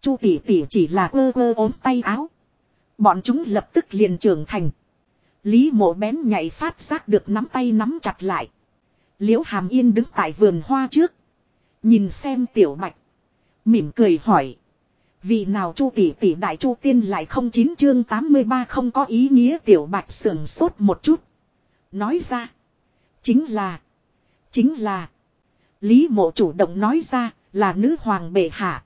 Chu tỷ tỷ chỉ là ơ ơ ốm tay áo. Bọn chúng lập tức liền trưởng thành. Lý mộ bén nhảy phát giác được nắm tay nắm chặt lại. Liễu hàm yên đứng tại vườn hoa trước. Nhìn xem tiểu bạch. Mỉm cười hỏi. Vì nào chu tỷ tỷ đại chu tiên lại không chín chương 83 không có ý nghĩa tiểu bạch sườn sốt một chút. Nói ra. Chính là. Chính là. Lý mộ chủ động nói ra là nữ hoàng bệ hạ.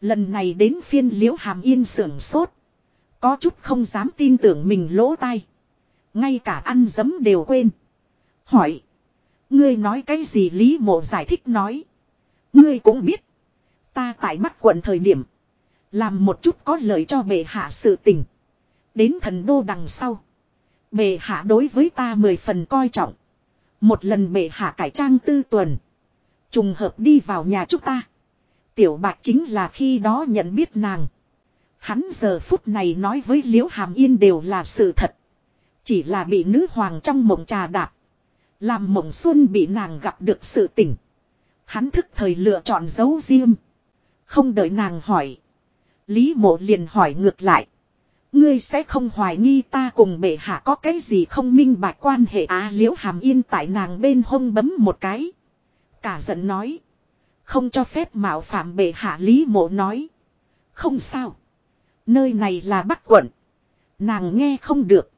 Lần này đến phiên liễu hàm yên sườn sốt. Có chút không dám tin tưởng mình lỗ tai. Ngay cả ăn dấm đều quên. Hỏi. Ngươi nói cái gì Lý mộ giải thích nói. Ngươi cũng biết. Ta tại Bắc quận thời điểm. Làm một chút có lợi cho bệ hạ sự tình. Đến thần đô đằng sau. Bệ hạ đối với ta mười phần coi trọng. Một lần bệ hạ cải trang tư tuần. Trùng hợp đi vào nhà chúng ta. Tiểu bạc chính là khi đó nhận biết nàng. Hắn giờ phút này nói với Liễu Hàm Yên đều là sự thật. Chỉ là bị nữ hoàng trong mộng trà đạp. Làm mộng xuân bị nàng gặp được sự tỉnh. Hắn thức thời lựa chọn dấu riêng. Không đợi nàng hỏi. Lý mộ liền hỏi ngược lại. Ngươi sẽ không hoài nghi ta cùng bệ hạ có cái gì không minh bạch quan hệ á liễu hàm yên tại nàng bên hông bấm một cái. Cả giận nói. Không cho phép mạo phạm bệ hạ, lý mộ nói. Không sao. Nơi này là Bắc quận. Nàng nghe không được.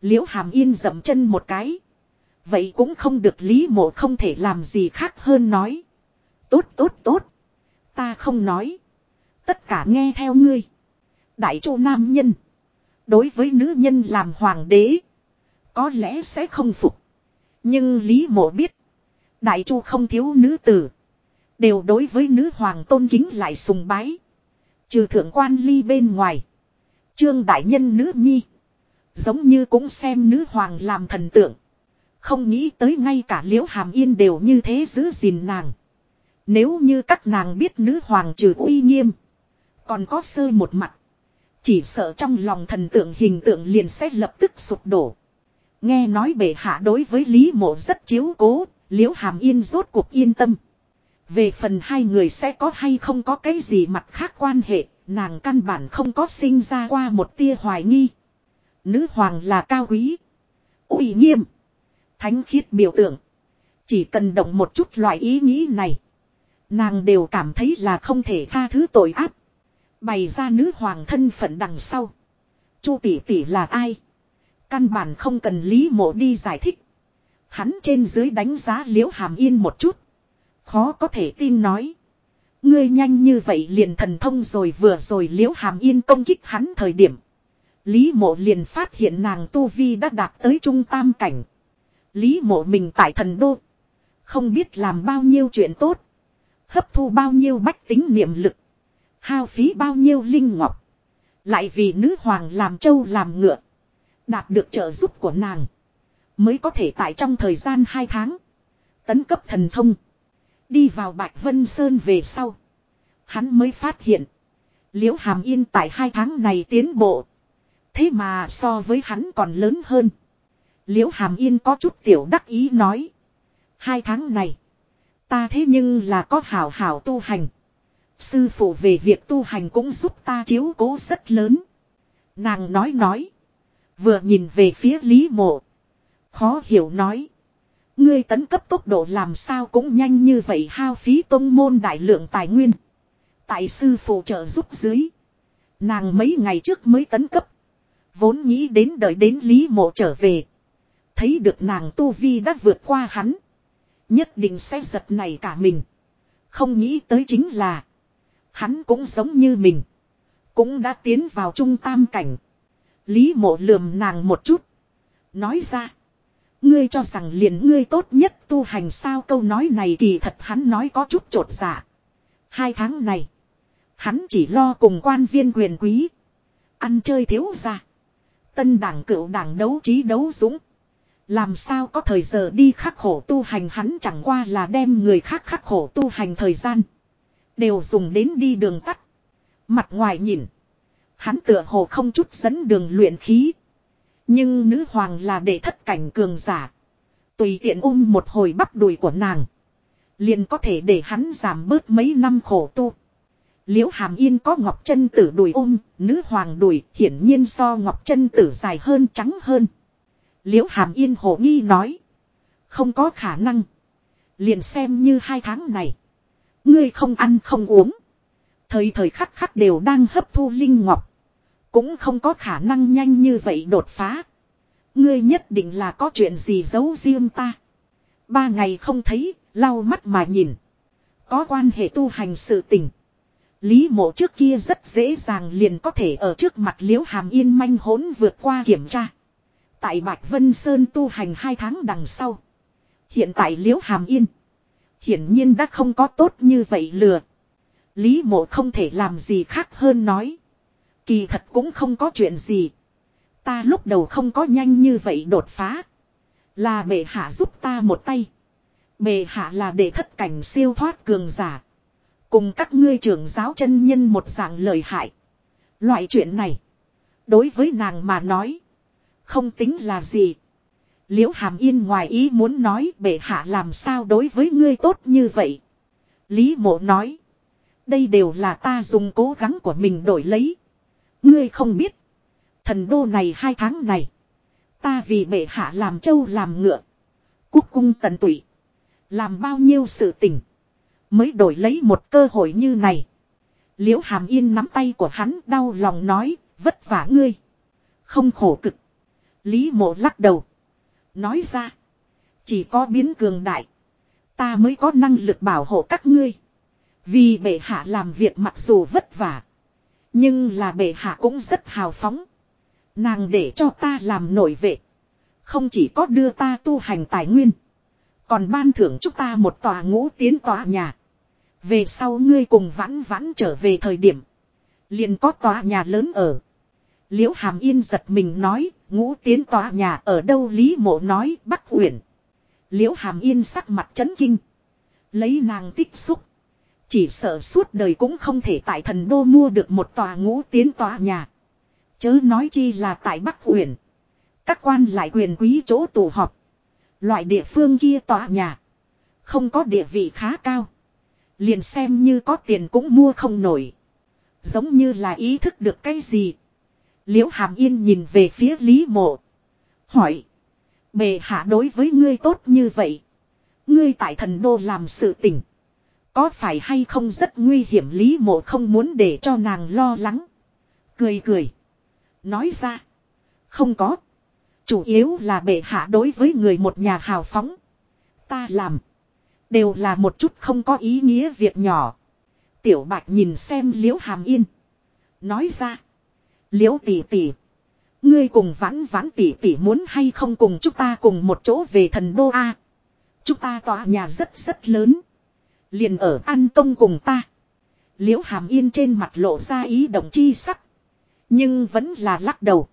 Liễu hàm yên dậm chân một cái. Vậy cũng không được lý mộ không thể làm gì khác hơn nói. Tốt tốt tốt. Ta không nói. Tất cả nghe theo ngươi. Đại chu nam nhân. Đối với nữ nhân làm hoàng đế. Có lẽ sẽ không phục. Nhưng lý mộ biết. Đại chu không thiếu nữ tử. Đều đối với nữ hoàng tôn kính lại sùng bái. Trừ thượng quan ly bên ngoài. Trương đại nhân nữ nhi. Giống như cũng xem nữ hoàng làm thần tượng. Không nghĩ tới ngay cả liễu hàm yên đều như thế giữ gìn nàng. Nếu như các nàng biết nữ hoàng trừ uy nghiêm. Còn có sơ một mặt. Chỉ sợ trong lòng thần tượng hình tượng liền sẽ lập tức sụp đổ. Nghe nói bệ hạ đối với Lý Mộ rất chiếu cố, Liễu Hàm Yên rốt cuộc yên tâm. Về phần hai người sẽ có hay không có cái gì mặt khác quan hệ, nàng căn bản không có sinh ra qua một tia hoài nghi. Nữ hoàng là cao quý, uy nghiêm, thánh khiết biểu tượng. Chỉ cần động một chút loại ý nghĩ này, nàng đều cảm thấy là không thể tha thứ tội ác. Bày ra nữ hoàng thân phận đằng sau. Chu tỷ tỷ là ai? Căn bản không cần Lý Mộ đi giải thích. Hắn trên dưới đánh giá Liễu Hàm Yên một chút. Khó có thể tin nói. Ngươi nhanh như vậy liền thần thông rồi vừa rồi Liễu Hàm Yên công kích hắn thời điểm. Lý Mộ liền phát hiện nàng tu vi đã đạt tới trung tam cảnh. Lý Mộ mình tại thần đô. Không biết làm bao nhiêu chuyện tốt. Hấp thu bao nhiêu bách tính niệm lực. Hao phí bao nhiêu linh ngọc. Lại vì nữ hoàng làm trâu làm ngựa. Đạt được trợ giúp của nàng. Mới có thể tại trong thời gian 2 tháng. Tấn cấp thần thông. Đi vào Bạch Vân Sơn về sau. Hắn mới phát hiện. Liễu Hàm Yên tại hai tháng này tiến bộ. Thế mà so với hắn còn lớn hơn. Liễu Hàm Yên có chút tiểu đắc ý nói. Hai tháng này. Ta thế nhưng là có hảo hảo tu hành. Sư phụ về việc tu hành cũng giúp ta chiếu cố rất lớn. Nàng nói nói. Vừa nhìn về phía Lý Mộ. Khó hiểu nói. Ngươi tấn cấp tốc độ làm sao cũng nhanh như vậy hao phí tông môn đại lượng tài nguyên. Tại sư phụ trợ giúp dưới. Nàng mấy ngày trước mới tấn cấp. Vốn nghĩ đến đợi đến Lý Mộ trở về. Thấy được nàng Tu Vi đã vượt qua hắn. Nhất định sẽ giật này cả mình. Không nghĩ tới chính là. Hắn cũng giống như mình. Cũng đã tiến vào trung tam cảnh. Lý mộ lườm nàng một chút. Nói ra. Ngươi cho rằng liền ngươi tốt nhất tu hành sao câu nói này kỳ thật hắn nói có chút trột dạ. Hai tháng này. Hắn chỉ lo cùng quan viên quyền quý. Ăn chơi thiếu ra. Tân đảng cựu đảng đấu trí đấu dũng. Làm sao có thời giờ đi khắc khổ tu hành hắn chẳng qua là đem người khác khắc khổ tu hành thời gian. Đều dùng đến đi đường tắt. Mặt ngoài nhìn. Hắn tựa hồ không chút dẫn đường luyện khí. Nhưng nữ hoàng là để thất cảnh cường giả. Tùy tiện ôm một hồi bắp đùi của nàng. Liền có thể để hắn giảm bớt mấy năm khổ tu. Liễu hàm yên có ngọc chân tử đùi ôm, nữ hoàng đùi hiển nhiên so ngọc chân tử dài hơn trắng hơn. Liễu hàm yên hồ nghi nói. Không có khả năng. Liền xem như hai tháng này. Ngươi không ăn không uống. Thời thời khắc khắc đều đang hấp thu linh ngọc. Cũng không có khả năng nhanh như vậy đột phá. Ngươi nhất định là có chuyện gì giấu riêng ta. Ba ngày không thấy, lau mắt mà nhìn. Có quan hệ tu hành sự tình. Lý mộ trước kia rất dễ dàng liền có thể ở trước mặt liễu hàm yên manh hốn vượt qua kiểm tra. Tại Bạch Vân Sơn tu hành hai tháng đằng sau. Hiện tại liễu hàm yên. Hiển nhiên đã không có tốt như vậy lừa. Lý mộ không thể làm gì khác hơn nói. Kỳ thật cũng không có chuyện gì. Ta lúc đầu không có nhanh như vậy đột phá. Là bệ hạ giúp ta một tay. Bệ hạ là để thất cảnh siêu thoát cường giả. Cùng các ngươi trưởng giáo chân nhân một dạng lời hại. Loại chuyện này. Đối với nàng mà nói. Không tính là gì. Liễu hàm yên ngoài ý muốn nói, bệ hạ làm sao đối với ngươi tốt như vậy. Lý mộ nói. Đây đều là ta dùng cố gắng của mình đổi lấy. Ngươi không biết. Thần đô này hai tháng này. Ta vì bệ hạ làm trâu làm ngựa. Cúc cung tận tụy. Làm bao nhiêu sự tình. Mới đổi lấy một cơ hội như này. Liễu hàm yên nắm tay của hắn, đau lòng nói. Vất vả ngươi. Không khổ cực. Lý mộ lắc đầu. Nói ra. Chỉ có biến cường đại. Ta mới có năng lực bảo hộ các ngươi. Vì bệ hạ làm việc mặc dù vất vả. Nhưng là bệ hạ cũng rất hào phóng. Nàng để cho ta làm nội vệ. Không chỉ có đưa ta tu hành tài nguyên. Còn ban thưởng chúc ta một tòa ngũ tiến tòa nhà. Về sau ngươi cùng vãn vãn trở về thời điểm. Liền có tòa nhà lớn ở. Liễu Hàm Yên giật mình nói, ngũ tiến tòa nhà ở đâu Lý Mộ nói, Bắc Uyển. Liễu Hàm Yên sắc mặt chấn kinh. Lấy nàng tích xúc. Chỉ sợ suốt đời cũng không thể tại thần đô mua được một tòa ngũ tiến tòa nhà. Chớ nói chi là tại Bắc Uyển. Các quan lại quyền quý chỗ tụ họp. Loại địa phương kia tòa nhà. Không có địa vị khá cao. Liền xem như có tiền cũng mua không nổi. Giống như là ý thức được cái gì. Liễu Hàm Yên nhìn về phía Lý Mộ. Hỏi. Bề hạ đối với ngươi tốt như vậy. Ngươi tại thần đô làm sự tình. Có phải hay không rất nguy hiểm Lý Mộ không muốn để cho nàng lo lắng. Cười cười. Nói ra. Không có. Chủ yếu là bệ hạ đối với người một nhà hào phóng. Ta làm. Đều là một chút không có ý nghĩa việc nhỏ. Tiểu bạch nhìn xem liễu hàm yên. Nói ra. Liễu tỷ tỷ. Ngươi cùng vãn vãn tỷ tỷ muốn hay không cùng chúng ta cùng một chỗ về thần đô A. Chúng ta tòa nhà rất rất lớn. Liền ở an công cùng ta. Liễu hàm yên trên mặt lộ ra ý động chi sắc. Nhưng vẫn là lắc đầu.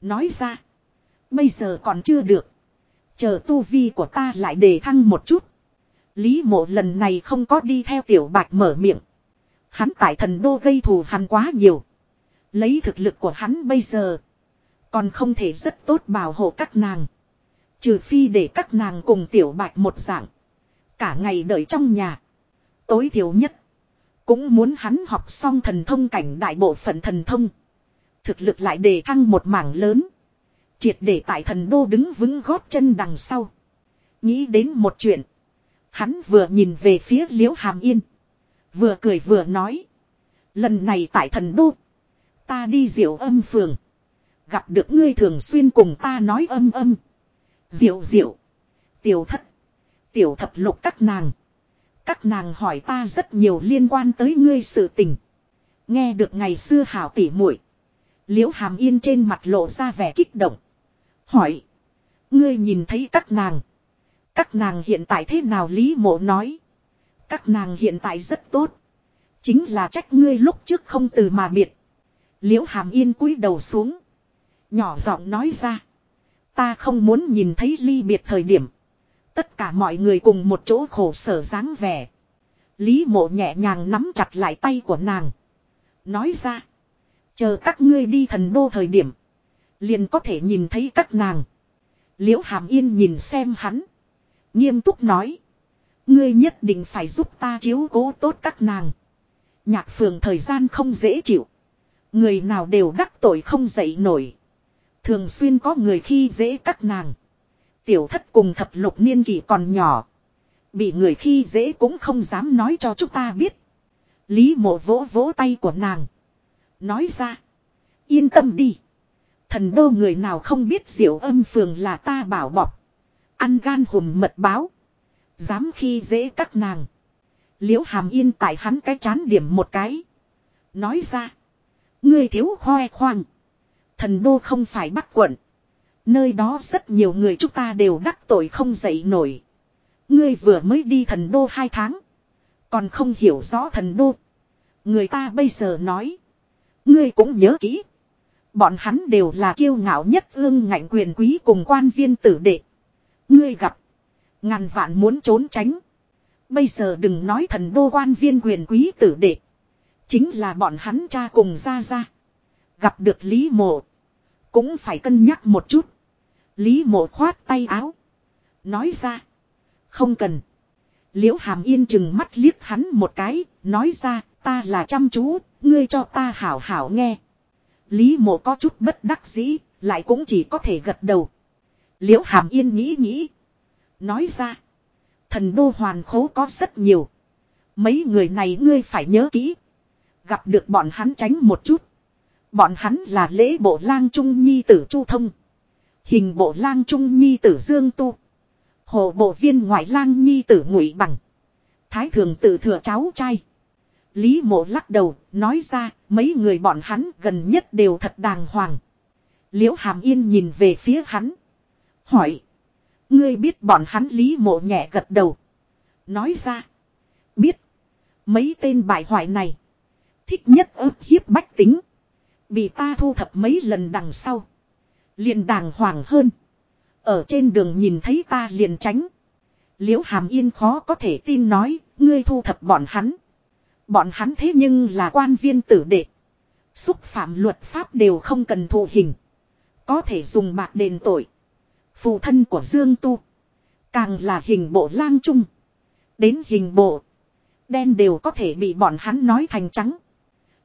Nói ra. Bây giờ còn chưa được. Chờ tu vi của ta lại đề thăng một chút. Lý mộ lần này không có đi theo tiểu bạch mở miệng. Hắn tại thần đô gây thù hắn quá nhiều. Lấy thực lực của hắn bây giờ. Còn không thể rất tốt bảo hộ các nàng. Trừ phi để các nàng cùng tiểu bạch một dạng. Cả ngày đợi trong nhà. Tối thiểu nhất. Cũng muốn hắn học xong thần thông cảnh đại bộ phận thần thông. Thực lực lại đề thăng một mảng lớn. Triệt để tại thần đô đứng vững gót chân đằng sau. Nghĩ đến một chuyện. Hắn vừa nhìn về phía liễu hàm yên. Vừa cười vừa nói. Lần này tại thần đô. Ta đi diệu âm phường. Gặp được ngươi thường xuyên cùng ta nói âm âm. Diệu diệu. Tiểu thất. Tiểu thập lục các nàng. Các nàng hỏi ta rất nhiều liên quan tới ngươi sự tình. Nghe được ngày xưa hảo tỉ muội Liễu hàm yên trên mặt lộ ra vẻ kích động. Hỏi. Ngươi nhìn thấy các nàng. Các nàng hiện tại thế nào Lý mộ nói. Các nàng hiện tại rất tốt. Chính là trách ngươi lúc trước không từ mà biệt. Liễu hàm yên cúi đầu xuống. Nhỏ giọng nói ra. Ta không muốn nhìn thấy ly biệt thời điểm. Tất cả mọi người cùng một chỗ khổ sở dáng vẻ. Lý mộ nhẹ nhàng nắm chặt lại tay của nàng. Nói ra. Chờ các ngươi đi thần đô thời điểm. Liền có thể nhìn thấy các nàng. Liễu hàm yên nhìn xem hắn. Nghiêm túc nói. Ngươi nhất định phải giúp ta chiếu cố tốt các nàng. Nhạc phường thời gian không dễ chịu. Người nào đều đắc tội không dậy nổi. Thường xuyên có người khi dễ các nàng. Tiểu thất cùng thập lục niên kỷ còn nhỏ. Bị người khi dễ cũng không dám nói cho chúng ta biết. Lý mộ vỗ vỗ tay của nàng. Nói ra. Yên tâm đi. Thần đô người nào không biết diệu âm phường là ta bảo bọc. Ăn gan hùm mật báo. Dám khi dễ các nàng. Liễu hàm yên tại hắn cái chán điểm một cái. Nói ra. Ngươi thiếu hoe khoang. Thần đô không phải bắc quận. Nơi đó rất nhiều người chúng ta đều đắc tội không dậy nổi. Ngươi vừa mới đi thần đô hai tháng. Còn không hiểu rõ thần đô. Người ta bây giờ nói. Ngươi cũng nhớ kỹ. Bọn hắn đều là kiêu ngạo nhất ương ngạnh quyền quý cùng quan viên tử đệ. Ngươi gặp. Ngàn vạn muốn trốn tránh. Bây giờ đừng nói thần đô quan viên quyền quý tử đệ. Chính là bọn hắn cha cùng ra ra. Gặp được Lý Mộ. Cũng phải cân nhắc một chút. Lý Mộ khoát tay áo. Nói ra. Không cần. Liễu Hàm Yên chừng mắt liếc hắn một cái. Nói ra, ta là chăm chú. Ngươi cho ta hảo hảo nghe. Lý Mộ có chút bất đắc dĩ. Lại cũng chỉ có thể gật đầu. Liễu Hàm Yên nghĩ nghĩ. Nói ra. Thần đô hoàn khố có rất nhiều. Mấy người này ngươi phải nhớ kỹ. Gặp được bọn hắn tránh một chút. Bọn hắn là lễ bộ lang trung nhi tử Chu Thông. Hình bộ lang trung nhi tử Dương Tu. Hồ bộ viên ngoại lang nhi tử Ngụy Bằng. Thái thường tử thừa cháu trai. Lý mộ lắc đầu, nói ra, mấy người bọn hắn gần nhất đều thật đàng hoàng. Liễu Hàm Yên nhìn về phía hắn. Hỏi. Ngươi biết bọn hắn lý mộ nhẹ gật đầu. Nói ra. Biết. Mấy tên bại hoại này. Thích nhất ức hiếp bách tính. Bị ta thu thập mấy lần đằng sau. Liền đàng hoàng hơn. Ở trên đường nhìn thấy ta liền tránh. Liễu hàm yên khó có thể tin nói. Ngươi thu thập bọn hắn. Bọn hắn thế nhưng là quan viên tử đệ. Xúc phạm luật pháp đều không cần thụ hình. Có thể dùng bạc đền tội. Phụ thân của Dương Tu. Càng là hình bộ lang trung. Đến hình bộ. Đen đều có thể bị bọn hắn nói thành trắng.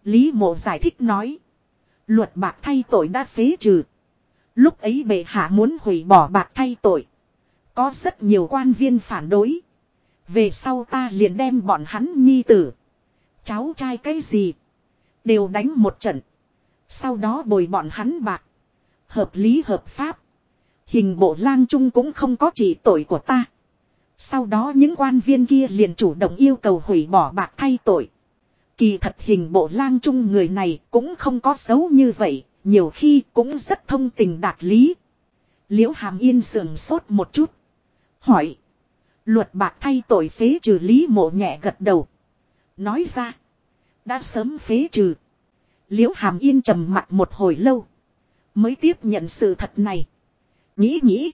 Lý mộ giải thích nói. Luật bạc thay tội đã phế trừ. Lúc ấy bệ hạ muốn hủy bỏ bạc thay tội. Có rất nhiều quan viên phản đối. Về sau ta liền đem bọn hắn nhi tử. Cháu trai cái gì. Đều đánh một trận. Sau đó bồi bọn hắn bạc. Hợp lý hợp pháp. Hình bộ lang trung cũng không có chỉ tội của ta. Sau đó những quan viên kia liền chủ động yêu cầu hủy bỏ bạc thay tội. Kỳ thật hình bộ lang trung người này cũng không có xấu như vậy, nhiều khi cũng rất thông tình đạt lý. Liễu hàm yên sườn sốt một chút. Hỏi. Luật bạc thay tội phế trừ lý mộ nhẹ gật đầu. Nói ra. Đã sớm phế trừ. Liễu hàm yên trầm mặt một hồi lâu. Mới tiếp nhận sự thật này. Nghĩ nghĩ.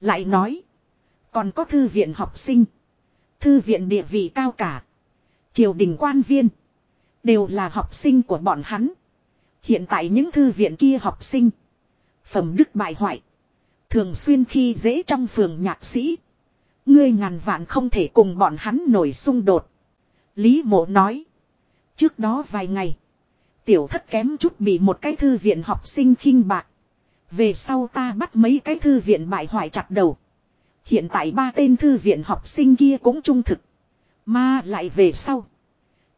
Lại nói. Còn có thư viện học sinh. Thư viện địa vị cao cả. Triều đình quan viên. Đều là học sinh của bọn hắn. Hiện tại những thư viện kia học sinh. Phẩm đức bại hoại. Thường xuyên khi dễ trong phường nhạc sĩ. Ngươi ngàn vạn không thể cùng bọn hắn nổi xung đột. Lý mộ nói. Trước đó vài ngày. Tiểu thất kém chút bị một cái thư viện học sinh khinh bạc. Về sau ta bắt mấy cái thư viện bại hoại chặt đầu. Hiện tại ba tên thư viện học sinh kia cũng trung thực. Mà lại về sau.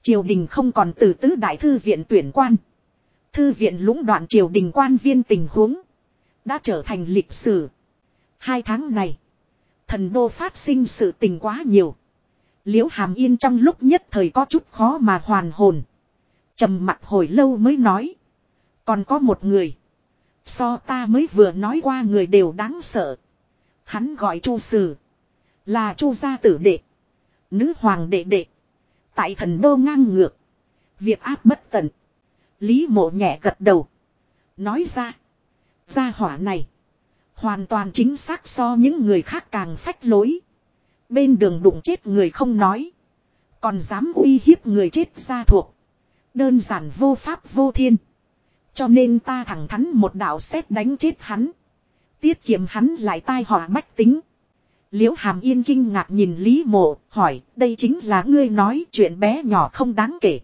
Triều đình không còn từ tứ đại thư viện tuyển quan. Thư viện lũng đoạn triều đình quan viên tình huống. Đã trở thành lịch sử. Hai tháng này. Thần đô phát sinh sự tình quá nhiều. Liễu hàm yên trong lúc nhất thời có chút khó mà hoàn hồn. trầm mặt hồi lâu mới nói. Còn có một người. So ta mới vừa nói qua người đều đáng sợ. Hắn gọi chu sử. Là chu gia tử đệ. Nữ hoàng đệ đệ. Tại thần đô ngang ngược. Việc áp bất tận. Lý mộ nhẹ gật đầu. Nói ra. Gia hỏa này. Hoàn toàn chính xác so những người khác càng phách lối. Bên đường đụng chết người không nói. Còn dám uy hiếp người chết ra thuộc. Đơn giản vô pháp vô thiên. Cho nên ta thẳng thắn một đạo xét đánh chết hắn. Tiết kiệm hắn lại tai họa bách tính. Liễu hàm yên kinh ngạc nhìn Lý mộ, hỏi, đây chính là ngươi nói chuyện bé nhỏ không đáng kể.